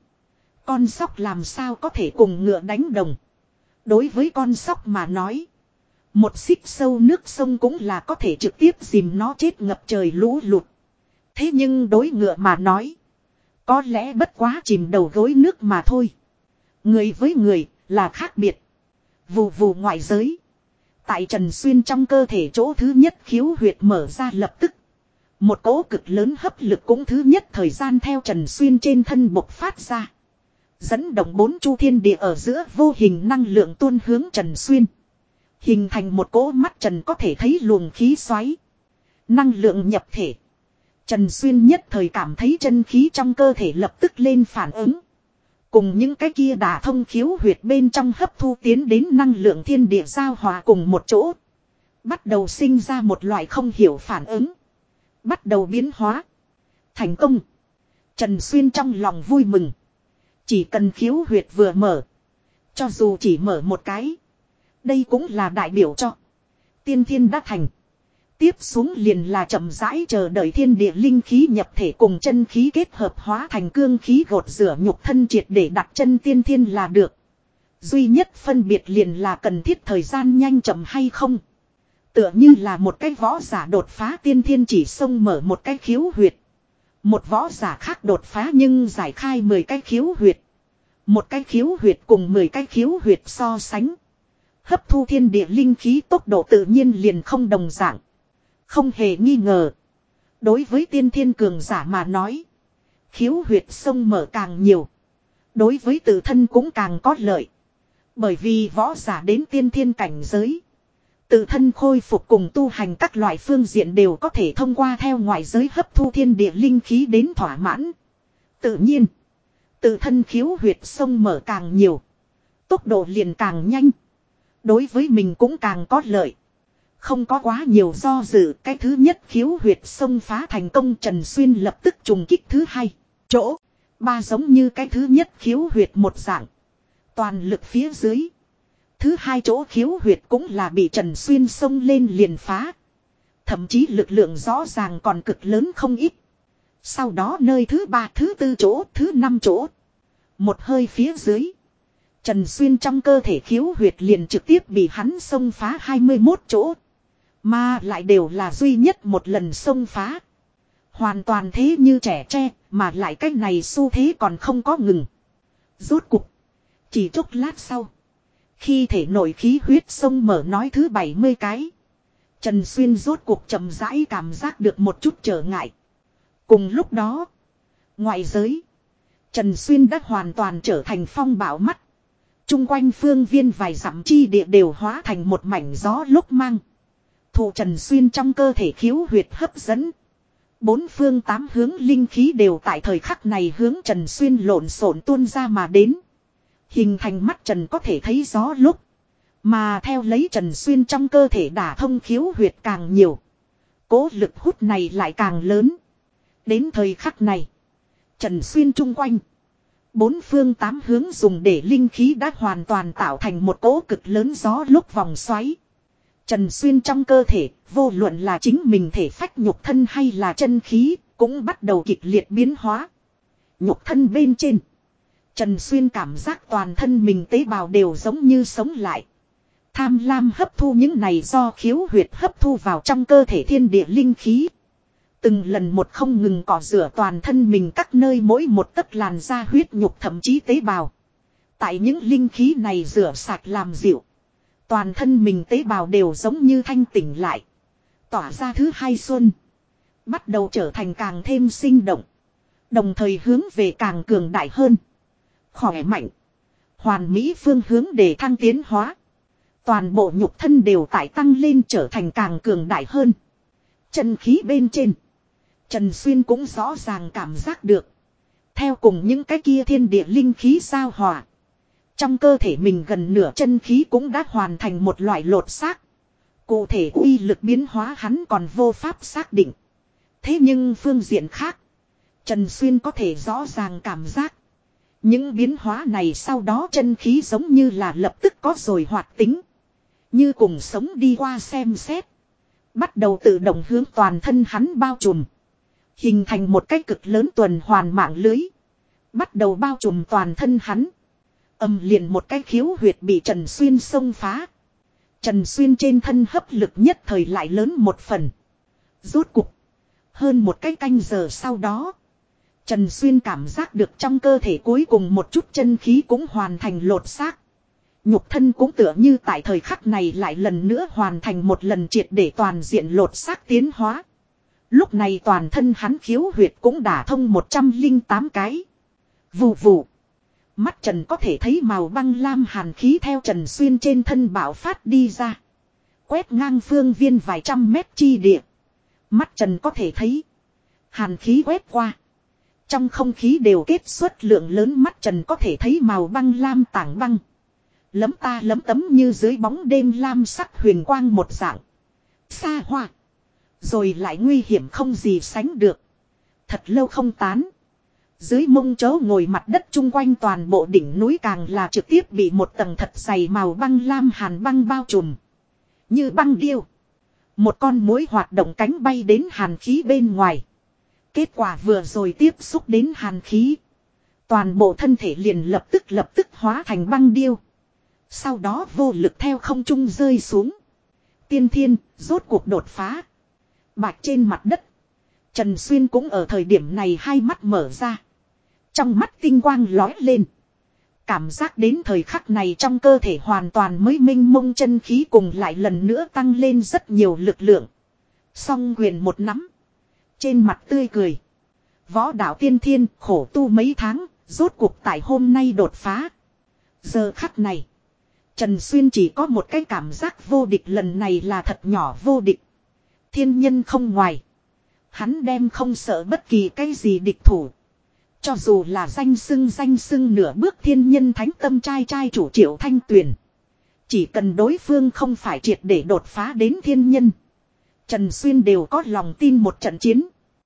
Con sóc làm sao có thể cùng ngựa đánh đồng. Đối với con sóc mà nói. Một xích sâu nước sông cũng là có thể trực tiếp dìm nó chết ngập trời lũ lụt. Thế nhưng đối ngựa mà nói. Có lẽ bất quá chìm đầu gối nước mà thôi. Người với người là khác biệt. Vù vù ngoại giới. Tại Trần Xuyên trong cơ thể chỗ thứ nhất khiếu huyệt mở ra lập tức. Một cỗ cực lớn hấp lực cũng thứ nhất thời gian theo Trần Xuyên trên thân bộc phát ra. Dẫn động bốn chu thiên địa ở giữa vô hình năng lượng tuôn hướng Trần Xuyên. Hình thành một cỗ mắt Trần có thể thấy luồng khí xoáy. Năng lượng nhập thể. Trần Xuyên nhất thời cảm thấy chân khí trong cơ thể lập tức lên phản ứng. Cùng những cái kia đả thông khiếu huyệt bên trong hấp thu tiến đến năng lượng thiên địa giao hòa cùng một chỗ. Bắt đầu sinh ra một loại không hiểu phản ứng. Bắt đầu biến hóa. Thành công. Trần Xuyên trong lòng vui mừng. Chỉ cần khiếu huyệt vừa mở. Cho dù chỉ mở một cái. Đây cũng là đại biểu cho. Tiên thiên đã thành. Tiếp xuống liền là chậm rãi chờ đợi thiên địa linh khí nhập thể cùng chân khí kết hợp hóa thành cương khí gột rửa nhục thân triệt để đặt chân tiên thiên là được. Duy nhất phân biệt liền là cần thiết thời gian nhanh chậm hay không. Tựa như là một cái võ giả đột phá tiên thiên chỉ xông mở một cái khiếu huyệt. Một võ giả khác đột phá nhưng giải khai 10 cái khiếu huyệt. Một cái khiếu huyệt cùng 10 cái khiếu huyệt so sánh. Hấp thu thiên địa linh khí tốc độ tự nhiên liền không đồng dạng. Không hề nghi ngờ. Đối với tiên thiên cường giả mà nói. Khiếu huyệt sông mở càng nhiều. Đối với tự thân cũng càng có lợi. Bởi vì võ giả đến tiên thiên cảnh giới. Tự thân khôi phục cùng tu hành các loại phương diện đều có thể thông qua theo ngoại giới hấp thu thiên địa linh khí đến thỏa mãn. Tự nhiên. Tự thân khiếu huyệt sông mở càng nhiều. Tốc độ liền càng nhanh. Đối với mình cũng càng có lợi. Không có quá nhiều do dự, cái thứ nhất khiếu huyệt sông phá thành công Trần Xuyên lập tức trùng kích thứ hai. Chỗ, ba giống như cái thứ nhất khiếu huyệt một dạng. Toàn lực phía dưới. Thứ hai chỗ khiếu huyệt cũng là bị Trần Xuyên sông lên liền phá. Thậm chí lực lượng rõ ràng còn cực lớn không ít. Sau đó nơi thứ ba, thứ tư chỗ, thứ năm chỗ. Một hơi phía dưới. Trần Xuyên trong cơ thể khiếu huyệt liền trực tiếp bị hắn xông phá 21 chỗ. Mà lại đều là duy nhất một lần xông phá. Hoàn toàn thế như trẻ tre, mà lại cách này xu thế còn không có ngừng. Rốt cục. Chỉ chút lát sau. Khi thể nội khí huyết sông mở nói thứ 70 cái. Trần Xuyên rốt cuộc chậm rãi cảm giác được một chút trở ngại. Cùng lúc đó. Ngoại giới. Trần Xuyên đã hoàn toàn trở thành phong bảo mắt. Trung quanh phương viên vài dặm chi địa đều hóa thành một mảnh gió lúc mang. Thụ Trần Xuyên trong cơ thể khiếu huyệt hấp dẫn. Bốn phương tám hướng linh khí đều tại thời khắc này hướng Trần Xuyên lộn xộn tuôn ra mà đến. Hình thành mắt Trần có thể thấy gió lúc. Mà theo lấy Trần Xuyên trong cơ thể đả thông khiếu huyệt càng nhiều. Cố lực hút này lại càng lớn. Đến thời khắc này. Trần Xuyên chung quanh. Bốn phương tám hướng dùng để linh khí đã hoàn toàn tạo thành một cỗ cực lớn gió lúc vòng xoáy. Trần Xuyên trong cơ thể, vô luận là chính mình thể phách nhục thân hay là chân khí, cũng bắt đầu kịch liệt biến hóa. Nhục thân bên trên. Trần Xuyên cảm giác toàn thân mình tế bào đều giống như sống lại. Tham lam hấp thu những này do khiếu huyệt hấp thu vào trong cơ thể thiên địa linh khí. Từng lần một không ngừng cỏ rửa toàn thân mình các nơi mỗi một tấc làn da huyết nhục thậm chí tế bào. Tại những linh khí này rửa sạch làm dịu. Toàn thân mình tế bào đều giống như thanh tỉnh lại. Tỏa ra thứ hai xuân. Bắt đầu trở thành càng thêm sinh động. Đồng thời hướng về càng cường đại hơn. Khỏe mạnh. Hoàn mỹ phương hướng để thăng tiến hóa. Toàn bộ nhục thân đều tại tăng lên trở thành càng cường đại hơn. Chân khí bên trên. Trần Xuyên cũng rõ ràng cảm giác được. Theo cùng những cái kia thiên địa linh khí sao hòa. Trong cơ thể mình gần nửa chân khí cũng đã hoàn thành một loại lột xác. Cụ thể uy lực biến hóa hắn còn vô pháp xác định. Thế nhưng phương diện khác. Trần Xuyên có thể rõ ràng cảm giác. Những biến hóa này sau đó chân khí giống như là lập tức có rồi hoạt tính. Như cùng sống đi qua xem xét. Bắt đầu tự động hướng toàn thân hắn bao trùm. Hình thành một cái cực lớn tuần hoàn mạng lưới. Bắt đầu bao trùm toàn thân hắn. Âm liền một cái khiếu huyệt bị Trần Xuyên xông phá. Trần Xuyên trên thân hấp lực nhất thời lại lớn một phần. Rốt cục. Hơn một cái canh giờ sau đó. Trần Xuyên cảm giác được trong cơ thể cuối cùng một chút chân khí cũng hoàn thành lột xác. Nhục thân cũng tựa như tại thời khắc này lại lần nữa hoàn thành một lần triệt để toàn diện lột xác tiến hóa. Lúc này toàn thân hắn khiếu huyệt cũng đả thông 108 cái. Vù vù. Mắt Trần có thể thấy màu băng lam hàn khí theo Trần Xuyên trên thân bảo phát đi ra. Quét ngang phương viên vài trăm mét chi địa. Mắt Trần có thể thấy. Hàn khí quét qua. Trong không khí đều kết xuất lượng lớn mắt Trần có thể thấy màu băng lam tảng băng. Lấm ta lấm tấm như dưới bóng đêm lam sắc huyền quang một dạng. Xa hoa. Rồi lại nguy hiểm không gì sánh được. Thật lâu không tán. Dưới mông chớ ngồi mặt đất chung quanh toàn bộ đỉnh núi càng là trực tiếp bị một tầng thật dày màu băng lam hàn băng bao trùm. Như băng điêu. Một con mối hoạt động cánh bay đến hàn khí bên ngoài. Kết quả vừa rồi tiếp xúc đến hàn khí. Toàn bộ thân thể liền lập tức lập tức hóa thành băng điêu. Sau đó vô lực theo không trung rơi xuống. Tiên thiên, rốt cuộc đột phá. Bạch trên mặt đất. Trần Xuyên cũng ở thời điểm này hai mắt mở ra. Trong mắt tinh quang lói lên. Cảm giác đến thời khắc này trong cơ thể hoàn toàn mới minh mông chân khí cùng lại lần nữa tăng lên rất nhiều lực lượng. Song quyền một nắm. Trên mặt tươi cười. Võ đạo tiên thiên khổ tu mấy tháng, rốt cuộc tại hôm nay đột phá. Giờ khắc này. Trần Xuyên chỉ có một cái cảm giác vô địch lần này là thật nhỏ vô địch. Thiên nhân không ngoài. Hắn đem không sợ bất kỳ cái gì địch thủ. Cho dù là danh sưng danh sưng nửa bước thiên nhân thánh tâm trai trai chủ triệu thanh tuyển Chỉ cần đối phương không phải triệt để đột phá đến thiên nhân. Trần Xuyên đều có lòng tin một trận chiến.